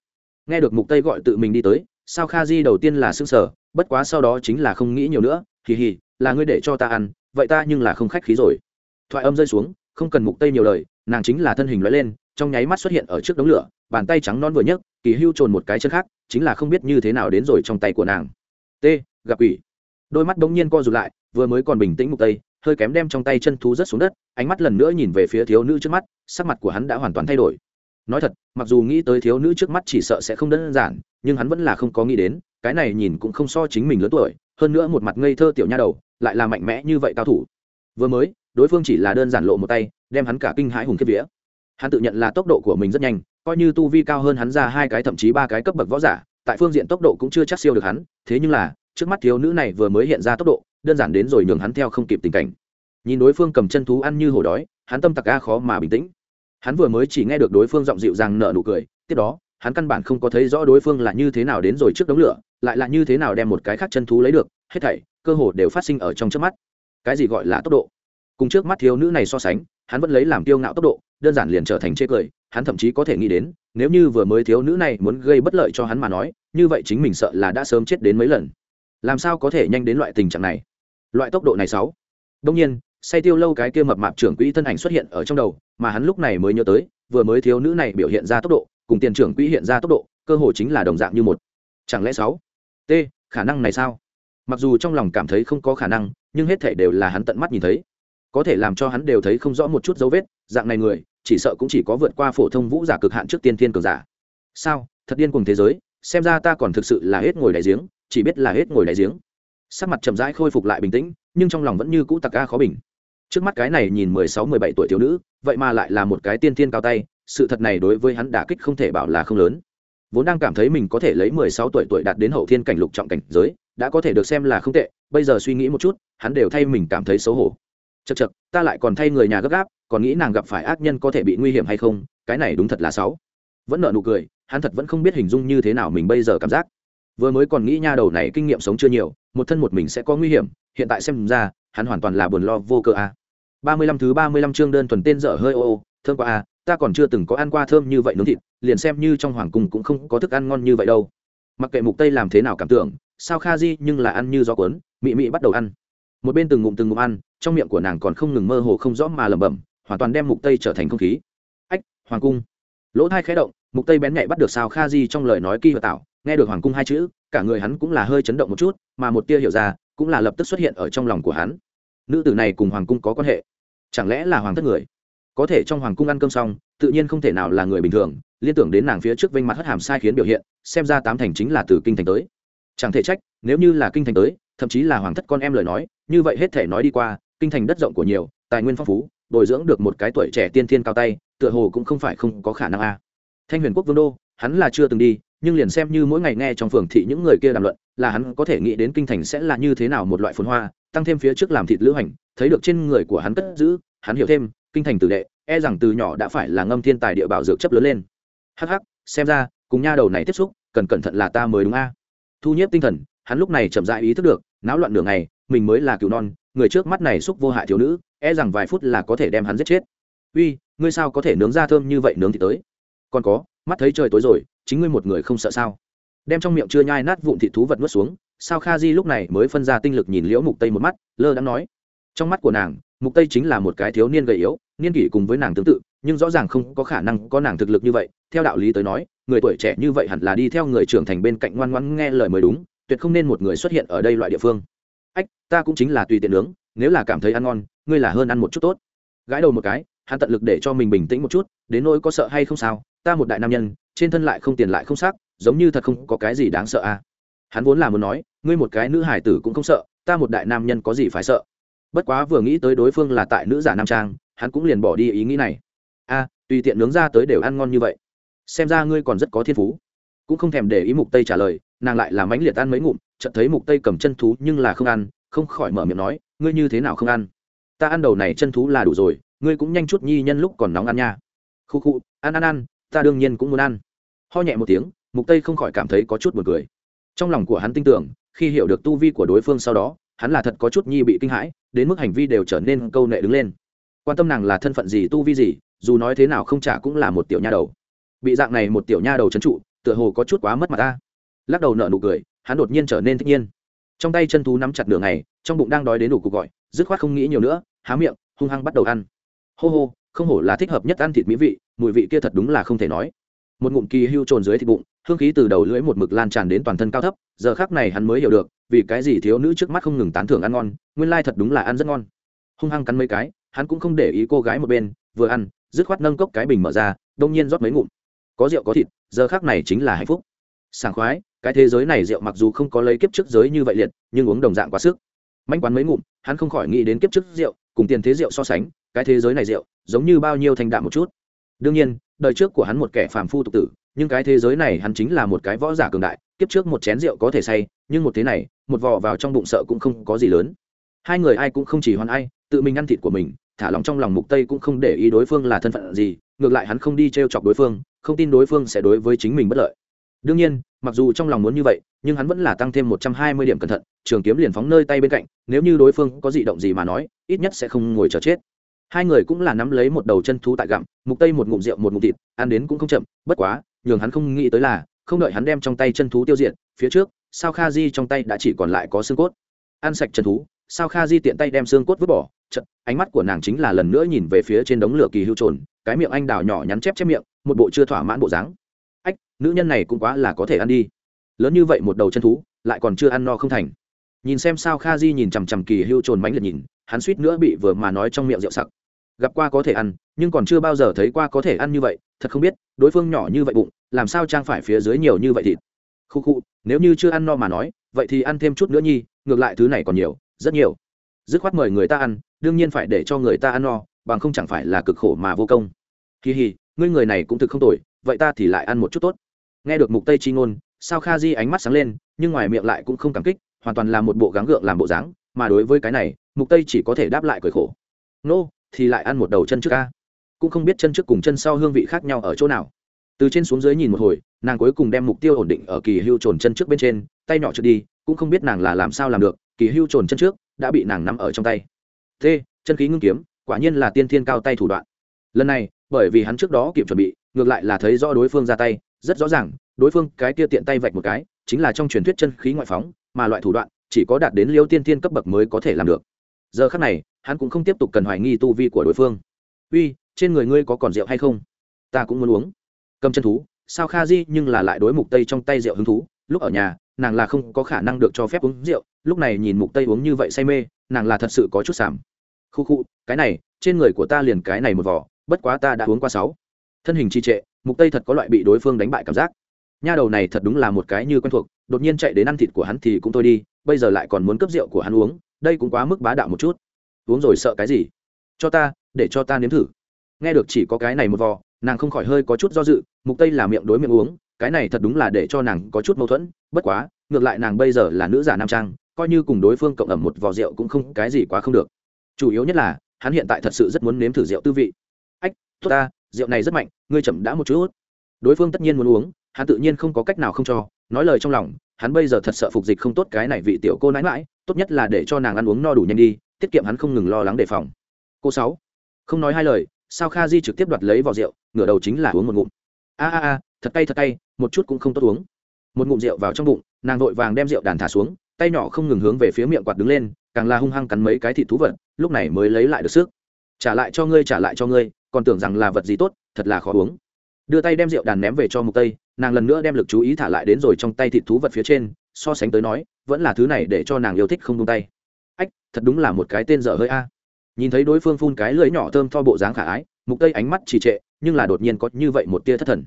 Nghe được mục tây gọi tự mình đi tới sao kha di đầu tiên là xương sở bất quá sau đó chính là không nghĩ nhiều nữa kỳ hì, là ngươi để cho ta ăn, vậy ta nhưng là không khách khí rồi. Thoại âm rơi xuống, không cần mục tây nhiều lời, nàng chính là thân hình lóe lên, trong nháy mắt xuất hiện ở trước đống lửa, bàn tay trắng non vừa nhấc, kỳ hưu trồn một cái chân khác, chính là không biết như thế nào đến rồi trong tay của nàng. T, gặp ủy đôi mắt bỗng nhiên co rụt lại, vừa mới còn bình tĩnh mục tây, hơi kém đem trong tay chân thú rất xuống đất, ánh mắt lần nữa nhìn về phía thiếu nữ trước mắt, sắc mặt của hắn đã hoàn toàn thay đổi nói thật, mặc dù nghĩ tới thiếu nữ trước mắt chỉ sợ sẽ không đơn giản, nhưng hắn vẫn là không có nghĩ đến, cái này nhìn cũng không so chính mình lớn tuổi, hơn nữa một mặt ngây thơ tiểu nha đầu, lại là mạnh mẽ như vậy cao thủ. Vừa mới, đối phương chỉ là đơn giản lộ một tay, đem hắn cả kinh hãi hùng kiếp vía. Hắn tự nhận là tốc độ của mình rất nhanh, coi như tu vi cao hơn hắn ra hai cái thậm chí ba cái cấp bậc võ giả, tại phương diện tốc độ cũng chưa chắc siêu được hắn, thế nhưng là, trước mắt thiếu nữ này vừa mới hiện ra tốc độ, đơn giản đến rồi nhường hắn theo không kịp tình cảnh. Nhìn đối phương cầm chân thú ăn như hổ đói, hắn tâm tặc ga khó mà bình tĩnh hắn vừa mới chỉ nghe được đối phương giọng dịu dàng nở nụ cười, tiếp đó, hắn căn bản không có thấy rõ đối phương là như thế nào đến rồi trước đống lửa, lại là như thế nào đem một cái khác chân thú lấy được, hết thảy, cơ hồ đều phát sinh ở trong trước mắt. Cái gì gọi là tốc độ? Cùng trước mắt thiếu nữ này so sánh, hắn vẫn lấy làm kiêu ngạo tốc độ, đơn giản liền trở thành chê cười, hắn thậm chí có thể nghĩ đến, nếu như vừa mới thiếu nữ này muốn gây bất lợi cho hắn mà nói, như vậy chính mình sợ là đã sớm chết đến mấy lần. Làm sao có thể nhanh đến loại tình trạng này? Loại tốc độ này sáu. Đông nhiên say tiêu lâu cái kia mập mạp trưởng quỹ thân ảnh xuất hiện ở trong đầu, mà hắn lúc này mới nhớ tới, vừa mới thiếu nữ này biểu hiện ra tốc độ, cùng tiền trưởng quỹ hiện ra tốc độ, cơ hồ chính là đồng dạng như một. Chẳng lẽ sáu? T, khả năng này sao? Mặc dù trong lòng cảm thấy không có khả năng, nhưng hết thể đều là hắn tận mắt nhìn thấy. Có thể làm cho hắn đều thấy không rõ một chút dấu vết, dạng này người, chỉ sợ cũng chỉ có vượt qua phổ thông vũ giả cực hạn trước tiên thiên cường giả. Sao? Thật điên cùng thế giới, xem ra ta còn thực sự là hết ngồi đại giếng, chỉ biết là hết ngồi đại giếng. Sắc mặt chậm rãi khôi phục lại bình tĩnh, nhưng trong lòng vẫn như cũ tặc ga khó bình trước mắt cái này nhìn mười sáu, mười bảy tuổi thiếu nữ, vậy mà lại là một cái tiên thiên cao tay, sự thật này đối với hắn đả kích không thể bảo là không lớn. Vốn đang cảm thấy mình có thể lấy mười sáu tuổi tuổi đạt đến hậu thiên cảnh lục trọng cảnh giới, đã có thể được xem là không tệ, bây giờ suy nghĩ một chút, hắn đều thay mình cảm thấy xấu hổ. Chật chật ta lại còn thay người nhà gấp gáp, còn nghĩ nàng gặp phải ác nhân có thể bị nguy hiểm hay không, cái này đúng thật là sáu vẫn nợ nụ cười, hắn thật vẫn không biết hình dung như thế nào mình bây giờ cảm giác vừa mới còn nghĩ nha đầu này kinh nghiệm sống chưa nhiều, một thân một mình sẽ có nguy hiểm, hiện tại xem ra, hắn hoàn toàn là buồn lo vô cơ a. Ba mươi lăm thứ ba mươi lăm chương đơn thuần tên dở hơi ô ô, thơm qua a, ta còn chưa từng có ăn qua thơm như vậy nướng thịt, liền xem như trong hoàng cung cũng không có thức ăn ngon như vậy đâu. Mặc kệ mục tây làm thế nào cảm tưởng, sao kha di nhưng là ăn như gió cuốn, mị mị bắt đầu ăn. Một bên từng ngụm từng ngụm ăn, trong miệng của nàng còn không ngừng mơ hồ không rõ mà lẩm bẩm, hoàn toàn đem mục tây trở thành không khí. Ách, hoàng cung. Lỗ thai khẽ động mục tây bén nhạy bắt được sao kha di trong lời nói kỳ hợp tạo, nghe được hoàng cung hai chữ, cả người hắn cũng là hơi chấn động một chút, mà một tia hiểu ra, cũng là lập tức xuất hiện ở trong lòng của hắn. Nữ tử này cùng hoàng cung có quan hệ? Chẳng lẽ là hoàng thất người? Có thể trong hoàng cung ăn cơm xong, tự nhiên không thể nào là người bình thường, liên tưởng đến nàng phía trước vênh mặt hất hàm sai khiến biểu hiện, xem ra tám thành chính là từ kinh thành tới. Chẳng thể trách, nếu như là kinh thành tới, thậm chí là hoàng thất con em lời nói, như vậy hết thể nói đi qua, kinh thành đất rộng của nhiều, tài nguyên phong phú, bồi dưỡng được một cái tuổi trẻ tiên thiên cao tay, tựa hồ cũng không phải không có khả năng a thanh huyền quốc vương đô, hắn là chưa từng đi, nhưng liền xem như mỗi ngày nghe trong phường thị những người kia đàm luận, là hắn có thể nghĩ đến kinh thành sẽ là như thế nào một loại phồn hoa, tăng thêm phía trước làm thịt lữ hành, thấy được trên người của hắn cất giữ, hắn hiểu thêm, kinh thành tử đệ e rằng từ nhỏ đã phải là ngâm thiên tài địa bảo dược chấp lớn lên. Hắc hắc, xem ra, cùng nha đầu này tiếp xúc, cần cẩn thận là ta mới đúng a. Thu nhếp tinh thần, hắn lúc này chậm dại ý thức được, náo loạn nửa ngày, mình mới là cựu non, người trước mắt này xúc vô hại thiếu nữ e rằng vài phút là có thể đem hắn giết chết. Uy, ngươi sao có thể nướng ra thơm như vậy nướng thì tới? Còn có, mắt thấy trời tối rồi, chính ngươi một người không sợ sao? Đem trong miệng chưa nhai nát vụn thịt thú vật nuốt xuống, sao kha di lúc này mới phân ra tinh lực nhìn liễu mục tây một mắt, lơ đã nói. Trong mắt của nàng, mục tây chính là một cái thiếu niên gầy yếu, niên kỷ cùng với nàng tương tự, nhưng rõ ràng không có khả năng có nàng thực lực như vậy. Theo đạo lý tới nói, người tuổi trẻ như vậy hẳn là đi theo người trưởng thành bên cạnh ngoan ngoãn nghe lời mới đúng, tuyệt không nên một người xuất hiện ở đây loại địa phương. Ách, ta cũng chính là tùy tiện nướng, nếu là cảm thấy ăn ngon, ngươi là hơn ăn một chút tốt. Gãi đầu một cái, hắn tận lực để cho mình bình tĩnh một chút, đến nỗi có sợ hay không sao ta một đại nam nhân, trên thân lại không tiền lại không xác, giống như thật không có cái gì đáng sợ à. Hắn vốn là muốn nói, ngươi một cái nữ hải tử cũng không sợ, ta một đại nam nhân có gì phải sợ. Bất quá vừa nghĩ tới đối phương là tại nữ giả nam trang, hắn cũng liền bỏ đi ý nghĩ này. A tùy tiện nướng ra tới đều ăn ngon như vậy. Xem ra ngươi còn rất có thiên phú. Cũng không thèm để ý mục tây trả lời, nàng lại làm mãnh liệt ăn mấy ngụm, chợt thấy mục tây cầm chân thú nhưng là không ăn, không khỏi mở miệng nói, ngươi như thế nào không ăn? Ta ăn đầu này chân thú là đủ rồi, ngươi cũng nhanh chút nhi nhân lúc còn nóng ăn nha. Khu khu, ăn ăn ăn ta đương nhiên cũng muốn ăn. Ho nhẹ một tiếng, mục tây không khỏi cảm thấy có chút buồn cười. Trong lòng của hắn tin tưởng, khi hiểu được tu vi của đối phương sau đó, hắn là thật có chút nhi bị kinh hãi, đến mức hành vi đều trở nên câu nệ đứng lên. Quan tâm nàng là thân phận gì, tu vi gì, dù nói thế nào không trả cũng là một tiểu nha đầu. Bị dạng này một tiểu nha đầu trấn trụ, tựa hồ có chút quá mất mặt ta. Lắc đầu nợ nụ cười, hắn đột nhiên trở nên thích nhiên. Trong tay chân thú nắm chặt đường này trong bụng đang đói đến đủ cuộc gọi, dứt khoát không nghĩ nhiều nữa, há miệng, hung hăng bắt đầu ăn. Hô hô không hổ là thích hợp nhất ăn thịt mỹ vị, mùi vị kia thật đúng là không thể nói. Một ngụm kỳ hưu trồn dưới thịt bụng, hương khí từ đầu lưỡi một mực lan tràn đến toàn thân cao thấp, giờ khác này hắn mới hiểu được, vì cái gì thiếu nữ trước mắt không ngừng tán thưởng ăn ngon, nguyên lai thật đúng là ăn rất ngon. Hung hăng cắn mấy cái, hắn cũng không để ý cô gái một bên, vừa ăn, dứt khoát nâng cốc cái bình mở ra, đông nhiên rót mấy ngụm. Có rượu có thịt, giờ khác này chính là hạnh phúc. Sảng khoái, cái thế giới này rượu mặc dù không có lấy kiếp trước giới như vậy liệt, nhưng uống đồng dạng quá sức. Manh quán mấy ngụm, hắn không khỏi nghĩ đến kiếp trước rượu, cùng tiền thế rượu so sánh, cái thế giới này rượu giống như bao nhiêu thanh đạm một chút. Đương nhiên, đời trước của hắn một kẻ phàm phu tục tử, nhưng cái thế giới này hắn chính là một cái võ giả cường đại, kiếp trước một chén rượu có thể say, nhưng một thế này, một vò vào trong bụng sợ cũng không có gì lớn. Hai người ai cũng không chỉ hoan ai, tự mình ăn thịt của mình, thả lòng trong lòng mục tây cũng không để ý đối phương là thân phận gì, ngược lại hắn không đi trêu chọc đối phương, không tin đối phương sẽ đối với chính mình bất lợi. Đương nhiên, mặc dù trong lòng muốn như vậy, nhưng hắn vẫn là tăng thêm một trăm hai mươi điểm cẩn thận, trường kiếm liền phóng nơi tay bên cạnh, nếu như đối phương có dị động gì mà nói, ít nhất sẽ không ngồi chờ chết hai người cũng là nắm lấy một đầu chân thú tại gặm, mục tây một ngụm rượu, một ngụm thịt, ăn đến cũng không chậm, bất quá, nhường hắn không nghĩ tới là, không đợi hắn đem trong tay chân thú tiêu diệt, phía trước, sao kha di trong tay đã chỉ còn lại có xương cốt. Ăn sạch chân thú, sao kha di tiện tay đem xương cốt vứt bỏ chật ánh mắt của nàng chính là lần nữa nhìn về phía trên đống lửa kỳ hưu trồn, cái miệng anh đào nhỏ nhắn chép chép miệng, một bộ chưa thỏa mãn bộ dáng. Ách, nữ nhân này cũng quá là có thể ăn đi. Lớn như vậy một đầu chân thú, lại còn chưa ăn no không thành. Nhìn xem sao kha di nhìn chằm chằm kỳ hưu trồn mánh liệt nhìn, hắn suýt nữa bị vừa mà nói trong miệng rượu sặc gặp qua có thể ăn nhưng còn chưa bao giờ thấy qua có thể ăn như vậy thật không biết đối phương nhỏ như vậy bụng làm sao trang phải phía dưới nhiều như vậy thịt. Khu khu nếu như chưa ăn no mà nói vậy thì ăn thêm chút nữa nhi ngược lại thứ này còn nhiều rất nhiều. Dứt khoát mời người ta ăn đương nhiên phải để cho người ta ăn no bằng không chẳng phải là cực khổ mà vô công. Kỳ hì ngươi người này cũng thực không tồi vậy ta thì lại ăn một chút tốt. Nghe được mục tây chi ngôn sao kha di ánh mắt sáng lên nhưng ngoài miệng lại cũng không cảm kích hoàn toàn là một bộ gắng gượng làm bộ dáng mà đối với cái này mục tây chỉ có thể đáp lại cười khổ. Nô、no, thì lại ăn một đầu chân trước ca. Cũng không biết chân trước cùng chân sau hương vị khác nhau ở chỗ nào. Từ trên xuống dưới nhìn một hồi, nàng cuối cùng đem mục tiêu ổn định ở kỳ hưu trồn chân trước bên trên, tay nhỏ trượt đi, cũng không biết nàng là làm sao làm được, kỳ hưu trồn chân trước đã bị nàng nắm ở trong tay. T chân khí ngưng kiếm, quả nhiên là tiên thiên cao tay thủ đoạn. Lần này, bởi vì hắn trước đó kịp chuẩn bị, ngược lại là thấy rõ đối phương ra tay, rất rõ ràng, đối phương cái kia tiện tay vạch một cái, chính là trong truyền thuyết chân khí ngoại phóng, mà loại thủ đoạn chỉ có đạt đến liêu tiên thiên cấp bậc mới có thể làm được. Giờ khắc này hắn cũng không tiếp tục cần hoài nghi tu vi của đối phương. Uy, trên người ngươi có còn rượu hay không? Ta cũng muốn uống. Cầm chân thú, sao kha di nhưng là lại đối mục tây trong tay rượu hứng thú. Lúc ở nhà, nàng là không có khả năng được cho phép uống rượu. Lúc này nhìn mục tây uống như vậy say mê, nàng là thật sự có chút sảm khu khu, cái này, trên người của ta liền cái này một vỏ, bất quá ta đã uống qua sáu. Thân hình trì trệ, mục tây thật có loại bị đối phương đánh bại cảm giác. Nha đầu này thật đúng là một cái như quen thuộc, đột nhiên chạy đến ăn thịt của hắn thì cũng thôi đi, bây giờ lại còn muốn cướp rượu của hắn uống, đây cũng quá mức bá đạo một chút uống rồi sợ cái gì? Cho ta, để cho ta nếm thử. Nghe được chỉ có cái này một vò, nàng không khỏi hơi có chút do dự, mục tây là miệng đối miệng uống, cái này thật đúng là để cho nàng có chút mâu thuẫn, bất quá, ngược lại nàng bây giờ là nữ giả nam trang, coi như cùng đối phương cộng ẩm một vò rượu cũng không, cái gì quá không được. Chủ yếu nhất là, hắn hiện tại thật sự rất muốn nếm thử rượu tư vị. Ách, tốt ta, rượu này rất mạnh, ngươi chậm đã một chút đối phương tất nhiên muốn uống, hắn tự nhiên không có cách nào không cho, nói lời trong lòng, hắn bây giờ thật sợ phục dịch không tốt cái này vị tiểu cô nãi mãi, tốt nhất là để cho nàng ăn uống no đủ nhanh đi tiết kiệm hắn không ngừng lo lắng đề phòng. Cô sáu, không nói hai lời, sao kha di trực tiếp đoạt lấy vỏ rượu, ngửa đầu chính là uống một ngụm. A a a, thật cay thật cay, một chút cũng không tốt uống. Một ngụm rượu vào trong bụng, nàng vội vàng đem rượu đàn thả xuống, tay nhỏ không ngừng hướng về phía miệng quạt đứng lên, càng là hung hăng cắn mấy cái thịt thú vật, lúc này mới lấy lại được sức. Trả lại cho ngươi, trả lại cho ngươi, còn tưởng rằng là vật gì tốt, thật là khó uống. Đưa tay đem rượu đàn ném về cho mục tây, nàng lần nữa đem lực chú ý thả lại đến rồi trong tay thịt thú vật phía trên, so sánh tới nói, vẫn là thứ này để cho nàng yêu thích không tung tay ách, thật đúng là một cái tên dở hơi a. Nhìn thấy đối phương phun cái lưỡi nhỏ thơm tho bộ dáng khả ái, mục tây ánh mắt trì trệ, nhưng là đột nhiên có như vậy một tia thất thần.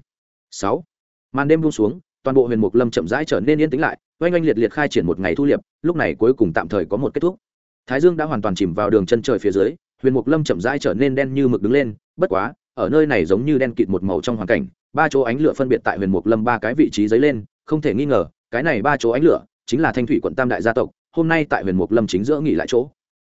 6. màn đêm buông xuống, toàn bộ huyền mục lâm chậm rãi trở nên yên tĩnh lại, oanh oanh liệt liệt khai triển một ngày thu liệp, lúc này cuối cùng tạm thời có một kết thúc. Thái dương đã hoàn toàn chìm vào đường chân trời phía dưới, huyền mục lâm chậm rãi trở nên đen như mực đứng lên, bất quá, ở nơi này giống như đen kịt một màu trong hoàn cảnh, ba chỗ ánh lửa phân biệt tại huyền mục lâm ba cái vị trí dấy lên, không thể nghi ngờ, cái này ba chỗ ánh lửa chính là thanh thủy quận tam đại gia tộc hôm nay tại huyền mục lâm chính giữa nghỉ lại chỗ.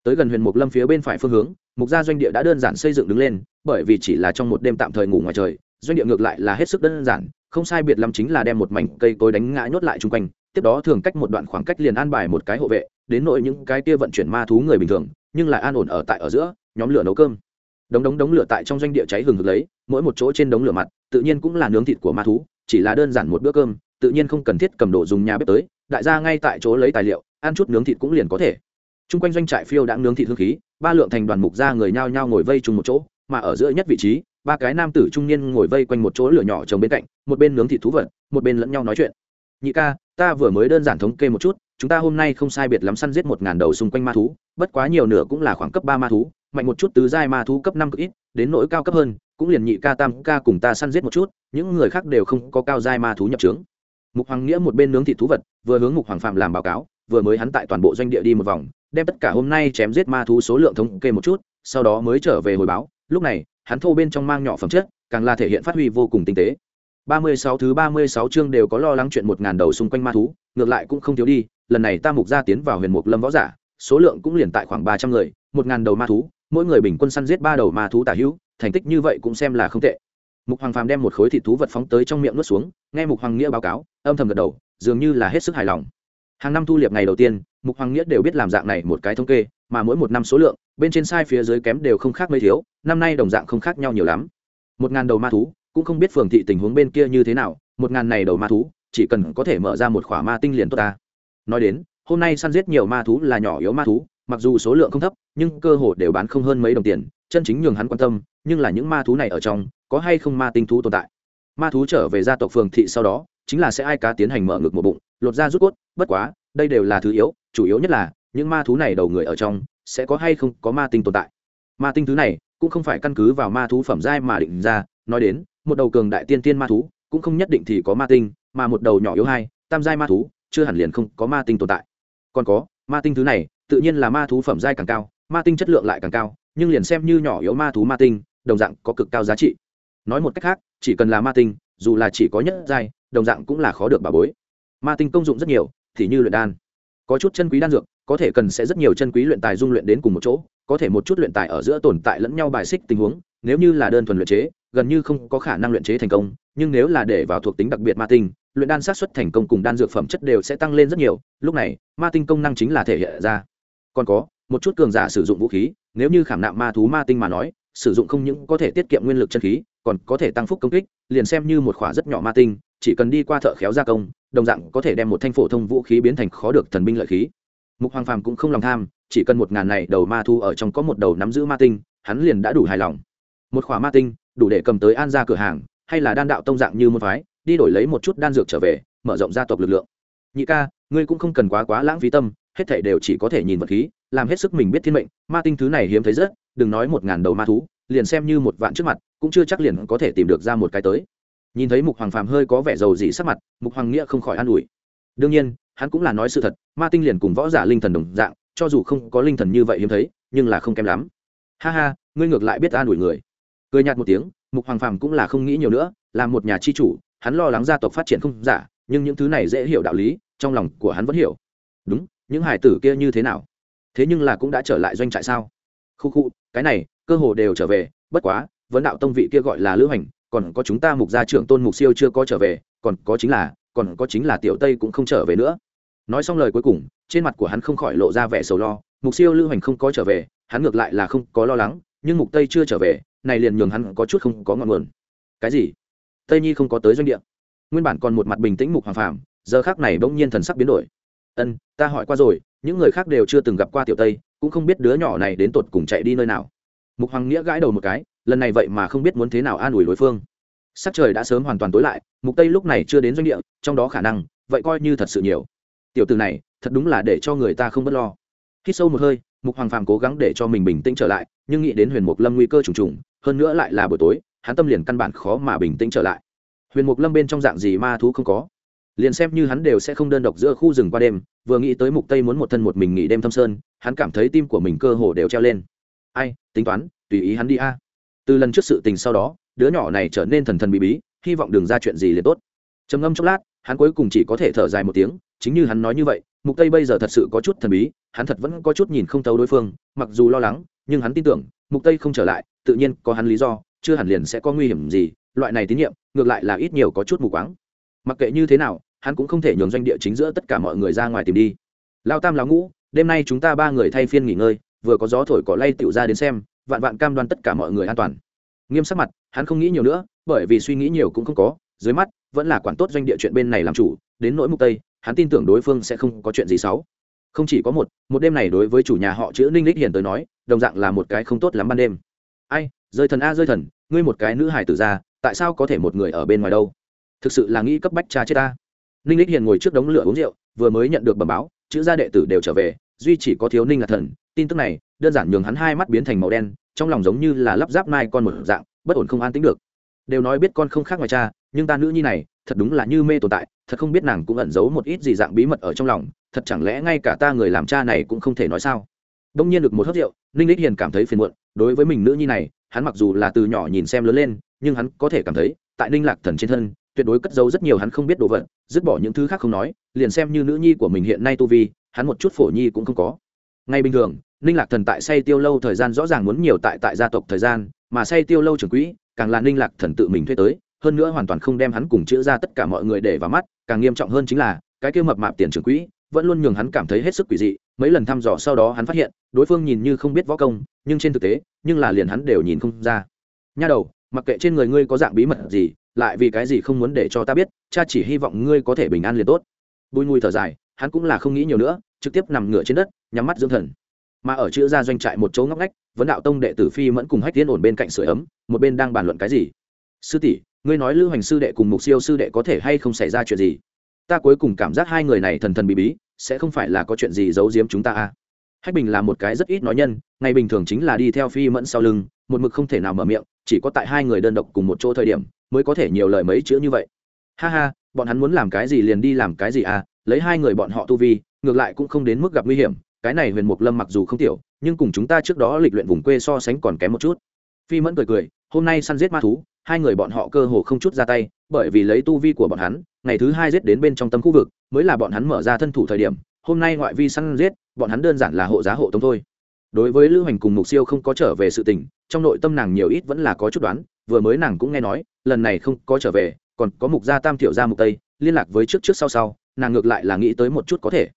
Tới gần huyền mục lâm phía bên phải phương hướng, mục gia doanh địa đã đơn giản xây dựng đứng lên, bởi vì chỉ là trong một đêm tạm thời ngủ ngoài trời, doanh địa ngược lại là hết sức đơn giản, không sai biệt lắm chính là đem một mảnh cây cối đánh ngã nhốt lại chung quanh, tiếp đó thường cách một đoạn khoảng cách liền an bài một cái hộ vệ, đến nội những cái kia vận chuyển ma thú người bình thường, nhưng lại an ổn ở tại ở giữa, nhóm lửa nấu cơm. Đống đống đống lửa tại trong doanh địa cháy hừng hực lấy, mỗi một chỗ trên đống lửa mặt, tự nhiên cũng là nướng thịt của ma thú, chỉ là đơn giản một bữa cơm, tự nhiên không cần thiết cầm đồ dùng nhà bếp tới, đại gia ngay tại chỗ lấy tài liệu ăn chút nướng thịt cũng liền có thể. Chung quanh doanh trại phiêu đã nướng thịt hương khí, ba lượng thành đoàn mục ra người nhao nhao ngồi vây chung một chỗ, mà ở giữa nhất vị trí, ba cái nam tử trung niên ngồi vây quanh một chỗ lửa nhỏ trồng bên cạnh, một bên nướng thịt thú vật, một bên lẫn nhau nói chuyện. Nhị ca, ta vừa mới đơn giản thống kê một chút, chúng ta hôm nay không sai biệt lắm săn giết một ngàn đầu xung quanh ma thú, bất quá nhiều nửa cũng là khoảng cấp ba ma thú, mạnh một chút tứ giai ma thú cấp năm cực ít, đến nỗi cao cấp hơn, cũng liền nhị ca tam ca cùng ta săn giết một chút, những người khác đều không có cao giai ma thú nhập trướng. Mục hoàng nghĩa một bên nướng thịt thú vật, vừa hướng mục hoàng phạm làm báo cáo vừa mới hắn tại toàn bộ doanh địa đi một vòng, đem tất cả hôm nay chém giết ma thú số lượng thống kê một chút, sau đó mới trở về hồi báo, lúc này, hắn thô bên trong mang nhỏ phẩm chất, càng là thể hiện phát huy vô cùng tinh tế. Ba mươi sáu thứ ba mươi sáu chương đều có lo lắng chuyện một ngàn đầu xung quanh ma thú, ngược lại cũng không thiếu đi, lần này ta mục gia tiến vào huyền mục lâm võ giả, số lượng cũng liền tại khoảng ba trăm người, một ngàn đầu ma thú, mỗi người bình quân săn giết ba đầu ma thú tả hữu, thành tích như vậy cũng xem là không tệ. Mục hoàng phàm đem một khối thịt thú vật phóng tới trong miệng nuốt xuống, nghe mục hoàng nghĩa báo cáo, âm thầm gật đầu, dường như là hết sức hài lòng hàng năm thu liệp ngày đầu tiên, mục hoàng nghĩa đều biết làm dạng này một cái thống kê, mà mỗi một năm số lượng, bên trên sai phía dưới kém đều không khác mấy thiếu, năm nay đồng dạng không khác nhau nhiều lắm. Một ngàn đầu ma thú, cũng không biết phường thị tình huống bên kia như thế nào, một ngàn này đầu ma thú, chỉ cần có thể mở ra một khỏa ma tinh liền tốt ta. Nói đến, hôm nay săn giết nhiều ma thú là nhỏ yếu ma thú, mặc dù số lượng không thấp, nhưng cơ hồ đều bán không hơn mấy đồng tiền, chân chính nhường hắn quan tâm, nhưng là những ma thú này ở trong, có hay không ma tinh thú tồn tại? Ma thú trở về gia tộc phường thị sau đó, chính là sẽ ai cá tiến hành mở ngực một bụng lột ra rút cốt, bất quá, đây đều là thứ yếu, chủ yếu nhất là, những ma thú này đầu người ở trong, sẽ có hay không có ma tinh tồn tại. Ma tinh thứ này, cũng không phải căn cứ vào ma thú phẩm giai mà định ra, nói đến, một đầu cường đại tiên tiên ma thú, cũng không nhất định thì có ma tinh, mà một đầu nhỏ yếu hai, tam giai ma thú, chưa hẳn liền không có ma tinh tồn tại. Còn có, ma tinh thứ này, tự nhiên là ma thú phẩm giai càng cao, ma tinh chất lượng lại càng cao, nhưng liền xem như nhỏ yếu ma thú ma tinh, đồng dạng có cực cao giá trị. Nói một cách khác, chỉ cần là ma tinh, dù là chỉ có nhất giai, đồng dạng cũng là khó được bà bối ma tinh công dụng rất nhiều, thì như luyện đan. Có chút chân quý đan dược, có thể cần sẽ rất nhiều chân quý luyện tài dung luyện đến cùng một chỗ, có thể một chút luyện tài ở giữa tồn tại lẫn nhau bài xích tình huống, nếu như là đơn thuần luyện chế, gần như không có khả năng luyện chế thành công, nhưng nếu là để vào thuộc tính đặc biệt ma tinh, luyện đan sát xuất thành công cùng đan dược phẩm chất đều sẽ tăng lên rất nhiều, lúc này, ma tinh công năng chính là thể hiện ra. Còn có, một chút cường giả sử dụng vũ khí, nếu như khảm nạm ma thú ma tinh mà nói, sử dụng không những có thể tiết kiệm nguyên lực chân khí, còn có thể tăng phúc công kích, liền xem như một khỏa rất nhỏ ma tinh chỉ cần đi qua thợ khéo gia công, đồng dạng có thể đem một thanh phổ thông vũ khí biến thành khó được thần binh lợi khí. Mục hoàng phàm cũng không lòng tham, chỉ cần một ngàn này đầu ma thu ở trong có một đầu nắm giữ ma tinh, hắn liền đã đủ hài lòng. Một khỏa ma tinh, đủ để cầm tới an ra cửa hàng, hay là đan đạo tông dạng như một phái, đi đổi lấy một chút đan dược trở về, mở rộng gia tộc lực lượng. Nhị ca, ngươi cũng không cần quá quá lãng phí tâm, hết thảy đều chỉ có thể nhìn vật khí, làm hết sức mình biết thiên mệnh, ma tinh thứ này hiếm thấy rất, đừng nói một ngàn đầu ma thú, liền xem như một vạn trước mặt, cũng chưa chắc liền có thể tìm được ra một cái tới nhìn thấy mục hoàng phàm hơi có vẻ giàu dị sắc mặt, mục hoàng nghĩa không khỏi an ủi. Đương nhiên, hắn cũng là nói sự thật, ma tinh liền cùng võ giả linh thần đồng dạng, cho dù không có linh thần như vậy hiếm thấy, nhưng là không kém lắm. Ha ha, ngươi ngược lại biết an ủi người. Cười nhạt một tiếng, mục hoàng phàm cũng là không nghĩ nhiều nữa làm một nhà chi chủ, hắn lo lắng gia tộc phát triển không giả, nhưng những thứ này dễ hiểu đạo lý, trong lòng của hắn vẫn hiểu. Đúng, những hải tử kia như thế nào? Thế nhưng là cũng đã trở lại doanh trại sao? Khu khu, cái này, cơ hồ đều trở về, bất quá, vấn đạo tông vị kia gọi là lữ hành còn có chúng ta mục gia trưởng tôn mục siêu chưa có trở về, còn có chính là, còn có chính là tiểu tây cũng không trở về nữa. Nói xong lời cuối cùng, trên mặt của hắn không khỏi lộ ra vẻ sầu lo, mục siêu lưu hành không có trở về, hắn ngược lại là không có lo lắng, nhưng mục tây chưa trở về, này liền nhường hắn có chút không có ngọn nguồn. Cái gì? Tây nhi không có tới doanh địa. Nguyên bản còn một mặt bình tĩnh mục hoàng phàm, giờ khác này bỗng nhiên thần sắc biến đổi. Ân, ta hỏi qua rồi, những người khác đều chưa từng gặp qua tiểu tây, cũng không biết đứa nhỏ này đến tột cùng chạy đi nơi nào. Mục hoàng nghĩa gãi đầu một cái lần này vậy mà không biết muốn thế nào an ủi đối phương. Sắc trời đã sớm hoàn toàn tối lại, mục tây lúc này chưa đến doanh địa, trong đó khả năng, vậy coi như thật sự nhiều. Tiểu từ này, thật đúng là để cho người ta không bất lo. Khi sâu một hơi, mục hoàng phàm cố gắng để cho mình bình tĩnh trở lại, nhưng nghĩ đến huyền mục lâm nguy cơ trùng trùng, hơn nữa lại là buổi tối, hắn tâm liền căn bản khó mà bình tĩnh trở lại. Huyền mục lâm bên trong dạng gì ma thú không có. Liền xem như hắn đều sẽ không đơn độc giữa khu rừng qua đêm, vừa nghĩ tới mục tây muốn một thân một mình nghỉ đêm thâm sơn, hắn cảm thấy tim của mình cơ hồ đều treo lên. Ai, tính toán, tùy ý hắn đi a từ lần trước sự tình sau đó, đứa nhỏ này trở nên thần thần bí bí, hy vọng đừng ra chuyện gì liền tốt. Trầm ngâm chốc lát, hắn cuối cùng chỉ có thể thở dài một tiếng, chính như hắn nói như vậy, mục tây bây giờ thật sự có chút thần bí, hắn thật vẫn có chút nhìn không thấu đối phương, mặc dù lo lắng, nhưng hắn tin tưởng, mục tây không trở lại, tự nhiên có hắn lý do, chưa hẳn liền sẽ có nguy hiểm gì, loại này tín nhiệm, ngược lại là ít nhiều có chút mù quáng. Mặc kệ như thế nào, hắn cũng không thể nhường doanh địa chính giữa tất cả mọi người ra ngoài tìm đi. Lao tam lão ngũ, đêm nay chúng ta ba người thay phiên nghỉ ngơi, vừa có gió thổi cỏ lay tiểu ra đến xem vạn vạn cam đoan tất cả mọi người an toàn. Nghiêm sắc mặt, hắn không nghĩ nhiều nữa, bởi vì suy nghĩ nhiều cũng không có, dưới mắt, vẫn là quản tốt doanh địa chuyện bên này làm chủ, đến nỗi mục tây, hắn tin tưởng đối phương sẽ không có chuyện gì xấu. Không chỉ có một một đêm này đối với chủ nhà họ chữ ninh lích hiền tới nói, đồng dạng là một cái không tốt lắm ban đêm. Ai, rơi thần a, rơi thần, ngươi một cái nữ hài tử ra, tại sao có thể một người ở bên ngoài đâu? Thực sự là nghĩ cấp bách cha chết ta. Ninh lích hiền ngồi trước đống lửa uống rượu, vừa mới nhận được bẩm báo, chữ gia đệ tử đều trở về, duy chỉ có thiếu ninh là thần. Tin tức này, đơn giản nhường hắn hai mắt biến thành màu đen trong lòng giống như là lắp ráp mai con một dạng, bất ổn không an tính được. Đều nói biết con không khác ngoài cha, nhưng ta nữ nhi này, thật đúng là như mê tồn tại, thật không biết nàng cũng ẩn giấu một ít gì dạng bí mật ở trong lòng, thật chẳng lẽ ngay cả ta người làm cha này cũng không thể nói sao? Đông nhiên được một hớt rượu, ninh lích hiền cảm thấy phiền muộn, đối với mình nữ nhi này, hắn mặc dù là từ nhỏ nhìn xem lớn lên, nhưng hắn có thể cảm thấy, tại ninh lạc thần trên thân, tuyệt đối cất giấu rất nhiều hắn không biết đồ vật, dứt bỏ những thứ khác không nói, liền xem như nữ nhi của mình hiện nay tu vi, hắn một chút phổ nhi cũng không có. Ngay bình thường ninh lạc thần tại say tiêu lâu thời gian rõ ràng muốn nhiều tại tại gia tộc thời gian, mà say tiêu lâu trưởng quỹ, càng là ninh lạc thần tự mình thuê tới, hơn nữa hoàn toàn không đem hắn cùng chữa ra tất cả mọi người để vào mắt, càng nghiêm trọng hơn chính là, cái kia mập mạp tiền trưởng quỹ, vẫn luôn nhường hắn cảm thấy hết sức quỷ dị, mấy lần thăm dò sau đó hắn phát hiện, đối phương nhìn như không biết võ công, nhưng trên thực tế, nhưng là liền hắn đều nhìn không ra. Nha đầu, mặc kệ trên người ngươi có dạng bí mật gì, lại vì cái gì không muốn để cho ta biết, cha chỉ hy vọng ngươi có thể bình an liền tốt. Bùi ngùi thở dài, hắn cũng là không nghĩ nhiều nữa, trực tiếp nằm ngửa trên đất, nhắm mắt dưỡng thần mà ở chữ gia doanh trại một chỗ ngóc ngách, vấn đạo tông đệ tử phi mẫn cùng hách tiên ổn bên cạnh sửa ấm, một bên đang bàn luận cái gì? Sư tỷ, ngươi nói lưu hành sư đệ cùng mục siêu sư đệ có thể hay không xảy ra chuyện gì? Ta cuối cùng cảm giác hai người này thần thần bí bí, sẽ không phải là có chuyện gì giấu giếm chúng ta à? Hách bình là một cái rất ít nói nhân, ngày bình thường chính là đi theo phi mẫn sau lưng, một mực không thể nào mở miệng, chỉ có tại hai người đơn độc cùng một chỗ thời điểm, mới có thể nhiều lời mấy chữ như vậy. Ha ha, bọn hắn muốn làm cái gì liền đi làm cái gì à lấy hai người bọn họ tu vi, ngược lại cũng không đến mức gặp nguy hiểm cái này huyền mục lâm mặc dù không tiểu, nhưng cùng chúng ta trước đó lịch luyện vùng quê so sánh còn kém một chút. Phi mẫn cười cười, hôm nay săn giết ma thú, hai người bọn họ cơ hồ không chút ra tay, bởi vì lấy tu vi của bọn hắn, ngày thứ hai giết đến bên trong tâm khu vực, mới là bọn hắn mở ra thân thủ thời điểm, hôm nay ngoại vi săn giết, bọn hắn đơn giản là hộ giá hộ tống thôi. Đối với lữ hành cùng mục siêu không có trở về sự tình, trong nội tâm nàng nhiều ít vẫn là có chút đoán, vừa mới nàng cũng nghe nói, lần này không có trở về, còn có mục gia tam thiểu gia mục tây, liên lạc với trước trước sau sau, nàng ngược lại là nghĩ tới một chút có thể.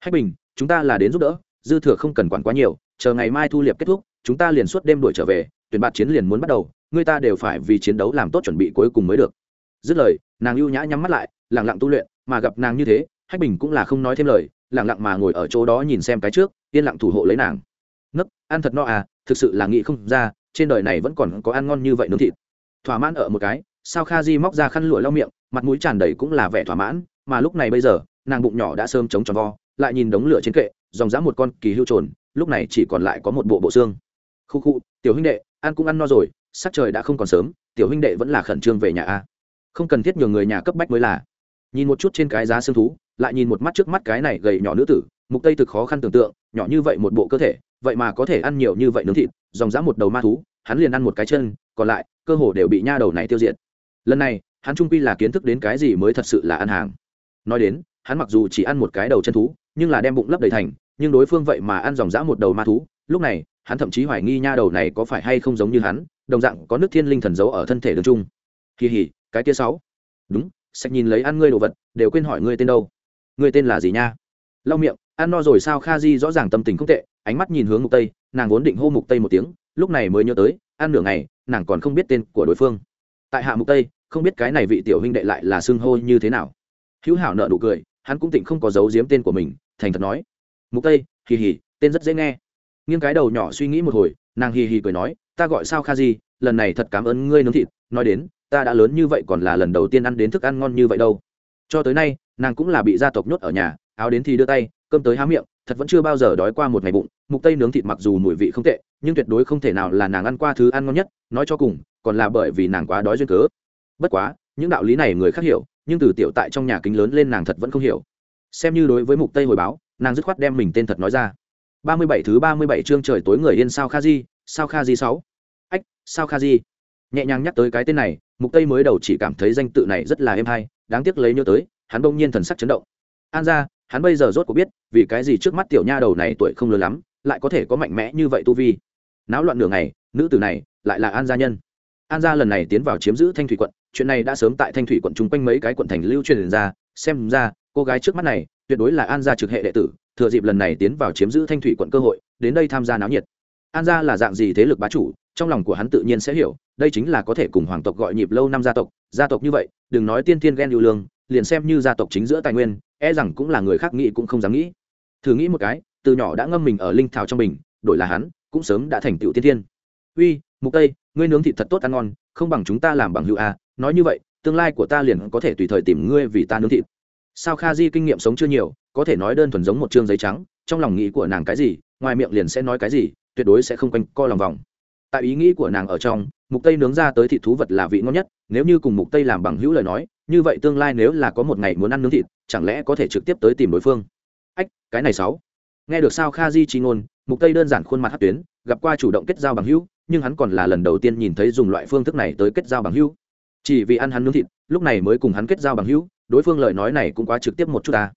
Hách bình chúng ta là đến giúp đỡ, dư thừa không cần quản quá nhiều, chờ ngày mai thu liệp kết thúc, chúng ta liền suốt đêm đuổi trở về, tuyển bạt chiến liền muốn bắt đầu, người ta đều phải vì chiến đấu làm tốt chuẩn bị cuối cùng mới được. Dứt lời, nàng ưu nhã nhắm mắt lại lẳng lặng tu luyện, mà gặp nàng như thế, hách bình cũng là không nói thêm lời lẳng lặng mà ngồi ở chỗ đó nhìn xem cái trước, yên lặng thủ hộ lấy nàng. Nấc, ăn thật no à thực sự là nghĩ không ra, trên đời này vẫn còn có ăn ngon như vậy nướng thịt. Thỏa mãn ở một cái, sao kha di móc ra khăn lụa lau miệng, mặt mũi tràn đầy cũng là vẻ thỏa mãn, mà lúc này bây giờ, nàng bụng nhỏ đã sơm chống tròn vo lại nhìn đống lửa trên kệ, dòng dã một con kỳ hưu trồn, lúc này chỉ còn lại có một bộ bộ xương. Khu khu, tiểu huynh đệ, ăn cũng ăn no rồi, sắc trời đã không còn sớm, tiểu huynh đệ vẫn là khẩn trương về nhà a. Không cần thiết nhường người nhà cấp bách mới là. Nhìn một chút trên cái giá xương thú, lại nhìn một mắt trước mắt cái này gầy nhỏ nữ tử, mục tây thực khó khăn tưởng tượng, nhỏ như vậy một bộ cơ thể, vậy mà có thể ăn nhiều như vậy nướng thịt, dòng dã một đầu ma thú, hắn liền ăn một cái chân, còn lại, cơ hồ đều bị nha đầu này tiêu diệt. Lần này, hắn trung quy là kiến thức đến cái gì mới thật sự là ăn hàng. Nói đến, hắn mặc dù chỉ ăn một cái đầu chân thú nhưng là đem bụng lấp đầy thành, nhưng đối phương vậy mà ăn dòng dã một đầu ma thú. Lúc này, hắn thậm chí hoài nghi nha đầu này có phải hay không giống như hắn, đồng dạng có nước thiên linh thần giấu ở thân thể đường trung. Kỳ hỉ, cái tia sáu. Đúng, sạch nhìn lấy ăn ngươi đồ vật, đều quên hỏi ngươi tên đâu. Ngươi tên là gì nha? Lau miệng, ăn no rồi sao kha di rõ ràng tâm tình không tệ, ánh mắt nhìn hướng mục tây, nàng vốn định hô mục tây một tiếng, lúc này mới nhớ tới, ăn nửa ngày, nàng còn không biết tên của đối phương. Tại hạ mục tây, không biết cái này vị tiểu huynh đệ lại là xưng hô như thế nào. Hữu hảo nợ nụ cười, hắn cũng tỉnh không có giấu giếm tên của mình thành thật nói. Mục tây, hì hì, tên rất dễ nghe. Nghiêng cái đầu nhỏ suy nghĩ một hồi, nàng hì hì cười nói, ta gọi sao kha di, lần này thật cảm ơn ngươi nướng thịt, nói đến, ta đã lớn như vậy còn là lần đầu tiên ăn đến thức ăn ngon như vậy đâu. Cho tới nay, nàng cũng là bị gia tộc nhốt ở nhà, áo đến thì đưa tay, cơm tới há miệng, thật vẫn chưa bao giờ đói qua một ngày bụng. Mục tây nướng thịt mặc dù mùi vị không tệ, nhưng tuyệt đối không thể nào là nàng ăn qua thứ ăn ngon nhất, nói cho cùng, còn là bởi vì nàng quá đói duyên cớ. Bất quá, những đạo lý này người khác hiểu, nhưng từ tiểu tại trong nhà kính lớn lên nàng thật vẫn không hiểu xem như đối với mục tây hồi báo, nàng dứt khoát đem mình tên thật nói ra. 37 thứ 37 chương trời tối người yên sao kha di, sao kha di sáu. Ách, sao kha di. Nhẹ nhàng nhắc tới cái tên này, mục tây mới đầu chỉ cảm thấy danh tự này rất là êm hay, đáng tiếc lấy nhớ tới, hắn bỗng nhiên thần sắc chấn động. An ra, hắn bây giờ rốt cuộc biết, vì cái gì trước mắt tiểu nha đầu này tuổi không lớn lắm, lại có thể có mạnh mẽ như vậy tu vi. Náo loạn nửa ngày, nữ tử này lại là an gia nhân. An gia lần này tiến vào chiếm giữ thanh thủy quận, chuyện này đã sớm tại thanh thủy quận chung quanh mấy cái quận thành lưu truyền ra, xem ra cô gái trước mắt này, tuyệt đối là an gia trực hệ đệ tử, thừa dịp lần này tiến vào chiếm giữ thanh thủy quận cơ hội, đến đây tham gia náo nhiệt. An gia là dạng gì thế lực bá chủ, trong lòng của hắn tự nhiên sẽ hiểu, đây chính là có thể cùng hoàng tộc gọi nhịp lâu năm gia tộc gia tộc như vậy, đừng nói tiên thiên ghen yêu lương, liền xem như gia tộc chính giữa tài nguyên e rằng cũng là người khác nghĩ cũng không dám nghĩ. Thử nghĩ một cái, từ nhỏ đã ngâm mình ở linh thảo trong mình, đổi là hắn, cũng sớm đã thành tựu tiên thiên. Uy, mục tây, ngươi nướng thịt thật tốt ăn ngon, không bằng chúng ta làm bằng hữu a, nói như vậy, tương lai của ta liền có thể tùy thời tìm ngươi vì ta nướng thịt sao kha di kinh nghiệm sống chưa nhiều, có thể nói đơn thuần giống một chương giấy trắng, trong lòng nghĩ của nàng cái gì, ngoài miệng liền sẽ nói cái gì, tuyệt đối sẽ không quanh co lòng vòng. Tại ý nghĩ của nàng ở trong, mục tây nướng ra tới thịt thú vật là vị ngon nhất, nếu như cùng mục tây làm bằng hữu lời nói, như vậy tương lai nếu là có một ngày muốn ăn nướng thịt, chẳng lẽ có thể trực tiếp tới tìm đối phương? Ách, cái này sáu. Nghe được sao kha di chi ngôn, mục tây đơn giản khuôn mặt hát tuyến, gặp qua chủ động kết giao bằng hữu, nhưng hắn còn là lần đầu tiên nhìn thấy dùng loại phương thức này tới kết giao bằng hữu. Chỉ vì ăn hắn nướng thịt, lúc này mới cùng hắn kết giao bằng hữu đối phương lời nói này cũng quá trực tiếp một chút ta.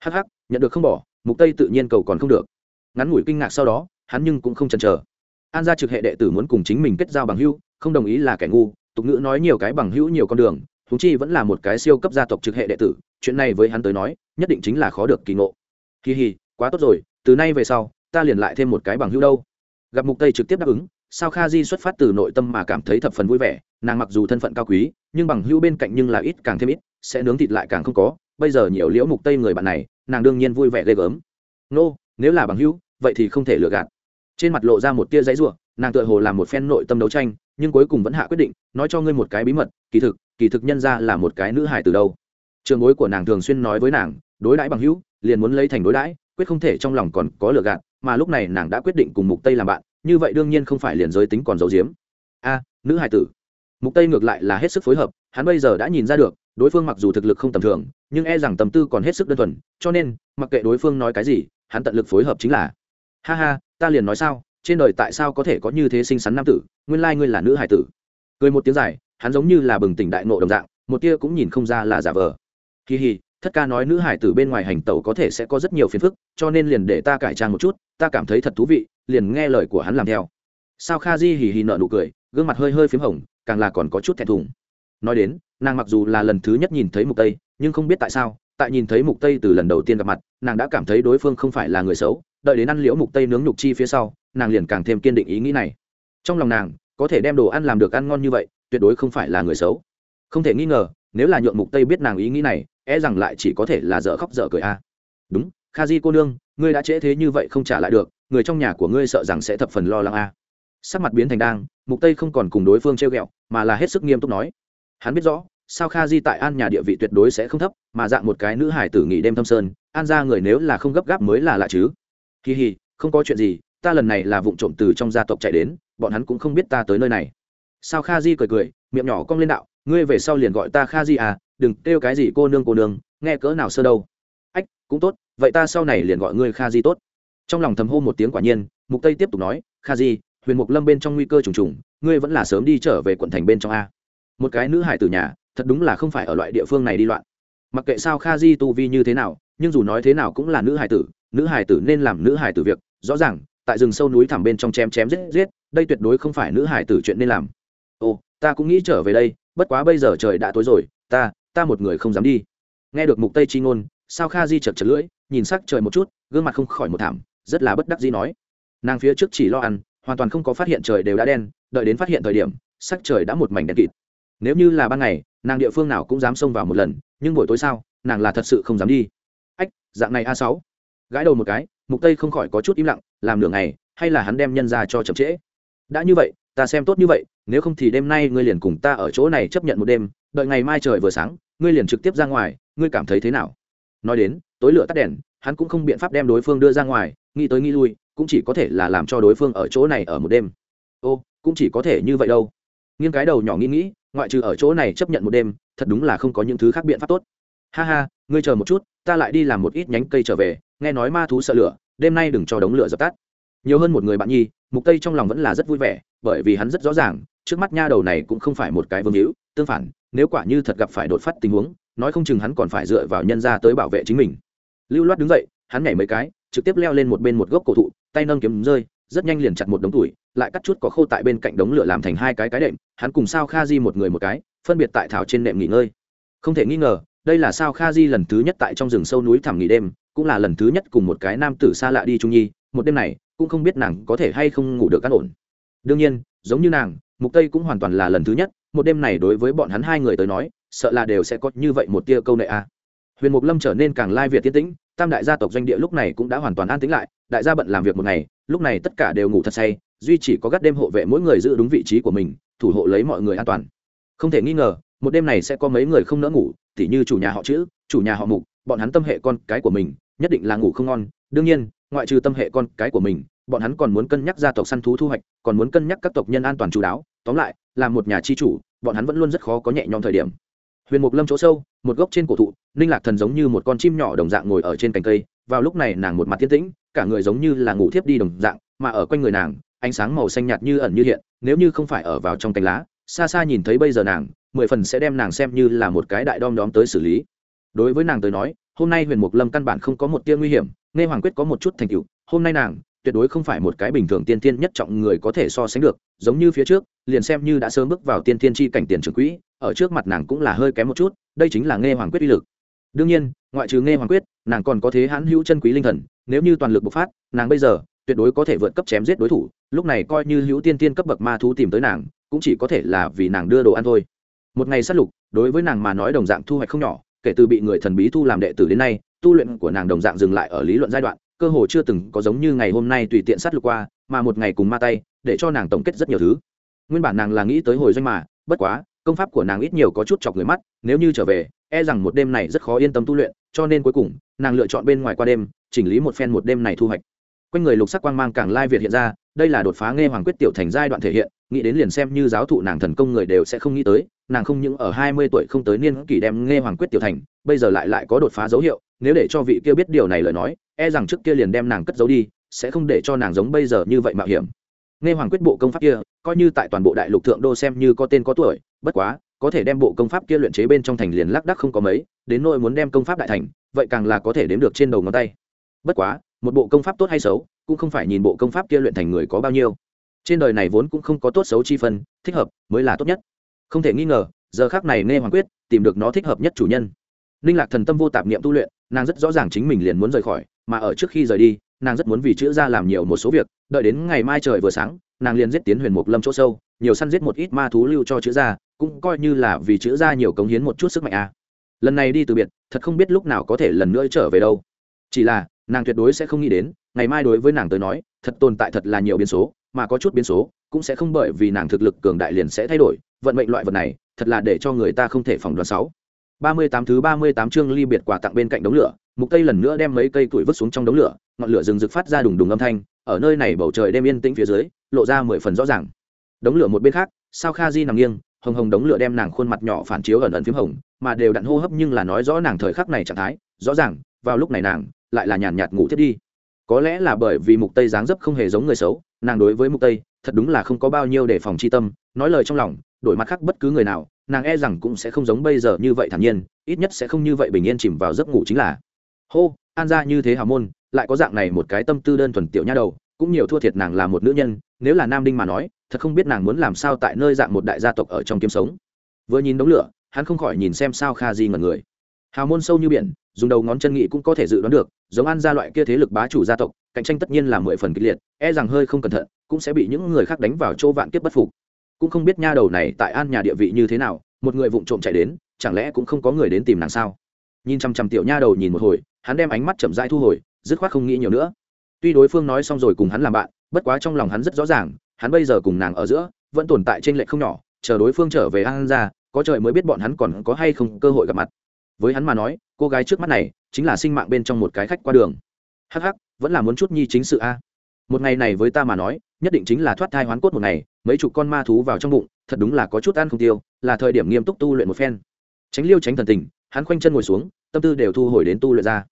Hắc hắc, nhận được không bỏ, mục tây tự nhiên cầu còn không được. Ngắn ngủi kinh ngạc sau đó, hắn nhưng cũng không chần chờ. An gia trực hệ đệ tử muốn cùng chính mình kết giao bằng hữu, không đồng ý là kẻ ngu, tục ngữ nói nhiều cái bằng hữu nhiều con đường thúng chi vẫn là một cái siêu cấp gia tộc trực hệ đệ tử, chuyện này với hắn tới nói, nhất định chính là khó được kỳ ngộ. Kỳ hì, quá tốt rồi, từ nay về sau, ta liền lại thêm một cái bằng hữu đâu. Gặp mục tây trực tiếp đáp ứng sao kha di xuất phát từ nội tâm mà cảm thấy thập phần vui vẻ, nàng mặc dù thân phận cao quý, nhưng bằng hữu bên cạnh nhưng là ít càng thêm ít, sẽ nướng thịt lại càng không có. Bây giờ nhiều liễu mục tây người bạn này, nàng đương nhiên vui vẻ ghê gớm. Nô, nếu là bằng hữu, vậy thì không thể lừa gạt. Trên mặt lộ ra một tia giấy ruộng nàng tựa hồ làm một phen nội tâm đấu tranh, nhưng cuối cùng vẫn hạ quyết định, nói cho ngươi một cái bí mật, kỳ thực kỳ thực nhân ra là một cái nữ hài từ đâu. Trường bối của nàng thường xuyên nói với nàng, đối đãi bằng hữu, liền muốn lấy thành đối đãi, quyết không thể trong lòng còn có lừa gạt, mà lúc này nàng đã quyết định cùng mục tây làm bạn như vậy đương nhiên không phải liền giới tính còn giấu giếm. A, nữ hài tử. Mục tây ngược lại là hết sức phối hợp, hắn bây giờ đã nhìn ra được, đối phương mặc dù thực lực không tầm thường, nhưng e rằng tâm tư còn hết sức đơn thuần, cho nên, mặc kệ đối phương nói cái gì, hắn tận lực phối hợp chính là, ha ha, ta liền nói sao, trên đời tại sao có thể có như thế xinh xắn nam tử, nguyên lai ngươi là nữ hải tử. Cười một tiếng dài, hắn giống như là bừng tỉnh đại nộ đồng dạng, một tia cũng nhìn không ra là giả vờ. Kỳ hì thất ca nói nữ hải tử bên ngoài hành tẩu có thể sẽ có rất nhiều phiền phức, cho nên liền để ta cải trang một chút, ta cảm thấy thật thú vị, liền nghe lời của hắn làm theo. Sao kha di hì hì nợ nụ cười, gương mặt hơi hơi p h í m hồng, càng là còn có chút thẹn thùng. Nói đến, nàng mặc dù là lần thứ nhất nhìn thấy mục tây, nhưng không biết tại sao, tại nhìn thấy mục tây từ lần đầu tiên gặp mặt, nàng đã cảm thấy đối phương không phải là người xấu, đợi đến ăn liễu mục tây nướng nhục chi phía sau, nàng liền càng thêm kiên định ý nghĩ này. Trong lòng nàng, có thể đem đồ ăn làm được ăn ngon như vậy, tuyệt đối không phải là người xấu. Không thể nghi ngờ, nếu là nhượng mục tây biết nàng ý nghĩ này e rằng lại chỉ có thể là dở khóc dở cười a. Đúng kha di cô nương, ngươi đã trễ thế như vậy không trả lại được, người trong nhà của ngươi sợ rằng sẽ thập phần lo lắng a. Sắc mặt biến thành đang, mục tây không còn cùng đối phương treo ghẹo, mà là hết sức nghiêm túc nói. Hắn biết rõ, sao kha di tại an nhà địa vị tuyệt đối sẽ không thấp, mà dạng một cái nữ hải tử nghỉ đêm thâm sơn, an ra người nếu là không gấp gáp mới là lạ chứ. Kỳ hì, không có chuyện gì, ta lần này là vụ trộm từ trong gia tộc chạy đến, bọn hắn cũng không biết ta tới nơi này. Sao kha di cười cười, miệng nhỏ cong lên đạo, ngươi về sau liền gọi ta kha di à đừng kêu cái gì cô nương cô nương, nghe cỡ nào sơ đâu. Ách, cũng tốt, vậy ta sau này liền gọi ngươi kha di tốt. Trong lòng thầm hô một tiếng quả nhiên, mục tây tiếp tục nói, kha di, huyền mục lâm bên trong nguy cơ trùng trùng, ngươi vẫn là sớm đi trở về quận thành bên trong a. Một cái nữ hải tử nhà, thật đúng là không phải ở loại địa phương này đi loạn. Mặc kệ sao kha di tu vi như thế nào, nhưng dù nói thế nào cũng là nữ hải tử, nữ hải tử nên làm nữ hải tử việc, rõ ràng, tại rừng sâu núi thẳm bên trong chém chém giết giết, đây tuyệt đối không phải nữ hải tử chuyện nên làm. Ồ, ta cũng nghĩ trở về đây, bất quá bây giờ trời đã tối rồi, ta ta một người không dám đi. Nghe được mục tây chi ngôn, sao kha di chật chật lưỡi, nhìn sắc trời một chút, gương mặt không khỏi một thảm, rất là bất đắc dĩ nói. Nàng phía trước chỉ lo ăn, hoàn toàn không có phát hiện trời đều đã đen, đợi đến phát hiện thời điểm, sắc trời đã một mảnh đen kịt. Nếu như là ban ngày, nàng địa phương nào cũng dám xông vào một lần, nhưng buổi tối sao nàng là thật sự không dám đi. Ách, dạng này a sáu. Gãi đầu một cái, mục tây không khỏi có chút im lặng, làm nửa ngày, hay là hắn đem nhân ra cho chậm trễ. Đã như vậy, ta xem tốt như vậy, nếu không thì đêm nay ngươi liền cùng ta ở chỗ này chấp nhận một đêm, đợi ngày mai trời vừa sáng ngươi liền trực tiếp ra ngoài, ngươi cảm thấy thế nào? Nói đến, tối lửa tắt đèn, hắn cũng không biện pháp đem đối phương đưa ra ngoài, nghĩ tới nghĩ lui, cũng chỉ có thể là làm cho đối phương ở chỗ này ở một đêm. Ô, cũng chỉ có thể như vậy đâu. Nghiêng cái đầu nhỏ nghĩ nghĩ, ngoại trừ ở chỗ này chấp nhận một đêm, thật đúng là không có những thứ khác biện pháp tốt. Ha ha, ngươi chờ một chút, ta lại đi làm một ít nhánh cây trở về, nghe nói ma thú sợ lửa, đêm nay đừng cho đống lửa dập tắt. Nhiều hơn một người bạn nhi, mục tây trong lòng vẫn là rất vui vẻ, bởi vì hắn rất rõ ràng, trước mắt nha đầu này cũng không phải một cái vương hữu tương phản, nếu quả như thật gặp phải đột phát tình huống, nói không chừng hắn còn phải dựa vào nhân ra tới bảo vệ chính mình. Lưu loát đứng dậy, hắn nhảy mấy cái, trực tiếp leo lên một bên một gốc cổ thụ, tay nâng kiếm rơi, rất nhanh liền chặt một đống tuổi, lại cắt chút có khô tại bên cạnh đống lửa làm thành hai cái cái đệm, hắn cùng sao kha di một người một cái, phân biệt tại thảo trên nệm nghỉ ngơi. Không thể nghi ngờ, đây là sao kha di lần thứ nhất tại trong rừng sâu núi thẳm nghỉ đêm, cũng là lần thứ nhất cùng một cái nam tử xa lạ đi trung nhi, một đêm này, cũng không biết nàng có thể hay không ngủ được cắt ổn. Đương nhiên, giống như nàng mục tây cũng hoàn toàn là lần thứ nhất, một đêm này đối với bọn hắn hai người tới nói, sợ là đều sẽ có như vậy một tia câu nệ a à. huyền mục lâm trở nên càng lai việt tiến tĩnh, tam đại gia tộc doanh địa lúc này cũng đã hoàn toàn an tĩnh lại, đại gia bận làm việc một ngày, lúc này tất cả đều ngủ thật say, duy chỉ có gắt đêm hộ vệ mỗi người giữ đúng vị trí của mình, thủ hộ lấy mọi người an toàn không thể nghi ngờ, một đêm này sẽ có mấy người không nỡ ngủ, tỉ như chủ nhà họ chữ, chủ nhà họ mục, bọn hắn tâm hệ con cái của mình, nhất định là ngủ không ngon, đương nhiên, ngoại trừ tâm hệ con cái của mình bọn hắn còn muốn cân nhắc gia tộc săn thú thu hoạch, còn muốn cân nhắc các tộc nhân an toàn chú đáo. Tóm lại, là một nhà chi chủ, bọn hắn vẫn luôn rất khó có nhẹ nhõm thời điểm. Huyền mục lâm chỗ sâu, một gốc trên cổ thụ, ninh lạc thần giống như một con chim nhỏ đồng dạng ngồi ở trên cành cây. Vào lúc này nàng một mặt tiến tĩnh, cả người giống như là ngủ thiếp đi đồng dạng, mà ở quanh người nàng, ánh sáng màu xanh nhạt như ẩn như hiện, nếu như không phải ở vào trong cành lá, xa xa nhìn thấy bây giờ nàng, mười phần sẽ đem nàng xem như là một cái đại đom đóm tới xử lý. Đối với nàng tới nói, hôm nay huyền mục lâm căn bản không có một tia nguy hiểm, nghe hoàng quyết có một chút thành tựu, hôm nay nàng tuyệt đối không phải một cái bình thường tiên tiên nhất trọng người có thể so sánh được, giống như phía trước, liền xem như đã sớm bước vào tiên tiên chi cảnh tiền trưởng quỹ, ở trước mặt nàng cũng là hơi kém một chút, đây chính là nghe hoàng quyết uy lực. Đương nhiên, ngoại trừ nghe hoàng quyết, nàng còn có thế hãn hữu chân quý linh thần, nếu như toàn lực bộc phát, nàng bây giờ tuyệt đối có thể vượt cấp chém giết đối thủ, lúc này coi như hữu tiên tiên cấp bậc ma thú tìm tới nàng, cũng chỉ có thể là vì nàng đưa đồ ăn thôi. Một ngày sát lục, đối với nàng mà nói đồng dạng thu hoạch không nhỏ, kể từ bị người thần bí thu làm đệ tử đến nay, tu luyện của nàng đồng dạng dừng lại ở lý luận giai đoạn cơ hồ chưa từng có giống như ngày hôm nay tùy tiện sát lục qua, mà một ngày cùng ma tay, để cho nàng tổng kết rất nhiều thứ. Nguyên bản nàng là nghĩ tới hồi doanh mà, bất quá, công pháp của nàng ít nhiều có chút chọc người mắt, nếu như trở về e rằng một đêm này rất khó yên tâm tu luyện, cho nên cuối cùng, nàng lựa chọn bên ngoài qua đêm, chỉnh lý một phen một đêm này thu hoạch. Quanh người lục sắc quang mang càng lai việt hiện ra, đây là đột phá nghe hoàng quyết tiểu thành giai đoạn thể hiện, nghĩ đến liền xem như giáo thụ nàng thần công người đều sẽ không nghĩ tới, nàng không những ở hai mươi tuổi không tới niên kỷ đem nghe hoàng quyết tiểu thành, bây giờ lại lại có đột phá dấu hiệu, nếu để cho vị kia biết điều này lời nói e rằng trước kia liền đem nàng cất giấu đi, sẽ không để cho nàng giống bây giờ như vậy mạo hiểm. Nghe hoàng quyết bộ công pháp kia, coi như tại toàn bộ đại lục thượng đô xem như có tên có tuổi, bất quá, có thể đem bộ công pháp kia luyện chế bên trong thành liền lác đắc không có mấy, đến nỗi muốn đem công pháp đại thành, vậy càng là có thể đếm được trên đầu ngón tay. Bất quá, một bộ công pháp tốt hay xấu, cũng không phải nhìn bộ công pháp kia luyện thành người có bao nhiêu. Trên đời này vốn cũng không có tốt xấu chi phân, thích hợp mới là tốt nhất. Không thể nghi ngờ, giờ khác này nghe hoàng quyết tìm được nó thích hợp nhất chủ nhân. Ninh lạc thần tâm vô tạp niệm tu luyện nàng rất rõ ràng chính mình liền muốn rời khỏi, mà ở trước khi rời đi, nàng rất muốn vì chữ ra làm nhiều một số việc, đợi đến ngày mai trời vừa sáng, nàng liền giết tiến huyền mục lâm chỗ sâu, nhiều săn giết một ít ma thú lưu cho chữ ra, cũng coi như là vì chữ ra nhiều cống hiến một chút sức mạnh a à. lần này đi từ biệt, thật không biết lúc nào có thể lần nữa trở về đâu chỉ là, nàng tuyệt đối sẽ không nghĩ đến, ngày mai đối với nàng tới nói, thật tồn tại thật là nhiều biến số, mà có chút biến số, cũng sẽ không bởi vì nàng thực lực cường đại liền sẽ thay đổi, vận mệnh loại vật này, thật là để cho người ta không thể phỏng đoán sáu ba mươi tám thứ ba mươi tám chương ly biệt quà tặng bên cạnh đống lửa, mục tây lần nữa đem mấy cây tuổi vứt xuống trong đống lửa, ngọn lửa rừng rực phát ra đùng đùng âm thanh, ở nơi này bầu trời đêm yên tĩnh phía dưới, lộ ra mười phần rõ ràng. Đống lửa một bên khác, sao kha di nằm nghiêng, hồng hồng đống lửa đem nàng khuôn mặt nhỏ phản chiếu ẩn ẩn phím hồng, mà đều đặn hô hấp nhưng là nói rõ nàng thời khắc này trạng thái, rõ ràng, vào lúc này nàng, lại là nhàn nhạt ngủ thiết đi. Có lẽ là bởi vì mục tây dáng dấp không hề giống người xấu, nàng đối với mục tây, thật đúng là không có bao nhiêu để phòng chi tâm, nói lời trong lòng, đổi mặt khác bất cứ người nào nàng e rằng cũng sẽ không giống bây giờ như vậy thản nhiên, ít nhất sẽ không như vậy bình yên chìm vào giấc ngủ chính là. Hô, an ra như thế hào môn, lại có dạng này một cái tâm tư đơn thuần tiểu nha đầu, cũng nhiều thua thiệt nàng là một nữ nhân, nếu là nam đinh mà nói, thật không biết nàng muốn làm sao tại nơi dạng một đại gia tộc ở trong kiếm sống. Vừa nhìn đống lửa, hắn không khỏi nhìn xem sao kha di ngẩn người. Hào môn sâu như biển, dùng đầu ngón chân nghị cũng có thể dự đoán được, giống an gia loại kia thế lực bá chủ gia tộc, cạnh tranh tất nhiên là mười phần kịch liệt e rằng hơi không cẩn thận, cũng sẽ bị những người khác đánh vào chỗ vạn kiếp bất phục cũng không biết nha đầu này tại an nhà địa vị như thế nào, một người vụng trộm chạy đến, chẳng lẽ cũng không có người đến tìm nàng sao? Nhìn chăm chăm tiểu nha đầu nhìn một hồi, hắn đem ánh mắt chậm rãi thu hồi, dứt khoát không nghĩ nhiều nữa. Tuy đối phương nói xong rồi cùng hắn làm bạn, bất quá trong lòng hắn rất rõ ràng, hắn bây giờ cùng nàng ở giữa, vẫn tồn tại trên lệ không nhỏ, chờ đối phương trở về an ra có trời mới biết bọn hắn còn có hay không cơ hội gặp mặt. Với hắn mà nói, cô gái trước mắt này, chính là sinh mạng bên trong một cái khách qua đường. Hắc hắc, vẫn là muốn chút nhi chính sự a. Một ngày này với ta mà nói nhất định chính là thoát thai hoán cốt một ngày, mấy chục con ma thú vào trong bụng, thật đúng là có chút ăn không tiêu, là thời điểm nghiêm túc tu luyện một phen. Tránh liêu tránh thần tình, hắn khoanh chân ngồi xuống, tâm tư đều thu hồi đến tu luyện ra.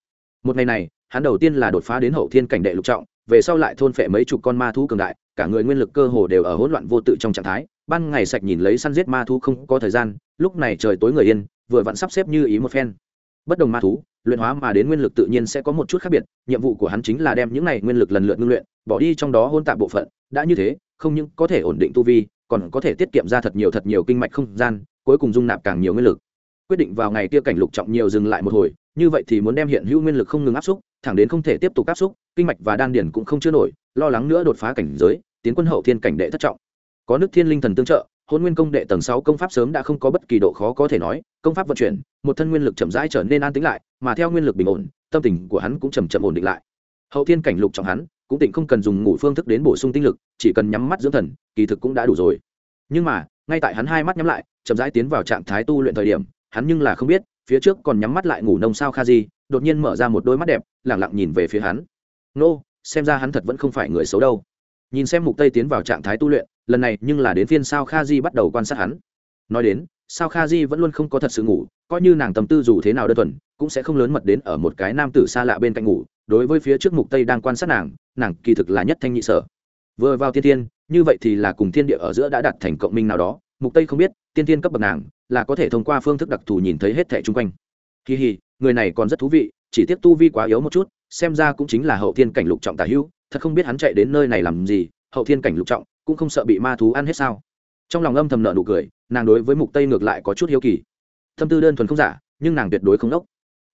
Một ngày này, hắn đầu tiên là đột phá đến hậu thiên cảnh đệ lục trọng, về sau lại thôn phệ mấy chục con ma thú cường đại, cả người nguyên lực cơ hồ đều ở hỗn loạn vô tự trong trạng thái, ban ngày sạch nhìn lấy săn giết ma thú không có thời gian, lúc này trời tối người yên, vừa vặn sắp xếp như ý một phen. Bất đồng ma thú luyện hóa mà đến nguyên lực tự nhiên sẽ có một chút khác biệt, nhiệm vụ của hắn chính là đem những này nguyên lực lần lượt ngưng luyện, bỏ đi trong đó hôn tạp bộ phận. Đã như thế, không những có thể ổn định tu vi, còn có thể tiết kiệm ra thật nhiều thật nhiều kinh mạch không gian, cuối cùng dung nạp càng nhiều nguyên lực. Quyết định vào ngày kia cảnh lục trọng nhiều dừng lại một hồi, như vậy thì muốn đem hiện hữu nguyên lực không ngừng áp xúc, thẳng đến không thể tiếp tục áp xúc, kinh mạch và đan điển cũng không chứa nổi, lo lắng nữa đột phá cảnh giới, tiến quân hậu thiên cảnh đệ thất trọng. Có nước thiên linh thần tương trợ hôn nguyên công đệ tầng sáu công pháp sớm đã không có bất kỳ độ khó có thể nói, công pháp vận chuyển, một thân nguyên lực chậm rãi trở nên an tĩnh lại, mà theo nguyên lực bình ổn, tâm tình của hắn cũng chầm chậm ổn định lại. Hậu thiên cảnh lục trọng hắn, cũng tỉnh không cần dùng ngủ phương thức đến bổ sung tinh lực, chỉ cần nhắm mắt dưỡng thần, kỳ thực cũng đã đủ rồi. Nhưng mà, ngay tại hắn hai mắt nhắm lại, chậm rãi tiến vào trạng thái tu luyện thời điểm, hắn nhưng là không biết, phía trước còn nhắm mắt lại ngủ nông sao kha di, đột nhiên mở ra một đôi mắt đẹp lẳng lặng nhìn về phía hắn. Nô, xem ra hắn thật vẫn không phải người xấu đâu. Nhìn xem mục tây tiến vào trạng thái tu luyện lần này nhưng là đến phiên sao kha di bắt đầu quan sát hắn. Nói đến, sao kha di vẫn luôn không có thật sự ngủ, coi như nàng tâm tư dù thế nào đơn thuần, cũng sẽ không lớn mật đến ở một cái nam tử xa lạ bên cạnh ngủ, đối với phía trước mục tây đang quan sát nàng nàng kỳ thực là nhất thanh nhị sở. Vừa vào tiên tiên, như vậy thì là cùng thiên địa ở giữa đã đạt thành cộng minh nào đó, mục tây không biết, tiên tiên cấp bậc nàng, là có thể thông qua phương thức đặc thù nhìn thấy hết thẻ chung quanh. Kỳ hì, người này còn rất thú vị, chỉ tiếp tu vi quá yếu một chút, xem ra cũng chính là hậu thiên cảnh lục trọng tả hữu, thật không biết hắn chạy đến nơi này làm gì, hậu thiên cảnh lục trọng cũng không sợ bị ma thú ăn hết sao? Trong lòng âm thầm nợ nụ cười nàng đối với mục tây ngược lại có chút hiếu kỳ. Tâm tư đơn thuần không giả nhưng nàng tuyệt đối không ốc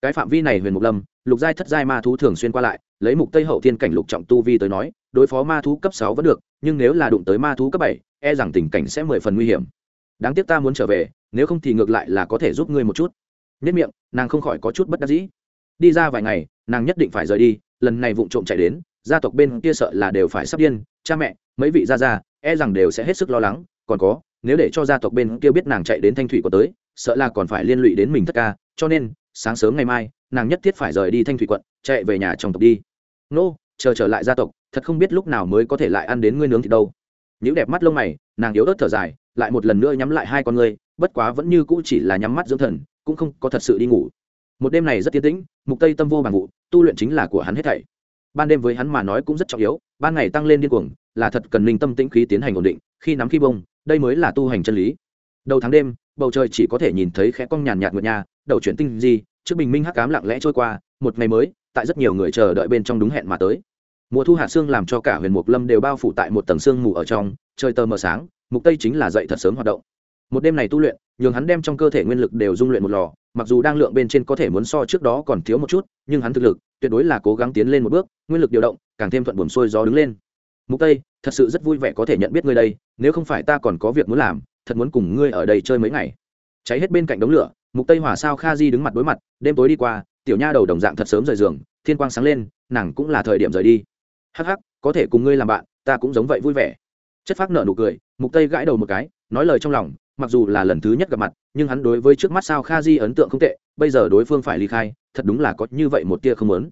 cái phạm vi này huyền mục lâm lục giai thất giai ma thú thường xuyên qua lại lấy mục tây hậu thiên cảnh lục trọng tu vi tới nói đối phó ma thú cấp 6 vẫn được nhưng nếu là đụng tới ma thú cấp 7, e rằng tình cảnh sẽ mười phần nguy hiểm. Đáng tiếc ta muốn trở về nếu không thì ngược lại là có thể giúp ngươi một chút. Nhất miệng nàng không khỏi có chút bất đắc dĩ. Đi ra vài ngày nàng nhất định phải rời đi lần này vụng trộm chạy đến gia tộc bên kia sợ là đều phải sắp điên cha mẹ, mấy vị gia gia e rằng đều sẽ hết sức lo lắng. Còn có, nếu để cho gia tộc bên kia biết nàng chạy đến thanh thủy quận tới, sợ là còn phải liên lụy đến mình thất ca. Cho nên, sáng sớm ngày mai, nàng nhất thiết phải rời đi thanh thủy quận, chạy về nhà trong tộc đi. Nô, chờ trở lại gia tộc, thật không biết lúc nào mới có thể lại ăn đến ngươi nướng thì đâu. Những đẹp mắt lông mày, nàng yếu ớt thở dài, lại một lần nữa nhắm lại hai con ngươi, bất quá vẫn như cũ chỉ là nhắm mắt dưỡng thần, cũng không có thật sự đi ngủ. Một đêm này rất tiến tĩnh, mục tây tâm vô bằng vụ, tu luyện chính là của hắn hết thảy ban đêm với hắn mà nói cũng rất trọng yếu, ban ngày tăng lên điên cuồng, là thật cần linh tâm tĩnh khí tiến hành ổn định, khi nắm khi bông, đây mới là tu hành chân lý. Đầu tháng đêm, bầu trời chỉ có thể nhìn thấy khẽ cong nhàn nhạt ngược nhà đầu chuyển tinh gì trước bình minh hắc cám lặng lẽ trôi qua, một ngày mới, tại rất nhiều người chờ đợi bên trong đúng hẹn mà tới. Mùa thu hạ sương làm cho cả huyền mục lâm đều bao phủ tại một tầng sương mù ở trong, trời tờ mờ sáng, mục tây chính là dậy thật sớm hoạt động một đêm này tu luyện, nhường hắn đem trong cơ thể nguyên lực đều dung luyện một lò, mặc dù đang lượng bên trên có thể muốn so trước đó còn thiếu một chút, nhưng hắn thực lực tuyệt đối là cố gắng tiến lên một bước, nguyên lực điều động, càng thêm thuận buồm xuôi gió đứng lên. Mục tây, thật sự rất vui vẻ có thể nhận biết ngươi đây, nếu không phải ta còn có việc muốn làm, thật muốn cùng ngươi ở đây chơi mấy ngày. Cháy hết bên cạnh đống lửa, mục tây hỏa sao kha di đứng mặt đối mặt, đêm tối đi qua, tiểu nha đầu đồng dạng thật sớm rời giường, thiên quang sáng lên, nàng cũng là thời điểm rời đi. Hắc hắc, có thể cùng ngươi làm bạn, ta cũng giống vậy vui vẻ. Chất phác nợ nụ cười, mục tây gãi đầu một cái, nói lời trong lòng mặc dù là lần thứ nhất gặp mặt, nhưng hắn đối với trước mắt sao kha di ấn tượng không tệ, bây giờ đối phương phải ly khai, thật đúng là có như vậy một tia không lớn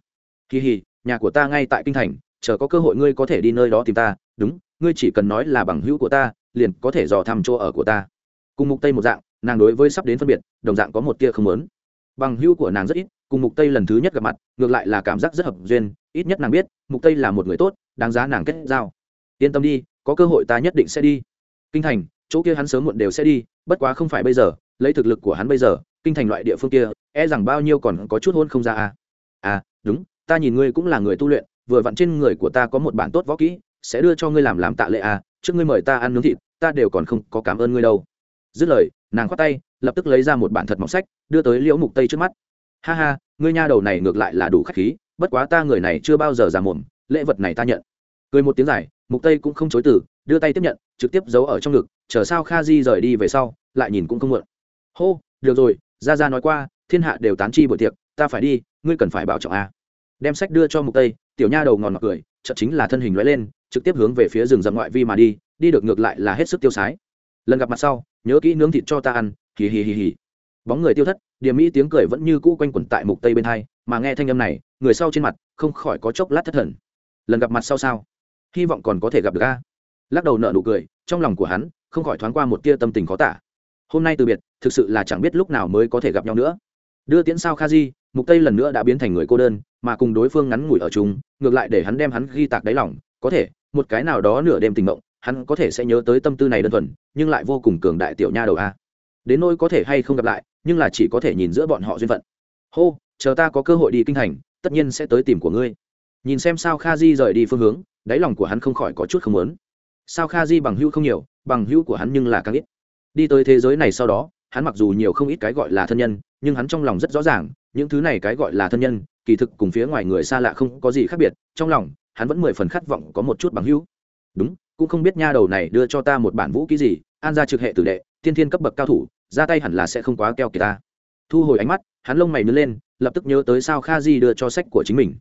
kỳ hì nhà của ta ngay tại kinh thành, chờ có cơ hội ngươi có thể đi nơi đó tìm ta, đúng, ngươi chỉ cần nói là bằng hữu của ta, liền có thể dò thăm chỗ ở của ta. Cùng mục tây một dạng, nàng đối với sắp đến phân biệt, đồng dạng có một tia không lớn bằng hữu của nàng rất ít, cùng mục tây lần thứ nhất gặp mặt, ngược lại là cảm giác rất hợp duyên, ít nhất nàng biết, mục tây là một người tốt, đáng giá nàng kết giao. Yên tâm đi, có cơ hội ta nhất định sẽ đi. Kinh thành chỗ kia hắn sớm muộn đều sẽ đi, bất quá không phải bây giờ, lấy thực lực của hắn bây giờ, kinh thành loại địa phương kia e rằng bao nhiêu còn có chút hôn không ra à. À đúng, ta nhìn ngươi cũng là người tu luyện, vừa vặn trên người của ta có một bản tốt võ kỹ, sẽ đưa cho ngươi làm làm tạ lệ à trước ngươi mời ta ăn nướng thịt, ta đều còn không có cảm ơn ngươi đâu. Dứt lời, nàng khoát tay, lập tức lấy ra một bản thật mỏng sách, đưa tới liễu mục tây trước mắt. Ha ha, ngươi nha đầu này ngược lại là đủ khách khí, bất quá ta người này chưa bao giờ ra mồm lễ vật này ta nhận. Cười một tiếng dài mục tây cũng không chối từ, đưa tay tiếp nhận, trực tiếp giấu ở trong ngực chờ sao kha di rời đi về sau, lại nhìn cũng không muộn. Hô, được rồi ra ra nói qua, thiên hạ đều tán chi buổi tiệc, ta phải đi, ngươi cần phải bảo trọng a đem sách đưa cho mục tây, tiểu nha đầu ngòn ngọt cười, chợt chính là thân hình lóe lên, trực tiếp hướng về phía rừng rậm ngoại vi mà đi đi được ngược lại là hết sức tiêu sái. Lần gặp mặt sau, nhớ kỹ nướng thịt cho ta ăn, hì hì hì hì. Bóng người tiêu thất điểm mỹ tiếng cười vẫn như cũ quanh quẩn tại mục tây bên hai, mà nghe thanh âm này, người sau trên mặt không khỏi có chốc lát thất thần. Lần gặp mặt sau sao? Hy vọng còn có thể gặp được a. Lắc đầu nợ nụ cười, trong lòng của hắn không khỏi thoáng qua một tia tâm tình khó tả. Hôm nay từ biệt, thực sự là chẳng biết lúc nào mới có thể gặp nhau nữa. Đưa tiễn sao kha di, mục tây lần nữa đã biến thành người cô đơn, mà cùng đối phương ngắn ngủi ở chung, ngược lại để hắn đem hắn ghi tạc đáy lòng. Có thể, một cái nào đó nửa đêm tình mộng, hắn có thể sẽ nhớ tới tâm tư này đơn thuần, nhưng lại vô cùng cường đại tiểu nha đầu a. Đến nỗi có thể hay không gặp lại, nhưng là chỉ có thể nhìn giữa bọn họ duyên phận. Hô, chờ ta có cơ hội đi kinh thành, tất nhiên sẽ tới tìm của ngươi. Nhìn xem sao kha di rời đi phương hướng, đáy lòng của hắn không khỏi có chút không muốn sao kha di bằng hữu không nhiều, bằng hữu của hắn nhưng là càng ít. Đi tới thế giới này sau đó, hắn mặc dù nhiều không ít cái gọi là thân nhân, nhưng hắn trong lòng rất rõ ràng, những thứ này cái gọi là thân nhân, kỳ thực cùng phía ngoài người xa lạ không có gì khác biệt, trong lòng, hắn vẫn mười phần khát vọng có một chút bằng hữu. Đúng, cũng không biết nha đầu này đưa cho ta một bản vũ ký gì, an ra trực hệ tử đệ tiên thiên cấp bậc cao thủ, ra tay hẳn là sẽ không quá keo kỳ ta. Thu hồi ánh mắt, hắn lông mày nứt lên, lập tức nhớ tới sao kha di đưa cho sách của chính mình.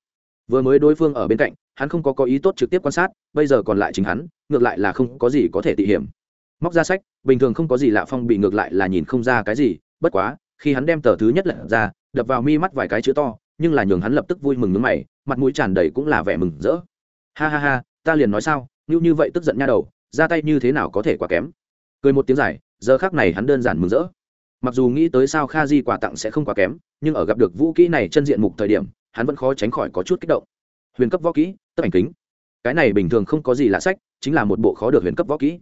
Vừa mới đối phương ở bên cạnh hắn không có có ý tốt trực tiếp quan sát, bây giờ còn lại chính hắn, ngược lại là không có gì có thể tị hiểm. Móc ra sách, bình thường không có gì lạ phong bị ngược lại là nhìn không ra cái gì, bất quá, khi hắn đem tờ thứ nhất lật ra, đập vào mi mắt vài cái chữ to, nhưng là nhường hắn lập tức vui mừng nước mày, mặt mũi tràn đầy cũng là vẻ mừng rỡ. Ha ha ha, ta liền nói sao, như như vậy tức giận nha đầu, ra tay như thế nào có thể quá kém. Cười một tiếng dài, giờ khác này hắn đơn giản mừng rỡ. Mặc dù nghĩ tới sao kha di quà tặng sẽ không quá kém, nhưng ở gặp được vũ kỹ này chân diện mục thời điểm, hắn vẫn khó tránh khỏi có chút kích động huyền cấp võ kỹ tấp ảnh kính. Cái này bình thường không có gì lạ sách, chính là một bộ khó được huyền cấp võ kỹ.